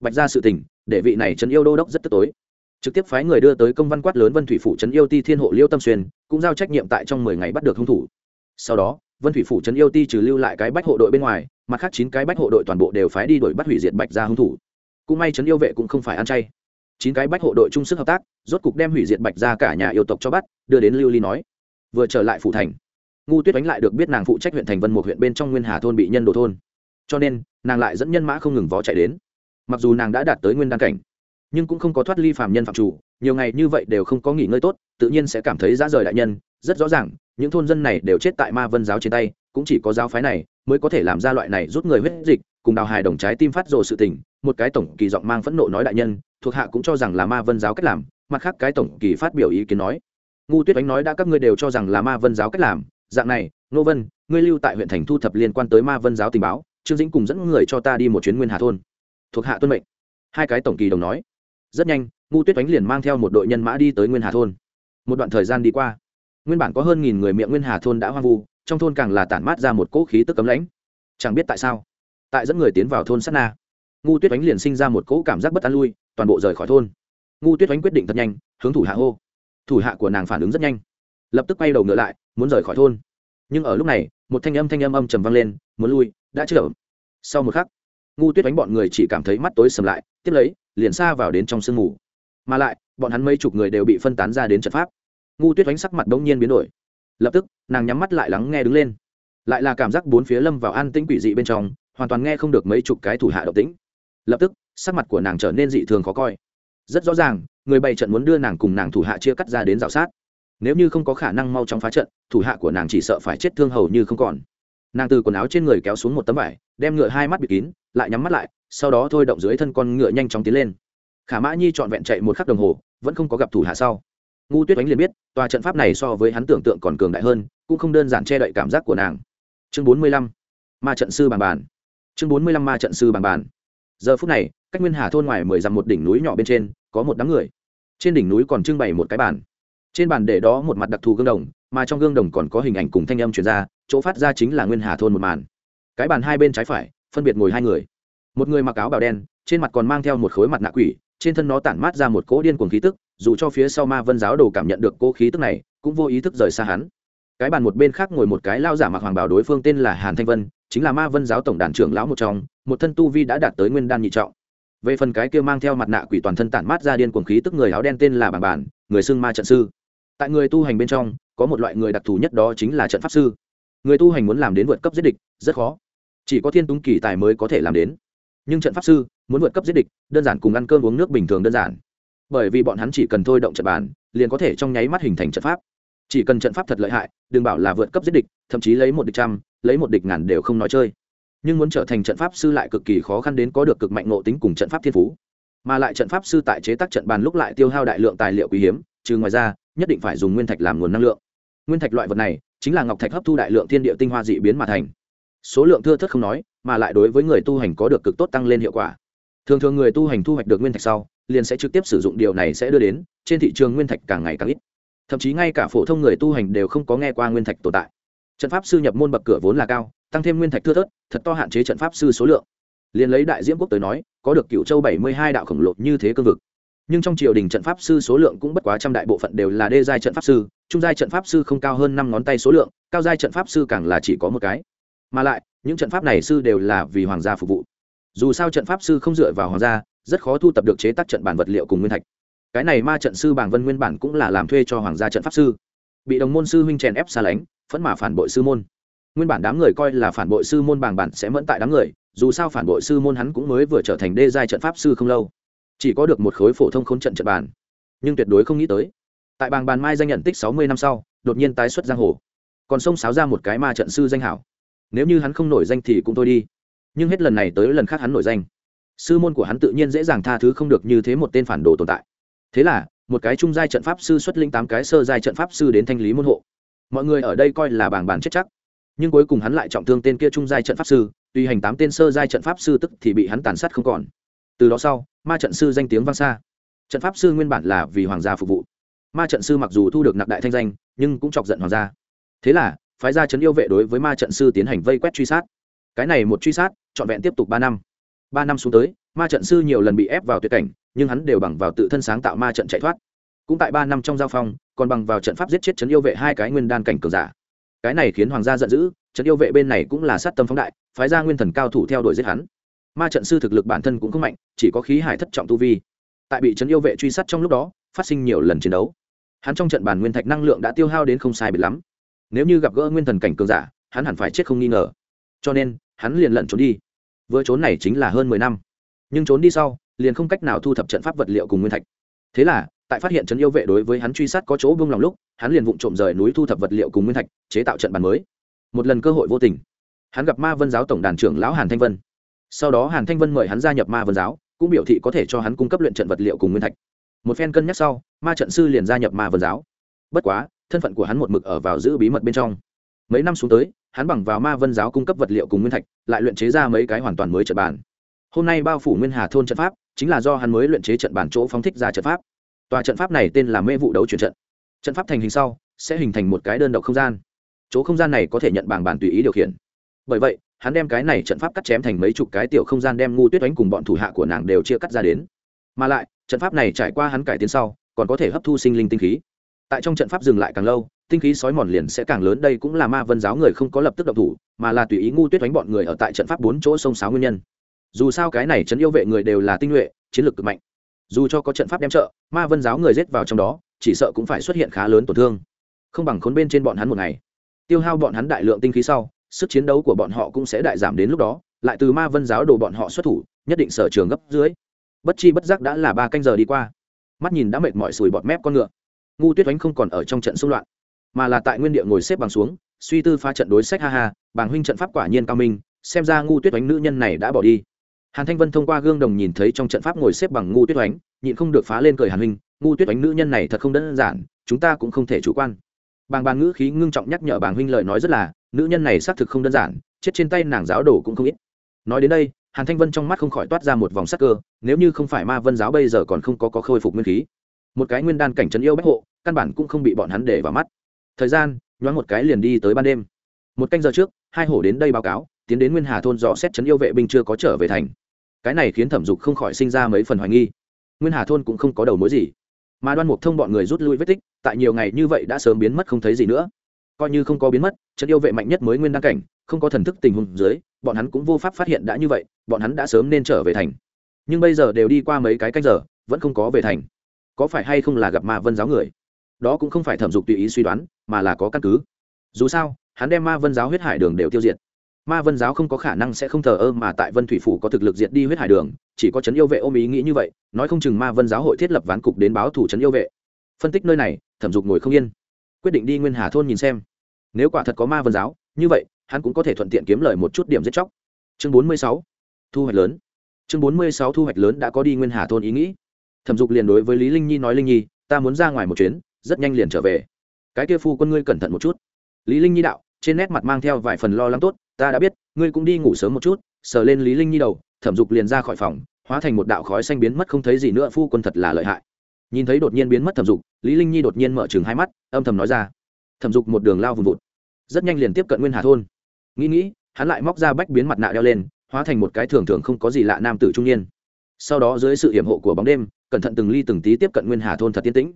Speaker 1: Bạch gia sự tình, để vị này trấn yêu đô đốc rất tức tối trực tiếp phái người đưa tới công văn quát lớn vân thủy phủ trấn yêu ti thiên hộ liêu tâm xuyên, cũng giao trách nhiệm tại trong mười ngày bắt được hung thủ. Sau đó, vân thủy phủ trấn yêu ti trừ lưu lại cái bách hộ đội bên ngoài, mặt khác chín cái bách hộ đội toàn bộ đều phái đi đuổi bắt hủy diệt bạch gia hung thủ. Cũng may trấn yêu vệ cũng không phải ăn chay. Chín cái bách hộ đội chung sức hợp tác, rốt cục đem hủy diệt bạch gia cả nhà yêu tộc cho bắt, đưa đến lưu ly nói. Vừa trở lại phủ thành, ngu tuyết đánh lại được biết nàng phụ trách huyện thành vân một huyện bên trong nguyên hà thôn bị nhân đồ thôn. Cho nên, nàng lại dẫn nhân mã không ngừng vó chạy đến. Mặc dù nàng đã đạt tới nguyên đan cảnh nhưng cũng không có thoát ly phàm nhân phạm chủ, nhiều ngày như vậy đều không có nghỉ ngơi tốt, tự nhiên sẽ cảm thấy ra rời đại nhân, rất rõ ràng, những thôn dân này đều chết tại ma vân giáo trên tay, cũng chỉ có giáo phái này mới có thể làm ra loại này rút người huyết dịch, cùng đào hài đồng trái tim phát rồ sự tình, một cái tổng kỳ giọng mang phẫn nộ nói đại nhân, thuộc hạ cũng cho rằng là ma vân giáo cách làm, mặt khác cái tổng kỳ phát biểu ý kiến nói. Ngu tuyết ánh nói đã các ngươi đều cho rằng là ma vân giáo cách làm, dạng này, nô vân, ngươi lưu tại huyện thành thu thập liên quan tới ma vân giáo tình báo, trương dĩnh cùng dẫn người cho ta đi một chuyến nguyên hà thôn. Thuộc hạ tuân mệnh. Hai cái tổng kỳ đồng nói rất nhanh ngu tuyết oánh liền mang theo một đội nhân mã đi tới nguyên hà thôn. Một đoạn thời gian đi qua, nguyên bản có hơn nghìn người miệng nguyên hà thôn đã hoang vu, trong thôn càng là tản mát ra một cỗ khí tức cấm lãnh. Chẳng biết tại sao, tại dẫn người tiến vào thôn sát na ngu tuyết oánh liền sinh ra một cỗ cảm giác bất an lui, toàn bộ rời khỏi thôn. Ngu tuyết oánh quyết định thật nhanh, hướng thủ hạ hô. Thủ hạ của nàng phản ứng rất nhanh, lập tức quay đầu ngựa lại, muốn rời khỏi thôn. Nhưng ở lúc này, một thanh âm thanh âm âm trầm vang lên, muốn lui, đã chưa sau một khắc ngu tuyết đánh bọn người chỉ cảm thấy mắt tối sầm lại, tiếp lấy liền xa vào đến trong sương mù. Mà lại, bọn hắn mấy chục người đều bị phân tán ra đến trận pháp. Ngu tuyết oánh sắc mặt đông nhiên biến đổi. Lập tức, nàng nhắm mắt lại lắng nghe đứng lên. Lại là cảm giác bốn phía lâm vào an tĩnh quỷ dị bên trong, hoàn toàn nghe không được mấy chục cái thủ hạ động tĩnh. Lập tức, sắc mặt của nàng trở nên dị thường khó coi. Rất rõ ràng, người bày trận muốn đưa nàng cùng nàng thủ hạ chia cắt ra đến rào sát. Nếu như không có khả năng mau chóng phá trận, thủ hạ của nàng chỉ sợ phải chết thương hầu như không còn. Nàng từ quần áo trên người kéo xuống một tấm vải, đem ngựa hai mắt bịt kín, lại nhắm mắt lại sau đó thôi động dưới thân con ngựa nhanh chóng tiến lên. Khả mã nhi trọn vẹn chạy một khắc đồng hồ, vẫn không có gặp thủ hạ sau. Ngu tuyết oánh liền biết, tòa trận pháp này so với hắn tưởng tượng còn cường đại hơn, cũng không đơn giản che đậy cảm giác của nàng. Chương bốn mươi lăm, ma trận sư bằng bàn. Chương bốn mươi lăm, ma trận sư bằng bàn. Giờ phút này, cách nguyên hà thôn ngoài mười dặm một đỉnh núi nhỏ bên trên, có một đám người. Trên đỉnh núi còn trưng bày một cái bàn. Trên bàn để đó một mặt đặc thù gương đồng, mà trong gương đồng còn có hình ảnh cùng thanh âm truyền ra, chỗ phát ra chính là nguyên hà thôn một màn. Cái bàn hai bên trái phải, phân biệt ngồi hai người một người mặc áo bào đen, trên mặt còn mang theo một khối mặt nạ quỷ, trên thân nó tản mát ra một cỗ điên cuồng khí tức, dù cho phía sau ma vân giáo đồ cảm nhận được cỗ khí tức này, cũng vô ý thức rời xa hắn. Cái bàn một bên khác ngồi một cái lao giả mặc hoàng bảo đối phương tên là hàn thanh vân, chính là ma vân giáo tổng đàn trưởng lão một trong, một thân tu vi đã đạt tới nguyên đan nhị trọng. Về phần cái kia mang theo mặt nạ quỷ toàn thân tản mát ra điên cuồng khí tức người áo đen tên là bàng bản người xưng ma trận sư. Tại người tu hành bên trong, có một loại người đặc thù nhất đó chính là trận pháp sư. Người tu hành muốn làm đến vượt cấp giết địch, rất khó. Chỉ có thiên túng kỳ tài mới có thể làm đến nhưng trận pháp sư muốn vượt cấp giết địch, đơn giản cùng ăn cơm uống nước bình thường đơn giản. Bởi vì bọn hắn chỉ cần thôi động trận bàn, liền có thể trong nháy mắt hình thành trận pháp. Chỉ cần trận pháp thật lợi hại, đừng bảo là vượt cấp giết địch, thậm chí lấy một địch trăm, lấy một địch ngàn đều không nói chơi. Nhưng muốn trở thành trận pháp sư lại cực kỳ khó khăn đến có được cực mạnh ngộ tính cùng trận pháp thiên phú. Mà lại trận pháp sư tại chế tác trận bàn lúc lại tiêu hao đại lượng tài liệu quý hiếm, trừ ngoài ra, nhất định phải dùng nguyên thạch làm nguồn năng lượng. Nguyên thạch loại vật này chính là ngọc thạch hấp thu đại lượng thiên địa tinh hoa dị biến mà thành số lượng thưa thất không nói, mà lại đối với người tu hành có được cực tốt tăng lên hiệu quả. Thường thường người tu hành thu hoạch được nguyên thạch sau, liền sẽ trực tiếp sử dụng điều này sẽ đưa đến, trên thị trường nguyên thạch càng ngày càng ít. Thậm chí ngay cả phổ thông người tu hành đều không có nghe qua nguyên thạch tồn tại. Trận pháp sư nhập môn bậc cửa vốn là cao, tăng thêm nguyên thạch thưa thớt, thật to hạn chế trận pháp sư số lượng. Liền lấy đại diễm quốc tới nói, có được cựu châu bảy mươi hai đạo khổng lồ như thế cương vực. Nhưng trong triều đình trận pháp sư số lượng cũng bất quá trăm đại bộ phận đều là đê giai trận pháp sư, trung giai trận pháp sư không cao hơn năm ngón tay số lượng, cao giai trận pháp sư càng là chỉ có một cái mà lại, những trận pháp này sư đều là vì hoàng gia phục vụ. Dù sao trận pháp sư không dựa vào hoàng gia, rất khó thu tập được chế tác trận bản vật liệu cùng nguyên thạch. Cái này ma trận sư bàng vân nguyên bản cũng là làm thuê cho hoàng gia trận pháp sư. Bị đồng môn sư huynh chèn ép xa lánh, phẫn mà phản bội sư môn. Nguyên bản đám người coi là phản bội sư môn bàng bản sẽ mẫn tại đám người, dù sao phản bội sư môn hắn cũng mới vừa trở thành đê giai trận pháp sư không lâu. Chỉ có được một khối phổ thông khốn trận trận bàn nhưng tuyệt đối không nghĩ tới, tại bàng bàn mai danh nhận tích sáu mươi năm sau, đột nhiên tái xuất giang hồ. Còn xông sáo ra một cái ma trận sư danh hảo nếu như hắn không nổi danh thì cũng thôi đi. Nhưng hết lần này tới lần khác hắn nổi danh. Sư môn của hắn tự nhiên dễ dàng tha thứ không được như thế một tên phản đồ tồn tại. Thế là, một cái trung giai trận pháp sư xuất linh tám cái sơ giai trận pháp sư đến thanh lý môn hộ. Mọi người ở đây coi là bảng bàn chết chắc. Nhưng cuối cùng hắn lại trọng thương tên kia trung giai trận pháp sư tùy hành tám tên sơ giai trận pháp sư tức thì bị hắn tàn sát không còn. Từ đó sau, ma trận sư danh tiếng vang xa. Trận pháp sư nguyên bản là vì hoàng gia phục vụ. Ma trận sư mặc dù thu được nặc đại thanh danh, nhưng cũng chọc giận hoàng gia. Thế là phái ra chấn yêu vệ đối với ma trận sư tiến hành vây quét truy sát. Cái này một truy sát, trọn vẹn tiếp tục ba năm. Ba năm xuống tới, ma trận sư nhiều lần bị ép vào tuyệt cảnh, nhưng hắn đều bằng vào tự thân sáng tạo ma trận chạy thoát. Cũng tại ba năm trong giao phong, còn bằng vào trận pháp giết chết chấn yêu vệ hai cái nguyên đan cảnh cường giả. Cái này khiến hoàng gia giận dữ trận yêu vệ bên này cũng là sát tâm phóng đại, phái ra nguyên thần cao thủ theo đuổi giết hắn. Ma trận sư thực lực bản thân cũng không mạnh, chỉ có khí hải thất trọng tu vi. Tại bị trấn yêu vệ truy sát trong lúc đó, phát sinh nhiều lần chiến đấu. Hắn trong trận bàn nguyên thạch năng lượng đã tiêu hao đến không sai biệt lắm nếu như gặp gỡ nguyên thần cảnh cường giả, hắn hẳn phải chết không nghi ngờ. Cho nên, hắn liền lẩn trốn đi. Vừa trốn này chính là hơn mười năm. Nhưng trốn đi sau, liền không cách nào thu thập trận pháp vật liệu cùng nguyên thạch. Thế là, tại phát hiện trấn yêu vệ đối với hắn truy sát có chỗ bông lòng lúc, hắn liền vụng trộm rời núi thu thập vật liệu cùng nguyên thạch, chế tạo trận bàn mới. Một lần cơ hội vô tình, hắn gặp ma vân giáo tổng đàn trưởng lão hàn thanh vân. Sau đó hàn thanh vân mời hắn gia nhập ma vân giáo, cũng biểu thị có thể cho hắn cung cấp luyện trận vật liệu cùng nguyên thạch. Một phen cân nhắc sau, ma trận sư liền gia nhập ma vân giáo. Bất quá thân phận của hắn một mực ở vào giữ bí mật bên trong. Mấy năm xuống tới, hắn bằng vào ma vân giáo cung cấp vật liệu cùng nguyên thạch, lại luyện chế ra mấy cái hoàn toàn mới trận bàn. Hôm nay bao phủ nguyên hà thôn trận pháp, chính là do hắn mới luyện chế trận bàn chỗ phóng thích ra trận pháp. Tòa trận pháp này tên là mê vụ đấu chuyển trận. Trận pháp thành hình sau, sẽ hình thành một cái đơn độc không gian. Chỗ không gian này có thể nhận bảng bàn tùy ý điều khiển. Bởi vậy, hắn đem cái này trận pháp cắt chém thành mấy chục cái tiểu không gian đem ngu tuyết đánh cùng bọn thủ hạ của nàng đều chia cắt ra đến. Mà lại, trận pháp này trải qua hắn cải tiến sau, còn có thể hấp thu sinh linh tinh khí tại trong trận pháp dừng lại càng lâu, tinh khí sói mòn liền sẽ càng lớn. Đây cũng là ma vân giáo người không có lập tức động thủ, mà là tùy ý ngu tuyết đánh bọn người ở tại trận pháp bốn chỗ sông sáo nguyên nhân. Dù sao cái này trấn yêu vệ người đều là tinh nhuệ, chiến lược cực mạnh. Dù cho có trận pháp đem trợ, ma vân giáo người rết vào trong đó, chỉ sợ cũng phải xuất hiện khá lớn tổn thương. Không bằng khốn bên trên bọn hắn một ngày. Tiêu hao bọn hắn đại lượng tinh khí sau, sức chiến đấu của bọn họ cũng sẽ đại giảm đến lúc đó, lại từ ma vân giáo đồ bọn họ xuất thủ, nhất định sở trường gấp dưới. Bất chi bất giác đã là ba canh giờ đi qua. Mắt nhìn đã mệt mỏi sùi bọt mép con ngựa ngu tuyết oánh không còn ở trong trận xung loạn mà là tại nguyên địa ngồi xếp bằng xuống suy tư pha trận đối sách ha ha bàng huynh trận pháp quả nhiên cao minh xem ra ngu tuyết oánh nữ nhân này đã bỏ đi. Hàn thanh vân thông qua gương đồng nhìn thấy trong trận pháp ngồi xếp bằng ngu tuyết oánh nhịn không được phá lên cười hàn huynh ngu tuyết oánh nữ nhân này thật không đơn giản chúng ta cũng không thể chủ quan. Bàng bàng ngữ khí ngưng trọng nhắc nhở bàng huynh lời nói rất là nữ nhân này xác thực không đơn giản chết trên tay nàng giáo đồ cũng không ít. Nói đến đây hàn thanh vân trong mắt không khỏi toát ra một vòng sắc cơ nếu như không phải ma vân giáo bây giờ còn không có, có khôi phục nguyên khí. Một cái nguyên đan cảnh trấn yêu bách hộ căn bản cũng không bị bọn hắn để vào mắt. Thời gian, nhoáng một cái liền đi tới ban đêm. Một canh giờ trước, hai hổ đến đây báo cáo, tiến đến nguyên hà thôn dò xét chấn yêu vệ binh chưa có trở về thành. Cái này khiến thẩm dục không khỏi sinh ra mấy phần hoài nghi. Nguyên hà thôn cũng không có đầu mối gì. Mà đoan mục thông bọn người rút lui vết tích, tại nhiều ngày như vậy đã sớm biến mất không thấy gì nữa. Coi như không có biến mất trận yêu vệ mạnh nhất mới nguyên đăng cảnh, không có thần thức tình huống dưới, bọn hắn cũng vô pháp phát hiện đã như vậy, bọn hắn đã sớm nên trở về thành. Nhưng bây giờ đều đi qua mấy cái canh giờ, vẫn không có về thành. Có phải hay không là gặp mà vân giáo người? Đó cũng không phải thẩm dục tùy ý suy đoán, mà là có căn cứ. Dù sao, hắn đem ma vân giáo huyết hải đường đều tiêu diệt. Ma vân giáo không có khả năng sẽ không thờ ơ mà tại vân thủy phủ có thực lực diệt đi huyết hải đường, chỉ có trấn yêu vệ ôm ý nghĩ như vậy, nói không chừng ma vân giáo hội thiết lập ván cục đến báo thủ trấn yêu vệ. Phân tích nơi này, thẩm dục ngồi không yên. Quyết định đi nguyên hà thôn nhìn xem. Nếu quả thật có ma vân giáo, như vậy, hắn cũng có thể thuận tiện kiếm lời một chút điểm giết chóc. Chương bốn mươi sáu. Thu hoạch lớn. Chương bốn mươi sáu thu hoạch lớn đã có đi nguyên hà thôn ý nghĩ. Thẩm dục liền đối với lý linh nhi nói, linh nhi, ta muốn ra ngoài một chuyến rất nhanh liền trở về. Cái kia phu quân ngươi cẩn thận một chút. Lý linh nhi đạo, trên nét mặt mang theo vài phần lo lắng tốt, ta đã biết, ngươi cũng đi ngủ sớm một chút, sờ lên lý linh nhi đầu, thẩm dục liền ra khỏi phòng, hóa thành một đạo khói xanh biến mất không thấy gì nữa, phu quân thật là lợi hại. Nhìn thấy đột nhiên biến mất thẩm dục, lý linh nhi đột nhiên mở chừng hai mắt, âm thầm nói ra. Thẩm dục một đường lao vùng vụt. Rất nhanh liền tiếp cận nguyên hà thôn. Nghĩ nghĩ, hắn lại móc ra bách biến mặt nạ đeo lên, hóa thành một cái thường thường không có gì lạ nam tử trung niên. Sau đó dưới sự hiểm hộ của bóng đêm, cẩn thận từng ly từng tí tiếp cận nguyên hà thôn thật tiên tĩnh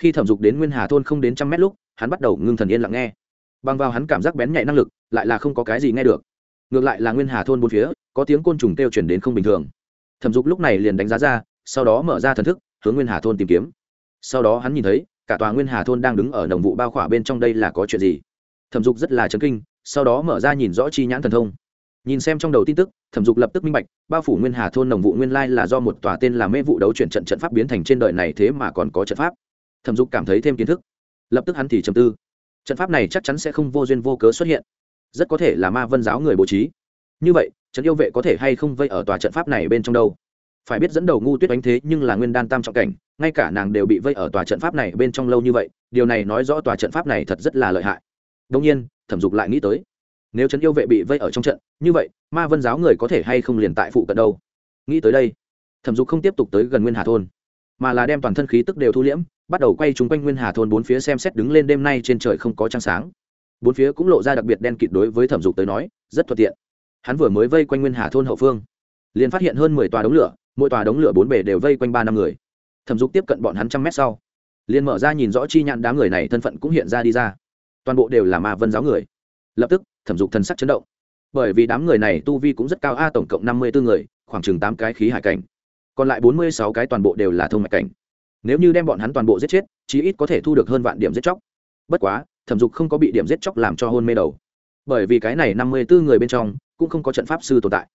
Speaker 1: khi thẩm dục đến nguyên hà thôn không đến trăm mét lúc, hắn bắt đầu ngưng thần yên lặng nghe. Bằng vào hắn cảm giác bén nhạy năng lực, lại là không có cái gì nghe được. Ngược lại là nguyên hà thôn bốn phía, có tiếng côn trùng kêu chuyển đến không bình thường. Thẩm dục lúc này liền đánh giá ra, sau đó mở ra thần thức, hướng nguyên hà thôn tìm kiếm. Sau đó hắn nhìn thấy, cả tòa nguyên hà thôn đang đứng ở đồng vụ bao khỏa bên trong đây là có chuyện gì? Thẩm dục rất là chấn kinh, sau đó mở ra nhìn rõ chi nhãn thần thông. Nhìn xem trong đầu tin tức, thẩm dục lập tức minh bạch, bao phủ nguyên hà thôn đồng vụ nguyên lai là do một tòa tên là mê vụ đấu chuyển trận trận pháp biến thành trên đời này thế mà còn có trận pháp thẩm dục cảm thấy thêm kiến thức. Lập tức hắn thì trầm tư. Trận pháp này chắc chắn sẽ không vô duyên vô cớ xuất hiện. Rất có thể là ma vân giáo người bố trí. Như vậy, trận yêu vệ có thể hay không vây ở tòa trận pháp này bên trong đâu? Phải biết dẫn đầu ngu tuyết đánh thế nhưng là nguyên đan tam trọng cảnh, ngay cả nàng đều bị vây ở tòa trận pháp này bên trong lâu như vậy, điều này nói rõ tòa trận pháp này thật rất là lợi hại. Đông nhiên, thẩm dục lại nghĩ tới, nếu trấn yêu vệ bị vây ở trong trận, như vậy, ma vân giáo người có thể hay không liền tại phụ cận đâu? Nghĩ tới đây, thẩm dục không tiếp tục tới gần nguyên hà thôn, mà là đem toàn thân khí tức đều thu liễm bắt đầu quay chúng quanh nguyên hà thôn bốn phía xem xét đứng lên đêm nay trên trời không có trăng sáng. Bốn phía cũng lộ ra đặc biệt đen kịt đối với thẩm dục tới nói, rất thuận tiện. Hắn vừa mới vây quanh nguyên hà thôn hậu phương, liền phát hiện hơn mười tòa đống lửa, mỗi tòa đống lửa bốn bể đều vây quanh ba năm người. Thẩm dục tiếp cận bọn hắn trăm mét sau, liền mở ra nhìn rõ chi nhãn đám người này thân phận cũng hiện ra đi ra. Toàn bộ đều là ma vân giáo người. Lập tức, thẩm dục thần sắc chấn động. Bởi vì đám người này tu vi cũng rất cao, a, tổng cộng năm mươi bốn người, khoảng chừng tám cái khí hải cảnh. Còn lại bốn mươi sáu cái toàn bộ đều là thông mạch cảnh nếu như đem bọn hắn toàn bộ giết chết, chí ít có thể thu được hơn vạn điểm giết chóc. Bất quá, thẩm dục không có bị điểm giết chóc làm cho hôn mê đầu. Bởi vì cái này năm mươi bốn người bên trong, cũng không có trận pháp sư tồn tại.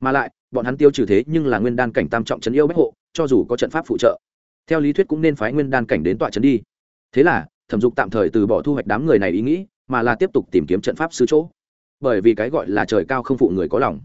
Speaker 1: Mà lại, bọn hắn tiêu trừ thế nhưng là nguyên đan cảnh tam trọng trấn yêu bách hộ, cho dù có trận pháp phụ trợ. Theo lý thuyết cũng nên phái nguyên đan cảnh đến tọa trấn đi. Thế là, thẩm dục tạm thời từ bỏ thu hoạch đám người này ý nghĩ, mà là tiếp tục tìm kiếm trận pháp sư chỗ. Bởi vì cái gọi là trời cao không phụ người có lòng.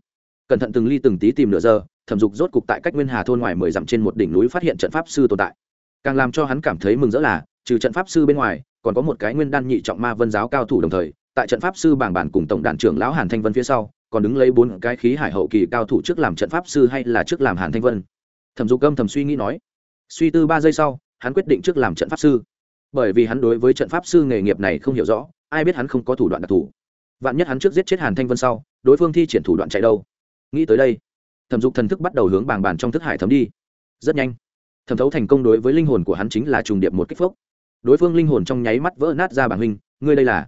Speaker 1: Cẩn thận từng ly từng tí tìm nửa giờ, thẩm dục rốt cục tại cách nguyên hà thôn ngoài mười dặm trên một đỉnh núi phát hiện trận pháp sư tồn tại càng làm cho hắn cảm thấy mừng rỡ là, trừ trận pháp sư bên ngoài, còn có một cái nguyên đan nhị trọng ma vân giáo cao thủ đồng thời, tại trận pháp sư bảng bản cùng tổng đàn trưởng lão hàn thanh vân phía sau, còn đứng lấy bốn cái khí hải hậu kỳ cao thủ trước làm trận pháp sư hay là trước làm hàn thanh vân. Thẩm dục âm thầm suy nghĩ nói. Suy tư ba giây sau, hắn quyết định trước làm trận pháp sư. Bởi vì hắn đối với trận pháp sư nghề nghiệp này không hiểu rõ, ai biết hắn không có thủ đoạn đặc thù. Vạn nhất hắn trước giết chết hàn thanh vân sau, đối phương thi triển thủ đoạn chạy đâu? Nghĩ tới đây, thẩm dục thần thức bắt đầu hướng bàng bàn trong thức hải thấm đi. Rất nhanh thẩm thấu thành công đối với linh hồn của hắn chính là trùng điệp một kích phốc. Đối phương linh hồn trong nháy mắt vỡ nát ra bảng huynh, ngươi đây là.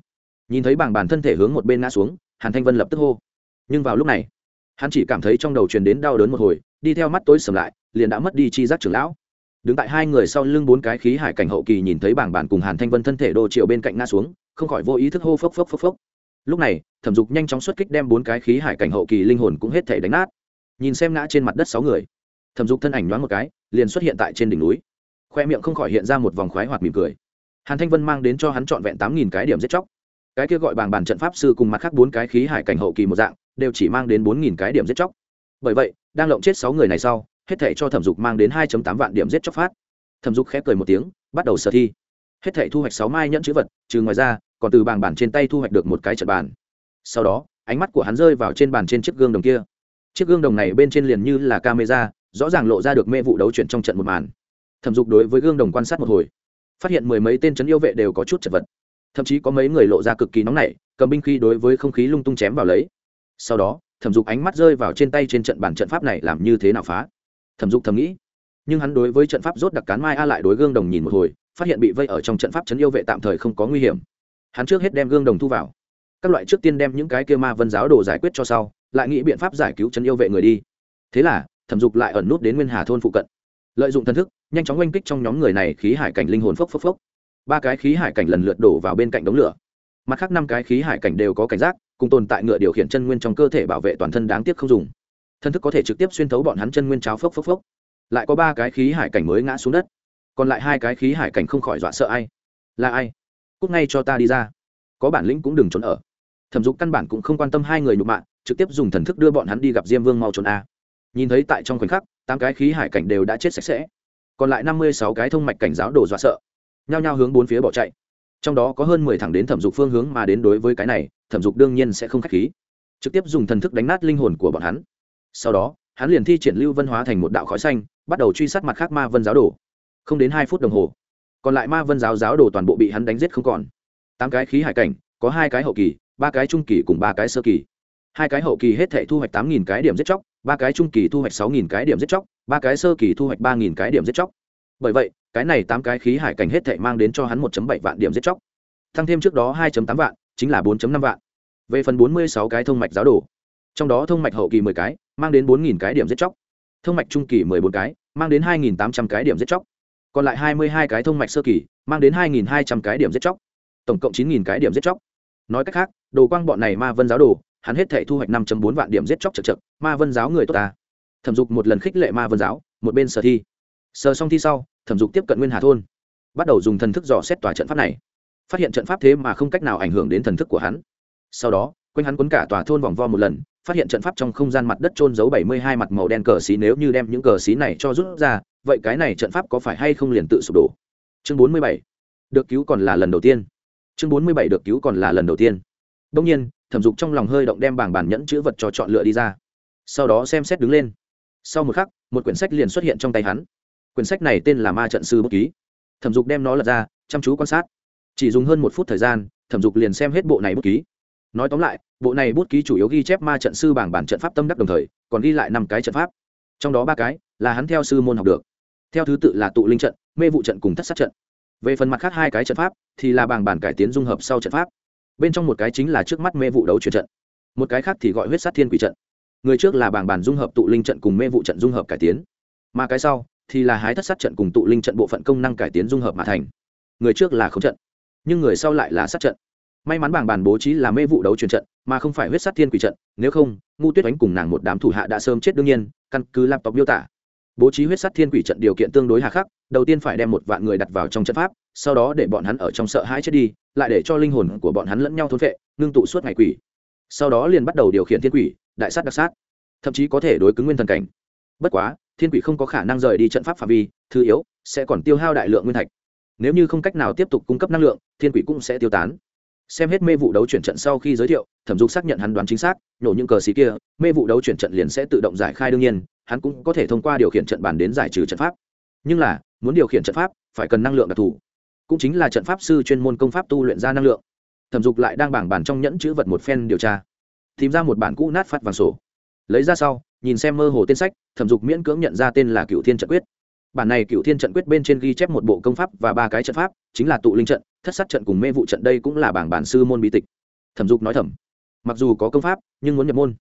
Speaker 1: Nhìn thấy bảng bản thân thể hướng một bên ngã xuống, hàn thanh vân lập tức hô. Nhưng vào lúc này, hắn chỉ cảm thấy trong đầu truyền đến đau đớn một hồi, đi theo mắt tối sầm lại, liền đã mất đi chi giác trưởng lão. Đứng tại hai người sau lưng bốn cái khí hải cảnh hậu kỳ nhìn thấy bảng bản cùng hàn thanh vân thân thể đô triệu bên cạnh ngã xuống, không khỏi vô ý thức hô phốc phốc phốc phốc. Lúc này, thẩm dục nhanh chóng xuất kích đem bốn cái khí hải cảnh hậu kỳ linh hồn cũng hết thể đánh nát. Nhìn xem ngã trên mặt đất sáu người, thẩm dục thân ảnh đoán một cái liền xuất hiện tại trên đỉnh núi. Khoe miệng không khỏi hiện ra một vòng khoái hoạt mỉm cười. Hàn thanh vân mang đến cho hắn trọn vẹn tám nghìn cái điểm giết chóc. Cái kia gọi bằng bàn trận pháp sư cùng mặt khác bốn cái khí hải cảnh hậu kỳ một dạng, đều chỉ mang đến bốn nghìn cái điểm giết chóc. Bởi vậy, đang lộng chết sáu người này sau, hết thể cho thẩm dục mang đến hai tám vạn điểm giết chóc phát. Thẩm dục khép cười một tiếng, bắt đầu sở thi. Hết thể thu hoạch sáu mai nhẫn chữ vật, trừ ngoài ra, còn từ bàng bàn trên tay thu hoạch được một cái trận bàn. Sau đó, ánh mắt của hắn rơi vào trên bàn trên chiếc gương đồng kia. Chiếc gương đồng này bên trên liền như là camera rõ ràng lộ ra được mê vụ đấu chuyển trong trận một màn. Thẩm dục đối với gương đồng quan sát một hồi, phát hiện mười mấy tên trấn yêu vệ đều có chút chật vật. Thậm chí có mấy người lộ ra cực kỳ nóng nảy, cầm binh khí đối với không khí lung tung chém vào lấy. Sau đó, thẩm dục ánh mắt rơi vào trên tay trên trận bản trận pháp này làm như thế nào phá. Thẩm dục thầm nghĩ, nhưng hắn đối với trận pháp rốt đặc cán mai a lại đối gương đồng nhìn một hồi, phát hiện bị vây ở trong trận pháp chấn yêu vệ tạm thời không có nguy hiểm. Hắn trước hết đem gương đồng thu vào. Các loại trước tiên đem những cái kia ma vân giáo đồ giải quyết cho sau, lại nghĩ biện pháp giải cứu chấn yêu vệ người đi. Thế là thẩm dục lại ẩn nút đến nguyên hà thôn phụ cận. Lợi dụng thân thức, nhanh chóng oanh kích trong nhóm người này khí hải cảnh linh hồn phốc phốc phốc. Ba cái khí hải cảnh lần lượt đổ vào bên cạnh đống lửa. Mặt khác năm cái khí hải cảnh đều có cảnh giác, cùng tồn tại ngựa điều khiển chân nguyên trong cơ thể bảo vệ toàn thân đáng tiếc không dùng. Thân thức có thể trực tiếp xuyên thấu bọn hắn chân nguyên cháo phốc phốc phốc. Lại có ba cái khí hải cảnh mới ngã xuống đất. Còn lại hai cái khí hải cảnh không khỏi dọa sợ ai. Là ai? Cúc ngay cho ta đi ra. Có bản lĩnh cũng đừng trốn ở. Thẩm dục căn bản cũng không quan tâm hai người nhục mạ, trực tiếp dùng thần thức đưa bọn hắn đi gặp diêm vương mau trốn a nhìn thấy tại trong khoảnh khắc, tám cái khí hải cảnh đều đã chết sạch sẽ. Còn lại năm mươi sáu cái thông mạch cảnh giáo đồ dọa sợ. Nhao nhao hướng bốn phía bỏ chạy. Trong đó có hơn mười thẳng đến thẩm dục phương hướng mà đến đối với cái này, thẩm dục đương nhiên sẽ không k h á c h khí. Trực tiếp dùng thần thức đánh nát linh hồn của bọn hắn. Sau đó, hắn liền thi triển lưu văn hóa thành một đạo khói xanh, bắt đầu truy sát mặt khác ma vân giáo đồ. Không đến hai phút đồng hồ, còn lại ma vân giáo giáo đồ toàn bộ bị hắn đánh giết không còn. Tám cái khí hải cảnh, có hai cái hậu kỳ, ba cái trung kỳ cùng ba cái sơ kỳ. Hai cái hậu kỳ hết thể thu hoạch tám nghìn cái điểm giết chóc ba cái trung kỳ thu hoạch sáu nghìn cái điểm giết chóc, ba cái sơ kỳ thu hoạch ba nghìn cái điểm giết chóc. Bởi vậy, cái này tám cái khí hải cảnh hết thể mang đến cho hắn một bảy vạn điểm giết chóc. Tăng thêm trước đó hai tám vạn, chính là bốn năm vạn. Về phần bốn mươi sáu cái thông mạch giáo đồ, trong đó thông mạch hậu kỳ mười cái, mang đến bốn nghìn cái điểm giết chóc. Thông mạch trung kỳ mười bốn cái, mang đến hai nghìn tám trăm cái điểm giết chóc. Còn lại hai mươi hai cái thông mạch sơ kỳ, mang đến hai nghìn hai trăm cái điểm giết chóc. Tổng cộng chín nghìn cái điểm giết chóc. Nói cách khác, đồ quang bọn này ma vân giáo đồ hắn hết thể thu hoạch năm bốn vạn điểm giết chóc chật chật ma vân giáo người tốt ta. Thẩm dục một lần khích lệ ma vân giáo, một bên sở thi. Sờ xong thi sau, thẩm dục tiếp cận nguyên hà thôn, bắt đầu dùng thần thức dò xét tòa trận pháp này. Phát hiện trận pháp thế mà không cách nào ảnh hưởng đến thần thức của hắn. Sau đó, quanh hắn quấn cả tòa thôn vòng vo một lần, phát hiện trận pháp trong không gian mặt đất trôn giấu bảy mươi hai mặt màu đen cờ xí nếu như đem những cờ xí này cho rút ra, vậy cái này trận pháp có phải hay không liền tự sụp đổ? Chương bốn mươi bảy. Được cứu còn là lần đầu tiên. Chương bốn mươi bảy được cứu còn là lần đầu tiên. Đông nhiên thẩm dục trong lòng hơi động đem bảng bản nhẫn chữ vật cho chọn lựa đi ra. Sau đó xem xét đứng lên. Sau một khắc, một quyển sách liền xuất hiện trong tay hắn. Quyển sách này tên là ma trận sư bút ký. Thẩm dục đem nó lật ra, chăm chú quan sát. Chỉ dùng hơn một phút thời gian, thẩm dục liền xem hết bộ này bút ký. Nói tóm lại, bộ này bút ký chủ yếu ghi chép ma trận sư bảng bản trận pháp tâm đắc đồng thời, còn ghi lại năm cái trận pháp. Trong đó ba cái là hắn theo sư môn học được. Theo thứ tự là tụ linh trận, mê vụ trận cùng thất sát trận. Về phần mặt khác hai cái trận pháp thì là bảng bản cải tiến dung hợp sau trận pháp bên trong một cái chính là trước mắt mê vụ đấu chuyển trận. Một cái khác thì gọi huyết sát thiên quỷ trận. Người trước là bảng bàn dung hợp tụ linh trận cùng mê vụ trận dung hợp cải tiến. Mà cái sau thì là hái thất sát trận cùng tụ linh trận bộ phận công năng cải tiến dung hợp mà thành. Người trước là không trận, nhưng người sau lại là sát trận. May mắn bảng bàn bố trí là mê vụ đấu truyền trận, mà không phải huyết sát thiên quỷ trận, nếu không, ngu tuyết đánh cùng nàng một đám thủ hạ đã sớm chết đương nhiên, căn cứ laptop miêu tả bố trí huyết sát thiên quỷ trận điều kiện tương đối hà khắc, đầu tiên phải đem một vạn người đặt vào trong trận pháp, sau đó để bọn hắn ở trong sợ hãi chết đi, lại để cho linh hồn của bọn hắn lẫn nhau thốn vệ ngưng tụ suốt ngày quỷ. Sau đó liền bắt đầu điều khiển thiên quỷ, đại sát đặc sát. Thậm chí có thể đối cứng nguyên thần cảnh. Bất quá, thiên quỷ không có khả năng rời đi trận pháp phạm vi, thứ yếu, sẽ còn tiêu hao đại lượng nguyên thạch. Nếu như không cách nào tiếp tục cung cấp năng lượng, thiên quỷ cũng sẽ tiêu tán xem hết mê vụ đấu chuyển trận sau khi giới thiệu, thẩm dục xác nhận hắn đoán chính xác, nhổ những cờ xí kia, mê vụ đấu chuyển trận liền sẽ tự động giải khai đương nhiên, hắn cũng có thể thông qua điều khiển trận bàn đến giải trừ trận pháp. Nhưng là, muốn điều khiển trận pháp, phải cần năng lượng đặc thù. Cũng chính là trận pháp sư chuyên môn công pháp tu luyện ra năng lượng. Thẩm dục lại đang bảng bàn trong nhẫn chữ vật một phen điều tra. Tìm ra một bản cũ nát phát vàng sổ. Lấy ra sau, nhìn xem mơ hồ tên sách, thẩm dục miễn cưỡng nhận ra tên là cựu thiên trận quyết. Bản này cựu thiên trận quyết bên trên ghi chép một bộ công pháp và ba cái trận pháp, chính là tụ linh trận thất sát trận cùng mê vụ trận đây cũng là bảng bản sư môn bí tịch. Thẩm dục nói thẩm mặc dù có công pháp, nhưng muốn nhập môn,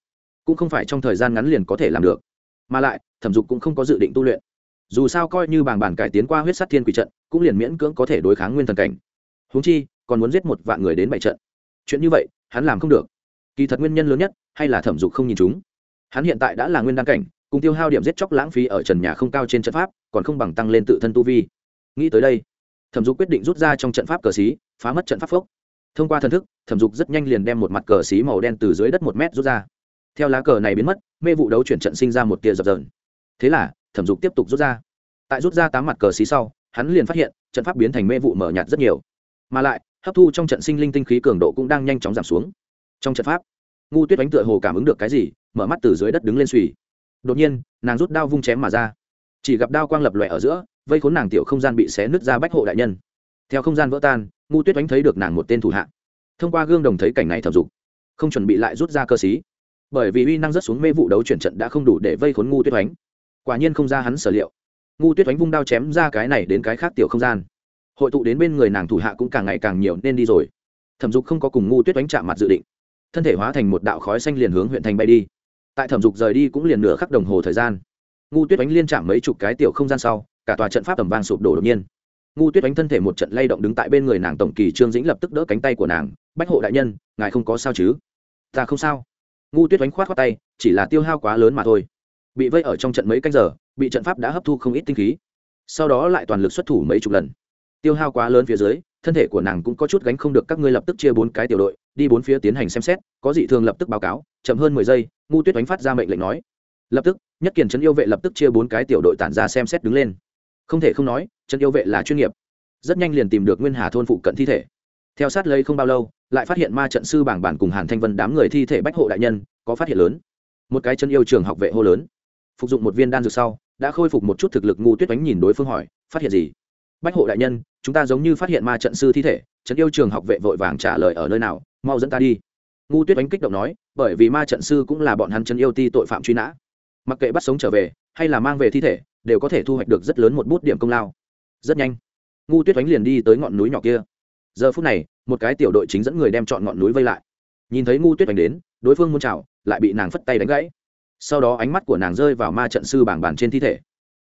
Speaker 1: cũng không phải trong thời gian ngắn liền có thể làm được. Mà lại, thẩm dục cũng không có dự định tu luyện. Dù sao coi như bảng bản cải tiến qua huyết sát thiên quỷ trận, cũng liền miễn cưỡng có thể đối kháng nguyên thần cảnh. Húng chi, còn muốn giết một vạn người đến bảy trận. Chuyện như vậy, hắn làm không được. Kỳ thật nguyên nhân lớn nhất, hay là thẩm dục không nhìn chúng. Hắn hiện tại đã là nguyên đan cảnh, cùng tiêu hao điểm giết chóc lãng phí ở trần nhà không cao trên trận pháp, còn không bằng tăng lên tự thân tu vi. Nghĩ tới đây thẩm dục quyết định rút ra trong trận pháp cờ xí, phá mất trận pháp phốc. Thông qua thần thức, thẩm dục rất nhanh liền đem một mặt cờ xí màu đen từ dưới đất một mét rút ra. Theo lá cờ này biến mất, mê vụ đấu chuyển trận sinh ra một tia dập dờn. Thế là, thẩm dục tiếp tục rút ra. Tại rút ra tám mặt cờ xí sau, hắn liền phát hiện, trận pháp biến thành mê vụ mở nhạt rất nhiều. Mà lại, hấp thu trong trận sinh linh tinh khí cường độ cũng đang nhanh chóng giảm xuống. Trong trận pháp, ngu tuyết đánh tựa hồ cảm ứng được cái gì, mở mắt từ dưới đất đứng lên suy đột nhiên, nàng rút đao vung chém mà ra. Chỉ gặp đao quang lập lòe ở giữa vây khốn nàng tiểu không gian bị xé nứt ra bách hộ đại nhân. Theo không gian vỡ tan ngu tuyết oánh thấy được nàng một tên thủ hạ. Thông qua gương đồng thấy cảnh này thẩm dục không chuẩn bị lại rút ra cơ sĩ, bởi vì uy năng rất xuống mê vụ đấu chuyển trận đã không đủ để vây khốn ngu tuyết oánh. Quả nhiên không ra hắn sở liệu. Ngu tuyết oánh vung đao chém ra cái này đến cái khác tiểu không gian. Hội tụ đến bên người nàng thủ hạ cũng càng ngày càng nhiều nên đi rồi. Thẩm dục không có cùng ngu tuyết oánh chạm mặt dự định. Thân thể hóa thành một đạo khói xanh liền hướng huyện thành bay đi. Tại thẩm dục rời đi cũng liền nửa khắc đồng hồ thời gian. Ngu tuyết oánh liên chạm mấy chục cái tiểu không gian sau cả tòa trận pháp tầm vang sụp đổ đột nhiên. Ngu tuyết đánh thân thể một trận lay động đứng tại bên người nàng tổng kỳ trương dĩnh lập tức đỡ cánh tay của nàng, bách hộ đại nhân, ngài không có sao chứ? Ta không sao. Ngu tuyết đánh khoát khoát tay, chỉ là tiêu hao quá lớn mà thôi. Bị vây ở trong trận mấy canh giờ, bị trận pháp đã hấp thu không ít tinh khí. Sau đó lại toàn lực xuất thủ mấy chục lần. Tiêu hao quá lớn phía dưới, thân thể của nàng cũng có chút gánh không được, các ngươi lập tức chia bốn cái tiểu đội, đi bốn phía tiến hành xem xét, có dị thường lập tức báo cáo, chậm hơn mười giây, ngu tuyết đánh phát ra mệnh lệnh nói. Lập tức, nhất kiền trấn yêu vệ lập tức chia bốn cái tiểu đội tản ra xem xét đứng lên không thể không nói, trần yêu vệ là chuyên nghiệp. Rất nhanh liền tìm được nguyên hà thôn phụ cận thi thể. Theo sát lấy không bao lâu, lại phát hiện ma trận sư bảng bản cùng hàn thanh vân đám người thi thể bách hộ đại nhân, có phát hiện lớn. Một cái chân yêu trường học vệ hô lớn. Phục dụng một viên đan dược sau, đã khôi phục một chút thực lực ngu tuyết đánh nhìn đối phương hỏi, phát hiện gì? Bách hộ đại nhân, chúng ta giống như phát hiện ma trận sư thi thể. Trấn yêu trường học vệ vội vàng trả lời ở nơi nào, mau dẫn ta đi. Ngu tuyết đánh kích động nói, bởi vì ma trận sư cũng là bọn hắn trấn yêu ti tội phạm truy nã. Mặc kệ bắt sống trở về, hay là mang về thi thể đều có thể thu hoạch được rất lớn một bút điểm công lao. Rất nhanh, ngu tuyết oánh liền đi tới ngọn núi nhỏ kia. Giờ phút này, một cái tiểu đội chính dẫn người đem chọn ngọn núi vây lại. Nhìn thấy ngu tuyết oánh đến, đối phương muốn chào, lại bị nàng phất tay đánh gãy. Sau đó ánh mắt của nàng rơi vào ma trận sư bảng bàn trên thi thể.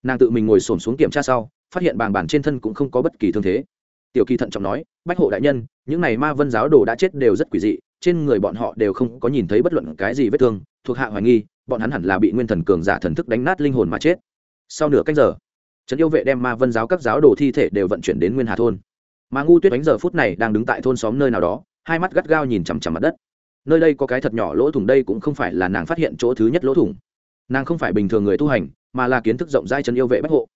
Speaker 1: Nàng tự mình ngồi xổm xuống kiểm tra sau, phát hiện bàng bàn trên thân cũng không có bất kỳ thương thế. Tiểu kỳ thận trọng nói, bách hộ đại nhân, những này ma vân giáo đồ đã chết đều rất quỷ dị, trên người bọn họ đều không có nhìn thấy bất luận cái gì vết thương, thuộc hạ hoài nghi, bọn hắn hẳn là bị nguyên thần cường giả thần thức đánh nát linh hồn mà chết sau nửa cách giờ, trấn yêu vệ đem ma vân giáo các giáo đồ thi thể đều vận chuyển đến nguyên hà thôn. Mà ngu tuyết đánh giờ phút này đang đứng tại thôn xóm nơi nào đó, hai mắt gắt gao nhìn chằm chằm mặt đất. Nơi đây có cái thật nhỏ lỗ thủng, đây cũng không phải là nàng phát hiện chỗ thứ nhất lỗ thủng. Nàng không phải bình thường người tu hành, mà là kiến thức rộng rãi trấn yêu vệ bách hộ.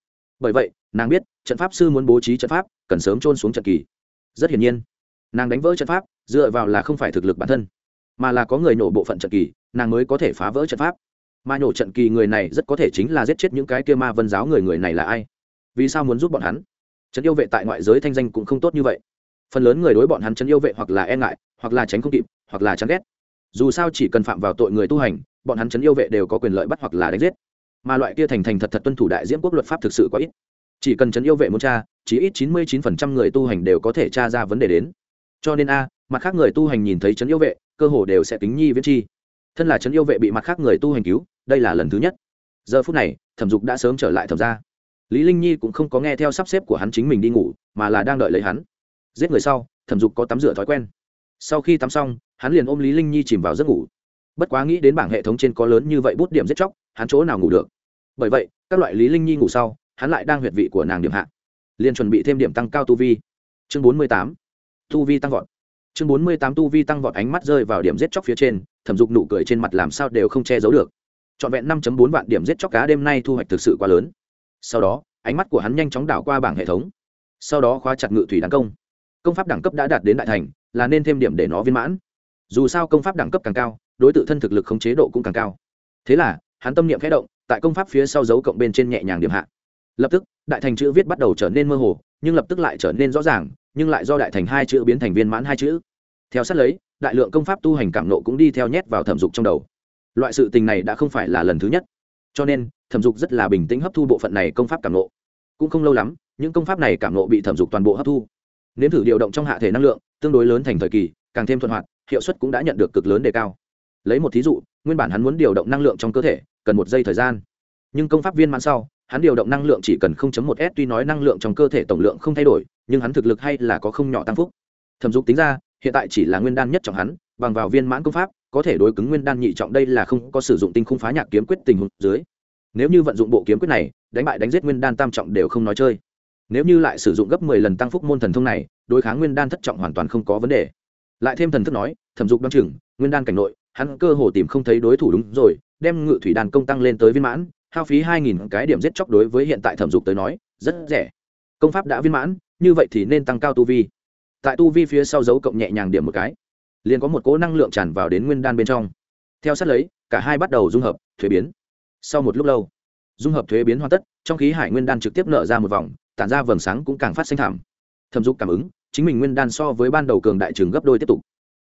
Speaker 1: Bởi vậy, nàng biết trận pháp sư muốn bố trí trận pháp, cần sớm trôn xuống trận kỳ. Rất hiển nhiên, nàng đánh vỡ trận pháp, dựa vào là không phải thực lực bản thân, mà là có người nổ bộ phận trận kỳ, nàng mới có thể phá vỡ trận pháp mà nổ trận kỳ người này rất có thể chính là giết chết những cái kia ma vân giáo người người này là ai? Vì sao muốn giúp bọn hắn? Trấn yêu vệ tại ngoại giới thanh danh cũng không tốt như vậy. Phần lớn người đối bọn hắn trấn yêu vệ hoặc là e ngại, hoặc là tránh không kịp, hoặc là chán ghét. Dù sao chỉ cần phạm vào tội người tu hành, bọn hắn trấn yêu vệ đều có quyền lợi bắt hoặc là đánh giết. Mà loại kia thành thành thật thật tuân thủ đại diễm quốc luật pháp thực sự quá ít. Chỉ cần trấn yêu vệ muốn tra, chỉ ít chín mươi chín phần trăm người tu hành đều có thể tra ra vấn đề đến. Cho nên a, mặt khác người tu hành nhìn thấy trấn yêu vệ, cơ hồ đều sẽ tính nhi viết chi. Thân là trấn yêu vệ bị mặt khác người tu hành cứu đây là lần thứ nhất. Giờ phút này, thẩm dục đã sớm trở lại thẩm ra lý linh nhi cũng không có nghe theo sắp xếp của hắn chính mình đi ngủ, mà là đang đợi lấy hắn. Giết người sau, thẩm dục có tắm rửa thói quen. Sau khi tắm xong, hắn liền ôm lý linh nhi chìm vào giấc ngủ. Bất quá nghĩ đến bảng hệ thống trên có lớn như vậy bút điểm giết chóc, hắn chỗ nào ngủ được? Bởi vậy, các loại lý linh nhi ngủ sau, hắn lại đang huyệt vị của nàng điểm hạ. Liền chuẩn bị thêm điểm tăng cao tu vi. Chương bốn mươi tám. Tu vi tăng vọt. Chương bốn mươi tám tu vi tăng vọt ánh mắt rơi vào điểm giết chóc phía trên, thẩm dục nụ cười trên mặt làm sao đều không che giấu được trọn vẹn năm bốn vạn điểm giết chóc cá đêm nay thu hoạch thực sự quá lớn. Sau đó, ánh mắt của hắn nhanh chóng đảo qua bảng hệ thống. Sau đó khóa chặt ngự thủy đăng công. Công pháp đẳng cấp đã đạt đến đại thành, là nên thêm điểm để nó viên mãn. Dù sao công pháp đẳng cấp càng cao, đối tự thân thực lực không chế độ cũng càng cao. Thế là, hắn tâm niệm khẽ động, tại công pháp phía sau dấu cộng bên trên nhẹ nhàng điểm hạ. Lập tức, đại thành chữ viết bắt đầu trở nên mơ hồ, nhưng lập tức lại trở nên rõ ràng, nhưng lại do đại thành hai chữ biến thành viên mãn hai chữ. Theo sát lấy, đại lượng công pháp tu hành cảm nộ cũng đi theo nhét vào thẩm dục trong đầu loại sự tình này đã không phải là lần thứ nhất. Cho nên, thẩm dục rất là bình tĩnh hấp thu bộ phận này công pháp cảm nộ cũng không lâu lắm, những công pháp này cảm nộ bị thẩm dục toàn bộ hấp thu. Nếm thử điều động trong hạ thể năng lượng, tương đối lớn thành thời kỳ, càng thêm thuận hoạt, hiệu suất cũng đã nhận được cực lớn đề cao. Lấy một thí dụ, nguyên bản hắn muốn điều động năng lượng trong cơ thể, cần một giây thời gian. Nhưng công pháp viên mãn sau, hắn điều động năng lượng chỉ cần 0.1 s, tuy nói năng lượng trong cơ thể tổng lượng không thay đổi, nhưng hắn thực lực hay là có không nhỏ tăng phúc. Thẩm dục tính ra, hiện tại chỉ là nguyên đan nhất trong hắn, bằng vào viên mãn công pháp có thể đối cứng nguyên đan nhị trọng đây là không có sử dụng tinh khung phá nhạc kiếm quyết tình huống dưới. Nếu như vận dụng bộ kiếm quyết này, đánh bại đánh giết nguyên đan tam trọng đều không nói chơi. Nếu như lại sử dụng gấp mười lần tăng phúc môn thần thông này, đối kháng nguyên đan thất trọng hoàn toàn không có vấn đề. Lại thêm thần thức nói, thẩm dục đ o chừng, nguyên đan cảnh nội, hắn cơ hồ tìm không thấy đối thủ đúng rồi, đem ngự thủy đàn công tăng lên tới viên mãn, hao phí hai nghìn cái điểm giết chóc đối với hiện tại thẩm dục tới nói, rất rẻ. Công pháp đã viên mãn, như vậy thì nên tăng cao tu vi. Tại tu vi phía sau dấu cộng nhẹ nhàng điểm một cái liền có một cỗ năng lượng tràn vào đến nguyên đan bên trong. Theo sát lấy, cả hai bắt đầu dung hợp, thuế biến. Sau một lúc lâu, dung hợp thuế biến hoàn tất, trong khí hải nguyên đan trực tiếp nở ra một vòng, tản ra vầng sáng cũng càng phát sinh thảm thẩm dục cảm ứng, chính mình nguyên đan so với ban đầu cường đại trường gấp đôi tiếp tục.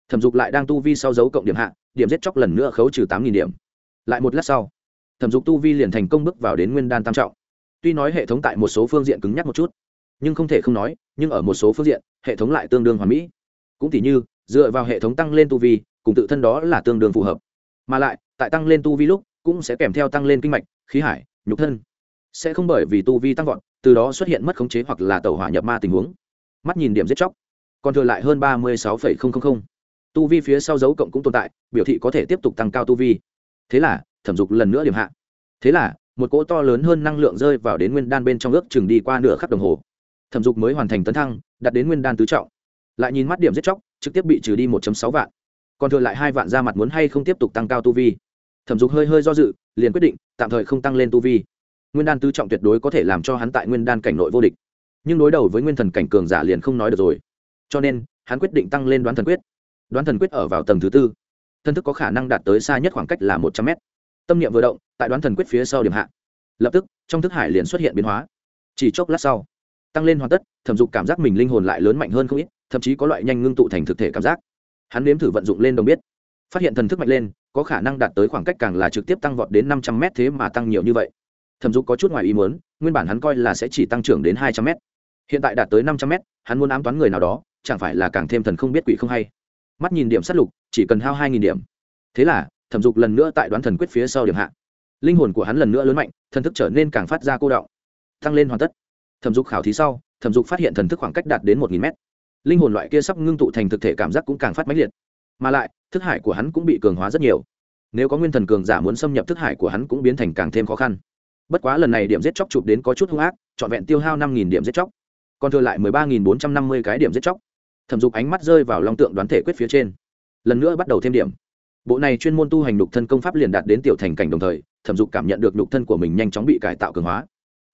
Speaker 1: Thẩm dục lại đang tu vi sau dấu cộng điểm hạ, điểm giết chóc lần nữa khấu trừ tám điểm. Lại một lát sau, thẩm dục tu vi liền thành công bước vào đến nguyên đan tam trọng. Tuy nói hệ thống tại một số phương diện cứng nhắc một chút, nhưng không thể không nói, nhưng ở một số phương diện, hệ thống lại tương đương hoàn mỹ. Cũng tỉ như dựa vào hệ thống tăng lên tu vi, cùng tự thân đó là tương đương phù hợp. Mà lại, tại tăng lên tu vi lúc, cũng sẽ kèm theo tăng lên kinh mạch, khí hải, nhục thân. Sẽ không bởi vì tu vi tăng vọt, từ đó xuất hiện mất khống chế hoặc là tẩu hỏa nhập ma tình huống. Mắt nhìn điểm giết chóc. Còn thừa lại hơn ba mươi sáu tu vi phía sau dấu cộng cũng tồn tại, biểu thị có thể tiếp tục tăng cao tu vi. Thế là, thẩm dục lần nữa điểm hạ. Thế là, một cỗ to lớn hơn năng lượng rơi vào đến nguyên đan bên trong ước chừng đi qua nửa khắc đồng hồ. Thẩm dục mới hoàn thành tấn thăng đặt đến nguyên đan tứ trọng. Lại nhìn mắt điểm giết chóc trực tiếp bị trừ đi một sáu vạn. Còn thừa lại hai vạn ra mặt muốn hay không tiếp tục tăng cao tu vi. Thẩm dục hơi hơi do dự, liền quyết định, tạm thời không tăng lên tu vi. Nguyên đan tứ trọng tuyệt đối có thể làm cho hắn tại nguyên đan cảnh nội vô địch. Nhưng đối đầu với nguyên thần cảnh cường giả liền không nói được rồi. Cho nên, hắn quyết định tăng lên đoán thần quyết. Đoán thần quyết ở vào tầng thứ tư. Thân thức có khả năng đạt tới xa nhất khoảng cách là một trăm mét. Tâm niệm vừa động, tại đoán thần quyết phía sau điểm hạ. Lập tức, trong thức hải liền xuất hiện biến hóa. Chỉ chốc lát sau tăng lên hoàn tất, thẩm dục cảm giác mình linh hồn lại lớn mạnh hơn không ít, thậm chí có loại nhanh ngưng tụ thành thực thể cảm giác. Hắn nếm thử vận dụng lên đồng biết. Phát hiện thần thức mạnh lên, có khả năng đạt tới khoảng cách càng là trực tiếp tăng vọt đến năm trăm mét thế mà tăng nhiều như vậy. Thẩm dục có chút ngoài ý muốn, nguyên bản hắn coi là sẽ chỉ tăng trưởng đến hai trăm mét. Hiện tại đạt tới năm trăm mét, hắn muốn ám toán người nào đó, chẳng phải là càng thêm thần không biết quỷ không hay. Mắt nhìn điểm sát lục, chỉ cần hao hai nghìn điểm. Thế là, thẩm dục lần nữa tại đoán thần quyết phía sau điểm hạ. Linh hồn của hắn lần nữa lớn mạnh, thần thức trở nên càng phát ra cô đọng tăng lên hoàn tất thẩm dục khảo thí sau, thẩm dục phát hiện thần thức khoảng cách đạt đến một nghìn mét. Linh hồn loại kia sắp ngưng tụ thành thực thể cảm giác cũng càng phát mãnh liệt. Mà lại, thức hải của hắn cũng bị cường hóa rất nhiều. Nếu có nguyên thần cường giả muốn xâm nhập thức hải của hắn cũng biến thành càng thêm khó khăn. Bất quá lần này điểm giết chóc chụp đến có chút hung ác, trọn vẹn tiêu hao năm nghìn điểm giết chóc. Còn thừa lại mười ba nghìn bốn trăm năm mươi cái điểm giết chóc. Thẩm dục ánh mắt rơi vào long tượng đoán thể quyết phía trên. Lần nữa bắt đầu thêm điểm. Bộ này chuyên môn tu hành đục thân công pháp liền đạt đến tiểu thành cảnh đồng thời, thẩm dục cảm nhận được đục thân của mình nhanh chóng bị cải tạo cường hóa.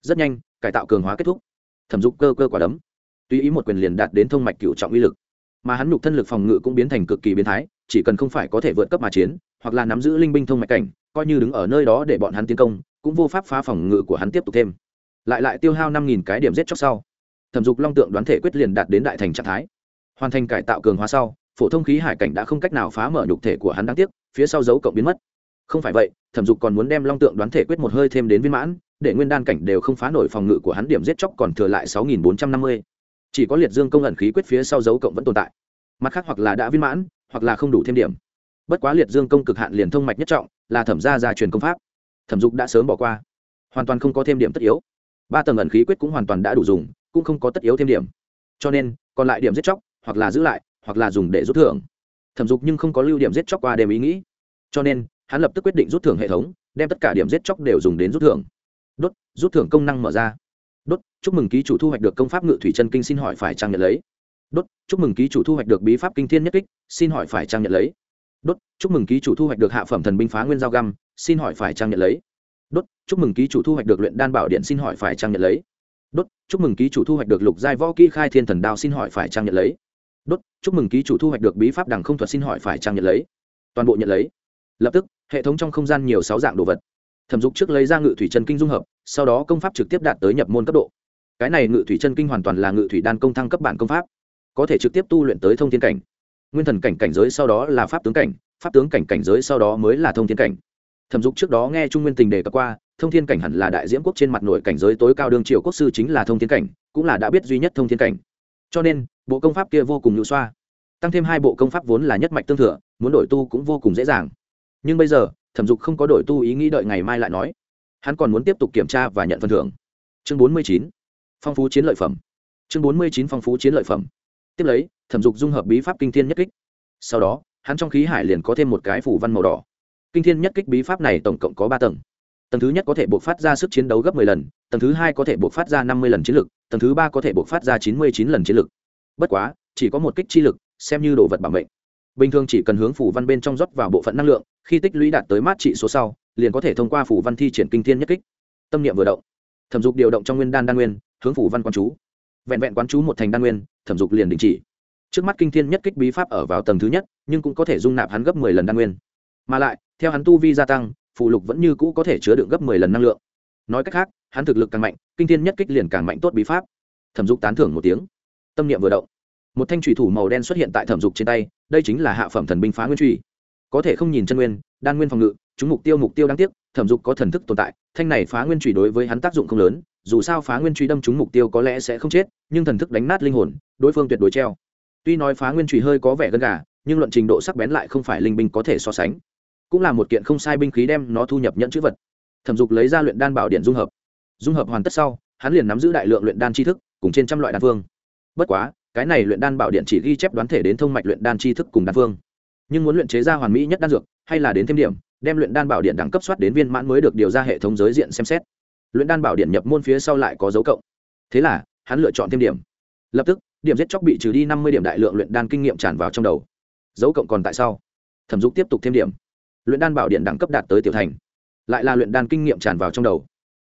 Speaker 1: Rất nhanh cải tạo cường hóa kết thúc. Thẩm dục cơ cơ quả đấm. Tùy ý một quyền liền đạt đến thông mạch cựu trọng uy lực, mà hắn nhục thân lực phòng ngự cũng biến thành cực kỳ biến thái, chỉ cần không phải có thể vượt cấp mà chiến, hoặc là nắm giữ linh binh thông mạch cảnh, coi như đứng ở nơi đó để bọn hắn tiến công, cũng vô pháp phá phòng ngự của hắn tiếp tục thêm. Lại lại tiêu hao năm nghìn cái điểm giết chóc sau, thẩm dục long tượng đoán thể quyết liền đạt đến đại thành trạng thái. Hoàn thành cải tạo cường hóa sau, phổ thông khí hải cảnh đã không cách nào phá mở nhục thể của hắn đáng tiếc, phía sau dấu cộng biến mất. Không phải vậy, thẩm dục còn muốn đem long tượng đoán thể quyết một hơi thêm đến viên mãn để nguyên đan cảnh đều không phá nổi phòng ngự của hắn điểm giết chóc còn thừa lại sáu nghìn bốn trăm năm mươi. Chỉ có liệt dương công ẩn khí quyết phía sau dấu cộng vẫn tồn tại. Mặt khác hoặc là đã viên mãn, hoặc là không đủ thêm điểm. Bất quá liệt dương công cực hạn liền thông mạch nhất trọng, là thẩm gia gia truyền công pháp. Thẩm dục đã sớm bỏ qua. Hoàn toàn không có thêm điểm tất yếu. Ba tầng ẩn khí quyết cũng hoàn toàn đã đủ dùng, cũng không có tất yếu thêm điểm. Cho nên, còn lại điểm giết chóc, hoặc là giữ lại, hoặc là dùng để rút thưởng. Thẩm dục nhưng không có lưu điểm giết chóc qua đêm ý nghĩ. Cho nên, hắn lập tức quyết định rút thưởng hệ thống, đem tất cả điểm giết chóc đều dùng đến rút thưởng đốt, rút thưởng công năng mở ra. Đốt, chúc mừng ký chủ thu hoạch được công pháp ngự thủy chân kinh xin hỏi phải trang nhận lấy. Đốt, chúc mừng ký chủ thu hoạch được bí pháp kinh thiên nhất kích, xin hỏi phải trang nhận lấy. Đốt, chúc mừng ký chủ thu hoạch được hạ phẩm thần binh phá nguyên giao găm, xin hỏi phải trang nhận lấy. Đốt, chúc mừng ký chủ thu hoạch được luyện đan bảo điện xin hỏi phải trang nhận lấy. Đốt, chúc mừng ký chủ thu hoạch được lục giai võ kỹ khai thiên thần đao xin hỏi phải trang nhận lấy. Đốt, chúc mừng ký chủ thu hoạch được bí pháp đằng không thuật xin hỏi phải trang nhận lấy. Toàn bộ nhận lấy. Lập tức, hệ thống trong không gian nhiều sáu dạng đồ vật thẩm dục trước lấy ra ngự thủy chân kinh dung hợp, sau đó công pháp trực tiếp đạt tới nhập môn cấp độ. Cái này ngự thủy chân kinh hoàn toàn là ngự thủy đan công thăng cấp bản công pháp, có thể trực tiếp tu luyện tới thông thiên cảnh. Nguyên thần cảnh cảnh giới sau đó là pháp tướng cảnh, pháp tướng cảnh cảnh giới sau đó mới là thông thiên cảnh. Thẩm dục trước đó nghe trung nguyên tình đề cập qua, thông thiên cảnh hẳn là đại diễm quốc trên mặt nội cảnh giới tối cao đương triều quốc sư chính là thông thiên cảnh, cũng là đã biết duy nhất thông thiên cảnh. Cho nên, bộ công pháp kia vô cùng nhũ xoa, tăng thêm hai bộ công pháp vốn là nhất mạch tương thừa, muốn đổi tu cũng vô cùng dễ dàng. Nhưng bây giờ thẩm dục không có đổi tu ý nghĩ đợi ngày mai lại nói. Hắn còn muốn tiếp tục kiểm tra và nhận phần thưởng. Chương bốn mươi chín, phong phú chiến lợi phẩm. Chương bốn mươi chín, phong phú chiến lợi phẩm. Tiếp lấy, thẩm dục dung hợp bí pháp kinh thiên nhất kích. Sau đó, hắn trong khí hải liền có thêm một cái phủ văn màu đỏ. Kinh thiên nhất kích bí pháp này tổng cộng có ba tầng. Tầng thứ nhất có thể buộc phát ra sức chiến đấu gấp 10 lần, tầng thứ hai có thể buộc phát ra 50 lần chiến lực, tầng thứ ba có thể buộc phát ra 99 lần chiến lực. Bất quá, chỉ có một kích chi lực, xem như đồ vật bảo mệnh bình thường chỉ cần hướng phủ văn bên trong rót vào bộ phận năng lượng, khi tích lũy đạt tới mát trị số sau, liền có thể thông qua phủ văn thi triển kinh thiên nhất kích. Tâm niệm vừa động, thẩm dục điều động trong nguyên đan đan nguyên, hướng phủ văn quán chú. Vẹn vẹn quán chú một thành đan nguyên, thẩm dục liền đình chỉ. Trước mắt kinh thiên nhất kích bí pháp ở vào tầng thứ nhất, nhưng cũng có thể dung nạp hắn gấp mười lần đan nguyên. Mà lại, theo hắn tu vi gia tăng, phụ lục vẫn như cũ có thể chứa đựng gấp mười lần năng lượng. Nói cách khác, hắn thực lực càng mạnh, kinh thiên nhất kích liền càng mạnh tốt bí pháp. Thẩm dục tán thưởng một tiếng. Tâm niệm vừa động một thanh thủy thủ màu đen xuất hiện tại thẩm dục trên tay, đây chính là hạ phẩm thần binh phá nguyên trùy. Có thể không nhìn chân nguyên, đan nguyên phòng ngự, chúng mục tiêu mục tiêu đáng tiếc, thẩm dục có thần thức tồn tại, thanh này phá nguyên trùy đối với hắn tác dụng không lớn, dù sao phá nguyên truy đâm chúng mục tiêu có lẽ sẽ không chết, nhưng thần thức đánh nát linh hồn, đối phương tuyệt đối treo. Tuy nói phá nguyên truy hơi có vẻ gân gà, nhưng luận trình độ sắc bén lại không phải linh binh có thể so sánh. Cũng là một kiện không sai binh khí đem nó thu nhập nhận chữ vật. Thẩm dục lấy ra luyện đan bảo điện dung hợp. Dung hợp hoàn tất sau, hắn liền nắm giữ đại lượng luyện đan tri thức, cùng trên trăm loại đan phương. Bất quá cái này luyện đan bảo điện chỉ ghi chép đoán thể đến thông mạch luyện đan tri thức cùng đan phương. Nhưng muốn luyện chế ra hoàn mỹ nhất đan dược, hay là đến thêm điểm, đem luyện đan bảo điện đẳng cấp soát đến viên mãn mới được điều ra hệ thống giới diện xem xét. Luyện đan bảo điện nhập môn phía sau lại có dấu cộng. Thế là, hắn lựa chọn thêm điểm. Lập tức, điểm giết chóc bị trừ đi năm mươi điểm đại lượng luyện đan kinh nghiệm tràn vào trong đầu. Dấu cộng còn tại sau. Thẩm dục tiếp tục thêm điểm. Luyện đan bảo điện đẳng cấp đạt tới tiểu thành. Lại là luyện đan kinh nghiệm tràn vào trong đầu.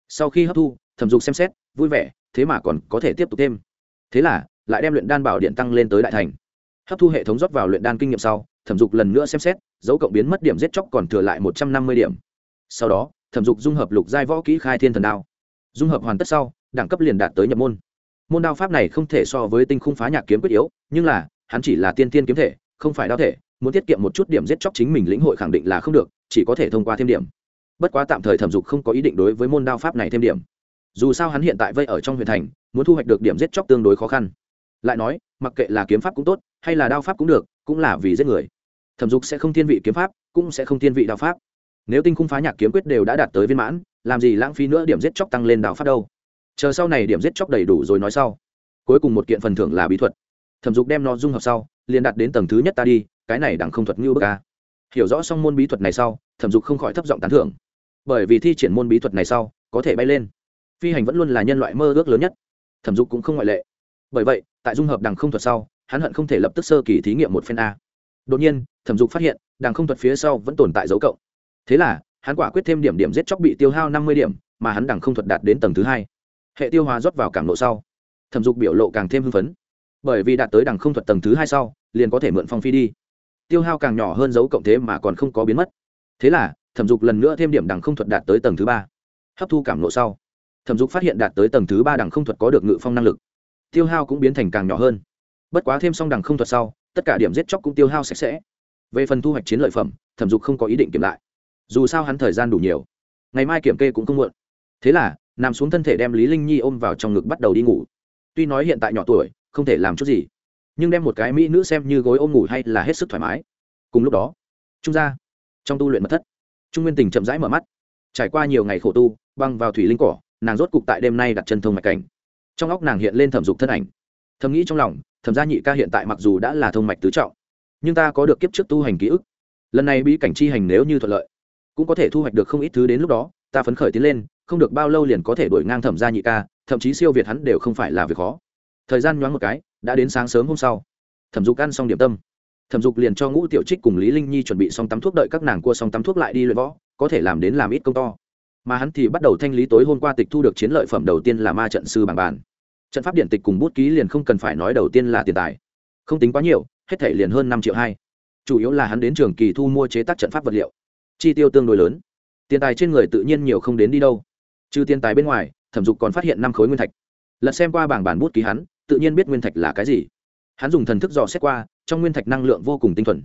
Speaker 1: Sau khi hấp thu, thẩm dục xem xét, vui vẻ, thế mà còn có thể tiếp tục thêm. Thế là lại đem luyện đan bảo điện tăng lên tới đại thành. Hấp thu hệ thống rót vào luyện đan kinh nghiệm sau, thẩm dục lần nữa xem xét, dấu cộng biến mất điểm giết chóc còn thừa lại một trăm năm mươi điểm. Sau đó, thẩm dục dung hợp lục giai võ kỹ khai thiên thần đao. Dung hợp hoàn tất sau, đẳng cấp liền đạt tới nhập môn. Môn đao pháp này không thể so với tinh khung phá nhạc kiếm quyết yếu, nhưng là, hắn chỉ là tiên tiên kiếm thể, không phải đao thể, muốn tiết kiệm một chút điểm giết chóc chính mình lĩnh hội khẳng định là không được, chỉ có thể thông qua thêm điểm. Bất quá tạm thời thẩm dục không có ý định đối với môn đao pháp này thêm điểm. Dù sao hắn hiện tại vây ở trong huyện thành, muốn thu hoạch được điểm giết chóc tương đối khó khăn lại nói, mặc kệ là kiếm pháp cũng tốt, hay là đao pháp cũng được, cũng là vì giết người. Thẩm dục sẽ không thiên vị kiếm pháp, cũng sẽ không thiên vị đao pháp. Nếu tinh khung phá nhạc kiếm quyết đều đã đạt tới viên mãn, làm gì lãng phí nữa điểm giết chóc tăng lên đao pháp đâu? Chờ sau này điểm giết chóc đầy đủ rồi nói sau. Cuối cùng một kiện phần thưởng là bí thuật. Thẩm dục đem nó dung hợp sau, liền đạt đến tầng thứ nhất ta đi, cái này đẳng không thuật ngưu bức ca hiểu rõ xong môn bí thuật này sau, thẩm dục không khỏi thấp giọng tán thưởng. Bởi vì thi triển môn bí thuật này sau, có thể bay lên. Phi hành vẫn luôn là nhân loại mơ ước lớn nhất. Thẩm dục cũng không ngoại lệ bởi vậy, tại dung hợp đằng không thuật sau, hắn hận không thể lập tức sơ kỳ thí nghiệm một phen a. Đột nhiên, thẩm dục phát hiện, đằng không thuật phía sau vẫn tồn tại dấu cộng. Thế là, hắn quả quyết thêm điểm điểm giết chóc bị tiêu hao năm mươi điểm, mà hắn đằng không thuật đạt đến tầng thứ hai. Hệ tiêu hóa rót vào cảm lộ sau. Thẩm dục biểu lộ càng thêm hưng phấn. Bởi vì đạt tới đằng không thuật tầng thứ hai sau, liền có thể mượn phong phi đi. Tiêu hao càng nhỏ hơn dấu cộng thế mà còn không có biến mất. Thế là, thẩm dục lần nữa thêm điểm đằng không thuật đạt tới tầng thứ ba. Hấp thu cảm lộ sau. Thẩm dục phát hiện đạt tới tầng thứ ba đằng không thuật có được ngự phong năng lực tiêu hao cũng biến thành càng nhỏ hơn. Bất quá thêm xong đằng không thuật sau, tất cả điểm giết chóc cũng tiêu hao sạch sẽ. Về phần thu hoạch chiến lợi phẩm, thẩm dục không có ý định kiểm lại. Dù sao hắn thời gian đủ nhiều. Ngày mai kiểm kê cũng không muộn. Thế là, nằm xuống thân thể đem lý linh nhi ôm vào trong ngực bắt đầu đi ngủ. Tuy nói hiện tại nhỏ tuổi, không thể làm chút gì, nhưng đem một cái mỹ nữ xem như gối ôm ngủ hay là hết sức thoải mái. Cùng lúc đó, trung gia, trong tu luyện mật thất, trung nguyên tình chậm rãi mở mắt. Trải qua nhiều ngày khổ tu, băng vào thủy linh cỏ, nàng rốt cục tại đêm nay đặt chân thông mạch cảnh trong óc nàng hiện lên thẩm dục thân ảnh. Thầm nghĩ trong lòng, thẩm gia nhị ca hiện tại mặc dù đã là thông mạch tứ trọng, nhưng ta có được kiếp trước tu hành ký ức. Lần này bí cảnh chi hành nếu như thuận lợi, cũng có thể thu hoạch được không ít thứ đến lúc đó, ta phấn khởi tiến lên, không được bao lâu liền có thể đổi ngang thẩm gia nhị ca, thậm chí siêu việt hắn đều không phải là việc khó. Thời gian nhoáng một cái, đã đến sáng sớm hôm sau. Thẩm dục ăn xong điểm tâm. Thẩm dục liền cho ngũ tiểu trích cùng lý linh nhi chuẩn bị xong tắm thuốc đợi các nàng cua xong tắm thuốc lại đi luyện võ, có thể làm đến làm ít công to mà hắn thì bắt đầu thanh lý tối hôm qua tịch thu được chiến lợi phẩm đầu tiên là ma trận sư bằng bàn. Trận pháp điện tịch cùng bút ký liền không cần phải nói đầu tiên là tiền tài. Không tính quá nhiều, hết thể liền hơn năm triệu hai. Chủ yếu là hắn đến trường kỳ thu mua chế tác trận pháp vật liệu. Chi tiêu tương đối lớn. Tiền tài trên người tự nhiên nhiều không đến đi đâu. Trừ tiền tài bên ngoài, thẩm dục còn phát hiện năm khối nguyên thạch. Lật xem qua bảng bản bút ký hắn, tự nhiên biết nguyên thạch là cái gì. Hắn dùng thần thức dò xét qua, trong nguyên thạch năng lượng vô cùng tinh thuần.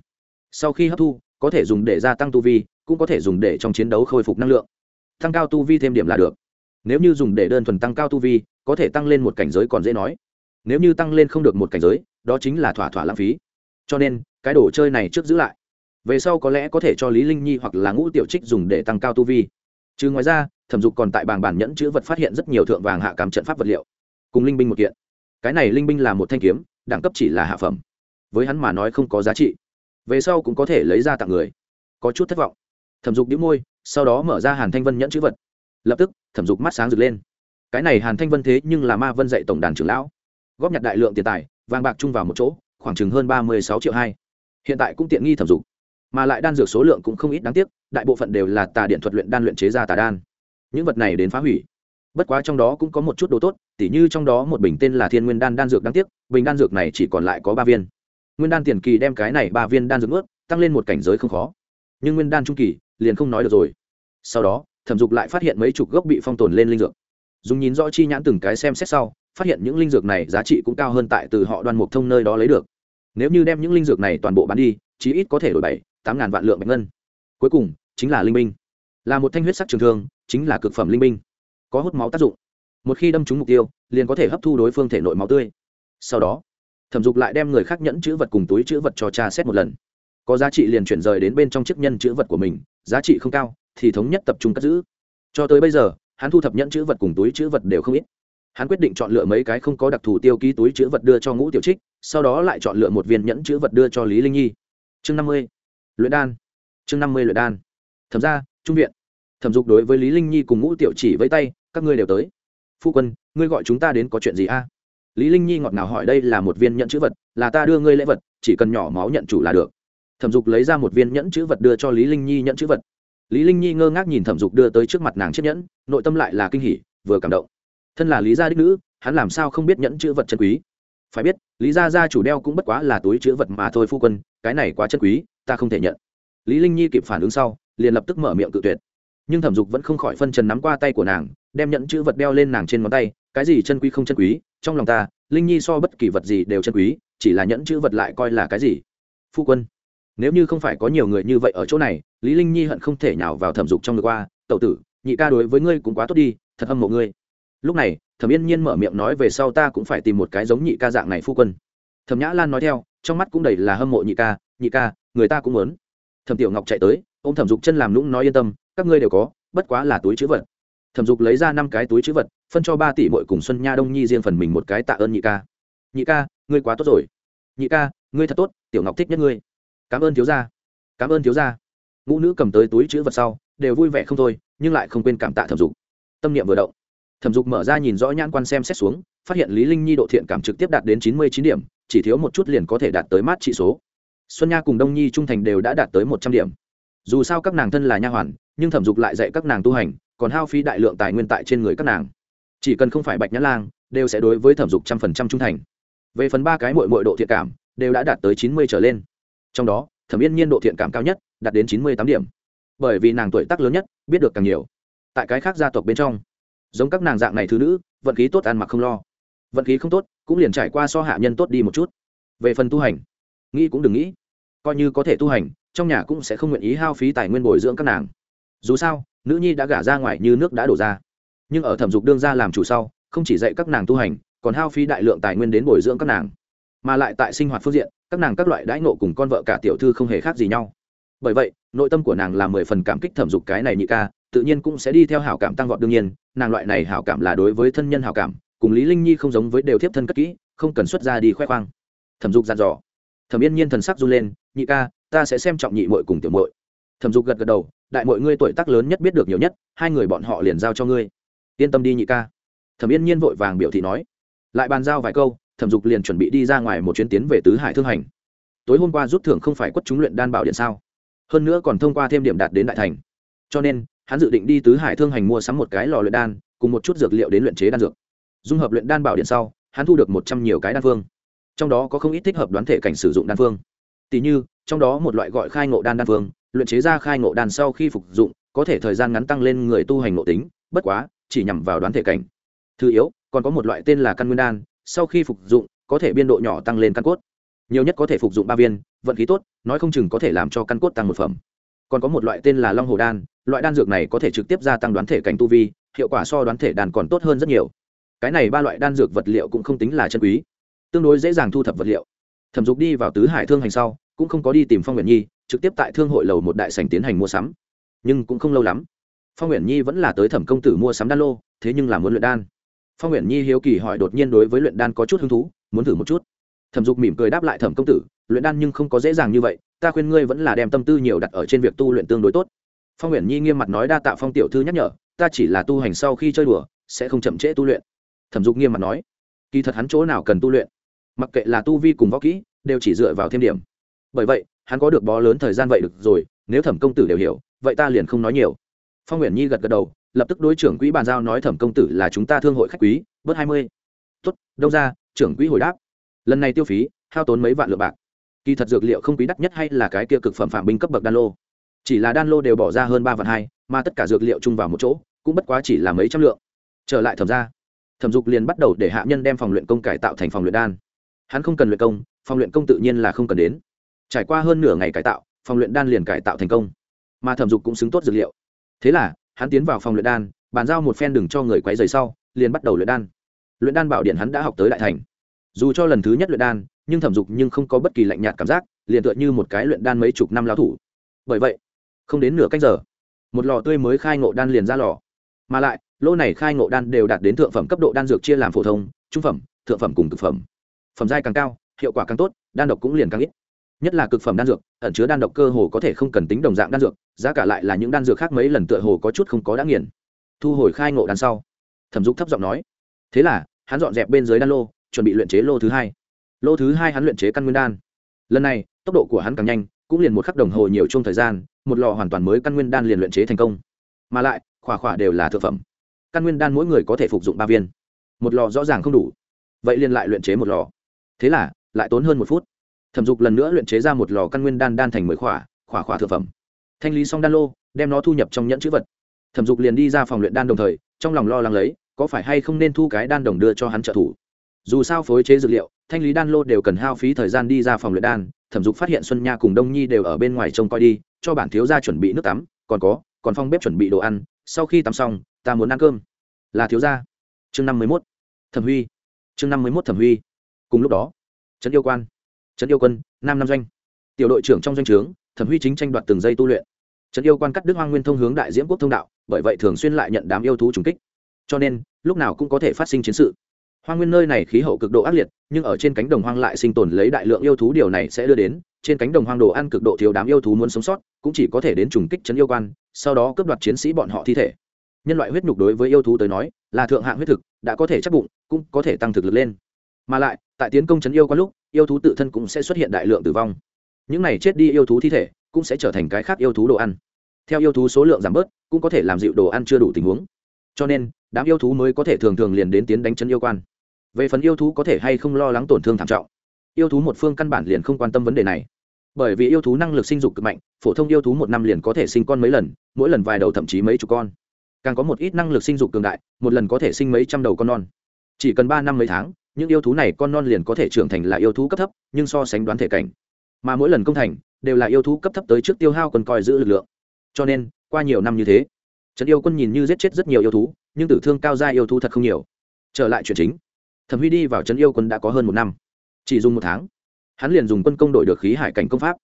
Speaker 1: Sau khi hấp thu, có thể dùng để gia tăng tu vi, cũng có thể dùng để trong chiến đấu khôi phục năng lượng tăng cao tu vi thêm điểm là được. Nếu như dùng để đơn thuần tăng cao tu vi, có thể tăng lên một cảnh giới còn dễ nói. Nếu như tăng lên không được một cảnh giới, đó chính là thỏa thỏa lãng phí. Cho nên, cái đồ chơi này trước giữ lại. Về sau có lẽ có thể cho lý linh nhi hoặc là ngũ tiểu trích dùng để tăng cao tu vi. Chứ ngoài ra, thẩm dục còn tại bảng bản nhẫn chữ vật phát hiện rất nhiều thượng vàng hạ cám trận pháp vật liệu. Cùng linh binh một kiện. Cái này linh binh là một thanh kiếm, đẳng cấp chỉ là hạ phẩm. Với hắn mà nói không có giá trị. Về sau cũng có thể lấy ra tặng người. Có chút thất vọng. Thẩm dục đĩu môi sau đó mở ra hàn thanh vân nhẫn chữ vật. Lập tức, thẩm dục mắt sáng rực lên. Cái này hàn thanh vân thế nhưng là ma vân dạy tổng đàn trưởng lão. Góp nhặt đại lượng tiền tài, vàng bạc chung vào một chỗ, khoảng chừng hơn ba mươi sáu triệu hai. Hiện tại cũng tiện nghi thẩm dục. Mà lại đan dược số lượng cũng không ít đáng tiếc, đại bộ phận đều là tà điện thuật luyện đan luyện chế ra tà đan. Những vật này đến phá hủy. Bất quá trong đó cũng có một chút đồ tốt, tỉ như trong đó một bình tên là thiên nguyên đan đan dược đáng tiếc, bình đan dược này chỉ còn lại có ba viên. Nguyên đan tiền kỳ đem cái này ba viên đan dược ướt tăng lên một cảnh giới không khó. Nhưng nguyên đan trung kỳ, liền không nói được rồi sau đó, thẩm dục lại phát hiện mấy chục gốc bị phong tồn lên linh dược. Dùng nhìn rõ chi nhãn từng cái xem xét sau, phát hiện những linh dược này giá trị cũng cao hơn tại từ họ đoan mục thông nơi đó lấy được. Nếu như đem những linh dược này toàn bộ bán đi, chí ít có thể đổi bảy, tám ngàn vạn lượng bạch ngân. Cuối cùng, chính là linh minh là một thanh huyết sắc trường thương, chính là cực phẩm linh minh có hút máu tác dụng. Một khi đâm trúng mục tiêu, liền có thể hấp thu đối phương thể nội máu tươi. Sau đó, thẩm dục lại đem người khác nhẫn chữ vật cùng túi chữ vật cho cha xét một lần. Có giá trị liền chuyển rời đến bên trong chiếc nhân chữ vật của mình, giá trị không cao thì thống nhất tập trung cất giữ. Cho tới bây giờ, hắn thu thập nhẫn chữ vật cùng túi chữ vật đều không ít. Hắn quyết định chọn lựa mấy cái không có đặc thù tiêu ký túi chữ vật đưa cho ngũ tiểu trích, sau đó lại chọn lựa một viên nhẫn chữ vật đưa cho lý linh nhi. Chương năm mươi. Luyện đan. Chương năm mươi luyện đan. Thẩm ra trung viện. Thẩm dục đối với lý linh nhi cùng ngũ tiểu chỉ với tay, các ngươi đều tới. Phu quân, ngươi gọi chúng ta đến có chuyện gì a? Lý linh nhi ngọt ngào hỏi đây là một viên nhẫn chữ vật, là ta đưa ngươi lễ vật, chỉ cần nhỏ máu nhận chủ là được. Thẩm dục lấy ra một viên nhẫn chữ vật đưa cho lý linh nhi nhẫn chữ vật lý linh nhi ngơ ngác nhìn thẩm dục đưa tới trước mặt nàng chiếc nhẫn, nội tâm lại là kinh hỉ, vừa cảm động. Thân là lý gia đích nữ, hắn làm sao không biết nhẫn chữ vật chân quý? Phải biết, lý gia gia chủ đeo cũng bất quá là túi chữ vật mà thôi phu quân, cái này quá chân quý, ta không thể nhận. Lý linh nhi kịp phản ứng sau, liền lập tức mở miệng cự tuyệt. Nhưng thẩm dục vẫn không khỏi phân trần nắm qua tay của nàng, đem nhẫn chữ vật đeo lên nàng trên ngón tay, cái gì chân quý không chân quý, trong lòng ta, linh nhi so bất kỳ vật gì đều chân quý, chỉ là nhẫn chữ vật lại coi là cái gì? Phu quân nếu như không phải có nhiều người như vậy ở chỗ này, lý linh nhi hận không thể nhào vào thẩm dục trong người qua, tẩu tử, nhị ca đối với ngươi cũng quá tốt đi, thật âm mộ ngươi. Lúc này, thẩm yên nhiên mở miệng nói về sau ta cũng phải tìm một cái giống nhị ca dạng này phu quân. Thẩm nhã lan nói theo, trong mắt cũng đầy là hâm mộ nhị ca nhị ca, người ta cũng muốn. Thẩm tiểu ngọc chạy tới ô m thẩm dục chân làm lũng nói yên tâm, các ngươi đều có, bất quá là túi chữ vật. Thẩm dục lấy ra năm cái túi chữ vật, phân cho ba tỷ bội cùng xuân nha đông nhi riêng phần mình một cái tạ ơn nhị ca. Nhị ca, ngươi quá tốt rồi. Nhị ca, ngươi thật tốt, tiểu ngọc thích nhất ngươi cảm ơn thiếu gia, cảm ơn thiếu gia. Ngũ nữ cầm tới túi chữ vật sau, đều vui vẻ không thôi, nhưng lại không quên cảm tạ thẩm dục. Tâm niệm vừa động, thẩm dục mở ra nhìn rõ nhãn quan xem xét xuống, phát hiện lý linh nhi độ thiện cảm trực tiếp đạt đến chín mươi chín điểm, chỉ thiếu một chút liền có thể đạt tới mát trị số. Xuân nha cùng đông nhi trung thành đều đã đạt tới một trăm điểm. Dù sao các nàng thân là nha hoàn, nhưng thẩm dục lại dạy các nàng tu hành, còn hao phí đại lượng tài nguyên tại trên người các nàng. Chỉ cần không phải bạch nhã lang, đều sẽ đối với thẩm dục trăm phần trăm trung thành. Về phần ba cái mội mội độ thiện cảm, đều đã đạt tới chín mươi trở lên trong đó, thẩm yên nhiên độ thiện cảm cao nhất, đạt đến chín mươi tám điểm. Bởi vì nàng tuổi tác lớn nhất, biết được càng nhiều. Tại cái khác gia tộc bên trong, giống các nàng dạng này thứ nữ, vận khí tốt ăn mặc không lo. Vận khí không tốt, cũng liền trải qua so hạ nhân tốt đi một chút. Về phần tu hành, nghĩ cũng đừng nghĩ. Coi như có thể tu hành, trong nhà cũng sẽ không nguyện ý hao phí tài nguyên bồi dưỡng các nàng. Dù sao, nữ nhi đã gả ra ngoài như nước đã đổ ra. Nhưng ở thẩm dục đương ra làm chủ sau, không chỉ dạy các nàng tu hành, còn hao phí đại lượng tài nguyên đến bồi dưỡng các nàng. Mà lại tại sinh hoạt phương diện các nàng các loại đãi nộ cùng con vợ cả tiểu thư không hề khác gì nhau. Bởi vậy, nội tâm của nàng là mười phần cảm kích thẩm dục cái này nhị ca, tự nhiên cũng sẽ đi theo hảo cảm tăng vọt đương nhiên, nàng loại này hảo cảm là đối với thân nhân hảo cảm, cùng lý linh nhi không giống với đều tiếp thân cất kỹ, không cần xuất ra đi khoe khoang. Thẩm dục dặn dò. Thẩm yên nhiên thần sắc run lên, nhị ca, ta sẽ xem trọng nhị muội cùng tiểu muội. Thẩm dục gật gật đầu, đại muội ngươi tuổi tác lớn nhất biết được nhiều nhất, hai người bọn họ liền giao cho ngươi. Yên tâm đi nhị ca. Thẩm yên nhiên vội vàng biểu thị nói. Lại bàn giao vài câu thẩm dục liền chuẩn bị đi ra ngoài một chuyến tiến về tứ hải thương hành. Tối hôm qua rút thưởng không phải quất chúng luyện đan bảo điện sao? Hơn nữa còn thông qua thêm điểm đạt đến đại thành. Cho nên, hắn dự định đi tứ hải thương hành mua sắm một cái lò luyện đan, cùng một chút dược liệu đến luyện chế đan dược. Dung hợp luyện đan bảo điện sau, hắn thu được một trăm nhiều cái đan phương. Trong đó có không ít thích hợp đoán thể cảnh sử dụng đan phương. Tỷ như, trong đó một loại gọi khai ngộ đan đan phương, luyện chế ra khai ngộ đan sau khi phục dụng, có thể thời gian ngắn tăng lên người tu hành ngộ tính, bất quá, chỉ nhằm vào đoán thể cảnh. Thứ yếu, còn có một loại tên là căn nguyên đan sau khi phục dụng, có thể biên độ nhỏ tăng lên căn cốt. Nhiều nhất có thể phục dụng ba viên, vận khí tốt, nói không chừng có thể làm cho căn cốt tăng một phẩm. Còn có một loại tên là long hồ đan, loại đan dược này có thể trực tiếp gia tăng đoán thể cảnh tu vi, hiệu quả so đoán thể đàn còn tốt hơn rất nhiều. Cái này ba loại đan dược vật liệu cũng không tính là chân quý, tương đối dễ dàng thu thập vật liệu. Thẩm dục đi vào tứ hải thương hành sau, cũng không có đi tìm phong nguyện nhi, trực tiếp tại thương hội lầu một đại sành tiến hành mua sắm. Nhưng cũng không lâu lắm, phong nguyện nhi vẫn là tới thẩm công tử mua sắm đan lô, thế nhưng là muốn luyện đan phong nguyện nhi hiếu kỳ hỏi đột nhiên đối với luyện đan có chút hứng thú, muốn thử một chút. Thẩm dục mỉm cười đáp lại thẩm công tử, luyện đan nhưng không có dễ dàng như vậy, ta khuyên ngươi vẫn là đem tâm tư nhiều đặt ở trên việc tu luyện tương đối tốt. Phong nguyện nhi nghiêm mặt nói đa tạ phong tiểu thư nhắc nhở, ta chỉ là tu hành sau khi chơi đùa, sẽ không chậm trễ tu luyện. Thẩm dục nghiêm mặt nói, kỳ thật hắn chỗ nào cần tu luyện? Mặc kệ là tu vi cùng võ kỹ, đều chỉ dựa vào thêm điểm. Bởi vậy, hắn có được bó lớn thời gian vậy được rồi, nếu thẩm công tử đều hiểu, vậy ta liền không nói nhiều. Phong nguyện nhi gật gật đầu lập tức đối trưởng quỹ bàn giao nói thẩm công tử là chúng ta thương hội khách quý, bớt hai mươi. Tuất đông ra, trưởng quỹ hồi đáp. Lần này tiêu phí, hao tốn mấy vạn lượng bạc. Kỳ thật dược liệu không quý đắt nhất hay là cái kia cực phẩm phạm binh cấp bậc đan lô. Chỉ là đan lô đều bỏ ra hơn ba vạn hai, mà tất cả dược liệu chung vào một chỗ, cũng bất quá chỉ là mấy trăm lượng. Trở lại thẩm ra thẩm dục liền bắt đầu để hạ nhân đem phòng luyện công cải tạo thành phòng luyện đan. Hắn không cần luyện công, phòng luyện công tự nhiên là không cần đến. Trải qua hơn nửa ngày cải tạo, phòng luyện đan liền cải tạo thành công. Mà thẩm dục cũng xứng tốt dược liệu. Thế là hắn tiến vào phòng luyện đan, bàn giao một phen đừng cho người quấy rầy sau, liền bắt đầu luyện đan. Luyện đan bảo điện hắn đã học tới đại thành. Dù cho lần thứ nhất luyện đan, nhưng thẩm dục nhưng không có bất kỳ lạnh nhạt cảm giác, liền tựa như một cái luyện đan mấy chục năm lao thủ. Bởi vậy, không đến nửa cách giờ, một lò tươi mới khai ngộ đan liền ra lò. Mà lại, lô này khai ngộ đan đều đạt đến thượng phẩm cấp độ đan dược chia làm phổ thông, trung phẩm, thượng phẩm cùng thực phẩm. Phẩm giai càng cao, hiệu quả càng tốt, đan độc cũng liền càng ít nhất là cực phẩm đan dược, ẩn chứa đan độc cơ hồ có thể không cần tính đồng dạng đan dược, giá cả lại là những đan dược khác mấy lần tựa hồ có chút không có đã nghiền. Thu hồi khai ngộ đan sau, thẩm dục thấp giọng nói, thế là, hắn dọn dẹp bên dưới đan lô, chuẩn bị luyện chế lô thứ hai. Lô thứ hai hắn luyện chế căn nguyên đan. Lần này, tốc độ của hắn càng nhanh, cũng liền một khắc đồng hồ nhiều chung thời gian, một lò hoàn toàn mới căn nguyên đan liền luyện chế thành công. Mà lại, khỏa khỏa đều là thực phẩm. Căn nguyên đan mỗi người có thể phục dụng ba viên. Một lò rõ ràng không đủ. Vậy liền lại luyện chế một lò. Thế là, lại tốn hơn một phút thẩm dục lần nữa luyện chế ra một lò căn nguyên đan đan thành mười khỏa khỏa khỏa thực phẩm. Thanh lý xong đan lô, đem nó thu nhập trong nhẫn chữ vật. Thẩm dục liền đi ra phòng luyện đan đồng thời, trong lòng lo lắng lấy, có phải hay không nên thu cái đan đồng đưa cho hắn trợ thủ. Dù sao phối chế dược liệu, thanh lý đan lô đều cần hao phí thời gian đi ra phòng luyện đan, thẩm dục phát hiện xuân nha cùng đông nhi đều ở bên ngoài trông coi đi, cho bản thiếu gia chuẩn bị nước tắm, còn có, còn phong bếp chuẩn bị đồ ăn, sau khi tắm xong, ta muốn ăn cơm. Là thiếu gia. Chương năm mươi mốt. Thẩm huy. Chương năm mươi mốt thẩm huy. Cùng lúc đó, trấn yêu quan trấn yêu quân, nam nam doanh. Tiểu đội trưởng trong doanh trướng, thẩm huy chính tranh đoạt từng giây tu luyện. Trấn yêu quan cắt đức hoang nguyên thông hướng đại diễm quốc thông đạo, bởi vậy thường xuyên lại nhận đám yêu thú trùng kích. Cho nên, lúc nào cũng có thể phát sinh chiến sự. Hoang nguyên nơi này khí hậu cực độ ác liệt, nhưng ở trên cánh đồng hoang lại sinh tồn lấy đại lượng yêu thú, điều này sẽ đưa đến, trên cánh đồng hoang đồ ăn cực độ thiếu đám yêu thú muốn sống sót, cũng chỉ có thể đến trùng kích trấn yêu quan, sau đó cướp đoạt chiến sĩ bọn họ thi thể. Nhân loại huyết nhục đối với yêu thú tới nói, là thượng hạng huyết thực, đã có thể chắc bụng, cũng có thể tăng thực lực lên. Mà lại, tại tiến công trấn yêu quan lúc yêu thú tự thân cũng sẽ xuất hiện đại lượng tử vong. Những này chết đi yêu thú thi thể cũng sẽ trở thành cái khác yêu thú đồ ăn. Theo yêu thú số lượng giảm bớt, cũng có thể làm dịu đồ ăn chưa đủ tình huống. Cho nên, đám yêu thú mới có thể thường thường liền đến tiến đánh chân yêu quan. Về phần yêu thú có thể hay không lo lắng tổn thương thảm trọng, yêu thú một phương căn bản liền không quan tâm vấn đề này. Bởi vì yêu thú năng lực sinh dục cực mạnh, phổ thông yêu thú một năm liền có thể sinh con mấy lần, mỗi lần vài đầu thậm chí mấy chục con. Càng có một ít năng lực sinh dục cường đại, một lần có thể sinh mấy trăm đầu con non. Chỉ cần ba năm mấy tháng những yêu thú này con non liền có thể trưởng thành là yêu thú cấp thấp, nhưng so sánh đoán thể cảnh, mà mỗi lần công thành, đều là yêu thú cấp thấp tới trước tiêu hao còn coi giữ lực lượng. Cho nên, qua nhiều năm như thế trấn yêu quân nhìn như giết chết rất nhiều yêu thú, nhưng tử thương cao gia yêu thú thật không nhiều. Trở lại chuyện chính, thẩm huy đi vào trấn yêu quân đã có hơn một năm. Chỉ dùng một tháng, hắn liền dùng quân công đội được khí hải cảnh công pháp.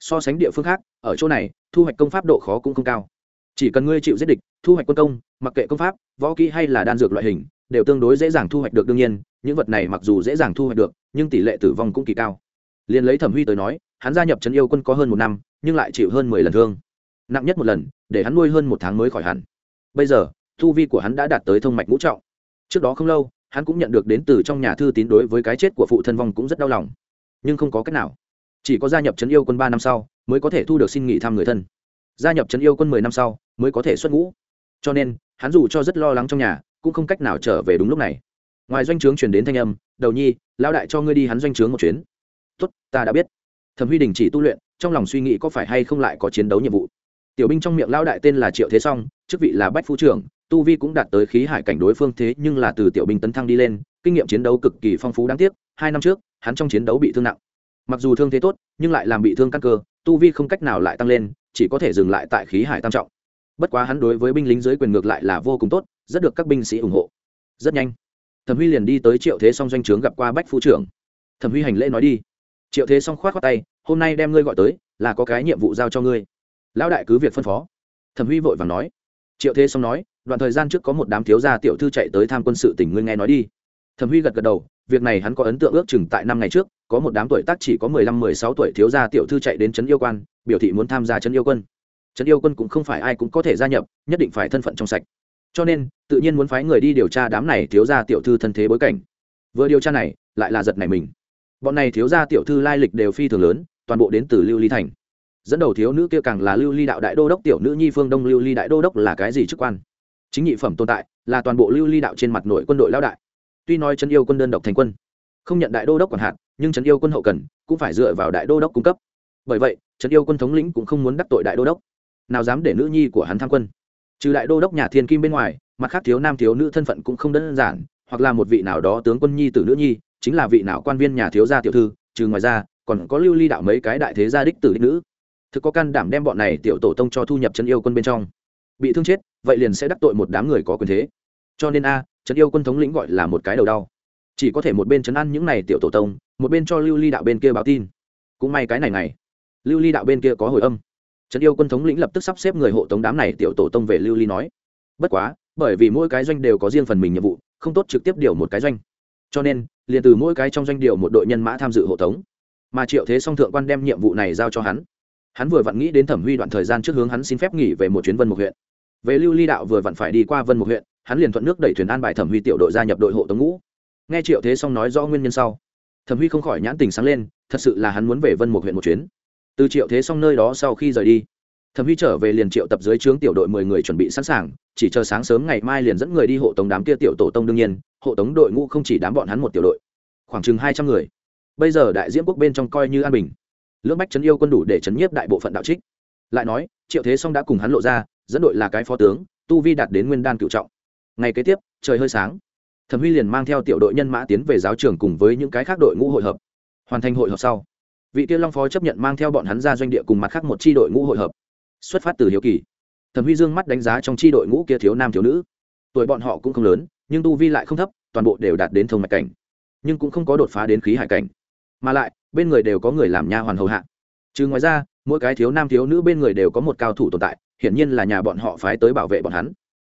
Speaker 1: So sánh địa phương khác, ở chỗ này, thu hoạch công pháp độ khó cũng không cao. Chỉ cần ngươi chịu giết địch, thu hoạch quân công, mặc kệ công pháp, võ kỹ hay là đan dược loại hình, đều tương đối dễ dàng thu hoạch được đương nhiên những vật này mặc dù dễ dàng thu hoạch được, nhưng tỷ lệ tử vong cũng kỳ cao. Liền lấy thẩm huy tới nói, hắn gia nhập trấn yêu quân có hơn một năm, nhưng lại chịu hơn mười lần thương. Nặng nhất một lần, để hắn nuôi hơn một tháng mới khỏi hẳn. Bây giờ, thu vi của hắn đã đạt tới thông mạch ngũ trọng. Trước đó không lâu, hắn cũng nhận được đến từ trong nhà thư tín đối với cái chết của phụ thân vong cũng rất đau lòng. Nhưng không có cách nào. Chỉ có gia nhập trấn yêu quân ba năm sau, mới có thể thu được xin nghỉ thăm người thân. Gia nhập trấn yêu quân mười năm sau, mới có thể xuất ngũ. Cho nên, hắn dù cho rất lo lắng trong nhà, cũng không cách nào trở về đúng lúc này ngoài doanh trướng truyền đến thanh âm, đầu nhi lao đại cho ngươi đi hắn doanh trướng một chuyến. Tốt, ta đã biết. Thẩm huy đình chỉ tu luyện, trong lòng suy nghĩ có phải hay không lại có chiến đấu nhiệm vụ. Tiểu binh trong miệng lao đại tên là triệu thế song, chức vị là bách phu trưởng, tu vi cũng đạt tới khí hải cảnh đối phương thế nhưng là từ tiểu binh tấn thăng đi lên, kinh nghiệm chiến đấu cực kỳ phong phú đáng tiếc, hai năm trước, hắn trong chiến đấu bị thương nặng. Mặc dù thương thế tốt, nhưng lại làm bị thương căn cơ, tu vi không cách nào lại tăng lên, chỉ có thể dừng lại tại khí hải tam trọng. Bất quá hắn đối với binh lính dưới quyền ngược lại là vô cùng tốt, rất được các binh sĩ ủng hộ. Rất nhanh thẩm huy liền đi tới triệu thế song doanh trướng gặp qua bách phu trưởng. Thẩm huy hành lễ nói đi. Triệu thế song k h o á t khoác tay, hôm nay đem ngươi gọi tới, là có cái nhiệm vụ giao cho ngươi. Lão đại cứ việc phân phó. Thẩm huy vội vàng nói. Triệu thế song nói, đoạn thời gian trước có một đám thiếu gia tiểu thư chạy tới tham quân sự tỉnh ngươi nghe nói đi. Thẩm huy gật gật đầu, việc này hắn có ấn tượng ước chừng tại năm ngày trước, có một đám tuổi tác chỉ có mười lăm, mười sáu tuổi thiếu gia tiểu thư chạy đến trấn yêu quan, biểu thị muốn tham gia trấn yêu quân. Trấn yêu quân cũng không phải ai cũng có thể gia nhập, nhất định phải thân phận trong sạch cho nên, tự nhiên muốn phái người đi điều tra đám này thiếu gia tiểu thư thân thế bối cảnh. Vừa điều tra này, lại là giật này mình. Bọn này thiếu gia tiểu thư lai lịch đều phi thường lớn, toàn bộ đến từ lưu ly thành. Dẫn đầu thiếu nữ kia càng là lưu ly đạo đại đô đốc, tiểu nữ nhi phương đông lưu ly đại đô đốc là cái gì chức quan? Chính nhị phẩm tồn tại, là toàn bộ lưu ly đạo trên mặt nội quân đội lão đại. Tuy nói trấn yêu quân đơn độc thành quân, không nhận đại đô đốc quản hạt, nhưng trấn yêu quân hậu cần, cũng phải dựa vào đại đô đốc cung cấp. Bởi vậy, trấn yêu quân thống lĩnh cũng không muốn đắc tội đại đô đốc. Nào dám để nữ nhi của hắn tham quân trừ đại đô đốc nhà thiên kim bên ngoài mặt khác thiếu nam thiếu nữ thân phận cũng không đơn giản hoặc là một vị nào đó tướng quân nhi tử nữ nhi chính là vị nào quan viên nhà thiếu gia tiểu thư trừ ngoài ra còn có lưu ly đạo mấy cái đại thế gia đích tử đích nữ. Thực có can đảm đem bọn này tiểu tổ tông cho thu nhập chân yêu quân bên trong. Bị thương chết vậy liền sẽ đắc tội một đám người có quyền thế. Cho nên a à, yêu quân thống lĩnh gọi là một cái đầu đau. Chỉ có thể một bên chấn ăn những này tiểu tổ tông một bên cho lưu ly đạo bên kia báo tin. Cũng may cái này này lưu ly đạo bên kia có hồi âm trấn yêu quân thống lĩnh lập tức sắp xếp người hộ tống đám này, tiểu tổ tông về lưu ly nói. Bất quá, bởi vì mỗi cái doanh đều có riêng phần mình nhiệm vụ, không tốt trực tiếp điều một cái doanh. Cho nên, liền từ mỗi cái trong doanh điều một đội nhân mã tham dự hộ tống. Mà triệu thế song thượng quan đem nhiệm vụ này giao cho hắn. Hắn vừa vặn nghĩ đến thẩm huy đoạn thời gian trước hướng hắn xin phép nghỉ về một chuyến vân một huyện. Về lưu ly đạo vừa vặn phải đi qua vân một huyện, hắn liền thuận nước đẩy thuyền an bài thẩm huy tiểu đội gia nhập đội hộ tống ngũ. Nghe triệu thế song nói rõ nguyên nhân sau, thẩm huy không khỏi nhãn tình sáng lên, thật sự là hắn muốn về vân một huyện một chuyến từ triệu thế song nơi đó sau khi rời đi, thẩm huy trở về liền triệu tập dưới trướng tiểu đội mười người chuẩn bị sẵn sàng, chỉ chờ sáng sớm ngày mai liền dẫn người đi hộ tống đám kia tiểu tổ tông đương nhiên, hộ tống đội ngũ không chỉ đám bọn hắn một tiểu đội, khoảng chừng hai trăm người. Bây giờ đại diễm quốc bên trong coi như an bình. Lưỡng bách trấn yêu quân đủ để chấn nhiếp đại bộ phận đạo trích. Lại nói, triệu thế song đã cùng hắn lộ ra, dẫn đội là cái phó tướng, tu vi đạt đến nguyên đan cựu trọng. Ngày kế tiếp, trời hơi sáng. Thẩm huy liền mang theo tiểu đội nhân mã tiến về giáo trường cùng với những cái khác đội ngũ hội hợp. Hoàn thành hội hợp sau vị tiên long phó chấp nhận mang theo bọn hắn ra doanh địa cùng mặt khác một tri đội ngũ hội hợp. Xuất phát từ hiếu kỳ. Thẩm huy dương mắt đánh giá trong tri đội ngũ kia thiếu nam thiếu nữ. Tuổi bọn họ cũng không lớn, nhưng tu vi lại không thấp, toàn bộ đều đạt đến thông mạch cảnh. Nhưng cũng không có đột phá đến khí hải cảnh. Mà lại, bên người đều có người làm nha hoàn hầu hạ. Trừ ngoài ra, mỗi cái thiếu nam thiếu nữ bên người đều có một cao thủ tồn tại, hiển nhiên là nhà bọn họ phái tới bảo vệ bọn hắn.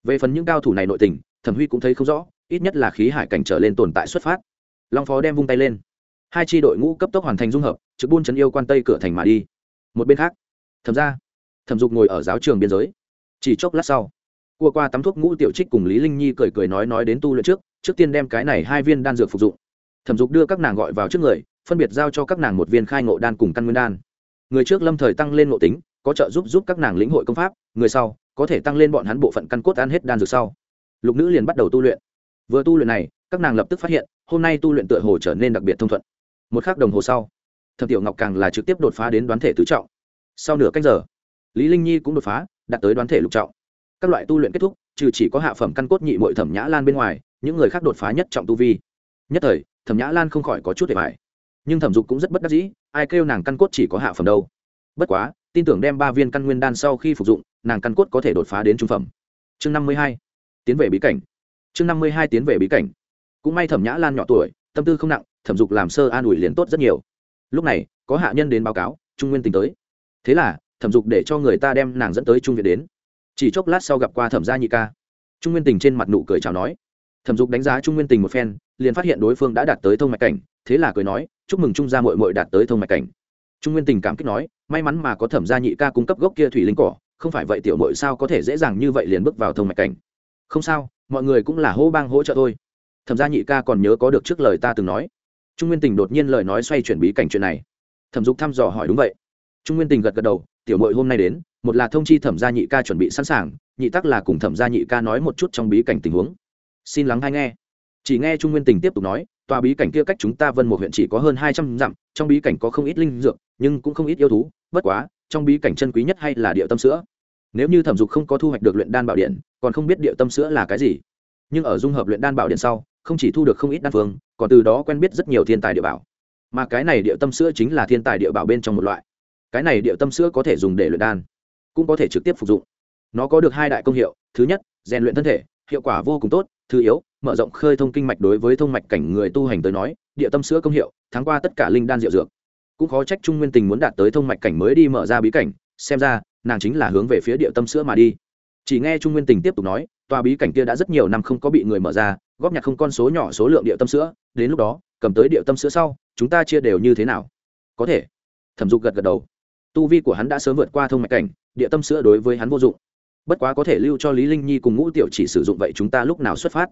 Speaker 1: Về phần những cao thủ này nội tình, thẩm huy cũng thấy không rõ, ít nhất là khí hải cảnh trở lên tồn tại xuất phát. Long phó đem vung tay lên hai tri đội ngũ cấp tốc hoàn thành dung hợp, trực buôn chấn yêu quan tây cửa thành mà đi. Một bên khác, thẩm ra thẩm dục ngồi ở giáo trường biên giới. Chỉ chốc lát sau, cua qua tắm thuốc ngũ tiểu trích cùng lý linh nhi cười cười nói nói đến tu luyện trước trước tiên đem cái này hai viên đan dược phục dụng. Thẩm dục đưa các nàng gọi vào trước người, phân biệt giao cho các nàng một viên khai ngộ đan cùng căn nguyên đan. Người trước lâm thời tăng lên ngộ tính, có trợ giúp giúp các nàng lĩnh hội công pháp, người sau, có thể tăng lên bọn hắn bộ phận căn cốt ăn hết đan dược sau. Lục nữ liền bắt đầu tu luyện. Vừa tu luyện này, các nàng lập tức phát hiện, hôm nay tu luyện tựa hồ trở nên đặc biệt thông thuận một k h ắ c đồng hồ sau, thẩm tiểu ngọc càng là trực tiếp đột phá đến đoán thể tứ trọng. Sau nửa cách giờ, lý linh nhi cũng đột phá, đạt tới đoán thể lục trọng. Các loại tu luyện kết thúc, trừ chỉ có hạ phẩm căn cốt nhị mội thẩm nhã lan bên ngoài, những người khác đột phá nhất trọng tu vi. Nhất thời, thẩm nhã lan không khỏi có chút để bài nhưng thẩm dục cũng rất bất đắc dĩ, ai kêu nàng căn cốt chỉ có hạ phẩm đâu. Bất quá, tin tưởng đem ba viên căn nguyên đan sau khi phục dụng, nàng căn cốt có thể đột phá đến trung phẩm. Chương năm mươi hai, tiến về bí cảnh. Chương năm mươi hai tiến về bí cảnh. Cũng may thẩm nhã lan nhỏ tuổi, tâm tư không nặng thẩm dục làm sơ an ủi liền tốt rất nhiều. Lúc này, có hạ nhân đến báo cáo, trung nguyên tình tới. Thế là, thẩm dục để cho người ta đem nàng dẫn tới trung viện đến. Chỉ chốc lát sau gặp qua thẩm gia nhị ca. Trung nguyên tình trên mặt nụ cười chào nói. Thẩm dục đánh giá trung nguyên tình một phen, liền phát hiện đối phương đã đạt tới thông mạch cảnh, thế là cười nói, chúc mừng trung gia mội mội đạt tới thông mạch cảnh. Trung nguyên tình cảm kích nói, may mắn mà có thẩm gia nhị ca cung cấp gốc kia thủy linh cỏ, không phải vậy tiểu mội sao có thể dễ dàng như vậy liền bước vào thông mạch cảnh? Không sao, mọi người cũng là hô bang hỗ trợ thôi. Thẩm gia nhị ca còn nhớ có được trước lời ta từng nói trung nguyên tình đột nhiên lời nói xoay chuyển bí cảnh chuyện này. Thẩm dục thăm dò hỏi đúng vậy. Trung nguyên tình gật gật đầu, tiểu mội hôm nay đến, một là thông chi thẩm gia nhị ca chuẩn bị sẵn sàng, nhị tắc là cùng thẩm gia nhị ca nói một chút trong bí cảnh tình huống. Xin lắng hay nghe. Chỉ nghe trung nguyên tình tiếp tục nói, tòa bí cảnh kia cách chúng ta vân một huyện chỉ có hơn hai trăm dặm, trong bí cảnh có không ít linh dược, nhưng cũng không ít yêu thú, bất quá, trong bí cảnh chân quý nhất hay là địa tâm sữa. Nếu như thẩm dục không có thu hoạch được luyện đan bảo điện, còn không biết địa tâm sữa là cái gì. Nhưng ở dung hợp luyện đan bảo điện sau không chỉ thu được không ít đan phương, còn từ đó quen biết rất nhiều thiên tài địa bảo. Mà cái này địa tâm sữa chính là thiên tài địa bảo bên trong một loại. Cái này địa tâm sữa có thể dùng để luyện đan, cũng có thể trực tiếp phục dụng. Nó có được hai đại công hiệu, thứ nhất, rèn luyện thân thể, hiệu quả vô cùng tốt, thứ yếu, mở rộng khơi thông kinh mạch đối với thông mạch cảnh người tu hành tới nói, địa tâm sữa công hiệu tháng qua tất cả linh đan diệu dược. Cũng khó trách trung nguyên tình muốn đạt tới thông mạch cảnh mới đi mở ra bí cảnh, xem ra, nàng chính là hướng về phía địa tâm sữa mà đi. Chỉ nghe trung nguyên tình tiếp tục nói, tòa bí cảnh kia đã rất nhiều năm không có bị người mở ra góp nhặt không con số nhỏ số lượng địa tâm sữa, đến lúc đó, cầm tới địa tâm sữa sau, chúng ta chia đều như thế nào? Có thể. Thẩm dục gật gật đầu. Tu vi của hắn đã sớm vượt qua thông mạch cảnh địa tâm sữa đối với hắn vô dụng. Bất quá có thể lưu cho lý linh nhi cùng ngũ tiểu chỉ sử dụng vậy chúng ta lúc nào xuất phát?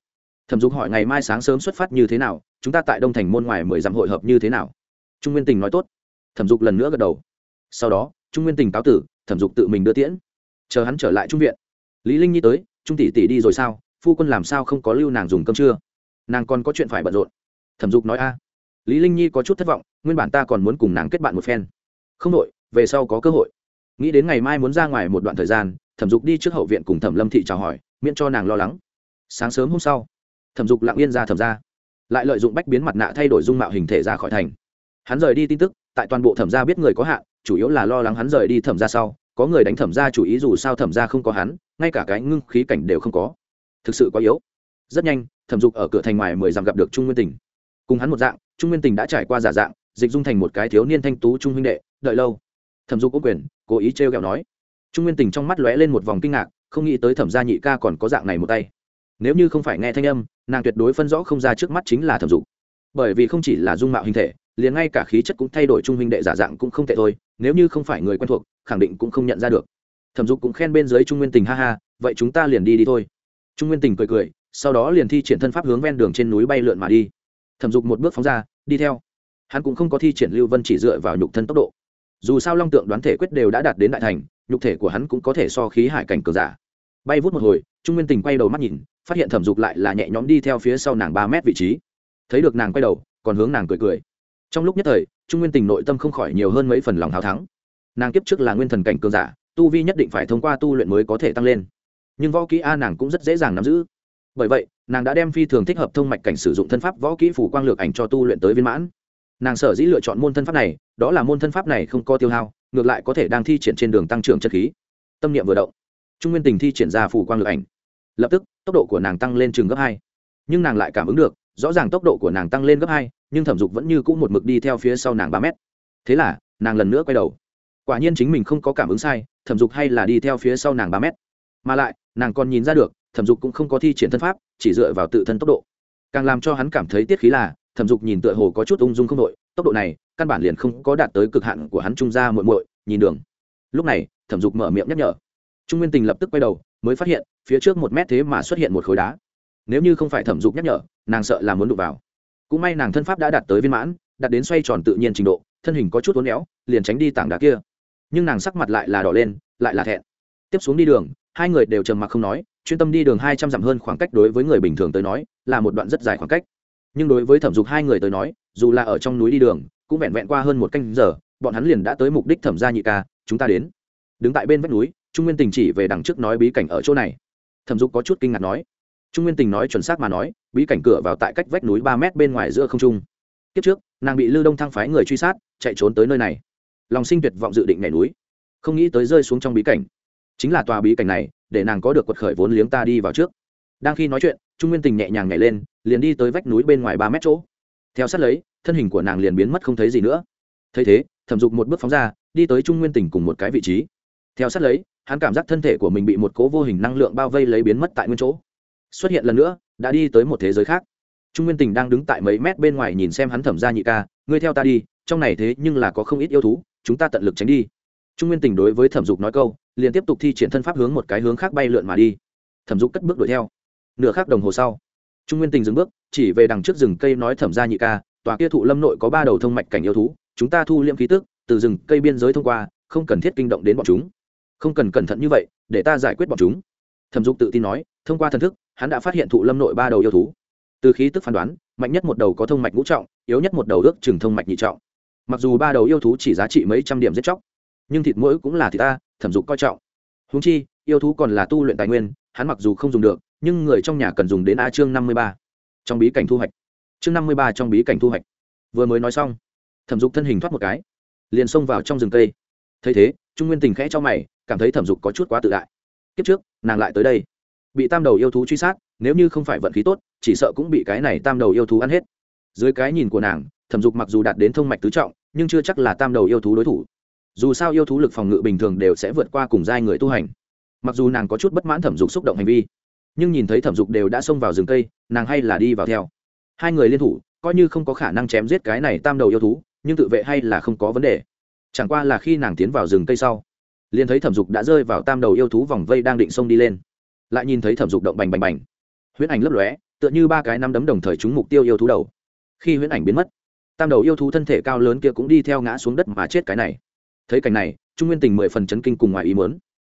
Speaker 1: Thẩm dục hỏi ngày mai sáng sớm xuất phát như thế nào, chúng ta tại đông thành môn ngoài mười dặm hội hợp như thế nào? Trung nguyên tình nói tốt. Thẩm dục lần nữa gật đầu. Sau đó, trung nguyên tình cáo tử, thẩm dục tự mình đưa tiễn. Chờ hắn trở lại trung viện. Lý linh nhi tới, trung tỷ tỷ đi rồi sao? Phu quân làm sao không có lưu nàng dùng cơm trưa? Nàng còn có chuyện phải bận rộn. Thẩm dục nói a. Lý linh nhi có chút thất vọng, nguyên bản ta còn muốn cùng nàng kết bạn một phen. Không đội về sau có cơ hội. Nghĩ đến ngày mai muốn ra ngoài một đoạn thời gian, thẩm dục đi trước hậu viện cùng thẩm lâm thị chào hỏi, miễn cho nàng lo lắng. Sáng sớm hôm sau, thẩm dục lặng yên ra thẩm ra lại lợi dụng bách biến mặt nạ thay đổi dung mạo hình thể ra khỏi thành. Hắn rời đi tin tức, tại toàn bộ thẩm gia biết người có hạn, chủ yếu là lo lắng hắn rời đi thẩm ra sau, có người đánh thẩm ra chủ ý dù sao thẩm ra không có hắn, ngay cả cái ngưng khí cảnh đều không có thực sự quá yếu. Rất nhanh, thẩm dục ở cửa thành ngoài mười dặm gặp được trung nguyên tỉnh cùng hắn một dạng, trung nguyên tỉnh đã trải qua giả dạng, dịch dung thành một cái thiếu niên thanh tú trung huynh đệ, đợi lâu. Thẩm dục có quyền, cố ý trêu ghẹo nói. Trung nguyên tình trong mắt lóe lên một vòng kinh ngạc, không nghĩ tới thẩm gia nhị ca còn có dạng này một tay. Nếu như không phải nghe thanh âm, nàng tuyệt đối phân rõ không ra trước mắt chính là thẩm dục. Bởi vì không chỉ là dung mạo hình thể, liền ngay cả khí chất cũng thay đổi trung huynh đệ giả dạng cũng không tệ thôi, nếu như không phải người quen thuộc, khẳng định cũng không nhận ra được. Thẩm dục cũng khen bên dưới trung nguyên tình ha ha, vậy chúng ta liền đi đi thôi trung nguyên tình cười cười, sau đó liền thi triển thân pháp hướng ven đường trên núi bay lượn mà đi. Thẩm dục một bước phóng ra, đi theo. Hắn cũng không có thi triển lưu vân chỉ dựa vào nhục thân tốc độ. Dù sao long tượng đoán thể quyết đều đã đạt đến đại thành, nhục thể của hắn cũng có thể so khí hải cảnh cường giả. Bay vút một hồi, trung nguyên tình quay đầu mắt nhìn, phát hiện thẩm dục lại là nhẹ nhõm đi theo phía sau nàng ba mét vị trí. Thấy được nàng quay đầu, còn hướng nàng cười cười. Trong lúc nhất thời, trung nguyên tình nội tâm không khỏi nhiều hơn mấy phần lòng hào thắng. Nàng kiếp trước là nguyên thần cảnh cường giả, tu vi nhất định phải thông qua tu luyện mới có thể tăng lên nhưng võ kỹ a nàng cũng rất dễ dàng nắm giữ. Bởi vậy, nàng đã đem phi thường thích hợp thông mạch cảnh sử dụng thân pháp võ kỹ phủ quang lược ảnh cho tu luyện tới viên mãn. Nàng sở dĩ lựa chọn môn thân pháp này, đó là môn thân pháp này không có tiêu hao, ngược lại có thể đang thi triển trên đường tăng trưởng chất khí. Tâm niệm vừa động, trung nguyên tình thi triển ra phủ quang lược ảnh. Lập tức, tốc độ của nàng tăng lên chừng gấp hai. Nhưng nàng lại cảm ứng được, rõ ràng tốc độ của nàng tăng lên gấp hai, nhưng thẩm dục vẫn như cũ một mực đi theo phía sau nàng ba mét. Thế là, nàng lần nữa quay đầu. Quả nhiên chính mình không có cảm ứng sai, thẩm dục hay là đi theo phía sau nàng ba mét mà lại, nàng còn nhìn ra được, thẩm dục cũng không có thi triển thân pháp, chỉ dựa vào tự thân tốc độ. Càng làm cho hắn cảm thấy tiết khí là, thẩm dục nhìn tựa hồ có chút ung dung không đội, tốc độ này, căn bản liền không có đạt tới cực hạn của hắn trung ra muội muội, nhìn đường. Lúc này, thẩm dục mở miệng nhắc nhở. Trung nguyên tình lập tức quay đầu, mới phát hiện, phía trước một mét thế mà xuất hiện một khối đá. Nếu như không phải thẩm dục nhắc nhở, nàng sợ là muốn đụng vào. Cũng may nàng thân pháp đã đạt tới viên mãn, đạt đến xoay tròn tự nhiên trình độ, thân hình có chút uốn éo, liền tránh đi tảng đá kia. Nhưng nàng sắc mặt lại là đỏ lên, lại là thẹn. Tiếp xuống đi đường hai người đều trầm mặc không nói, chuyên tâm đi đường hai trăm dặm hơn khoảng cách đối với người bình thường tới nói, là một đoạn rất dài khoảng cách. Nhưng đối với thẩm dục hai người tới nói, dù là ở trong núi đi đường, cũng vẹn vẹn qua hơn một canh giờ, bọn hắn liền đã tới mục đích thẩm gia nhị ca, chúng ta đến. Đứng tại bên vách núi, trung nguyên tình chỉ về đằng trước nói bí cảnh ở chỗ này. Thẩm dục có chút kinh ngạc nói. Trung nguyên tình nói chuẩn xác mà nói, bí cảnh cửa vào tại cách vách núi ba mét bên ngoài giữa không trung. Kiếp trước, nàng bị lưu đông thăng phái người truy sát, chạy trốn tới nơi này. Lòng sinh tuyệt vọng dự định nhảy núi. Không nghĩ tới rơi xuống trong bí cảnh chính là tòa bí cảnh này, để nàng có được quật khởi vốn liếng ta đi vào trước. Đang khi nói chuyện, trung nguyên tình nhẹ nhàng nhảy lên, liền đi tới vách núi bên ngoài ba mét chỗ. Theo sát lấy, thân hình của nàng liền biến mất không thấy gì nữa. Thấy thế, thẩm dục một bước phóng ra, đi tới trung nguyên tình cùng một cái vị trí. Theo sát lấy, hắn cảm giác thân thể của mình bị một cố vô hình năng lượng bao vây lấy biến mất tại nguyên chỗ. Xuất hiện lần nữa, đã đi tới một thế giới khác. Trung nguyên tình đang đứng tại mấy mét bên ngoài nhìn xem hắn thẩm ra nhị ca, ngươi theo ta đi, trong này thế nhưng là có không ít yêu thú, chúng ta tận lực tránh đi. Trung nguyên tình đối với thẩm dục nói câu liền tiếp tục thi triển thân pháp hướng một cái hướng khác bay lượn mà đi. Thẩm dục cất bước đuổi theo. Nửa khác đồng hồ sau, trung nguyên tình dừng bước, chỉ về đằng trước rừng cây nói thẩm ra nhị ca, tòa kia thụ lâm nội có ba đầu thông mạch cảnh yêu thú, chúng ta thu liễm khí tức, từ rừng cây biên giới thông qua, không cần thiết kinh động đến bọn chúng. Không cần cẩn thận như vậy, để ta giải quyết bọn chúng. Thẩm dục tự tin nói, thông qua thần thức, hắn đã phát hiện thụ lâm nội ba đầu yêu thú. Từ khí tức phán đoán, mạnh nhất một đầu có thông mạch ngũ trọng, yếu nhất một đầu ước chừng thông mạch nhị trọng. Mặc dù ba đầu yêu thú chỉ giá trị mấy trăm điểm giết chóc, nhưng thịt mỗi cũng là thịt ta thẩm dục coi trọng. Húng chi, yêu thú còn là tu luyện tài nguyên, hắn mặc dù không dùng được, nhưng người trong nhà cần dùng đến a chương năm mươi ba. Trong bí cảnh thu hoạch. Chương năm mươi ba trong bí cảnh thu hoạch. Vừa mới nói xong, thẩm dục thân hình thoát một cái, liền xông vào trong rừng cây. Thấy thế, trung nguyên tình khẽ cho mày, cảm thấy thẩm dục có chút quá tự đại. Kiếp trước, nàng lại tới đây. Bị tam đầu yêu thú truy sát, nếu như không phải vận khí tốt, chỉ sợ cũng bị cái này tam đầu yêu thú ăn hết. Dưới cái nhìn của nàng, thẩm dục mặc dù đạt đến thông mạch tứ trọng, nhưng chưa chắc là tam đầu yêu thú đối thủ dù sao yêu thú lực phòng ngự bình thường đều sẽ vượt qua cùng giai người tu hành. Mặc dù nàng có chút bất mãn thẩm dục xúc động hành vi, nhưng nhìn thấy thẩm dục đều đã xông vào rừng cây, nàng hay là đi vào theo. Hai người liên thủ, coi như không có khả năng chém giết cái này tam đầu yêu thú, nhưng tự vệ hay là không có vấn đề. Chẳng qua là khi nàng tiến vào rừng cây sau, liền thấy thẩm dục đã rơi vào tam đầu yêu thú vòng vây đang định xông đi lên. Lại nhìn thấy thẩm dục động bành bành bành. Huyễn ảnh lấp lóe, tựa như ba cái năm đấm đồng thời trúng mục tiêu yêu thú đầu. Khi huyễn ảnh biến mất, tam đầu yêu thú thân thể cao lớn kia cũng đi theo ngã xuống đất mà chết cái này thấy cảnh này, trung nguyên tình mười phần chấn kinh cùng ngoài ý mớn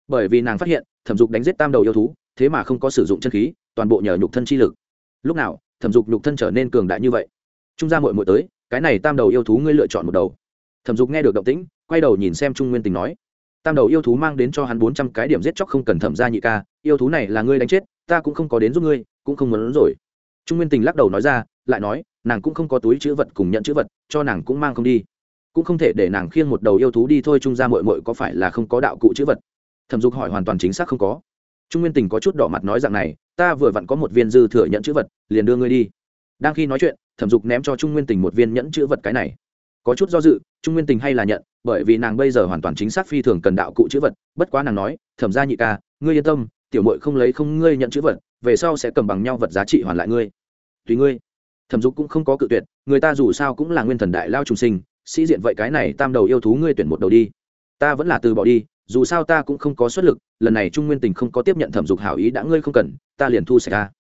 Speaker 1: bởi vì nàng phát hiện, thẩm dục đánh giết tam đầu yêu thú, thế mà không có sử dụng chân khí, toàn bộ nhờ nhục thân chi lực. Lúc nào, thẩm dục nhục thân trở nên cường đại như vậy? Trung gia mội mội tới, cái này tam đầu yêu thú ngươi lựa chọn một đầu. Thẩm dục nghe được động tĩnh, quay đầu nhìn xem trung nguyên tình nói, tam đầu yêu thú mang đến cho hắn bốn trăm cái điểm giết chóc không cần thẩm ra nhị ca, yêu thú này là ngươi đánh chết, ta cũng không có đến giúp ngươi, cũng không muốn rồi. Trung nguyên tình lắc đầu nói ra, lại nói, nàng cũng không có túi chữ vật cùng nhận chữ vật, cho nàng cũng mang không đi cũng không thể để nàng khiêng một đầu yêu thú đi thôi, trung gia mội mội có phải là không có đạo cụ chữ vật? Thẩm dục hỏi hoàn toàn chính xác không có. Trung nguyên tình có chút đỏ mặt nói rằng này, ta vừa vặn có một viên dư thừa nhận chữ vật, liền đưa ngươi đi. Đang khi nói chuyện, thẩm dục ném cho trung nguyên tình một viên nhẫn chữ vật cái này. Có chút do dự, trung nguyên tình hay là nhận, bởi vì nàng bây giờ hoàn toàn chính xác phi thường cần đạo cụ chữ vật, bất quá nàng nói, thẩm ra nhị ca, ngươi yên tâm, tiểu mội không lấy không ngươi nhận chữ vật, về sau sẽ cầm bằng nhau vật giá trị hoàn lại ngươi. Tùy ngươi. Thẩm dục cũng không có cự tuyệt, người ta dù sao cũng là nguyên thần đại lao trùng sinh sĩ diện vậy cái này tam đầu yêu thú ngươi tuyển một đầu đi. Ta vẫn là từ bỏ đi, dù sao ta cũng không có xuất lực, lần này trung nguyên tình không có tiếp nhận thẩm dục hảo ý đã ngươi không cần, ta liền thu sạch ra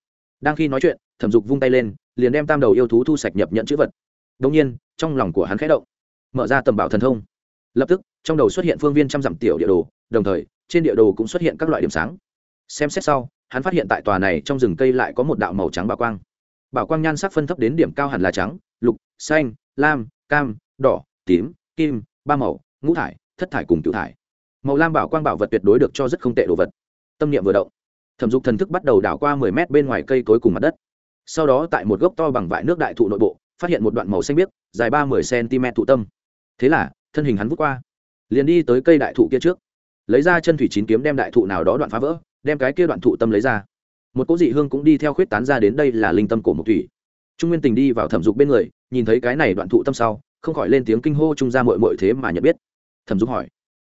Speaker 1: đang khi nói chuyện, thẩm dục vung tay lên, liền đem tam đầu yêu thú thu sạch nhập nhận chữ vật. Đông nhiên, trong lòng của hắn khẽ động, mở ra tầm bảo thần thông. Lập tức, trong đầu xuất hiện phương viên trăm dặm tiểu địa đồ, đồng thời, trên địa đồ cũng xuất hiện các loại điểm sáng. Xem xét sau, hắn phát hiện tại tòa này trong rừng cây lại có một đạo màu trắng bảo quang. Bảo quang nhan sắc phân thấp đến điểm cao hẳn là trắng, lục, xanh, lam, cam đỏ, tím, kim, ba màu, ngũ thải, thất thải cùng cựu thải. Màu lam bảo quang bảo vật tuyệt đối được cho rất không tệ đồ vật. Tâm niệm vừa động, thẩm dục thần thức bắt đầu đảo qua mười mét bên ngoài cây cối cùng mặt đất. Sau đó tại một gốc to bằng vải nước đại thụ nội bộ, phát hiện một đoạn màu xanh biếc, dài ba mươi cm thụ tâm. Thế là, thân hình hắn vút qua, liền đi tới cây đại thụ kia trước. Lấy ra chân thủy chín kiếm đem đại thụ nào đó đoạn phá vỡ, đem cái kia đoạn thụ tâm lấy ra. Một cỗ dị hương cũng đi theo khuyết tán ra đến đây là linh tâm cổ mộc thủy. Trung nguyên tình đi vào thẩm dục bên người, nhìn thấy cái này đoạn thụ tâm sau không khỏi lên tiếng kinh hô trung ra mội mội thế mà nhận biết. Thẩm dung hỏi.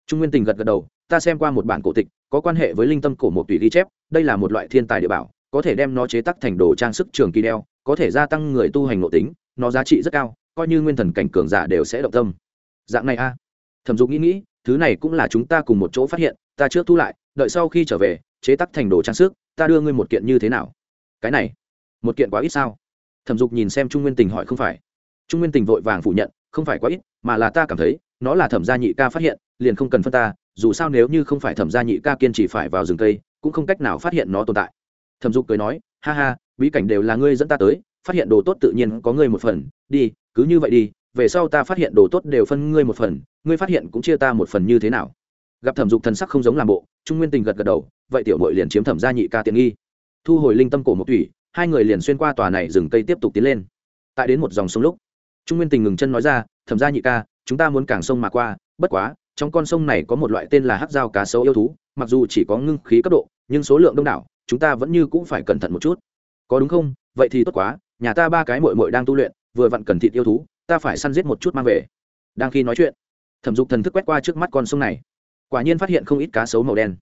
Speaker 1: Trung nguyên tình gật gật đầu, ta xem qua một bản cổ tịch, có quan hệ với linh tâm cổ một tùy ghi chép, đây là một loại thiên tài địa bảo, có thể đem nó chế tác thành đồ trang sức trường kỳ đeo, có thể gia tăng người tu hành nội tính, nó giá trị rất cao, coi như nguyên thần cảnh cường giả đều sẽ động tâm. Dạng này a. Thẩm dục nghĩ nghĩ, thứ này cũng là chúng ta cùng một chỗ phát hiện, ta trước thu lại, đợi sau khi trở về, chế tác thành đồ trang sức, ta đưa ngươi một kiện như thế nào? Cái này, một kiện quá ít sao? Thẩm dục nhìn xem trung nguyên tình hỏi không phải. Trung nguyên tình vội vàng phủ nhận không phải quá ít, mà là ta cảm thấy, nó là thẩm gia nhị ca phát hiện, liền không cần phân ta, dù sao nếu như không phải thẩm gia nhị ca kiên trì phải vào rừng cây, cũng không cách nào phát hiện nó tồn tại. Thẩm dục cười nói, ha ha, bí cảnh đều là ngươi dẫn ta tới, phát hiện đồ tốt tự nhiên có ngươi một phần, đi, cứ như vậy đi, về sau ta phát hiện đồ tốt đều phân ngươi một phần, ngươi phát hiện cũng chia ta một phần như thế nào? Gặp thẩm dục thần sắc không giống làm bộ, trung nguyên tình gật gật đầu, vậy tiểu mội liền chiếm thẩm gia nhị ca tiện nghi. Thu hồi linh tâm cổ một thủy, hai người liền xuyên qua tòa này rừng cây tiếp tục tiến lên. Tại đến một dòng sông lúc trung nguyên tình ngừng chân nói ra, thẩm ra nhị ca, chúng ta muốn cảng sông mà qua, bất quá, trong con sông này có một loại tên là hát dao cá sấu yêu thú, mặc dù chỉ có ngưng khí cấp độ, nhưng số lượng đông đảo, chúng ta vẫn như cũng phải cẩn thận một chút. Có đúng không? Vậy thì tốt quá, nhà ta ba cái mội mội đang tu luyện, vừa vặn cần thịt yêu thú, ta phải săn giết một chút mang về. Đang khi nói chuyện, thẩm dục thần thức quét qua trước mắt con sông này. Quả nhiên phát hiện không ít cá sấu màu đen.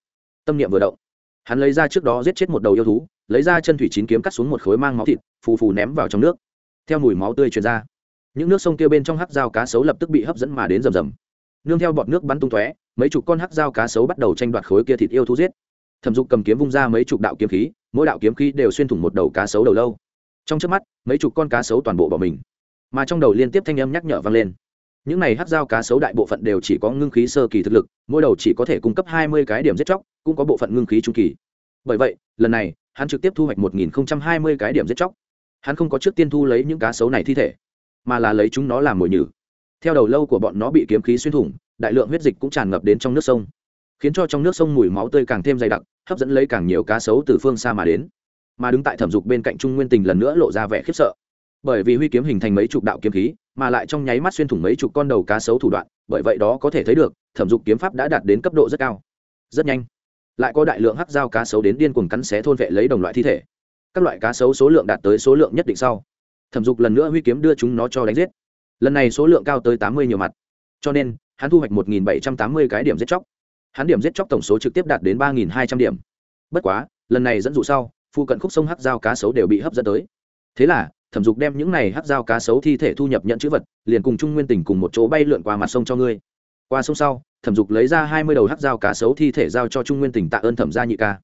Speaker 1: Tâm niệm vừa động. Hắn lấy ra trước đó giết chết một đầu yêu thú, lấy ra chân thủy chín kiếm cắt xuống một khối mang máu thịt, phù phù ném vào trong nước. Theo mùi máu tươi truyền ra những nước sông kia bên trong hắc dao cá sấu lập tức bị hấp dẫn mà đến rầm rầm. Nương theo bọt nước bắn tung tóe, mấy chục con hắc dao cá sấu bắt đầu tranh đoạt khối kia thịt yêu thú giết. Thẩm dục cầm kiếm vung ra mấy chục đạo kiếm khí, mỗi đạo kiếm khí đều xuyên thủng một đầu cá sấu đầu lâu. Trong trước mắt, mấy chục con cá sấu toàn bộ bỏ mình. Mà trong đầu liên tiếp thanh âm nhắc nhở vang lên. Những này hát dao cá sấu đại bộ phận đều chỉ có ngưng khí sơ kỳ thực lực, mỗi đầu chỉ có thể cung cấp hai mươi cái điểm giết chóc, cũng có bộ phận ngưng khí trung kỳ. Bởi vậy, lần này, hắn trực tiếp thu hoạch một nghìn hai mươi cái điểm giết chóc. Hắn không có trước tiên thu lấy những cá sấu này thi thể mà là lấy chúng nó làm mồi nhử. Theo đầu lâu của bọn nó bị kiếm khí xuyên thủng, đại lượng huyết dịch cũng tràn ngập đến trong nước sông. Khiến cho trong nước sông mùi máu tươi càng thêm dày đặc, hấp dẫn lấy càng nhiều cá sấu từ phương xa mà đến. Mà đứng tại thẩm dục bên cạnh trung nguyên tình lần nữa lộ ra vẻ khiếp sợ. Bởi vì huy kiếm hình thành mấy chục đạo kiếm khí, mà lại trong nháy mắt xuyên thủng mấy chục con đầu cá sấu thủ đoạn, bởi vậy đó có thể thấy được, thẩm dục kiếm pháp đã đạt đến cấp độ rất cao. Rất nhanh, lại có đại lượng hắc dao cá sấu đến điên cuồng cắn xé thôn vệ lấy đồng loại thi thể. Các loại cá sấu số lượng đạt tới số lượng nhất định sau thẩm dục lần nữa huy kiếm đưa chúng nó cho đánh giết. Lần này số lượng cao tới tám mươi nhiều mặt. Cho nên, hắn thu hoạch một bảy trăm tám mươi cái điểm giết chóc. Hắn điểm giết chóc tổng số trực tiếp đạt đến ba hai trăm điểm. Bất quá, lần này dẫn dụ sau phụ cận khúc sông hắc dao cá sấu đều bị hấp dẫn tới. Thế là, thẩm dục đem những này hát dao cá sấu thi thể thu nhập nhận chữ vật, liền cùng trung nguyên tỉnh cùng một chỗ bay lượn qua mặt sông cho ngươi. Qua sông sau, thẩm dục lấy ra hai mươi đầu hát dao cá sấu thi thể giao cho trung nguyên tỉnh tạ ơn thẩm gia nhị ca.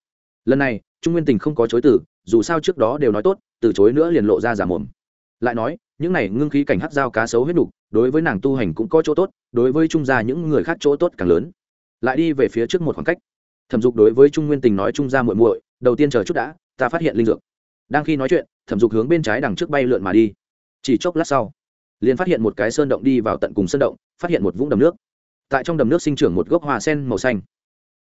Speaker 1: Lần này, trung nguyên tỉnh không có chối từ, dù sao trước đó đều nói tốt, từ chối nữa liền lộ ra giả mồm lại nói, những này ngưng khí cảnh hát dao cá sấu huyết đục đối với nàng tu hành cũng có chỗ tốt, đối với trung gia những người khác chỗ tốt càng lớn. Lại đi về phía trước một khoảng cách. Thẩm dục đối với trung nguyên tình nói trung gia muội muội, đầu tiên chờ chút đã, ta phát hiện linh dược. Đang khi nói chuyện, thẩm dục hướng bên trái đằng trước bay lượn mà đi. Chỉ chốc lát sau, liền phát hiện một cái sơn động đi vào tận cùng sơn động, phát hiện một vũng đầm nước. Tại trong đầm nước sinh trưởng một gốc hoa sen màu xanh.